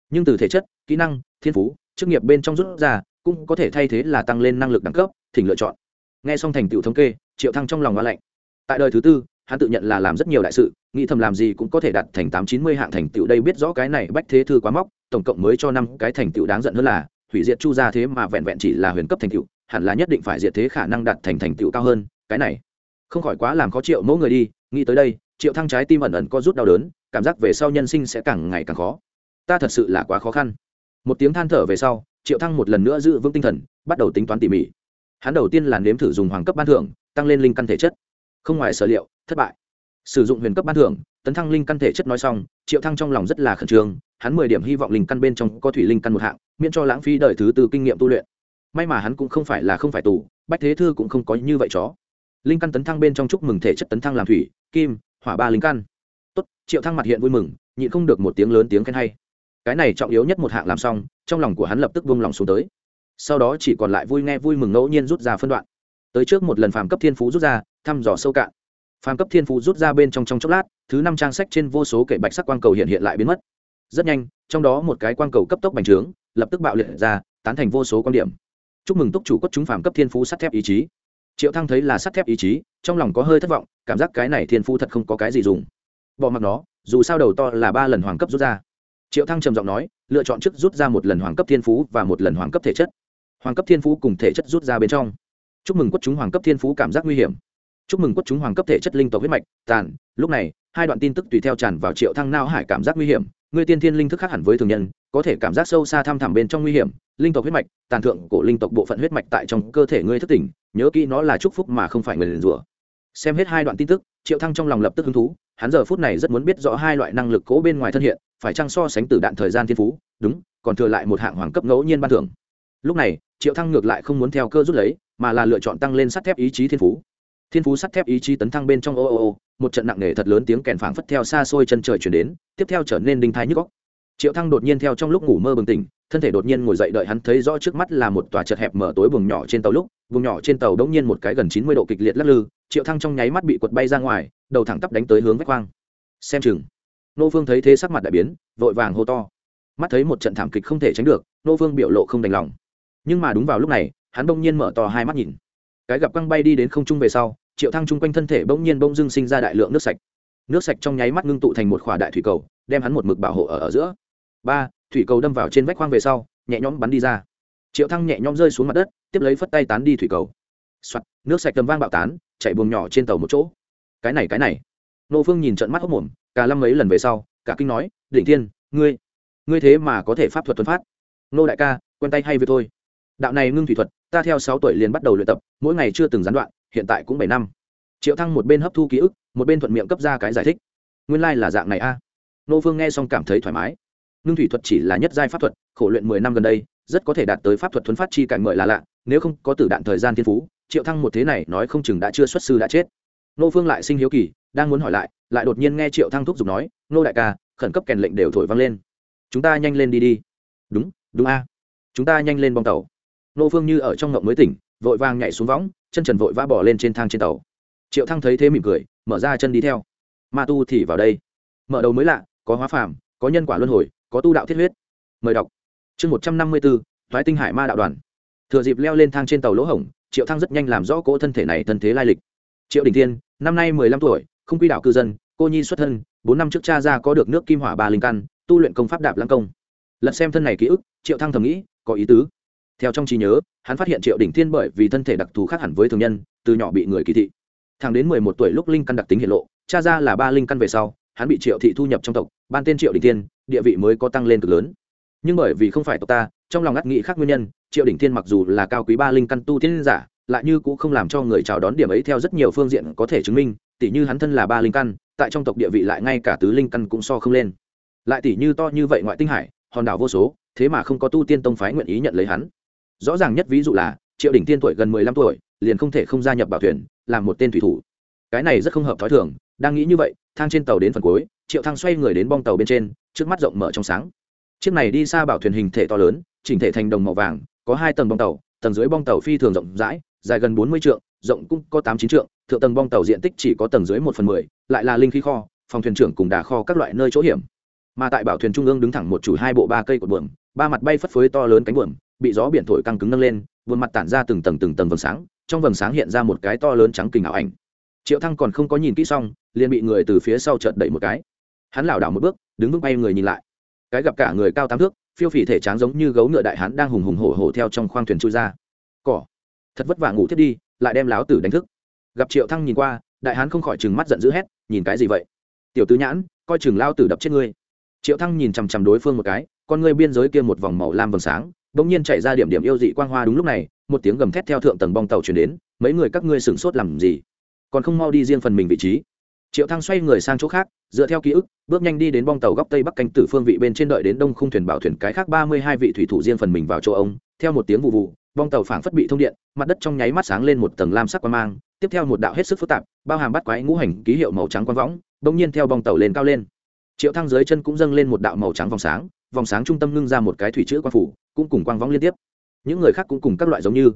Nhưng từ thể chất, kỹ năng, thiên phú, chức nghiệp bên trong rút ra, cũng có thể thay thế là tăng lên năng lực đẳng cấp, thỉnh lựa chọn. Nghe xong thành tựu thống kê, triệu thăng trong lòng hoa lạnh. Tại đời thứ tư, hắn tự nhận là làm rất nhiều đại sự, nghĩ thầm làm gì cũng có thể đạt thành tám chín mươi hạng thành tựu đây biết rõ cái này bách thế thư quá móc, tổng cộng mới cho năm cái thành tựu đáng giận hơn là, hủy diệt chu gia thế mà vẹn vẹn chỉ là huyền cấp thành tựu, hẳn là nhất định phải diệt thế khả năng đạt thành thành tựu cao hơn, cái này. Không khỏi quá làm khó triệu mẫu người đi, nghĩ tới đây, triệu thăng trái tim ẩn ẩn có rút đau đớn cảm giác về sau nhân sinh sẽ càng ngày càng khó. Ta thật sự là quá khó khăn. Một tiếng than thở về sau, triệu thăng một lần nữa giữ vững tinh thần, bắt đầu tính toán tỉ mỉ. Hắn đầu tiên là nếm thử dùng hoàng cấp ban thưởng, tăng lên linh căn thể chất. Không ngoài sở liệu, thất bại. Sử dụng huyền cấp ban thưởng, tấn thăng linh căn thể chất nói xong, triệu thăng trong lòng rất là khẩn trương, hắn mười điểm hy vọng linh căn bên trong có thủy linh căn một hạng, miễn cho lãng phí đời thứ tư kinh nghiệm tu luyện. May mà hắn cũng không phải là không phải tù, bách thế thư cũng không có như vậy chó. Linh căn tấn thăng bên trong chúc mừng thể chất tấn thăng làm thủy, kim, hỏa ba linh căn tốt, triệu thăng mặt hiện vui mừng, nhịn không được một tiếng lớn tiếng khen hay. Cái này trọng yếu nhất một hạng làm xong, trong lòng của hắn lập tức buông lòng xuống tới. Sau đó chỉ còn lại vui nghe vui mừng ngẫu nhiên rút ra phân đoạn. Tới trước một lần phàm cấp thiên phú rút ra, thăm dò sâu cạn. Phàm cấp thiên phú rút ra bên trong trong chốc lát, thứ năm trang sách trên vô số kệ bạch sắc quang cầu hiện hiện lại biến mất. Rất nhanh, trong đó một cái quang cầu cấp tốc bành trướng, lập tức bạo liệt ra, tán thành vô số quan điểm. Chúc mừng túc chủ quất chúng phàm cấp thiên phú sắt thép ý chí. Triệu thăng thấy là sắt thép ý chí, trong lòng có hơi thất vọng, cảm giác cái này thiên phú thật không có cái gì dùng bỏ mặc nó, dù sao đầu to là ba lần hoàng cấp rút ra. Triệu thăng trầm giọng nói, lựa chọn trước rút ra một lần hoàng cấp thiên phú và một lần hoàng cấp thể chất. Hoàng cấp thiên phú cùng thể chất rút ra bên trong. Chúc mừng quất chúng hoàng cấp thiên phú cảm giác nguy hiểm. Chúc mừng quất chúng hoàng cấp thể chất linh tộc huyết mạch, tàn. Lúc này, hai đoạn tin tức tùy theo tràn vào triệu thăng nao hải cảm giác nguy hiểm. Người tiên thiên linh thức khác hẳn với thường nhân, có thể cảm giác sâu xa thăm thẳm bên trong nguy hiểm. Linh tộc huyết mạch, tàn thượng của linh tộc bộ phận huyết mạch tại trong cơ thể ngươi thất tỉnh, nhớ kỹ nó là chúc phúc mà không phải người liền rủa xem hết hai đoạn tin tức, triệu thăng trong lòng lập tức hứng thú, hắn giờ phút này rất muốn biết rõ hai loại năng lực cố bên ngoài thân hiện, phải chăng so sánh từ đạn thời gian thiên phú, đúng, còn thừa lại một hạng hoàng cấp ngẫu nhiên ban thưởng. Lúc này, triệu thăng ngược lại không muốn theo cơ rút lấy, mà là lựa chọn tăng lên sắt thép ý chí thiên phú. Thiên phú sắt thép ý chí tấn thăng bên trong ô ô ô, một trận nặng nề thật lớn tiếng kèn phảng phất theo xa xôi chân trời chuyển đến, tiếp theo trở nên đinh thái nhức góc triệu thăng đột nhiên theo trong lúc ngủ mơ bừng tỉnh, thân thể đột nhiên ngồi dậy đợi hắn thấy rõ trước mắt là một tòa chật hẹp mở tối buồng nhỏ trên tàu lúc vùng nhỏ trên tàu đống nhiên một cái gần chín mươi độ kịch liệt lắc lư triệu thăng trong nháy mắt bị quật bay ra ngoài đầu thẳng tắp đánh tới hướng vách khoang xem chừng nô phương thấy thế sắc mặt đại biến vội vàng hô to. Mắt thấy một trận thảm kịch không thể tránh được nô phương biểu lộ không đành lòng. Nhưng mà đúng vào lúc này hắn bỗng nhiên mở to hai mắt nhìn. Cái gặp quăng bay đi đến không trung về sau triệu thăng chung quanh thân thể bỗng nhiên bỗng dưng sinh ra đại lượng nước sạch. Nước sạch trong nháy mắt ngưng tụ thành một khỏa đại thủy cầu đem hắn một mực bảo hộ ở, ở giữa. Ba thủy cầu đâm vào trên vách khoang về sau nhẹ nhõm bắn đi ra triệu thăng nhẹ nhõm rơi xuống mặt đất tiếp lấy phất tay tán đi thủy cầu. Soạt, nước sạch tầm vang bạo tán chạy buồng nhỏ trên tàu một chỗ. Cái này cái này. Nô phương nhìn trận mắt hốc mồm cả lâm mấy lần về sau cả kinh nói Đỉnh thiên ngươi ngươi thế mà có thể pháp thuật tuấn phát. Nô đại ca quen tay hay việc thôi. Đạo này ngưng thủy thuật ta theo sáu tuổi liền bắt đầu luyện tập mỗi ngày chưa từng gián đoạn hiện tại cũng bảy năm. Triệu thăng một bên hấp thu ký ức một bên thuận miệng cấp ra cái giải thích. Nguyên lai là dạng này a. Nô phương nghe xong cảm thấy thoải mái. Ngưng thủy thuật chỉ là nhất giai pháp thuật khổ luyện mười năm gần đây rất có thể đạt tới pháp thuật thuấn phát chi cảnh mời là lạ, nếu không có tử đạn thời gian thiên phú, triệu thăng một thế này nói không chừng đã chưa xuất sư đã chết. Nô phương lại sinh hiếu kỳ, đang muốn hỏi lại lại đột nhiên nghe triệu thăng thúc giục nói, nô đại ca, khẩn cấp kèn lệnh đều thổi vang lên. Chúng ta nhanh lên đi đi. Đúng đúng a. Chúng ta nhanh lên bong tàu. Nô phương như ở trong ngộng mới tỉnh, vội vàng nhảy xuống võng, chân trần vội vã bỏ lên trên thang trên tàu. Triệu thăng thấy thế mỉm cười, mở ra chân đi theo. Ma tu thì vào đây. Mở đầu mới lạ, có hóa phàm, có nhân quả luân hồi, có tu đạo thiết huyết. Mời đọc chương một trăm năm mươi bốn thoái tinh hải ma đạo đoàn. Thừa dịp leo lên thang trên tàu lỗ hổng, triệu thăng rất nhanh làm rõ cỗ thân thể này thân thế lai lịch. Triệu đình thiên, năm nay mười lăm tuổi, không quy đạo cư dân, cô nhi xuất thân, bốn năm trước cha ra có được nước kim hỏa ba linh căn, tu luyện công pháp đạp lăng công. Lật xem thân này ký ức, triệu thăng thầm nghĩ, có ý tứ. Theo trong trí nhớ, hắn phát hiện triệu đỉnh thiên bởi vì thân thể đặc thù khác hẳn với thường nhân, từ nhỏ bị người kỳ thị. Thằng đến mười một tuổi lúc linh căn đặc tính hiện lộ, cha ra là ba linh căn về sau, hắn bị triệu thị thu nhập trong tộc, ban tên triệu đỉnh thiên, địa vị mới có tăng lên cực lớn nhưng bởi vì không phải tộc ta, trong lòng ngắt nghĩ khác nguyên nhân, triệu đỉnh thiên mặc dù là cao quý ba linh căn tu thiên giả, lại như cũng không làm cho người chào đón điểm ấy theo rất nhiều phương diện có thể chứng minh tỷ như hắn thân là ba linh căn, tại trong tộc địa vị lại ngay cả tứ linh căn cũng so không lên. Lại tỷ như to như vậy ngoại tinh hải, hòn đảo vô số, thế mà không có tu tiên tông phái nguyện ý nhận lấy hắn. Rõ ràng nhất ví dụ là, triệu đỉnh tiên tuổi gần mười lăm tuổi, liền không thể không gia nhập bảo thuyền, làm một tên thủy thủ. Cái này rất không hợp t h ó i thường, đang nghĩ như vậy, thang trên tàu đến phần cuối, triệu thang xoay người đến bong tàu bên trên, trước mắt rộng mở trong sáng chiếc này đi xa bảo thuyền hình thể to lớn, chỉnh thể thành đồng màu vàng, có hai tầng bong tàu, tầng dưới bong tàu phi thường rộng rãi, dài gần bốn mươi trượng, rộng cũng có tám chín trượng, thượng tầng bong tàu diện tích chỉ có tầng dưới một phần mười, lại là linh khí kho, phòng thuyền trưởng cùng đà kho các loại nơi chỗ hiểm. Mà tại bảo thuyền trung ương đứng thẳng một chủ hai bộ ba cây cột buồm, ba mặt bay phất phới to lớn cánh buồm, bị gió biển thổi căng cứng nâng lên, buồm mặt tản ra từng tầng từng tầng vầng sáng, trong vầng sáng hiện ra một cái to lớn trắng kình ảo ảnh. Triệu thăng còn không có nhìn kỹ xong, liền bị người từ phía sau chợt đẩy một cái. Hắn lảo đảo một bước, đứng vững bay người nhìn lại cái gặp cả người cao tám thước, phiêu phì thể tráng giống như gấu ngựa đại hán đang hùng hùng hổ hổ theo trong khoang thuyền chui ra. Cỏ. Thật vất vả ngủ thiết đi, lại đem láo tử đánh thức. Gặp triệu thăng nhìn qua, đại hán không khỏi chừng mắt giận dữ hét, nhìn cái gì vậy? Tiểu tứ nhãn, coi chừng lao tử đập chết ngươi. Triệu thăng nhìn chằm chằm đối phương một cái, con ngươi biên giới kia một vòng màu lam vầng sáng, bỗng nhiên chạy ra điểm điểm yêu dị quang hoa đúng lúc này, một tiếng gầm thét theo thượng tầng bong tàu chuyển đến, mấy người các ngươi sửng sốt làm gì? Còn không mau đi riêng phần mình vị trí triệu thăng xoay người sang chỗ khác, dựa theo ký ức, bước nhanh đi đến bong tàu góc tây bắc canh tử phương vị bên trên đợi đến đông khung thuyền bảo thuyền cái khác ba mươi hai vị thủy thủ riêng phần mình vào chỗ ông, theo một tiếng vụ vụ, bong tàu phảng phất bị thông điện, mặt đất trong nháy mắt sáng lên một tầng lam sắc quang mang, tiếp theo một đạo hết sức phức tạp, bao hàm bắt quái ngũ hành ký hiệu màu trắng quang võng bỗng nhiên theo bong tàu lên cao lên. Triệu thăng dưới chân cũng dâng lên một đạo màu trắng vòng sáng vòng sáng trung tâm ngưng ra một cái thủy chữ quang phủ, cũng cùng quang võng liên tiếp. Những người khác cũng cùng các loại giống như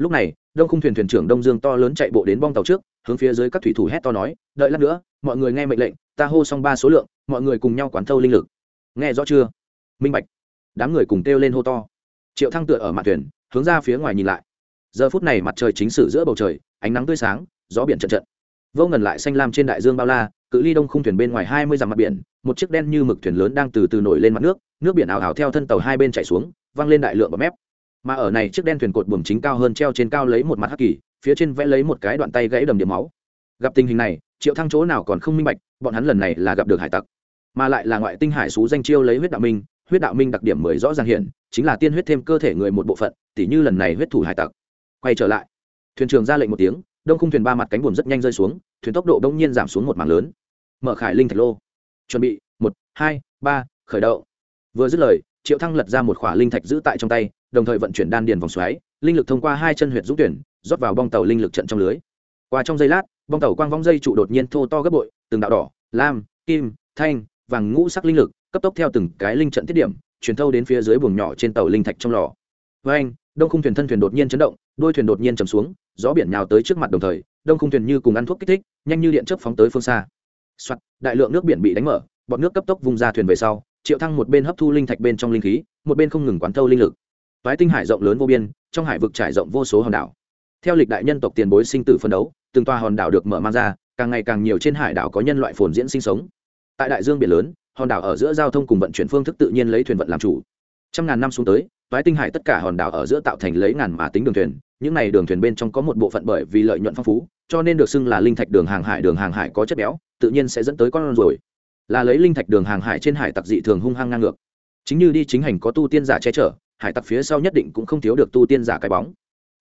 lúc này, đông khung thuyền thuyền trưởng đông dương to lớn chạy bộ đến bong tàu trước, hướng phía dưới các thủy thủ hét to nói, đợi lát nữa, mọi người nghe mệnh lệnh, ta hô xong ba số lượng, mọi người cùng nhau quán thâu linh lực. Nghe rõ chưa? Minh bạch. Đám người cùng kêu lên hô to. Triệu thăng tựa ở mặt thuyền, hướng ra phía ngoài nhìn lại. Giờ phút này mặt trời chính sử giữa bầu trời, ánh nắng tươi sáng, gió biển trận trận. Vô ngần lại xanh lam trên đại dương bao la, cự ly đông khung thuyền bên ngoài hai mươi dặm mặt biển, một chiếc đen như mực thuyền lớn đang từ từ nổi lên mặt nước nước biển ảo ảo theo thân tàu hai bên chạy xuống văng lên đại lượng bọt mép mà ở này chiếc đen thuyền cột buồm chính cao hơn treo trên cao lấy một mặt hắc kỳ, phía trên vẽ lấy một cái đoạn tay gãy đầm điểm máu. Gặp tình hình này, triệu thăng chỗ nào còn không minh bạch, bọn hắn lần này là gặp được hải tặc, mà lại là ngoại tinh hải xú danh chiêu lấy huyết đạo minh, huyết đạo minh đặc điểm mới rõ ràng hiện, chính là tiên huyết thêm cơ thể người một bộ phận, tỉ như lần này huyết thủ hải tặc. Quay trở lại, thuyền trưởng ra lệnh một tiếng, đông khung thuyền ba mặt cánh buồm rất nhanh rơi xuống, thuyền tốc độ đông nhiên giảm xuống một mảng lớn. Mở khải linh thạch lô. Chuẩn bị, một, hai, ba, khởi động. Vừa dứt lời triệu thăng lật ra một khỏa linh thạch giữ tại trong tay đồng thời vận chuyển đan điền vòng xoáy linh lực thông qua hai chân huyệt dũng tuyển rót vào bong tàu linh lực trận trong lưới. Qua trong giây lát bong tàu quang vong dây trụ đột nhiên thô to gấp bội từng đạo đỏ lam kim thanh vàng ngũ sắc linh lực cấp tốc theo từng cái linh trận tiết điểm truyền thâu đến phía dưới buồng nhỏ trên tàu linh thạch trong lò. Với anh đông khung thuyền thân thuyền đột nhiên chấn động đuôi thuyền đột nhiên chầm xuống gió biển nhào tới trước mặt đồng thời đông khung thuyền như cùng ăn thuốc kích thích nhanh như điện chớp phóng tới phương xa. Soạt, đại lượng nước biển bị đánh mở bọt nước cấp tốc vung ra thuyền về sau triệu thăng một bên hấp thu linh thạch bên trong linh khí, một bên không ngừng quán thâu linh lực. Toái tinh hải rộng lớn vô biên, trong hải vực trải rộng vô số hòn đảo. Theo lịch đại nhân tộc tiền bối sinh tử phân đấu, từng toa hòn đảo được mở mang ra, càng ngày càng nhiều trên hải đảo có nhân loại phồn diễn sinh sống. Tại đại dương biển lớn, hòn đảo ở giữa giao thông cùng vận chuyển phương thức tự nhiên lấy thuyền vận làm chủ. Trăm ngàn năm xuống tới, toái tinh hải tất cả hòn đảo ở giữa tạo thành lấy ngàn mà tính đường thuyền, những này đường thuyền bên trong có một bộ phận bởi vì lợi nhuận phong phú, cho nên được xưng là linh thạch đường hàng hải, đường hàng hải có chất béo, tự nhiên sẽ dẫn tới con rồi là lấy linh thạch đường hàng hải trên hải tặc dị thường hung hăng ngang ngược. Chính như đi chính hành có tu tiên giả che chở, hải tặc phía sau nhất định cũng không thiếu được tu tiên giả cái bóng.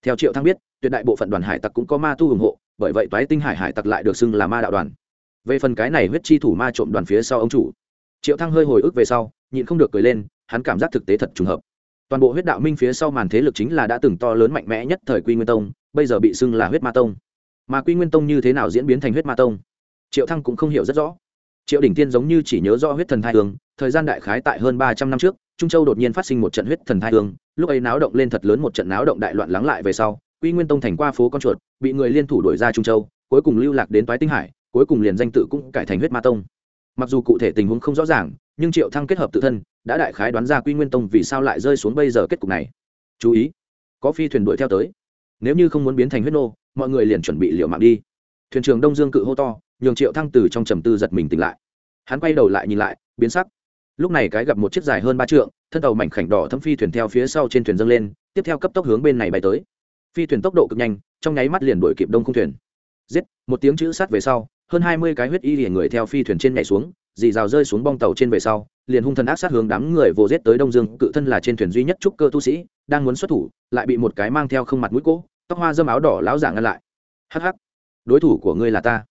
Theo triệu thăng biết, tuyệt đại bộ phận đoàn hải tặc cũng có ma tu ủng hộ, bởi vậy toái tinh hải hải tặc lại được xưng là ma đạo đoàn. Về phần cái này huyết chi thủ ma trộm đoàn phía sau ông chủ, triệu thăng hơi hồi ức về sau, nhịn không được cười lên, hắn cảm giác thực tế thật trùng hợp. Toàn bộ huyết đạo minh phía sau màn thế lực chính là đã từng to lớn mạnh mẽ nhất thời quy nguyên tông, bây giờ bị xưng là huyết ma tông. Mà quy nguyên tông như thế nào diễn biến thành huyết ma tông? Triệu thăng cũng không hiểu rất rõ triệu Đình tiên giống như chỉ nhớ rõ huyết thần thai hương, thời gian đại khái tại hơn ba trăm năm trước, trung châu đột nhiên phát sinh một trận huyết thần thai hương, lúc ấy náo động lên thật lớn một trận náo động đại loạn lắng lại về sau, quy nguyên tông thành qua phố con chuột, bị người liên thủ đuổi ra trung châu, cuối cùng lưu lạc đến toái tinh hải, cuối cùng liền danh tự cũng cải thành huyết ma tông. Mặc dù cụ thể tình huống không rõ ràng, nhưng triệu thăng kết hợp tự thân, đã đại khái đoán ra quy nguyên tông vì sao lại rơi xuống bây giờ kết cục này. Chú ý, có phi thuyền đuổi theo tới. Nếu như không muốn biến thành huyết nô, mọi người liền chuẩn bị liều mạng đi. Thuyền trưởng đông dương cự hô to nhường triệu thăng từ trong trầm tư giật mình tỉnh lại. Hắn quay đầu lại nhìn lại, biến sắc. Lúc này cái gặp một chiếc dài hơn ba trượng, thân tàu mảnh khảnh đỏ thâm phi thuyền theo phía sau trên thuyền dâng lên, tiếp theo cấp tốc hướng bên này bay tới. Phi thuyền tốc độ cực nhanh, trong nháy mắt liền đuổi kịp đông không thuyền. Giết, một tiếng chữ sát về sau, hơn hai mươi cái huyết y liền người theo phi thuyền trên nhảy xuống, dì rào rơi xuống bong tàu trên về sau, liền hung thần ác sát hướng đám người vô giết tới đông dương, cự thân là trên thuyền duy nhất trúc cơ tu sĩ, đang muốn xuất thủ, lại bị một cái mang theo không mặt mũi cỗ tóc hoa dâm áo đỏ láo giả ngăn lại. Hắc hắc, đối thủ của ngươi là ta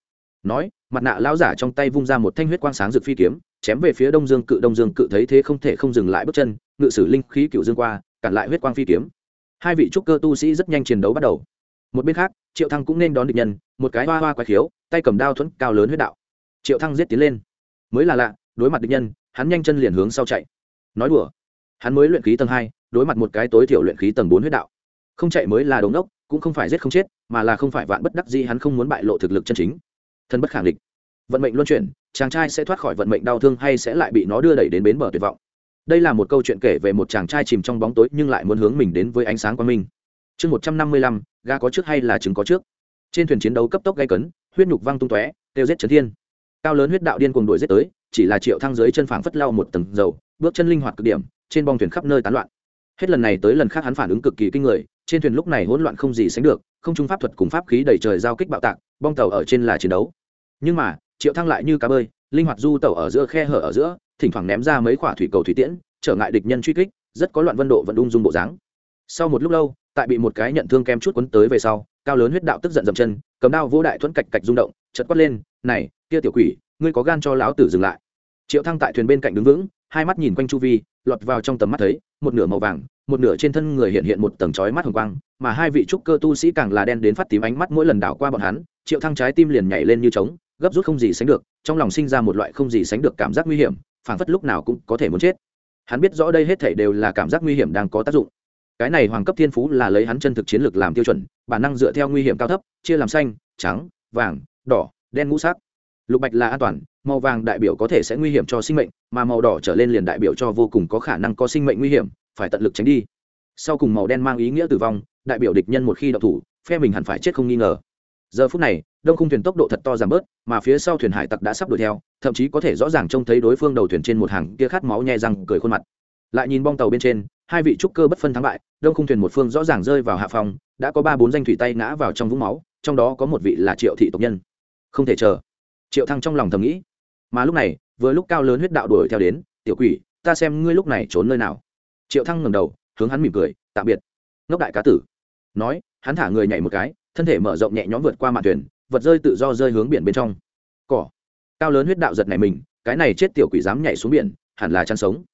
nói, mặt nạ lão giả trong tay vung ra một thanh huyết quang sáng rực phi kiếm, chém về phía đông dương cự, đông dương cự thấy thế không thể không dừng lại bước chân, ngự sử linh khí cựu dương qua, cản lại huyết quang phi kiếm. Hai vị trúc cơ tu sĩ rất nhanh chiến đấu bắt đầu. Một bên khác, triệu thăng cũng nên đón địch nhân, một cái hoa hoa quái khiếu, tay cầm đao thuẫn cao lớn huyết đạo. Triệu thăng giết tiến lên. Mới là lạ, đối mặt địch nhân, hắn nhanh chân liền hướng sau chạy. Nói đùa. Hắn mới luyện khí tầng hai, đối mặt một cái tối thiểu luyện khí tầng bốn huyết đạo. Không chạy mới là đống đốc, cũng không phải giết không chết, mà là không phải vạn bất đắc gì hắn không muốn bại lộ thực lực chân chính thân bất khẳng định vận mệnh luân chuyển, chàng trai sẽ thoát khỏi vận mệnh đau thương hay sẽ lại bị nó đưa đẩy đến bến bờ tuyệt vọng. Đây là một câu chuyện kể về một chàng trai chìm trong bóng tối nhưng lại muốn hướng mình đến với ánh sáng quang minh. Chương một trăm năm mươi lăm ga có trước hay là trứng có trước? Trên thuyền chiến đấu cấp tốc gây cấn, huyết nhục văng tung tóe tiêu giết trấn thiên. Cao lớn huyết đạo điên cuồng đuổi giết tới, chỉ là triệu thăng dưới chân phảng phất lau một tầng dầu, bước chân linh hoạt cực điểm, trên bong thuyền khắp nơi tán loạn. Hết lần này tới lần khác hắn phản ứng cực kỳ kinh người, trên thuyền lúc này hỗn loạn không gì sánh được không trung pháp thuật cùng pháp khí đầy trời giao kích bạo tạc, bong tàu ở trên là chiến đấu. Nhưng mà, triệu thăng lại như cá bơi, linh hoạt du tàu ở giữa khe hở ở giữa, thỉnh thoảng ném ra mấy quả thủy cầu thủy tiễn, trở ngại địch nhân truy kích, rất có loạn vân độ vẫn ung dung bộ dáng. Sau một lúc lâu, tại bị một cái nhận thương kem chút quấn tới về sau, cao lớn huyết đạo tức giận dậm chân, cầm đao vô đại thuẫn cạch cạch rung động chật quát lên, này, kia tiểu quỷ, ngươi có gan cho lão tử dừng lại. Triệu thăng tại thuyền bên cạnh đứng vững, hai mắt nhìn quanh chu vi, lọt vào trong tầm mắt thấy, một nửa màu vàng, một nửa trên thân người hiện hiện một tầng chói mắt hồng quang mà hai vị trúc cơ tu sĩ càng là đen đến phát tím ánh mắt mỗi lần đảo qua bọn hắn, triệu thăng trái tim liền nhảy lên như trống, gấp rút không gì sánh được, trong lòng sinh ra một loại không gì sánh được cảm giác nguy hiểm, phảng phất lúc nào cũng có thể muốn chết. Hắn biết rõ đây hết thảy đều là cảm giác nguy hiểm đang có tác dụng. Cái này hoàng cấp thiên phú là lấy hắn chân thực chiến lược làm tiêu chuẩn, bản năng dựa theo nguy hiểm cao thấp, chia làm xanh, trắng, vàng, đỏ, đen ngũ sắc. Lục bạch là an toàn, màu vàng đại biểu có thể sẽ nguy hiểm cho sinh mệnh, mà màu đỏ trở lên liền đại biểu cho vô cùng có khả năng có sinh mệnh nguy hiểm, phải tận lực tránh đi. Sau cùng màu đen mang ý nghĩa tử vong đại biểu địch nhân một khi đậu thủ, phe mình hẳn phải chết không nghi ngờ. Giờ phút này, đông khung thuyền tốc độ thật to giảm bớt, mà phía sau thuyền hải tặc đã sắp đuổi theo, thậm chí có thể rõ ràng trông thấy đối phương đầu thuyền trên một hàng kia khát máu nhẹ răng cười khuôn mặt. Lại nhìn bong tàu bên trên, hai vị trúc cơ bất phân thắng bại, đông khung thuyền một phương rõ ràng rơi vào hạ phòng đã có ba bốn danh thủy tay ngã vào trong vũng máu, trong đó có một vị là triệu thị tộc nhân. Không thể chờ. Triệu thăng trong lòng thầm nghĩ. Mà lúc này, vừa lúc cao lớn huyết đạo đuổi theo đến, tiểu quỷ, ta xem ngươi lúc này trốn nơi nào. Triệu thăng ngẩng đầu, hướng hắn mỉm cười, tạm biệt. Ngốc đại cá tử nói, hắn thả người nhảy một cái, thân thể mở rộng nhẹ nhõm vượt qua mạn thuyền, vật rơi tự do rơi hướng biển bên trong. Cỏ. Cao lớn huyết đạo giật này mình, cái này chết tiểu quỷ dám nhảy xuống biển, hẳn là chăn sống.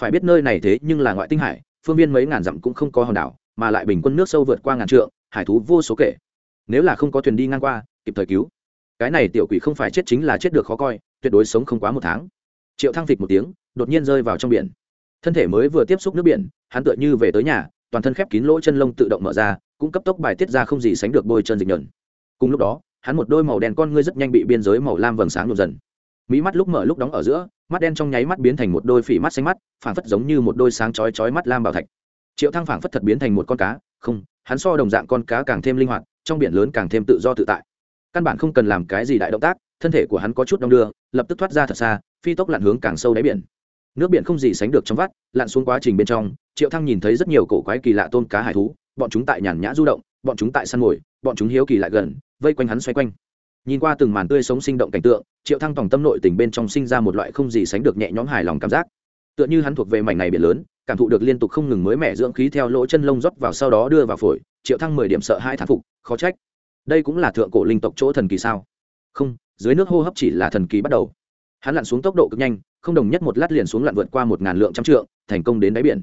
Phải biết nơi này thế nhưng là ngoại tinh hải, phương viên mấy ngàn dặm cũng không có hòn đảo, mà lại bình quân nước sâu vượt qua ngàn trượng, hải thú vô số kể. Nếu là không có thuyền đi ngang qua, kịp thời cứu. Cái này tiểu quỷ không phải chết chính là chết được khó coi, tuyệt đối sống không quá một tháng. Triệu thăng phịch một tiếng, đột nhiên rơi vào trong biển. Thân thể mới vừa tiếp xúc nước biển, hắn tựa như về tới nhà toàn thân khép kín lỗ chân lông tự động mở ra, cũng cấp tốc bài tiết ra không gì sánh được bôi chân dịch nhợn cùng lúc đó, hắn một đôi màu đen con ngươi rất nhanh bị biên giới màu lam vầng sáng nhộn dần. Mỹ mắt lúc mở lúc đóng ở giữa, mắt đen trong nháy mắt biến thành một đôi phỉ mắt xanh mắt, phảng phất giống như một đôi sáng chói chói mắt lam bảo thạch. Triệu thăng phảng phất thật biến thành một con cá, không, hắn so đồng dạng con cá càng thêm linh hoạt, trong biển lớn càng thêm tự do tự tại. Căn bản không cần làm cái gì đại động tác, thân thể của hắn có chút đong đưa, lập tức thoát ra thật xa, phi tốc lặn hướng càng sâu đáy biển nước biển không gì sánh được trong vắt, lặn xuống quá trình bên trong, triệu thăng nhìn thấy rất nhiều cổ quái kỳ lạ tôm cá hải thú, bọn chúng tại nhàn nhã du động, bọn chúng tại săn mồi, bọn chúng hiếu kỳ lại gần, vây quanh hắn xoay quanh. Nhìn qua từng màn tươi sống sinh động cảnh tượng, triệu thăng tòng tâm nội tình bên trong sinh ra một loại không gì sánh được nhẹ nhõm hài lòng cảm giác. Tựa như hắn thuộc về mảnh này biển lớn, cảm thụ được liên tục không ngừng mới mẻ dưỡng khí theo lỗ chân lông rót vào sau đó đưa vào phổi, triệu thăng mười điểm sợ hai thán phục, khó trách. Đây cũng là thượng cổ linh tộc chỗ thần kỳ sao? Không, dưới nước hô hấp chỉ là thần kỳ bắt đầu. Hắn lặn xuống tốc độ cực nhanh không đồng nhất một lát liền xuống lặn vượt qua một ngàn lượng trăm trượng, thành công đến đáy biển.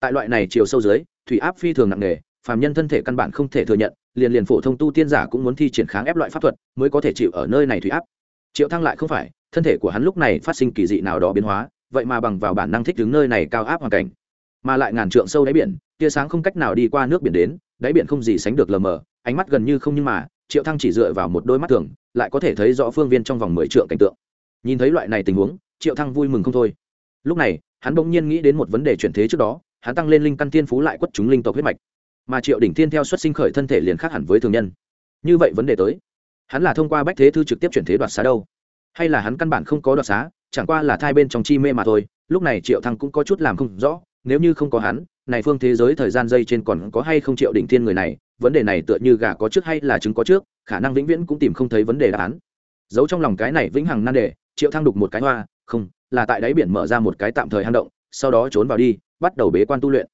Tại loại này chiều sâu dưới, thủy áp phi thường nặng nề, phàm nhân thân thể căn bản không thể thừa nhận, liền liền phổ thông tu tiên giả cũng muốn thi triển kháng ép loại pháp thuật mới có thể chịu ở nơi này thủy áp. Triệu thăng lại không phải, thân thể của hắn lúc này phát sinh kỳ dị nào đó biến hóa, vậy mà bằng vào bản năng thích đứng nơi này cao áp hoàn cảnh, mà lại ngàn trượng sâu đáy biển, tia sáng không cách nào đi qua nước biển đến, đáy biển không gì sánh được lờ mờ, ánh mắt gần như không nhưng mà, triệu thăng chỉ dựa vào một đôi mắt thường, lại có thể thấy rõ phương viên trong vòng mười trượng cảnh tượng. Nhìn thấy loại này tình huống triệu thăng vui mừng không thôi. Lúc này, hắn bỗng nhiên nghĩ đến một vấn đề chuyển thế trước đó, hắn tăng lên linh căn tiên phú lại quất chúng linh tộc huyết mạch. Mà triệu đỉnh thiên theo xuất sinh khởi thân thể liền khác hẳn với thường nhân. Như vậy vấn đề tới, hắn là thông qua bách thế thư trực tiếp chuyển thế đoạt xá đâu? Hay là hắn căn bản không có đoạt xá, chẳng qua là thai bên trong chi mê mà thôi. Lúc này triệu thăng cũng có chút làm không rõ, nếu như không có hắn, này phương thế giới thời gian dây trên còn có hay không triệu đỉnh thiên người này? Vấn đề này tựa như gà có trước hay là trứng có trước, khả năng vĩnh viễn cũng tìm không thấy vấn đề đáp án. Giấu trong lòng cái này vĩnh hằng nan đề, triệu thăng đục một cái hoa không, là tại đáy biển mở ra một cái tạm thời hang động, sau đó trốn vào đi, bắt đầu bế quan tu luyện.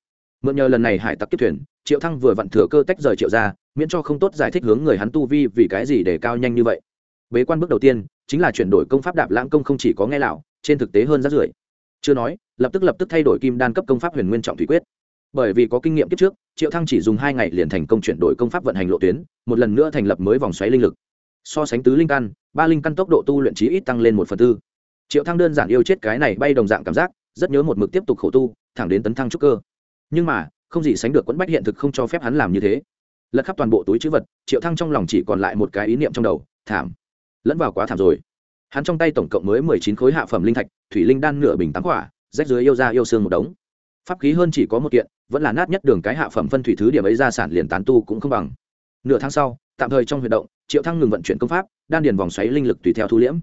Mượn nhờ lần này hải tặc kiếp thuyền, triệu thăng vừa vặn thừa cơ tách rời triệu ra miễn cho không tốt giải thích hướng người hắn tu vi vì cái gì để cao nhanh như vậy. Bế quan bước đầu tiên, chính là chuyển đổi công pháp đạp lãng công không chỉ có nghe lão, trên thực tế hơn rất rưởi. Chưa nói, lập tức lập tức thay đổi kim đan cấp công pháp huyền nguyên trọng thủy quyết. Bởi vì có kinh nghiệm kiếp trước, triệu thăng chỉ dùng hai ngày liền thành công chuyển đổi công pháp vận hành lộ tuyến, một lần nữa thành lập mới vòng xoáy linh lực. So sánh tứ linh căn, ba linh căn tốc độ tu luyện trí ít tăng lên một phần tư triệu thăng đơn giản yêu chết cái này bay đồng dạng cảm giác, rất nhớ một mực tiếp tục khổ tu, thẳng đến tấn thăng trúc cơ. Nhưng mà, không gì sánh được quẫn bách hiện thực không cho phép hắn làm như thế. Lật khắp toàn bộ túi chữ vật, triệu thăng trong lòng chỉ còn lại một cái ý niệm trong đầu, thảm. Lẫn vào quá thảm rồi. Hắn trong tay tổng cộng mới mười chín khối hạ phẩm linh thạch, thủy linh đan nửa bình tám quả, rách dưới yêu ra yêu xương một đống. Pháp khí hơn chỉ có một kiện, vẫn là nát nhất đường cái hạ phẩm phân thủy thứ điểm ấy ra sản liền tán tu cũng không bằng. Nửa tháng sau, tạm thời trong huy động, triệu thăng ngừng vận chuyển công pháp, đan điền vòng xoáy linh lực tùy theo thu liễm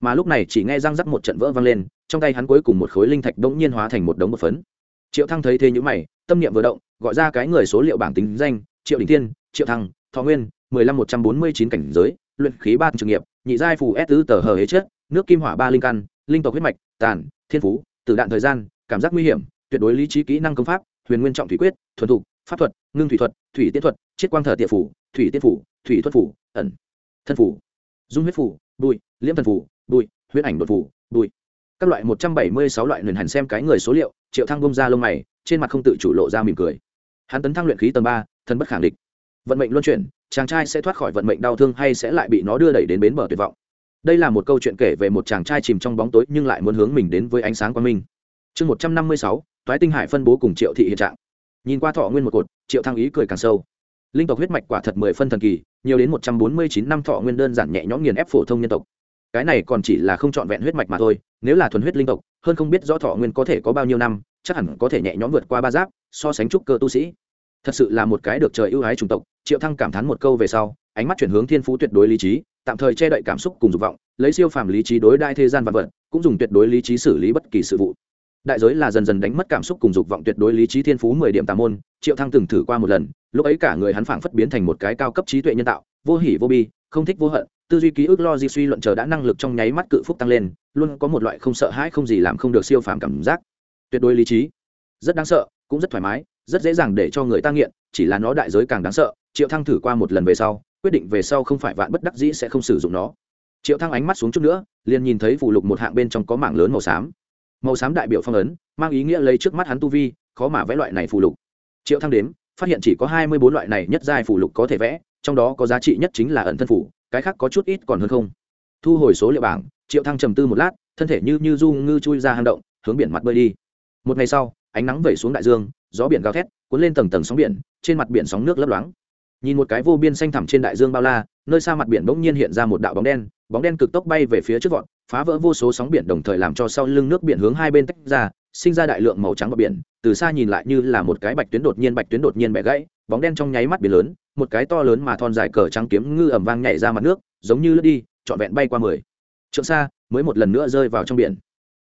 mà lúc này chỉ nghe răng rắc một trận vỡ vang lên, trong tay hắn cuối cùng một khối linh thạch bỗng nhiên hóa thành một đống một phấn. Triệu thăng thấy thế nhữ mày, tâm niệm vừa động, gọi ra cái người số liệu bảng tính danh, triệu đình tiên triệu thăng, thọ nguyên, mười lăm một trăm bốn mươi chín cảnh giới, luyện khí ba trường nghiệp, nhị giai phù s tứ tờ hờ hế chết nước kim hỏa ba linh căn, linh tộc huyết mạch, tàn, thiên phú, tử đạn thời gian, cảm giác nguy hiểm, tuyệt đối lý trí kỹ năng công pháp, huyền nguyên trọng thủy quyết, thuần thục, pháp thuật, ngưng thủy thuật, thủy tiết thuật, chiết quang thờ tiệ phủ, thủy tiết phủ, thủy thuật phủ, ẩn, thân phủ, dung huyết phủ, bụi, liễm thần phủ bụi huyết ảnh đột phủ bụi các loại một trăm bảy mươi sáu loại nền hành xem cái người số liệu, triệu thăng bông ra lông mày, trên mặt không tự chủ lộ ra mỉm cười. Hắn tấn thăng luyện khí tầng ba, thân bất khẳng định vận mệnh luân chuyển, chàng trai sẽ thoát khỏi vận mệnh đau thương hay sẽ lại bị nó đưa đẩy đến bến bờ tuyệt vọng. Đây là một câu chuyện kể về một chàng trai chìm trong bóng tối nhưng lại muốn hướng mình đến với ánh sáng quang minh. Chương một trăm năm mươi sáu, toái tinh hải phân bố cùng triệu thị hiện trạng. Nhìn qua thọ nguyên một cột, triệu thăng ý cười càng sâu. Linh tộc huyết mạch quả thật mười phân thần kỳ, nhiều đến một trăm bốn mươi chín năm thọ nguyên đơn giản nhẹ nhõm nghiền ép phổ thông nhân tộc cái này còn chỉ là không trọn vẹn huyết mạch mà thôi, nếu là thuần huyết linh tộc, hơn không biết rõ thọ nguyên có thể có bao nhiêu năm, chắc hẳn có thể nhẹ nhõm vượt qua ba giáp, so sánh trúc cơ tu sĩ. Thật sự là một cái được trời ưu ái chủng tộc, triệu thăng cảm thán một câu về sau, ánh mắt chuyển hướng thiên phú tuyệt đối lý trí, tạm thời che đậy cảm xúc cùng dục vọng, lấy siêu phàm lý trí đối đại thế gian vật vật, cũng dùng tuyệt đối lý trí xử lý bất kỳ sự vụ. Đại giới là dần dần đánh mất cảm xúc cùng dục vọng tuyệt đối lý trí thiên phú mười điểm tà môn, triệu thăng từng thử qua một lần, lúc ấy cả người hắn phảng phất biến thành một cái cao cấp trí tuệ nhân tạo, vô hỉ vô bi, không thích vô hận tư duy ký ức lo di suy luận chờ đã năng lực trong nháy mắt cự phúc tăng lên, luôn có một loại không sợ hãi không gì làm không được siêu phàm cảm giác. Tuyệt đối lý trí. Rất đáng sợ, cũng rất thoải mái, rất dễ dàng để cho người ta nghiện, chỉ là nó đại giới càng đáng sợ, triệu thăng thử qua một lần về sau, quyết định về sau không phải vạn bất đắc dĩ sẽ không sử dụng nó. Triệu thăng ánh mắt xuống chút nữa, liền nhìn thấy phù lục một hạng bên trong có mảng lớn màu xám. Màu xám đại biểu phong ấn, mang ý nghĩa lấy trước mắt hắn tu vi, khó mà vẽ loại này phù lục. Triệu thăng đếm, phát hiện chỉ có hai mươi bốn loại này nhất giai phù lục có thể vẽ, trong đó có giá trị nhất chính là ẩn thân phủ cái khác có chút ít còn hơn không. Thu hồi số liệu bảng, triệu thăng trầm tư một lát, thân thể như như du ngư chui ra hang động, hướng biển mặt bơi đi. Một ngày sau, ánh nắng vẩy xuống đại dương, gió biển gào thét, cuốn lên tầng tầng sóng biển, trên mặt biển sóng nước lấp loáng. Nhìn một cái vô biên xanh thẳm trên đại dương bao la, nơi xa mặt biển bỗng nhiên hiện ra một đạo bóng đen bóng đen cực tốc bay về phía trước vọt, phá vỡ vô số sóng biển đồng thời làm cho sau lưng nước biển hướng hai bên tách ra sinh ra đại lượng màu trắng bờ biển, từ xa nhìn lại như là một cái bạch tuyến đột nhiên, bạch tuyến đột nhiên bẻ gãy, bóng đen trong nháy mắt biển lớn, một cái to lớn mà thon dài cờ trắng kiếm ngư ẩm vang nhảy ra mặt nước, giống như lướt đi, trọn vẹn bay qua mười trượng xa, mới một lần nữa rơi vào trong biển.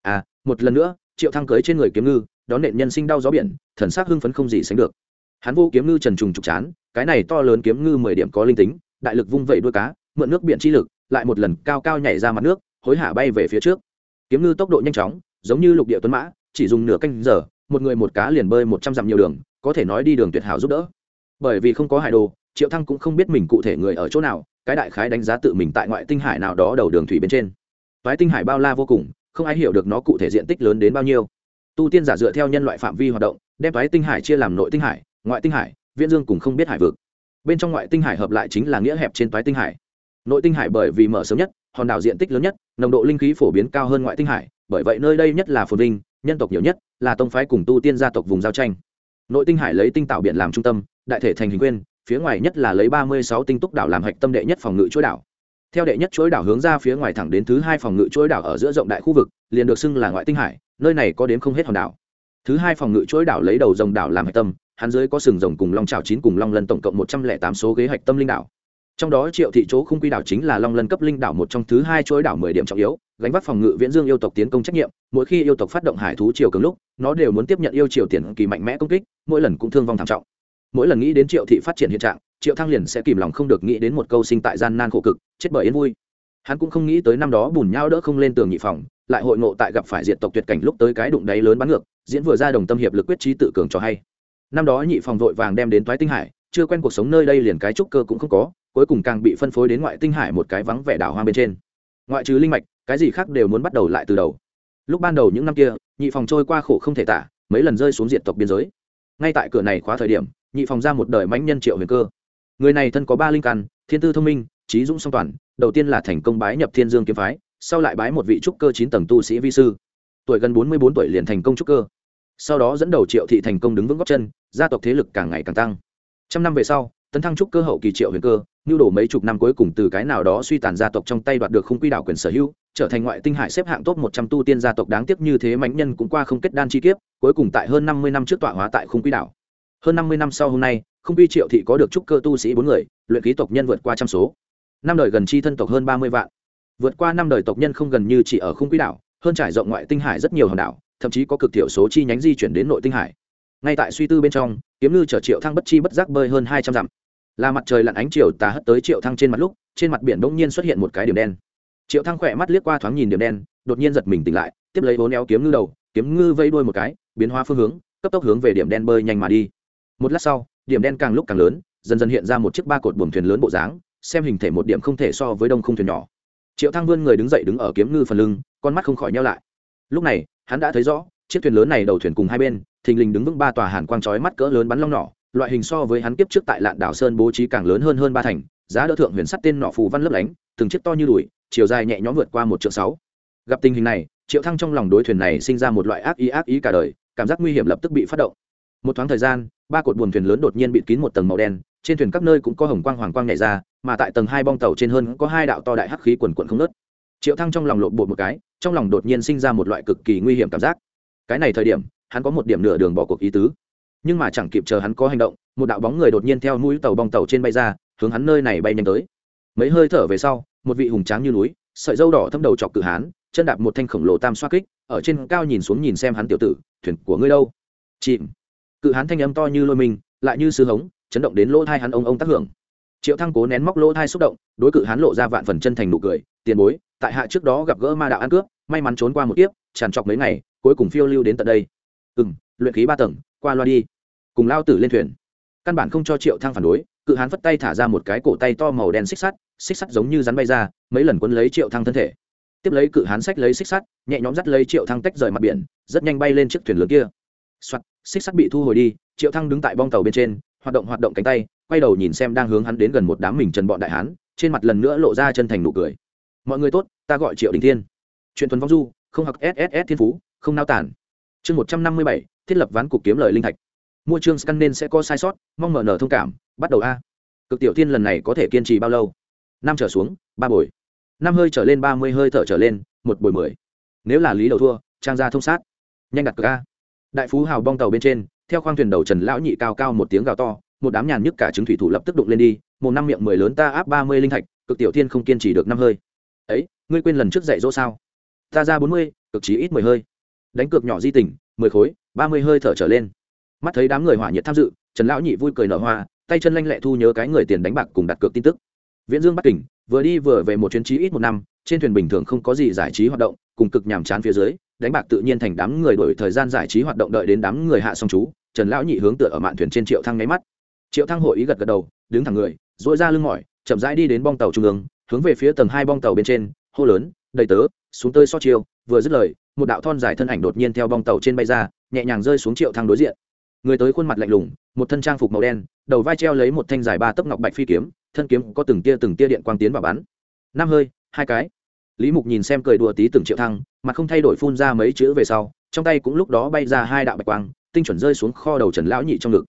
À một lần nữa, triệu thăng cưới trên người kiếm ngư, đón nện nhân sinh đau gió biển, thần sắc hưng phấn không gì sánh được. Hắn vô kiếm ngư trần trùng trục chán, cái này to lớn kiếm ngư mười điểm có linh tính, đại lực vung vẩy đuôi cá, mượn nước biển chi lực, lại một lần cao cao nhảy ra mặt nước, hối hả bay về phía trước. Kiếm ngư tốc độ nhanh chóng, giống như lục địa tuấn mã chỉ dùng nửa canh giờ, một người một cá liền bơi một trăm dặm nhiều đường, có thể nói đi đường tuyệt hảo giúp đỡ. Bởi vì không có hải đồ, triệu thăng cũng không biết mình cụ thể người ở chỗ nào, cái đại khái đánh giá tự mình tại ngoại tinh hải nào đó đầu đường thủy bên trên. Toái tinh hải bao la vô cùng, không ai hiểu được nó cụ thể diện tích lớn đến bao nhiêu. Tu tiên giả dựa theo nhân loại phạm vi hoạt động, đem toái tinh hải chia làm nội tinh hải, ngoại tinh hải, viễn dương cùng không biết hải vực. Bên trong ngoại tinh hải hợp lại chính là nghĩa hẹp trên toái tinh hải. Nội tinh hải bởi vì mở sớm nhất, hòn đảo diện tích lớn nhất, nồng độ linh khí phổ biến cao hơn ngoại tinh hải, bởi vậy nơi đây nhất là phồn vinh nhân tộc nhiều nhất là tông phái cùng tu tiên gia tộc vùng giao tranh. Nội tinh hải lấy tinh tạo biển làm trung tâm, đại thể thành hình quyên phía ngoài nhất là lấy ba mươi sáu tinh túc đảo làm hạch tâm đệ nhất phòng ngự chuỗi đảo. Theo đệ nhất chuỗi đảo hướng ra phía ngoài thẳng đến thứ hai phòng ngự chuỗi đảo ở giữa rộng đại khu vực, liền được xưng là ngoại tinh hải, nơi này có đến không hết hòn đảo. Thứ hai phòng ngự chuỗi đảo lấy đầu rồng đảo làm hạch tâm, hắn dưới có sừng rồng cùng long trào chín cùng long lân tổng cộng một trăm lẻ tám số ghế hạch tâm linh đảo. Trong đó triệu thị chỗ không quy đảo chính là long lân cấp linh đảo một trong thứ hai chuỗi đảo mười điểm trọng yếu gánh vác phòng ngự viễn dương yêu tộc tiến công trách nhiệm, mỗi khi yêu tộc phát động hải thú triều cường lúc, nó đều muốn tiếp nhận yêu triều tiền kỳ mạnh mẽ công kích, mỗi lần cũng thương vong thảm trọng. Mỗi lần nghĩ đến triệu thị phát triển hiện trạng, triệu thăng liền sẽ kìm lòng không được nghĩ đến một câu sinh tại gian nan khổ cực, chết bởi yên vui. Hắn cũng không nghĩ tới năm đó bùn nhau đỡ không lên tường nhị phòng, lại hội ngộ tại gặp phải diện tộc tuyệt cảnh lúc tới cái đụng đáy lớn bắn ngược, diễn vừa ra đồng tâm hiệp lực quyết trí tự cường cho hay. Năm đó nhị phòng vội vàng đem đến toái tinh hải, chưa quen cuộc sống nơi đây liền cái trúc cơ cũng không có, cuối cùng càng bị phân phối đến ngoại tinh hải một cái vắng vẻ đảo hoang bên trên. Ngoại trừ linh mạch cái gì khác đều muốn bắt đầu lại từ đầu. Lúc ban đầu những năm kia, nhị phòng trôi qua khổ không thể tả, mấy lần rơi xuống diện tộc biên giới. Ngay tại cửa này khóa thời điểm, nhị phòng ra một đời mãnh nhân triệu huyền cơ. Người này thân có ba linh căn, thiên tư thông minh, trí dũng song toàn, đầu tiên là thành công bái nhập thiên dương kiếm phái, sau lại bái một vị trúc cơ chín tầng tu sĩ vi sư. Tuổi gần bốn mươi bốn tuổi liền thành công trúc cơ. Sau đó dẫn đầu triệu thị thành công đứng vững góc chân, gia tộc thế lực càng ngày càng tăng. Trăm năm về sau, tấn thăng trúc cơ hậu kỳ triệu huyền cơ nhu đổ mấy chục năm cuối cùng từ cái nào đó suy tàn gia tộc trong tay đoạt được khung quy đảo quyền sở hữu trở thành ngoại tinh hải xếp hạng top một trăm tu tiên gia tộc đáng tiếc như thế mãnh nhân cũng qua không kết đan chi kiếp, cuối cùng tại hơn năm mươi năm trước tọa hóa tại khung quy đảo. Hơn năm mươi năm sau hôm nay, khung quy triệu thị có được trúc cơ tu sĩ bốn người, luyện ký tộc nhân vượt qua trăm số. Năm đời gần chi thân tộc hơn ba mươi vạn. Vượt qua năm đời tộc nhân không gần như chỉ ở khung quy đảo, hơn trải rộng ngoại tinh hải rất nhiều hòn đảo, thậm chí có cực thiểu số chi nhánh di chuyển đến nội tinh hải. Ngay tại suy tư bên trong, kiếm ngư chở triệu thăng bất chi bất giác bơi hơn hai trăm dặm. Là mặt trời lặn ánh chiều tà hất tới triệu thăng trên mặt lúc, trên mặt biển bỗng nhiên xuất hiện một cái điểm đen triệu thăng khỏe mắt liếc qua thoáng nhìn điểm đen, đột nhiên giật mình tỉnh lại, tiếp lấy bốn éo kiếm ngư đầu, kiếm ngư vây đuôi một cái, biến hóa phương hướng, cấp tốc hướng về điểm đen bơi nhanh mà đi. Một lát sau, điểm đen càng lúc càng lớn, dần dần hiện ra một chiếc ba cột buồm thuyền lớn bộ dáng, xem hình thể một điểm không thể so với đông không thuyền nhỏ. Triệu thăng vươn người đứng dậy đứng ở kiếm ngư phần lưng, con mắt không khỏi nhau lại. Lúc này, hắn đã thấy rõ, chiếc thuyền lớn này đầu thuyền cùng hai bên, thình lình đứng vững ba tòa hàn quang chói mắt cỡ lớn bắn long nỏ, loại hình so với hắn kiếp trước tại lạn đảo sơn bố trí càng lớn hơn hơn ba thành, giá đỡ thượng huyền sắt tên nỏ phù văn lấp lánh, từng chiếc to như đùi chiều dài nhẹ nhõm vượt qua một triệu sáu. Gặp tình hình này, triệu thăng trong lòng đối thuyền này sinh ra một loại ác ý ác ý cả đời, cảm giác nguy hiểm lập tức bị phát động. Một thoáng thời gian, ba cột buồm thuyền lớn đột nhiên bị kín một tầng màu đen, trên thuyền các nơi cũng có hồng quang hoàng quang nhảy ra, mà tại tầng hai bong tàu trên hơn có hai đạo to đại hắc khí quần quận không nớt triệu thăng trong lòng lộn bột một cái, trong lòng đột nhiên sinh ra một loại cực kỳ nguy hiểm cảm giác. Cái này thời điểm, hắn có một điểm nửa đường bỏ cuộc ý tứ. Nhưng mà chẳng kịp chờ hắn có hành động, một đạo bóng người đột nhiên theo mũi tàu bong tàu trên bay ra, hướng hắn nơi này bay nhanh tới. Mấy hơi thở về sau một vị hùng tráng như núi, sợi dâu đỏ thâm đầu chọc cự hán, chân đạp một thanh khổng lồ tam xoa kích, ở trên cao nhìn xuống nhìn xem hắn tiểu tử, thuyền của ngươi đâu? Chìm. Cự hán thanh âm to như lôi mình, lại như sư hống, chấn động đến lỗ thai hắn ông ông tác hưởng. Triệu thăng cố nén móc lỗ thai xúc động, đối cự hán lộ ra vạn phần chân thành nụ cười, tiền bối, tại hạ trước đó gặp gỡ ma đạo ăn cướp, may mắn trốn qua một kiếp, tràn trọc mấy ngày, cuối cùng phiêu lưu đến tận đây. Ừ luyện khí ba tầng, qua loa đi. Cùng lao tử lên thuyền. Căn bản không cho triệu thăng phản đối cự hán phất tay thả ra một cái cổ tay to màu đen xích sắt xích sắt giống như rắn bay ra, mấy lần quấn lấy triệu thăng thân thể. Tiếp lấy cự hán sách lấy xích sắt, nhẹ nhõm dắt lấy triệu thăng tách rời mặt biển, rất nhanh bay lên chiếc thuyền lớn kia. Soạt, xích sắt bị thu hồi đi, triệu thăng đứng tại bong tàu bên trên, hoạt động hoạt động cánh tay, quay đầu nhìn xem đang hướng hắn đến gần một đám mình trần bọn đại hán, trên mặt lần nữa lộ ra chân thành nụ cười. Mọi người tốt, ta gọi triệu đình thiên. Chuyện tuần vong du, không học sss thiên phú, không nao tản. Chương một trăm năm mươi bảy, thiết lập ván cục kiếm lời linh thạch. Mua chương scan nên sẽ có sai sót, mong mở nở thông cảm bắt đầu a. Cực tiểu thiên lần này có thể kiên trì bao lâu? Năm trở xuống, ba buổi. Năm hơi trở lên, ba mươi hơi thở trở lên, một buổi mười. Nếu là lý đầu thua, trang ra thông sát. Nhanh đặt cực a. Đại phú hào bong tàu bên trên, theo khoang thuyền đầu trần lão nhị cao cao một tiếng gào to, một đám nhàn nhức cả chứng thủy thủ lập tức đụng lên đi, một năm miệng mười lớn ta áp ba mươi linh thạch, cực tiểu thiên không kiên trì được năm hơi. Ấy, ngươi quên lần trước dạy dỗ sao? Ta ra bốn mươi, cực trí ít mười hơi. Đánh cược nhỏ di tỉnh mười khối, ba mươi hơi thở trở lên. Mắt thấy đám người hỏa nhiệt tham dự, trần lão nhị vui cười nở hoa tay chân lanh lẹ thu nhớ cái người tiền đánh bạc cùng đặt cược tin tức. Viễn dương bắc kình, vừa đi vừa về một chuyến trí ít một năm, trên thuyền bình thường không có gì giải trí hoạt động, cùng cực nhàm chán phía dưới, đánh bạc tự nhiên thành đám người đổi thời gian giải trí hoạt động đợi đến đám người hạ xong chú, trần lão nhị hướng tựa ở mạn thuyền trên triệu thăng nháy mắt. Triệu thăng hội ý gật gật đầu, đứng thẳng người, duỗi ra lưng mỏi, chậm rãi đi đến bong tàu trung ương, hướng về phía tầng hai bong tàu bên trên, hô lớn, đầy tớ, xuống tơi so chiêu, vừa dứt lời, một đạo thon dài thân ảnh đột nhiên theo bong tàu trên bay ra, nhẹ nhàng rơi xuống triệu thăng đối diện người tới khuôn mặt lạnh lùng, một thân trang phục màu đen, đầu vai treo lấy một thanh dài ba tấc ngọc bạch phi kiếm, thân kiếm có từng tia từng tia điện quang tiến và bắn. Năm hơi, hai cái. Lý mục nhìn xem cười đùa tí từng triệu thăng, mà không thay đổi phun ra mấy chữ về sau, trong tay cũng lúc đó bay ra hai đạo bạch quang, tinh chuẩn rơi xuống kho đầu trần lão nhị trong ngực.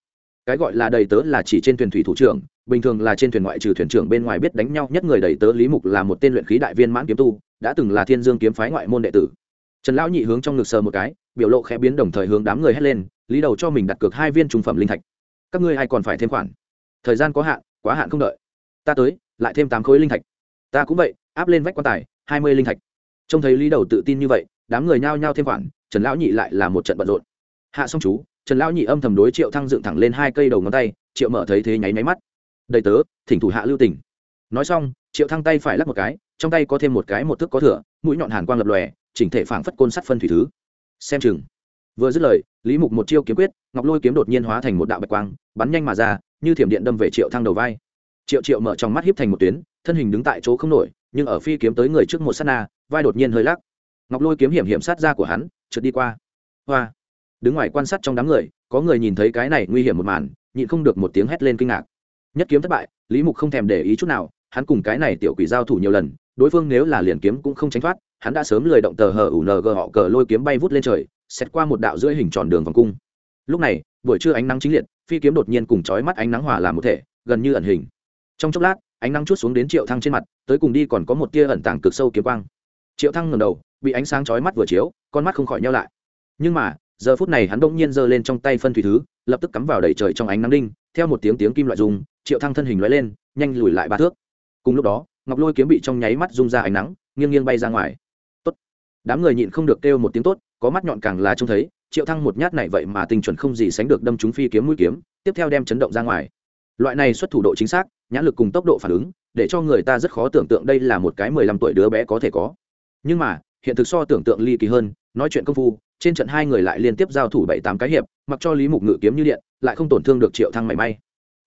Cái gọi là đầy tớ là chỉ trên thuyền thủy thủ trưởng, bình thường là trên thuyền ngoại trừ thuyền trưởng bên ngoài biết đánh nhau nhất người đầy tớ lý mục là một tên luyện khí đại viên mãn kiếm tu, đã từng là thiên dương kiếm phái ngoại môn đệ tử. Trần lão nhị hướng trong ngực sờ một cái, biểu lộ khẽ biến đồng thời hướng đám người hét lên lý đầu cho mình đặt cược hai viên trung phẩm linh thạch. Các ngươi ai còn phải thêm khoản? Thời gian có hạn, quá hạn không đợi. Ta tới, lại thêm tám khối linh thạch. Ta cũng vậy, áp lên vách quan tài, hai mươi linh thạch. Trông thấy lý đầu tự tin như vậy, đám người nhao nhao thêm khoản, trần lão nhị lại là một trận bận rộn. Hạ xong chú, trần lão nhị âm thầm đối triệu thăng dựng thẳng lên hai cây đầu ngón tay, triệu mở thấy thế nháy máy mắt. Đầy tớ, thỉnh thủ hạ lưu tỉnh nói xong, triệu thăng tay phải lắc một cái, trong tay có thêm một cái một thước có thửa mũi nhọn hàn quang lập lòe, chỉnh thể phảng phất côn sắt phân thủy thứ. Xem chừng. Vừa dứt lời lý mục một chiêu kiếm quyết, ngọc lôi kiếm đột nhiên hóa thành một đạo bạch quang, bắn nhanh mà ra, như thiểm điện đâm về triệu thăng đầu vai. Triệu triệu mở trong mắt hiếp thành một tuyến, thân hình đứng tại chỗ không nổi, nhưng ở phi kiếm tới người trước một sát na, vai đột nhiên hơi lắc. Ngọc lôi kiếm hiểm hiểm sát ra của hắn, trượt đi qua. Hoa! Đứng ngoài quan sát trong đám người, có người nhìn thấy cái này nguy hiểm một màn, nhịn không được một tiếng hét lên kinh ngạc. Nhất kiếm thất bại, lý mục không thèm để ý chút nào, hắn cùng cái này tiểu quỷ giao thủ nhiều lần, đối phương nếu là liền kiếm cũng không tránh thoát hắn đã sớm lười động tờ hờ ủ ng họ cờ lôi kiếm bay vút lên trời, xét qua một đạo rưỡi hình tròn đường vòng cung. Lúc này, buổi trưa ánh nắng chính liệt, phi kiếm đột nhiên cùng chói mắt ánh nắng hòa làm một thể, gần như ẩn hình. Trong chốc lát, ánh nắng chút xuống đến triệu thăng trên mặt, tới cùng đi còn có một tia ẩn tàng cực sâu kiếm quang. Triệu thăng ngẩng đầu, bị ánh sáng chói mắt vừa chiếu, con mắt không khỏi nhau lại. Nhưng mà, giờ phút này hắn đột nhiên giơ lên trong tay phân thủy thứ, lập tức cắm vào đầy trời trong ánh nắng đinh, theo một tiếng tiếng kim loại dùng triệu thăng thân hình lóe lên, nhanh lùi lại ba thước. Cùng lúc đó, ngọc lôi kiếm bị trong nháy mắt rung ra ánh nắng, nghiêng nghiêng bay ra ngoài đám người nhịn không được kêu một tiếng tốt, có mắt nhọn càng là trông thấy, triệu thăng một nhát này vậy mà tinh chuẩn không gì sánh được đâm trúng phi kiếm mũi kiếm, tiếp theo đem chấn động ra ngoài. Loại này xuất thủ độ chính xác, nhãn lực cùng tốc độ phản ứng, để cho người ta rất khó tưởng tượng đây là một cái mười lăm tuổi đứa bé có thể có. Nhưng mà, hiện thực so tưởng tượng ly kỳ hơn, nói chuyện công phu, trên trận hai người lại liên tiếp giao thủ bảy tám cái hiệp, mặc cho lý mục ngự kiếm như điện, lại không tổn thương được triệu thăng mảy may.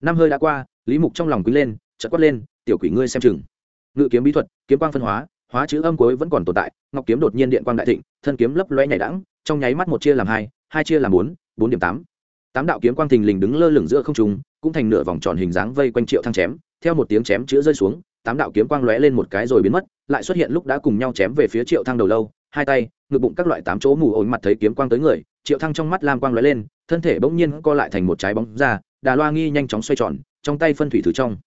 Năm hơi đã qua, lý mục trong lòng quý lên, chợt quát lên, tiểu quỷ ngươi xem chừng. Ngự kiếm bí thuật, kiếm quang phân hóa hóa chữ âm cuối vẫn còn tồn tại, ngọc kiếm đột nhiên điện quang đại thịnh, thân kiếm lấp loe nhảy đẳng trong nháy mắt một chia làm hai hai chia làm bốn bốn điểm tám. Tám đạo kiếm quang thình lình đứng lơ lửng giữa không trung, cũng thành nửa vòng tròn hình dáng vây quanh triệu thăng chém, theo một tiếng chém chữ rơi xuống, tám đạo kiếm quang lóe lên một cái rồi biến mất, lại xuất hiện lúc đã cùng nhau chém về phía triệu thăng đầu lâu, hai tay, ngực bụng các loại tám chỗ mù ổn mặt thấy kiếm quang tới người, triệu thăng trong mắt lam quang lóe lên, thân thể bỗng nhiên co lại thành một trái bóng ra, đà loa nghi nhanh chóng xoay tròn, trong tay phân thủy thử trong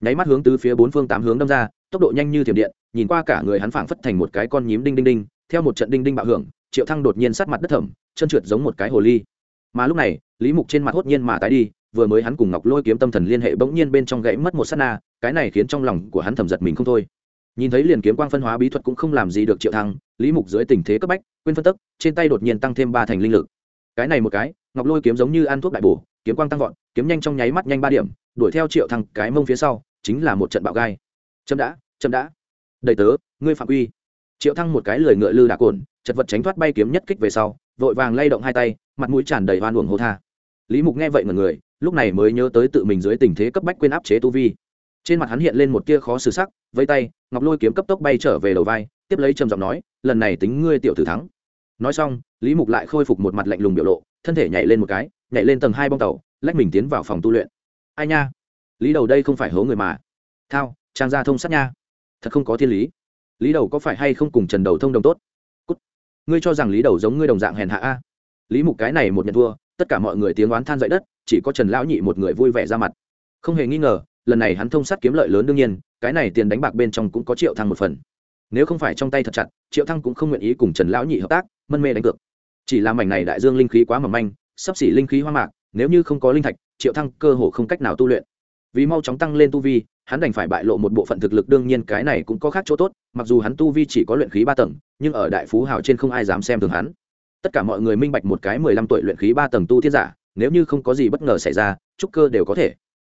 nháy mắt hướng từ phía bốn phương tám hướng đâm ra, tốc độ nhanh như thiểm điện, nhìn qua cả người hắn phảng phất thành một cái con nhím đinh đinh đinh, theo một trận đinh đinh bạo hưởng, triệu thăng đột nhiên sát mặt đất thẩm, chân trượt giống một cái hồ ly. Mà lúc này, lý mục trên mặt hốt nhiên mà tái đi, vừa mới hắn cùng ngọc lôi kiếm tâm thần liên hệ bỗng nhiên bên trong gãy mất một sát na, cái này khiến trong lòng của hắn thầm giật mình không thôi. Nhìn thấy liền kiếm quang phân hóa bí thuật cũng không làm gì được triệu thăng, lý mục dưới tình thế cấp bách, quên phân tức, trên tay đột nhiên tăng thêm ba thành linh lực. Cái này một cái, ngọc lôi kiếm giống như ăn thuốc đại bổ, kiếm quang tăng vọt, kiếm nhanh trong nháy mắt nhanh ba điểm, đuổi theo triệu thăng cái mông phía sau chính là một trận bạo gai. Chậm đã chậm đã. Đầy tớ, ngươi phạm uy. triệu thăng một cái lười ngựa lư đà cồn, chật vật tránh thoát bay kiếm nhất kích về sau, vội vàng lay động hai tay, mặt mũi tràn đầy hoan uổng hô tha. Lý mục nghe vậy ngần người, lúc này mới nhớ tới tự mình dưới tình thế cấp bách quên áp chế tu vi. Trên mặt hắn hiện lên một tia khó xử sắc vây tay, ngọc lôi kiếm cấp tốc bay trở về đầu vai, tiếp lấy trầm giọng nói, lần này tính ngươi tiểu tử thắng. Nói xong, lý mục lại khôi phục một mặt lạnh lùng biểu lộ, thân thể nhảy lên một cái, nhảy lên tầng hai bong tàu, lách mình tiến vào phòng tu luyện. Ai nha lý đầu đây không phải hố người mà. Thao, trang gia thông sát nha. Thật không có thiên lý. Lý đầu có phải hay không cùng trần đầu thông đồng tốt? Cút. ngươi cho rằng lý đầu giống ngươi đồng dạng hèn hạ a? Lý mục cái này một nhận thua, tất cả mọi người tiếng oán than dậy đất, chỉ có trần lão nhị một người vui vẻ ra mặt. Không hề nghi ngờ, lần này hắn thông sát kiếm lợi lớn đương nhiên, cái này tiền đánh bạc bên trong cũng có triệu thăng một phần. Nếu không phải trong tay thật chặt, triệu thăng cũng không nguyện ý cùng trần lão nhị hợp tác, mân mê đánh cược. Chỉ là mảnh này đại dương linh khí quá mỏng manh, sắp xỉ linh khí hoa mạc, nếu như không có linh thạch, triệu thăng cơ hồ không cách nào tu luyện vì mau chóng tăng lên tu vi, hắn đành phải bại lộ một bộ phận thực lực, đương nhiên cái này cũng có khác chỗ tốt, mặc dù hắn tu vi chỉ có luyện khí ba tầng, nhưng ở đại phú hào trên không ai dám xem thường hắn. Tất cả mọi người minh bạch một cái mười lăm tuổi luyện khí ba tầng tu thiên giả, nếu như không có gì bất ngờ xảy ra, trúc cơ đều có thể.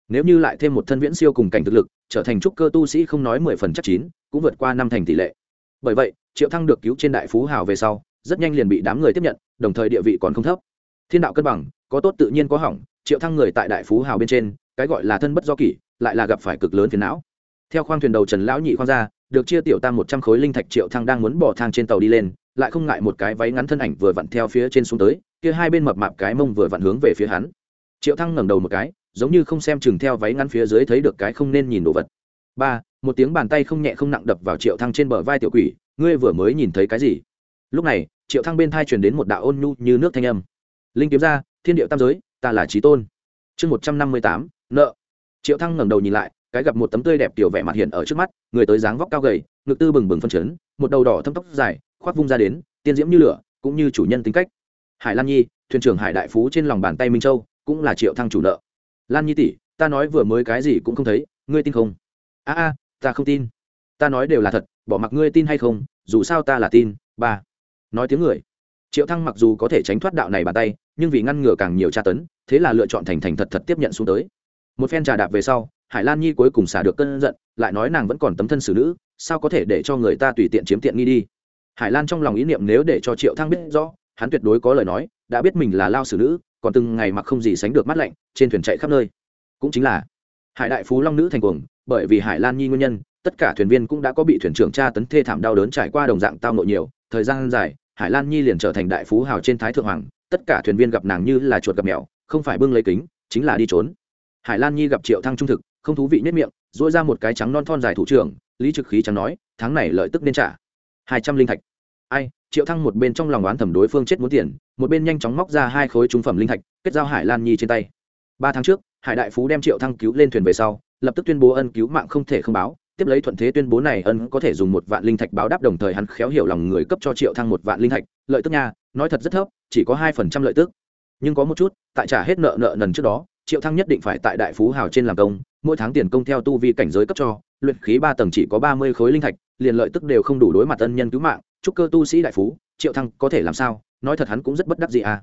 Nếu như lại thêm một thân viễn siêu cùng cảnh thực lực, trở thành trúc cơ tu sĩ không nói mười phần chắc chín, cũng vượt qua năm thành tỷ lệ. Bởi vậy, triệu thăng được cứu trên đại phú hào về sau, rất nhanh liền bị đám người tiếp nhận, đồng thời địa vị còn không thấp. Thiên đạo cân bằng, có tốt tự nhiên có hỏng, triệu thăng người tại đại phú hào bên trên cái gọi là thân bất do kỷ, lại là gặp phải cực lớn phiền não. Theo khoang thuyền đầu trần lão nhị khoang ra, được chia tiểu tam một trăm khối linh thạch triệu thăng đang muốn bỏ thang trên tàu đi lên, lại không ngại một cái váy ngắn thân ảnh vừa vặn theo phía trên xuống tới, kia hai bên mập mạp cái mông vừa vặn hướng về phía hắn. Triệu thăng ngẩng đầu một cái, giống như không xem chừng theo váy ngắn phía dưới thấy được cái không nên nhìn đồ vật. Ba, một tiếng bàn tay không nhẹ không nặng đập vào triệu thăng trên bờ vai tiểu quỷ, ngươi vừa mới nhìn thấy cái gì? Lúc này, triệu thăng bên thai truyền đến một đạo ôn nhu như nước thanh âm. Linh kiếm ra, thiên điệu tam giới, ta là trí tôn. Chương một trăm năm mươi tám nợ. Triệu thăng ngẩng đầu nhìn lại, cái gặp một tấm tươi đẹp tiểu vẻ mặt hiện ở trước mắt, người tới dáng vóc cao gầy, ngực tư bừng bừng phân chấn, một đầu đỏ thâm tóc dài, khoác vung ra đến, tiên diễm như lửa, cũng như chủ nhân tính cách. Hải lan nhi, thuyền trưởng hải đại phú trên lòng bàn tay minh châu, cũng là triệu thăng chủ nợ. Lan nhi tỷ, ta nói vừa mới cái gì cũng không thấy, ngươi tin không? A a, ta không tin. Ta nói đều là thật, bỏ mặc ngươi tin hay không, dù sao ta là tin, ba. Nói tiếng người. Triệu thăng mặc dù có thể tránh thoát đạo này bàn tay, nhưng vì ngăn ngừa càng nhiều tra tấn, thế là lựa chọn thành thành thật thật tiếp nhận xuống tới một phen trà đạp về sau, hải lan nhi cuối cùng xả được cơn giận, lại nói nàng vẫn còn tấm thân xử nữ, sao có thể để cho người ta tùy tiện chiếm tiện nghi đi? Hải lan trong lòng ý niệm nếu để cho triệu thăng biết rõ, hắn tuyệt đối có lời nói, đã biết mình là lao xử nữ, còn từng ngày mặc không gì sánh được mắt lạnh, trên thuyền chạy khắp nơi. Cũng chính là hải đại phú long nữ thành cuồng, bởi vì hải lan nhi nguyên nhân, tất cả thuyền viên cũng đã có bị thuyền trưởng tra tấn thê thảm đau đớn trải qua đồng dạng tao nội nhiều, thời gian dài, hải lan nhi liền trở thành đại phú hào trên thái thượng hoàng, tất cả thuyền viên gặp nàng như là chuột gặp mèo, không phải bưng lấy kính, chính là đi trốn hải lan nhi gặp triệu thăng trung thực, không thú vị nhất miệng dỗi ra một cái trắng non thon dài thủ trưởng, lý trực khí chẳng nói, tháng này lợi tức nên trả. Hai trăm linh thạch. Ai, triệu thăng một bên trong lòng oán thẩm đối phương chết muốn tiền, một bên nhanh chóng móc ra hai khối trung phẩm linh thạch, kết giao hải lan nhi trên tay. Ba tháng trước, hải đại phú đem triệu thăng cứu lên thuyền về sau, lập tức tuyên bố ân cứu mạng không thể không báo, tiếp lấy thuận thế tuyên bố này ân có thể dùng một vạn linh thạch báo đáp đồng thời hắn khéo hiểu lòng người cấp cho triệu thăng một vạn linh thạch, lợi tức nha, nói thật rất thấp, chỉ có hai phần trăm lợi tức. Nhưng có một chút, tại trả hết nợ nợ nần trước đó triệu thăng nhất định phải tại đại phú hào trên làm công, mỗi tháng tiền công theo tu vi cảnh giới cấp cho, luyện khí ba tầng chỉ có ba mươi khối linh thạch, liền lợi tức đều không đủ đối mặt ân nhân cứu mạng. Chúc cơ tu sĩ đại phú, triệu thăng có thể làm sao? Nói thật hắn cũng rất bất đắc dĩ à.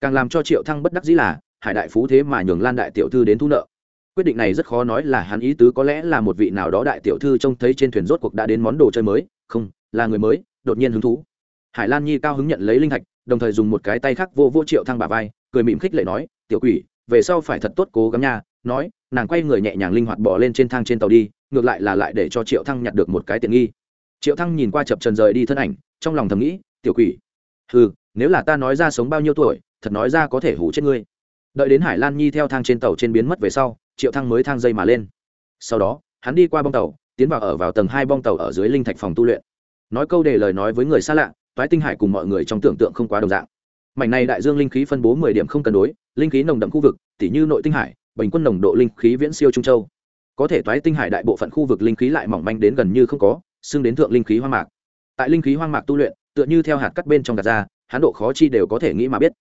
Càng làm cho triệu thăng bất đắc dĩ là, hải đại phú thế mà nhường lan đại tiểu thư đến thu nợ. Quyết định này rất khó nói là hắn ý tứ, có lẽ là một vị nào đó đại tiểu thư trông thấy trên thuyền rốt cuộc đã đến món đồ chơi mới. Không, là người mới, đột nhiên hứng thú. Hải lan nhi cao hứng nhận lấy linh thạch, đồng thời dùng một cái tay khác vô vô triệu thăng bà vai, cười mỉm khích lệ nói, tiểu quỷ về sau phải thật tốt cố gắng nha, nói, nàng quay người nhẹ nhàng linh hoạt bỏ lên trên thang trên tàu đi, ngược lại là lại để cho triệu thăng nhặt được một cái tiện nghi. Triệu thăng nhìn qua chập trần rời đi thân ảnh, trong lòng thầm nghĩ, tiểu quỷ ừ nếu là ta nói ra sống bao nhiêu tuổi, thật nói ra có thể hủ chết ngươi. Đợi đến hải lan nhi theo thang trên tàu trên biến mất về sau, triệu thăng mới thang dây mà lên. Sau đó, hắn đi qua bong tàu, tiến vào ở vào tầng hai bong tàu ở dưới linh thạch phòng tu luyện. Nói câu để lời nói với người xa lạ, toái tinh hải cùng mọi người trong tưởng tượng không quá đồng dạng mảnh này đại dương linh khí phân bố mười điểm không cân đối, linh khí nồng đậm khu vực, tỉ như nội tinh hải, bình quân nồng độ linh khí viễn siêu trung châu. Có thể toái tinh hải đại bộ phận khu vực linh khí lại mỏng manh đến gần như không có, xưng đến thượng linh khí hoang mạc. Tại linh khí hoang mạc tu luyện, tựa như theo hạt cắt bên trong gạt ra, hán độ khó chi đều có thể nghĩ mà biết.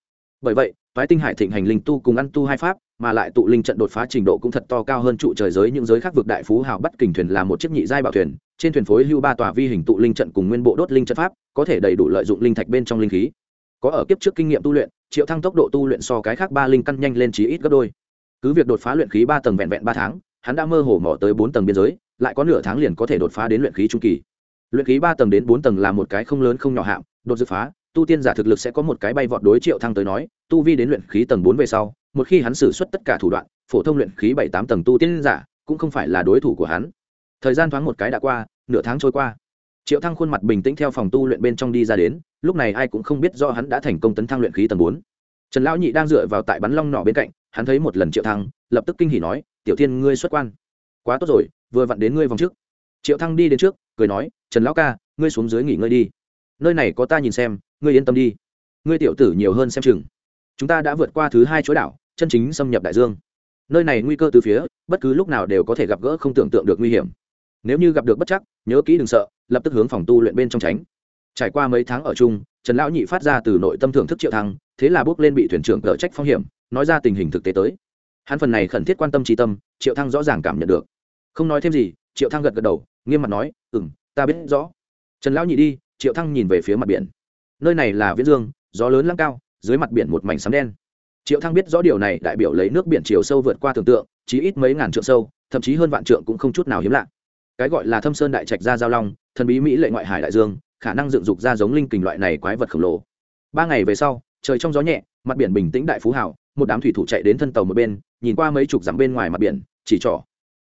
Bởi vậy, toái tinh hải thịnh hành linh tu cùng ăn tu hai pháp, mà lại tụ linh trận đột phá trình độ cũng thật to cao hơn trụ trời giới những giới khác vực đại phú hào bắt kình thuyền là một chiếc nhị giai bảo thuyền, trên thuyền phối hưu ba tòa vi hình tụ linh trận cùng nguyên bộ đốt linh trận pháp, có thể đầy đủ lợi dụng linh thạch bên trong linh khí có ở kiếp trước kinh nghiệm tu luyện, triệu thăng tốc độ tu luyện so cái khác ba linh căn nhanh lên chí ít gấp đôi. Cứ việc đột phá luyện khí ba tầng vẹn vẹn ba tháng, hắn đã mơ hồ mỏ tới bốn tầng biên giới, lại có nửa tháng liền có thể đột phá đến luyện khí trung kỳ. Luyện khí ba tầng đến bốn tầng là một cái không lớn không nhỏ hạng, đột dự phá, tu tiên giả thực lực sẽ có một cái bay vọt đối triệu thăng tới nói, tu vi đến luyện khí tầng bốn về sau, một khi hắn sử xuất tất cả thủ đoạn, phổ thông luyện khí bảy tám tầng tu tiên giả cũng không phải là đối thủ của hắn. Thời gian thoáng một cái đã qua, nửa tháng trôi qua triệu thăng khuôn mặt bình tĩnh theo phòng tu luyện bên trong đi ra đến, lúc này ai cũng không biết do hắn đã thành công tấn thăng luyện khí tầng bốn. Trần lão nhị đang dựa vào tại bắn long nỏ bên cạnh, hắn thấy một lần triệu thăng, lập tức kinh hỉ nói, tiểu thiên, ngươi xuất quan. Quá tốt rồi, vừa vặn đến ngươi vòng trước. Triệu thăng đi đến trước, cười nói, trần lão ca, ngươi xuống dưới nghỉ ngơi đi. Nơi này có ta nhìn xem, ngươi yên tâm đi. Ngươi tiểu tử nhiều hơn xem chừng. Chúng ta đã vượt qua thứ hai chỗ đảo, chân chính xâm nhập đại dương. Nơi này nguy cơ từ phía, bất cứ lúc nào đều có thể gặp gỡ không tưởng tượng được nguy hiểm nếu như gặp được bất chắc, nhớ kỹ đừng sợ, lập tức hướng phòng tu luyện bên trong tránh. Trải qua mấy tháng ở chung, trần lão nhị phát ra từ nội tâm thưởng thức triệu thăng, thế là bước lên bị thuyền trưởng cở trách phong hiểm, nói ra tình hình thực tế tới. Hắn phần này khẩn thiết quan tâm trí tâm, triệu thăng rõ ràng cảm nhận được. Không nói thêm gì, triệu thăng gật gật đầu, nghiêm mặt nói, ừm, ta biết rõ. Trần lão nhị đi, triệu thăng nhìn về phía mặt biển. Nơi này là viễn dương, gió lớn lăng cao, dưới mặt biển một mảnh sấm đen. Triệu thăng biết rõ điều này, đại biểu lấy nước biển chiều sâu vượt qua tưởng tượng chỉ ít mấy ngàn trượng sâu, thậm chí hơn vạn trượng cũng không chút nào hiếm lạ cái gọi là thâm sơn đại trạch ra giao long, thần bí mỹ lệ ngoại hải đại dương, khả năng dựng dục ra giống linh kình loại này quái vật khổng lồ. Ba ngày về sau, trời trong gió nhẹ, mặt biển bình tĩnh đại phú hảo một đám thủy thủ chạy đến thân tàu một bên, nhìn qua mấy chục dặm bên ngoài mặt biển, chỉ trỏ.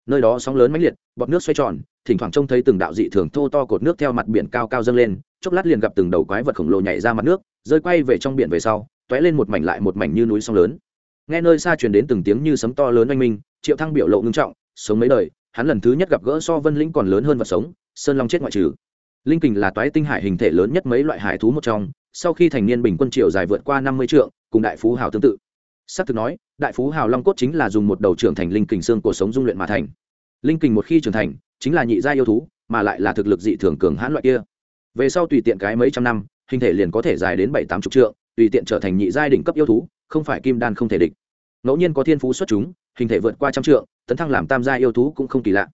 Nơi đó sóng lớn mãnh liệt, bọt nước xoay tròn, thỉnh thoảng trông thấy từng đạo dị thường thô to cột nước theo mặt biển cao cao dâng lên, chốc lát liền gặp từng đầu quái vật khổng lồ nhảy ra mặt nước, rơi quay về trong biển về sau t ó é lên một mảnh lại một mảnh như núi sông lớn. Nghe nơi xa truyền đến từng tiếng như sấm to lớn oanh minh, triệu thăng biểu lộ ngưng trọng, sống mấy đời hắn lần thứ nhất gặp gỡ so vân lĩnh còn lớn hơn vật sống, sơn long chết ngoại trừ. Linh kình là toái tinh hải hình thể lớn nhất mấy loại hải thú một trong, sau khi thành niên bình quân triều dài vượt qua năm mươi trượng, cùng đại phú hào tương tự. S ắ c thực nói, đại phú hào long cốt chính là dùng một đầu trưởng thành linh kình xương cuộc sống dung luyện mà thành. Linh kình một khi trưởng thành, chính là nhị gia yêu thú, mà lại là thực lực dị thường cường hãn loại kia. Về sau tùy tiện cái mấy trăm năm, hình thể liền có thể dài đến bảy tám mươi trượng, tùy tiện trở thành nhị giai đỉnh cấp yêu thú, không phải kim đan không thể địch ngẫu nhiên có thiên phú xuất chúng, hình thể vượt qua trăm trượng, tấn thăng làm tam gia yêu thú cũng không kỳ lạ.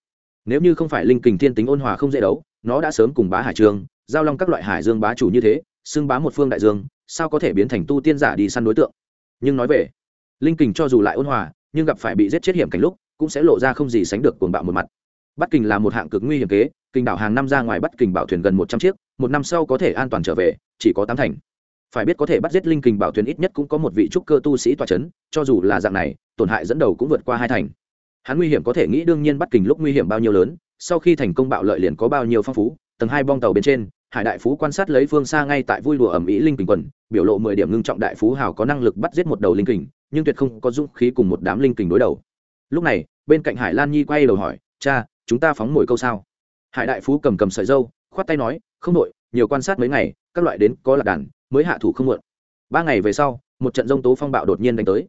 Nếu như không phải linh kình thiên tính ôn hòa không dễ đấu, nó đã sớm cùng bá hải trường, giao long các loại hải dương bá chủ như thế, xưng bá một phương đại dương, sao có thể biến thành tu tiên giả đi săn đối tượng? Nhưng nói về, linh kình cho dù lại ôn hòa, nhưng gặp phải bị giết chết hiểm cảnh lúc, cũng sẽ lộ ra không gì sánh được cuồng bạo một mặt. Bắt kình là một hạng cực nguy hiểm kế, kình đảo hàng năm ra ngoài bắt kình bảo thuyền gần một trăm chiếc, một năm sau có thể an toàn trở về, chỉ có tám thành phải biết có thể bắt giết linh kình bảo thuyền ít nhất cũng có một vị trúc cơ tu sĩ toa c h ấ n cho dù là dạng này, tổn hại dẫn đầu cũng vượt qua hai thành. Hắn nguy hiểm có thể nghĩ đương nhiên bắt kình lúc nguy hiểm bao nhiêu lớn, sau khi thành công bạo lợi liền có bao nhiêu phong phú, tầng hai bong tàu bên trên, hải đại phú quan sát lấy phương xa ngay tại vui đùa ẩm ý linh kình quần, biểu lộ mười điểm ngưng trọng đại phú hào có năng lực bắt giết một đầu linh kình, nhưng tuyệt không có dũng khí cùng một đám linh kình đối đầu. Lúc này, bên cạnh hải lan nhi quay đầu hỏi, cha, chúng ta phóng mồi câu sao? Hải đại phú cầm cầm sợi dâu, khoát tay nói, không đội, nhiều quan sát mấy ngày, các loại đến có lạc đàn mới hạ thủ không muộn. Ba ngày về sau, một trận rông tố phong bạo đột nhiên đánh tới.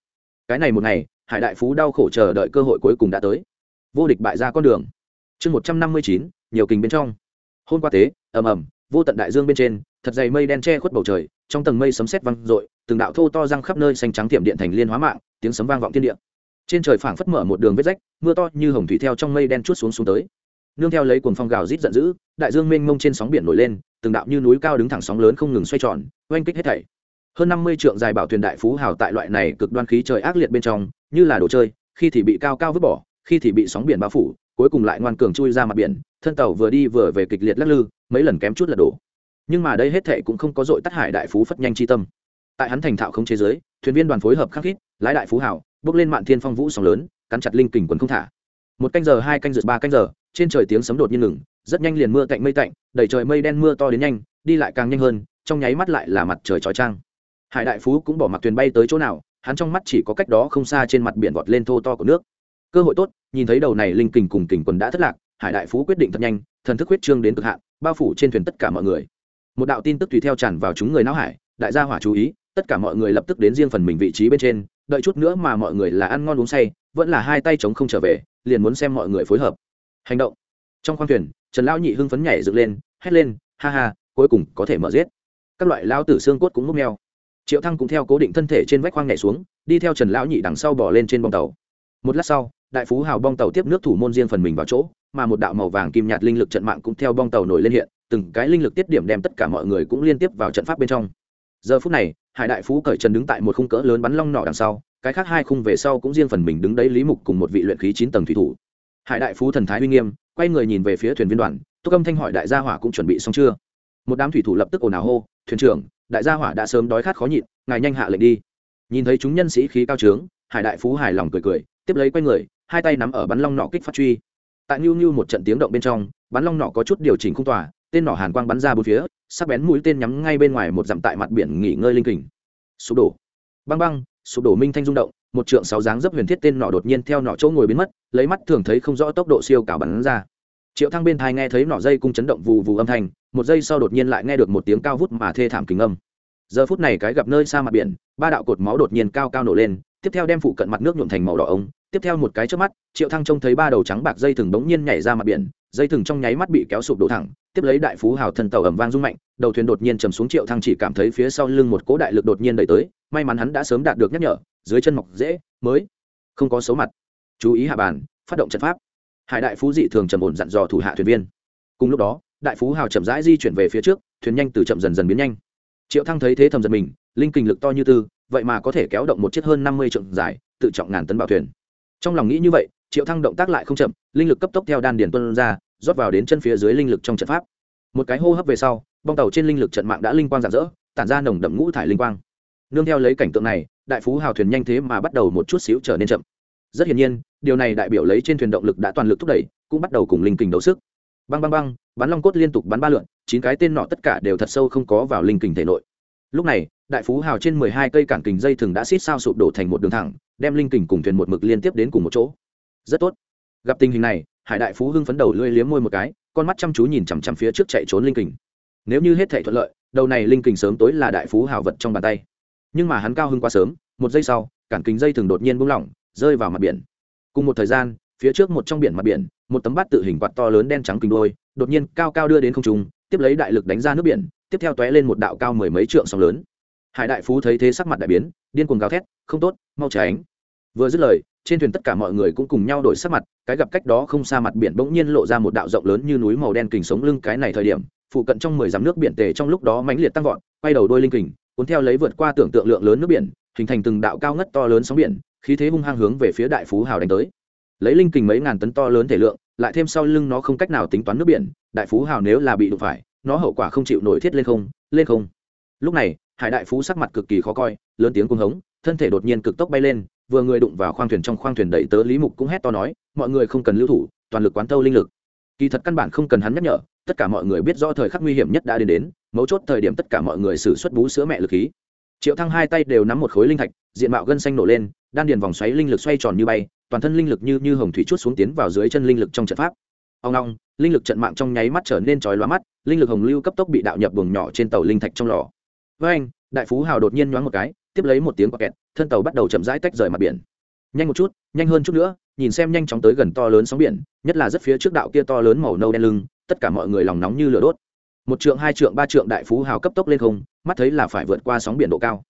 Cái này một ngày, hải đại phú đau khổ chờ đợi cơ hội cuối cùng đã tới. Vô địch bại ra con đường. Chương một trăm năm mươi chín, nhiều kình bên trong. Hôn qua tế, ầm ầm, vô tận đại dương bên trên, thật dày mây đen che khuất bầu trời, trong tầng mây sấm sét vang rội từng đạo thô to răng khắp nơi xanh trắng tiệm điện thành liên hóa mạng, tiếng sấm vang vọng thiên địa. Trên trời phảng phất mở một đường vết rách, mưa to như hồng thủy theo trong mây đen chút xuống xuống tới. Nương theo lấy cuồng phong gào rít giận dữ, đại dương mênh mông trên sóng biển nổi lên từng đạo như núi cao đứng thẳng sóng lớn không ngừng xoay tròn, oanh kích hết thảy. Hơn năm mươi trượng dài bảo thuyền đại phú hào tại loại này cực đoan khí trời ác liệt bên trong, như là đồ chơi, khi thì bị cao cao vứt bỏ, khi thì bị sóng biển bao phủ, cuối cùng lại ngoan cường chui ra mặt biển, thân tàu vừa đi vừa về kịch liệt lắc lư, mấy lần kém chút lật đổ. Nhưng mà đây hết thệ cũng không có dội tắt hải đại phú phất nhanh chi tâm. Tại hắn thành thạo không chế giới, thuyền viên đoàn phối hợp khắc khít, lái đại phú hào, bước lên mạn thiên phong vũ sóng lớn, cắn chặt linh kình quần không thả. Một canh giờ, hai canh giờ, ba canh giờ trên trời tiếng sấm đột nhiên ngừng, rất nhanh liền mưa tạnh mây tạnh đẩy trời mây đen mưa to đến nhanh, đi lại càng nhanh hơn, trong nháy mắt lại là mặt trời chói trang hải đại phú cũng bỏ mặc thuyền bay tới chỗ nào, hắn trong mắt chỉ có cách đó không xa trên mặt biển vọt lên thô to của nước. Cơ hội tốt, nhìn thấy đầu này linh kình cùng kình quần đã thất lạc, hải đại phú quyết định thật nhanh, thần thức huyết trương đến cực hạn, bao phủ trên thuyền tất cả mọi người. Một đạo tin tức tùy theo tràn vào chúng người não hải, đại gia hỏa chú ý, tất cả mọi người lập tức đến riêng phần mình vị trí bên trên, đợi chút nữa mà mọi người là ăn ngon uống say, vẫn là hai tay chống không trở về, liền muốn xem mọi người phối hợp hành động. Trong khoang thuyền, trần lão nhị hưng phấn nhảy dựng lên, hét lên, ha ha, cuối cùng có thể mở giết. Các loại lao tử xương cốt cũng múc neo triệu thăng cũng theo cố định thân thể trên vách khoang nhảy xuống, đi theo trần lão nhị đằng sau bỏ lên trên bong tàu. Một lát sau, đại phú hào bong tàu tiếp nước thủ môn riêng phần mình vào chỗ, mà một đạo màu vàng kim nhạt linh lực trận mạng cũng theo bong tàu nổi lên hiện, từng cái linh lực tiết điểm đem tất cả mọi người cũng liên tiếp vào trận pháp bên trong. Giờ phút này, hải đại phú cởi trần đứng tại một khung cỡ lớn bắn long nỏ đằng sau, cái khác hai khung về sau cũng riêng phần mình đứng đấy lý mục cùng một vị luyện khí chín tầng thủy thủ hải đại phú thần thái uy nghiêm, quay người nhìn về phía thuyền viên đoàn, túc âm thanh hỏi đại gia hỏa cũng chuẩn bị xong chưa? Một đám thủy thủ lập tức ồn ào hô, thuyền trưởng, đại gia hỏa đã sớm đói khát khó nhịn, ngài nhanh hạ lệnh đi. Nhìn thấy chúng nhân sĩ khí cao trướng, hải đại phú hài lòng cười cười, tiếp lấy quay người, hai tay nắm ở bắn long nỏ kích phát truy. Tại nhu nhu một trận tiếng động bên trong, bắn long nỏ có chút điều chỉnh không tỏa, tên nỏ hàn quang bắn ra bốn phía, sắc bén mũi tên nhắm ngay bên ngoài một dặm tại mặt biển nghỉ ngơi linh kình. Sụp đổ. Băng băng, sụp đổ minh thanh rung động một trượng sáu dáng dấp huyền thiết tên nọ đột nhiên theo nọ chỗ ngồi biến mất, lấy mắt thường thấy không rõ tốc độ siêu cao bắn ra. Triệu thăng bên thai nghe thấy nọ dây cung chấn động vù vù âm thanh, một giây sau đột nhiên lại nghe được một tiếng cao vút mà thê thảm kính âm. Giờ phút này cái gặp nơi xa mặt biển, ba đạo cột máu đột nhiên cao cao nổ lên, tiếp theo đem phụ cận mặt nước nhuộm thành màu đỏ ống. Tiếp theo một cái trước mắt, triệu thăng trông thấy ba đầu trắng bạc dây thừng bỗng nhiên nhảy ra mặt biển, dây thừng trong nháy mắt bị kéo sụp đổ thẳng, tiếp lấy đại phú hào thần tàu ẩm vang rung mạnh đầu thuyền đột nhiên chầm xuống triệu thăng chỉ cảm thấy phía sau lưng một cỗ đại lực đột nhiên đẩy tới, may mắn hắn đã sớm đạt được nhắc nhở, dưới chân mọc dễ, mới không có xấu mặt. Chú ý hạ bàn, phát động trận pháp. Hải đại phú dị thường trầm ổn dặn dò thủ hạ thuyền viên. Cùng lúc đó, đại phú hào chậm rãi di chuyển về phía trước, thuyền nhanh từ chậm dần dần biến nhanh. Triệu thăng thấy thế thầm giật mình, linh kinh lực to như tư, vậy mà có thể kéo động một chiếc hơn năm mươi trượng dài, tự trọng ngàn tấn bảo thuyền. Trong lòng nghĩ như vậy, triệu thăng động tác lại không chậm, linh lực cấp tốc theo đan điền tuân ra, rót vào đến chân phía dưới linh lực trong trận pháp một cái hô hấp về sau, bong tàu trên linh lực trận mạng đã linh quang rạng rỡ, tản ra nồng đậm ngũ thải linh quang. Nương theo lấy cảnh tượng này, đại phú hào thuyền nhanh thế mà bắt đầu một chút xíu trở nên chậm. Rất hiển nhiên, điều này đại biểu lấy trên thuyền động lực đã toàn lực thúc đẩy, cũng bắt đầu cùng linh kình đấu sức. Băng băng băng, bắn long cốt liên tục bắn ba lượn, chín cái tên nọ tất cả đều thật sâu không có vào linh kình thể nội. Lúc này, đại phú hào trên mười hai cây cản kình dây thừng đã xít sao sụp đổ thành một đường thẳng, đem linh kình cùng thuyền một mực liên tiếp đến cùng một chỗ. Rất tốt. Gặp tình hình này, hải đại phú hưng phấn đầu lưỡi liếm môi một cái con mắt chăm chú nhìn chằm chằm phía trước chạy trốn linh kình. Nếu như hết thể thuận lợi, đầu này linh kình sớm tối là đại phú hào vật trong bàn tay. Nhưng mà hắn cao hơn quá sớm, một giây sau, cản kính dây thừng đột nhiên buông lỏng, rơi vào mặt biển. Cùng một thời gian, phía trước một trong biển mặt biển, một tấm bát tự hình quạt to lớn đen trắng kinh đôi, đột nhiên cao cao đưa đến không trung, tiếp lấy đại lực đánh ra nước biển, tiếp theo tóe lên một đạo cao mười mấy trượng sóng lớn. Hải đại phú thấy thế sắc mặt đại biến, điên cuồng gào thét, không tốt, mau tránh vừa dứt lời, trên thuyền tất cả mọi người cũng cùng nhau đổi sắc mặt, cái gặp cách đó không xa mặt biển bỗng nhiên lộ ra một đạo rộng lớn như núi màu đen kình sống lưng cái này thời điểm, phụ cận trong mười dặm nước biển tề trong lúc đó mãnh liệt tăng vọt, quay đầu đôi linh kình, cuốn theo lấy vượt qua tưởng tượng lượng lớn nước biển, hình thành từng đạo cao ngất to lớn sóng biển, khí thế hung hăng hướng về phía đại phú hào đánh tới. Lấy linh kình mấy ngàn tấn to lớn thể lượng, lại thêm sau lưng nó không cách nào tính toán nước biển, đại phú hào nếu là bị đụng phải, nó hậu quả không chịu nổi thiết lên không lên không. Lúc này, hải đại phú sắc mặt cực kỳ khó coi, lớn tiếng cuồng hống, thân thể đột nhiên cực tốc bay lên vừa người đụng vào khoang thuyền trong khoang thuyền đẩy tớ lý mục cũng hét to nói, mọi người không cần lưu thủ, toàn lực quán tâu linh lực. Kỳ thật căn bản không cần hắn nhắc nhở, tất cả mọi người biết rõ thời khắc nguy hiểm nhất đã đến đến, mấu chốt thời điểm tất cả mọi người xử xuất bú sữa mẹ lực khí. Triệu thăng hai tay đều nắm một khối linh thạch, diện mạo gân xanh nổ lên, đan điền vòng xoáy linh lực xoay tròn như bay, toàn thân linh lực như như hồng thủy chút xuống tiến vào dưới chân linh lực trong trận pháp. Ông long, linh lực trận mạng trong nháy mắt trở nên chói lóa mắt, linh lực hồng lưu cấp tốc bị đạo nhập buồng nhỏ trên tàu linh thạch trong lò. Với anh, đại phú hào đột nhiên nhoáng một cái tiếp lấy một tiếng quạt kẹt, thân tàu bắt đầu chậm rãi tách rời mặt biển. Nhanh một chút, nhanh hơn chút nữa, nhìn xem nhanh chóng tới gần to lớn sóng biển, nhất là rất phía trước đạo kia to lớn màu nâu đen lưng, tất cả mọi người lòng nóng như lửa đốt. Một trượng, hai trượng, ba trượng đại phú hào cấp tốc lên không, mắt thấy là phải vượt qua sóng biển độ cao.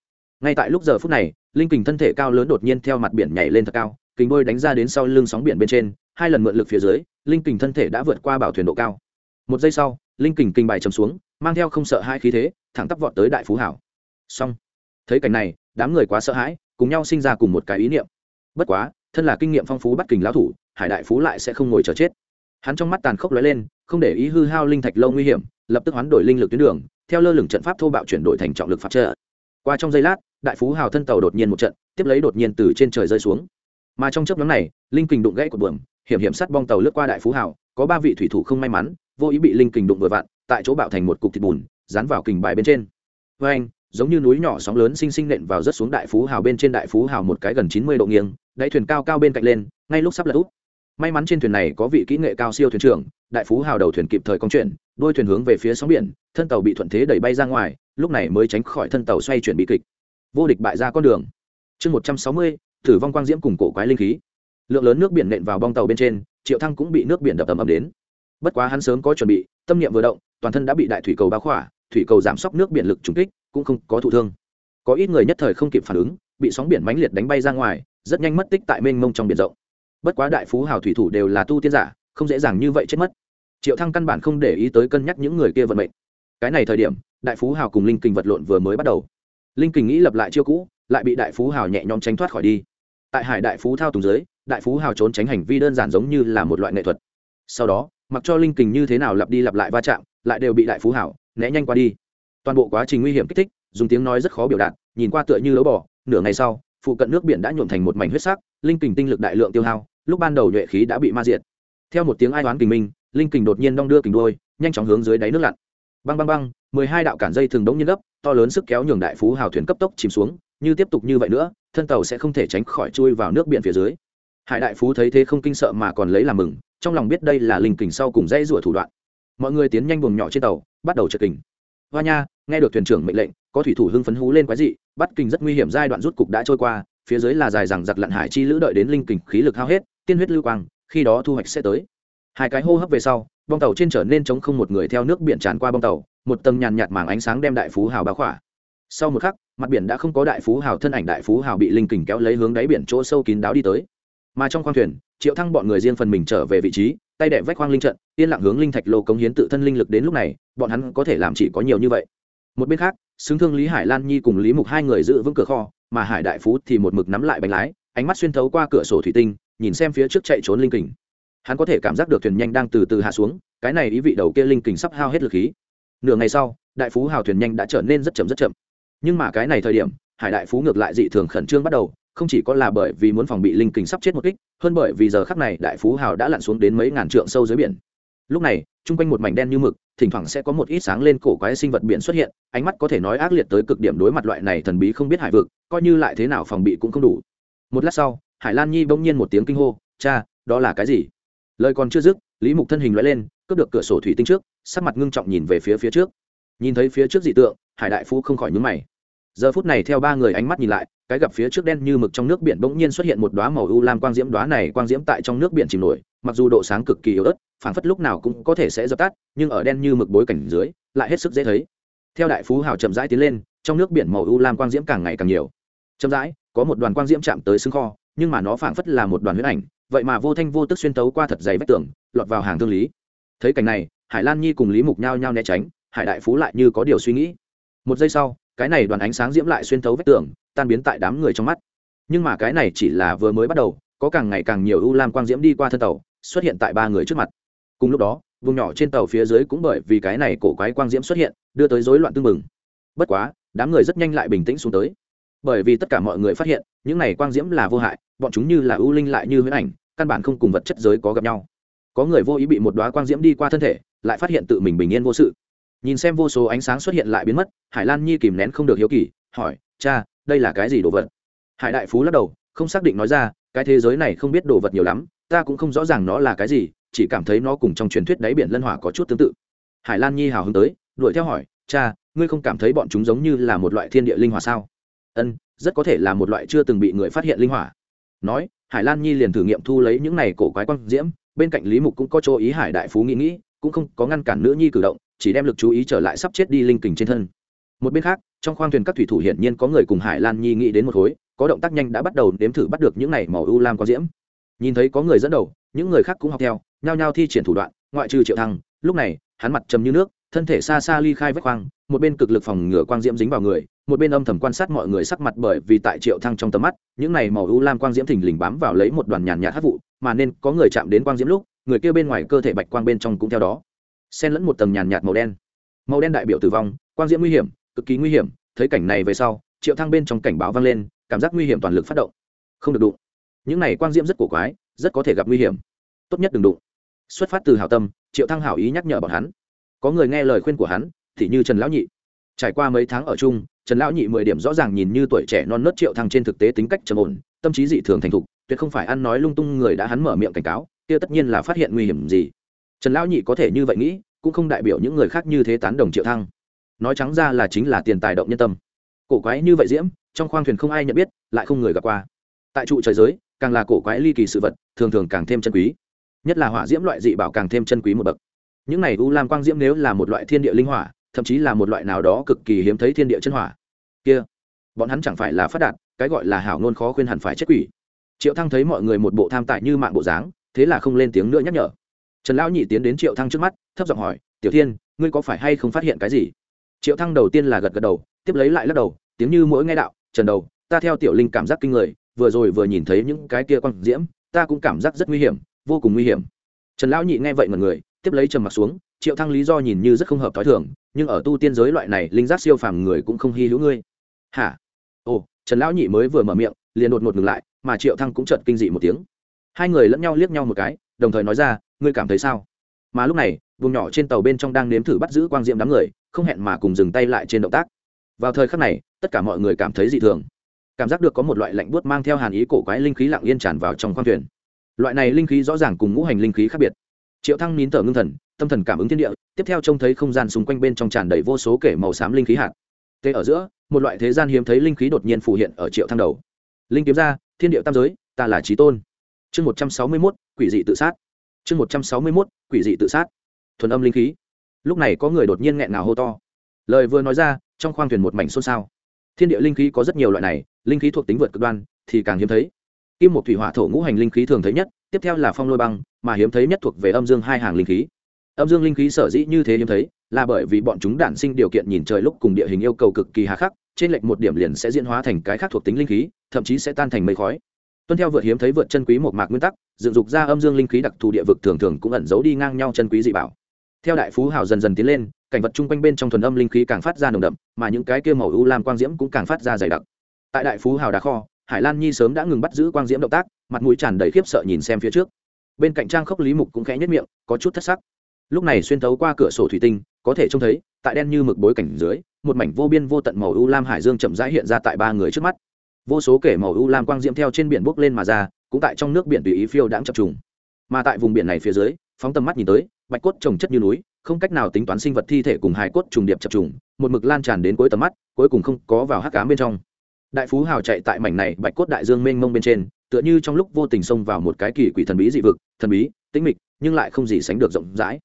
Ngay tại lúc giờ phút này, linh kình thân thể cao lớn đột nhiên theo mặt biển nhảy lên thật cao kính bôi đánh ra đến sau lưng sóng biển bên trên, hai lần mượn lực phía dưới, linh kình thân thể đã vượt qua bảo thuyền độ cao. Một giây sau, linh kình kinh bài chầm xuống, mang theo không sợ hai khí thế, thẳng tắp vọt tới đại phú hảo xong thấy cảnh này, đám người quá sợ hãi, cùng nhau sinh ra cùng một cái ý niệm. Bất quá, thân là kinh nghiệm phong phú bắt kình lão thủ, hải đại phú lại sẽ không ngồi chờ chết. Hắn trong mắt tàn khốc lóe lên, không để ý hư hao linh thạch lâu nguy hiểm, lập tức hoán đổi linh lực tuyến đường, theo lơ lửng trận pháp thô bạo chuyển đổi thành trọng lực pháp trợ. Qua trong giây lát, đại phú hào thân tàu đột nhiên một trận, tiếp lấy đột nhiên từ trên trời rơi xuống. Mà trong chớp nhóm này, linh kình đụng gãy của buồng hiểm hiểm sắt bong tàu lướt qua đại phú hào, có ba vị thủy thủ không may mắn, vô ý bị linh kình đụng vừa vặn, tại chỗ bạo thành một cục thịt bùn, dán vào kình bài bên trên. Với anh giống như núi nhỏ sóng lớn xinh xinh nện vào rất xuống đại phú hào bên trên đại phú hào một cái gần chín mươi độ nghiêng, đáy thuyền cao cao bên cạnh lên, ngay lúc sắp lật úp. May mắn trên thuyền này có vị kỹ nghệ cao siêu thuyền trưởng, đại phú hào đầu thuyền kịp thời công chuyện đuôi thuyền hướng về phía sóng biển, thân tàu bị thuận thế đẩy bay ra ngoài, lúc này mới tránh khỏi thân tàu xoay chuyển bị kịch. Vô địch bại ra con đường. Chương một trăm sáu mươi thử vong quang diễm cùng cổ quái linh khí. Lượng lớn nước biển nện vào bong tàu bên trên, triệu thăng cũng bị nước biển đập tầm ầm đến. Bất quá hắn sớm có chuẩn bị, tâm niệm vừa động, toàn thân đã bị đại thủy cầu bao khỏa, thủy cầu giảm sốc nước biển lực trùng kích cũng không có thụ thương. Có ít người nhất thời không kịp phản ứng, bị sóng biển mãnh liệt đánh bay ra ngoài, rất nhanh mất tích tại mênh mông trong biển rộng. Bất quá đại phú hào thủy thủ đều là tu tiên giả, không dễ dàng như vậy chết mất. Triệu thăng căn bản không để ý tới cân nhắc những người kia vận mệnh. Cái này thời điểm, đại phú hào cùng linh kình vật lộn vừa mới bắt đầu. Linh kình nghĩ lập lại chiêu cũ, lại bị đại phú hào nhẹ nhõm tránh thoát khỏi đi. Tại hải đại phú thao túng dưới, đại phú hào trốn tránh hành vi đơn giản giống như là một loại nghệ thuật. Sau đó, mặc cho linh kình như thế nào lặp đi lặp lại va chạm, lại đều bị đại phú hào né nhanh qua đi toàn bộ quá trình nguy hiểm kích thích, dùng tiếng nói rất khó biểu đạt, nhìn qua tựa như lấu bỏ nửa ngày sau, phụ cận nước biển đã nhuộm thành một mảnh huyết sắc, linh kình tinh lực đại lượng tiêu hao, lúc ban đầu nhuệ khí đã bị ma diệt. Theo một tiếng ai đoán kình minh, linh kình đột nhiên đong đưa kình đôi nhanh chóng hướng dưới đáy nước lặn. Băng băng băng, mười hai đạo cản dây thường đống nhiên gấp, to lớn sức kéo nhường đại phú hào thuyền cấp tốc chìm xuống, như tiếp tục như vậy nữa, thân tàu sẽ không thể tránh khỏi chui vào nước biển phía dưới. Hải đại phú thấy thế không kinh sợ mà còn lấy làm mừng, trong lòng biết đây là linh kình sau cùng dây rủa thủ đoạn. Mọi người tiến nhanh buồng nhỏ trên tàu, bắt đầu trật kình hoa nha, nghe được thuyền trưởng mệnh lệnh, có thủy thủ hưng phấn hú lên quái dị, bắt kình rất nguy hiểm giai đoạn rút cục đã trôi qua, phía dưới là dài rằng giặc lặn hải chi lữ đợi đến linh kình khí lực hao hết, tiên huyết lưu quang, khi đó thu hoạch sẽ tới. Hai cái hô hấp về sau, bong tàu trên trở nên chống không một người theo nước biển tràn qua bong tàu, một tầng nhàn nhạt mảng ánh sáng đem đại phú hào báo khỏa. Sau một khắc, mặt biển đã không có đại phú hào, thân ảnh đại phú hào bị linh kình kéo lấy hướng đáy biển chỗ sâu kín đáo đi tới mà trong khoang thuyền, triệu thăng bọn người riêng phần mình trở về vị trí, tay đệm vách khoang linh trận, yên lặng hướng linh thạch lô cống hiến tự thân linh lực đến lúc này, bọn hắn có thể làm chỉ có nhiều như vậy. Một bên khác, xứng thương lý hải lan nhi cùng lý mục hai người giữ vững cửa kho, mà hải đại phú thì một mực nắm lại bánh lái, ánh mắt xuyên thấu qua cửa sổ thủy tinh, nhìn xem phía trước chạy trốn linh kình. Hắn có thể cảm giác được thuyền nhanh đang từ từ hạ xuống, cái này ý vị đầu kia linh kình sắp hao hết lực khí. Nửa ngày sau, đại phú hào thuyền nhanh đã trở nên rất chậm rất chậm. Nhưng mà cái này thời điểm, hải đại phú ngược lại dị thường khẩn trương bắt đầu không chỉ có là bởi vì muốn phòng bị linh kình sắp chết một kích, hơn bởi vì giờ khắc này đại phú hào đã lặn xuống đến mấy ngàn trượng sâu dưới biển. Lúc này, chung quanh một mảnh đen như mực, thỉnh thoảng sẽ có một ít sáng lên cổ quái sinh vật biển xuất hiện, ánh mắt có thể nói ác liệt tới cực điểm đối mặt loại này thần bí không biết hải vực, coi như lại thế nào phòng bị cũng không đủ. Một lát sau, hải lan nhi bỗng nhiên một tiếng kinh hô, cha, đó là cái gì? Lời còn chưa dứt, lý mục thân hình loại lên, cướp được cửa sổ thủy tinh trước, sắc mặt ngưng trọng nhìn về phía phía trước. Nhìn thấy phía trước dị tượng, hải đại phú không khỏi nhúng mày giờ phút này theo ba người ánh mắt nhìn lại, cái gặp phía trước đen như mực trong nước biển bỗng nhiên xuất hiện một đoá màu u lam quang diễm đoá này quang diễm tại trong nước biển chìm nổi, mặc dù độ sáng cực kỳ yếu ớt, phảng phất lúc nào cũng có thể sẽ dập tắt, nhưng ở đen như mực bối cảnh dưới, lại hết sức dễ thấy. Theo đại phú hào chậm rãi tiến lên, trong nước biển màu u lam quang diễm càng ngày càng nhiều. Chậm rãi, có một đoàn quang diễm chạm tới xương kho, nhưng mà nó phảng phất là một đoàn huyết ảnh, vậy mà vô thanh vô tức xuyên tấu qua thật dày vách tường, lọt vào hàng thương lý. Thấy cảnh này, hải lan nhi cùng lý mục nhao nhao né tránh, hải đại phú lại như có điều suy nghĩ. Một giây sau cái này đoàn ánh sáng diễm lại xuyên thấu vách tường, tan biến tại đám người trong mắt. Nhưng mà cái này chỉ là vừa mới bắt đầu, có càng ngày càng nhiều u lam quang diễm đi qua thân tàu, xuất hiện tại ba người trước mặt. Cùng lúc đó, vùng nhỏ trên tàu phía dưới cũng bởi vì cái này cổ quái quang diễm xuất hiện, đưa tới rối loạn tưng bừng. bất quá, đám người rất nhanh lại bình tĩnh xuống tới. Bởi vì tất cả mọi người phát hiện, những này quang diễm là vô hại, bọn chúng như là ưu linh lại như huyễn ảnh, căn bản không cùng vật chất giới có gặp nhau. Có người vô ý bị một đoá quang diễm đi qua thân thể, lại phát hiện tự mình bình yên vô sự nhìn xem vô số ánh sáng xuất hiện lại biến mất, hải lan nhi kìm nén không được hiếu kỳ, hỏi, cha, đây là cái gì đồ vật? Hải đại phú lắc đầu, không xác định nói ra, cái thế giới này không biết đồ vật nhiều lắm, ta cũng không rõ ràng nó là cái gì, chỉ cảm thấy nó cùng trong truyền thuyết đáy biển lân hỏa có chút tương tự. Hải lan nhi hào hứng tới, đuổi theo hỏi, cha, ngươi không cảm thấy bọn chúng giống như là một loại thiên địa linh hỏa sao? Ân, rất có thể là một loại chưa từng bị người phát hiện linh hỏa. Nói, hải lan nhi liền thử nghiệm thu lấy những này cổ quái quang diễm, bên cạnh lý mục cũng có chỗ ý hải đại phú nghĩ nghĩ, cũng không có ngăn cản nữ nhi cử động chỉ đem lực chú ý trở lại sắp chết đi linh kình trên thân. Một bên khác, trong khoang thuyền các thủy thủ hiển nhiên có người cùng hải lan nhi nghĩ đến một khối có động tác nhanh đã bắt đầu nếm thử bắt được những này màu u lam có diễm. Nhìn thấy có người dẫn đầu, những người khác cũng học theo, nhao nhao thi triển thủ đoạn, ngoại trừ triệu thăng, lúc này, hắn mặt trầm như nước, thân thể xa xa ly khai vách khoang, một bên cực lực phòng ngừa quang diễm dính vào người, một bên âm thầm quan sát mọi người sắc mặt bởi vì tại triệu thăng trong tầm mắt, những này màu u lam quang diễm thình lình bám vào lấy một đoàn nhàn nhạt hát vụ, mà nên có người chạm đến quang diễm lúc, người kia bên ngoài cơ thể bạch quang bên trong cũng theo đó xen lẫn một tầng nhàn nhạt màu đen. Màu đen đại biểu tử vong, quang diễm nguy hiểm, cực kỳ nguy hiểm. Thấy cảnh này về sau, triệu thăng bên trong cảnh báo vang lên, cảm giác nguy hiểm toàn lực phát động. Không được đụng. Những này quang diễm rất cổ quái, rất có thể gặp nguy hiểm. Tốt nhất đừng đụng. Xuất phát từ hảo tâm, triệu thăng hảo ý nhắc nhở bọn hắn. Có người nghe lời khuyên của hắn, thì như trần lão nhị. Trải qua mấy tháng ở chung, trần lão nhị mười điểm rõ ràng nhìn như tuổi trẻ non nớt triệu thăng trên thực tế tính cách trầm ổn, tâm trí dị thường thành thục, tuyệt không phải ăn nói lung tung người đã hắn mở miệng cảnh cáo, kia tất nhiên là phát hiện nguy hiểm gì trần lão nhị có thể như vậy nghĩ, cũng không đại biểu những người khác như thế tán đồng triệu thăng. Nói trắng ra là chính là tiền tài động nhân tâm. Cổ quái như vậy diễm, trong khoang thuyền không ai nhận biết, lại không người gặp qua. Tại trụ trời giới, càng là cổ quái ly kỳ sự vật, thường thường càng thêm chân quý. Nhất là hỏa diễm loại dị bảo càng thêm chân quý một bậc. Những này u lam quang diễm nếu là một loại thiên địa linh hỏa, thậm chí là một loại nào đó cực kỳ hiếm thấy thiên địa chân hỏa, kia, bọn hắn chẳng phải là phát đạt, cái gọi là hảo ngôn khó khuyên hẳn phải chết quỷ. Triệu thăng thấy mọi người một bộ tham tài như mạng bộ dáng, thế là không lên tiếng nữa nhắc nhở trần lão nhị tiến đến triệu thăng trước mắt, thấp giọng hỏi, tiểu thiên, ngươi có phải hay không phát hiện cái gì? Triệu thăng đầu tiên là gật gật đầu, tiếp lấy lại lắc đầu, tiếng như mỗi nghe đạo, trần đầu, ta theo tiểu linh cảm giác kinh người, vừa rồi vừa nhìn thấy những cái kia quang diễm, ta cũng cảm giác rất nguy hiểm, vô cùng nguy hiểm. Trần lão nhị nghe vậy ngần người, tiếp lấy trầm mặt xuống, triệu thăng lý do nhìn như rất không hợp thói thường, nhưng ở tu tiên giới loại này, linh giác siêu phàm người cũng không hy hữu ngươi. Hả? Ồ, trần lão nhị mới vừa mở miệng, liền đột ngột ngừng lại, mà triệu thăng cũng chợt kinh dị một tiếng. Hai người lẫn nhau liếc nhau một cái đồng thời nói ra, ngươi cảm thấy sao? Mà lúc này, vùng nhỏ trên tàu bên trong đang nếm thử bắt giữ quang diệm đám người, không hẹn mà cùng dừng tay lại trên động tác. Vào thời khắc này, tất cả mọi người cảm thấy dị thường. Cảm giác được có một loại lạnh buốt mang theo hàn ý cổ quái linh khí lặng yên tràn vào trong khoang thuyền. Loại này linh khí rõ ràng cùng ngũ hành linh khí khác biệt. Triệu thăng nín thở ngưng thần, tâm thần cảm ứng thiên địa, tiếp theo trông thấy không gian xung quanh bên trong tràn đầy vô số kể màu xám linh khí hạt. Thế ở giữa, một loại thế gian hiếm thấy linh khí đột nhiên phù hiện ở triệu thăng đầu. Linh kiếm ra, thiên địa tam giới, ta là trí tôn chương một trăm sáu mươi mốt, quỷ dị tự sát. Chương một trăm sáu mươi mốt, quỷ dị tự sát. Thuần âm linh khí. Lúc này có người đột nhiên nghẹn ngào hô to. Lời vừa nói ra, trong khoang thuyền một mảnh xôn xao. Thiên địa linh khí có rất nhiều loại này, linh khí thuộc tính vượt cực đoan, thì càng hiếm thấy. Kim một thủy hỏa thổ ngũ hành linh khí thường thấy nhất, tiếp theo là phong lôi băng, mà hiếm thấy nhất thuộc về âm dương hai hàng linh khí. Âm dương linh khí sở dĩ như thế hiếm thấy, là bởi vì bọn chúng đản sinh điều kiện nhìn trời lúc cùng địa hình yêu cầu cực kỳ hà khắc, trên lệch một điểm liền sẽ diễn hóa thành cái khác thuộc tính linh khí, thậm chí sẽ tan thành mây khói tuân theo vượt hiếm thấy vượt chân quý một mạc nguyên tắc, dựng dục ra âm dương linh khí đặc thù địa vực thường thường cũng ẩn giấu đi ngang nhau chân quý dị bảo. Theo đại phú hào dần dần tiến lên, cảnh vật chung quanh bên trong thuần âm linh khí càng phát ra nồng đậm, mà những cái kia màu u lam quang diễm cũng càng phát ra dày đặc. Tại đại phú hào đá kho, hải lan nhi sớm đã ngừng bắt giữ quang diễm động tác, mặt mũi tràn đầy khiếp sợ nhìn xem phía trước. Bên cạnh trang khốc lý mục cũng khẽ nhất miệng, có chút thất sắc. Lúc này xuyên thấu qua cửa sổ thủy tinh, có thể trông thấy, tại đen như mực bối cảnh dưới, một mảnh vô biên vô tận màu u lam hải dương chậm rãi hiện ra tại ba người trước mắt vô số kể màu u lam quang diễm theo trên biển bốc lên mà ra, cũng tại trong nước biển tùy ý phiêu đãng chập trùng. Mà tại vùng biển này phía dưới, phóng tầm mắt nhìn tới, bạch cốt trồng chất như núi, không cách nào tính toán sinh vật thi thể cùng hài cốt trùng điệp chập trùng, một mực lan tràn đến cuối tầm mắt, cuối cùng không có vào hắc cám bên trong. Đại phú hào chạy tại mảnh này bạch cốt đại dương mênh mông bên trên, tựa như trong lúc vô tình xông vào một cái kỳ quỷ thần bí dị vực, thần bí, tĩnh mịch, nhưng lại không gì sánh được rộng rãi.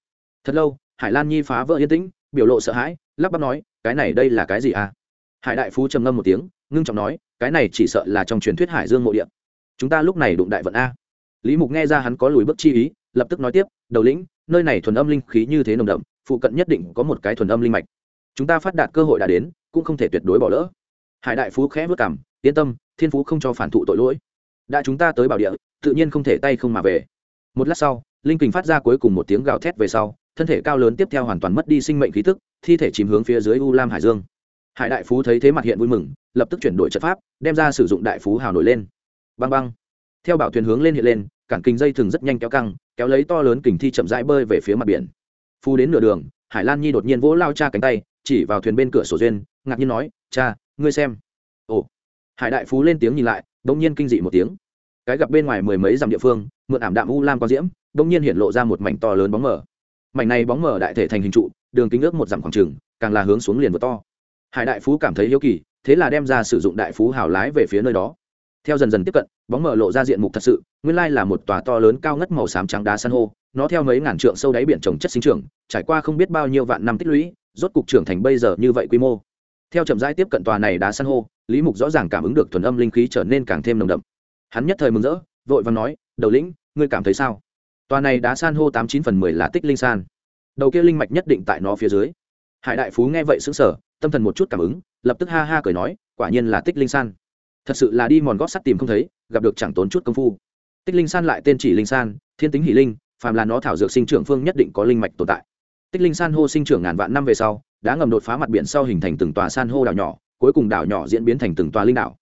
Thật lâu, hải lan nhi phá vỡ yên tĩnh, biểu lộ sợ hãi, lắp bắp nói, cái này đây là cái gì à? Hải đại phú trầm ngâm một tiếng, ngưng trọng nói cái này chỉ sợ là trong truyền thuyết hải dương mộ địa. Chúng ta lúc này đụng đại vận a. Lý mục nghe ra hắn có lùi bước chi ý, lập tức nói tiếp, đầu lĩnh, nơi này thuần âm linh khí như thế nồng đậm, phụ cận nhất định có một cái thuần âm linh mạch. Chúng ta phát đạt cơ hội đã đến, cũng không thể tuyệt đối bỏ lỡ. Hải đại phú khẽ vất cảm yên tâm, thiên phú không cho phản thụ tội lỗi. Đã chúng ta tới bảo địa, tự nhiên không thể tay không mà về. Một lát sau, linh kình phát ra cuối cùng một tiếng gào thét về sau, thân thể cao lớn tiếp theo hoàn toàn mất đi sinh mệnh khí tức, thi thể chìm hướng phía dưới u lam hải dương hải đại phú thấy thế mặt hiện vui mừng, lập tức chuyển đổi trận pháp, đem ra sử dụng đại phú hào nổi lên. Băng băng. Theo bảo thuyền hướng lên hiện lên cản kinh dây thừng rất nhanh kéo căng, kéo lấy to lớn kình thi chậm rãi bơi về phía mặt biển. Phu đến nửa đường, hải lan nhi đột nhiên vỗ lao cha cánh tay, chỉ vào thuyền bên cửa sổ duyên, ngạc nhiên nói, cha, ngươi xem. Ồ. Hải đại phú lên tiếng nhìn lại đ ỗ n g nhiên kinh dị một tiếng. Cái gặp bên ngoài mười mấy dặm địa phương, mượn ảm đạm u lam quang diễm đ ỗ n g nhiên hiện lộ ra một mảnh to lớn bóng mở mảnh này bóng mở đại thể thành hình trụ, đường kính ước một dặm khoảng trừng càng là hướng xuống liền vừa to hải đại phú cảm thấy hiếu kỳ, thế là đem ra sử dụng đại phú hào lái về phía nơi đó. Theo dần dần tiếp cận, bóng mở lộ ra diện mục thật sự, nguyên lai là một tòa to lớn cao ngất màu xám trắng đá san hô, nó theo mấy ngàn trượng sâu đáy biển trồng chất sinh trưởng, trải qua không biết bao nhiêu vạn năm tích lũy, rốt cục trưởng thành bây giờ như vậy quy mô. Theo chậm rãi tiếp cận tòa này đá san hô, lý mục rõ ràng cảm ứng được thuần âm linh khí trở nên càng thêm nồng đậm. Hắn nhất thời mừng rỡ, vội và nói, đầu lĩnh, ngươi cảm thấy sao? Tòa này đá san hô tám chín phần mười là tích linh san. Đầu kia linh mạch nhất định tại nó phía dưới hải đại phú nghe vậy xứng sở tâm thần một chút cảm ứng, lập tức ha ha cười nói, quả nhiên là tích linh san. Thật sự là đi mòn gót sắt tìm không thấy, gặp được chẳng tốn chút công phu. Tích linh san lại tên chỉ linh san, thiên tính hỷ linh, phàm là nó thảo dược sinh trưởng phương nhất định có linh mạch tồn tại. Tích linh san hô sinh trưởng ngàn vạn năm về sau, đã ngầm đột phá mặt biển sau hình thành từng tòa san hô đảo nhỏ, cuối cùng đảo nhỏ diễn biến thành từng tòa linh đảo.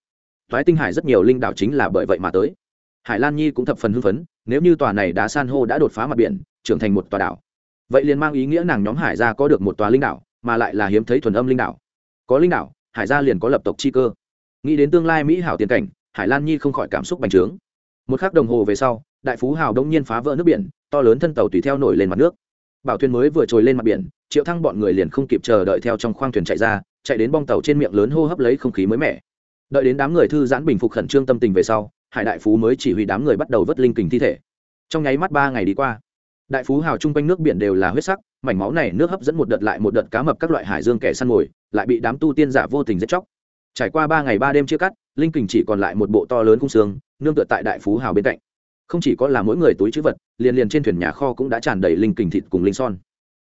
Thoái tinh hải rất nhiều linh đảo chính là bởi vậy mà tới. Hải lan nhi cũng thập phần hưng phấn, nếu như tòa này đá san hô đã đột phá mặt biển, trưởng thành một tòa đảo vậy liền mang ý nghĩa nàng nhóm hải gia có được một tòa linh đảo, mà lại là hiếm thấy thuần âm linh đảo. Có linh đảo, hải gia liền có lập tộc chi cơ. Nghĩ đến tương lai mỹ hảo tiền cảnh, hải lan nhi không khỏi cảm xúc bành trướng. Một k h ắ c đồng hồ về sau, đại phú hào đông nhiên phá vỡ nước biển, to lớn thân tàu tùy theo nổi lên mặt nước. Bảo thuyền mới vừa trồi lên mặt biển, triệu thăng bọn người liền không kịp chờ đợi theo trong khoang thuyền chạy ra, chạy đến bong tàu trên miệng lớn hô hấp lấy không khí mới mẻ. Đợi đến đám người thư giãn bình phục khẩn trương tâm tình về sau, hải đại phú mới chỉ huy đám người bắt đầu vớt linh kình thi thể. Trong nháy mắt ba ngày đi qua đại phú hào chung quanh nước biển đều là huyết sắc, mảnh máu này nước hấp dẫn một đợt lại một đợt cá mập các loại hải dương kẻ săn mồi, lại bị đám tu tiên giả vô tình giết chóc. Trải qua ba ngày ba đêm chia cắt, linh kình chỉ còn lại một bộ to lớn khung xương, nương tựa tại đại phú hào bên cạnh. Không chỉ có là mỗi người túi chữ vật, liền liền trên thuyền nhà kho cũng đã tràn đầy linh kình thịt cùng linh son.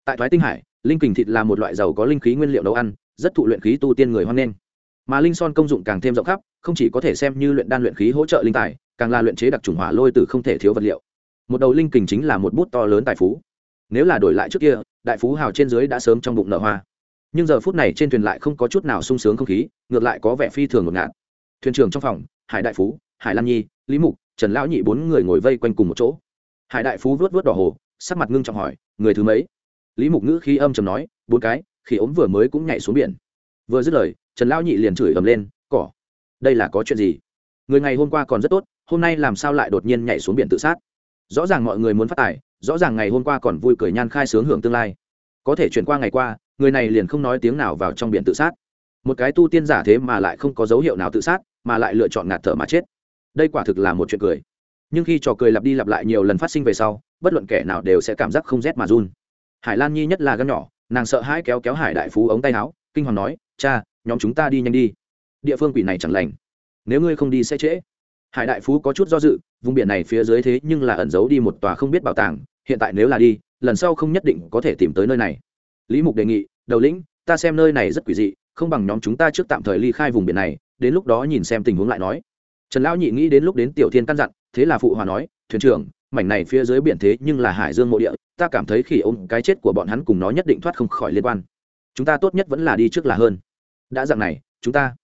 Tại thoái tinh hải, linh kình thịt là một loại dầu có linh khí nguyên liệu nấu ăn, rất thụ luyện khí tu tiên người hoan nghênh. Mà linh son công dụng càng thêm rộng khắp, không chỉ có thể xem như luyện đan luyện khí hỗ trợ linh tài, càng là luyện chế đặc trùng hỏa lôi từ không thể thiếu vật liệu một đầu linh kình chính là một bút to lớn tài phú. Nếu là đổi lại trước kia, đại phú hào trên dưới đã sớm trong bụng nợ hoa. Nhưng giờ phút này trên thuyền lại không có chút nào sung sướng không khí, ngược lại có vẻ phi thường ngột ngạt. Thuyền trưởng trong phòng, hải đại phú, hải lan nhi, lý mục, trần lão nhị bốn người ngồi vây quanh cùng một chỗ. Hải đại phú vớt vớt đỏ hồ, sắc mặt ngưng trọng hỏi, người thứ mấy? Lý mục ngữ khí âm chầm nói, bốn cái, khi ốm vừa mới cũng nhảy xuống biển. Vừa dứt lời, trần lão nhị liền chửi ầm lên, cỏ, đây là có chuyện gì? Người ngày hôm qua còn rất tốt, hôm nay làm sao lại đột nhiên nhảy xuống biển tự sát? Rõ ràng mọi người muốn phát tài, rõ ràng ngày hôm qua còn vui cười nhan khai sướng hưởng tương lai. Có thể chuyển qua ngày qua, người này liền không nói tiếng nào vào trong biển tự sát. Một cái tu tiên giả thế mà lại không có dấu hiệu nào tự sát, mà lại lựa chọn ngạt thở mà chết. Đây quả thực là một chuyện cười. Nhưng khi trò cười lặp đi lặp lại nhiều lần phát sinh về sau, bất luận kẻ nào đều sẽ cảm giác không rét mà run. Hải lan nhi nhất là gắn nhỏ, nàng sợ hãi kéo kéo hải đại phú ống tay áo, kinh hoàng nói, cha, nhóm chúng ta đi nhanh đi. Địa phương quỷ này chẳng lành. Nếu ngươi không đi sẽ trễ hải đại phú có chút do dự, vùng biển này phía dưới thế nhưng là ẩn giấu đi một tòa không biết bảo tàng, hiện tại nếu là đi, lần sau không nhất định có thể tìm tới nơi này. Lý mục đề nghị, đầu lĩnh, ta xem nơi này rất quỷ dị, không bằng nhóm chúng ta trước tạm thời ly khai vùng biển này, đến lúc đó nhìn xem tình huống lại nói. Trần lão nhị nghĩ đến lúc đến tiểu thiên căn dặn, thế là phụ hòa nói, thuyền trưởng, mảnh này phía dưới biển thế nhưng là hải dương mộ địa, ta cảm thấy khi ôm cái chết của bọn hắn cùng nó nhất định thoát không khỏi liên quan. Chúng ta tốt nhất vẫn là đi trước là hơn. Đã dạng này, chúng ta